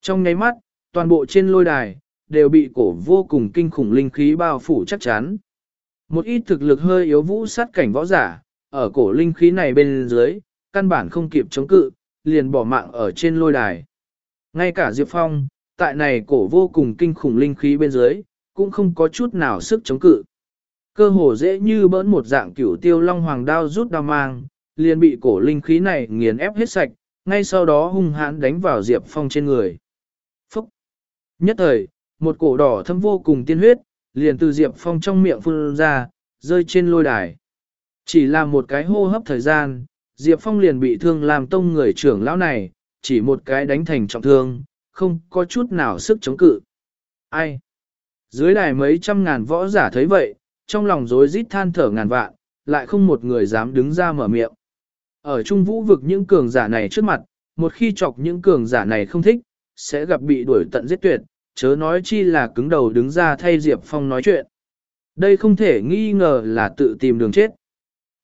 Trong nháy mắt, toàn bộ trên lôi đài, đều bị cổ vô cùng kinh khủng linh khí bao phủ chắc chắn. Một ít thực lực hơi yếu vũ sát cảnh võ giả, ở cổ linh khí này bên dưới, căn bản không kịp chống cự, liền bỏ mạng ở trên lôi đài. Ngay cả Diệp Phong, tại này cổ vô cùng kinh khủng linh khí bên dưới, cũng không có chút nào sức chống cự. Cơ hồ dễ như bỡn một dạng cửu tiêu long hoàng đao rút đao mang, liền bị cổ linh khí này nghiền ép hết sạch, ngay sau đó hung hãn đánh vào Diệp Phong trên người. Phúc! Nhất thời, một cổ đỏ thâm vô cùng tiên huyết, liền từ Diệp Phong trong miệng phun ra, rơi trên lôi đài. Chỉ là một cái hô hấp thời gian, Diệp Phong liền bị thương làm tông người trưởng lão này, chỉ một cái đánh thành trọng thương, không có chút nào sức chống cự. Ai? Dưới đài mấy trăm ngàn võ giả thấy vậy, trong lòng rối rít than thở ngàn vạn, lại không một người dám đứng ra mở miệng. Ở trung vũ vực những cường giả này trước mặt, một khi chọc những cường giả này không thích, sẽ gặp bị đuổi tận giết tuyệt, chớ nói chi là cứng đầu đứng ra thay Diệp Phong nói chuyện. Đây không thể nghi ngờ là tự tìm đường chết.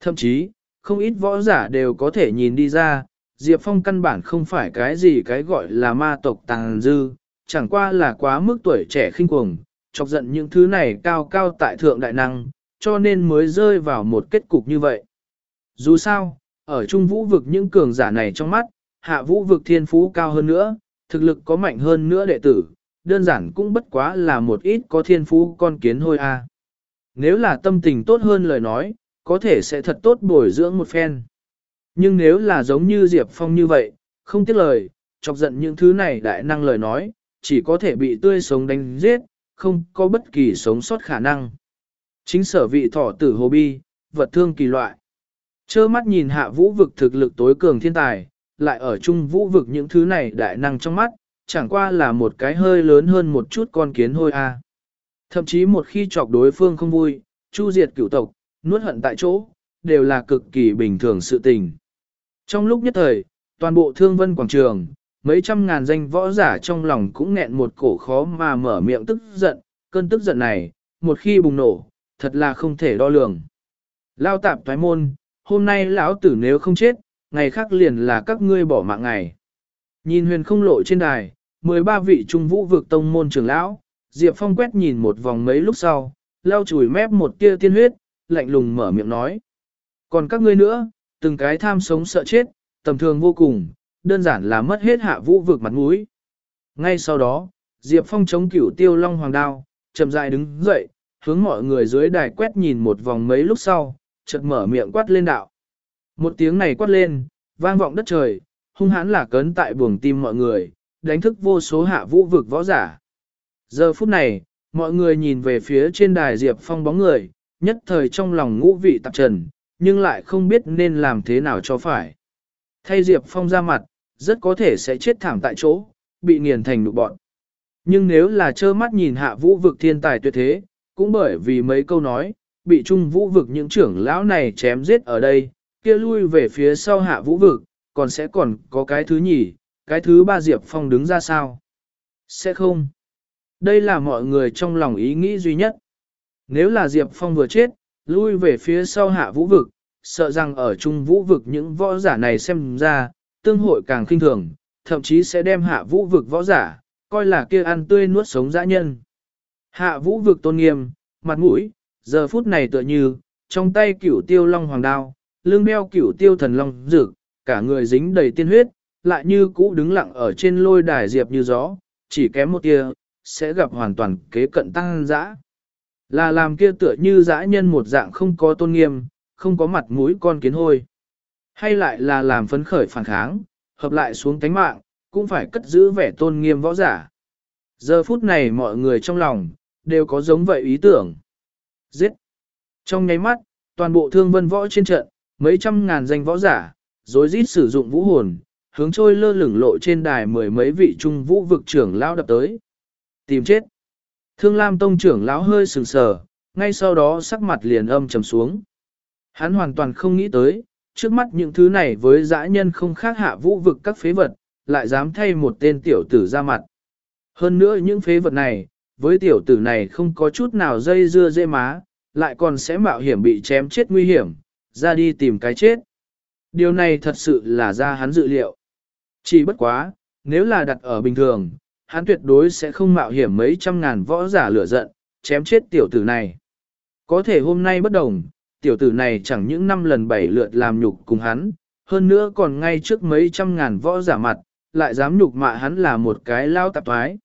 Thậm chí, không ít võ giả đều có thể nhìn đi ra, Diệp Phong căn bản không phải cái gì cái gọi là ma tộc tàng dư, chẳng qua là quá mức tuổi trẻ khinh cuồng, chọc giận những thứ này cao cao tại thượng đại năng, cho nên mới rơi vào một kết cục như vậy. Dù sao, ở trung vũ vực những cường giả này trong mắt, hạ vũ vực thiên phú cao hơn nữa, thực lực có mạnh hơn nữa đệ tử, đơn giản cũng bất quá là một ít có thiên phú con kiến hôi a. Nếu là tâm tình tốt hơn lời nói, có thể sẽ thật tốt bồi dưỡng một phen. Nhưng nếu là giống như Diệp Phong như vậy, không tiếc lời, chọc giận những thứ này đại năng lời nói, chỉ có thể bị tươi sống đánh giết, không có bất kỳ sống sót khả năng. Chính sở vị thỏ tử hồ bi, vật thương kỳ loại. Chơ mắt nhìn hạ vũ vực thực lực tối cường thiên tài, lại ở chung vũ vực những thứ này đại năng trong mắt, chẳng qua là một cái hơi lớn hơn một chút con kiến hôi a. Thậm chí một khi chọc đối phương không vui, chu diệt cửu tộc, nuốt hận tại chỗ, đều là cực kỳ bình thường sự tình. Trong lúc nhất thời, toàn bộ thương vân quảng trường, mấy trăm ngàn danh võ giả trong lòng cũng nghẹn một cổ khó mà mở miệng tức giận, cơn tức giận này, một khi bùng nổ, thật là không thể đo lường. Lao tạp thoái môn, hôm nay lão tử nếu không chết, ngày khác liền là các ngươi bỏ mạng ngày. Nhìn huyền không lộ trên đài, 13 vị trung vũ vực tông môn trưởng lão, Diệp Phong quét nhìn một vòng mấy lúc sau, lau chùi mép một tia tiên huyết, lạnh lùng mở miệng nói. Còn các ngươi nữa, từng cái tham sống sợ chết, tầm thường vô cùng, đơn giản là mất hết hạ vũ vực mặt mũi. Ngay sau đó, Diệp Phong chống cửu tiêu long hoàng đao, chậm rãi đứng dậy, hướng mọi người dưới đài quét nhìn một vòng mấy lúc sau, chợt mở miệng quát lên đạo. Một tiếng này quát lên, vang vọng đất trời, hung hãn là cấn tại buồng tim mọi người, đánh thức vô số hạ vũ vực võ giả. Giờ phút này, mọi người nhìn về phía trên đài Diệp Phong bóng người, nhất thời trong lòng ngũ vị tạp trần, nhưng lại không biết nên làm thế nào cho phải. Thay Diệp Phong ra mặt, rất có thể sẽ chết thảm tại chỗ, bị nghiền thành nụ bọn. Nhưng nếu là trơ mắt nhìn hạ vũ vực thiên tài tuyệt thế, cũng bởi vì mấy câu nói, bị trung vũ vực những trưởng lão này chém giết ở đây, kia lui về phía sau hạ vũ vực, còn sẽ còn có cái thứ nhì, cái thứ ba Diệp Phong đứng ra sao? Sẽ không. Đây là mọi người trong lòng ý nghĩ duy nhất. Nếu là Diệp Phong vừa chết, lui về phía sau hạ vũ vực, sợ rằng ở trung vũ vực những võ giả này xem ra, tương hội càng kinh thường, thậm chí sẽ đem hạ vũ vực võ giả, coi là kia ăn tươi nuốt sống dã nhân. Hạ vũ vực tôn nghiêm, mặt mũi, giờ phút này tựa như, trong tay cửu tiêu long hoàng đao, lưng đeo cửu tiêu thần long dược, cả người dính đầy tiên huyết, lại như cũ đứng lặng ở trên lôi đài diệp như gió, chỉ kém một tia, sẽ gặp hoàn toàn kế cận tăng dã. Là làm kia tựa như dã nhân một dạng không có tôn nghiêm, không có mặt mũi con kiến hôi. Hay lại là làm phấn khởi phản kháng, hợp lại xuống tánh mạng, cũng phải cất giữ vẻ tôn nghiêm võ giả. Giờ phút này mọi người trong lòng, đều có giống vậy ý tưởng. Giết! Trong nháy mắt, toàn bộ thương vân võ trên trận, mấy trăm ngàn danh võ giả, rồi rít sử dụng vũ hồn, hướng trôi lơ lửng lộ trên đài mười mấy vị trung vũ vực trưởng lão đập tới. Tìm chết! Thương Lam Tông trưởng lão hơi sừng sờ, ngay sau đó sắc mặt liền âm trầm xuống. Hắn hoàn toàn không nghĩ tới, trước mắt những thứ này với dã nhân không khác hạ vũ vực các phế vật, lại dám thay một tên tiểu tử ra mặt. Hơn nữa những phế vật này, với tiểu tử này không có chút nào dây dưa dễ má, lại còn sẽ mạo hiểm bị chém chết nguy hiểm, ra đi tìm cái chết. Điều này thật sự là ra hắn dự liệu. Chỉ bất quá, nếu là đặt ở bình thường, hắn tuyệt đối sẽ không mạo hiểm mấy trăm ngàn võ giả lửa giận, chém chết tiểu tử này. Có thể hôm nay bất đồng, tiểu tử này chẳng những năm lần bảy lượt làm nhục cùng hắn, hơn nữa còn ngay trước mấy trăm ngàn võ giả mặt, lại dám nhục mạ hắn là một cái lao tạp thoái.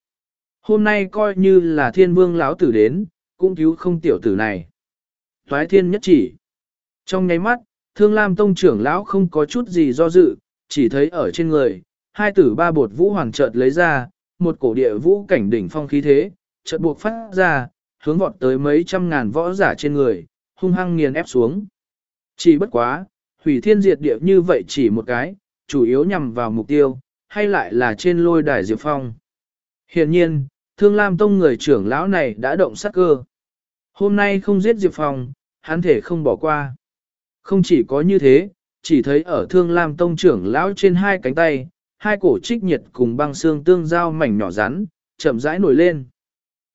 Hôm nay coi như là thiên vương lão tử đến, cũng cứu không tiểu tử này. Thoái thiên nhất chỉ. Trong nháy mắt, thương lam tông trưởng lão không có chút gì do dự, chỉ thấy ở trên người, hai tử ba bột vũ hoàng chợt lấy ra, một cổ địa vũ cảnh đỉnh phong khí thế, chợt buộc phát ra, hướng vọt tới mấy trăm ngàn võ giả trên người, hung hăng nghiền ép xuống. Chỉ bất quá, hủy thiên diệt địa như vậy chỉ một cái, chủ yếu nhằm vào mục tiêu, hay lại là trên lôi đài Diệp Phong. Hiện nhiên, Thương Lam Tông người trưởng lão này đã động sát cơ. Hôm nay không giết Diệp Phong, hắn thể không bỏ qua. Không chỉ có như thế, chỉ thấy ở Thương Lam Tông trưởng lão trên hai cánh tay, hai cổ trích nhiệt cùng băng xương tương giao mảnh nhỏ rắn, chậm rãi nổi lên.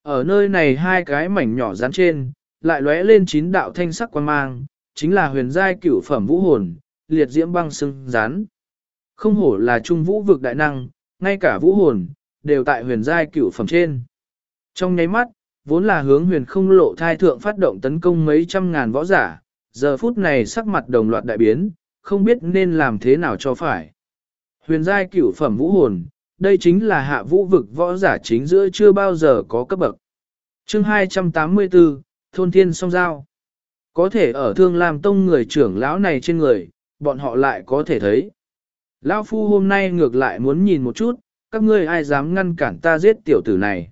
Ở nơi này hai cái mảnh nhỏ rắn trên, lại lóe lên chín đạo thanh sắc quan mang, chính là huyền giai cửu phẩm vũ hồn, liệt diễm băng xương rắn. Không hổ là trung vũ vực đại năng, ngay cả vũ hồn, đều tại huyền giai cửu phẩm trên. Trong nháy mắt, vốn là hướng huyền không lộ thai thượng phát động tấn công mấy trăm ngàn võ giả, giờ phút này sắc mặt đồng loạt đại biến, không biết nên làm thế nào cho phải. Huyền giai cửu phẩm vũ hồn, đây chính là hạ vũ vực võ giả chính giữa chưa bao giờ có cấp bậc. chương 284, Thôn Thiên Song Giao. Có thể ở Thương Lam Tông người trưởng lão này trên người, bọn họ lại có thể thấy. Lão Phu hôm nay ngược lại muốn nhìn một chút, các ngươi ai dám ngăn cản ta giết tiểu tử này.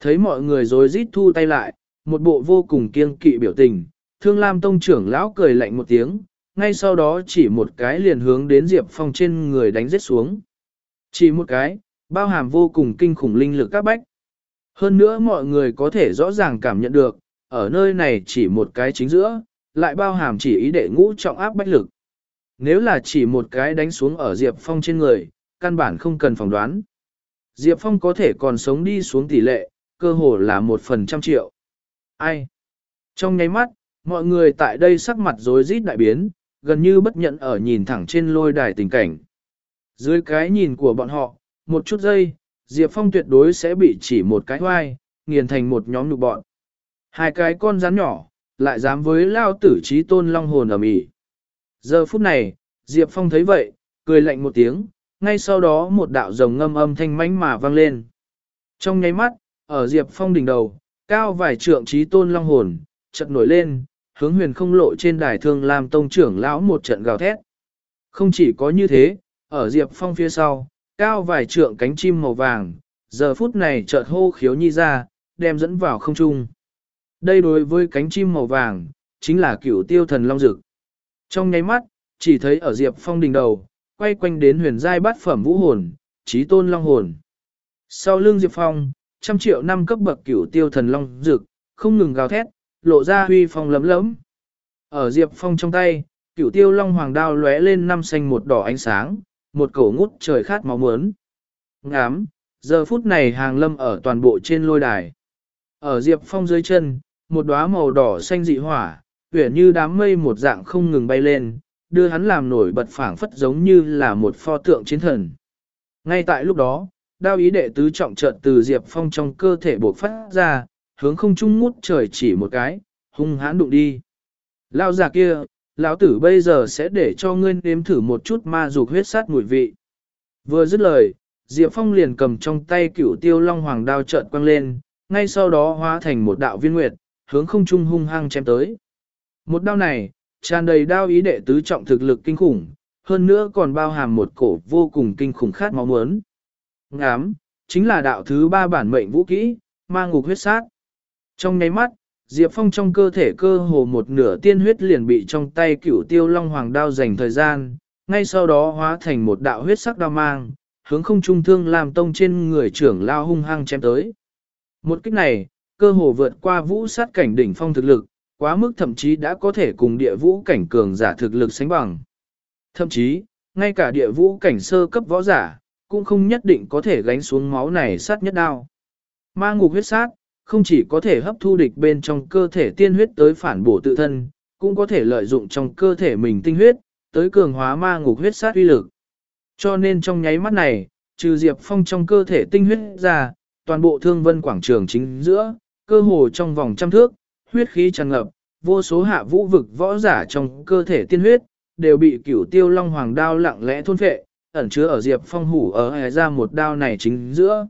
Thấy mọi người rồi rít thu tay lại, một bộ vô cùng kiêng kỵ biểu tình, Thương Lam Tông trưởng lão cười lạnh một tiếng, ngay sau đó chỉ một cái liền hướng đến Diệp Phong trên người đánh rết xuống. Chỉ một cái, bao hàm vô cùng kinh khủng linh lực các bách. Hơn nữa mọi người có thể rõ ràng cảm nhận được, ở nơi này chỉ một cái chính giữa, lại bao hàm chỉ ý đệ ngũ trọng áp bách lực. Nếu là chỉ một cái đánh xuống ở Diệp Phong trên người, căn bản không cần phỏng đoán. Diệp Phong có thể còn sống đi xuống tỷ lệ, cơ hồ là một phần trăm triệu. Ai? Trong nháy mắt, mọi người tại đây sắc mặt rối rít đại biến, gần như bất nhận ở nhìn thẳng trên lôi đài tình cảnh. Dưới cái nhìn của bọn họ, một chút giây, Diệp Phong tuyệt đối sẽ bị chỉ một cái hoai, nghiền thành một nhóm nhục bọn. Hai cái con rắn nhỏ, lại dám với lao tử trí tôn long hồn ở mỉ. Giờ phút này, Diệp Phong thấy vậy, cười lạnh một tiếng, ngay sau đó một đạo rồng ngâm âm thanh mãnh mà vang lên. Trong nháy mắt, ở Diệp Phong đỉnh đầu, cao vài trượng trí tôn long hồn, chợt nổi lên, hướng huyền không lộ trên đài thương làm tông trưởng lão một trận gào thét. Không chỉ có như thế, ở Diệp Phong phía sau, cao vài trượng cánh chim màu vàng, giờ phút này chợt hô khiếu nhi ra, đem dẫn vào không trung. Đây đối với cánh chim màu vàng, chính là cửu tiêu thần long dực. Trong nháy mắt, chỉ thấy ở Diệp Phong đỉnh đầu, quay quanh đến huyền giai bát phẩm vũ hồn, trí tôn long hồn. Sau lưng Diệp Phong, trăm triệu năm cấp bậc cửu tiêu thần long dực, không ngừng gào thét, lộ ra huy phong lấm lấm. Ở Diệp Phong trong tay, cửu tiêu long hoàng đao lóe lên năm xanh một đỏ ánh sáng, một cổ ngút trời khát máu mướn. Ngám, giờ phút này hàng lâm ở toàn bộ trên lôi đài. Ở Diệp Phong dưới chân, một đóa màu đỏ xanh dị hỏa, uyển như đám mây một dạng không ngừng bay lên, đưa hắn làm nổi bật phảng phất giống như là một pho tượng chiến thần. Ngay tại lúc đó, đao ý đệ tứ trọng trận từ Diệp Phong trong cơ thể bộc phát ra, hướng không trung ngút trời chỉ một cái, hung hãn đụng đi. Lao già kia, lão tử bây giờ sẽ để cho ngươi nếm thử một chút ma dục huyết sát mùi vị. Vừa dứt lời, Diệp Phong liền cầm trong tay cửu tiêu long hoàng đao trợn quăng lên, ngay sau đó hóa thành một đạo viên nguyệt, hướng không trung hung hăng chém tới. Một đao này, tràn đầy đao ý đệ tứ trọng thực lực kinh khủng, hơn nữa còn bao hàm một cổ vô cùng kinh khủng khát máu muốn. Ngám, chính là đạo thứ ba bản mệnh vũ kỹ, ma ngục huyết sát. Trong nháy mắt, Diệp Phong trong cơ thể cơ hồ một nửa tiên huyết liền bị trong tay cửu tiêu long hoàng đao dành thời gian, ngay sau đó hóa thành một đạo huyết sắc đao mang, hướng không trung thương làm tông trên người trưởng lao hung hăng chém tới. Một kích này, cơ hồ vượt qua vũ sát cảnh đỉnh phong thực lực, quá mức thậm chí đã có thể cùng địa vũ cảnh cường giả thực lực sánh bằng. Thậm chí, ngay cả địa vũ cảnh sơ cấp võ giả, cũng không nhất định có thể gánh xuống máu này sát nhất đao. Ma ngục huyết sát, không chỉ có thể hấp thu địch bên trong cơ thể tiên huyết tới phản bổ tự thân, cũng có thể lợi dụng trong cơ thể mình tinh huyết, tới cường hóa ma ngục huyết sát uy lực. Cho nên trong nháy mắt này, trừ Diệp Phong trong cơ thể tinh huyết ra, toàn bộ thương vân quảng trường chính giữa, cơ hồ trong vòng trăm thước, huyết khí tràn ngập, vô số hạ vũ vực võ giả trong cơ thể tiên huyết, đều bị cửu tiêu long hoàng đao lặng lẽ thôn phệ, ẩn chứa ở Diệp Phong hủ ở ra một đao này chính giữa.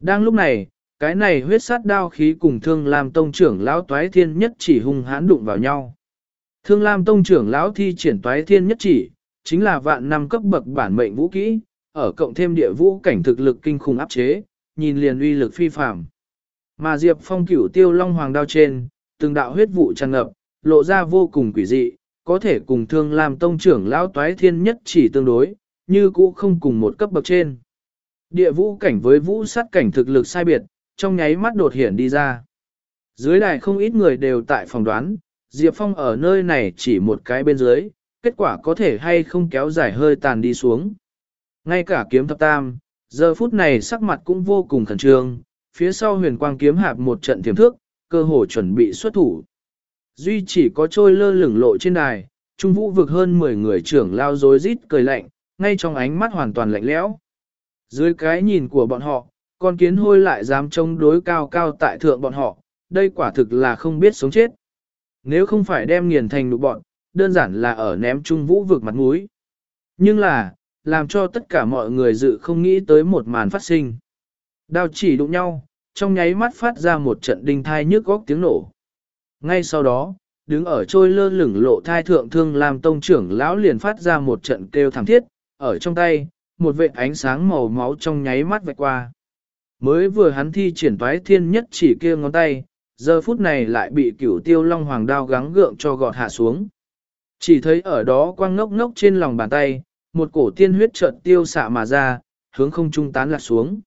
Đang lúc này, cái này huyết sát đao khí cùng thương lam tông trưởng lão toái thiên nhất chỉ hung hãn đụng vào nhau. Thương lam tông trưởng lão thi triển toái thiên nhất chỉ, chính là vạn năm cấp bậc bản mệnh vũ kỹ, ở cộng thêm địa vũ cảnh thực lực kinh khủng áp chế, nhìn liền uy lực phi phàm. Mà Diệp Phong cửu tiêu long hoàng đao trên, từng đạo huyết vụ tràn ngập, lộ ra vô cùng quỷ dị, có thể cùng thương làm tông trưởng lão toái thiên nhất chỉ tương đối, như cũ không cùng một cấp bậc trên. Địa vũ cảnh với vũ sát cảnh thực lực sai biệt, trong nháy mắt đột hiện đi ra. Dưới đài không ít người đều tại phòng đoán, Diệp Phong ở nơi này chỉ một cái bên dưới, kết quả có thể hay không kéo dài hơi tàn đi xuống. Ngay cả kiếm thập tam, giờ phút này sắc mặt cũng vô cùng khẩn trương, phía sau huyền quang kiếm hạp một trận tiềm thước, cơ hồ chuẩn bị xuất thủ. Duy chỉ có trôi lơ lửng lộ trên đài, trung vũ vực hơn 10 người trưởng lao dối rít cười lạnh, ngay trong ánh mắt hoàn toàn lạnh lẽo. Dưới cái nhìn của bọn họ, con kiến hôi lại dám chống đối cao cao tại thượng bọn họ, đây quả thực là không biết sống chết. Nếu không phải đem nghiền thành nụ bọn, đơn giản là ở ném trung vũ vực mặt mũi. Nhưng là, làm cho tất cả mọi người dự không nghĩ tới một màn phát sinh. Đao chỉ đụng nhau, trong nháy mắt phát ra một trận đinh thai nhức góc tiếng nổ. Ngay sau đó, đứng ở trôi lơ lửng lộ thai thượng thương làm tông trưởng lão liền phát ra một trận kêu thảm thiết, ở trong tay, một vệt ánh sáng màu máu trong nháy mắt vạch qua. Mới vừa hắn thi triển toái thiên nhất chỉ kia ngón tay, giờ phút này lại bị cửu tiêu long hoàng đao gắng gượng cho gọt hạ xuống. Chỉ thấy ở đó quang ngốc ngốc trên lòng bàn tay, một cổ tiên huyết chợt tiêu xạ mà ra, hướng không trung tán lạc xuống.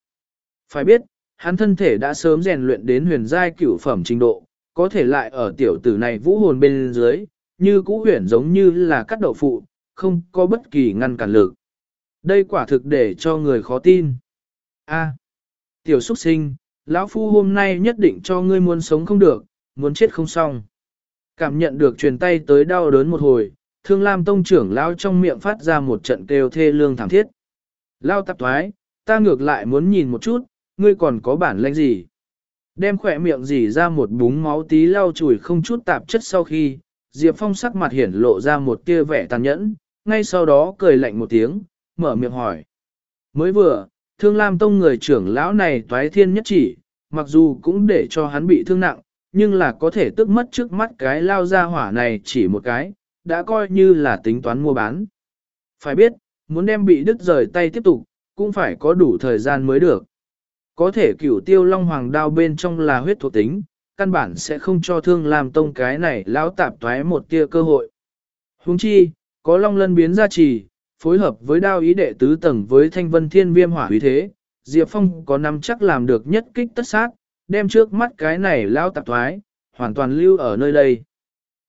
Phải biết, hắn thân thể đã sớm rèn luyện đến huyền giai cửu phẩm trình độ, có thể lại ở tiểu tử này vũ hồn bên dưới, như cũ huyền giống như là cắt đậu phụ, không có bất kỳ ngăn cản lực. Đây quả thực để cho người khó tin. A, tiểu xuất sinh, lão phu hôm nay nhất định cho ngươi muốn sống không được, muốn chết không xong. Cảm nhận được truyền tay tới đau đớn một hồi, thương lam tông trưởng lão trong miệng phát ra một trận kêu thê lương thảm thiết. Lao tạp thoái, ta ngược lại muốn nhìn một chút, ngươi còn có bản lĩnh gì? Đem khỏe miệng dỉ ra một búng máu tí lau chùi không chút tạp chất sau khi, Diệp Phong sắc mặt hiển lộ ra một tia vẻ tàn nhẫn, ngay sau đó cười lạnh một tiếng, mở miệng hỏi. Mới vừa, thương lam tông người trưởng lão này toái thiên nhất chỉ, mặc dù cũng để cho hắn bị thương nặng, nhưng là có thể tức mất trước mắt cái lao ra hỏa này chỉ một cái, đã coi như là tính toán mua bán. Phải biết, muốn đem bị đứt rời tay tiếp tục, cũng phải có đủ thời gian mới được. Có thể cửu tiêu long hoàng đao bên trong là huyết thuộc tính, căn bản sẽ không cho thương làm tông cái này lão tạp thoái một tia cơ hội. Huống chi, có long lân biến ra trì, phối hợp với đao ý đệ tứ tầng với thanh vân thiên viêm hỏa huy thế, Diệp Phong có nắm chắc làm được nhất kích tất sát, đem trước mắt cái này lão tạp thoái, hoàn toàn lưu ở nơi đây.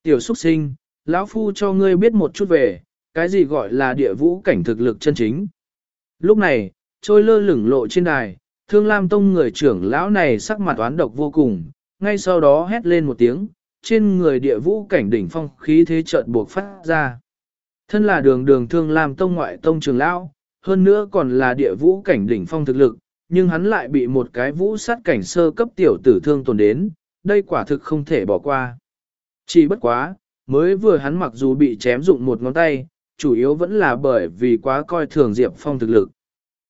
Tiểu xuất sinh, lão phu cho ngươi biết một chút về, cái gì gọi là địa vũ cảnh thực lực chân chính. Lúc này, trôi lơ lửng lộ trên đài, thương lam tông người trưởng lão này sắc mặt oán độc vô cùng, ngay sau đó hét lên một tiếng, trên người địa vũ cảnh đỉnh phong khí thế chợt buộc phát ra. Thân là đường đường thương làm tông ngoại tông trường lão, hơn nữa còn là địa vũ cảnh đỉnh phong thực lực, nhưng hắn lại bị một cái vũ sát cảnh sơ cấp tiểu tử thương tổn đến, đây quả thực không thể bỏ qua. Chỉ bất quá, mới vừa hắn mặc dù bị chém dụng một ngón tay, chủ yếu vẫn là bởi vì quá coi thường Diệp Phong thực lực.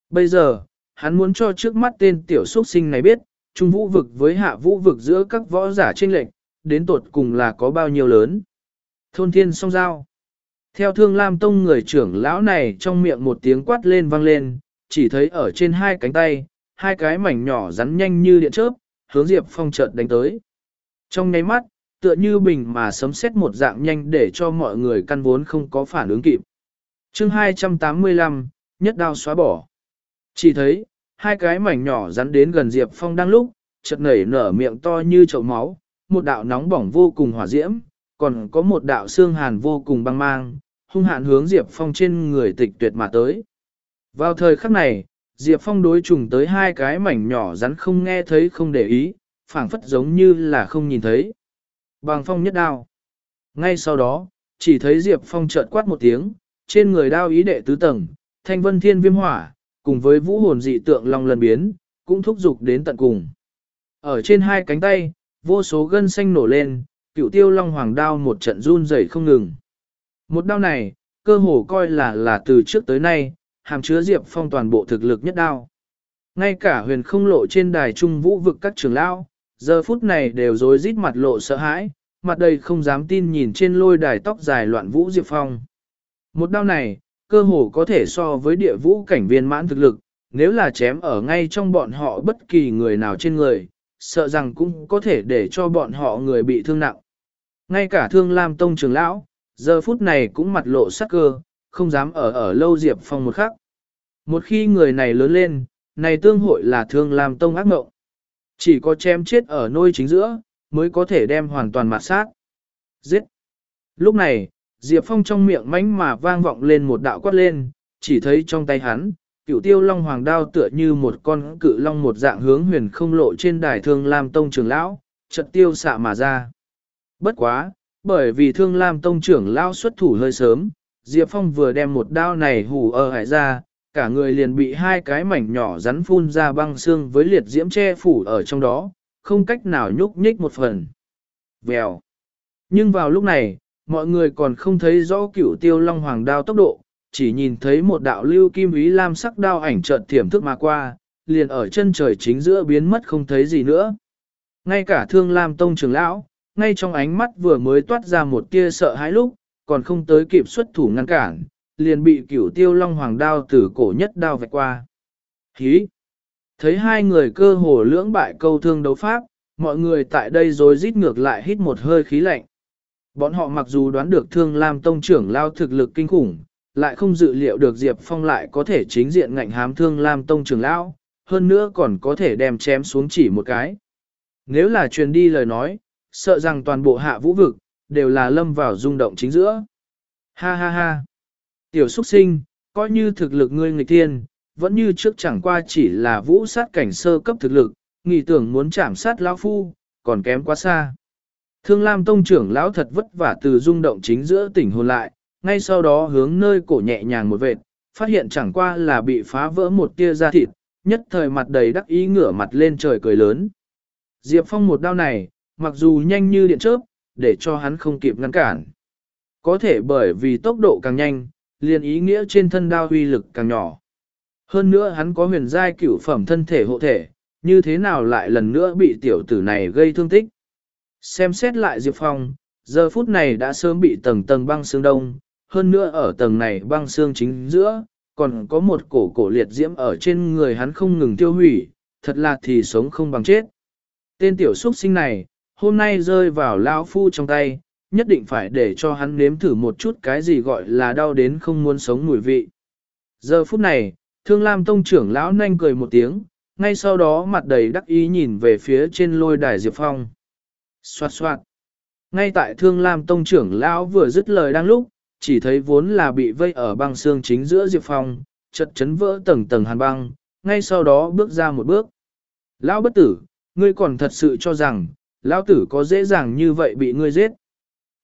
Bây giờ, hắn muốn cho trước mắt tên tiểu xuất sinh này biết, trung vũ vực với hạ vũ vực giữa các võ giả trên lệnh, đến tột cùng là có bao nhiêu lớn. Thôn thiên song giao. Theo thương lam tông người trưởng lão này trong miệng một tiếng quát lên vang lên, chỉ thấy ở trên hai cánh tay, hai cái mảnh nhỏ rắn nhanh như điện chớp, hướng Diệp Phong chợt đánh tới. Trong nháy mắt, tựa như bình mà sấm xét một dạng nhanh để cho mọi người căn vốn không có phản ứng kịp. chương 285, nhất đao xóa bỏ. Chỉ thấy, hai cái mảnh nhỏ rắn đến gần Diệp Phong đang lúc, chợt nảy nở miệng to như chậu máu, một đạo nóng bỏng vô cùng hỏa diễm, còn có một đạo xương hàn vô cùng băng mang, hung hạn hướng Diệp Phong trên người tịch tuyệt mà tới. Vào thời khắc này, Diệp Phong đối trùng tới hai cái mảnh nhỏ rắn không nghe thấy không để ý, phảng phất giống như là không nhìn thấy. Bằng phong nhất đao. Ngay sau đó, chỉ thấy Diệp Phong chợt quát một tiếng, trên người đao ý đệ tứ tầng, thanh vân thiên viêm hỏa, cùng với vũ hồn dị tượng long lần biến, cũng thúc giục đến tận cùng. Ở trên hai cánh tay, vô số gân xanh nổ lên, cựu tiêu long hoàng đao một trận run rẩy không ngừng. Một đao này, cơ hồ coi là là từ trước tới nay, hàm chứa Diệp Phong toàn bộ thực lực nhất đao. Ngay cả huyền không lộ trên đài trung vũ vực các trường lão, giờ phút này đều rối rít mặt lộ sợ hãi, mặt đầy không dám tin nhìn trên lôi đài tóc dài loạn vũ Diệp Phong. Một đao này, cơ hồ có thể so với địa vũ cảnh viên mãn thực lực, nếu là chém ở ngay trong bọn họ bất kỳ người nào trên người, sợ rằng cũng có thể để cho bọn họ người bị thương nặng. Ngay cả thương Lam Tông trưởng lão, giờ phút này cũng mặt lộ sắc cơ, không dám ở ở lâu Diệp Phong một khắc. Một khi người này lớn lên, này tương hội là thương làm Tông ác mộng. Chỉ có chém chết ở nôi chính giữa, mới có thể đem hoàn toàn mặt sát. Giết! Lúc này, Diệp Phong trong miệng mánh mà vang vọng lên một đạo quát lên, chỉ thấy trong tay hắn, cựu tiêu long hoàng đao tựa như một con cự long một dạng hướng huyền không lộ trên đài thương Lam Tông trưởng lão, trận tiêu xạ mà ra. Bất quá, bởi vì thương Lam Tông trưởng lão xuất thủ hơi sớm, Diệp Phong vừa đem một đao này hù ở hải ra, cả người liền bị hai cái mảnh nhỏ rắn phun ra băng xương với liệt diễm che phủ ở trong đó, không cách nào nhúc nhích một phần. Vèo. Nhưng vào lúc này, mọi người còn không thấy rõ cửu tiêu long hoàng đao tốc độ, chỉ nhìn thấy một đạo lưu kim ý lam sắc đao ảnh chợt thiểm thức mà qua, liền ở chân trời chính giữa biến mất không thấy gì nữa. Ngay cả thương lam tông trưởng lão, ngay trong ánh mắt vừa mới toát ra một tia sợ hãi lúc, còn không tới kịp xuất thủ ngăn cản, liền bị cửu tiêu long hoàng đao từ cổ nhất đao vạch qua. Hí! Thấy hai người cơ hồ lưỡng bại câu thương đấu pháp, mọi người tại đây rồi rít ngược lại hít một hơi khí lạnh. Bọn họ mặc dù đoán được thương Lam Tông trưởng lao thực lực kinh khủng, lại không dự liệu được Diệp Phong lại có thể chính diện ngạnh hám thương Lam Tông trưởng lão, hơn nữa còn có thể đem chém xuống chỉ một cái. Nếu là truyền đi lời nói, sợ rằng toàn bộ hạ vũ vực, đều là lâm vào rung động chính giữa. Ha ha ha! Tiểu xuất sinh, coi như thực lực ngươi nghịch thiên, vẫn như trước chẳng qua chỉ là vũ sát cảnh sơ cấp thực lực, nghĩ tưởng muốn chạm sát lão phu, còn kém quá xa. Thương Lam Tông trưởng lão thật vất vả từ rung động chính giữa tỉnh hồn lại, ngay sau đó hướng nơi cổ nhẹ nhàng một vệt, phát hiện chẳng qua là bị phá vỡ một tia da thịt, nhất thời mặt đầy đắc ý ngửa mặt lên trời cười lớn. Diệp Phong một đao này, mặc dù nhanh như điện chớp, để cho hắn không kịp ngăn cản. Có thể bởi vì tốc độ càng nhanh, liền ý nghĩa trên thân đao huy lực càng nhỏ. Hơn nữa hắn có huyền giai cửu phẩm thân thể hộ thể, như thế nào lại lần nữa bị tiểu tử này gây thương tích. Xem xét lại Diệp Phong, giờ phút này đã sớm bị tầng tầng băng xương đông, hơn nữa ở tầng này băng xương chính giữa, còn có một cổ cổ liệt diễm ở trên người hắn không ngừng tiêu hủy, thật là thì sống không bằng chết. Tên tiểu xuất sinh này, hôm nay rơi vào lão phu trong tay, nhất định phải để cho hắn nếm thử một chút cái gì gọi là đau đến không muốn sống mùi vị. Giờ phút này, thương lam tông trưởng lão nhanh cười một tiếng, ngay sau đó mặt đầy đắc ý nhìn về phía trên lôi đài Diệp Phong. Xoạt xoạt. Ngay tại thương lam tông trưởng lão vừa dứt lời đang lúc, chỉ thấy vốn là bị vây ở băng xương chính giữa Diệp Phong, chật chấn vỡ tầng tầng hàn băng, ngay sau đó bước ra một bước. Lão bất tử, ngươi còn thật sự cho rằng, lão tử có dễ dàng như vậy bị ngươi giết.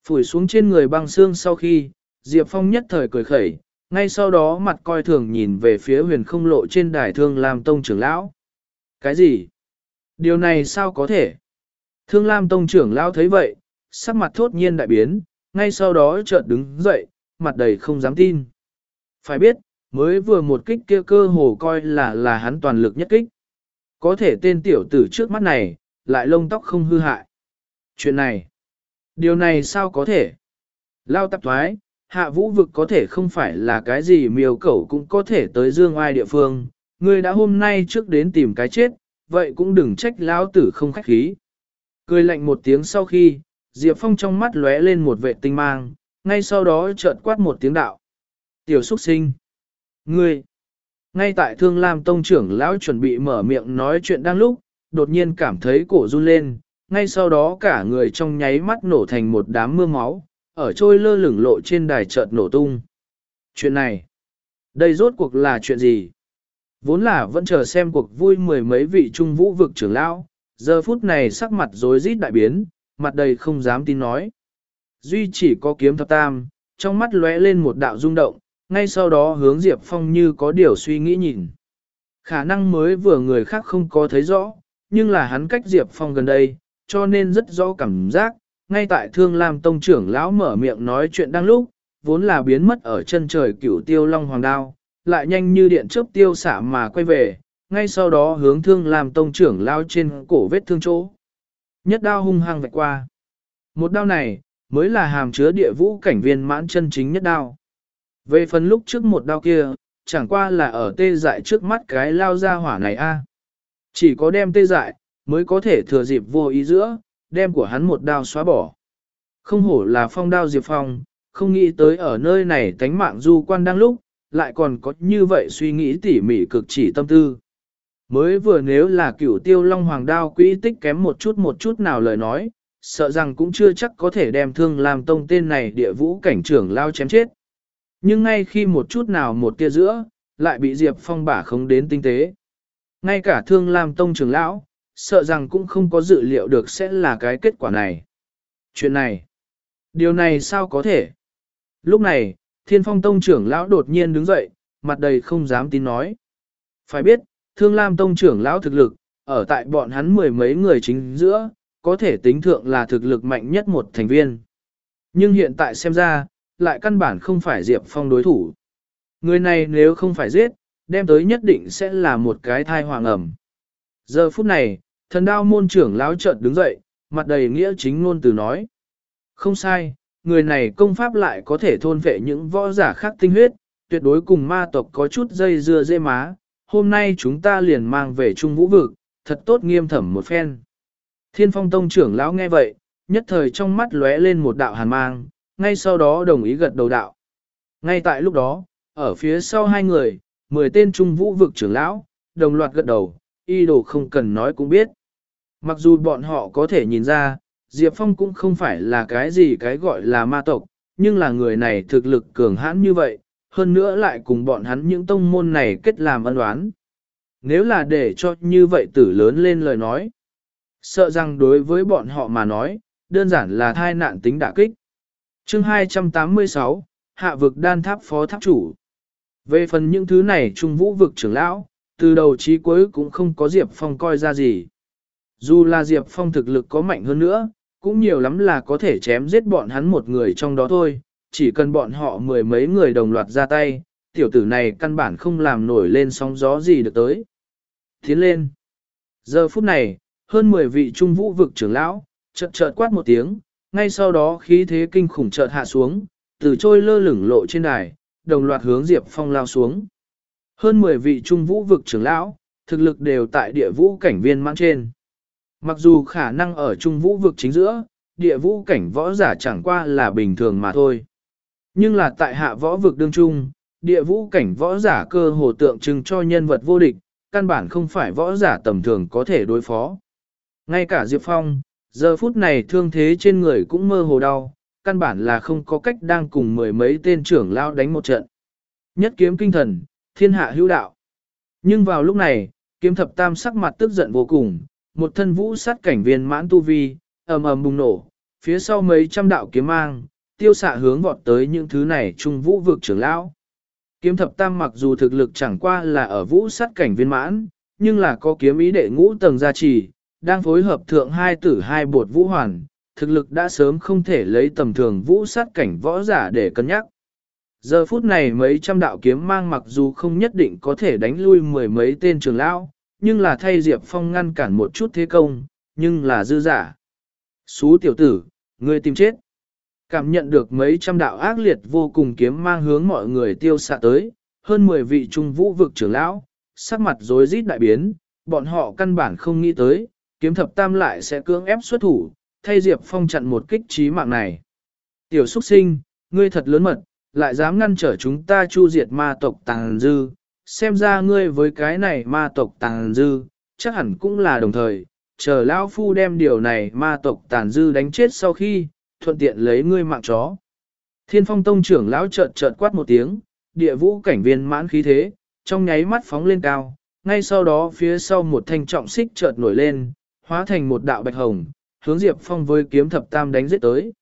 Phủi xuống trên người băng xương sau khi, Diệp Phong nhất thời cười khẩy, ngay sau đó mặt coi thường nhìn về phía huyền không lộ trên đài thương Lam Tông trưởng lão. Cái gì? Điều này sao có thể? Thương Lam Tông trưởng lão thấy vậy, sắc mặt thốt nhiên đại biến, ngay sau đó chợt đứng dậy, mặt đầy không dám tin. Phải biết, mới vừa một kích kia cơ hồ coi là là hắn toàn lực nhất kích. Có thể tên tiểu tử trước mắt này, lại lông tóc không hư hại. Chuyện này, điều này sao có thể? Lao tạp thoái, hạ vũ vực có thể không phải là cái gì miêu cẩu cũng có thể tới dương ai địa phương. Ngươi đã hôm nay trước đến tìm cái chết, vậy cũng đừng trách lão tử không khách khí. Cười lạnh một tiếng sau khi, Diệp Phong trong mắt lóe lên một vệ tinh mang, ngay sau đó chợt quát một tiếng đạo. Tiểu xuất sinh. Ngươi. Ngay tại Thương Lam Tông trưởng lão chuẩn bị mở miệng nói chuyện đang lúc, đột nhiên cảm thấy cổ run lên, ngay sau đó cả người trong nháy mắt nổ thành một đám mưa máu, ở trôi lơ lửng lộ trên đài chợt nổ tung. Chuyện này, đây rốt cuộc là chuyện gì? Vốn là vẫn chờ xem cuộc vui mười mấy vị trung vũ vực trưởng lão, giờ phút này sắc mặt rối rít đại biến, mặt đầy không dám tin nói. Duy chỉ có kiếm thập tam, trong mắt lóe lên một đạo rung động, ngay sau đó hướng Diệp Phong như có điều suy nghĩ nhìn. Khả năng mới vừa người khác không có thấy rõ, nhưng là hắn cách Diệp Phong gần đây, cho nên rất rõ cảm giác, ngay tại Thương Lam Tông trưởng lão mở miệng nói chuyện đang lúc, vốn là biến mất ở chân trời cửu tiêu long hoàng đao, lại nhanh như điện chớp tiêu xả mà quay về, ngay sau đó hướng Thương Lam Tông trưởng lão trên cổ vết thương chỗ. Nhất đao hung hăng vạch qua. Một đao này, mới là hàm chứa địa vũ cảnh viên mãn chân chính nhất đao. Về phần lúc trước một đao kia, chẳng qua là ở tê dại trước mắt cái lao ra hỏa này a chỉ có đem tê dại, mới có thể thừa dịp vô ý giữa, đem của hắn một đao xóa bỏ. Không hổ là phong đao diệp phong, không nghĩ tới ở nơi này tánh mạng du quan đang lúc, lại còn có như vậy suy nghĩ tỉ mỉ cực chỉ tâm tư. Mới vừa nếu là cửu tiêu long hoàng đao quỹ tích kém một chút một chút nào lời nói, sợ rằng cũng chưa chắc có thể đem thương làm tông tên này địa vũ cảnh trưởng lao chém chết. Nhưng ngay khi một chút nào một tia giữa, lại bị Diệp Phong bả không đến tinh tế. Ngay cả thương làm tông trưởng lão, sợ rằng cũng không có dự liệu được sẽ là cái kết quả này. Chuyện này, điều này sao có thể? Lúc này, thiên phong tông trưởng lão đột nhiên đứng dậy, mặt đầy không dám tin nói. Phải biết, thương lam tông trưởng lão thực lực, ở tại bọn hắn mười mấy người chính giữa, có thể tính thượng là thực lực mạnh nhất một thành viên. Nhưng hiện tại xem ra, lại căn bản không phải Diệp Phong đối thủ. Người này nếu không phải giết, đem tới nhất định sẽ là một cái thai hoàng ẩm. Giờ phút này, thần đao môn trưởng láo chợt đứng dậy, mặt đầy nghĩa chính ngôn từ nói. Không sai, người này công pháp lại có thể thôn vệ những võ giả khác tinh huyết, tuyệt đối cùng ma tộc có chút dây dưa dê má. Hôm nay chúng ta liền mang về Trung Vũ Vực, thật tốt nghiêm thẩm một phen. Thiên phong tông trưởng lão nghe vậy, nhất thời trong mắt lóe lên một đạo hàn mang, ngay sau đó đồng ý gật đầu đạo. Ngay tại lúc đó, ở phía sau hai người, mười tên trung vũ vực trưởng lão, đồng loạt gật đầu, y đồ không cần nói cũng biết. Mặc dù bọn họ có thể nhìn ra, Diệp Phong cũng không phải là cái gì cái gọi là ma tộc, nhưng là người này thực lực cường hãn như vậy, hơn nữa lại cùng bọn hắn những tông môn này kết làm ân oán. Nếu là để cho như vậy tử lớn lên lời nói, sợ rằng đối với bọn họ mà nói, đơn giản là thai nạn tính đả kích. chương 286, Hạ vực đan tháp phó tháp chủ. Về phần những thứ này trung vũ vực trưởng lão, từ đầu chí cuối cũng không có Diệp Phong coi ra gì. Dù là Diệp Phong thực lực có mạnh hơn nữa, cũng nhiều lắm là có thể chém giết bọn hắn một người trong đó thôi, chỉ cần bọn họ mười mấy người đồng loạt ra tay, tiểu tử này căn bản không làm nổi lên sóng gió gì được tới. Tiến lên. Giờ phút này, hơn 10 vị trung vũ vực trưởng lão, chợt chợt quát một tiếng, ngay sau đó khí thế kinh khủng chợt hạ xuống, từ trôi lơ lửng lộ trên đài, đồng loạt hướng Diệp Phong lao xuống. Hơn 10 vị trung vũ vực trưởng lão, thực lực đều tại địa vũ cảnh viên mãn trên. Mặc dù khả năng ở trung vũ vực chính giữa, địa vũ cảnh võ giả chẳng qua là bình thường mà thôi. Nhưng là tại hạ võ vực đương trung, địa vũ cảnh võ giả cơ hồ tượng trưng cho nhân vật vô địch, căn bản không phải võ giả tầm thường có thể đối phó. Ngay cả Diệp Phong, giờ phút này thương thế trên người cũng mơ hồ đau, căn bản là không có cách đang cùng mười mấy tên trưởng lao đánh một trận. Nhất kiếm kinh thần, thiên hạ hữu đạo. Nhưng vào lúc này, kiếm thập tam sắc mặt tức giận vô cùng, một thân vũ sát cảnh viên mãn tu vi, ầm ầm bùng nổ, phía sau mấy trăm đạo kiếm mang, tiêu xạ hướng vọt tới những thứ này trung vũ vực trưởng lão. Kiếm thập tam mặc dù thực lực chẳng qua là ở vũ sát cảnh viên mãn, nhưng là có kiếm ý đệ ngũ tầng gia trì, đang phối hợp thượng hai tử hai bột vũ hoàn, thực lực đã sớm không thể lấy tầm thường vũ sát cảnh võ giả để cân nhắc. Giờ phút này mấy trăm đạo kiếm mang mặc dù không nhất định có thể đánh lui mười mấy tên trường lão, nhưng là thay Diệp Phong ngăn cản một chút thế công, nhưng là dư giả. Xú tiểu tử, ngươi tìm chết. Cảm nhận được mấy trăm đạo ác liệt vô cùng kiếm mang hướng mọi người tiêu xạ tới, hơn 10 vị trung vũ vực trưởng lão, sắc mặt rối rít đại biến, bọn họ căn bản không nghĩ tới, kiếm thập tam lại sẽ cưỡng ép xuất thủ, thay Diệp Phong chặn một kích trí mạng này. Tiểu xuất sinh, ngươi thật lớn mật, lại dám ngăn trở chúng ta chu diệt ma tộc tàng dư, xem ra ngươi với cái này ma tộc tàng dư, chắc hẳn cũng là đồng thời, chờ Lão Phu đem điều này ma tộc tàn dư đánh chết sau khi, thuận tiện lấy ngươi mạng chó. Thiên phong tông trưởng lão chợt chợt quát một tiếng, địa vũ cảnh viên mãn khí thế, trong nháy mắt phóng lên cao, ngay sau đó phía sau một thanh trọng xích chợt nổi lên, hóa thành một đạo bạch hồng, hướng Diệp Phong với kiếm thập tam đánh giết tới.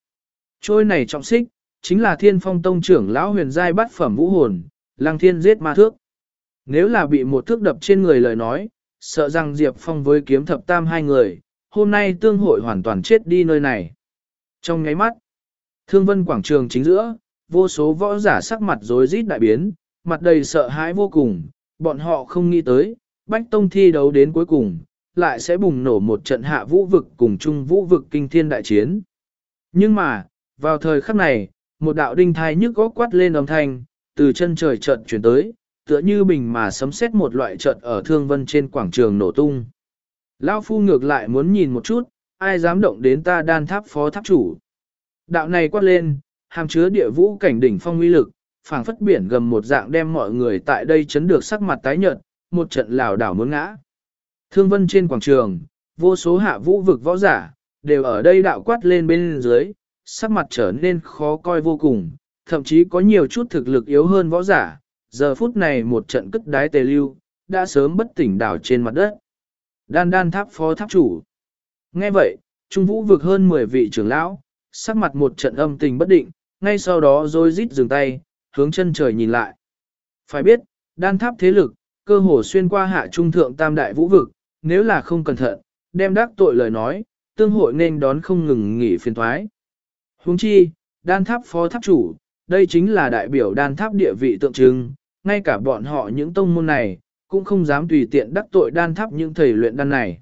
Trôi này trọng xích, chính là thiên phong tông trưởng lão huyền giai bắt phẩm vũ hồn, lăng thiên giết ma thước. Nếu là bị một thước đập trên người lời nói, sợ rằng Diệp Phong với kiếm thập tam hai người, hôm nay tương hội hoàn toàn chết đi nơi này. Trong nháy mắt, thương vân quảng trường chính giữa, vô số võ giả sắc mặt rối rít đại biến, mặt đầy sợ hãi vô cùng, bọn họ không nghĩ tới, Bách Tông thi đấu đến cuối cùng, lại sẽ bùng nổ một trận hạ vũ vực cùng chung vũ vực kinh thiên đại chiến. Nhưng mà, vào thời khắc này, một đạo đinh thai nhức góc quát lên âm thanh, từ chân trời trận chuyển tới, tựa như bình mà sấm xét một loại trận ở thương vân trên quảng trường nổ tung. Lao phu ngược lại muốn nhìn một chút, ai dám động đến ta đan tháp phó tháp chủ. Đạo này quát lên, hàm chứa địa vũ cảnh đỉnh phong uy lực, phảng phất biển gầm một dạng đem mọi người tại đây chấn được sắc mặt tái nhợt, một trận lảo đảo muốn ngã. Thương vân trên quảng trường, vô số hạ vũ vực võ giả, đều ở đây đạo quát lên bên dưới, sắc mặt trở nên khó coi vô cùng, thậm chí có nhiều chút thực lực yếu hơn võ giả, giờ phút này một trận cất đái tề lưu, đã sớm bất tỉnh đảo trên mặt đất. Đan đan tháp phó tháp chủ. Nghe vậy, Trung Vũ vực hơn 10 vị trưởng lão, sắc mặt một trận âm tình bất định, ngay sau đó rồi rít dừng tay, hướng chân trời nhìn lại. Phải biết, đan tháp thế lực, cơ hồ xuyên qua hạ trung thượng tam đại vũ vực, nếu là không cẩn thận, đem đắc tội lời nói, tương hội nên đón không ngừng nghỉ phiền thoái. Huống chi, đan tháp phó tháp chủ, đây chính là đại biểu đan tháp địa vị tượng trưng, ngay cả bọn họ những tông môn này, cũng không dám tùy tiện đắc tội đan tháp những thầy luyện đan này.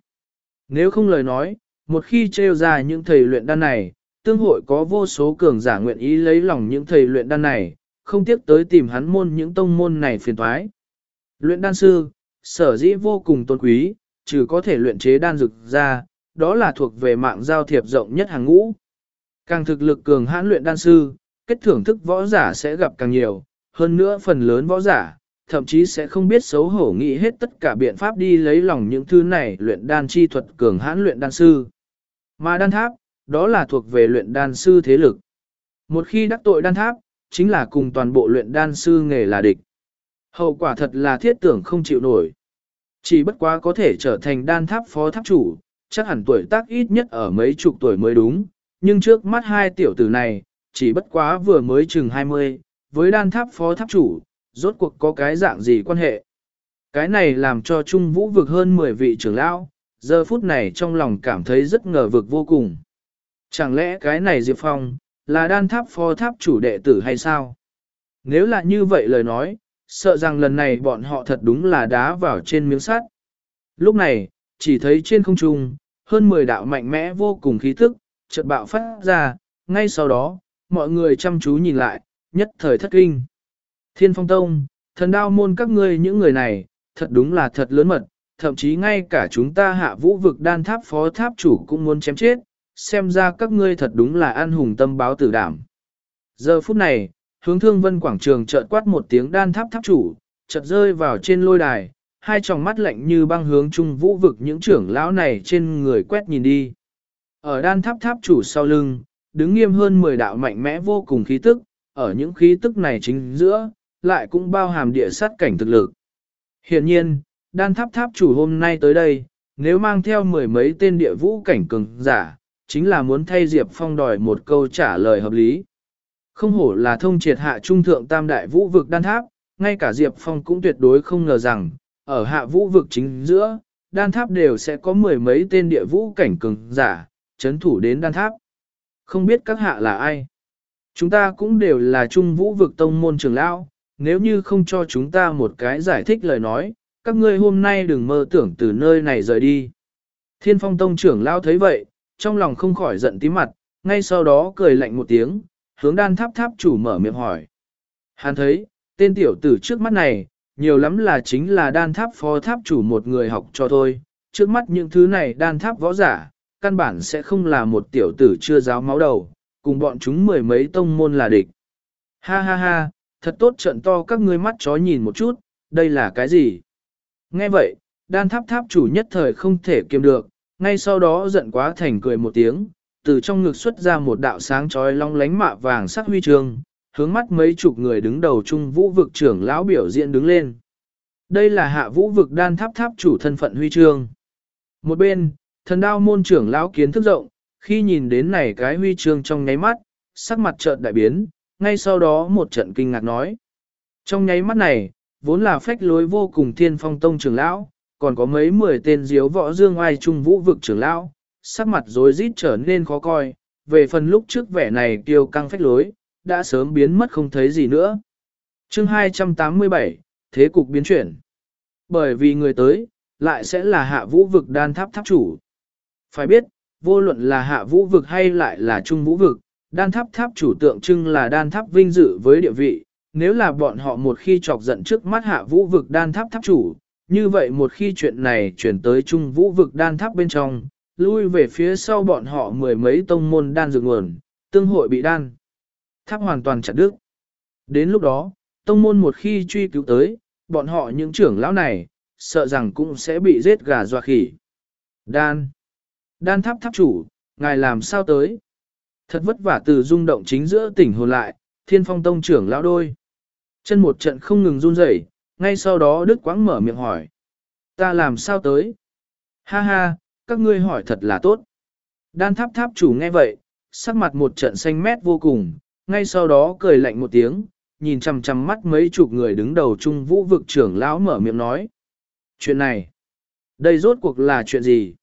Nếu không lời nói, một khi trêu ra những thầy luyện đan này, tương hội có vô số cường giả nguyện ý lấy lòng những thầy luyện đan này, không tiếc tới tìm hắn môn những tông môn này phiền thoái. Luyện đan sư, sở dĩ vô cùng tôn quý, trừ có thể luyện chế đan dược ra, đó là thuộc về mạng giao thiệp rộng nhất hàng ngũ. Càng thực lực cường hãn luyện đan sư, kết thưởng thức võ giả sẽ gặp càng nhiều, hơn nữa phần lớn võ giả, thậm chí sẽ không biết xấu hổ nghĩ hết tất cả biện pháp đi lấy lòng những thứ này luyện đan chi thuật cường hãn luyện đan sư. Mà đan tháp, đó là thuộc về luyện đan sư thế lực. Một khi đắc tội đan tháp, chính là cùng toàn bộ luyện đan sư nghề là địch. Hậu quả thật là thiết tưởng không chịu nổi. Chỉ bất quá có thể trở thành đan tháp phó tháp chủ, chắc hẳn tuổi tác ít nhất ở mấy chục tuổi mới đúng, nhưng trước mắt hai tiểu tử này, chỉ bất quá vừa mới chừng 20, với đan tháp phó tháp chủ, rốt cuộc có cái dạng gì quan hệ. Cái này làm cho Trung Vũ vực hơn 10 vị trưởng lão, giờ phút này trong lòng cảm thấy rất ngờ vực vô cùng. Chẳng lẽ cái này Diệp Phong, là đan tháp phó tháp chủ đệ tử hay sao? Nếu là như vậy lời nói, sợ rằng lần này bọn họ thật đúng là đá vào trên miếng sắt. Lúc này, chỉ thấy trên không trung, hơn 10 đạo mạnh mẽ vô cùng khí tức, chợt bạo phát ra, ngay sau đó, mọi người chăm chú nhìn lại, nhất thời thất kinh. Thiên phong tông, Thần đao môn các ngươi những người này, thật đúng là thật lớn mật, thậm chí ngay cả chúng ta hạ vũ vực đan tháp phó tháp chủ cũng muốn chém chết, xem ra các ngươi thật đúng là an hùng tâm báo tử đảm. Giờ phút này, hướng thương vân quảng trường chợt quát một tiếng đan tháp tháp chủ, chợt rơi vào trên lôi đài, hai tròng mắt lạnh như băng hướng trung vũ vực những trưởng lão này trên người quét nhìn đi. Ở đan tháp tháp chủ sau lưng, đứng nghiêm hơn 10 đạo mạnh mẽ vô cùng khí tức, ở những khí tức này chính giữa, lại cũng bao hàm địa sát cảnh thực lực. Hiện nhiên, đan tháp tháp chủ hôm nay tới đây, nếu mang theo mười mấy tên địa vũ cảnh cường giả, chính là muốn thay Diệp Phong đòi một câu trả lời hợp lý. Không hổ là thông triệt hạ trung thượng tam đại vũ vực đan tháp, ngay cả Diệp Phong cũng tuyệt đối không ngờ rằng, ở hạ vũ vực chính giữa, đan tháp đều sẽ có mười mấy tên địa vũ cảnh cường giả, chấn thủ đến đan tháp. Không biết các hạ là ai? Chúng ta cũng đều là trung vũ vực tông môn trường lão, nếu như không cho chúng ta một cái giải thích lời nói, các ngươi hôm nay đừng mơ tưởng từ nơi này rời đi. Thiên phong tông trưởng lão thấy vậy, trong lòng không khỏi giận tí mặt, ngay sau đó cười lạnh một tiếng, hướng đan tháp tháp chủ mở miệng hỏi. Hắn thấy, tên tiểu tử trước mắt này, nhiều lắm là chính là đan tháp phó tháp chủ một người học cho thôi, trước mắt những thứ này đan tháp võ giả, căn bản sẽ không là một tiểu tử chưa giáo máu đầu, cùng bọn chúng mười mấy tông môn là địch. Ha ha ha, thật tốt trận to các ngươi mắt chó nhìn một chút, đây là cái gì? Nghe vậy, đan tháp tháp chủ nhất thời không thể kiềm được, ngay sau đó giận quá thành cười một tiếng, từ trong ngực xuất ra một đạo sáng chói long lánh mạ vàng sắc huy chương, hướng mắt mấy chục người đứng đầu trung vũ vực trưởng lão biểu diễn đứng lên. Đây là hạ vũ vực đan tháp tháp chủ thân phận huy chương. Một bên, thần đao môn trưởng lão kiến thức rộng, khi nhìn đến này cái huy chương trong nháy mắt, sắc mặt chợt đại biến, ngay sau đó một trận kinh ngạc nói. Trong nháy mắt này, vốn là phách lối vô cùng thiên phong tông trưởng lão, còn có mấy mười tên diếu võ dương oai trung vũ vực trưởng lão, sắc mặt rối rít trở nên khó coi, về phần lúc trước vẻ này kiêu căng phách lối, đã sớm biến mất không thấy gì nữa. chương 287, Thế cục biến chuyển. Bởi vì người tới, lại sẽ là hạ vũ vực đan tháp tháp chủ. Phải biết, vô luận là hạ vũ vực hay lại là trung vũ vực, đan tháp tháp chủ tượng trưng là đan tháp vinh dự với địa vị. Nếu là bọn họ một khi chọc giận trước mắt hạ vũ vực đan tháp tháp chủ, như vậy một khi chuyện này chuyển tới trung vũ vực đan tháp bên trong, lui về phía sau bọn họ mười mấy tông môn đan dược nguồn, tương hội bị đan. Tháp hoàn toàn chặt đứt. Đến lúc đó, tông môn một khi truy cứu tới, bọn họ những trưởng lão này, sợ rằng cũng sẽ bị giết gà doa khỉ. Đan. Đan tháp tháp chủ, ngài làm sao tới? Thật vất vả từ rung động chính giữa tỉnh hồn lại, thiên phong tông trưởng lão đôi. Chân một trận không ngừng run rẩy, ngay sau đó Đức Quãng mở miệng hỏi. Ta làm sao tới? Ha ha, các ngươi hỏi thật là tốt. Đan tháp tháp chủ nghe vậy, sắc mặt một trận xanh mét vô cùng, ngay sau đó cười lạnh một tiếng, nhìn chằm chằm mắt mấy chục người đứng đầu trung vũ vực trưởng lão mở miệng nói. Chuyện này, đây rốt cuộc là chuyện gì?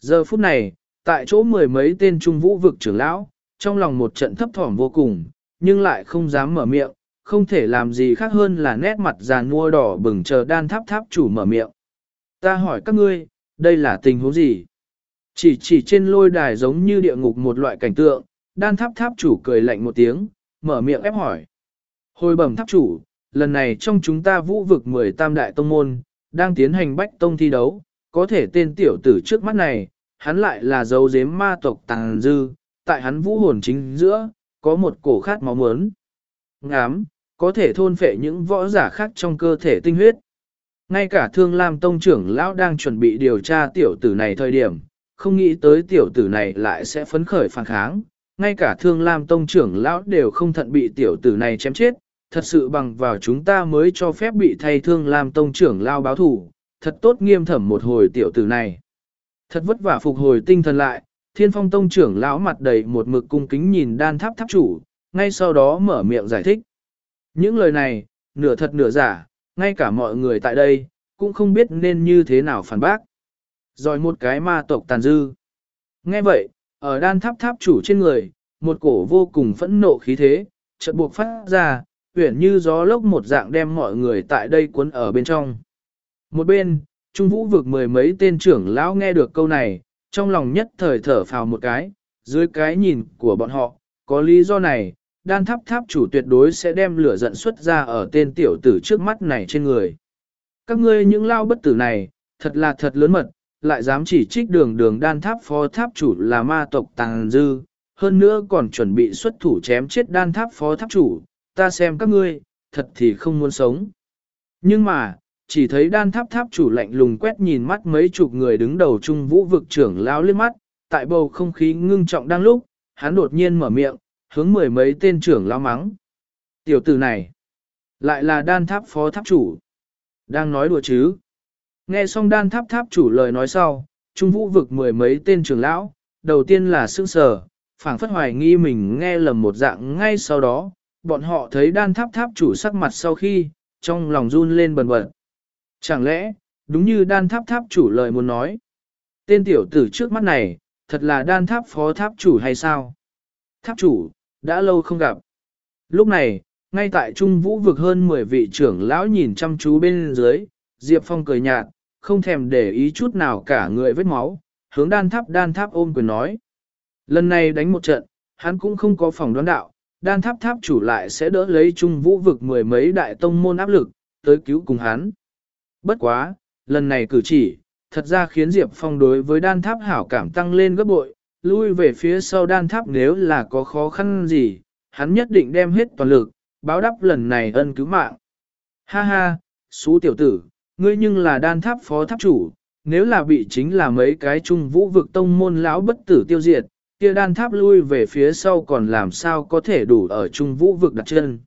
Giờ phút này, tại chỗ mười mấy tên trung vũ vực trưởng lão, trong lòng một trận thấp thỏm vô cùng, nhưng lại không dám mở miệng, không thể làm gì khác hơn là nét mặt giàn mua đỏ bừng chờ đan tháp tháp chủ mở miệng. Ta hỏi các ngươi, đây là tình huống gì? Chỉ chỉ trên lôi đài giống như địa ngục một loại cảnh tượng, đan tháp tháp chủ cười lạnh một tiếng, mở miệng ép hỏi. Hồi bẩm tháp chủ, lần này trong chúng ta vũ vực 10 tam đại tông môn, đang tiến hành bách tông thi đấu, có thể tên tiểu tử trước mắt này, hắn lại là dấu giếm ma tộc tàng dư, tại hắn vũ hồn chính giữa, có một cổ khát máu mớn. Ngám, có thể thôn phệ những võ giả khác trong cơ thể tinh huyết. Ngay cả thương lam tông trưởng lão đang chuẩn bị điều tra tiểu tử này thời điểm, không nghĩ tới tiểu tử này lại sẽ phấn khởi phản kháng. Ngay cả thương lam tông trưởng lão đều không thận bị tiểu tử này chém chết, thật sự bằng vào chúng ta mới cho phép bị thay thương lam tông trưởng lao báo thủ, thật tốt nghiêm thẩm một hồi tiểu tử này. Thật vất vả phục hồi tinh thần lại, thiên phong tông trưởng lão mặt đầy một mực cung kính nhìn đan tháp tháp chủ, ngay sau đó mở miệng giải thích. Những lời này, nửa thật nửa giả, ngay cả mọi người tại đây, cũng không biết nên như thế nào phản bác. Rồi một cái ma tộc tàn dư. Nghe vậy, ở đan tháp tháp chủ trên người, một cổ vô cùng phẫn nộ khí thế, chợt buộc phát ra, huyển như gió lốc một dạng đem mọi người tại đây cuốn ở bên trong. Một bên, Trung Vũ vực mười mấy tên trưởng lão nghe được câu này, trong lòng nhất thời thở phào một cái, dưới cái nhìn của bọn họ, có lý do này, đan tháp tháp chủ tuyệt đối sẽ đem lửa giận xuất ra ở tên tiểu tử trước mắt này trên người. Các ngươi những lao bất tử này, thật là thật lớn mật, lại dám chỉ trích đường đường đan tháp phó tháp chủ là ma tộc tàng dư, hơn nữa còn chuẩn bị xuất thủ chém chết đan tháp phó tháp chủ, ta xem các ngươi, thật thì không muốn sống. Nhưng mà, chỉ thấy đan tháp tháp chủ lạnh lùng quét nhìn mắt mấy chục người đứng đầu trung vũ vực trưởng lao lên mắt, tại bầu không khí ngưng trọng đang lúc, hắn đột nhiên mở miệng, hướng mười mấy tên trưởng lao mắng. Tiểu tử này, lại là đan tháp phó tháp chủ. Đang nói đùa chứ. Nghe xong đan tháp tháp chủ lời nói sau, trung vũ vực mười mấy tên trưởng lão, đầu tiên là sững sờ, phảng phất hoài nghi mình nghe lầm một dạng ngay sau đó, bọn họ thấy đan tháp tháp chủ sắc mặt sau khi, trong lòng run lên bần bật. Chẳng lẽ, đúng như đan tháp tháp chủ lời muốn nói, tên tiểu tử trước mắt này, thật là đan tháp phó tháp chủ hay sao? Tháp chủ, đã lâu không gặp. Lúc này, ngay tại trung vũ vực hơn 10 vị trưởng lão nhìn chăm chú bên dưới, Diệp Phong cười nhạt, không thèm để ý chút nào cả người vết máu, hướng đan tháp đan tháp ôm quyền nói. Lần này đánh một trận, hắn cũng không có phòng đoán đạo, đan tháp tháp chủ lại sẽ đỡ lấy trung vũ vực mười mấy đại tông môn áp lực, tới cứu cùng hắn. Bất quá, lần này cử chỉ, thật ra khiến Diệp Phong đối với đan tháp hảo cảm tăng lên gấp bội, lui về phía sau đan tháp nếu là có khó khăn gì, hắn nhất định đem hết toàn lực, báo đáp lần này ân cứu mạng. Ha ha, xú tiểu tử, ngươi nhưng là đan tháp phó tháp chủ, nếu là bị chính là mấy cái trung vũ vực tông môn lão bất tử tiêu diệt, kia đan tháp lui về phía sau còn làm sao có thể đủ ở trung vũ vực đặt chân.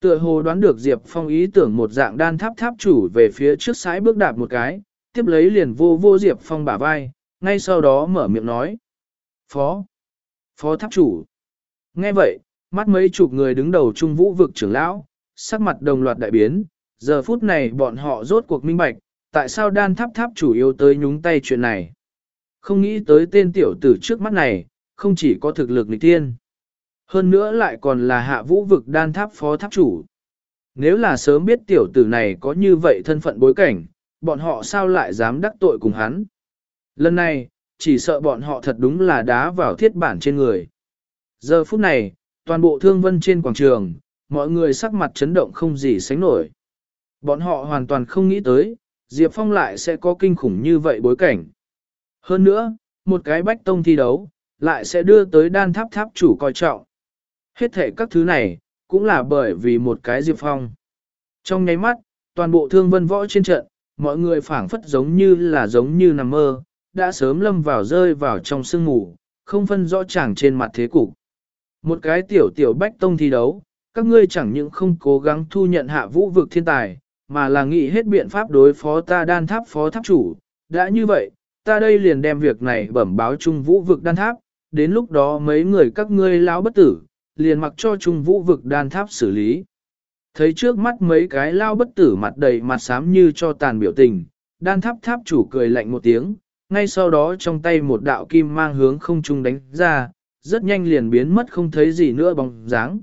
Tựa hồ đoán được Diệp Phong ý tưởng một dạng đan tháp tháp chủ về phía trước sái bước đạp một cái, tiếp lấy liền vô vô Diệp Phong bả vai, ngay sau đó mở miệng nói. Phó! Phó tháp chủ! Nghe vậy, mắt mấy chục người đứng đầu trung vũ vực trưởng lão, sắc mặt đồng loạt đại biến, giờ phút này bọn họ rốt cuộc minh bạch, tại sao đan tháp tháp chủ yếu tới nhúng tay chuyện này. Không nghĩ tới tên tiểu tử trước mắt này, không chỉ có thực lực nghịch tiên. Hơn nữa lại còn là hạ vũ vực đan tháp phó tháp chủ. Nếu là sớm biết tiểu tử này có như vậy thân phận bối cảnh, bọn họ sao lại dám đắc tội cùng hắn. Lần này, chỉ sợ bọn họ thật đúng là đá vào thiết bản trên người. Giờ phút này, toàn bộ thương vân trên quảng trường, mọi người sắc mặt chấn động không gì sánh nổi. Bọn họ hoàn toàn không nghĩ tới, Diệp Phong lại sẽ có kinh khủng như vậy bối cảnh. Hơn nữa, một cái bách tông thi đấu, lại sẽ đưa tới đan tháp tháp chủ coi trọng. Hết thể các thứ này, cũng là bởi vì một cái Diệp Phong. Trong nháy mắt, toàn bộ thương vân võ trên trận, mọi người phảng phất giống như là giống như nằm mơ, đã sớm lâm vào rơi vào trong sương ngủ, không phân rõ chàng trên mặt thế cục. Một cái tiểu tiểu bách tông thi đấu, các ngươi chẳng những không cố gắng thu nhận hạ vũ vực thiên tài, mà là nghĩ hết biện pháp đối phó ta đan tháp phó tháp chủ. Đã như vậy, ta đây liền đem việc này bẩm báo trung vũ vực đan tháp, đến lúc đó mấy người các ngươi lão bất tử, liền mặc cho trung vũ vực đan tháp xử lý. Thấy trước mắt mấy cái lao bất tử mặt đầy mặt xám như cho tàn biểu tình, đan tháp tháp chủ cười lạnh một tiếng, ngay sau đó trong tay một đạo kim mang hướng không trung đánh ra, rất nhanh liền biến mất không thấy gì nữa bóng dáng.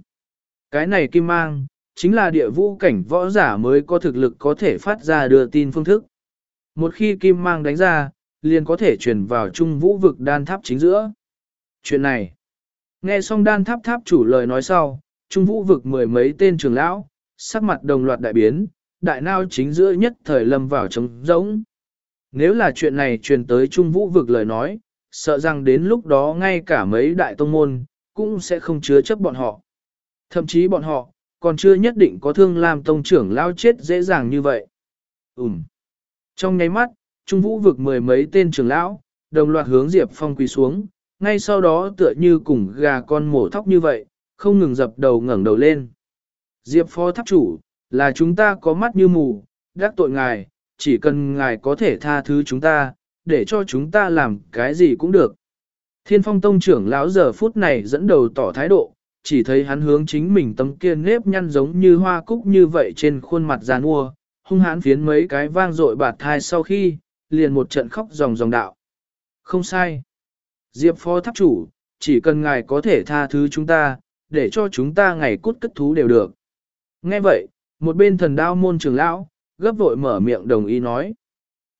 Cái này kim mang, chính là địa vũ cảnh võ giả mới có thực lực có thể phát ra đưa tin phương thức. Một khi kim mang đánh ra, liền có thể truyền vào trung vũ vực đan tháp chính giữa. Chuyện này, nghe xong đan tháp tháp chủ lời nói sau, trung vũ vực mười mấy tên trưởng lão, sắc mặt đồng loạt đại biến, đại nao chính giữa nhất thời lâm vào trống rỗng. Nếu là chuyện này truyền tới trung vũ vực lời nói, sợ rằng đến lúc đó ngay cả mấy đại tông môn, cũng sẽ không chứa chấp bọn họ. Thậm chí bọn họ, còn chưa nhất định có thương làm tông trưởng lao chết dễ dàng như vậy. Ừm. Trong nháy mắt, Trung Vũ vực mười mấy tên trưởng lão, đồng loạt hướng Diệp Phong quỳ xuống, ngay sau đó tựa như cùng gà con mổ thóc như vậy, không ngừng dập đầu ngẩng đầu lên. Diệp Phó Tháp Chủ, là chúng ta có mắt như mù, đắc tội ngài, chỉ cần ngài có thể tha thứ chúng ta, để cho chúng ta làm cái gì cũng được. Thiên phong tông trưởng lão giờ phút này dẫn đầu tỏ thái độ, chỉ thấy hắn hướng chính mình tấm kia nếp nhăn giống như hoa cúc như vậy trên khuôn mặt giàn mua, hung hãn phiến mấy cái vang dội bạt thai sau khi, liền một trận khóc ròng ròng đạo. Không sai. Diệp phó tháp chủ, chỉ cần ngài có thể tha thứ chúng ta, để cho chúng ta ngày cút cất thú đều được. Nghe vậy, một bên thần đao môn trưởng lão, gấp vội mở miệng đồng ý nói.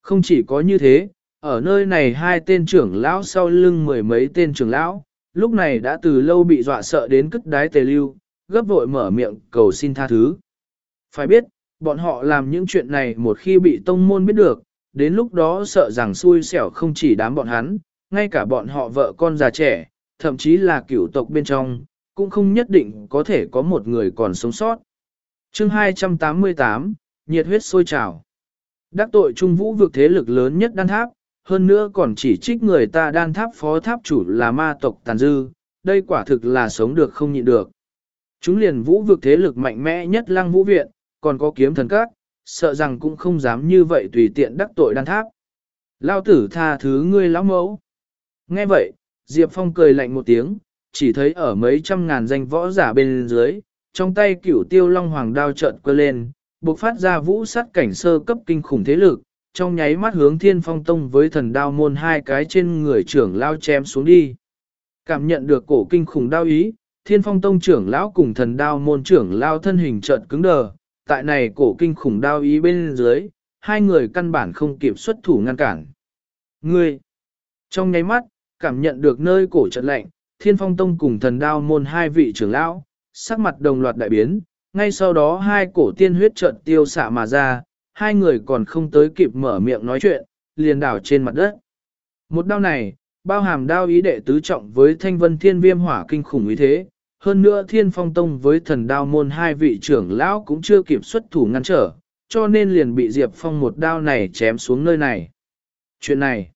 Không chỉ có như thế, ở nơi này hai tên trưởng lão sau lưng mười mấy tên trưởng lão, lúc này đã từ lâu bị dọa sợ đến cất đái tề lưu, gấp vội mở miệng cầu xin tha thứ. Phải biết, bọn họ làm những chuyện này một khi bị tông môn biết được, đến lúc đó sợ rằng xui xẻo không chỉ đám bọn hắn, ngay cả bọn họ vợ con già trẻ, thậm chí là cửu tộc bên trong, cũng không nhất định có thể có một người còn sống sót. chương 288, nhiệt huyết sôi trào. Đắc tội trung vũ vực thế lực lớn nhất đan tháp, hơn nữa còn chỉ trích người ta đan tháp phó tháp chủ là ma tộc tàn dư, đây quả thực là sống được không nhịn được. Chúng liền vũ vực thế lực mạnh mẽ nhất lăng vũ viện, còn có kiếm thần các, sợ rằng cũng không dám như vậy tùy tiện đắc tội đan tháp. Lao tử tha thứ ngươi lão mẫu. Nghe vậy, Diệp Phong cười lạnh một tiếng, chỉ thấy ở mấy trăm ngàn danh võ giả bên dưới, trong tay cửu tiêu long hoàng đao trợn quơ lên, bộc phát ra vũ sát cảnh sơ cấp kinh khủng thế lực, trong nháy mắt hướng thiên phong tông với thần đao môn hai cái trên người trưởng lao chém xuống đi. Cảm nhận được cổ kinh khủng đao ý, thiên phong tông trưởng lão cùng thần đao môn trưởng lao thân hình trợn cứng đờ, tại này cổ kinh khủng đao ý bên dưới, hai người căn bản không kịp xuất thủ ngăn cản. Ngươi! Trong nháy mắt, cảm nhận được nơi cổ trận lạnh, thiên phong tông cùng thần đao môn hai vị trưởng lão, sắc mặt đồng loạt đại biến, ngay sau đó hai cổ tiên huyết trận tiêu xạ mà ra, hai người còn không tới kịp mở miệng nói chuyện, liền đảo trên mặt đất. Một đao này, bao hàm đao ý đệ tứ trọng với thanh vân thiên viêm hỏa kinh khủng ý thế, hơn nữa thiên phong tông với thần đao môn hai vị trưởng lão cũng chưa kịp xuất thủ ngăn trở, cho nên liền bị Diệp Phong một đao này chém xuống nơi này. Chuyện này,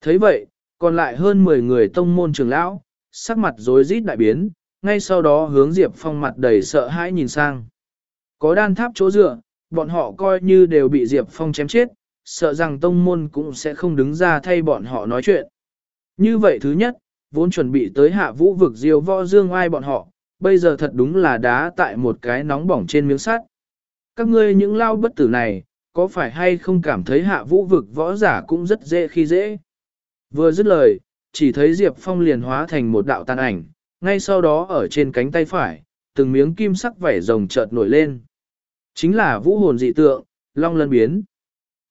thấy vậy, còn lại hơn 10 người tông môn trưởng lão, sắc mặt rối rít đại biến, ngay sau đó hướng Diệp Phong mặt đầy sợ hãi nhìn sang. Có đan tháp chỗ dựa, bọn họ coi như đều bị Diệp Phong chém chết, sợ rằng tông môn cũng sẽ không đứng ra thay bọn họ nói chuyện. Như vậy thứ nhất, vốn chuẩn bị tới hạ vũ vực diêu võ dương ai bọn họ, bây giờ thật đúng là đá tại một cái nóng bỏng trên miếng sắt. Các ngươi những lao bất tử này, có phải hay không cảm thấy hạ vũ vực võ giả cũng rất dễ khi dễ? Vừa dứt lời, chỉ thấy Diệp Phong liền hóa thành một đạo tàn ảnh, ngay sau đó ở trên cánh tay phải, từng miếng kim sắc vảy rồng chợt nổi lên. Chính là vũ hồn dị tượng, long lân biến.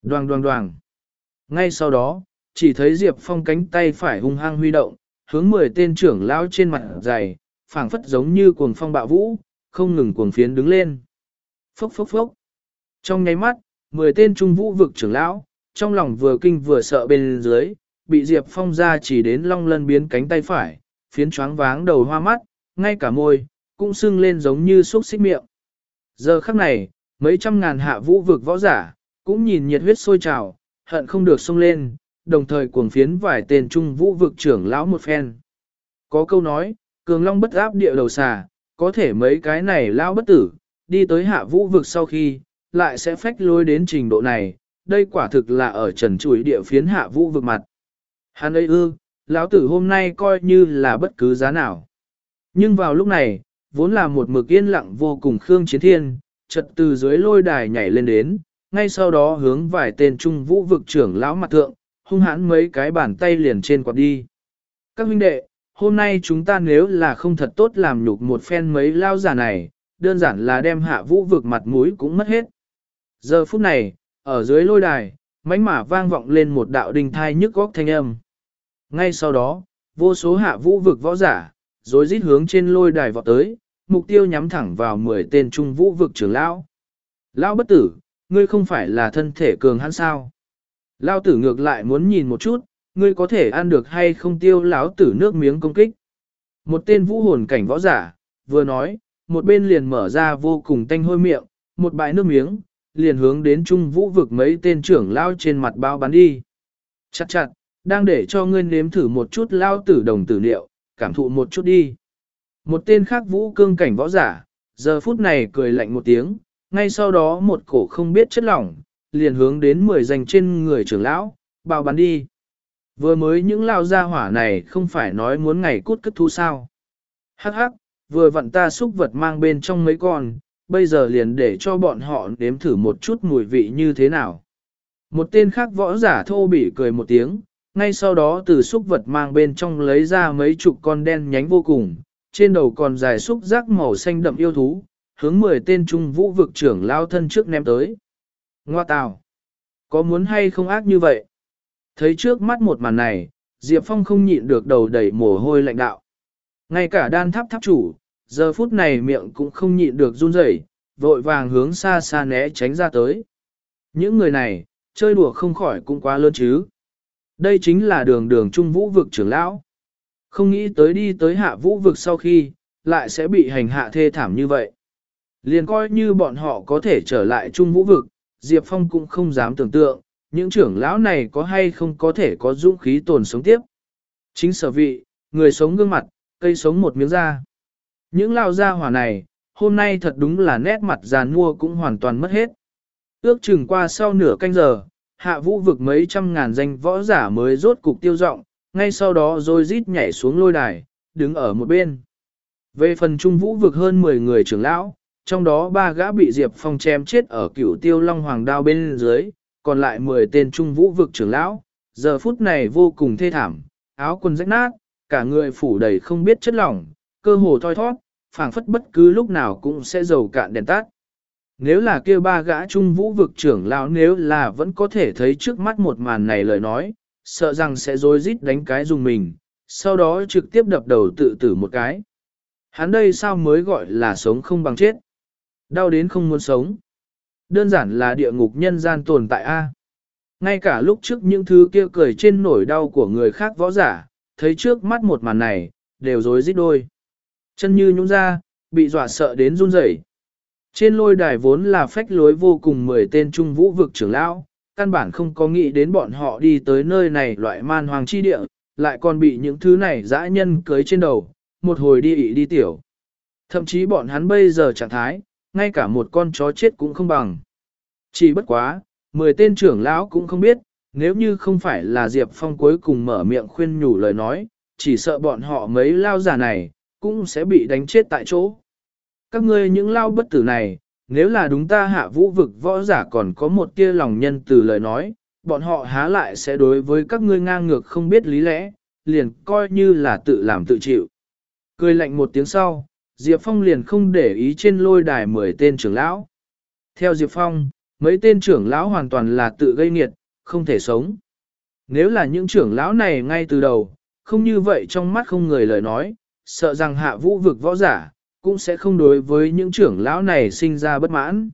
Đoàng đoàng đoàng. Ngay sau đó, chỉ thấy Diệp Phong cánh tay phải hung hăng huy động, hướng mười tên trưởng lão trên mặt dày, phảng phất giống như cuồng phong bạo vũ, không ngừng cuồng phiến đứng lên. Phốc phốc phốc. Trong nháy mắt, mười tên trung vũ vực trưởng lão, trong lòng vừa kinh vừa sợ bên dưới, bị Diệp Phong ra chỉ đến long lân biến cánh tay phải, phiến choáng váng đầu hoa mắt, ngay cả môi, cũng sưng lên giống như xúc xích miệng. Giờ khắc này, mấy trăm ngàn hạ vũ vực võ giả, cũng nhìn nhiệt huyết sôi trào, hận không được xông lên, đồng thời cuồng phiến vài tên trung vũ vực trưởng lão một phen. Có câu nói, cường long bất áp địa đầu xà, có thể mấy cái này lão bất tử, đi tới hạ vũ vực sau khi, lại sẽ phách lôi đến trình độ này, đây quả thực là ở trần chuỗi địa phiến hạ vũ vực mặt. Hắn ấy ư, lão tử hôm nay coi như là bất cứ giá nào. Nhưng vào lúc này, vốn là một mực yên lặng vô cùng Khương Chiến Thiên, chợt từ dưới lôi đài nhảy lên đến, ngay sau đó hướng vài tên trung vũ vực trưởng lão mặt thượng, hung hãn mấy cái bàn tay liền trên quạt đi. Các huynh đệ, hôm nay chúng ta nếu là không thật tốt làm nhục một phen mấy lao giả này, đơn giản là đem hạ vũ vực mặt mũi cũng mất hết. Giờ phút này, ở dưới lôi đài, mánh mả vang vọng lên một đạo đình thai nhức góc thanh âm. Ngay sau đó, vô số hạ vũ vực võ giả, rồi rít hướng trên lôi đài vọt tới, mục tiêu nhắm thẳng vào 10 tên trung vũ vực trưởng lão. Lão bất tử, ngươi không phải là thân thể cường hãn sao? Lão tử ngược lại muốn nhìn một chút, ngươi có thể ăn được hay không tiêu lão tử nước miếng công kích. Một tên vũ hồn cảnh võ giả, vừa nói, một bên liền mở ra vô cùng tanh hôi miệng, một bãi nước miếng, liền hướng đến trung vũ vực mấy tên trưởng lão trên mặt bao bắn đi. Chặt chặt, đang để cho ngươi nếm thử một chút lao tử đồng tử liệu, cảm thụ một chút đi. Một tên khác vũ cương cảnh võ giả, giờ phút này cười lạnh một tiếng, ngay sau đó một cổ không biết chất lỏng, liền hướng đến mười dành trên người trưởng lão, bao bắn đi. Vừa mới những lao gia hỏa này không phải nói muốn ngày cút cất thu sao. Hắc hắc, vừa vặn ta xúc vật mang bên trong mấy con, bây giờ liền để cho bọn họ nếm thử một chút mùi vị như thế nào. Một tên khác võ giả thô bỉ cười một tiếng, ngay sau đó từ xúc vật mang bên trong lấy ra mấy chục con đen nhánh vô cùng, trên đầu còn dài xúc giác màu xanh đậm yêu thú, hướng 10 tên trung vũ vực trưởng lao thân trước ném tới. Ngoa tào! Có muốn hay không ác như vậy? Thấy trước mắt một màn này, Diệp Phong không nhịn được đầu đầy mồ hôi lạnh đạo. Ngay cả đan tháp tháp chủ, giờ phút này miệng cũng không nhịn được run rẩy, vội vàng hướng xa xa né tránh ra tới. Những người này, chơi đùa không khỏi cũng quá lớn chứ. Đây chính là đường đường trung vũ vực trưởng lão. Không nghĩ tới đi tới hạ vũ vực sau khi, lại sẽ bị hành hạ thê thảm như vậy. Liền coi như bọn họ có thể trở lại trung vũ vực, Diệp Phong cũng không dám tưởng tượng, những trưởng lão này có hay không có thể có dũng khí tồn sống tiếp. Chính sở vị, người sống gương mặt, cây sống một miếng da. Những lao gia hỏa này, hôm nay thật đúng là nét mặt giàn mua cũng hoàn toàn mất hết. Ước chừng qua sau nửa canh giờ, hạ vũ vực mấy trăm ngàn danh võ giả mới rốt cục tiêu rộng, ngay sau đó rồi rít nhảy xuống lôi đài, đứng ở một bên. Về phần trung vũ vực hơn 10 người trưởng lão, trong đó ba gã bị Diệp Phong chém chết ở cửu tiêu long hoàng đao bên dưới, còn lại 10 tên trung vũ vực trưởng lão, giờ phút này vô cùng thê thảm, áo quần rách nát, cả người phủ đầy không biết chất lỏng, cơ hồ thoi thoát, phảng phất bất cứ lúc nào cũng sẽ dầu cạn đèn tắt. Nếu là kia ba gã trung vũ vực trưởng lão nếu là vẫn có thể thấy trước mắt một màn này lời nói, sợ rằng sẽ rối rít đánh cái dùng mình, sau đó trực tiếp đập đầu tự tử một cái. Hắn đây sao mới gọi là sống không bằng chết? Đau đến không muốn sống. Đơn giản là địa ngục nhân gian tồn tại A. Ngay cả lúc trước những thứ kia cười trên nổi đau của người khác võ giả, thấy trước mắt một màn này, đều rối rít đôi. Chân như nhũng ra, bị dọa sợ đến run rẩy. Trên lôi đài vốn là phách lối vô cùng mười tên trung vũ vực trưởng lão, căn bản không có nghĩ đến bọn họ đi tới nơi này loại man hoàng chi địa, lại còn bị những thứ này dã nhân cưới trên đầu, một hồi đi ị đi tiểu. Thậm chí bọn hắn bây giờ trạng thái, ngay cả một con chó chết cũng không bằng. Chỉ bất quá, mười tên trưởng lão cũng không biết, nếu như không phải là Diệp Phong cuối cùng mở miệng khuyên nhủ lời nói, chỉ sợ bọn họ mấy lao giả này, cũng sẽ bị đánh chết tại chỗ. Các ngươi những lao bất tử này, nếu là đúng ta hạ vũ vực võ giả còn có một tia lòng nhân từ lời nói, bọn họ há lại sẽ đối với các ngươi ngang ngược không biết lý lẽ, liền coi như là tự làm tự chịu. Cười lạnh một tiếng sau, Diệp Phong liền không để ý trên lôi đài 10 tên trưởng lão. Theo Diệp Phong, mấy tên trưởng lão hoàn toàn là tự gây nghiệt, không thể sống. Nếu là những trưởng lão này ngay từ đầu, không như vậy trong mắt không người lời nói, sợ rằng hạ vũ vực võ giả, cũng sẽ không đối với những trưởng lão này sinh ra bất mãn.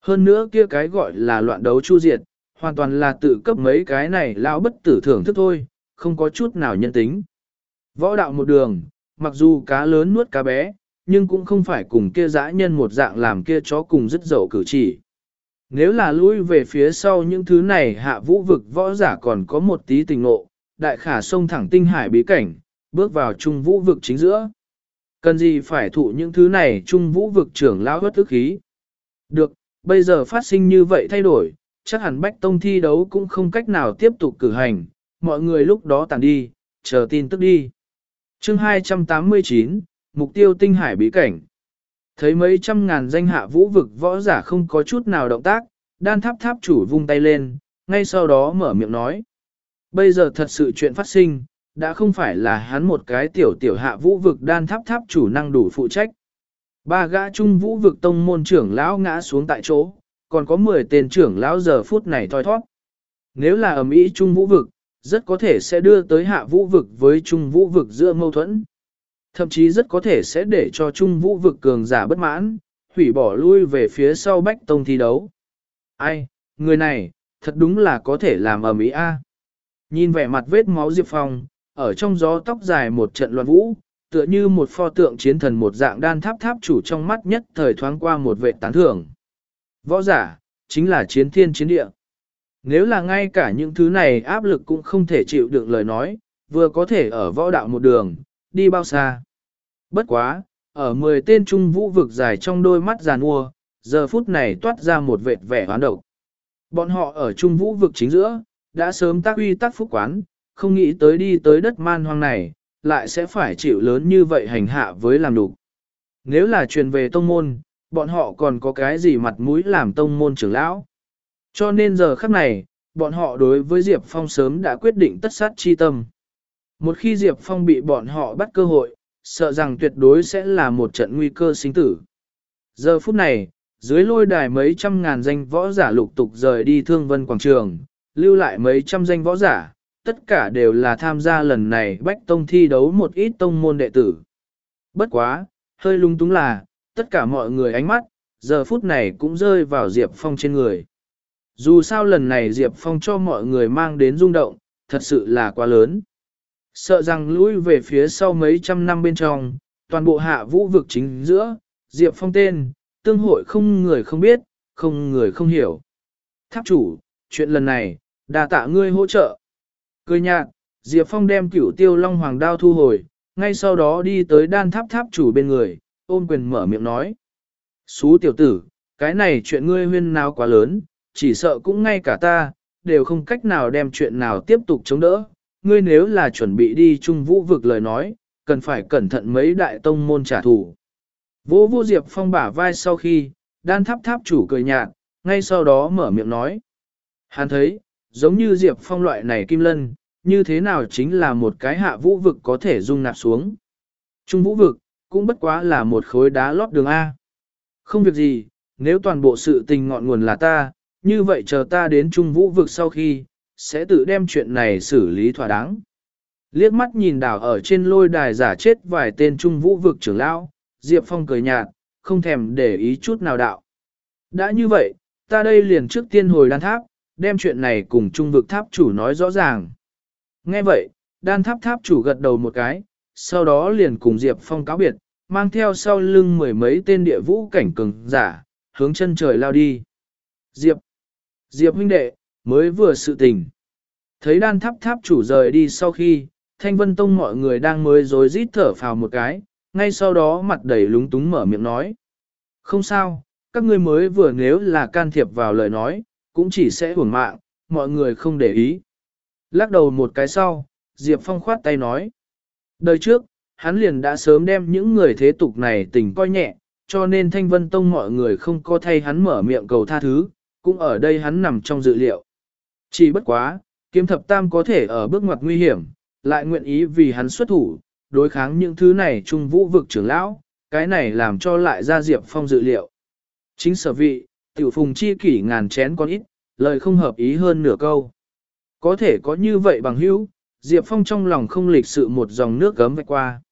Hơn nữa kia cái gọi là loạn đấu chu diệt, hoàn toàn là tự cấp mấy cái này lão bất tử thưởng thức thôi, không có chút nào nhân tính. Võ đạo một đường, mặc dù cá lớn nuốt cá bé, nhưng cũng không phải cùng kia dã nhân một dạng làm kia chó cùng rất dậu cử chỉ. Nếu là lui về phía sau những thứ này hạ vũ vực võ giả còn có một tí tình ngộ, đại khả sông thẳng tinh hải bí cảnh, bước vào trung vũ vực chính giữa. Cần gì phải thụ những thứ này trung vũ vực trưởng lão hất ức khí. Được, bây giờ phát sinh như vậy thay đổi, chắc hẳn Bách Tông thi đấu cũng không cách nào tiếp tục cử hành, mọi người lúc đó tàn đi, chờ tin tức đi. chương 289, Mục tiêu tinh hải bí cảnh. Thấy mấy trăm ngàn danh hạ vũ vực võ giả không có chút nào động tác, đan tháp tháp chủ vung tay lên, ngay sau đó mở miệng nói. Bây giờ thật sự chuyện phát sinh, đã không phải là hắn một cái tiểu tiểu hạ vũ vực đan tháp tháp chủ năng đủ phụ trách. Ba gã trung vũ vực tông môn trưởng lão ngã xuống tại chỗ, còn có 10 tên trưởng lão giờ phút này thoi thoát. Nếu là ẩm ý trung vũ vực, rất có thể sẽ đưa tới hạ vũ vực với trung vũ vực giữa mâu thuẫn. Thậm chí rất có thể sẽ để cho trung vũ vực cường giả bất mãn, hủy bỏ lui về phía sau bách tông thi đấu. Ai, người này, thật đúng là có thể làm ẩm ý a. Nhìn vẻ mặt vết máu Diệp Phong, ở trong gió tóc dài một trận loạn vũ, tựa như một pho tượng chiến thần một dạng đan tháp tháp chủ trong mắt nhất thời thoáng qua một vệ tán thưởng. Võ giả, chính là chiến thiên chiến địa. Nếu là ngay cả những thứ này áp lực cũng không thể chịu đựng lời nói, vừa có thể ở võ đạo một đường, đi bao xa. Bất quá, ở 10 tên trung vũ vực dài trong đôi mắt giàn ua, giờ phút này toát ra một vệt vẻ hoán độc. Bọn họ ở trung vũ vực chính giữa, đã sớm tác uy tác phúc quán, không nghĩ tới đi tới đất man hoang này, lại sẽ phải chịu lớn như vậy hành hạ với làm đục. Nếu là truyền về tông môn, bọn họ còn có cái gì mặt mũi làm tông môn trưởng lão. Cho nên giờ khắc này, bọn họ đối với Diệp Phong sớm đã quyết định tất sát chi tâm. Một khi Diệp Phong bị bọn họ bắt cơ hội, sợ rằng tuyệt đối sẽ là một trận nguy cơ sinh tử. Giờ phút này, dưới lôi đài mấy trăm ngàn danh võ giả lục tục rời đi thương vân quảng trường, lưu lại mấy trăm danh võ giả, tất cả đều là tham gia lần này bách tông thi đấu một ít tông môn đệ tử. Bất quá, hơi lung túng là, tất cả mọi người ánh mắt, giờ phút này cũng rơi vào Diệp Phong trên người. Dù sao lần này Diệp Phong cho mọi người mang đến rung động, thật sự là quá lớn. Sợ rằng lũi về phía sau mấy trăm năm bên trong, toàn bộ hạ vũ vực chính giữa, Diệp Phong tên, tương hội không người không biết, không người không hiểu. Tháp chủ, chuyện lần này, đà tạ ngươi hỗ trợ. Cười nhạt, Diệp Phong đem cửu tiêu long hoàng đao thu hồi, ngay sau đó đi tới đan tháp tháp chủ bên người, ôm quyền mở miệng nói. Xú tiểu tử, cái này chuyện ngươi huyên nào quá lớn, chỉ sợ cũng ngay cả ta, đều không cách nào đem chuyện nào tiếp tục chống đỡ. Ngươi nếu là chuẩn bị đi trung vũ vực lời nói, cần phải cẩn thận mấy đại tông môn trả thù. Vô vô Diệp Phong bả vai sau khi, đan tháp tháp chủ cười nhạt, ngay sau đó mở miệng nói. Hắn thấy, giống như Diệp Phong loại này kim lân, như thế nào chính là một cái hạ vũ vực có thể dung nạp xuống. Trung vũ vực, cũng bất quá là một khối đá lót đường A. Không việc gì, nếu toàn bộ sự tình ngọn nguồn là ta, như vậy chờ ta đến Trung vũ vực sau khi, sẽ tự đem chuyện này xử lý thỏa đáng. Liếc mắt nhìn đảo ở trên lôi đài giả chết vài tên Trung vũ vực trưởng lão, Diệp Phong cười nhạt, không thèm để ý chút nào đạo. Đã như vậy, ta đây liền trước tiên hồi đan tháp, đem chuyện này cùng trung vực tháp chủ nói rõ ràng. Nghe vậy, đan tháp tháp chủ gật đầu một cái, sau đó liền cùng Diệp Phong cáo biệt, mang theo sau lưng mười mấy tên địa vũ cảnh cường giả, hướng chân trời lao đi. Diệp, Diệp huynh đệ, mới vừa sự tình. Thấy đan tháp tháp chủ rời đi sau khi, Thanh Vân Tông mọi người đang mới rối rít thở phào một cái, ngay sau đó mặt đầy lúng túng mở miệng nói. Không sao, các ngươi mới vừa nếu là can thiệp vào lời nói, cũng chỉ sẽ hưởng mạng, mọi người không để ý. Lắc đầu một cái sau, Diệp Phong khoát tay nói. Đời trước, hắn liền đã sớm đem những người thế tục này tình coi nhẹ, cho nên Thanh Vân Tông mọi người không có thay hắn mở miệng cầu tha thứ, cũng ở đây hắn nằm trong dự liệu. Chỉ bất quá, kiếm thập tam có thể ở bước ngoặt nguy hiểm, lại nguyện ý vì hắn xuất thủ, đối kháng những thứ này trung vũ vực trưởng lão, cái này làm cho lại ra Diệp Phong dự liệu. Chính sở vị, tiểu phùng chi kỷ ngàn chén con ít, lời không hợp ý hơn nửa câu. Có thể có như vậy bằng hữu, Diệp Phong trong lòng không lịch sự một dòng nước gấm vạch qua.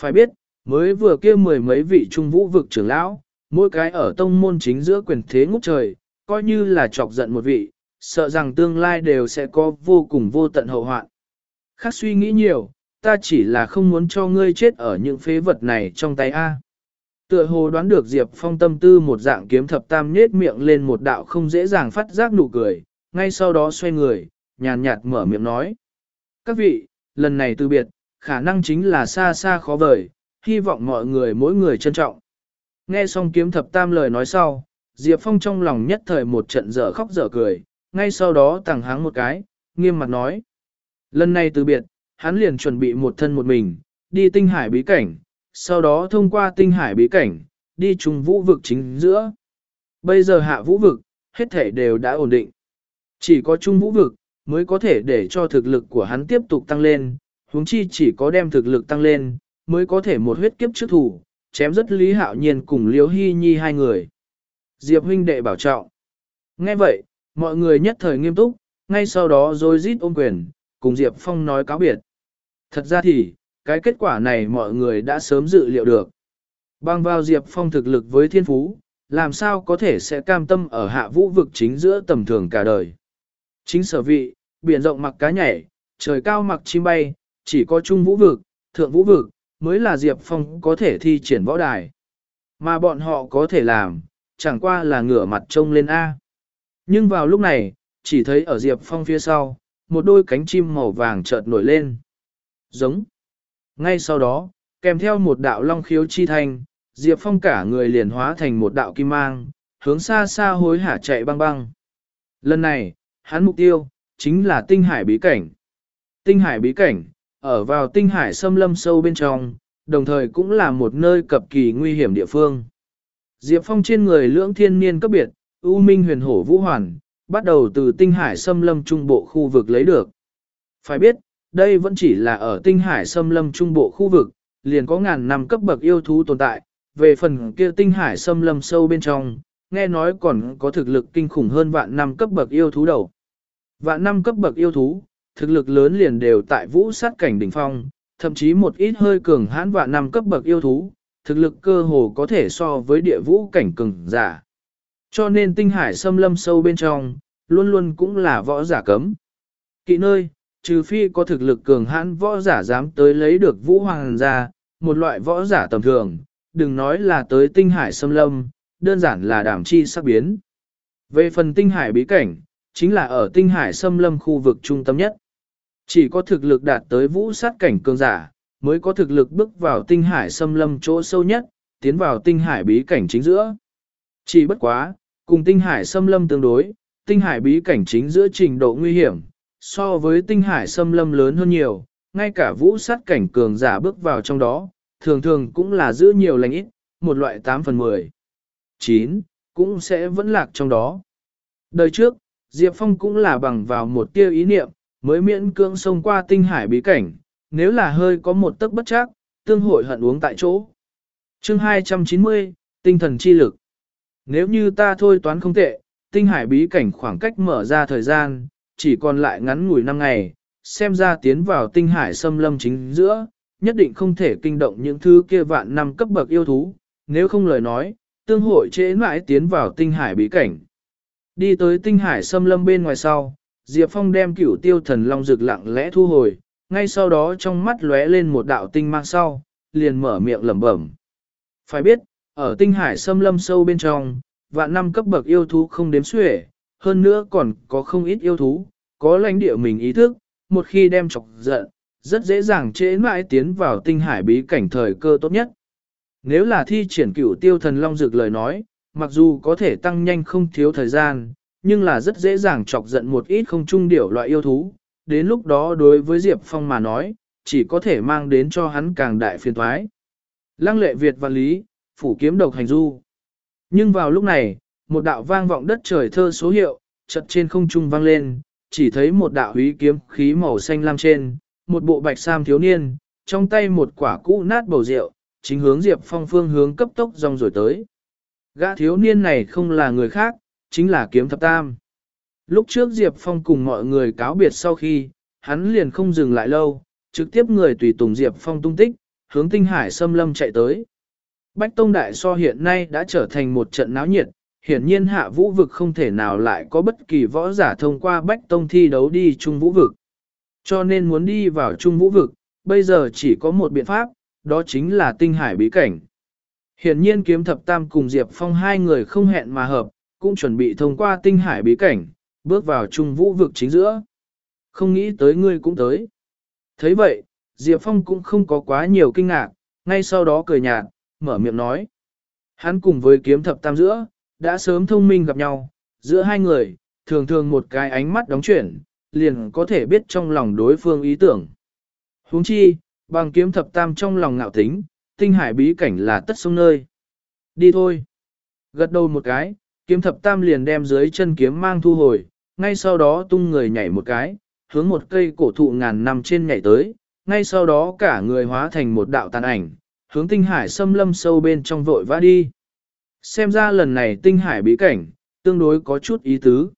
Phải biết, mới vừa kia mười mấy vị trung vũ vực trưởng lão, mỗi cái ở tông môn chính giữa quyền thế ngút trời, coi như là chọc giận một vị, sợ rằng tương lai đều sẽ có vô cùng vô tận hậu hoạn. Khác suy nghĩ nhiều, ta chỉ là không muốn cho ngươi chết ở những phế vật này trong tay A. Tựa hồ đoán được Diệp Phong tâm tư một dạng kiếm thập tam nhết miệng lên một đạo không dễ dàng phát giác nụ cười, ngay sau đó xoay người, nhàn nhạt mở miệng nói. Các vị, lần này từ biệt, khả năng chính là xa xa khó vời, hy vọng mọi người mỗi người trân trọng. Nghe xong kiếm thập tam lời nói sau, Diệp Phong trong lòng nhất thời một trận dở khóc dở cười, ngay sau đó tàng háng một cái, nghiêm mặt nói. Lần này từ biệt, hắn liền chuẩn bị một thân một mình, đi tinh hải bí cảnh, sau đó thông qua tinh hải bí cảnh, đi trùng vũ vực chính giữa. Bây giờ hạ vũ vực, hết thể đều đã ổn định. Chỉ có trung vũ vực, mới có thể để cho thực lực của hắn tiếp tục tăng lên, huống chi chỉ có đem thực lực tăng lên, mới có thể một huyết kiếp trước thủ, chém rất Lý Hạo Nhiên cùng Liễu Hy Nhi hai người. Diệp huynh đệ bảo trọng. Nghe vậy, mọi người nhất thời nghiêm túc, ngay sau đó rồi rít ôm quyền, cùng Diệp Phong nói cáo biệt. Thật ra thì, cái kết quả này mọi người đã sớm dự liệu được. Bằng vào Diệp Phong thực lực với thiên phú, làm sao có thể sẽ cam tâm ở hạ vũ vực chính giữa tầm thường cả đời. Chính sở vị, biển rộng mặc cá nhảy, trời cao mặc chim bay, chỉ có trung vũ vực, thượng vũ vực, mới là Diệp Phong có thể thi triển võ đài. Mà bọn họ có thể làm, chẳng qua là ngửa mặt trông lên A. Nhưng vào lúc này, chỉ thấy ở Diệp Phong phía sau, một đôi cánh chim màu vàng chợt nổi lên. Giống. Ngay sau đó, kèm theo một đạo long khiếu chi thanh, Diệp Phong cả người liền hóa thành một đạo kim mang, hướng xa xa hối hả chạy băng băng. Lần này, hắn mục tiêu, chính là tinh hải bí cảnh. Tinh hải bí cảnh, ở vào tinh hải xâm lâm sâu bên trong, đồng thời cũng là một nơi cập kỳ nguy hiểm địa phương. Diệp Phong trên người lưỡng thiên niên cấp biệt, U Minh huyền hổ vũ hoàn, bắt đầu từ tinh hải xâm lâm trung bộ khu vực lấy được. Phải biết, đây vẫn chỉ là ở tinh hải xâm lâm trung bộ khu vực, liền có ngàn năm cấp bậc yêu thú tồn tại, về phần kia tinh hải xâm lâm sâu bên trong, nghe nói còn có thực lực kinh khủng hơn vạn năm cấp bậc yêu thú đầu. Vạn năm cấp bậc yêu thú, thực lực lớn liền đều tại vũ sát cảnh đỉnh phong, thậm chí một ít hơi cường hãn vạn năm cấp bậc yêu thú, thực lực cơ hồ có thể so với địa vũ cảnh cường giả. Cho nên tinh hải xâm lâm sâu bên trong, luôn luôn cũng là võ giả cấm. Kỵ nơi, trừ phi có thực lực cường hãn võ giả dám tới lấy được vũ hoàng gia, một loại võ giả tầm thường, đừng nói là tới tinh hải xâm lâm, đơn giản là đảm chi sắc biến. Về phần tinh hải bí cảnh, chính là ở tinh hải xâm lâm khu vực trung tâm nhất. Chỉ có thực lực đạt tới vũ sát cảnh cường giả, mới có thực lực bước vào tinh hải xâm lâm chỗ sâu nhất, tiến vào tinh hải bí cảnh chính giữa. Chỉ bất quá, cùng tinh hải xâm lâm tương đối, tinh hải bí cảnh chính giữa trình độ nguy hiểm, so với tinh hải xâm lâm lớn hơn nhiều, ngay cả vũ sát cảnh cường giả bước vào trong đó, thường thường cũng là giữ nhiều lành ít, một loại 8 phần 10. 9, cũng sẽ vẫn lạc trong đó. Đời trước, Diệp Phong cũng là bằng vào một tia ý niệm, mới miễn cưỡng xông qua tinh hải bí cảnh, nếu là hơi có một tấc bất chắc, tương hội hận uống tại chỗ. Chương 290, tinh thần chi lực. Nếu như ta thôi toán không tệ, tinh hải bí cảnh khoảng cách mở ra thời gian, chỉ còn lại ngắn ngủi năm ngày, xem ra tiến vào tinh hải xâm lâm chính giữa, nhất định không thể kinh động những thứ kia vạn năm cấp bậc yêu thú, nếu không lời nói, tương hội trễ mãi tiến vào tinh hải bí cảnh. Đi tới tinh hải xâm lâm bên ngoài sau, Diệp Phong đem cửu tiêu thần long rực lặng lẽ thu hồi, ngay sau đó trong mắt lóe lên một đạo tinh mang sau, liền mở miệng lẩm bẩm. Phải biết, ở tinh hải xâm lâm sâu bên trong, vạn năm cấp bậc yêu thú không đếm xuể, hơn nữa còn có không ít yêu thú, có lãnh địa mình ý thức, một khi đem chọc giận, rất dễ dàng trễ mãi tiến vào tinh hải bí cảnh thời cơ tốt nhất. Nếu là thi triển cửu tiêu thần long dược lời nói, mặc dù có thể tăng nhanh không thiếu thời gian, nhưng là rất dễ dàng chọc giận một ít không trung điểu loại yêu thú. Đến lúc đó đối với Diệp Phong mà nói, chỉ có thể mang đến cho hắn càng đại phiền thoái. Lăng lệ Việt và Lý, phủ kiếm độc hành du. Nhưng vào lúc này, một đạo vang vọng đất trời thơ số hiệu, chật trên không trung vang lên, chỉ thấy một đạo húy kiếm khí màu xanh lam trên, một bộ bạch sam thiếu niên, trong tay một quả cũ nát bầu rượu, chính hướng Diệp Phong phương hướng cấp tốc dòng rồi tới. Gã thiếu niên này không là người khác, chính là kiếm thập tam. Lúc trước Diệp Phong cùng mọi người cáo biệt sau khi, hắn liền không dừng lại lâu, trực tiếp người tùy tùng Diệp Phong tung tích, hướng tinh hải xâm lâm chạy tới. Bách Tông Đại So hiện nay đã trở thành một trận náo nhiệt, hiển nhiên hạ vũ vực không thể nào lại có bất kỳ võ giả thông qua Bách Tông thi đấu đi trung vũ vực. Cho nên muốn đi vào trung vũ vực, bây giờ chỉ có một biện pháp, đó chính là tinh hải bí cảnh. Hiển nhiên kiếm thập tam cùng Diệp Phong hai người không hẹn mà hợp, cũng chuẩn bị thông qua tinh hải bí cảnh, bước vào trung vũ vực chính giữa. Không nghĩ tới ngươi cũng tới. thấy vậy, Diệp Phong cũng không có quá nhiều kinh ngạc, ngay sau đó cười nhạt, mở miệng nói. Hắn cùng với kiếm thập tam giữa, đã sớm thông minh gặp nhau, giữa hai người, thường thường một cái ánh mắt đóng chuyển, liền có thể biết trong lòng đối phương ý tưởng. huống chi, bằng kiếm thập tam trong lòng ngạo tính, tinh hải bí cảnh là tất sông nơi. Đi thôi. Gật đầu một cái, kiếm thập tam liền đem dưới chân kiếm mang thu hồi, ngay sau đó tung người nhảy một cái, hướng một cây cổ thụ ngàn năm trên nhảy tới, ngay sau đó cả người hóa thành một đạo tàn ảnh, hướng tinh hải xâm lâm sâu bên trong vội vã đi. Xem ra lần này tinh hải bí cảnh, tương đối có chút ý tứ.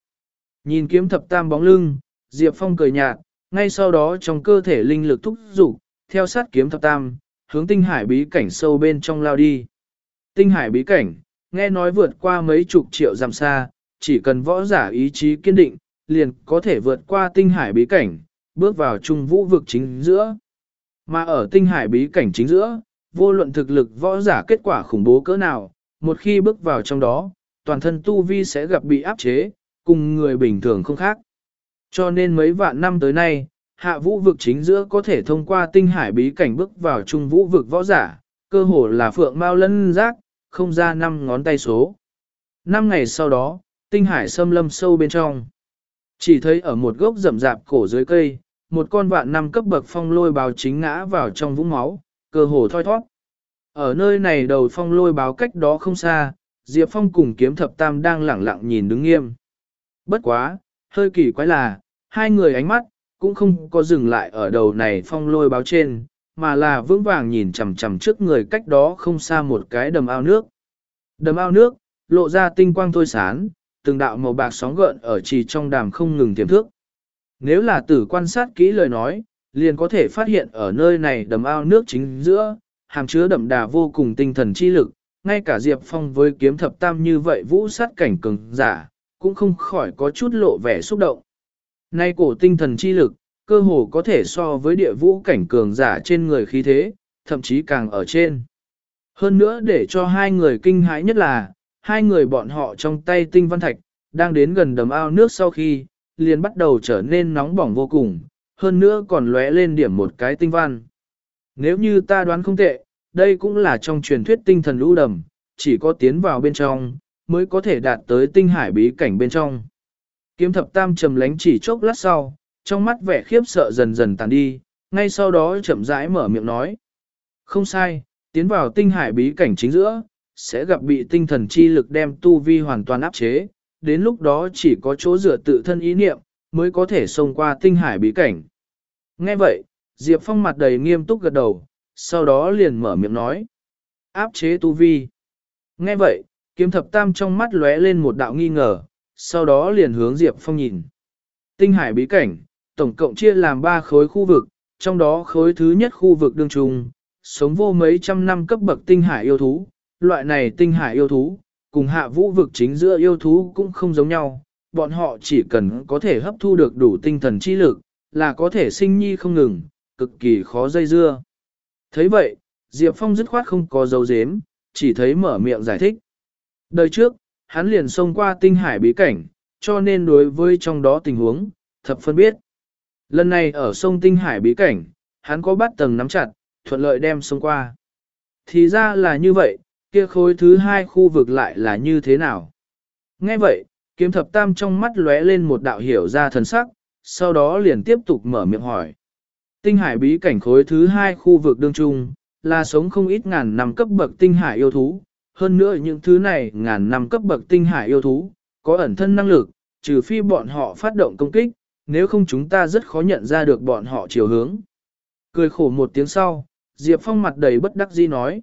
Nhìn kiếm thập tam bóng lưng, Diệp Phong cười nhạt, ngay sau đó trong cơ thể linh lực thúc dục theo sát kiếm thập tam, hướng tinh hải bí cảnh sâu bên trong lao đi. Tinh hải bí cảnh, nghe nói vượt qua mấy chục triệu dặm xa, chỉ cần võ giả ý chí kiên định, liền có thể vượt qua tinh hải bí cảnh, bước vào trung vũ vực chính giữa. Mà ở tinh hải bí cảnh chính giữa, vô luận thực lực võ giả kết quả khủng bố cỡ nào, một khi bước vào trong đó, toàn thân tu vi sẽ gặp bị áp chế, cùng người bình thường không khác. Cho nên mấy vạn năm tới nay, hạ vũ vực chính giữa có thể thông qua tinh hải bí cảnh bước vào trung vũ vực võ giả, cơ hồ là phượng mao lân giác, không ra năm ngón tay số. Năm ngày sau đó, tinh hải xâm lâm sâu bên trong. Chỉ thấy ở một gốc rậm rạp cổ dưới cây, một con vạn năm cấp bậc phong lôi bào chính ngã vào trong vũng máu, cơ hồ thoi thoát. Ở nơi này đầu phong lôi báo cách đó không xa, Diệp Phong cùng kiếm thập tam đang lẳng lặng nhìn đứng nghiêm. Bất quá, hơi kỳ quái là, hai người ánh mắt, cũng không có dừng lại ở đầu này phong lôi báo trên, mà là vững vàng nhìn chằm chằm trước người cách đó không xa một cái đầm ao nước. Đầm ao nước, lộ ra tinh quang thôi sán, từng đạo màu bạc sóng gợn ở trì trong đàm không ngừng tiềm thước. Nếu là tử quan sát kỹ lời nói, liền có thể phát hiện ở nơi này đầm ao nước chính giữa, hàm chứa đậm đà vô cùng tinh thần chi lực, ngay cả Diệp Phong với kiếm thập tam như vậy vũ sát cảnh cường giả, cũng không khỏi có chút lộ vẻ xúc động. Nay cổ tinh thần chi lực, cơ hồ có thể so với địa vũ cảnh cường giả trên người khí thế, thậm chí càng ở trên. Hơn nữa để cho hai người kinh hãi nhất là, hai người bọn họ trong tay tinh văn thạch, đang đến gần đầm ao nước sau khi, liền bắt đầu trở nên nóng bỏng vô cùng, hơn nữa còn lóe lên điểm một cái tinh văn. Nếu như ta đoán không tệ, đây cũng là trong truyền thuyết tinh thần lũ đầm, chỉ có tiến vào bên trong, mới có thể đạt tới tinh hải bí cảnh bên trong. Kiếm thập tam trầm lánh chỉ chốc lát sau, trong mắt vẻ khiếp sợ dần dần tàn đi, ngay sau đó chậm rãi mở miệng nói. Không sai, tiến vào tinh hải bí cảnh chính giữa, sẽ gặp bị tinh thần chi lực đem tu vi hoàn toàn áp chế, đến lúc đó chỉ có chỗ dựa tự thân ý niệm, mới có thể xông qua tinh hải bí cảnh. Nghe vậy, Diệp Phong mặt đầy nghiêm túc gật đầu, sau đó liền mở miệng nói. Áp chế tu vi. Nghe vậy, kiếm thập tam trong mắt lóe lên một đạo nghi ngờ, sau đó liền hướng Diệp Phong nhìn. Tinh hải bí cảnh, tổng cộng chia làm ba khối khu vực, trong đó khối thứ nhất khu vực đương trùng, sống vô mấy trăm năm cấp bậc tinh hải yêu thú. Loại này tinh hải yêu thú, cùng hạ vũ vực chính giữa yêu thú cũng không giống nhau, bọn họ chỉ cần có thể hấp thu được đủ tinh thần chi lực, là có thể sinh nhi không ngừng, cực kỳ khó dây dưa. thấy vậy, Diệp Phong dứt khoát không có dấu dếm, chỉ thấy mở miệng giải thích. Đời trước, hắn liền xông qua tinh hải bí cảnh, cho nên đối với trong đó tình huống, thập phân biết. Lần này ở sông tinh hải bí cảnh, hắn có bắt tầng nắm chặt, thuận lợi đem xông qua. Thì ra là như vậy, kia khối thứ hai khu vực lại là như thế nào? Nghe vậy, kiếm thập tam trong mắt lóe lên một đạo hiểu ra thần sắc, sau đó liền tiếp tục mở miệng hỏi. Tinh hải bí cảnh khối thứ hai khu vực đương trung, là sống không ít ngàn năm cấp bậc tinh hải yêu thú. Hơn nữa những thứ này ngàn năm cấp bậc tinh hải yêu thú, có ẩn thân năng lực, trừ phi bọn họ phát động công kích, nếu không chúng ta rất khó nhận ra được bọn họ chiều hướng. Cười khổ một tiếng sau, Diệp Phong mặt đầy bất đắc dĩ nói.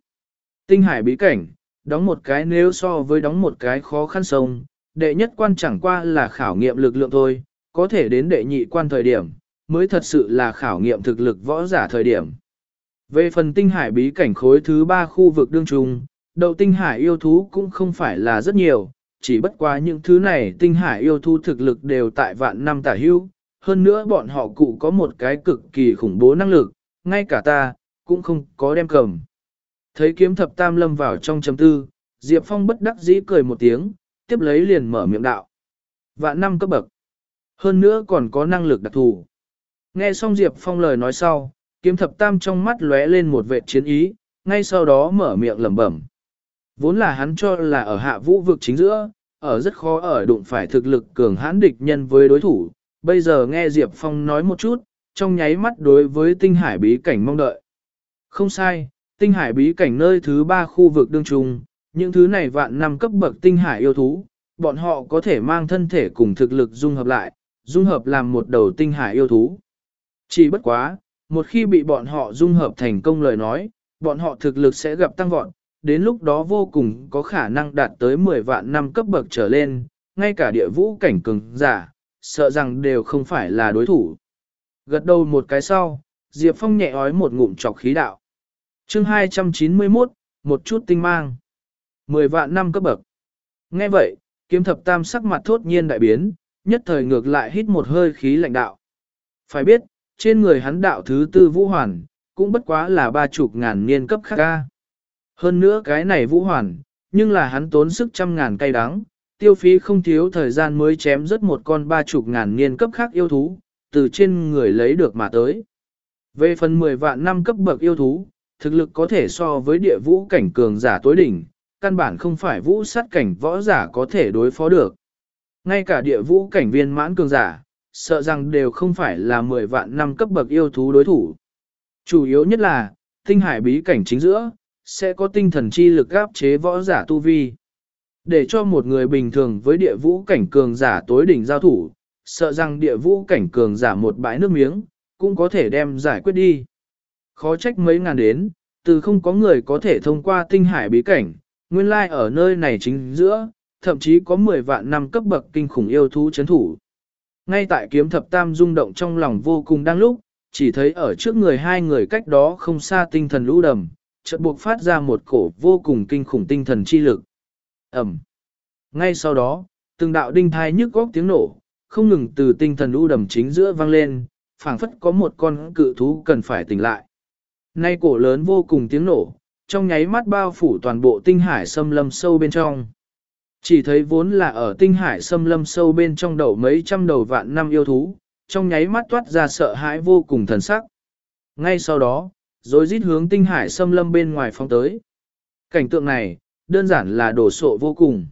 Tinh hải bí cảnh, đóng một cái nếu so với đóng một cái khó khăn sông, đệ nhất quan chẳng qua là khảo nghiệm lực lượng thôi, có thể đến đệ nhị quan thời điểm, mới thật sự là khảo nghiệm thực lực võ giả thời điểm. Về phần tinh hải bí cảnh khối thứ ba khu vực đương trung, đậu tinh hải yêu thú cũng không phải là rất nhiều, chỉ bất quá những thứ này tinh hải yêu thú thực lực đều tại vạn năm tả hưu, hơn nữa bọn họ cụ có một cái cực kỳ khủng bố năng lực, ngay cả ta, cũng không có đem cầm. Thấy kiếm thập tam lâm vào trong chấm tư, Diệp Phong bất đắc dĩ cười một tiếng, tiếp lấy liền mở miệng đạo. Vạn năm cấp bậc. Hơn nữa còn có năng lực đặc thù. Nghe xong Diệp Phong lời nói sau, kiếm thập tam trong mắt lóe lên một vệ chiến ý, ngay sau đó mở miệng lẩm bẩm. Vốn là hắn cho là ở hạ vũ vực chính giữa, ở rất khó ở đụng phải thực lực cường hãn địch nhân với đối thủ, bây giờ nghe Diệp Phong nói một chút, trong nháy mắt đối với tinh hải bí cảnh mong đợi. Không sai, tinh hải bí cảnh nơi thứ ba khu vực đương trung, những thứ này vạn năm cấp bậc tinh hải yêu thú, bọn họ có thể mang thân thể cùng thực lực dung hợp lại, dung hợp làm một đầu tinh hải yêu thú. Chỉ bất quá, một khi bị bọn họ dung hợp thành công lời nói, bọn họ thực lực sẽ gặp tăng vọt, đến lúc đó vô cùng có khả năng đạt tới 10 vạn năm cấp bậc trở lên, ngay cả địa vũ cảnh cường giả, sợ rằng đều không phải là đối thủ. Gật đầu một cái sau, Diệp Phong nhẹ ói một ngụm chọc khí đạo. chương 291, một chút tinh mang. 10 vạn năm cấp bậc. Nghe vậy, kiếm thập tam sắc mặt thốt nhiên đại biến, nhất thời ngược lại hít một hơi khí lạnh đạo. Phải biết, trên người hắn đạo thứ tư vũ hoàn, cũng bất quá là ba chục ngàn niên cấp khác ca. Hơn nữa cái này vũ hoàn, nhưng là hắn tốn sức trăm ngàn cây đắng, tiêu phí không thiếu thời gian mới chém rất một con ba chục ngàn niên cấp khác yêu thú, từ trên người lấy được mà tới. Về phần 10 vạn năm cấp bậc yêu thú, thực lực có thể so với địa vũ cảnh cường giả tối đỉnh, căn bản không phải vũ sát cảnh võ giả có thể đối phó được. Ngay cả địa vũ cảnh viên mãn cường giả, sợ rằng đều không phải là 10 vạn năm cấp bậc yêu thú đối thủ. Chủ yếu nhất là, tinh hải bí cảnh chính giữa, sẽ có tinh thần chi lực áp chế võ giả tu vi. Để cho một người bình thường với địa vũ cảnh cường giả tối đỉnh giao thủ, sợ rằng địa vũ cảnh cường giả một bãi nước miếng, cũng có thể đem giải quyết đi. Khó trách mấy ngàn đến, từ không có người có thể thông qua tinh hải bí cảnh, nguyên lai ở nơi này chính giữa, thậm chí có 10 vạn năm cấp bậc kinh khủng yêu thú chấn thủ. Ngay tại kiếm thập tam rung động trong lòng vô cùng đang lúc, chỉ thấy ở trước người hai người cách đó không xa tinh thần lũ đầm, chợt buộc phát ra một cổ vô cùng kinh khủng tinh thần chi lực. Ẩm. Ngay sau đó, từng đạo đinh thai nhức góc tiếng nổ, không ngừng từ tinh thần lũ đầm chính giữa vang lên, phảng phất có một con cự thú cần phải tỉnh lại. Nay cổ lớn vô cùng tiếng nổ, trong nháy mắt bao phủ toàn bộ tinh hải xâm lâm sâu bên trong. Chỉ thấy vốn là ở tinh hải xâm lâm sâu bên trong đầu mấy trăm đầu vạn năm yêu thú, trong nháy mắt toát ra sợ hãi vô cùng thần sắc. Ngay sau đó, rồi rít hướng tinh hải xâm lâm bên ngoài phong tới. Cảnh tượng này, đơn giản là đổ sộ vô cùng.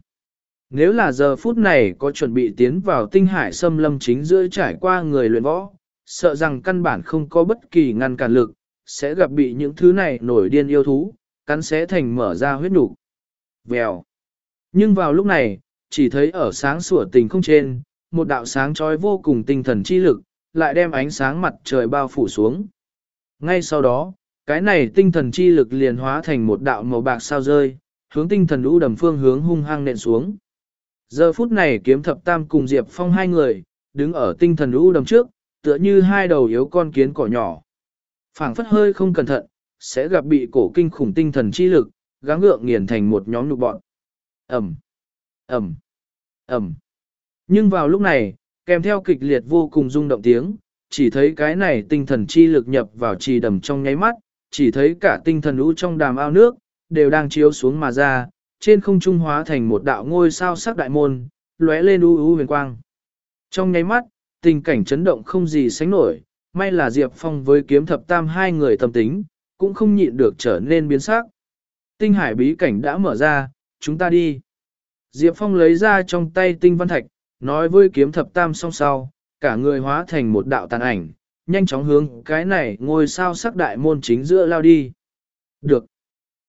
Nếu là giờ phút này có chuẩn bị tiến vào tinh hải xâm lâm chính giữa trải qua người luyện võ, sợ rằng căn bản không có bất kỳ ngăn cản lực, sẽ gặp bị những thứ này nổi điên yêu thú, cắn xé thành mở ra huyết nục. Vèo. Nhưng vào lúc này, chỉ thấy ở sáng sủa tình không trên, một đạo sáng trói vô cùng tinh thần chi lực, lại đem ánh sáng mặt trời bao phủ xuống. Ngay sau đó, cái này tinh thần chi lực liền hóa thành một đạo màu bạc sao rơi, hướng tinh thần lũ đầm phương hướng hung hăng nện xuống. Giờ phút này kiếm thập tam cùng Diệp Phong hai người, đứng ở tinh thần lũ đầm trước, tựa như hai đầu yếu con kiến cỏ nhỏ. phảng phất hơi không cẩn thận, sẽ gặp bị cổ kinh khủng tinh thần chi lực, gắng gượng nghiền thành một nhóm nụ bọn. Ẩm, Ẩm, Ẩm. Nhưng vào lúc này, kèm theo kịch liệt vô cùng rung động tiếng, chỉ thấy cái này tinh thần chi lực nhập vào trì đầm trong nháy mắt, chỉ thấy cả tinh thần lũ trong đàm ao nước, đều đang chiếu xuống mà ra, trên không trung hóa thành một đạo ngôi sao sắc đại môn, lóe lên u u huyền quang. Trong nháy mắt, tình cảnh chấn động không gì sánh nổi, may là Diệp Phong với kiếm thập tam hai người tâm tính, cũng không nhịn được trở nên biến sắc. Tinh hải bí cảnh đã mở ra, chúng ta đi. Diệp Phong lấy ra trong tay tinh văn thạch, nói với kiếm thập tam song sau, cả người hóa thành một đạo tàn ảnh, nhanh chóng hướng cái này ngôi sao sắc đại môn chính giữa lao đi. Được.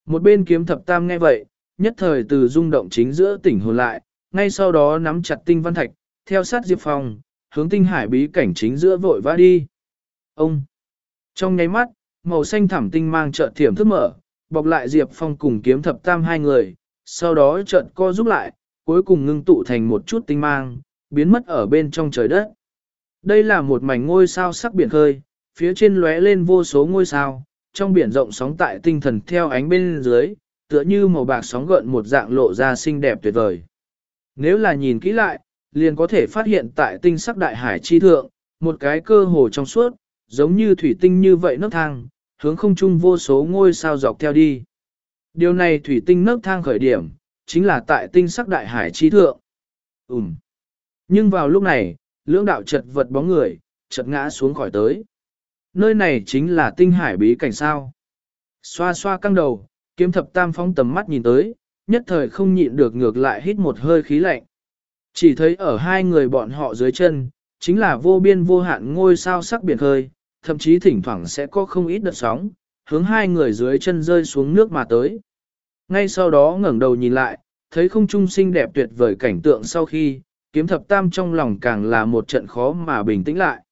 Một bên kiếm thập tam nghe vậy, nhất thời từ rung động chính giữa tỉnh hồn lại, ngay sau đó nắm chặt tinh văn thạch, theo sát Diệp Phong, hướng tinh hải bí cảnh chính giữa vội vã đi. Ông! Trong nháy mắt, màu xanh thẳm tinh mang chợt thiểm thức mở, bọc lại Diệp Phong cùng kiếm thập tam hai người, sau đó chợt co giúp lại, cuối cùng ngưng tụ thành một chút tinh mang, biến mất ở bên trong trời đất. Đây là một mảnh ngôi sao sắc biển khơi, phía trên lóe lên vô số ngôi sao, trong biển rộng sóng tại tinh thần theo ánh bên dưới, tựa như màu bạc sóng gợn một dạng lộ ra xinh đẹp tuyệt vời. Nếu là nhìn kỹ lại, liền có thể phát hiện tại tinh sắc đại hải chi thượng, một cái cơ hồ trong suốt, giống như thủy tinh như vậy nấc thang, hướng không trung vô số ngôi sao dọc theo đi. Điều này thủy tinh nấc thang khởi điểm, chính là tại tinh sắc đại hải trí thượng. Ừm. Nhưng vào lúc này, lưỡng đạo chật vật bóng người, chật ngã xuống khỏi tới. Nơi này chính là tinh hải bí cảnh sao. Xoa xoa căng đầu, kiếm thập tam phong tầm mắt nhìn tới, nhất thời không nhịn được ngược lại hít một hơi khí lạnh. Chỉ thấy ở hai người bọn họ dưới chân, chính là vô biên vô hạn ngôi sao sắc biển khơi, thậm chí thỉnh thoảng sẽ có không ít đợt sóng, hướng hai người dưới chân rơi xuống nước mà tới. Ngay sau đó ngẩng đầu nhìn lại, thấy không trung xinh đẹp tuyệt vời cảnh tượng sau khi, kiếm thập tam trong lòng càng là một trận khó mà bình tĩnh lại.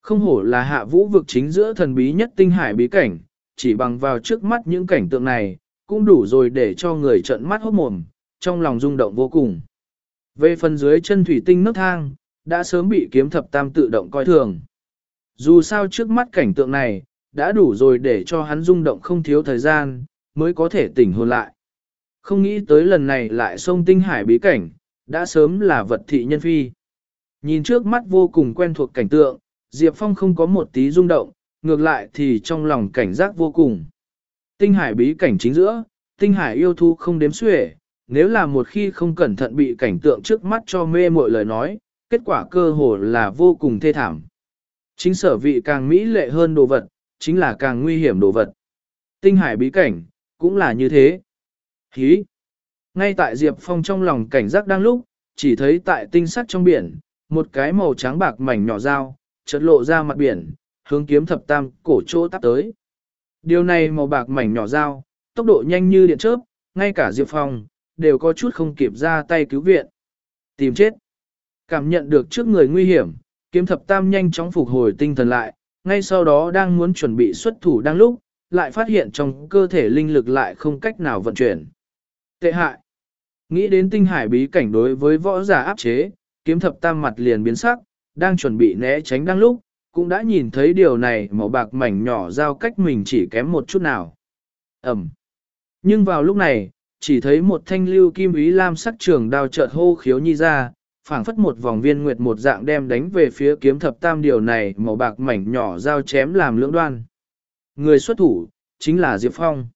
Không hổ là hạ vũ vực chính giữa thần bí nhất tinh hải bí cảnh, chỉ bằng vào trước mắt những cảnh tượng này, cũng đủ rồi để cho người trận mắt hốt mồm, trong lòng rung động vô cùng. Về phần dưới chân thủy tinh nước thang, đã sớm bị kiếm thập tam tự động coi thường. Dù sao trước mắt cảnh tượng này, đã đủ rồi để cho hắn rung động không thiếu thời gian, mới có thể tỉnh hồn lại. Không nghĩ tới lần này lại sông tinh hải bí cảnh, đã sớm là vật thị nhân phi. Nhìn trước mắt vô cùng quen thuộc cảnh tượng, Diệp Phong không có một tí rung động, ngược lại thì trong lòng cảnh giác vô cùng. Tinh hải bí cảnh chính giữa, tinh hải yêu thu không đếm xuể, nếu là một khi không cẩn thận bị cảnh tượng trước mắt cho mê mọi lời nói, kết quả cơ hồ là vô cùng thê thảm. Chính sở vị càng mỹ lệ hơn đồ vật, chính là càng nguy hiểm đồ vật. Tinh hải bí cảnh, cũng là như thế. Hí! Ngay tại Diệp Phong trong lòng cảnh giác đang lúc, chỉ thấy tại tinh sắt trong biển, một cái màu trắng bạc mảnh nhỏ dao, chợt lộ ra mặt biển, hướng kiếm thập tam cổ chỗ tắp tới. Điều này màu bạc mảnh nhỏ dao, tốc độ nhanh như điện chớp, ngay cả Diệp Phong, đều có chút không kịp ra tay cứu viện. Tìm chết. Cảm nhận được trước người nguy hiểm, kiếm thập tam nhanh chóng phục hồi tinh thần lại, ngay sau đó đang muốn chuẩn bị xuất thủ đang lúc, lại phát hiện trong cơ thể linh lực lại không cách nào vận chuyển. Tệ hại. Nghĩ đến tinh hải bí cảnh đối với võ giả áp chế, kiếm thập tam mặt liền biến sắc, đang chuẩn bị né tránh đang lúc, cũng đã nhìn thấy điều này màu bạc mảnh nhỏ giao cách mình chỉ kém một chút nào. Ẩm. Nhưng vào lúc này, chỉ thấy một thanh lưu kim ý lam sắc trường đao chợt hô khiếu nhi ra, phảng phất một vòng viên nguyệt một dạng đem đánh về phía kiếm thập tam điều này màu bạc mảnh nhỏ dao chém làm lưỡng đoan. Người xuất thủ, chính là Diệp Phong.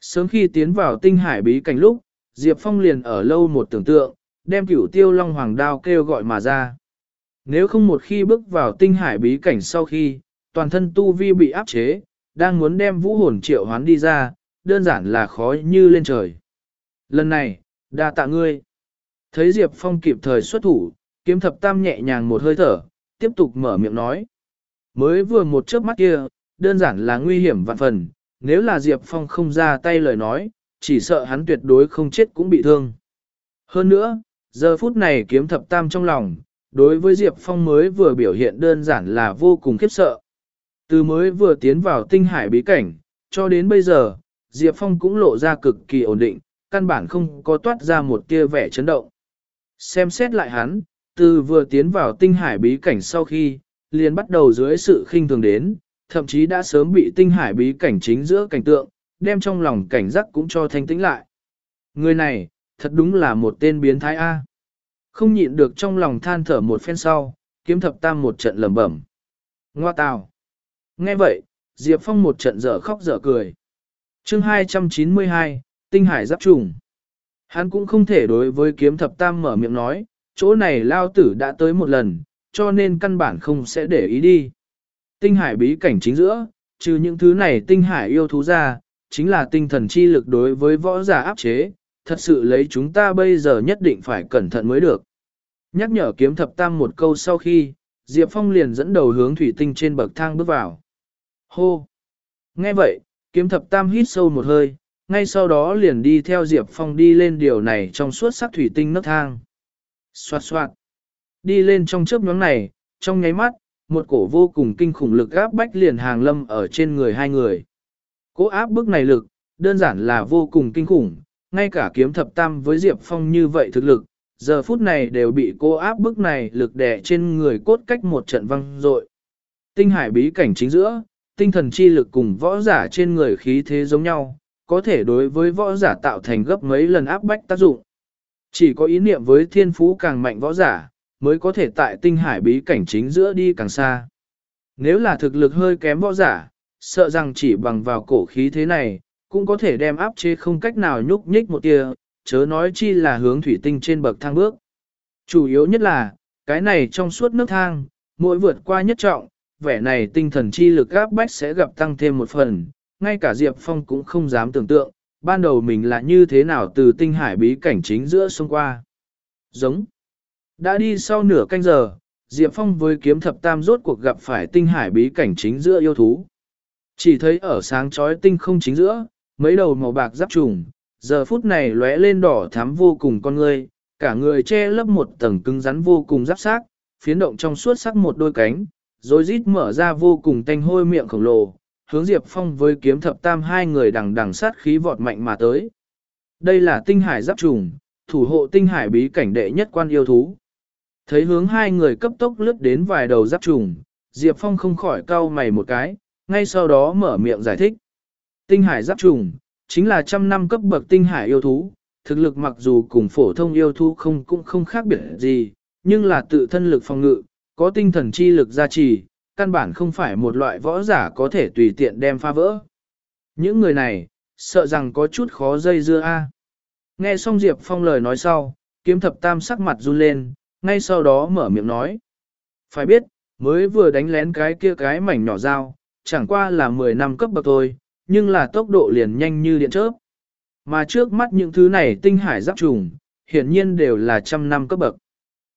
Sớm khi tiến vào tinh hải bí cảnh lúc, Diệp Phong liền ở lâu một tưởng tượng, đem cửu tiêu long hoàng đao kêu gọi mà ra. Nếu không một khi bước vào tinh hải bí cảnh sau khi, toàn thân tu vi bị áp chế, đang muốn đem vũ hồn triệu hoán đi ra, đơn giản là khó như lên trời. Lần này, đa tạ ngươi. Thấy Diệp Phong kịp thời xuất thủ, kiếm thập tam nhẹ nhàng một hơi thở, tiếp tục mở miệng nói. Mới vừa một chớp mắt kia, đơn giản là nguy hiểm vạn phần, nếu là Diệp Phong không ra tay lời nói, chỉ sợ hắn tuyệt đối không chết cũng bị thương. Hơn nữa, giờ phút này kiếm thập tam trong lòng, đối với Diệp Phong mới vừa biểu hiện đơn giản là vô cùng khiếp sợ. Từ mới vừa tiến vào tinh hải bí cảnh, cho đến bây giờ, Diệp Phong cũng lộ ra cực kỳ ổn định, căn bản không có toát ra một tia vẻ chấn động. Xem xét lại hắn, từ vừa tiến vào tinh hải bí cảnh sau khi, liền bắt đầu dưới sự khinh thường đến, thậm chí đã sớm bị tinh hải bí cảnh chính giữa cảnh tượng, đem trong lòng cảnh giác cũng cho thanh tĩnh lại. Người này, thật đúng là một tên biến thái A. Không nhịn được trong lòng than thở một phen sau, kiếm thập tam một trận lẩm bẩm. Ngoa tào. Nghe vậy, Diệp Phong một trận dở khóc dở cười. chương 292, Tinh Hải Giáp Trùng. Hắn cũng không thể đối với kiếm thập tam mở miệng nói, chỗ này lao tử đã tới một lần, cho nên căn bản không sẽ để ý đi. Tinh hải bí cảnh chính giữa, trừ những thứ này tinh hải yêu thú ra, chính là tinh thần chi lực đối với võ giả áp chế, thật sự lấy chúng ta bây giờ nhất định phải cẩn thận mới được. Nhắc nhở kiếm thập tam một câu sau khi, Diệp Phong liền dẫn đầu hướng thủy tinh trên bậc thang bước vào. Hô! Nghe vậy, kiếm thập tam hít sâu một hơi, ngay sau đó liền đi theo Diệp Phong đi lên điều này trong suốt sắc thủy tinh nấc thang. Xoạt xoạt! Đi lên trong chớp nhóm này, trong nháy mắt, một cổ vô cùng kinh khủng lực áp bách liền hàng lâm ở trên người hai người. Cố áp bức này lực, đơn giản là vô cùng kinh khủng, ngay cả kiếm thập tam với Diệp Phong như vậy thực lực, giờ phút này đều bị cô áp bức này lực đè trên người cốt cách một trận văng rội. Tinh hải bí cảnh chính giữa, tinh thần chi lực cùng võ giả trên người khí thế giống nhau, có thể đối với võ giả tạo thành gấp mấy lần áp bách tác dụng. Chỉ có ý niệm với thiên phú càng mạnh võ giả, mới có thể tại tinh hải bí cảnh chính giữa đi càng xa. Nếu là thực lực hơi kém võ giả, sợ rằng chỉ bằng vào cổ khí thế này, cũng có thể đem áp chế không cách nào nhúc nhích một tia, chớ nói chi là hướng thủy tinh trên bậc thang bước. Chủ yếu nhất là, cái này trong suốt nước thang, mỗi vượt qua nhất trọng, vẻ này tinh thần chi lực áp bách sẽ gặp tăng thêm một phần, ngay cả Diệp Phong cũng không dám tưởng tượng, ban đầu mình là như thế nào từ tinh hải bí cảnh chính giữa sông qua. Giống. Đã đi sau nửa canh giờ, Diệp Phong với kiếm thập tam rốt cuộc gặp phải tinh hải bí cảnh chính giữa yêu thú. Chỉ thấy ở sáng chói tinh không chính giữa, mấy đầu màu bạc giáp trùng, giờ phút này lóe lên đỏ thắm vô cùng con người, cả người che lấp một tầng cứng rắn vô cùng giáp xác, phiến động trong suốt sắc một đôi cánh, rồi rít mở ra vô cùng tanh hôi miệng khổng lồ, hướng Diệp Phong với kiếm thập tam hai người đằng đằng sát khí vọt mạnh mà tới. Đây là tinh hải giáp trùng, thủ hộ tinh hải bí cảnh đệ nhất quan yêu thú. Thấy hướng hai người cấp tốc lướt đến vài đầu giáp trùng, Diệp Phong không khỏi cau mày một cái, ngay sau đó mở miệng giải thích. Tinh hải giáp trùng, chính là trăm năm cấp bậc tinh hải yêu thú, thực lực mặc dù cùng phổ thông yêu thú không cũng không khác biệt gì, nhưng là tự thân lực phòng ngự, có tinh thần chi lực gia trì, căn bản không phải một loại võ giả có thể tùy tiện đem phá vỡ. Những người này, sợ rằng có chút khó dây dưa a. Nghe xong Diệp Phong lời nói sau, kiếm thập tam sắc mặt run lên, ngay sau đó mở miệng nói. Phải biết, mới vừa đánh lén cái kia cái mảnh nhỏ dao, chẳng qua là 10 năm cấp bậc thôi, nhưng là tốc độ liền nhanh như điện chớp. Mà trước mắt những thứ này tinh hải giáp trùng, hiển nhiên đều là trăm năm cấp bậc.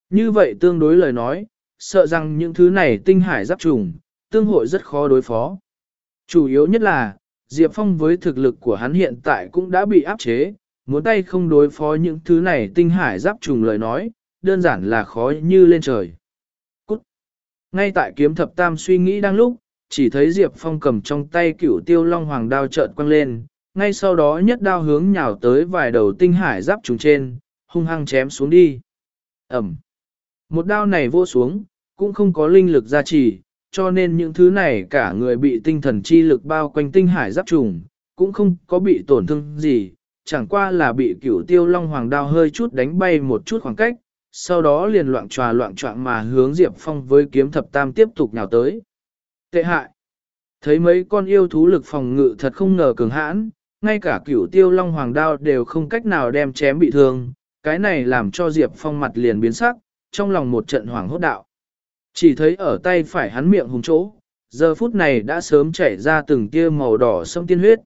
Như vậy tương đối lời nói, sợ rằng những thứ này tinh hải giáp trùng, tương hội rất khó đối phó. Chủ yếu nhất là, Diệp Phong với thực lực của hắn hiện tại cũng đã bị áp chế, muốn tay không đối phó những thứ này tinh hải giáp trùng lời nói, đơn giản là khó như lên trời. Cút! Ngay tại kiếm thập tam suy nghĩ đang lúc, chỉ thấy Diệp Phong cầm trong tay cửu tiêu long hoàng đao trợn quăng lên, ngay sau đó nhất đao hướng nhào tới vài đầu tinh hải giáp trùng trên, hung hăng chém xuống đi. Ẩm! Một đao này vô xuống, cũng không có linh lực gia trì, cho nên những thứ này cả người bị tinh thần chi lực bao quanh tinh hải giáp trùng, cũng không có bị tổn thương gì, chẳng qua là bị cửu tiêu long hoàng đao hơi chút đánh bay một chút khoảng cách, sau đó liền loạn tròa loạn trọng mà hướng Diệp Phong với kiếm thập tam tiếp tục nhào tới. Tệ hại! Thấy mấy con yêu thú lực phòng ngự thật không ngờ cường hãn, ngay cả cửu tiêu long hoàng đao đều không cách nào đem chém bị thương, cái này làm cho Diệp Phong mặt liền biến sắc, trong lòng một trận hoảng hốt đạo. Chỉ thấy ở tay phải hắn miệng hùng chỗ, giờ phút này đã sớm chảy ra từng tia màu đỏ sông tiên huyết.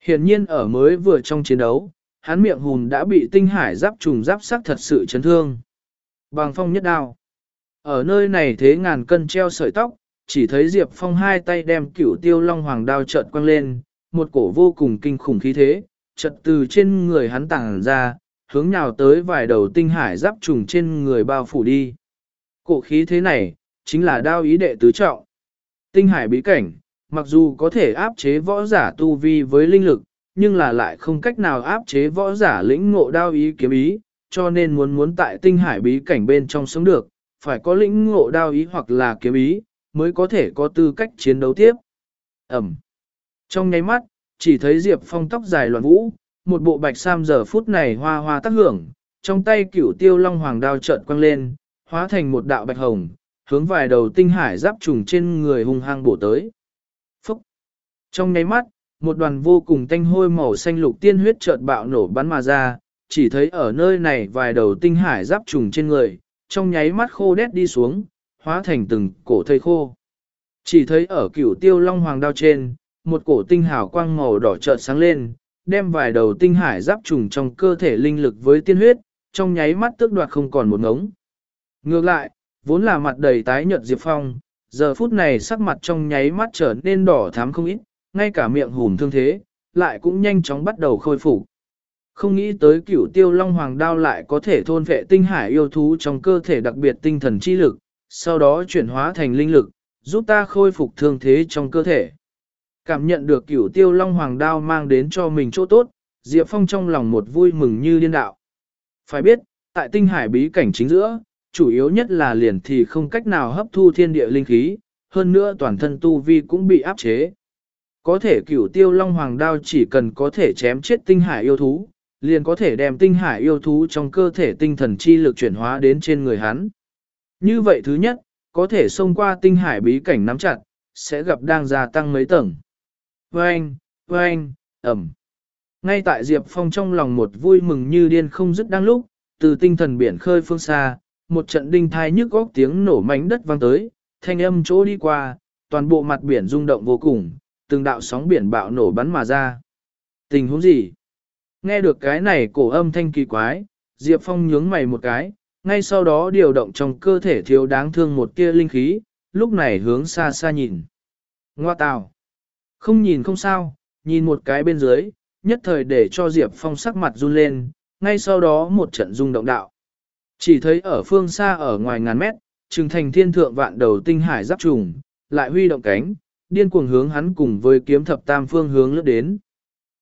Hiển nhiên ở mới vừa trong chiến đấu, hắn miệng hùn đã bị tinh hải giáp trùng giáp sắc thật sự chấn thương. Bằng phong nhất đao. Ở nơi này thế ngàn cân treo sợi tóc, chỉ thấy Diệp Phong hai tay đem cửu tiêu long hoàng đao trợn quăng lên, một cổ vô cùng kinh khủng khí thế, chợt từ trên người hắn tàng ra, hướng nhào tới vài đầu tinh hải giáp trùng trên người bao phủ đi. Cổ khí thế này, chính là đao ý đệ tứ trọng. Tinh hải bí cảnh, mặc dù có thể áp chế võ giả tu vi với linh lực, nhưng là lại không cách nào áp chế võ giả lĩnh ngộ đao ý kiếm ý, cho nên muốn muốn tại tinh hải bí cảnh bên trong sống được, phải có lĩnh ngộ đao ý hoặc là kiếm ý, mới có thể có tư cách chiến đấu tiếp. Ẩm. Trong nháy mắt, chỉ thấy Diệp Phong tóc dài loạn vũ, một bộ bạch sam giờ phút này hoa hoa tác hưởng, trong tay cửu tiêu long hoàng đao trợn quăng lên, hóa thành một đạo bạch hồng, hướng vài đầu tinh hải giáp trùng trên người hung hăng bổ tới. Phúc! Trong nháy mắt, một đoàn vô cùng tanh hôi màu xanh lục tiên huyết chợt bạo nổ bắn mà ra, chỉ thấy ở nơi này vài đầu tinh hải giáp trùng trên người, trong nháy mắt khô đét đi xuống, hóa thành từng cổ thây khô. Chỉ thấy ở cửu tiêu long hoàng đao trên, một cổ tinh hào quang màu đỏ chợt sáng lên, đem vài đầu tinh hải giáp trùng trong cơ thể linh lực với tiên huyết, trong nháy mắt tước đoạt không còn một ngống. Ngược lại, vốn là mặt đầy tái nhợt Diệp Phong, giờ phút này sắc mặt trong nháy mắt trở nên đỏ thắm không ít, ngay cả miệng hùm thương thế, lại cũng nhanh chóng bắt đầu khôi phục. Không nghĩ tới cửu tiêu long hoàng đao lại có thể thôn vệ tinh hải yêu thú trong cơ thể đặc biệt tinh thần chi lực, sau đó chuyển hóa thành linh lực, giúp ta khôi phục thương thế trong cơ thể. Cảm nhận được cửu tiêu long hoàng đao mang đến cho mình chỗ tốt, Diệp Phong trong lòng một vui mừng như điên đạo. Phải biết, tại tinh hải bí cảnh chính giữa, chủ yếu nhất là liền thì không cách nào hấp thu thiên địa linh khí, hơn nữa toàn thân tu vi cũng bị áp chế. Có thể cửu tiêu long hoàng đao chỉ cần có thể chém chết tinh hải yêu thú, liền có thể đem tinh hải yêu thú trong cơ thể tinh thần chi lực chuyển hóa đến trên người hắn. Như vậy thứ nhất, có thể xông qua tinh hải bí cảnh nắm chặt, sẽ gặp đang gia tăng mấy tầng. Vâng, vâng, ẩm. Ngay tại Diệp Phong trong lòng một vui mừng như điên không dứt đang lúc, từ tinh thần biển khơi phương xa, một trận đinh thai nhức góc tiếng nổ mảnh đất vang tới, thanh âm chỗ đi qua, toàn bộ mặt biển rung động vô cùng, từng đạo sóng biển bạo nổ bắn mà ra. Tình huống gì? Nghe được cái này cổ âm thanh kỳ quái, Diệp Phong nhướng mày một cái, ngay sau đó điều động trong cơ thể thiếu đáng thương một tia linh khí, lúc này hướng xa xa nhìn. Ngoa tào! Không nhìn không sao, nhìn một cái bên dưới, nhất thời để cho Diệp Phong sắc mặt run lên, ngay sau đó một trận rung động đạo. Chỉ thấy ở phương xa ở ngoài ngàn mét, trừng thành thiên thượng vạn đầu tinh hải giáp trùng, lại huy động cánh, điên cuồng hướng hắn cùng với kiếm thập tam phương hướng lướt đến.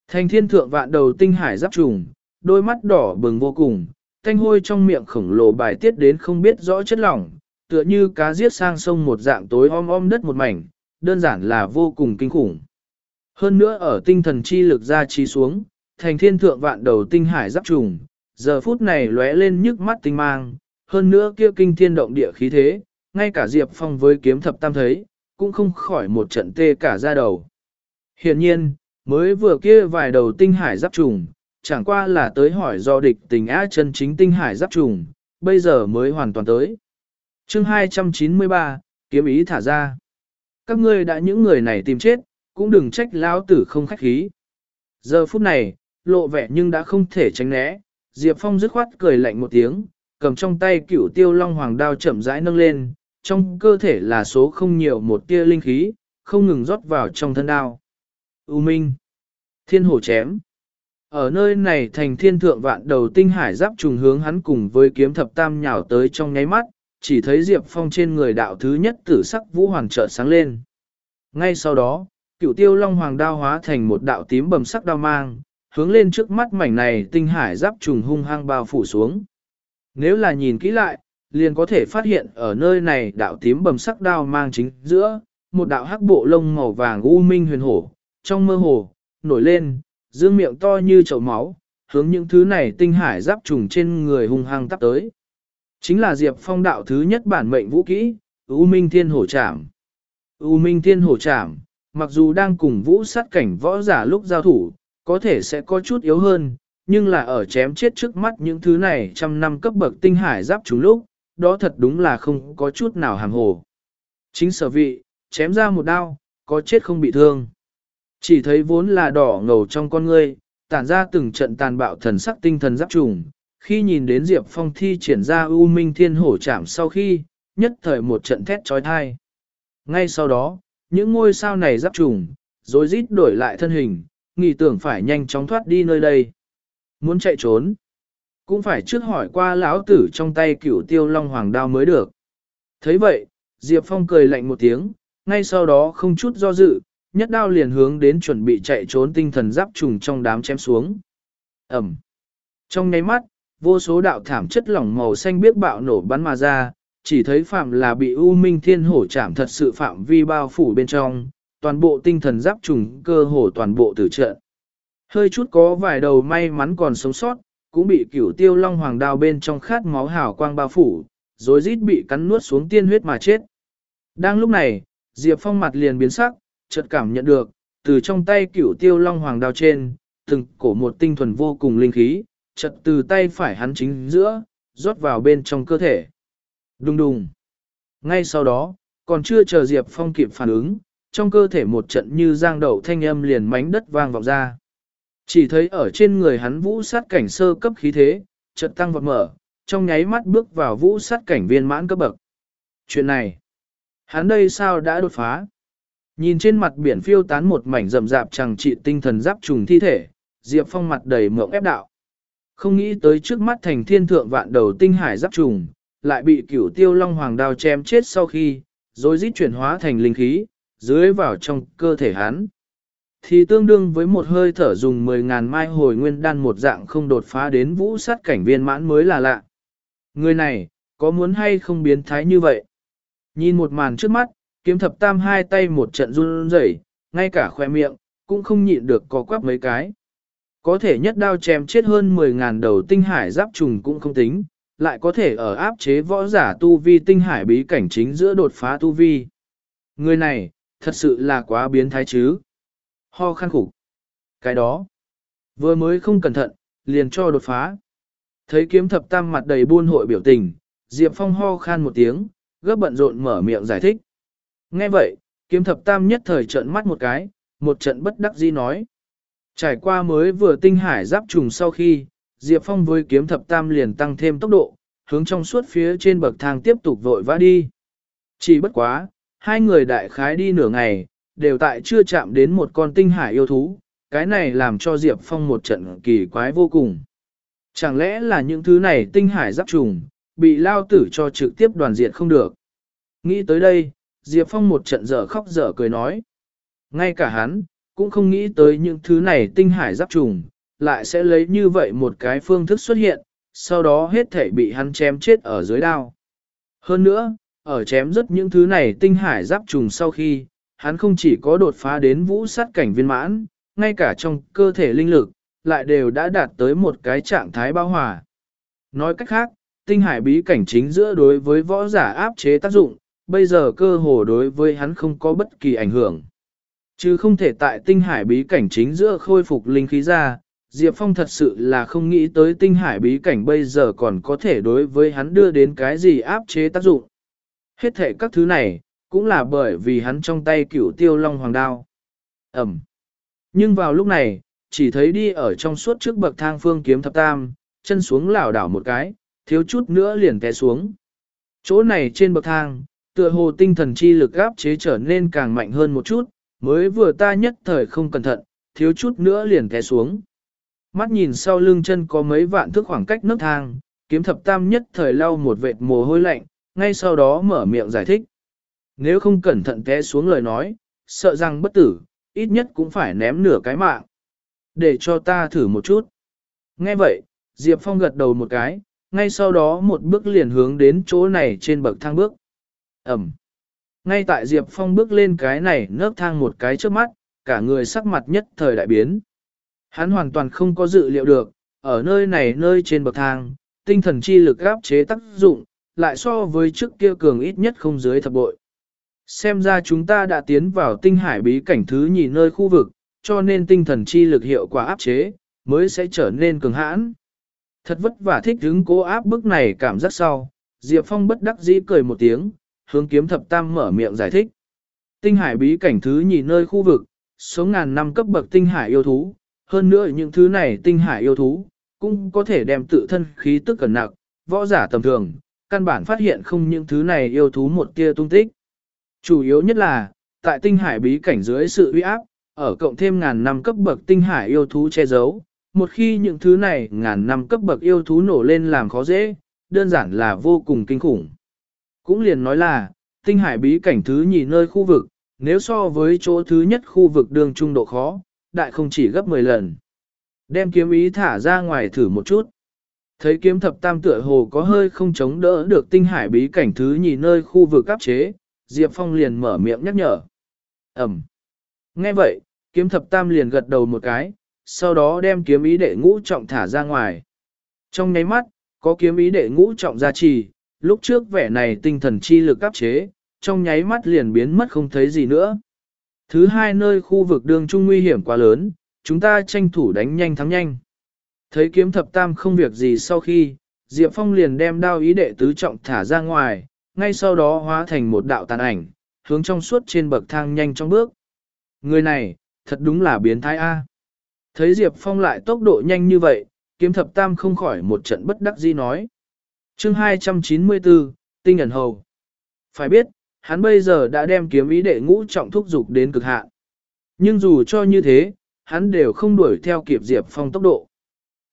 Thành thiên thượng vạn đầu tinh hải giáp trùng, đôi mắt đỏ bừng vô cùng, thanh hôi trong miệng khổng lồ bài tiết đến không biết rõ chất lỏng, tựa như cá giết sang sông một dạng tối om om đất một mảnh, đơn giản là vô cùng kinh khủng. Hơn nữa ở tinh thần chi lực ra chi xuống, thành thiên thượng vạn đầu tinh hải giáp trùng, giờ phút này lóe lên nhức mắt tinh mang, hơn nữa kia kinh thiên động địa khí thế, ngay cả Diệp Phong với kiếm thập tam thấy, cũng không khỏi một trận tê cả ra đầu. Hiện nhiên, mới vừa kia vài đầu tinh hải giáp trùng, chẳng qua là tới hỏi do địch tình á chân chính tinh hải giáp trùng, bây giờ mới hoàn toàn tới. chương 293, kiếm ý thả ra. Các ngươi đã những người này tìm chết, cũng đừng trách lão tử không khách khí. Giờ phút này, lộ vẻ nhưng đã không thể tránh né, Diệp Phong dứt khoát cười lạnh một tiếng, cầm trong tay cửu tiêu long hoàng đao chậm rãi nâng lên, trong cơ thể là số không nhiều một tia linh khí, không ngừng rót vào trong thân đao. U Minh Thiên hổ chém Ở nơi này thành thiên thượng vạn đầu tinh hải giáp trùng hướng hắn cùng với kiếm thập tam nhào tới trong nháy mắt, chỉ thấy Diệp Phong trên người đạo thứ nhất tử sắc vũ hoàng trợ sáng lên. Ngay sau đó, cựu tiêu long hoàng đao hóa thành một đạo tím bầm sắc đao mang, hướng lên trước mắt mảnh này tinh hải giáp trùng hung hăng bao phủ xuống. Nếu là nhìn kỹ lại, liền có thể phát hiện ở nơi này đạo tím bầm sắc đao mang chính giữa, một đạo hắc bộ lông màu vàng u minh huyền hổ, trong mơ hồ, nổi lên, dương miệng to như chậu máu, hướng những thứ này tinh hải giáp trùng trên người hung hăng tắp tới. Chính là Diệp Phong đạo thứ nhất bản mệnh vũ kỹ, U Minh Thiên Hổ Trảm. U Minh Thiên Hổ Trảm, mặc dù đang cùng vũ sát cảnh võ giả lúc giao thủ, có thể sẽ có chút yếu hơn, nhưng là ở chém chết trước mắt những thứ này trăm năm cấp bậc tinh hải giáp trùng lúc, đó thật đúng là không có chút nào hàm hồ. Chính sở vị, chém ra một đao, có chết không bị thương. Chỉ thấy vốn là đỏ ngầu trong con ngươi, tản ra từng trận tàn bạo thần sắc tinh thần giáp trùng. Khi nhìn đến Diệp Phong thi triển ra U Minh Thiên Hổ chạm sau khi, nhất thời một trận thét trói thai. Ngay sau đó, những ngôi sao này giáp trùng, rồi rít đổi lại thân hình, nghĩ tưởng phải nhanh chóng thoát đi nơi đây. Muốn chạy trốn, cũng phải trước hỏi qua lão tử trong tay cửu tiêu long hoàng đao mới được. thấy vậy, Diệp Phong cười lạnh một tiếng, ngay sau đó không chút do dự, nhất đao liền hướng đến chuẩn bị chạy trốn tinh thần giáp trùng trong đám chém xuống. Ẩm. Trong nháy mắt, vô số đạo thảm chất lỏng màu xanh biếc bạo nổ bắn mà ra, chỉ thấy phạm là bị U Minh Thiên Hổ chạm thật sự phạm vi bao phủ bên trong, toàn bộ tinh thần giáp trùng cơ hồ toàn bộ tử trận. Hơi chút có vài đầu may mắn còn sống sót, cũng bị cửu tiêu long hoàng đao bên trong khát máu hào quang bao phủ, rồi rít bị cắn nuốt xuống tiên huyết mà chết. Đang lúc này, Diệp Phong mặt liền biến sắc, chợt cảm nhận được, từ trong tay cửu tiêu long hoàng đao trên, từng cổ một tinh thuần vô cùng linh khí, chợt từ tay phải hắn chính giữa, rót vào bên trong cơ thể. Đùng đùng. Ngay sau đó, còn chưa chờ Diệp Phong kịp phản ứng, trong cơ thể một trận như giang đậu thanh âm liền mánh đất vang vọng ra. Chỉ thấy ở trên người hắn vũ sát cảnh sơ cấp khí thế, chợt tăng vọt mở, trong nháy mắt bước vào vũ sát cảnh viên mãn cấp bậc. Chuyện này, hắn đây sao đã đột phá? Nhìn trên mặt biển phiêu tán một mảnh rậm rạp chẳng trị tinh thần giáp trùng thi thể, Diệp Phong mặt đầy mộng ép đạo. Không nghĩ tới trước mắt thành thiên thượng vạn đầu tinh hải giáp trùng, lại bị cửu tiêu long hoàng đao chém chết sau khi, rồi dít chuyển hóa thành linh khí, dưới vào trong cơ thể hắn. Thì tương đương với một hơi thở dùng 10.000 mai hồi nguyên đan một dạng không đột phá đến vũ sát cảnh viên mãn mới là lạ. Người này, có muốn hay không biến thái như vậy? Nhìn một màn trước mắt, kiếm thập tam hai tay một trận run rẩy, ngay cả khoe miệng, cũng không nhịn được có quắp mấy cái. Có thể nhất đao chém chết hơn 10.000 đầu tinh hải giáp trùng cũng không tính, lại có thể ở áp chế võ giả tu vi tinh hải bí cảnh chính giữa đột phá tu vi. Người này, thật sự là quá biến thái chứ. Ho khăn khủng. Cái đó, vừa mới không cẩn thận, liền cho đột phá. Thấy kiếm thập tam mặt đầy buôn hội biểu tình, Diệp Phong ho khan một tiếng, gấp bận rộn mở miệng giải thích. Nghe vậy, kiếm thập tam nhất thời trợn mắt một cái, một trận bất đắc dĩ nói. Trải qua mới vừa tinh hải giáp trùng sau khi, Diệp Phong với kiếm thập tam liền tăng thêm tốc độ, hướng trong suốt phía trên bậc thang tiếp tục vội vã đi. Chỉ bất quá, hai người đại khái đi nửa ngày, đều tại chưa chạm đến một con tinh hải yêu thú, cái này làm cho Diệp Phong một trận kỳ quái vô cùng. Chẳng lẽ là những thứ này tinh hải giáp trùng, bị lao tử cho trực tiếp đoàn diện không được. Nghĩ tới đây, Diệp Phong một trận dở khóc dở cười nói. Ngay cả hắn, cũng không nghĩ tới những thứ này tinh hải giáp trùng, lại sẽ lấy như vậy một cái phương thức xuất hiện, sau đó hết thể bị hắn chém chết ở dưới đao. Hơn nữa, ở chém rất những thứ này tinh hải giáp trùng sau khi, hắn không chỉ có đột phá đến vũ sát cảnh viên mãn, ngay cả trong cơ thể linh lực, lại đều đã đạt tới một cái trạng thái bao hòa. Nói cách khác, tinh hải bí cảnh chính giữa đối với võ giả áp chế tác dụng, bây giờ cơ hồ đối với hắn không có bất kỳ ảnh hưởng. Chứ không thể tại tinh hải bí cảnh chính giữa khôi phục linh khí ra, Diệp Phong thật sự là không nghĩ tới tinh hải bí cảnh bây giờ còn có thể đối với hắn đưa đến cái gì áp chế tác dụng. Hết thể các thứ này, cũng là bởi vì hắn trong tay cửu tiêu long hoàng đao. Ẩm. Nhưng vào lúc này, chỉ thấy đi ở trong suốt trước bậc thang phương kiếm thập tam, chân xuống lảo đảo một cái, thiếu chút nữa liền té xuống. Chỗ này trên bậc thang, tựa hồ tinh thần chi lực gáp chế trở nên càng mạnh hơn một chút, mới vừa ta nhất thời không cẩn thận, thiếu chút nữa liền té xuống. Mắt nhìn sau lưng chân có mấy vạn thước khoảng cách nấc thang, kiếm thập tam nhất thời lau một vệt mồ hôi lạnh, ngay sau đó mở miệng giải thích. Nếu không cẩn thận té xuống lời nói, sợ rằng bất tử, ít nhất cũng phải ném nửa cái mạng. Để cho ta thử một chút. Nghe vậy, Diệp Phong gật đầu một cái, ngay sau đó một bước liền hướng đến chỗ này trên bậc thang bước. Ẩm. Ngay tại Diệp Phong bước lên cái này nớp thang một cái trước mắt, cả người sắc mặt nhất thời đại biến. Hắn hoàn toàn không có dự liệu được, ở nơi này nơi trên bậc thang, tinh thần chi lực áp chế tác dụng, lại so với trước kia cường ít nhất không dưới thập bội. Xem ra chúng ta đã tiến vào tinh hải bí cảnh thứ nhì nơi khu vực, cho nên tinh thần chi lực hiệu quả áp chế, mới sẽ trở nên cường hãn. Thật vất vả thích hứng cố áp bức này cảm giác sau, Diệp Phong bất đắc dĩ cười một tiếng, hướng kiếm thập tam mở miệng giải thích. Tinh hải bí cảnh thứ nhì nơi khu vực, số ngàn năm cấp bậc tinh hải yêu thú, hơn nữa những thứ này tinh hải yêu thú, cũng có thể đem tự thân khí tức cẩn nặng, võ giả tầm thường, căn bản phát hiện không những thứ này yêu thú một tia tung tích. Chủ yếu nhất là, tại tinh hải bí cảnh dưới sự uy áp, ở cộng thêm ngàn năm cấp bậc tinh hải yêu thú che giấu, một khi những thứ này ngàn năm cấp bậc yêu thú nổ lên làm khó dễ, đơn giản là vô cùng kinh khủng. Cũng liền nói là, tinh hải bí cảnh thứ nhì nơi khu vực, nếu so với chỗ thứ nhất khu vực đường trung độ khó, đại không chỉ gấp 10 lần. Đem kiếm ý thả ra ngoài thử một chút. Thấy kiếm thập tam tựa hồ có hơi không chống đỡ được tinh hải bí cảnh thứ nhì nơi khu vực áp chế, Diệp Phong liền mở miệng nhắc nhở. Ẩm. Nghe vậy, kiếm thập tam liền gật đầu một cái, sau đó đem kiếm ý đệ ngũ trọng thả ra ngoài. Trong nháy mắt, có kiếm ý đệ ngũ trọng gia trì, lúc trước vẻ này tinh thần chi lực áp chế, trong nháy mắt liền biến mất không thấy gì nữa. Thứ hai nơi khu vực đường trung nguy hiểm quá lớn, chúng ta tranh thủ đánh nhanh thắng nhanh. Thấy kiếm thập tam không việc gì sau khi, Diệp Phong liền đem đao ý đệ tứ trọng thả ra ngoài, ngay sau đó hóa thành một đạo tàn ảnh, hướng trong suốt trên bậc thang nhanh trong bước. Người này, thật đúng là biến thái A. Thấy Diệp Phong lại tốc độ nhanh như vậy, kiếm thập tam không khỏi một trận bất đắc dĩ nói chương 294, Tinh ẩn hầu. Phải biết, hắn bây giờ đã đem kiếm ý đệ ngũ trọng thúc dục đến cực hạn. Nhưng dù cho như thế, hắn đều không đuổi theo kịp Diệp Phong tốc độ.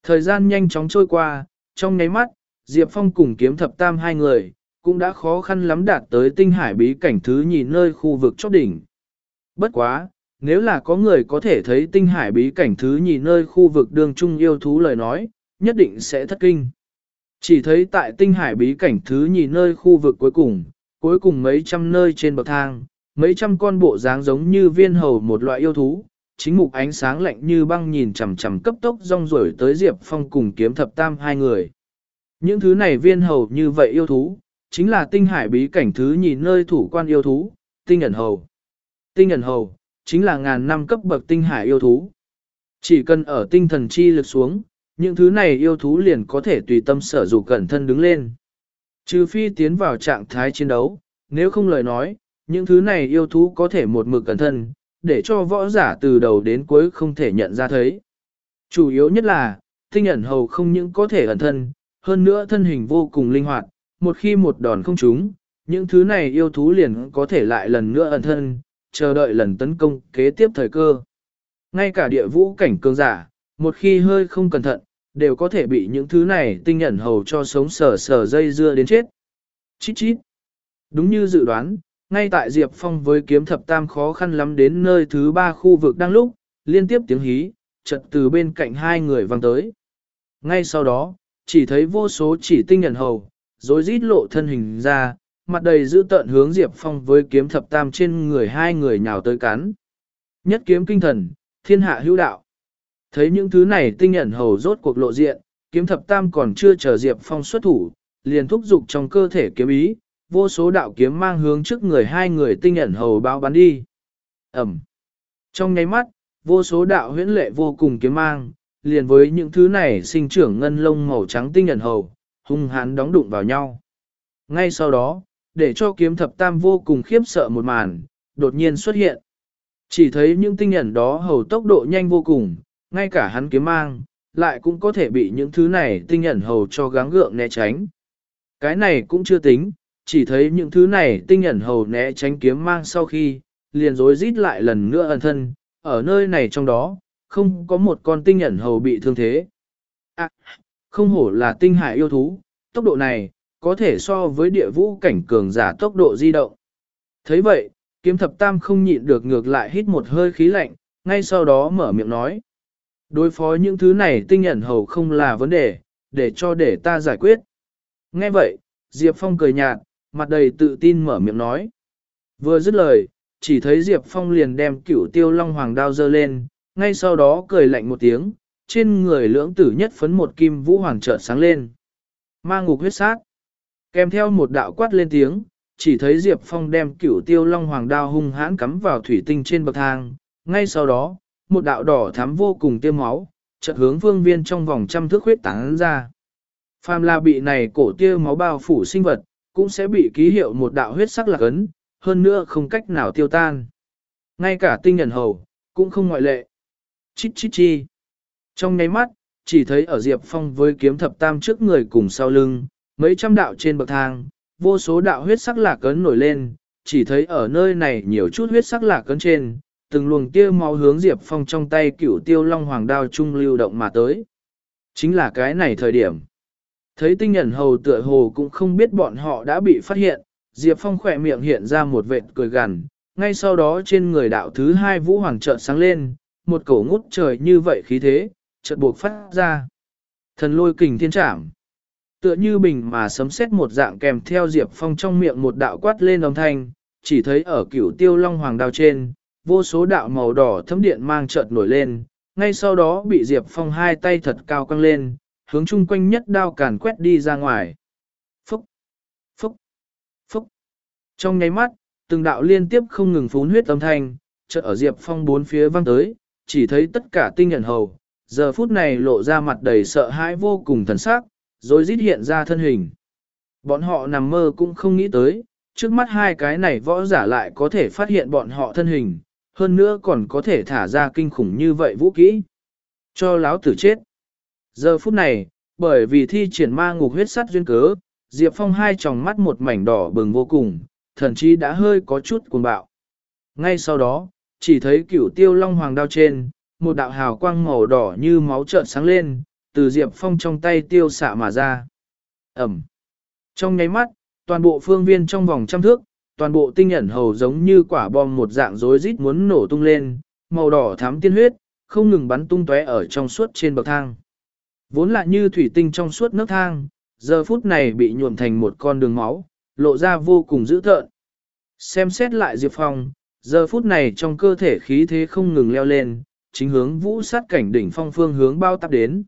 Thời gian nhanh chóng trôi qua, trong nháy mắt, Diệp Phong cùng kiếm thập tam hai người, cũng đã khó khăn lắm đạt tới tinh hải bí cảnh thứ nhìn nơi khu vực chót đỉnh. Bất quá, nếu là có người có thể thấy tinh hải bí cảnh thứ nhìn nơi khu vực đường trung yêu thú lời nói, nhất định sẽ thất kinh. Chỉ thấy tại tinh hải bí cảnh thứ nhìn nơi khu vực cuối cùng, cuối cùng mấy trăm nơi trên bậc thang, mấy trăm con bộ dáng giống như viên hầu một loại yêu thú, chính mục ánh sáng lạnh như băng nhìn chằm chằm cấp tốc rong rổi tới Diệp Phong cùng kiếm thập tam hai người. Những thứ này viên hầu như vậy yêu thú, chính là tinh hải bí cảnh thứ nhìn nơi thủ quan yêu thú, tinh ẩn hầu. Tinh ẩn hầu, chính là ngàn năm cấp bậc tinh hải yêu thú. Chỉ cần ở tinh thần chi lực xuống, những thứ này yêu thú liền có thể tùy tâm sở dù cẩn thân đứng lên. Trừ phi tiến vào trạng thái chiến đấu, nếu không lời nói, những thứ này yêu thú có thể một mực cẩn thân, để cho võ giả từ đầu đến cuối không thể nhận ra thấy. Chủ yếu nhất là, tinh ẩn hầu không những có thể ẩn thân, hơn nữa thân hình vô cùng linh hoạt, một khi một đòn không trúng, những thứ này yêu thú liền có thể lại lần nữa ẩn thân, chờ đợi lần tấn công kế tiếp thời cơ. Ngay cả địa vũ cảnh cường giả, một khi hơi không cẩn thận, đều có thể bị những thứ này tinh nhẫn hầu cho sống sờ sờ dây dưa đến chết. Chít chít. Đúng như dự đoán, ngay tại Diệp Phong với kiếm thập tam khó khăn lắm đến nơi thứ ba khu vực đang lúc, liên tiếp tiếng hí, chợt từ bên cạnh hai người vang tới. Ngay sau đó, chỉ thấy vô số chỉ tinh ẩn hầu, rồi rít lộ thân hình ra, mặt đầy dữ tợn hướng Diệp Phong với kiếm thập tam trên người hai người nhào tới cắn. Nhất kiếm kinh thần, thiên hạ hữu đạo. Thấy những thứ này tinh nhận hầu rốt cuộc lộ diện, kiếm thập tam còn chưa chờ Diệp Phong xuất thủ, liền thúc dục trong cơ thể kiếm ý, vô số đạo kiếm mang hướng trước người hai người tinh nhận hầu bao bắn đi. Ẩm. Trong nháy mắt, vô số đạo huyễn lệ vô cùng kiếm mang, liền với những thứ này sinh trưởng ngân lông màu trắng tinh nhận hầu, hung hãn đóng đụng vào nhau. Ngay sau đó, để cho kiếm thập tam vô cùng khiếp sợ một màn, đột nhiên xuất hiện. Chỉ thấy những tinh nhận đó hầu tốc độ nhanh vô cùng, ngay cả hắn kiếm mang, lại cũng có thể bị những thứ này tinh ẩn hầu cho gắng gượng né tránh. Cái này cũng chưa tính, chỉ thấy những thứ này tinh ẩn hầu né tránh kiếm mang sau khi, liền rối rít lại lần nữa ẩn thân, ở nơi này trong đó, không có một con tinh ẩn hầu bị thương thế. À, không hổ là tinh hải yêu thú, tốc độ này, có thể so với địa vũ cảnh cường giả tốc độ di động. thấy vậy, kiếm thập tam không nhịn được ngược lại hít một hơi khí lạnh, ngay sau đó mở miệng nói. Đối phó những thứ này tinh ẩn hầu không là vấn đề, để cho để ta giải quyết. Nghe vậy, Diệp Phong cười nhạt, mặt đầy tự tin mở miệng nói. Vừa dứt lời, chỉ thấy Diệp Phong liền đem cửu tiêu long hoàng đao dơ lên, ngay sau đó cười lạnh một tiếng, trên người lưỡng tử nhất phấn một kim vũ hoàng trợn sáng lên. Ma ngục huyết sát. Kèm theo một đạo quát lên tiếng, chỉ thấy Diệp Phong đem cửu tiêu long hoàng đao hung hãn cắm vào thủy tinh trên bậc thang. Ngay sau đó, một đạo đỏ thắm vô cùng tiêm máu, chợt hướng phương viên trong vòng trăm thước huyết tán ra. Phàm là bị này cổ tiêu máu bao phủ sinh vật, cũng sẽ bị ký hiệu một đạo huyết sắc lạc ấn, hơn nữa không cách nào tiêu tan. Ngay cả tinh nhận hầu, cũng không ngoại lệ. Chít chít chi. Trong nháy mắt, chỉ thấy ở Diệp Phong với kiếm thập tam trước người cùng sau lưng, mấy trăm đạo trên bậc thang, vô số đạo huyết sắc lạc cấn nổi lên, chỉ thấy ở nơi này nhiều chút huyết sắc lạc cấn trên, từng luồng tia máu hướng Diệp Phong trong tay cửu tiêu long hoàng đao trung lưu động mà tới. Chính là cái này thời điểm. Thấy tinh nhận hầu tựa hồ cũng không biết bọn họ đã bị phát hiện, Diệp Phong khỏe miệng hiện ra một vệt cười gằn, ngay sau đó trên người đạo thứ hai vũ hoàng trợn sáng lên, một cổ ngút trời như vậy khí thế, chợt buộc phát ra. Thần lôi kình thiên trảm. Tựa như bình mà sấm xét một dạng kèm theo Diệp Phong trong miệng một đạo quát lên âm thanh, chỉ thấy ở cửu tiêu long hoàng đao trên, vô số đạo màu đỏ thấm điện mang chợt nổi lên, ngay sau đó bị Diệp Phong hai tay thật cao căng lên, hướng chung quanh nhất đao càn quét đi ra ngoài. Phúc! Phúc! Phúc! Trong nháy mắt, từng đạo liên tiếp không ngừng phún huyết âm thanh, chợt ở Diệp Phong bốn phía văng tới, chỉ thấy tất cả tinh nhận hầu, giờ phút này lộ ra mặt đầy sợ hãi vô cùng thần sắc, rồi rít hiện ra thân hình. Bọn họ nằm mơ cũng không nghĩ tới, trước mắt hai cái này võ giả lại có thể phát hiện bọn họ thân hình, hơn nữa còn có thể thả ra kinh khủng như vậy vũ kỹ. Cho láo tử chết. Giờ phút này, bởi vì thi triển ma ngục huyết sắt duyên cớ, Diệp Phong hai tròng mắt một mảnh đỏ bừng vô cùng, thần chí đã hơi có chút cuồng bạo. Ngay sau đó, chỉ thấy cửu tiêu long hoàng đao trên, một đạo hào quang màu đỏ như máu trợn sáng lên, từ Diệp Phong trong tay tiêu xạ mà ra. Ẩm. Trong nháy mắt, toàn bộ phương viên trong vòng trăm thước, toàn bộ tinh ẩn hầu giống như quả bom một dạng rối rít muốn nổ tung lên, màu đỏ thắm tiên huyết, không ngừng bắn tung tóe ở trong suốt trên bậc thang. Vốn là như thủy tinh trong suốt nước thang, giờ phút này bị nhuộm thành một con đường máu, lộ ra vô cùng dữ tợn. Xem xét lại Diệp Phong, giờ phút này trong cơ thể khí thế không ngừng leo lên, chính hướng vũ sát cảnh đỉnh phong phương hướng bao tắp đến.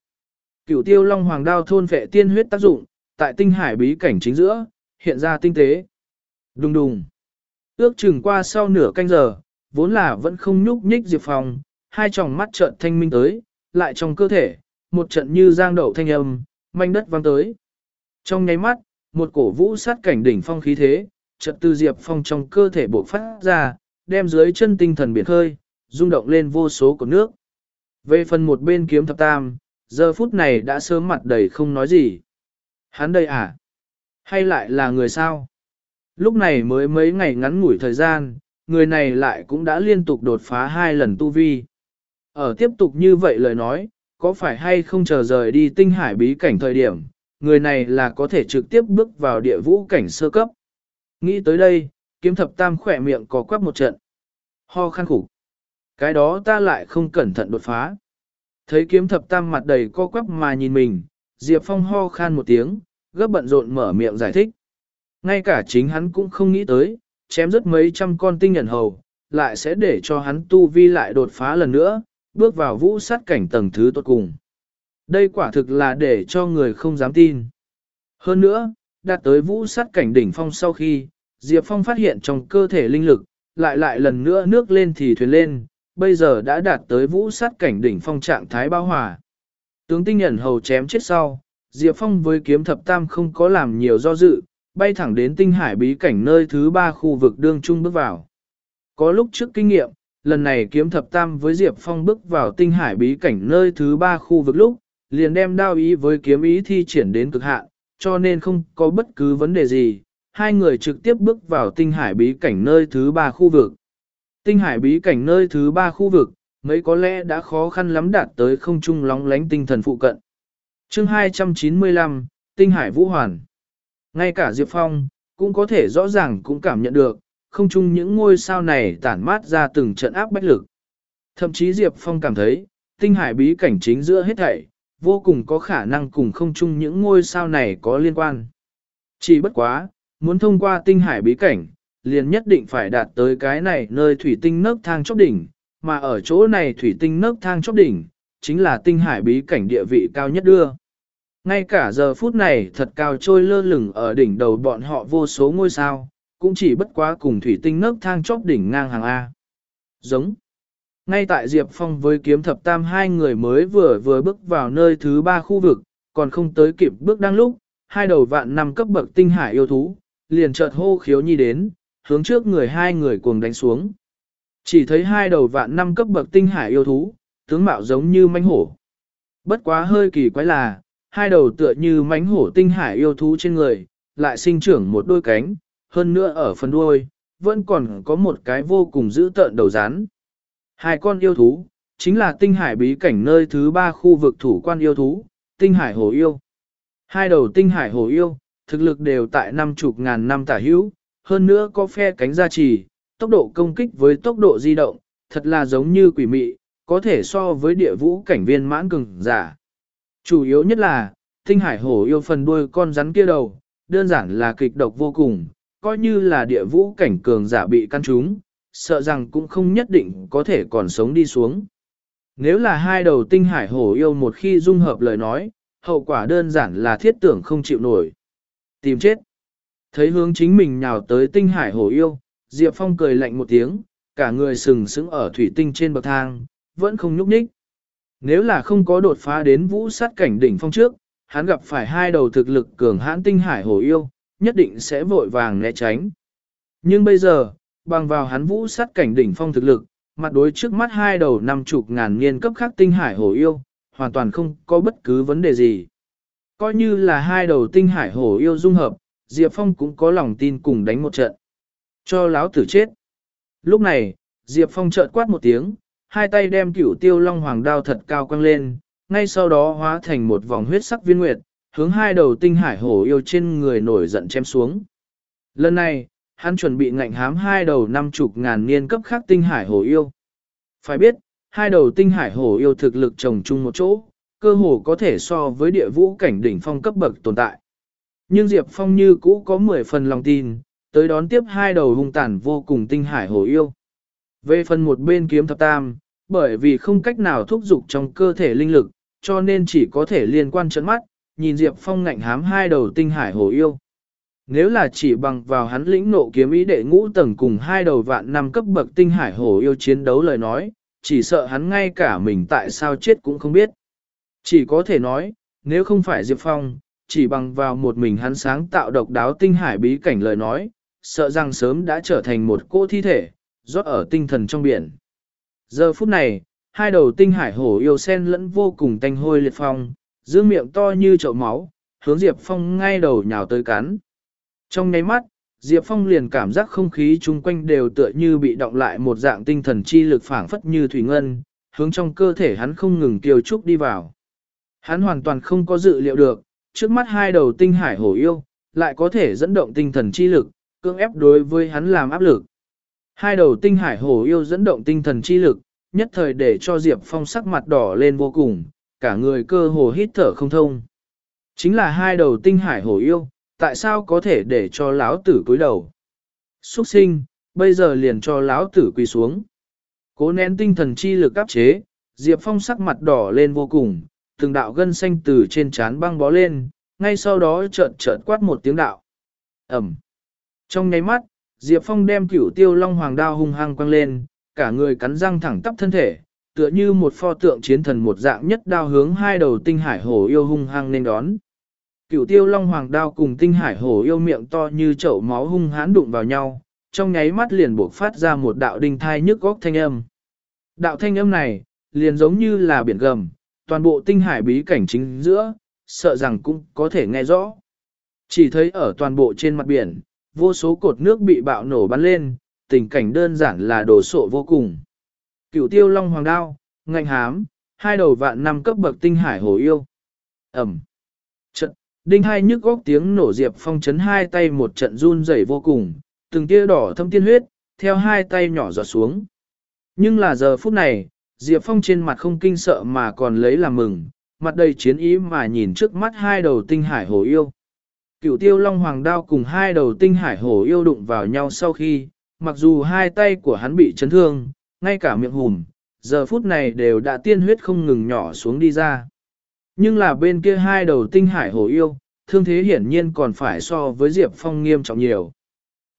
Cửu tiêu long hoàng đao thôn vệ tiên huyết tác dụng, tại tinh hải bí cảnh chính giữa, hiện ra tinh tế. Đùng đùng. Ước chừng qua sau nửa canh giờ, vốn là vẫn không nhúc nhích Diệp Phong, hai tròng mắt trợn thanh minh tới, lại trong cơ thể, một trận như giang đậu thanh âm, manh đất vang tới. Trong nháy mắt, một cổ vũ sát cảnh đỉnh phong khí thế, trận từ Diệp Phong trong cơ thể bộ phát ra, đem dưới chân tinh thần biển khơi, rung động lên vô số của nước. Về phần một bên kiếm thập tam, giờ phút này đã sớm mặt đầy không nói gì. Hắn đây à? Hay lại là người sao? Lúc này mới mấy ngày ngắn ngủi thời gian, người này lại cũng đã liên tục đột phá hai lần tu vi. Ở tiếp tục như vậy lời nói, có phải hay không chờ rời đi tinh hải bí cảnh thời điểm, người này là có thể trực tiếp bước vào địa vũ cảnh sơ cấp. Nghĩ tới đây, kiếm thập tam khỏe miệng có quắp một trận. Ho khăn khủng. Cái đó ta lại không cẩn thận đột phá. Thấy kiếm thập tam mặt đầy co quắp mà nhìn mình, Diệp Phong ho khan một tiếng, gấp bận rộn mở miệng giải thích. Ngay cả chính hắn cũng không nghĩ tới, chém rất mấy trăm con tinh nhận hầu, lại sẽ để cho hắn tu vi lại đột phá lần nữa, bước vào vũ sát cảnh tầng thứ tốt cùng. Đây quả thực là để cho người không dám tin. Hơn nữa, đạt tới vũ sát cảnh đỉnh phong sau khi, Diệp Phong phát hiện trong cơ thể linh lực, lại lại lần nữa nước lên thì thuyền lên, bây giờ đã đạt tới vũ sát cảnh đỉnh phong trạng thái bao hòa. Tướng tinh nhận hầu chém chết sau, Diệp Phong với kiếm thập tam không có làm nhiều do dự, bay thẳng đến tinh hải bí cảnh nơi thứ ba khu vực đương trung bước vào. Có lúc trước kinh nghiệm, lần này kiếm thập tam với Diệp Phong bước vào tinh hải bí cảnh nơi thứ ba khu vực lúc, liền đem đao ý với kiếm ý thi triển đến cực hạn, cho nên không có bất cứ vấn đề gì, hai người trực tiếp bước vào tinh hải bí cảnh nơi thứ ba khu vực. Tinh hải bí cảnh nơi thứ ba khu vực, mấy có lẽ đã khó khăn lắm đạt tới không trung lóng lánh tinh thần phụ cận. chương 295, Tinh hải vũ hoàn. Ngay cả Diệp Phong, cũng có thể rõ ràng cũng cảm nhận được, không chung những ngôi sao này tản mát ra từng trận áp bách lực. Thậm chí Diệp Phong cảm thấy, tinh hải bí cảnh chính giữa hết thảy, vô cùng có khả năng cùng không chung những ngôi sao này có liên quan. Chỉ bất quá, muốn thông qua tinh hải bí cảnh, liền nhất định phải đạt tới cái này nơi thủy tinh nấc thang chóp đỉnh, mà ở chỗ này thủy tinh nấc thang chóp đỉnh, chính là tinh hải bí cảnh địa vị cao nhất đưa. Ngay cả giờ phút này thật cao trôi lơ lửng ở đỉnh đầu bọn họ vô số ngôi sao, cũng chỉ bất quá cùng thủy tinh nấc thang chóp đỉnh ngang hàng A. Giống. Ngay tại Diệp Phong với kiếm thập tam hai người mới vừa vừa bước vào nơi thứ ba khu vực, còn không tới kịp bước đang lúc, hai đầu vạn năm cấp bậc tinh hải yêu thú, liền chợt hô khiếu nhi đến, hướng trước người hai người cuồng đánh xuống. Chỉ thấy hai đầu vạn năm cấp bậc tinh hải yêu thú, tướng mạo giống như manh hổ. Bất quá hơi kỳ quái là, hai đầu tựa như mánh hổ tinh hải yêu thú trên người, lại sinh trưởng một đôi cánh, hơn nữa ở phần đuôi, vẫn còn có một cái vô cùng dữ tợn đầu rán. Hai con yêu thú, chính là tinh hải bí cảnh nơi thứ ba khu vực thủ quan yêu thú, tinh hải hồ yêu. Hai đầu tinh hải hồ yêu, thực lực đều tại năm chục ngàn năm tả hữu, hơn nữa có phe cánh gia trì, tốc độ công kích với tốc độ di động, thật là giống như quỷ mị, có thể so với địa vũ cảnh viên mãn cường giả. Chủ yếu nhất là, tinh hải hổ yêu phần đuôi con rắn kia đầu, đơn giản là kịch độc vô cùng, coi như là địa vũ cảnh cường giả bị căn trúng, sợ rằng cũng không nhất định có thể còn sống đi xuống. Nếu là hai đầu tinh hải hổ yêu một khi dung hợp lời nói, hậu quả đơn giản là thiết tưởng không chịu nổi. Tìm chết. Thấy hướng chính mình nhào tới tinh hải hổ yêu, Diệp Phong cười lạnh một tiếng, cả người sừng sững ở thủy tinh trên bậc thang, vẫn không nhúc nhích. Nếu là không có đột phá đến vũ sát cảnh đỉnh phong trước, hắn gặp phải hai đầu thực lực cường hãn tinh hải hổ yêu, nhất định sẽ vội vàng né tránh. Nhưng bây giờ, bằng vào hắn vũ sát cảnh đỉnh phong thực lực, mặt đối trước mắt hai đầu năm chục ngàn niên cấp khác tinh hải hổ yêu, hoàn toàn không có bất cứ vấn đề gì. Coi như là hai đầu tinh hải hổ yêu dung hợp, Diệp Phong cũng có lòng tin cùng đánh một trận. Cho láo tử chết. Lúc này, Diệp Phong chợt quát một tiếng, hai tay đem cửu tiêu long hoàng đao thật cao quăng lên, ngay sau đó hóa thành một vòng huyết sắc viên nguyệt, hướng hai đầu tinh hải hổ yêu trên người nổi giận chém xuống. Lần này, hắn chuẩn bị ngạnh hám hai đầu năm chục ngàn niên cấp khác tinh hải hổ yêu. Phải biết, hai đầu tinh hải hổ yêu thực lực chồng chung một chỗ, cơ hồ có thể so với địa vũ cảnh đỉnh phong cấp bậc tồn tại. Nhưng Diệp Phong như cũ có 10 phần lòng tin, tới đón tiếp hai đầu hung tàn vô cùng tinh hải hổ yêu. Về phần một bên kiếm thập tam, bởi vì không cách nào thúc giục trong cơ thể linh lực, cho nên chỉ có thể liên quan trận mắt, nhìn Diệp Phong ngạnh hám hai đầu tinh hải hổ yêu. Nếu là chỉ bằng vào hắn lĩnh nộ kiếm ý đệ ngũ tầng cùng hai đầu vạn năm cấp bậc tinh hải hổ yêu chiến đấu lời nói, chỉ sợ hắn ngay cả mình tại sao chết cũng không biết. Chỉ có thể nói, nếu không phải Diệp Phong, chỉ bằng vào một mình hắn sáng tạo độc đáo tinh hải bí cảnh lời nói, sợ rằng sớm đã trở thành một cô thi thể, rót ở tinh thần trong biển. Giờ phút này, hai đầu tinh hải hổ yêu sen lẫn vô cùng tanh hôi liệt phong, giữ miệng to như chậu máu, hướng Diệp Phong ngay đầu nhào tới cắn. Trong nháy mắt, Diệp Phong liền cảm giác không khí chung quanh đều tựa như bị động lại một dạng tinh thần chi lực phảng phất như thủy ngân, hướng trong cơ thể hắn không ngừng kiều trúc đi vào. Hắn hoàn toàn không có dự liệu được, trước mắt hai đầu tinh hải hổ yêu, lại có thể dẫn động tinh thần chi lực, cưỡng ép đối với hắn làm áp lực. Hai đầu tinh hải hổ yêu dẫn động tinh thần chi lực, nhất thời để cho Diệp Phong sắc mặt đỏ lên vô cùng, cả người cơ hồ hít thở không thông. Chính là hai đầu tinh hải hổ yêu, tại sao có thể để cho lão tử cúi đầu? Xuất sinh, bây giờ liền cho lão tử quỳ xuống. Cố nén tinh thần chi lực áp chế, Diệp Phong sắc mặt đỏ lên vô cùng, từng đạo gân xanh từ trên trán băng bó lên, ngay sau đó chợt chợt quát một tiếng đạo. Ẩm. Trong nháy mắt, Diệp Phong đem cửu tiêu long hoàng đao hung hăng quăng lên, cả người cắn răng thẳng tắp thân thể, tựa như một pho tượng chiến thần một dạng nhất đao hướng hai đầu tinh hải hổ yêu hung hăng nên đón. Cửu tiêu long hoàng đao cùng tinh hải hổ yêu miệng to như chậu máu hung hãn đụng vào nhau, trong nháy mắt liền buộc phát ra một đạo đinh thai nhức góc thanh âm. Đạo thanh âm này, liền giống như là biển gầm, toàn bộ tinh hải bí cảnh chính giữa, sợ rằng cũng có thể nghe rõ. Chỉ thấy ở toàn bộ trên mặt biển, vô số cột nước bị bạo nổ bắn lên, tình cảnh đơn giản là đồ sộ vô cùng. Cửu tiêu long hoàng đao, ngạnh hám, hai đầu vạn năm cấp bậc tinh hải hồ yêu. Ẩm. Trận, đinh hai nhức góc tiếng nổ diệp phong chấn hai tay một trận run rẩy vô cùng, từng tia đỏ thâm tiên huyết, theo hai tay nhỏ giọt xuống. Nhưng là giờ phút này, Diệp Phong trên mặt không kinh sợ mà còn lấy làm mừng, mặt đầy chiến ý mà nhìn trước mắt hai đầu tinh hải hồ yêu. Cửu tiêu long hoàng đao cùng hai đầu tinh hải hổ yêu đụng vào nhau sau khi, mặc dù hai tay của hắn bị chấn thương, ngay cả miệng hùm, giờ phút này đều đã tiên huyết không ngừng nhỏ xuống đi ra. Nhưng là bên kia hai đầu tinh hải hổ yêu, thương thế hiển nhiên còn phải so với Diệp Phong nghiêm trọng nhiều.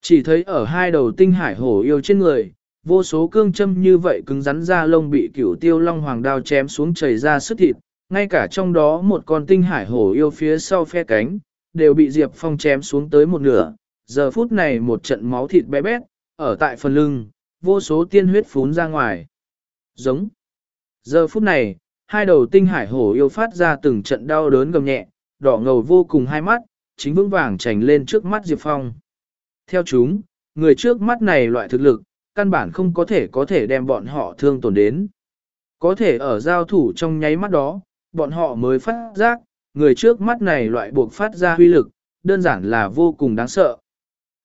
Chỉ thấy ở hai đầu tinh hải hổ yêu trên người, vô số cương châm như vậy cứng rắn ra lông bị cửu tiêu long hoàng đao chém xuống chảy ra sức thịt, ngay cả trong đó một con tinh hải hổ yêu phía sau phe cánh, đều bị Diệp Phong chém xuống tới một nửa. Giờ phút này một trận máu thịt bé bét, ở tại phần lưng, vô số tiên huyết phún ra ngoài. Giống. Giờ phút này, hai đầu tinh hải hổ yêu phát ra từng trận đau đớn gầm nhẹ, đỏ ngầu vô cùng hai mắt, chính vững vàng trành lên trước mắt Diệp Phong. Theo chúng, người trước mắt này loại thực lực, căn bản không có thể có thể đem bọn họ thương tổn đến. Có thể ở giao thủ trong nháy mắt đó, bọn họ mới phát giác, người trước mắt này loại buộc phát ra huy lực, đơn giản là vô cùng đáng sợ.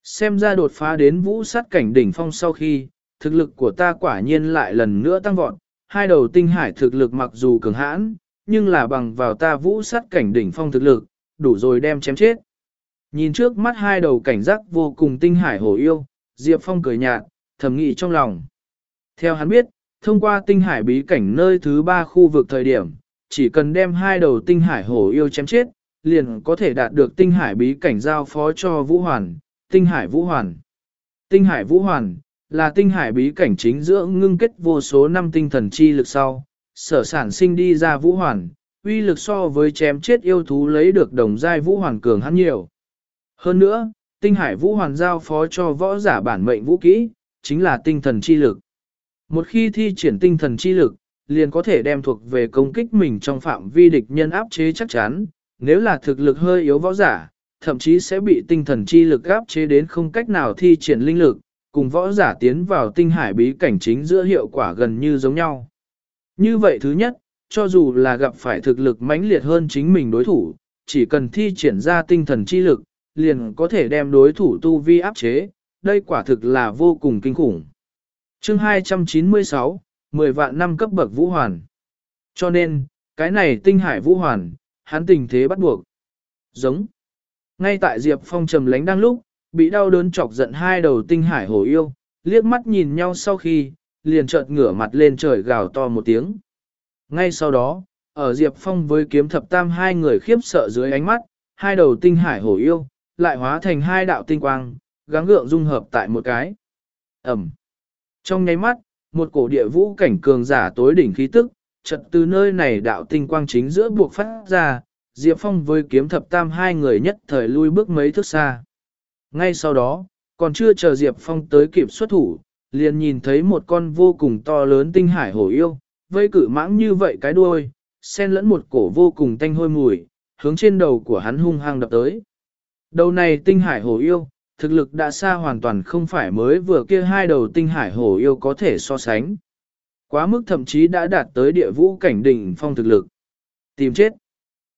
Xem ra đột phá đến vũ sát cảnh đỉnh phong sau khi, thực lực của ta quả nhiên lại lần nữa tăng vọt, hai đầu tinh hải thực lực mặc dù cường hãn, nhưng là bằng vào ta vũ sát cảnh đỉnh phong thực lực, đủ rồi đem chém chết. Nhìn trước mắt hai đầu cảnh giác vô cùng tinh hải hổ yêu, Diệp Phong cười nhạt, thầm nghĩ trong lòng. Theo hắn biết, thông qua tinh hải bí cảnh nơi thứ ba khu vực thời điểm, chỉ cần đem hai đầu tinh hải hổ yêu chém chết, liền có thể đạt được tinh hải bí cảnh giao phó cho Vũ Hoàn, tinh hải Vũ Hoàn. Tinh hải Vũ Hoàn, là tinh hải bí cảnh chính giữa ngưng kết vô số năm tinh thần chi lực sau, sở sản sinh đi ra Vũ Hoàn, uy lực so với chém chết yêu thú lấy được đồng giai Vũ Hoàn cường hắn nhiều. Hơn nữa, tinh hải Vũ Hoàn giao phó cho võ giả bản mệnh vũ kỹ, chính là tinh thần chi lực. Một khi thi triển tinh thần chi lực, liền có thể đem thuộc về công kích mình trong phạm vi địch nhân áp chế chắc chắn, nếu là thực lực hơi yếu võ giả, thậm chí sẽ bị tinh thần chi lực áp chế đến không cách nào thi triển linh lực, cùng võ giả tiến vào tinh hải bí cảnh chính giữa hiệu quả gần như giống nhau. Như vậy thứ nhất, cho dù là gặp phải thực lực mãnh liệt hơn chính mình đối thủ, chỉ cần thi triển ra tinh thần chi lực, liền có thể đem đối thủ tu vi áp chế, đây quả thực là vô cùng kinh khủng. Chương 296, 10 vạn năm cấp bậc vũ hoàn. Cho nên, cái này tinh hải vũ hoàn, hắn tình thế bắt buộc. Giống. Ngay tại Diệp Phong trầm lánh đang lúc, bị đau đớn chọc giận hai đầu tinh hải hổ yêu, liếc mắt nhìn nhau sau khi, liền chợt ngửa mặt lên trời gào to một tiếng. Ngay sau đó, ở Diệp Phong với kiếm thập tam hai người khiếp sợ dưới ánh mắt, hai đầu tinh hải hổ yêu, lại hóa thành hai đạo tinh quang, gắng gượng dung hợp tại một cái. Ẩm. Trong nháy mắt, một cổ địa vũ cảnh cường giả tối đỉnh khí tức, chợt từ nơi này đạo tinh quang chính giữa buộc phát ra, Diệp Phong với kiếm thập tam hai người nhất thời lui bước mấy thước xa. Ngay sau đó, còn chưa chờ Diệp Phong tới kịp xuất thủ, liền nhìn thấy một con vô cùng to lớn tinh hải hổ yêu, vây cử mãng như vậy cái đuôi, xen lẫn một cổ vô cùng tanh hôi mùi, hướng trên đầu của hắn hung hăng đập tới. Đầu này tinh hải hổ yêu, thực lực đã xa hoàn toàn không phải mới vừa kia hai đầu tinh hải hổ yêu có thể so sánh. Quá mức thậm chí đã đạt tới địa vũ cảnh đỉnh phong thực lực. Tìm chết.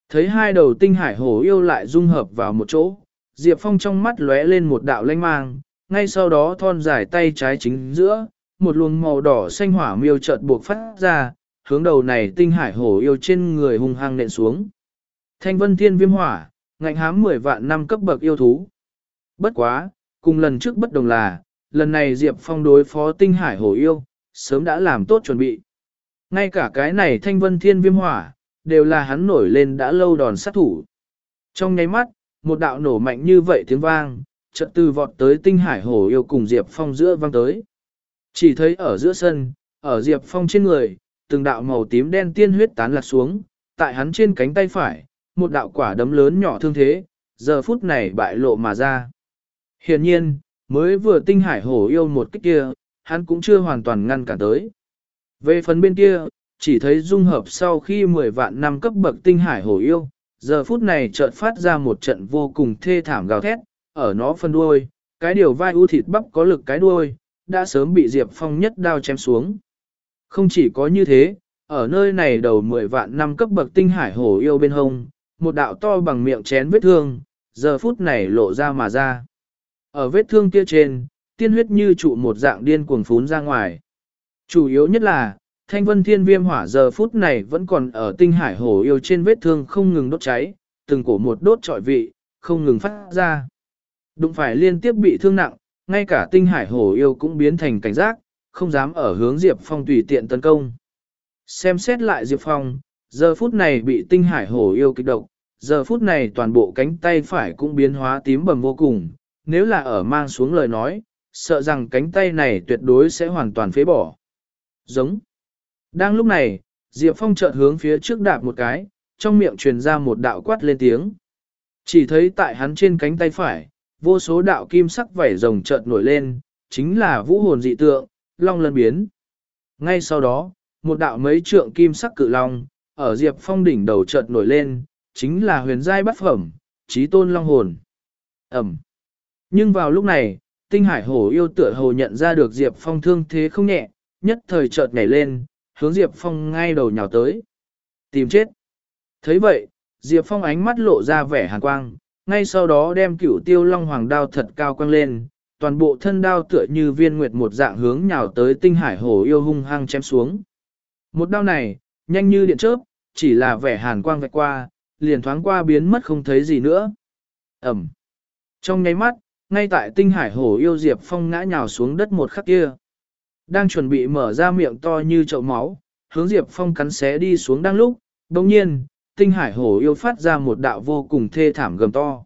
Thấy hai đầu tinh hải hổ yêu lại dung hợp vào một chỗ, Diệp Phong trong mắt lóe lên một đạo lanh mang, ngay sau đó thon dài tay trái chính giữa, một luồng màu đỏ xanh hỏa miêu chợt buộc phát ra, hướng đầu này tinh hải hổ yêu trên người hung hăng nện xuống. Thanh vân thiên viêm hỏa, ngạnh hám 10 vạn năm cấp bậc yêu thú. Bất quá, cùng lần trước bất đồng là, lần này Diệp Phong đối phó tinh hải hổ yêu, sớm đã làm tốt chuẩn bị. Ngay cả cái này thanh vân thiên viêm hỏa, đều là hắn nổi lên đã lâu đòn sát thủ. Trong nháy mắt, một đạo nổ mạnh như vậy tiếng vang, chợt từ vọt tới tinh hải hổ yêu cùng Diệp Phong giữa vang tới. Chỉ thấy ở giữa sân, ở Diệp Phong trên người, từng đạo màu tím đen tiên huyết tán lạc xuống, tại hắn trên cánh tay phải, một đạo quả đấm lớn nhỏ thương thế, giờ phút này bại lộ mà ra. Hiển nhiên, mới vừa tinh hải hổ yêu một kích kia, hắn cũng chưa hoàn toàn ngăn cản tới. Về phần bên kia, chỉ thấy dung hợp sau khi 10 vạn năm cấp bậc tinh hải hổ yêu, giờ phút này chợt phát ra một trận vô cùng thê thảm gào thét, ở nó phân đuôi, cái điều vai u thịt bắp có lực cái đuôi, đã sớm bị Diệp Phong nhất đao chém xuống. Không chỉ có như thế, ở nơi này đầu 10 vạn năm cấp bậc tinh hải hổ yêu bên hông, một đạo to bằng miệng chén vết thương, giờ phút này lộ ra mà ra. Ở vết thương kia trên, tiên huyết như trụ một dạng điên cuồng phún ra ngoài. Chủ yếu nhất là, thanh vân thiên viêm hỏa giờ phút này vẫn còn ở tinh hải hồ yêu trên vết thương không ngừng đốt cháy, từng cổ một đốt trọi vị, không ngừng phát ra. Đụng phải liên tiếp bị thương nặng, ngay cả tinh hải hồ yêu cũng biến thành cảnh giác, không dám ở hướng Diệp Phong tùy tiện tấn công. Xem xét lại Diệp Phong, giờ phút này bị tinh hải hồ yêu kích động, giờ phút này toàn bộ cánh tay phải cũng biến hóa tím bầm vô cùng, nếu là ở mang xuống lời nói, sợ rằng cánh tay này tuyệt đối sẽ hoàn toàn phế bỏ. Giống. Đang lúc này, Diệp Phong chợt hướng phía trước đạp một cái, trong miệng truyền ra một đạo quát lên tiếng. Chỉ thấy tại hắn trên cánh tay phải, vô số đạo kim sắc vảy rồng chợt nổi lên, chính là vũ hồn dị tượng, long lân biến. Ngay sau đó, một đạo mấy trượng kim sắc cự long, ở Diệp Phong đỉnh đầu chợt nổi lên, chính là huyền giai bát phẩm, trí tôn long hồn. Ẩm. Nhưng vào lúc này, tinh hải hổ yêu tựa hồ nhận ra được Diệp Phong thương thế không nhẹ, nhất thời chợt nhảy lên, hướng Diệp Phong ngay đầu nhào tới. Tìm chết. thấy vậy, Diệp Phong ánh mắt lộ ra vẻ hàn quang, ngay sau đó đem cửu tiêu long hoàng đao thật cao quăng lên, toàn bộ thân đao tựa như viên nguyệt một dạng hướng nhào tới tinh hải hổ yêu hung hăng chém xuống. Một đao này, nhanh như điện chớp, chỉ là vẻ hàn quang vạch qua, liền thoáng qua biến mất không thấy gì nữa. Ẩm. Trong nháy mắt, ngay tại tinh hải hổ yêu Diệp Phong ngã nhào xuống đất một khắc kia. Đang chuẩn bị mở ra miệng to như chậu máu, hướng Diệp Phong cắn xé đi xuống đang lúc, đồng nhiên, tinh hải hổ yêu phát ra một đạo vô cùng thê thảm gầm to.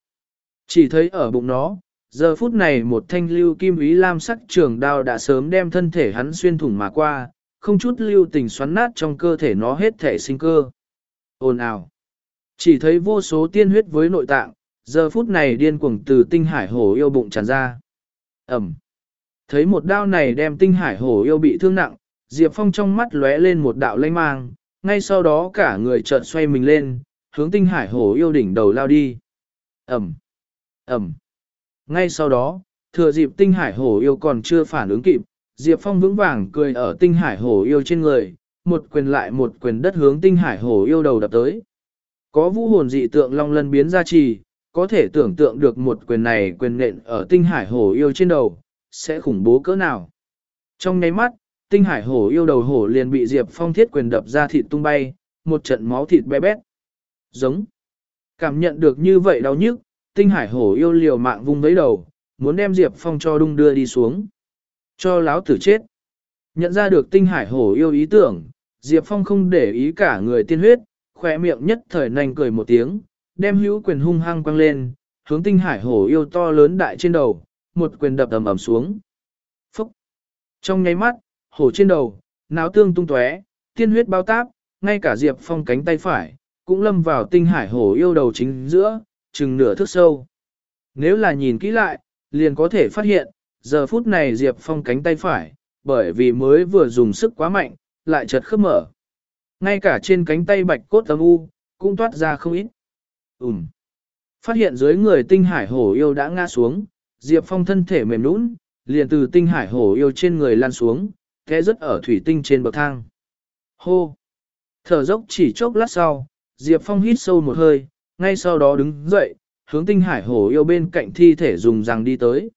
Chỉ thấy ở bụng nó, giờ phút này một thanh lưu kim ý lam sắc trường đao đã sớm đem thân thể hắn xuyên thủng mà qua, không chút lưu tình xoắn nát trong cơ thể nó hết thể sinh cơ. Ồn ào. Chỉ thấy vô số tiên huyết với nội tạng, giờ phút này điên cuồng từ tinh hải hổ yêu bụng tràn ra. Ẩm. Thấy một đao này đem tinh hải hổ yêu bị thương nặng, Diệp Phong trong mắt lóe lên một đạo lanh mang, ngay sau đó cả người chợt xoay mình lên, hướng tinh hải hổ yêu đỉnh đầu lao đi. Ẩm. Ẩm. Ngay sau đó, thừa dịp tinh hải hổ yêu còn chưa phản ứng kịp, Diệp Phong vững vàng cười ở tinh hải hổ yêu trên người, một quyền lại một quyền đất hướng tinh hải hổ yêu đầu đập tới. Có vũ hồn dị tượng long lân biến ra trì, có thể tưởng tượng được một quyền này quyền nện ở tinh hải hổ yêu trên đầu, sẽ khủng bố cỡ nào. Trong nháy mắt, tinh hải hổ yêu đầu hổ liền bị Diệp Phong thiết quyền đập ra thịt tung bay, một trận máu thịt bé bét. Giống. Cảm nhận được như vậy đau nhức, tinh hải hổ yêu liều mạng vung vấy đầu, muốn đem Diệp Phong cho đung đưa đi xuống. Cho láo tử chết. Nhận ra được tinh hải hổ yêu ý tưởng, Diệp Phong không để ý cả người tiên huyết, khỏe miệng nhất thời nành cười một tiếng, đem hữu quyền hung hăng quăng lên, hướng tinh hải hổ yêu to lớn đại trên đầu, một quyền đập ầm ầm xuống. Phúc! Trong nháy mắt, hổ trên đầu, náo tương tung tóe, tiên huyết bao táp, ngay cả Diệp Phong cánh tay phải, cũng lâm vào tinh hải hổ yêu đầu chính giữa, chừng nửa thước sâu. Nếu là nhìn kỹ lại, liền có thể phát hiện, giờ phút này Diệp Phong cánh tay phải, bởi vì mới vừa dùng sức quá mạnh, lại chật khớp mở. Ngay cả trên cánh tay bạch cốt âm u, cũng toát ra không ít. Ừm. Phát hiện dưới người tinh hải hổ yêu đã ngã xuống, Diệp Phong thân thể mềm nũng, liền từ tinh hải hổ yêu trên người lan xuống, kẽ rất ở thủy tinh trên bậc thang. Hô! Thở dốc chỉ chốc lát sau, Diệp Phong hít sâu một hơi, ngay sau đó đứng dậy, hướng tinh hải hổ yêu bên cạnh thi thể dùng răng đi tới.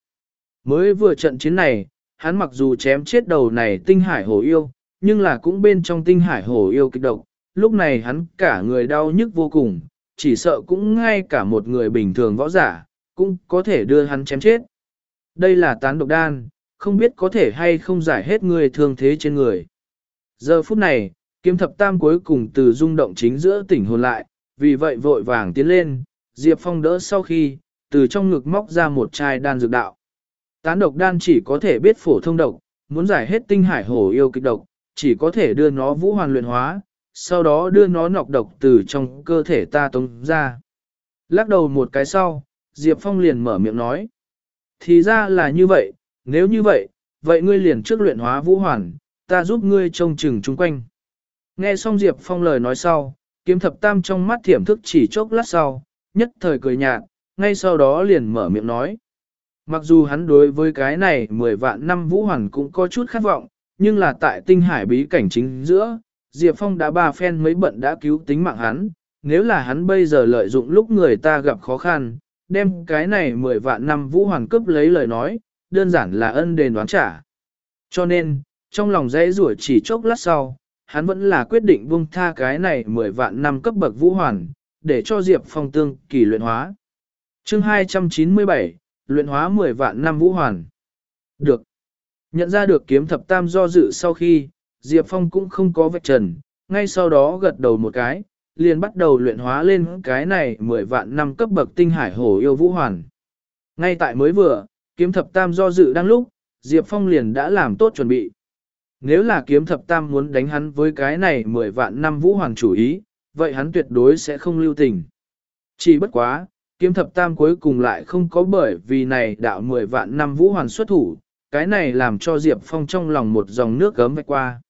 Mới vừa trận chiến này, hắn mặc dù chém chết đầu này tinh hải hổ yêu, nhưng là cũng bên trong tinh hải hổ yêu kịch độc, lúc này hắn cả người đau nhức vô cùng, chỉ sợ cũng ngay cả một người bình thường võ giả, cũng có thể đưa hắn chém chết. Đây là tán độc đan, không biết có thể hay không giải hết người thương thế trên người. Giờ phút này, kiếm thập tam cuối cùng từ rung động chính giữa tỉnh hồn lại, vì vậy vội vàng tiến lên, Diệp Phong đỡ sau khi, từ trong ngực móc ra một chai đan dược đạo. Tán độc đan chỉ có thể biết phổ thông độc, muốn giải hết tinh hải hổ yêu kịch độc, chỉ có thể đưa nó vũ hoàn luyện hóa, sau đó đưa nó nọc độc từ trong cơ thể ta tống ra. Lắc đầu một cái sau, Diệp Phong liền mở miệng nói. Thì ra là như vậy, nếu như vậy, vậy ngươi liền trước luyện hóa vũ hoàn, ta giúp ngươi trông chừng chung quanh. Nghe xong Diệp Phong lời nói sau, kiếm thập tam trong mắt thiểm thức chỉ chốc lát sau, nhất thời cười nhạt, ngay sau đó liền mở miệng nói. Mặc dù hắn đối với cái này 10 vạn năm vũ hoàn cũng có chút khát vọng, nhưng là tại tinh hải bí cảnh chính giữa, Diệp Phong đã ba phen mấy bận đã cứu tính mạng hắn, nếu là hắn bây giờ lợi dụng lúc người ta gặp khó khăn, đem cái này 10 vạn năm vũ hoàn cấp lấy lời nói, đơn giản là ân đền đoán trả. Cho nên, trong lòng dễ rủa chỉ chốc lát sau, hắn vẫn là quyết định buông tha cái này 10 vạn năm cấp bậc vũ hoàn, để cho Diệp Phong tương kỳ luyện hóa. chương 297, luyện hóa 10 vạn năm vũ hoàn. Được. Nhận ra được kiếm thập tam do dự sau khi, Diệp Phong cũng không có vạch trần, ngay sau đó gật đầu một cái, liền bắt đầu luyện hóa lên cái này 10 vạn năm cấp bậc tinh hải hổ yêu vũ hoàn. Ngay tại mới vừa, kiếm thập tam do dự đang lúc, Diệp Phong liền đã làm tốt chuẩn bị. Nếu là kiếm thập tam muốn đánh hắn với cái này 10 vạn năm vũ hoàng chủ ý, vậy hắn tuyệt đối sẽ không lưu tình. Chỉ bất quá, kiếm thập tam cuối cùng lại không có bởi vì này đạo 10 vạn năm vũ hoàn xuất thủ, cái này làm cho Diệp Phong trong lòng một dòng nước gấm vạch qua.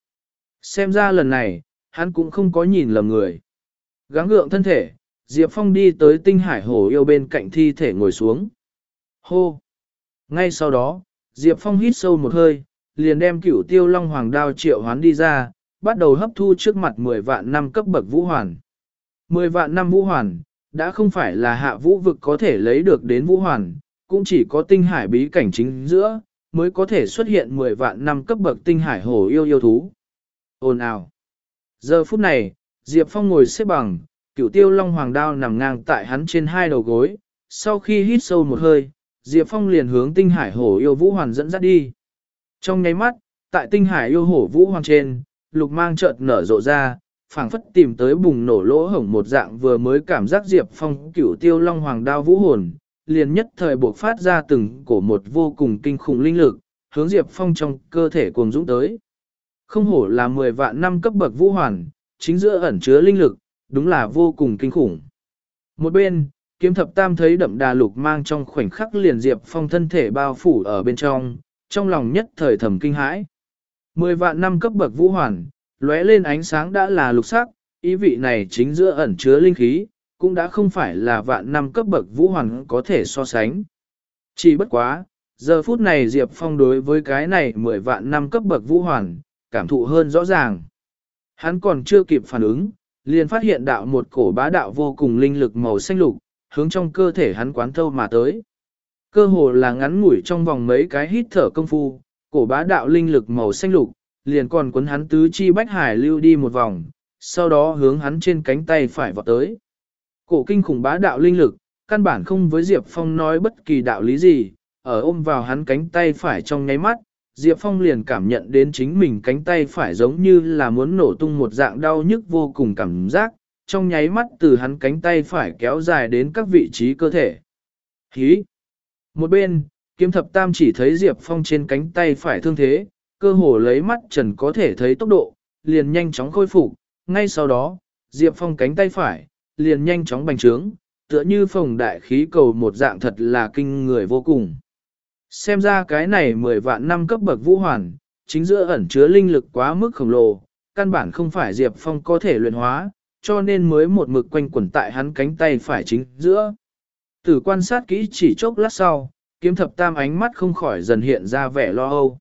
Xem ra lần này, hắn cũng không có nhìn lầm người. Gắng gượng thân thể, Diệp Phong đi tới tinh hải hổ yêu bên cạnh thi thể ngồi xuống. Hô! Ngay sau đó, Diệp Phong hít sâu một hơi, liền đem cửu tiêu long hoàng đao triệu hoán đi ra, bắt đầu hấp thu trước mặt 10 vạn năm cấp bậc vũ hoàn. 10 vạn năm vũ hoàn, đã không phải là hạ vũ vực có thể lấy được đến vũ hoàn, cũng chỉ có tinh hải bí cảnh chính giữa, mới có thể xuất hiện 10 vạn năm cấp bậc tinh hải hổ yêu yêu thú. Ồn ào! Giờ phút này, Diệp Phong ngồi xếp bằng, cửu tiêu long hoàng đao nằm ngang tại hắn trên hai đầu gối, sau khi hít sâu một hơi, Diệp Phong liền hướng tinh hải hổ yêu vũ hoàn dẫn dắt đi. Trong nháy mắt, tại tinh hải yêu hổ vũ hoàng trên, lục mang chợt nở rộ ra, phảng phất tìm tới bùng nổ lỗ hổng một dạng vừa mới cảm giác Diệp Phong cửu tiêu long hoàng đao vũ hồn, liền nhất thời buộc phát ra từng cổ một vô cùng kinh khủng linh lực, hướng Diệp Phong trong cơ thể cuồng dũng tới. Không hổ là 10 vạn năm cấp bậc vũ hoàn, chính giữa ẩn chứa linh lực, đúng là vô cùng kinh khủng. Một bên, kiếm thập tam thấy đậm đà lục mang trong khoảnh khắc liền Diệp Phong thân thể bao phủ ở bên trong, trong lòng nhất thời thầm kinh hãi. Mười vạn năm cấp bậc vũ hoàn, lóe lên ánh sáng đã là lục sắc, ý vị này chính giữa ẩn chứa linh khí, cũng đã không phải là vạn năm cấp bậc vũ hoàn có thể so sánh. Chỉ bất quá, giờ phút này Diệp Phong đối với cái này mười vạn năm cấp bậc vũ hoàn, cảm thụ hơn rõ ràng. Hắn còn chưa kịp phản ứng, liền phát hiện đạo một cổ bá đạo vô cùng linh lực màu xanh lục, hướng trong cơ thể hắn quán thâu mà tới. Cơ hồ là ngắn ngủi trong vòng mấy cái hít thở công phu, cổ bá đạo linh lực màu xanh lục, liền còn cuốn hắn tứ chi bách hải lưu đi một vòng, sau đó hướng hắn trên cánh tay phải vọt tới. Cổ kinh khủng bá đạo linh lực, căn bản không với Diệp Phong nói bất kỳ đạo lý gì, ở ôm vào hắn cánh tay phải trong nháy mắt, Diệp Phong liền cảm nhận đến chính mình cánh tay phải giống như là muốn nổ tung một dạng đau nhức vô cùng cảm giác, trong nháy mắt từ hắn cánh tay phải kéo dài đến các vị trí cơ thể. Hí! Một bên, kiếm thập tam chỉ thấy Diệp Phong trên cánh tay phải thương thế, cơ hồ lấy mắt trần có thể thấy tốc độ, liền nhanh chóng khôi phục. Ngay sau đó, Diệp Phong cánh tay phải, liền nhanh chóng bành trướng, tựa như phòng đại khí cầu một dạng thật là kinh người vô cùng. Xem ra cái này 10 vạn năm cấp bậc vũ hoàn, chính giữa ẩn chứa linh lực quá mức khổng lồ, căn bản không phải Diệp Phong có thể luyện hóa, cho nên mới một mực quanh quẩn tại hắn cánh tay phải chính giữa. Từ quan sát kỹ chỉ chốc lát sau, kiếm thập tam ánh mắt không khỏi dần hiện ra vẻ lo âu.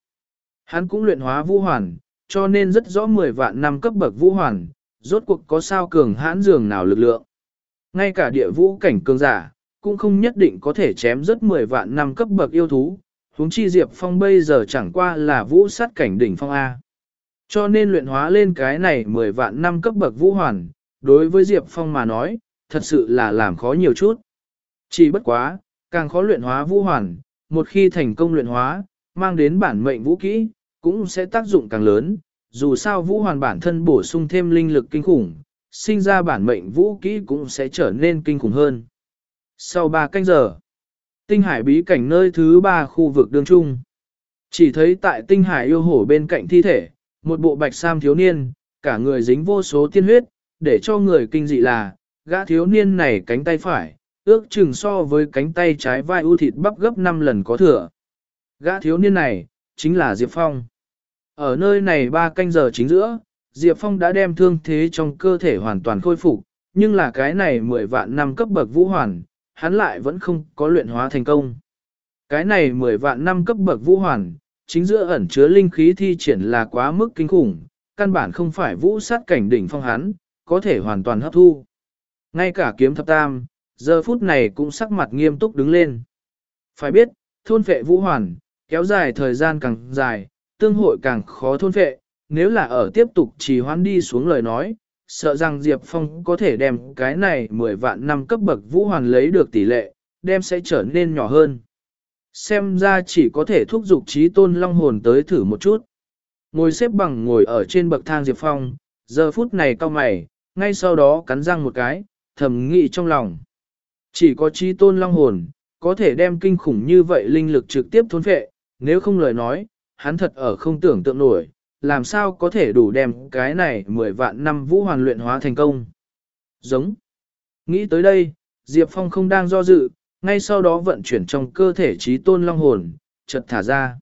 Hắn cũng luyện hóa vũ hoàn, cho nên rất rõ 10 vạn năm cấp bậc vũ hoàn, rốt cuộc có sao cường hãn dường nào lực lượng. Ngay cả địa vũ cảnh cường giả, cũng không nhất định có thể chém rất 10 vạn năm cấp bậc yêu thú, huống chi Diệp Phong bây giờ chẳng qua là vũ sát cảnh đỉnh phong A. Cho nên luyện hóa lên cái này 10 vạn năm cấp bậc vũ hoàn, đối với Diệp Phong mà nói, thật sự là làm khó nhiều chút. Chỉ bất quá, càng khó luyện hóa vũ hoàn, một khi thành công luyện hóa, mang đến bản mệnh vũ kỹ, cũng sẽ tác dụng càng lớn, dù sao vũ hoàn bản thân bổ sung thêm linh lực kinh khủng, sinh ra bản mệnh vũ kỹ cũng sẽ trở nên kinh khủng hơn. Sau 3 canh giờ, tinh hải bí cảnh nơi thứ 3 khu vực đường trung. Chỉ thấy tại tinh hải yêu hổ bên cạnh thi thể, một bộ bạch sam thiếu niên, cả người dính vô số tiên huyết, để cho người kinh dị là, gã thiếu niên này cánh tay phải, ước chừng so với cánh tay trái vai ưu thịt bắp gấp 5 lần có thừa. Gã thiếu niên này, chính là Diệp Phong. Ở nơi này ba canh giờ chính giữa, Diệp Phong đã đem thương thế trong cơ thể hoàn toàn khôi phục, nhưng là cái này 10 vạn năm cấp bậc vũ hoàn, hắn lại vẫn không có luyện hóa thành công. Cái này 10 vạn năm cấp bậc vũ hoàn, chính giữa ẩn chứa linh khí thi triển là quá mức kinh khủng, căn bản không phải vũ sát cảnh đỉnh phong hắn, có thể hoàn toàn hấp thu. Ngay cả kiếm thập tam, giờ phút này cũng sắc mặt nghiêm túc đứng lên. Phải biết, thôn phệ vũ hoàn, kéo dài thời gian càng dài, tương hội càng khó thôn phệ, nếu là ở tiếp tục trì hoãn đi xuống lời nói, sợ rằng Diệp Phong có thể đem cái này 10 vạn năm cấp bậc vũ hoàn lấy được tỷ lệ, đem sẽ trở nên nhỏ hơn. Xem ra chỉ có thể thúc giục trí tôn long hồn tới thử một chút. Ngồi xếp bằng ngồi ở trên bậc thang Diệp Phong, giờ phút này cao mày, ngay sau đó cắn răng một cái, thầm nghĩ trong lòng. Chỉ có trí tôn long hồn, có thể đem kinh khủng như vậy linh lực trực tiếp thôn phệ, nếu không lời nói, hắn thật ở không tưởng tượng nổi, làm sao có thể đủ đem cái này 10 vạn năm vũ hoàn luyện hóa thành công. Giống. Nghĩ tới đây, Diệp Phong không đang do dự, ngay sau đó vận chuyển trong cơ thể trí tôn long hồn, chợt thả ra.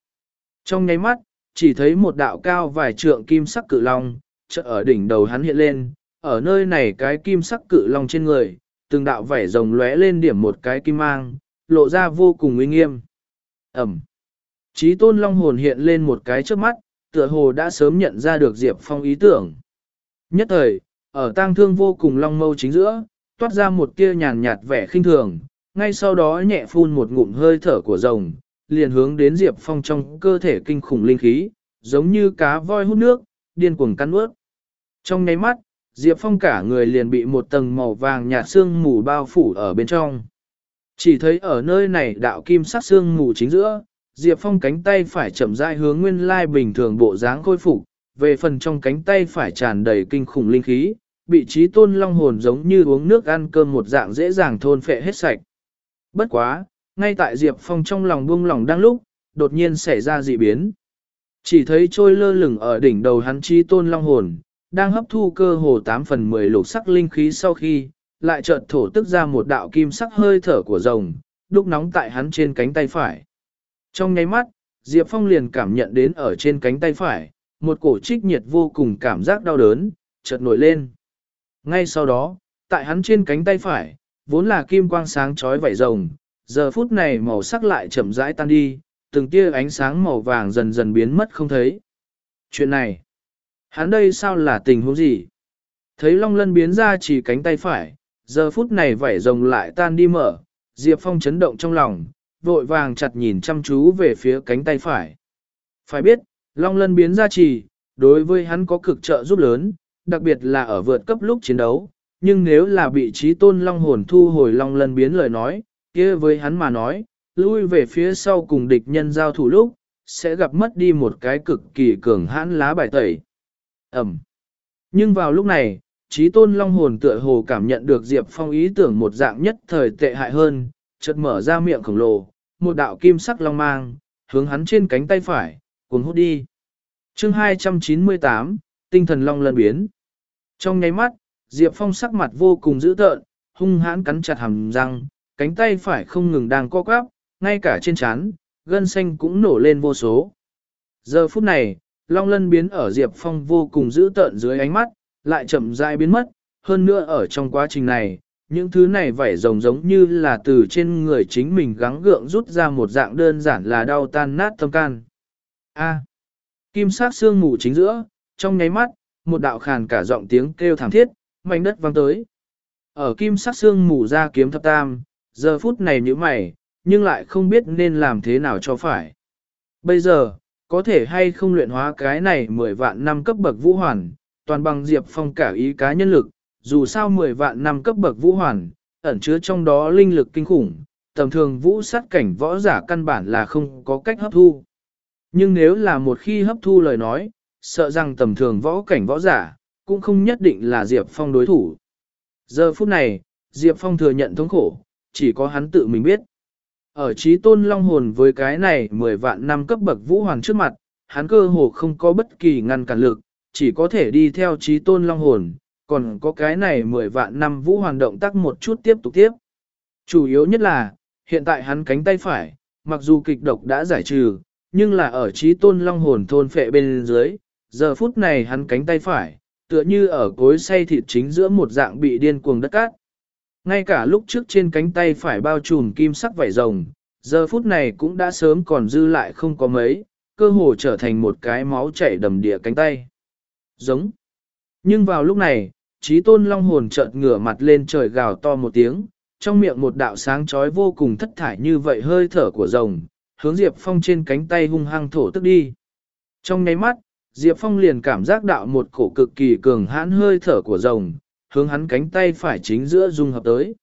Trong nháy mắt, chỉ thấy một đạo cao vài trượng kim sắc cự long, chợt ở đỉnh đầu hắn hiện lên, ở nơi này cái kim sắc cự long trên người, từng đạo vảy rồng lóe lên điểm một cái kim mang, lộ ra vô cùng uy nghiêm. Ẩm. Trí tôn long hồn hiện lên một cái trước mắt, tựa hồ đã sớm nhận ra được Diệp Phong ý tưởng. Nhất thời, ở tang thương vô cùng long mâu chính giữa, toát ra một tia nhàn nhạt vẻ khinh thường, ngay sau đó nhẹ phun một ngụm hơi thở của rồng, liền hướng đến Diệp Phong trong cơ thể kinh khủng linh khí, giống như cá voi hút nước, điên cuồng cắn ướt. Trong nháy mắt, Diệp Phong cả người liền bị một tầng màu vàng nhạt xương mù bao phủ ở bên trong. Chỉ thấy ở nơi này đạo kim sắc xương mù chính giữa, Diệp Phong cánh tay phải chậm rãi hướng nguyên lai bình thường bộ dáng khôi phục, về phần trong cánh tay phải tràn đầy kinh khủng linh khí, bị trí tôn long hồn giống như uống nước ăn cơm một dạng dễ dàng thôn phệ hết sạch. Bất quá, ngay tại Diệp Phong trong lòng buông lòng đang lúc, đột nhiên xảy ra dị biến. Chỉ thấy trôi lơ lửng ở đỉnh đầu hắn trí tôn long hồn, đang hấp thu cơ hồ 8 phần 10 lục sắc linh khí sau khi, lại chợt thổ tức ra một đạo kim sắc hơi thở của rồng, đúc nóng tại hắn trên cánh tay phải. Trong nháy mắt, Diệp Phong liền cảm nhận đến ở trên cánh tay phải, một cổ trích nhiệt vô cùng cảm giác đau đớn, chợt nổi lên. Ngay sau đó, tại hắn trên cánh tay phải, vốn là kim quang sáng chói vảy rồng, giờ phút này màu sắc lại chậm rãi tan đi, từng tia ánh sáng màu vàng dần dần biến mất không thấy. Chuyện này, hắn đây sao là tình huống gì? Thấy long lân biến ra chỉ cánh tay phải, giờ phút này vảy rồng lại tan đi mở, Diệp Phong chấn động trong lòng, vội vàng chặt nhìn chăm chú về phía cánh tay phải. Phải biết, long lân biến ra trì đối với hắn có cực trợ giúp lớn, đặc biệt là ở vượt cấp lúc chiến đấu, nhưng nếu là bị trí tôn long hồn thu hồi long lân biến lời nói, kia với hắn mà nói, lui về phía sau cùng địch nhân giao thủ lúc, sẽ gặp mất đi một cái cực kỳ cường hãn lá bài tẩy. Ẩm. Nhưng vào lúc này, trí tôn long hồn tựa hồ cảm nhận được Diệp Phong ý tưởng một dạng nhất thời tệ hại hơn, chợt mở ra miệng khổng lồ, một đạo kim sắc long mang, hướng hắn trên cánh tay phải, cuốn hút đi. chương 298, tinh thần long lân biến. Trong nháy mắt, Diệp Phong sắc mặt vô cùng dữ tợn, hung hãn cắn chặt hàm răng, cánh tay phải không ngừng đang co quắp, ngay cả trên trán, gân xanh cũng nổ lên vô số. Giờ phút này, Long Lân biến ở Diệp Phong vô cùng dữ tợn dưới ánh mắt, lại chậm rãi biến mất, hơn nữa ở trong quá trình này, những thứ này vảy rồng giống như là từ trên người chính mình gắng gượng rút ra một dạng đơn giản là đau tan nát tâm can. A. kim sắc xương mù chính giữa, trong nháy mắt, một đạo khàn cả giọng tiếng kêu thảm thiết, mảnh đất vang tới. Ở kim sắc xương mù ra kiếm thập tam, giờ phút này như mày, nhưng lại không biết nên làm thế nào cho phải. Bây giờ, có thể hay không luyện hóa cái này 10 vạn năm cấp bậc vũ hoàn, toàn bằng Diệp Phong cả ý cá nhân lực, dù sao 10 vạn năm cấp bậc vũ hoàn, ẩn chứa trong đó linh lực kinh khủng, tầm thường vũ sát cảnh võ giả căn bản là không có cách hấp thu. Nhưng nếu là một khi hấp thu lời nói, sợ rằng tầm thường võ cảnh võ giả, cũng không nhất định là Diệp Phong đối thủ. Giờ phút này, Diệp Phong thừa nhận thống khổ, chỉ có hắn tự mình biết. Ở trí tôn long hồn với cái này 10 vạn năm cấp bậc vũ hoàng trước mặt, hắn cơ hồ không có bất kỳ ngăn cản lực, chỉ có thể đi theo trí tôn long hồn, còn có cái này 10 vạn năm vũ hoàn động tác một chút tiếp tục tiếp. Chủ yếu nhất là, hiện tại hắn cánh tay phải, mặc dù kịch độc đã giải trừ, nhưng là ở trí tôn long hồn thôn phệ bên dưới, giờ phút này hắn cánh tay phải, tựa như ở cối xay thịt chính giữa một dạng bị điên cuồng đất cát. Ngay cả lúc trước trên cánh tay phải bao trùm kim sắc vảy rồng, giờ phút này cũng đã sớm còn dư lại không có mấy, cơ hồ trở thành một cái máu chảy đầm địa cánh tay. Giống. Nhưng vào lúc này, trí tôn long hồn chợt ngửa mặt lên trời gào to một tiếng, trong miệng một đạo sáng chói vô cùng thất thải như vậy hơi thở của rồng, hướng Diệp Phong trên cánh tay hung hăng thổ tức đi. Trong nháy mắt, Diệp Phong liền cảm giác đạo một cổ cực kỳ cường hãn hơi thở của rồng, hướng hắn cánh tay phải chính giữa dung hợp tới.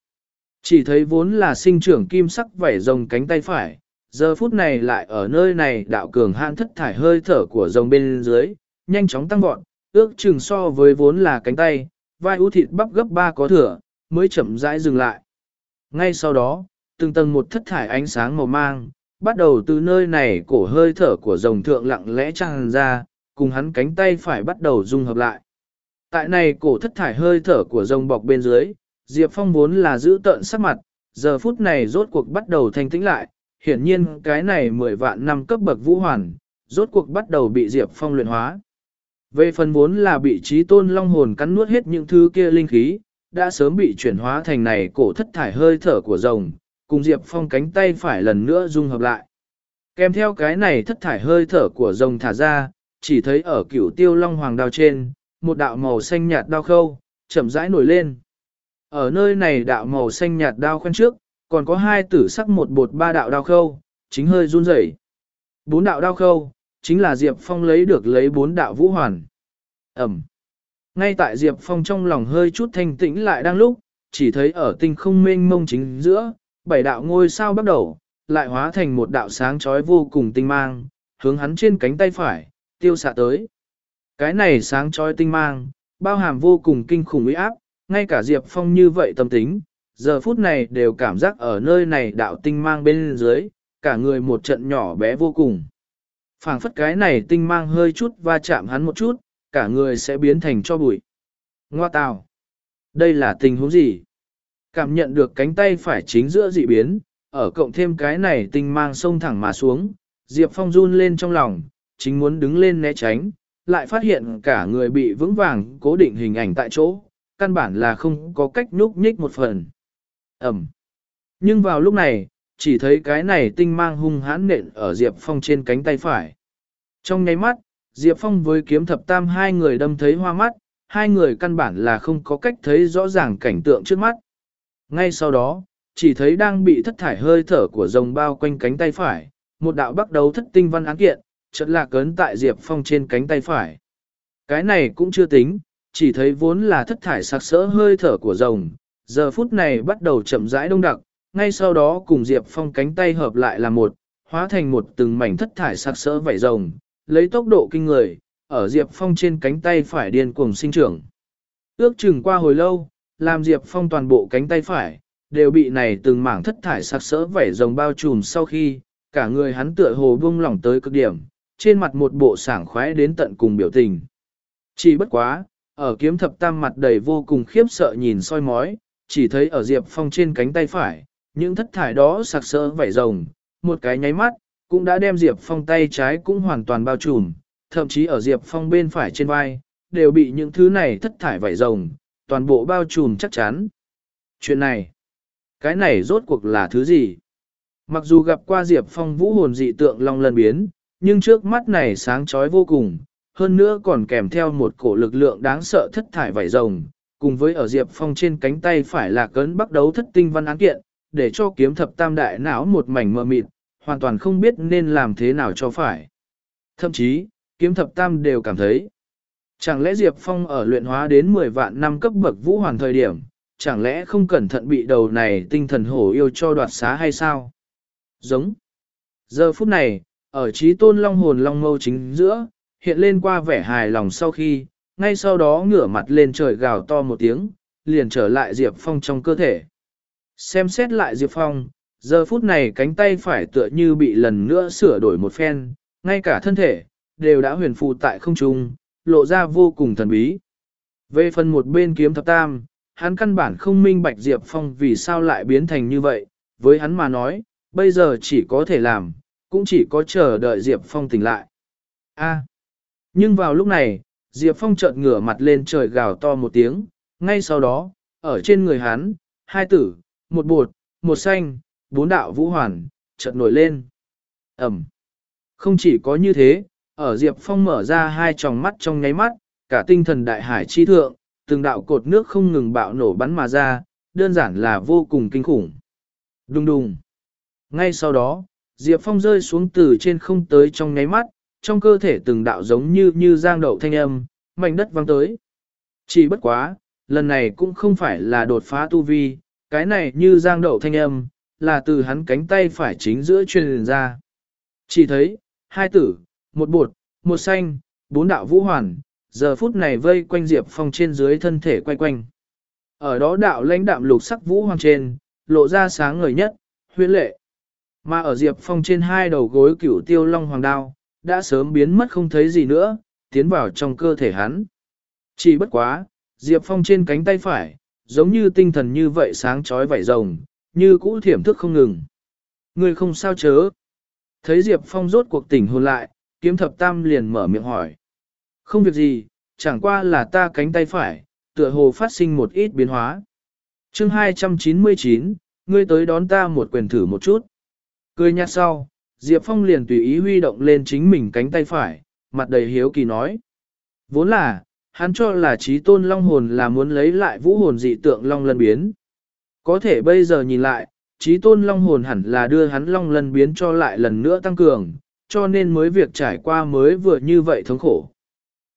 Chỉ thấy vốn là sinh trưởng kim sắc vảy rồng cánh tay phải, giờ phút này lại ở nơi này đạo cường hãn thất thải hơi thở của rồng bên dưới, nhanh chóng tăng vọt, ước chừng so với vốn là cánh tay, vai ú thịt bắp gấp ba có thừa, mới chậm rãi dừng lại. Ngay sau đó, từng tầng một thất thải ánh sáng màu mang, bắt đầu từ nơi này cổ hơi thở của rồng thượng lặng lẽ tràn ra, cùng hắn cánh tay phải bắt đầu dung hợp lại. Tại này cổ thất thải hơi thở của rồng bọc bên dưới, Diệp Phong vốn là giữ tợn sắc mặt, giờ phút này rốt cuộc bắt đầu thanh tĩnh lại, hiển nhiên cái này 10 vạn năm cấp bậc vũ hoàn, rốt cuộc bắt đầu bị Diệp Phong luyện hóa. Về phần vốn là bị trí tôn long hồn cắn nuốt hết những thứ kia linh khí, đã sớm bị chuyển hóa thành này cổ thất thải hơi thở của rồng, cùng Diệp Phong cánh tay phải lần nữa dung hợp lại. Kèm theo cái này thất thải hơi thở của rồng thả ra, chỉ thấy ở cửu tiêu long hoàng đao trên, một đạo màu xanh nhạt đao khâu, chậm rãi nổi lên. Ở nơi này đạo màu xanh nhạt đao khoen trước, còn có hai tử sắc một bột ba đạo đao khâu, chính hơi run rẩy. Bốn đạo đao khâu, chính là Diệp Phong lấy được lấy bốn đạo vũ hoàn. Ẩm. Ngay tại Diệp Phong trong lòng hơi chút thanh tĩnh lại đang lúc, chỉ thấy ở tinh không mênh mông chính giữa, bảy đạo ngôi sao bắt đầu, lại hóa thành một đạo sáng chói vô cùng tinh mang, hướng hắn trên cánh tay phải, tiêu xạ tới. Cái này sáng chói tinh mang, bao hàm vô cùng kinh khủng uy áp, ngay cả Diệp Phong như vậy tâm tính, giờ phút này đều cảm giác ở nơi này đạo tinh mang bên dưới, cả người một trận nhỏ bé vô cùng phảng phất cái này tinh mang hơi chút va chạm hắn một chút, cả người sẽ biến thành cho bụi. Ngoa tào! Đây là tình huống gì? Cảm nhận được cánh tay phải chính giữa dị biến, ở cộng thêm cái này tinh mang sông thẳng mà xuống, Diệp Phong run lên trong lòng, chính muốn đứng lên né tránh, lại phát hiện cả người bị vững vàng cố định hình ảnh tại chỗ, căn bản là không có cách nhúc nhích một phần. Ẩm. Nhưng vào lúc này, chỉ thấy cái này tinh mang hung hãn nện ở Diệp Phong trên cánh tay phải. Trong nháy mắt, Diệp Phong với kiếm thập tam hai người đâm thấy hoa mắt, hai người căn bản là không có cách thấy rõ ràng cảnh tượng trước mắt. Ngay sau đó, chỉ thấy đang bị thất thải hơi thở của rồng bao quanh cánh tay phải, một đạo bắt đầu thất tinh văn án kiện, chợt lạc cấn tại Diệp Phong trên cánh tay phải. Cái này cũng chưa tính, chỉ thấy vốn là thất thải sặc sỡ hơi thở của rồng, giờ phút này bắt đầu chậm rãi đông đặc, ngay sau đó cùng Diệp Phong cánh tay hợp lại là một, hóa thành một từng mảnh thất thải sạc sỡ vảy rồng, lấy tốc độ kinh người, ở Diệp Phong trên cánh tay phải điên cuồng sinh trưởng. Ước chừng qua hồi lâu, làm Diệp Phong toàn bộ cánh tay phải, đều bị này từng mảng thất thải sạc sỡ vảy rồng bao trùm sau khi, cả người hắn tựa hồ buông lỏng tới cực điểm, trên mặt một bộ sảng khoái đến tận cùng biểu tình. Chỉ bất quá, ở kiếm thập tam mặt đầy vô cùng khiếp sợ nhìn soi mói, chỉ thấy ở Diệp Phong trên cánh tay phải, những thất thải đó sặc sỡ vảy rồng, một cái nháy mắt, cũng đã đem Diệp Phong tay trái cũng hoàn toàn bao trùm, thậm chí ở Diệp Phong bên phải trên vai, đều bị những thứ này thất thải vảy rồng, toàn bộ bao trùm chắc chắn. Chuyện này, cái này rốt cuộc là thứ gì? Mặc dù gặp qua Diệp Phong vũ hồn dị tượng long lần biến, nhưng trước mắt này sáng chói vô cùng, hơn nữa còn kèm theo một cổ lực lượng đáng sợ thất thải vảy rồng, cùng với ở Diệp Phong trên cánh tay phải là cấn bắt đấu thất tinh văn án kiện, để cho kiếm thập tam đại não một mảnh mờ mịt, hoàn toàn không biết nên làm thế nào cho phải. Thậm chí, kiếm thập tam đều cảm thấy, chẳng lẽ Diệp Phong ở luyện hóa đến 10 vạn năm cấp bậc vũ hoàn thời điểm, chẳng lẽ không cẩn thận bị đầu này tinh thần hổ yêu cho đoạt xá hay sao? Giống. Giờ phút này, ở trí tôn long hồn long mâu chính giữa, hiện lên qua vẻ hài lòng sau khi, ngay sau đó ngửa mặt lên trời gào to một tiếng, liền trở lại Diệp Phong trong cơ thể. Xem xét lại Diệp Phong, giờ phút này cánh tay phải tựa như bị lần nữa sửa đổi một phen, ngay cả thân thể, đều đã huyền phù tại không trung, lộ ra vô cùng thần bí. Về phần một bên kiếm thập tam, hắn căn bản không minh bạch Diệp Phong vì sao lại biến thành như vậy, với hắn mà nói, bây giờ chỉ có thể làm, cũng chỉ có chờ đợi Diệp Phong tỉnh lại. A. Nhưng vào lúc này, Diệp Phong chợt ngửa mặt lên trời gào to một tiếng, ngay sau đó, ở trên người hắn, hai tử, một bột, một xanh, bốn đạo vũ hoàn, chợt nổi lên. Ẩm. Không chỉ có như thế, ở Diệp Phong mở ra hai tròng mắt trong nháy mắt, cả tinh thần đại hải chi thượng, từng đạo cột nước không ngừng bạo nổ bắn mà ra, đơn giản là vô cùng kinh khủng. Đùng đùng. Ngay sau đó, Diệp Phong rơi xuống từ trên không tới trong nháy mắt, trong cơ thể từng đạo giống như như giang đậu thanh âm, mảnh đất vang tới. Chỉ bất quá, lần này cũng không phải là đột phá tu vi, cái này như giang đậu thanh âm, là từ hắn cánh tay phải chính giữa truyền ra. Chỉ thấy, hai tử, một bột, một xanh, bốn đạo vũ hoàn, giờ phút này vây quanh Diệp Phong trên dưới thân thể quay quanh. Ở đó đạo lãnh đạm lục sắc vũ hoàng trên, lộ ra sáng ngời nhất, huyễn lệ. Mà ở Diệp Phong trên hai đầu gối cửu tiêu long hoàng đao, đã sớm biến mất không thấy gì nữa, tiến vào trong cơ thể hắn. Chỉ bất quá, Diệp Phong trên cánh tay phải, giống như tinh thần như vậy sáng chói vảy rồng, như cũ thiểm thức không ngừng. Người không sao chớ. Thấy Diệp Phong rốt cuộc tỉnh hồn lại, kiếm thập tam liền mở miệng hỏi. Không việc gì, chẳng qua là ta cánh tay phải, tựa hồ phát sinh một ít biến hóa. chương 299, ngươi tới đón ta một quyền thử một chút. Cười nhạt sau, Diệp Phong liền tùy ý huy động lên chính mình cánh tay phải, mặt đầy hiếu kỳ nói. Vốn là, hắn cho là trí tôn long hồn là muốn lấy lại vũ hồn dị tượng long lân biến. Có thể bây giờ nhìn lại, trí tôn long hồn hẳn là đưa hắn long lân biến cho lại lần nữa tăng cường, cho nên mới việc trải qua mới vừa như vậy thống khổ.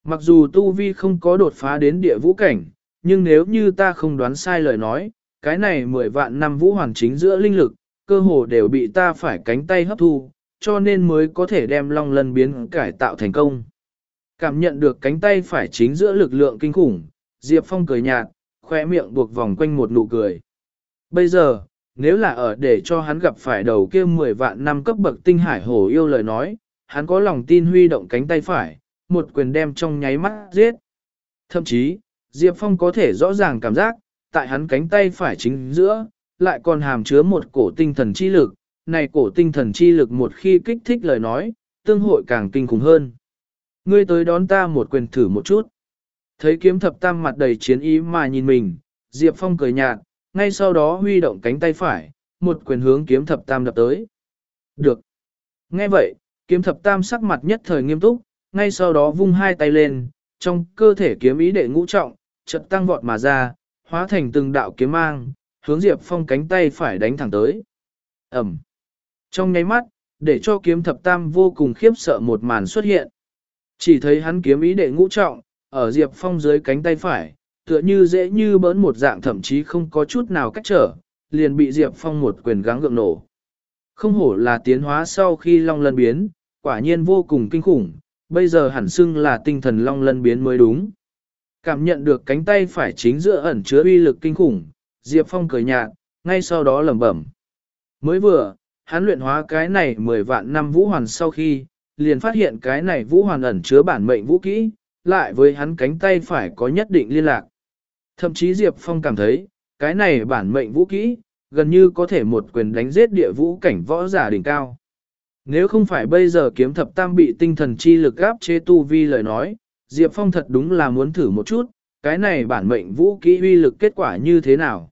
Mặc dù tu vi không có đột phá đến địa vũ cảnh, nhưng nếu như ta không đoán sai lời nói, cái này 10 vạn năm vũ hoàn chính giữa linh lực, cơ hồ đều bị ta phải cánh tay hấp thu, cho nên mới có thể đem long lân biến cải tạo thành công. Cảm nhận được cánh tay phải chính giữa lực lượng kinh khủng, Diệp Phong cười nhạt, khoe miệng buộc vòng quanh một nụ cười. Bây giờ, nếu là ở để cho hắn gặp phải đầu kia 10 vạn năm cấp bậc tinh hải hổ yêu lời nói, hắn có lòng tin huy động cánh tay phải, một quyền đem trong nháy mắt giết. Thậm chí, Diệp Phong có thể rõ ràng cảm giác, tại hắn cánh tay phải chính giữa, lại còn hàm chứa một cổ tinh thần chi lực, này cổ tinh thần chi lực một khi kích thích lời nói, tương hội càng kinh khủng hơn. Ngươi tới đón ta một quyền thử một chút. Thấy kiếm thập tam mặt đầy chiến ý mà nhìn mình, Diệp Phong cười nhạt, ngay sau đó huy động cánh tay phải, một quyền hướng kiếm thập tam đập tới. Được. Nghe vậy, kiếm thập tam sắc mặt nhất thời nghiêm túc, ngay sau đó vung hai tay lên, trong cơ thể kiếm ý đệ ngũ trọng, chợt tăng vọt mà ra, hóa thành từng đạo kiếm mang, hướng Diệp Phong cánh tay phải đánh thẳng tới. Ẩm. Trong nháy mắt, để cho kiếm thập tam vô cùng khiếp sợ một màn xuất hiện. Chỉ thấy hắn kiếm ý đệ ngũ trọng, ở Diệp Phong dưới cánh tay phải, tựa như dễ như bỡn một dạng thậm chí không có chút nào cách trở, liền bị Diệp Phong một quyền gắng gượng nổ. Không hổ là tiến hóa sau khi long lân biến, quả nhiên vô cùng kinh khủng, bây giờ hẳn xưng là tinh thần long lân biến mới đúng. Cảm nhận được cánh tay phải chính giữa ẩn chứa uy lực kinh khủng, Diệp Phong cười nhạt, ngay sau đó lẩm bẩm. Mới vừa, hắn luyện hóa cái này 10 vạn năm vũ hoàn sau khi, liền phát hiện cái này vũ hoàn ẩn chứa bản mệnh vũ kỹ, lại với hắn cánh tay phải có nhất định liên lạc. Thậm chí Diệp Phong cảm thấy, cái này bản mệnh vũ kỹ, gần như có thể một quyền đánh giết địa vũ cảnh võ giả đỉnh cao. Nếu không phải bây giờ kiếm thập tam bị tinh thần chi lực gáp chế tu vi lời nói, Diệp Phong thật đúng là muốn thử một chút, cái này bản mệnh vũ kỹ uy lực kết quả như thế nào.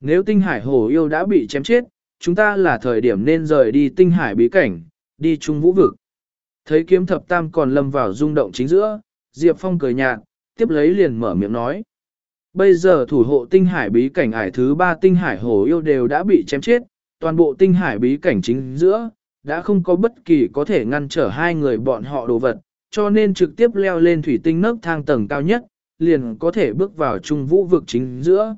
Nếu tinh hải hồ yêu đã bị chém chết, chúng ta là thời điểm nên rời đi tinh hải bí cảnh, đi trung vũ vực. Thấy kiếm thập tam còn lâm vào rung động chính giữa, Diệp Phong cười nhạt, tiếp lấy liền mở miệng nói. Bây giờ thủ hộ tinh hải bí cảnh ải thứ ba tinh hải hổ yêu đều đã bị chém chết, toàn bộ tinh hải bí cảnh chính giữa, đã không có bất kỳ có thể ngăn trở hai người bọn họ đồ vật, cho nên trực tiếp leo lên thủy tinh nấc thang tầng cao nhất, liền có thể bước vào trung vũ vực chính giữa.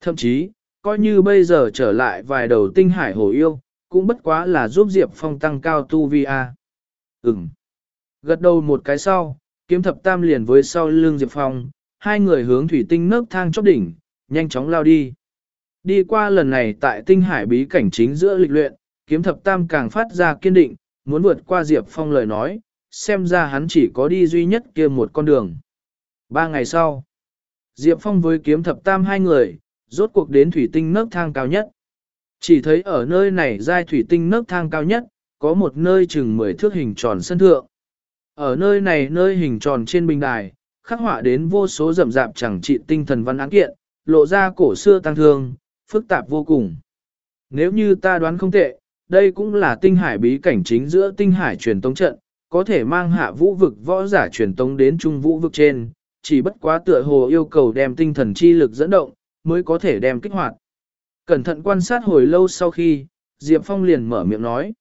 Thậm chí, coi như bây giờ trở lại vài đầu tinh hải hổ yêu, cũng bất quá là giúp Diệp Phong tăng cao tu vi a. Ừm. Gật đầu một cái sau, kiếm thập tam liền với sau lưng Diệp Phong, hai người hướng thủy tinh nấc thang chóp đỉnh, nhanh chóng lao đi. Đi qua lần này tại tinh hải bí cảnh chính giữa lịch luyện, kiếm thập tam càng phát ra kiên định, muốn vượt qua Diệp Phong lời nói, xem ra hắn chỉ có đi duy nhất kia một con đường. Ba ngày sau, Diệp Phong với kiếm thập tam hai người, rốt cuộc đến thủy tinh nấc thang cao nhất. Chỉ thấy ở nơi này giai thủy tinh nấc thang cao nhất, có một nơi chừng 10 thước hình tròn sân thượng. Ở nơi này nơi hình tròn trên bình đài, khắc họa đến vô số rậm rạp chẳng trị tinh thần văn án kiện, lộ ra cổ xưa tăng thương, phức tạp vô cùng. Nếu như ta đoán không tệ, đây cũng là tinh hải bí cảnh chính giữa tinh hải truyền tống trận, có thể mang hạ vũ vực võ giả truyền tống đến trung vũ vực trên, chỉ bất quá tựa hồ yêu cầu đem tinh thần chi lực dẫn động, mới có thể đem kích hoạt. Cẩn thận quan sát hồi lâu sau khi, Diệp Phong liền mở miệng nói.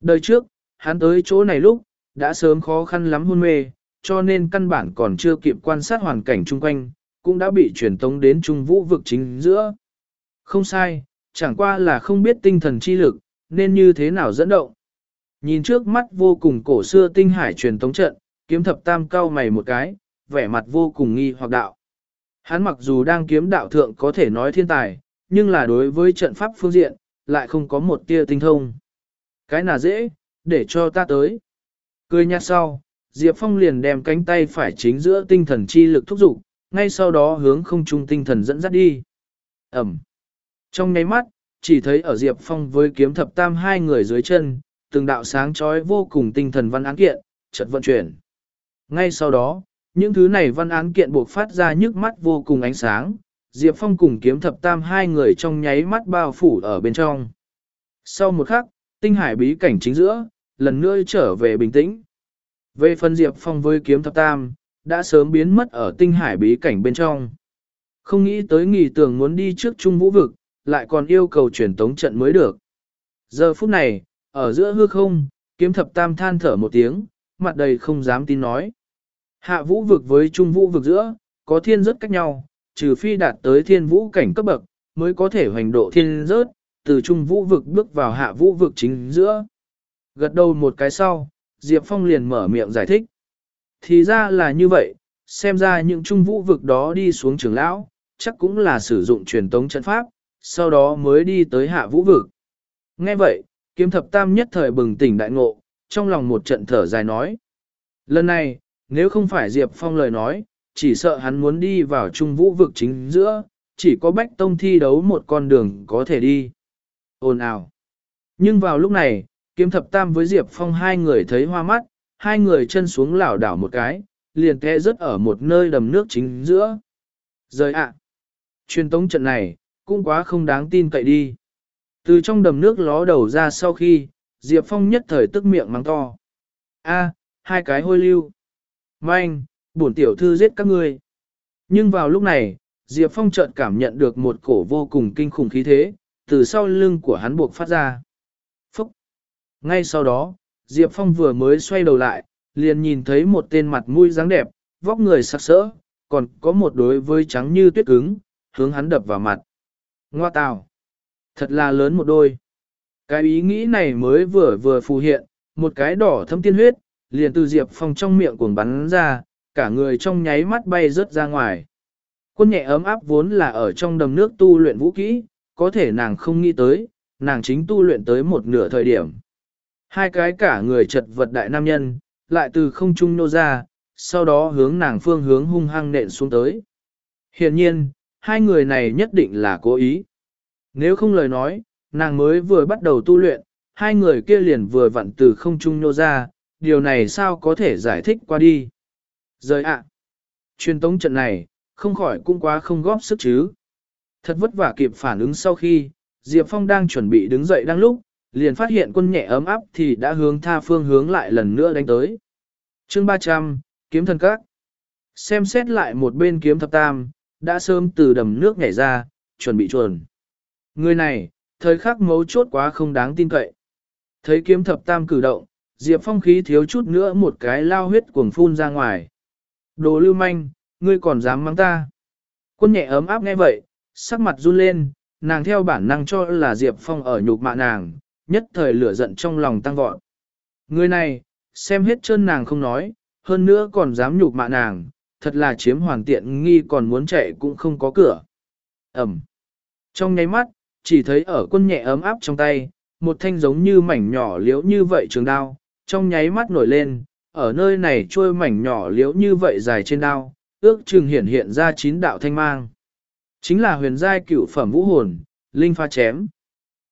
Đời trước, hắn tới chỗ này lúc, đã sớm khó khăn lắm hôn mê, cho nên căn bản còn chưa kịp quan sát hoàn cảnh chung quanh, cũng đã bị truyền tống đến trung vũ vực chính giữa. Không sai, chẳng qua là không biết tinh thần chi lực, nên như thế nào dẫn động. Nhìn trước mắt vô cùng cổ xưa tinh hải truyền tống trận, kiếm thập tam cao mày một cái, vẻ mặt vô cùng nghi hoặc đạo. Hắn mặc dù đang kiếm đạo thượng có thể nói thiên tài, nhưng là đối với trận pháp phương diện, lại không có một tia tinh thông. Cái nào dễ, để cho ta tới. Cười nhạt sau, Diệp Phong liền đem cánh tay phải chính giữa tinh thần chi lực thúc dục ngay sau đó hướng không trung tinh thần dẫn dắt đi. Ẩm. Trong nháy mắt, chỉ thấy ở Diệp Phong với kiếm thập tam hai người dưới chân, từng đạo sáng chói vô cùng tinh thần văn án kiện, chợt vận chuyển. Ngay sau đó, những thứ này văn án kiện buộc phát ra nhức mắt vô cùng ánh sáng, Diệp Phong cùng kiếm thập tam hai người trong nháy mắt bao phủ ở bên trong. Sau một khắc, tinh hải bí cảnh chính giữa, lần nữa trở về bình tĩnh. Về phần Diệp Phong với kiếm thập tam, đã sớm biến mất ở tinh hải bí cảnh bên trong. Không nghĩ tới nghỉ tưởng muốn đi trước trung vũ vực, lại còn yêu cầu truyền tống trận mới được. Giờ phút này, ở giữa hư không, kiếm thập tam than thở một tiếng, mặt đầy không dám tin nói. Hạ vũ vực với trung vũ vực giữa, có thiên rất cách nhau, trừ phi đạt tới thiên vũ cảnh cấp bậc, mới có thể hoành độ thiên rớt, từ trung vũ vực bước vào hạ vũ vực chính giữa. Gật đầu một cái sau, Diệp Phong liền mở miệng giải thích. Thì ra là như vậy, xem ra những trung vũ vực đó đi xuống trường lão, chắc cũng là sử dụng truyền tống trận pháp, sau đó mới đi tới hạ vũ vực. Nghe vậy, kiếm thập tam nhất thời bừng tỉnh đại ngộ, trong lòng một trận thở dài nói. Lần này, nếu không phải Diệp Phong lời nói, chỉ sợ hắn muốn đi vào trung vũ vực chính giữa, chỉ có bách tông thi đấu một con đường có thể đi. Ồn ào. Nhưng vào lúc này, kiếm thập tam với Diệp Phong hai người thấy hoa mắt, hai người chân xuống lảo đảo một cái, liền kẽ rớt ở một nơi đầm nước chính giữa. Rời ạ! Truyền tống trận này, cũng quá không đáng tin cậy đi. Từ trong đầm nước ló đầu ra sau khi, Diệp Phong nhất thời tức miệng mắng to. A, hai cái hôi lưu. Manh, bổn tiểu thư giết các ngươi. Nhưng vào lúc này, Diệp Phong chợt cảm nhận được một cổ vô cùng kinh khủng khí thế, từ sau lưng của hắn buộc phát ra. Phúc! Ngay sau đó, Diệp Phong vừa mới xoay đầu lại, liền nhìn thấy một tên mặt mũi dáng đẹp, vóc người sắc sỡ, còn có một đối với trắng như tuyết cứng, hướng hắn đập vào mặt. Ngoa tào! Thật là lớn một đôi. Cái ý nghĩ này mới vừa vừa phù hiện, một cái đỏ thâm tiên huyết, liền từ Diệp Phong trong miệng cuồng bắn ra, cả người trong nháy mắt bay rớt ra ngoài. Quân nhẹ ấm áp vốn là ở trong đầm nước tu luyện vũ kỹ, có thể nàng không nghĩ tới, nàng chính tu luyện tới một nửa thời điểm. Hai cái cả người chật vật đại nam nhân, lại từ không trung nô ra, sau đó hướng nàng phương hướng hung hăng nện xuống tới. Hiện nhiên, hai người này nhất định là cố ý. Nếu không lời nói, nàng mới vừa bắt đầu tu luyện, hai người kia liền vừa vặn từ không trung nô ra, điều này sao có thể giải thích qua đi. Rời ạ! Truyền tống trận này, không khỏi cũng quá không góp sức chứ. Thật vất vả kịp phản ứng sau khi, Diệp Phong đang chuẩn bị đứng dậy đang lúc, liền phát hiện quân nhẹ ấm áp thì đã hướng tha phương hướng lại lần nữa đánh tới. chương 300, kiếm thần các. Xem xét lại một bên kiếm thập tam, đã sớm từ đầm nước nhảy ra, chuẩn bị chuồn. Người này, thời khắc mấu chốt quá không đáng tin cậy. Thấy kiếm thập tam cử động, Diệp Phong khí thiếu chút nữa một cái lao huyết cuồng phun ra ngoài. Đồ lưu manh, ngươi còn dám mắng ta. Quân nhẹ ấm áp nghe vậy, sắc mặt run lên, nàng theo bản năng cho là Diệp Phong ở nhục mạ nàng, nhất thời lửa giận trong lòng tăng vọt. Người này, xem hết chân nàng không nói, hơn nữa còn dám nhục mạ nàng, thật là chiếm hoàn tiện nghi còn muốn chạy cũng không có cửa. Ẩm. Trong nháy mắt, chỉ thấy ở quân nhẹ ấm áp trong tay, một thanh giống như mảnh nhỏ liễu như vậy trường đao, trong nháy mắt nổi lên, ở nơi này trôi mảnh nhỏ liễu như vậy dài trên đao, ước chừng hiển hiện ra chín đạo thanh mang. Chính là huyền giai cửu phẩm vũ hồn, linh pha chém.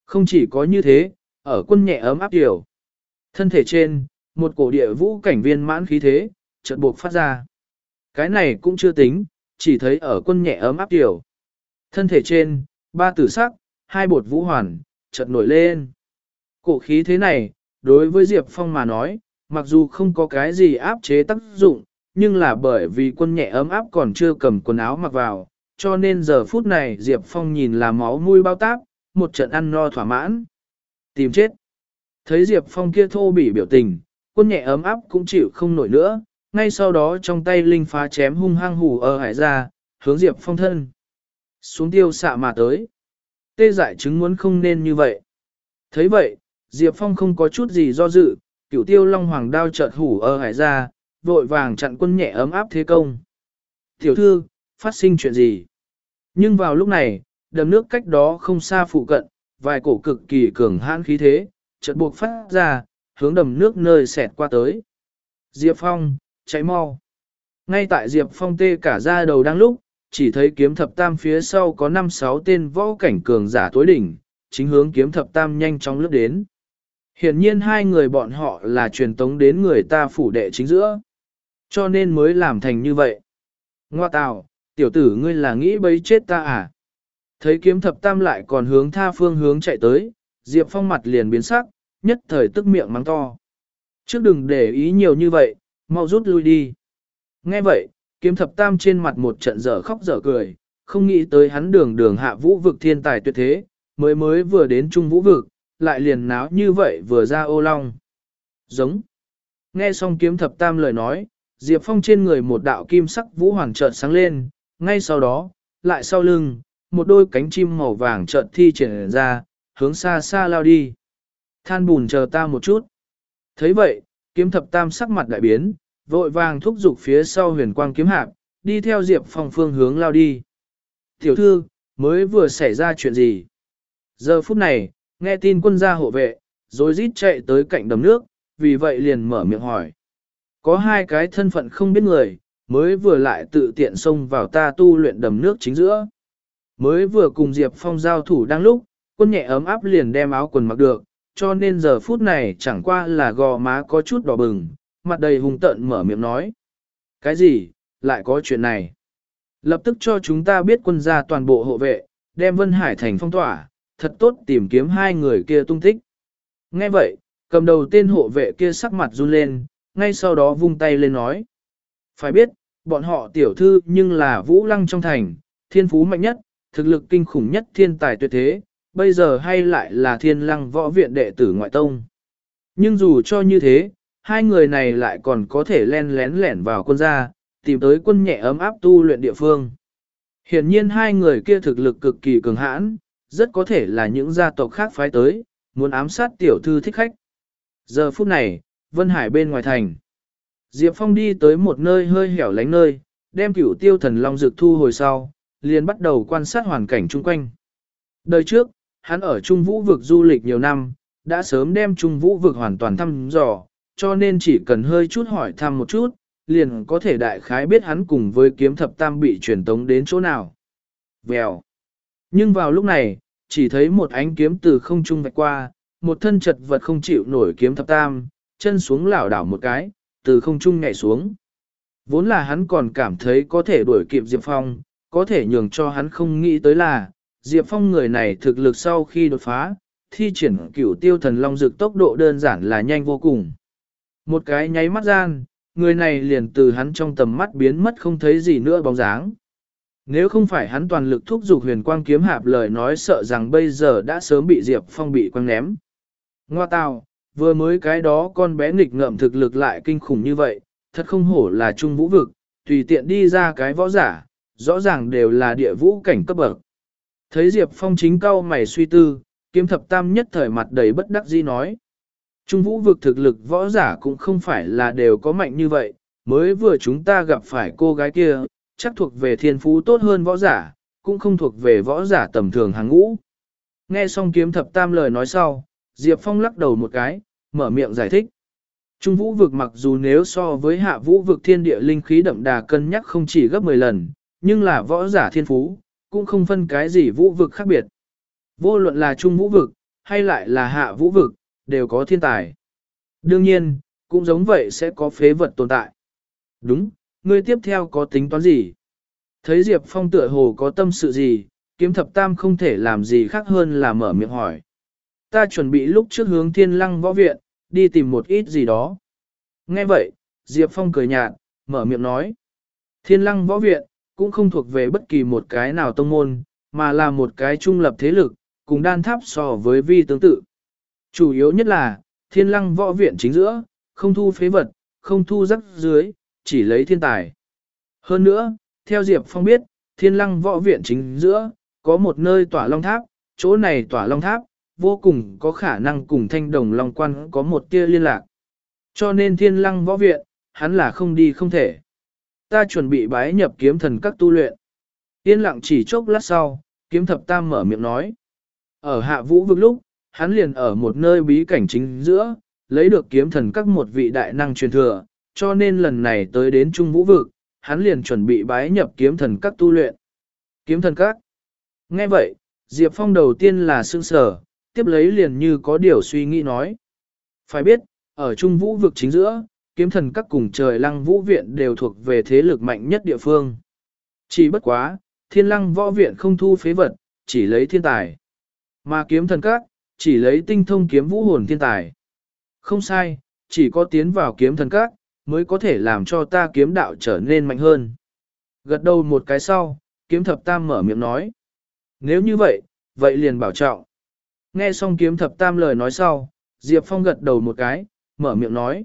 Không chỉ có như thế, ở quân nhẹ ấm áp điều. Thân thể trên, một cổ địa vũ cảnh viên mãn khí thế, chợt buộc phát ra. Cái này cũng chưa tính, chỉ thấy ở quân nhẹ ấm áp điều. Thân thể trên, ba tử sắc, hai bột vũ hoàn, chợt nổi lên. Cổ khí thế này, đối với Diệp Phong mà nói, mặc dù không có cái gì áp chế tác dụng, nhưng là bởi vì quân nhẹ ấm áp còn chưa cầm quần áo mặc vào, cho nên giờ phút này Diệp Phong nhìn là máu mũi bao táp, một trận ăn no thỏa mãn. Tìm chết. Thấy Diệp Phong kia thô bỉ biểu tình, quân nhẹ ấm áp cũng chịu không nổi nữa, ngay sau đó trong tay linh phá chém hung hăng hù ở hải ra, hướng Diệp Phong thân. Xuống tiêu xạ mà tới. tê giải chứng muốn không nên như vậy. thấy vậy, Diệp Phong không có chút gì do dự, cửu tiêu long hoàng đao chợt hủ ở hải ra, vội vàng chặn quân nhẹ ấm áp thế công. Tiểu thư, phát sinh chuyện gì? Nhưng vào lúc này, đầm nước cách đó không xa phụ cận, vài cổ cực kỳ cường hãn khí thế, chợt buộc phát ra, hướng đầm nước nơi xẹt qua tới. Diệp Phong, cháy mau. Ngay tại Diệp Phong tê cả ra đầu đang lúc, chỉ thấy kiếm thập tam phía sau có 5-6 tên võ cảnh cường giả tối đỉnh, chính hướng kiếm thập tam nhanh chóng lướt đến. Hiển nhiên hai người bọn họ là truyền tống đến người ta phủ đệ chính giữa. Cho nên mới làm thành như vậy. Ngoa tào, tiểu tử ngươi là nghĩ bấy chết ta à? Thấy kiếm thập tam lại còn hướng tha phương hướng chạy tới, Diệp Phong mặt liền biến sắc, nhất thời tức miệng mắng to. Trước đừng để ý nhiều như vậy, mau rút lui đi. Nghe vậy, kiếm thập tam trên mặt một trận dở khóc dở cười, không nghĩ tới hắn đường đường hạ vũ vực thiên tài tuyệt thế, mới mới vừa đến trung vũ vực, lại liền náo như vậy vừa ra ô long. Giống. Nghe xong kiếm thập tam lời nói, Diệp Phong trên người một đạo kim sắc vũ hoàng chợt sáng lên, ngay sau đó, lại sau lưng, một đôi cánh chim màu vàng chợt thi triển ra, hướng xa xa lao đi. Than bùn chờ ta một chút. thấy vậy, kiếm thập tam sắc mặt đại biến, vội vàng thúc giục phía sau huyền quang kiếm hạp, đi theo Diệp Phong phương hướng lao đi. Tiểu thư, mới vừa xảy ra chuyện gì? Giờ phút này, nghe tin quân gia hộ vệ, rồi rít chạy tới cạnh đầm nước, vì vậy liền mở miệng hỏi. Có hai cái thân phận không biết người, mới vừa lại tự tiện xông vào ta tu luyện đầm nước chính giữa. Mới vừa cùng Diệp Phong giao thủ đang lúc, quân nhẹ ấm áp liền đem áo quần mặc được, cho nên giờ phút này chẳng qua là gò má có chút đỏ bừng, mặt đầy hùng tận mở miệng nói. Cái gì, lại có chuyện này? Lập tức cho chúng ta biết quân gia toàn bộ hộ vệ, đem Vân Hải thành phong tỏa, thật tốt tìm kiếm hai người kia tung tích. Nghe vậy, cầm đầu tên hộ vệ kia sắc mặt run lên, ngay sau đó vung tay lên nói. Phải biết, bọn họ tiểu thư nhưng là vũ lăng trong thành, thiên phú mạnh nhất, thực lực kinh khủng nhất thiên tài tuyệt thế, bây giờ hay lại là thiên lăng võ viện đệ tử ngoại tông. Nhưng dù cho như thế, hai người này lại còn có thể len lén lẻn vào quân gia, tìm tới quân nhẹ ấm áp tu luyện địa phương. Hiển nhiên hai người kia thực lực cực kỳ cường hãn, rất có thể là những gia tộc khác phái tới, muốn ám sát tiểu thư thích khách. Giờ phút này, Vân Hải bên ngoài thành. Diệp Phong đi tới một nơi hơi hẻo lánh nơi, đem cửu tiêu thần long dược thu hồi sau, liền bắt đầu quan sát hoàn cảnh chung quanh. Đời trước, hắn ở Trung Vũ vực du lịch nhiều năm, đã sớm đem Trung Vũ vực hoàn toàn thăm dò, cho nên chỉ cần hơi chút hỏi thăm một chút, liền có thể đại khái biết hắn cùng với kiếm thập tam bị truyền tống đến chỗ nào. Vèo. Nhưng vào lúc này, chỉ thấy một ánh kiếm từ không trung vạch qua, một thân chật vật không chịu nổi kiếm thập tam, chân xuống lảo đảo một cái, từ không trung nhảy xuống. Vốn là hắn còn cảm thấy có thể đuổi kịp Diệp Phong, có thể nhường cho hắn không nghĩ tới là, Diệp Phong người này thực lực sau khi đột phá, thi triển cửu tiêu thần long dực tốc độ đơn giản là nhanh vô cùng. Một cái nháy mắt gian, người này liền từ hắn trong tầm mắt biến mất không thấy gì nữa bóng dáng. Nếu không phải hắn toàn lực thúc giục huyền quang kiếm hạp lời nói sợ rằng bây giờ đã sớm bị Diệp Phong bị quăng ném. Ngoa tào, vừa mới cái đó con bé nghịch ngợm thực lực lại kinh khủng như vậy, thật không hổ là trung vũ vực, tùy tiện đi ra cái võ giả, rõ ràng đều là địa vũ cảnh cấp bậc. Thấy Diệp Phong chính cao mày suy tư, kiếm thập tam nhất thời mặt đầy bất đắc dĩ nói. Trung vũ vực thực lực võ giả cũng không phải là đều có mạnh như vậy, mới vừa chúng ta gặp phải cô gái kia, chắc thuộc về thiên phú tốt hơn võ giả, cũng không thuộc về võ giả tầm thường hàng ngũ. Nghe xong kiếm thập tam lời nói sau, Diệp Phong lắc đầu một cái, mở miệng giải thích. Trung vũ vực mặc dù nếu so với hạ vũ vực thiên địa linh khí đậm đà cân nhắc không chỉ gấp 10 lần, nhưng là võ giả thiên phú, cũng không phân cái gì vũ vực khác biệt. Vô luận là trung vũ vực, hay lại là hạ vũ vực, đều có thiên tài. Đương nhiên, cũng giống vậy sẽ có phế vật tồn tại. Đúng, ngươi tiếp theo có tính toán gì? Thấy Diệp Phong tựa hồ có tâm sự gì, kiếm thập tam không thể làm gì khác hơn là mở miệng hỏi. Ta chuẩn bị lúc trước hướng thiên lăng võ viện, đi tìm một ít gì đó. Nghe vậy, Diệp Phong cười nhạt, mở miệng nói. Thiên lăng võ viện, cũng không thuộc về bất kỳ một cái nào tông môn, mà là một cái trung lập thế lực, cùng đan tháp so với vi tương tự. Chủ yếu nhất là, thiên lăng võ viện chính giữa, không thu phế vật, không thu rắc dưới, chỉ lấy thiên tài. Hơn nữa, theo Diệp Phong biết, thiên lăng võ viện chính giữa, có một nơi tỏa long tháp, chỗ này tỏa long tháp, vô cùng có khả năng cùng thanh đồng long quan có một tia liên lạc. Cho nên thiên lăng võ viện, hắn là không đi không thể. Ta chuẩn bị bái nhập kiếm thần các tu luyện. Yên lặng chỉ chốc lát sau, kiếm thập tam mở miệng nói. Ở hạ vũ vực lúc, hắn liền ở một nơi bí cảnh chính giữa, lấy được kiếm thần các một vị đại năng truyền thừa, cho nên lần này tới đến Trung Vũ vực, hắn liền chuẩn bị bái nhập kiếm thần các tu luyện. Kiếm thần các. Nghe vậy, Diệp Phong đầu tiên là sương sở, tiếp lấy liền như có điều suy nghĩ nói. Phải biết, ở Trung Vũ vực chính giữa, kiếm thần các cùng trời lăng vũ viện đều thuộc về thế lực mạnh nhất địa phương. Chỉ bất quá, thiên lăng võ viện không thu phế vật, chỉ lấy thiên tài. Mà kiếm thần các, chỉ lấy tinh thông kiếm vũ hồn thiên tài. Không sai, chỉ có tiến vào kiếm thần các, mới có thể làm cho ta kiếm đạo trở nên mạnh hơn. Gật đầu một cái sau, kiếm thập tam mở miệng nói. Nếu như vậy, vậy liền bảo trọng. Nghe xong kiếm thập tam lời nói sau, Diệp Phong gật đầu một cái, mở miệng nói.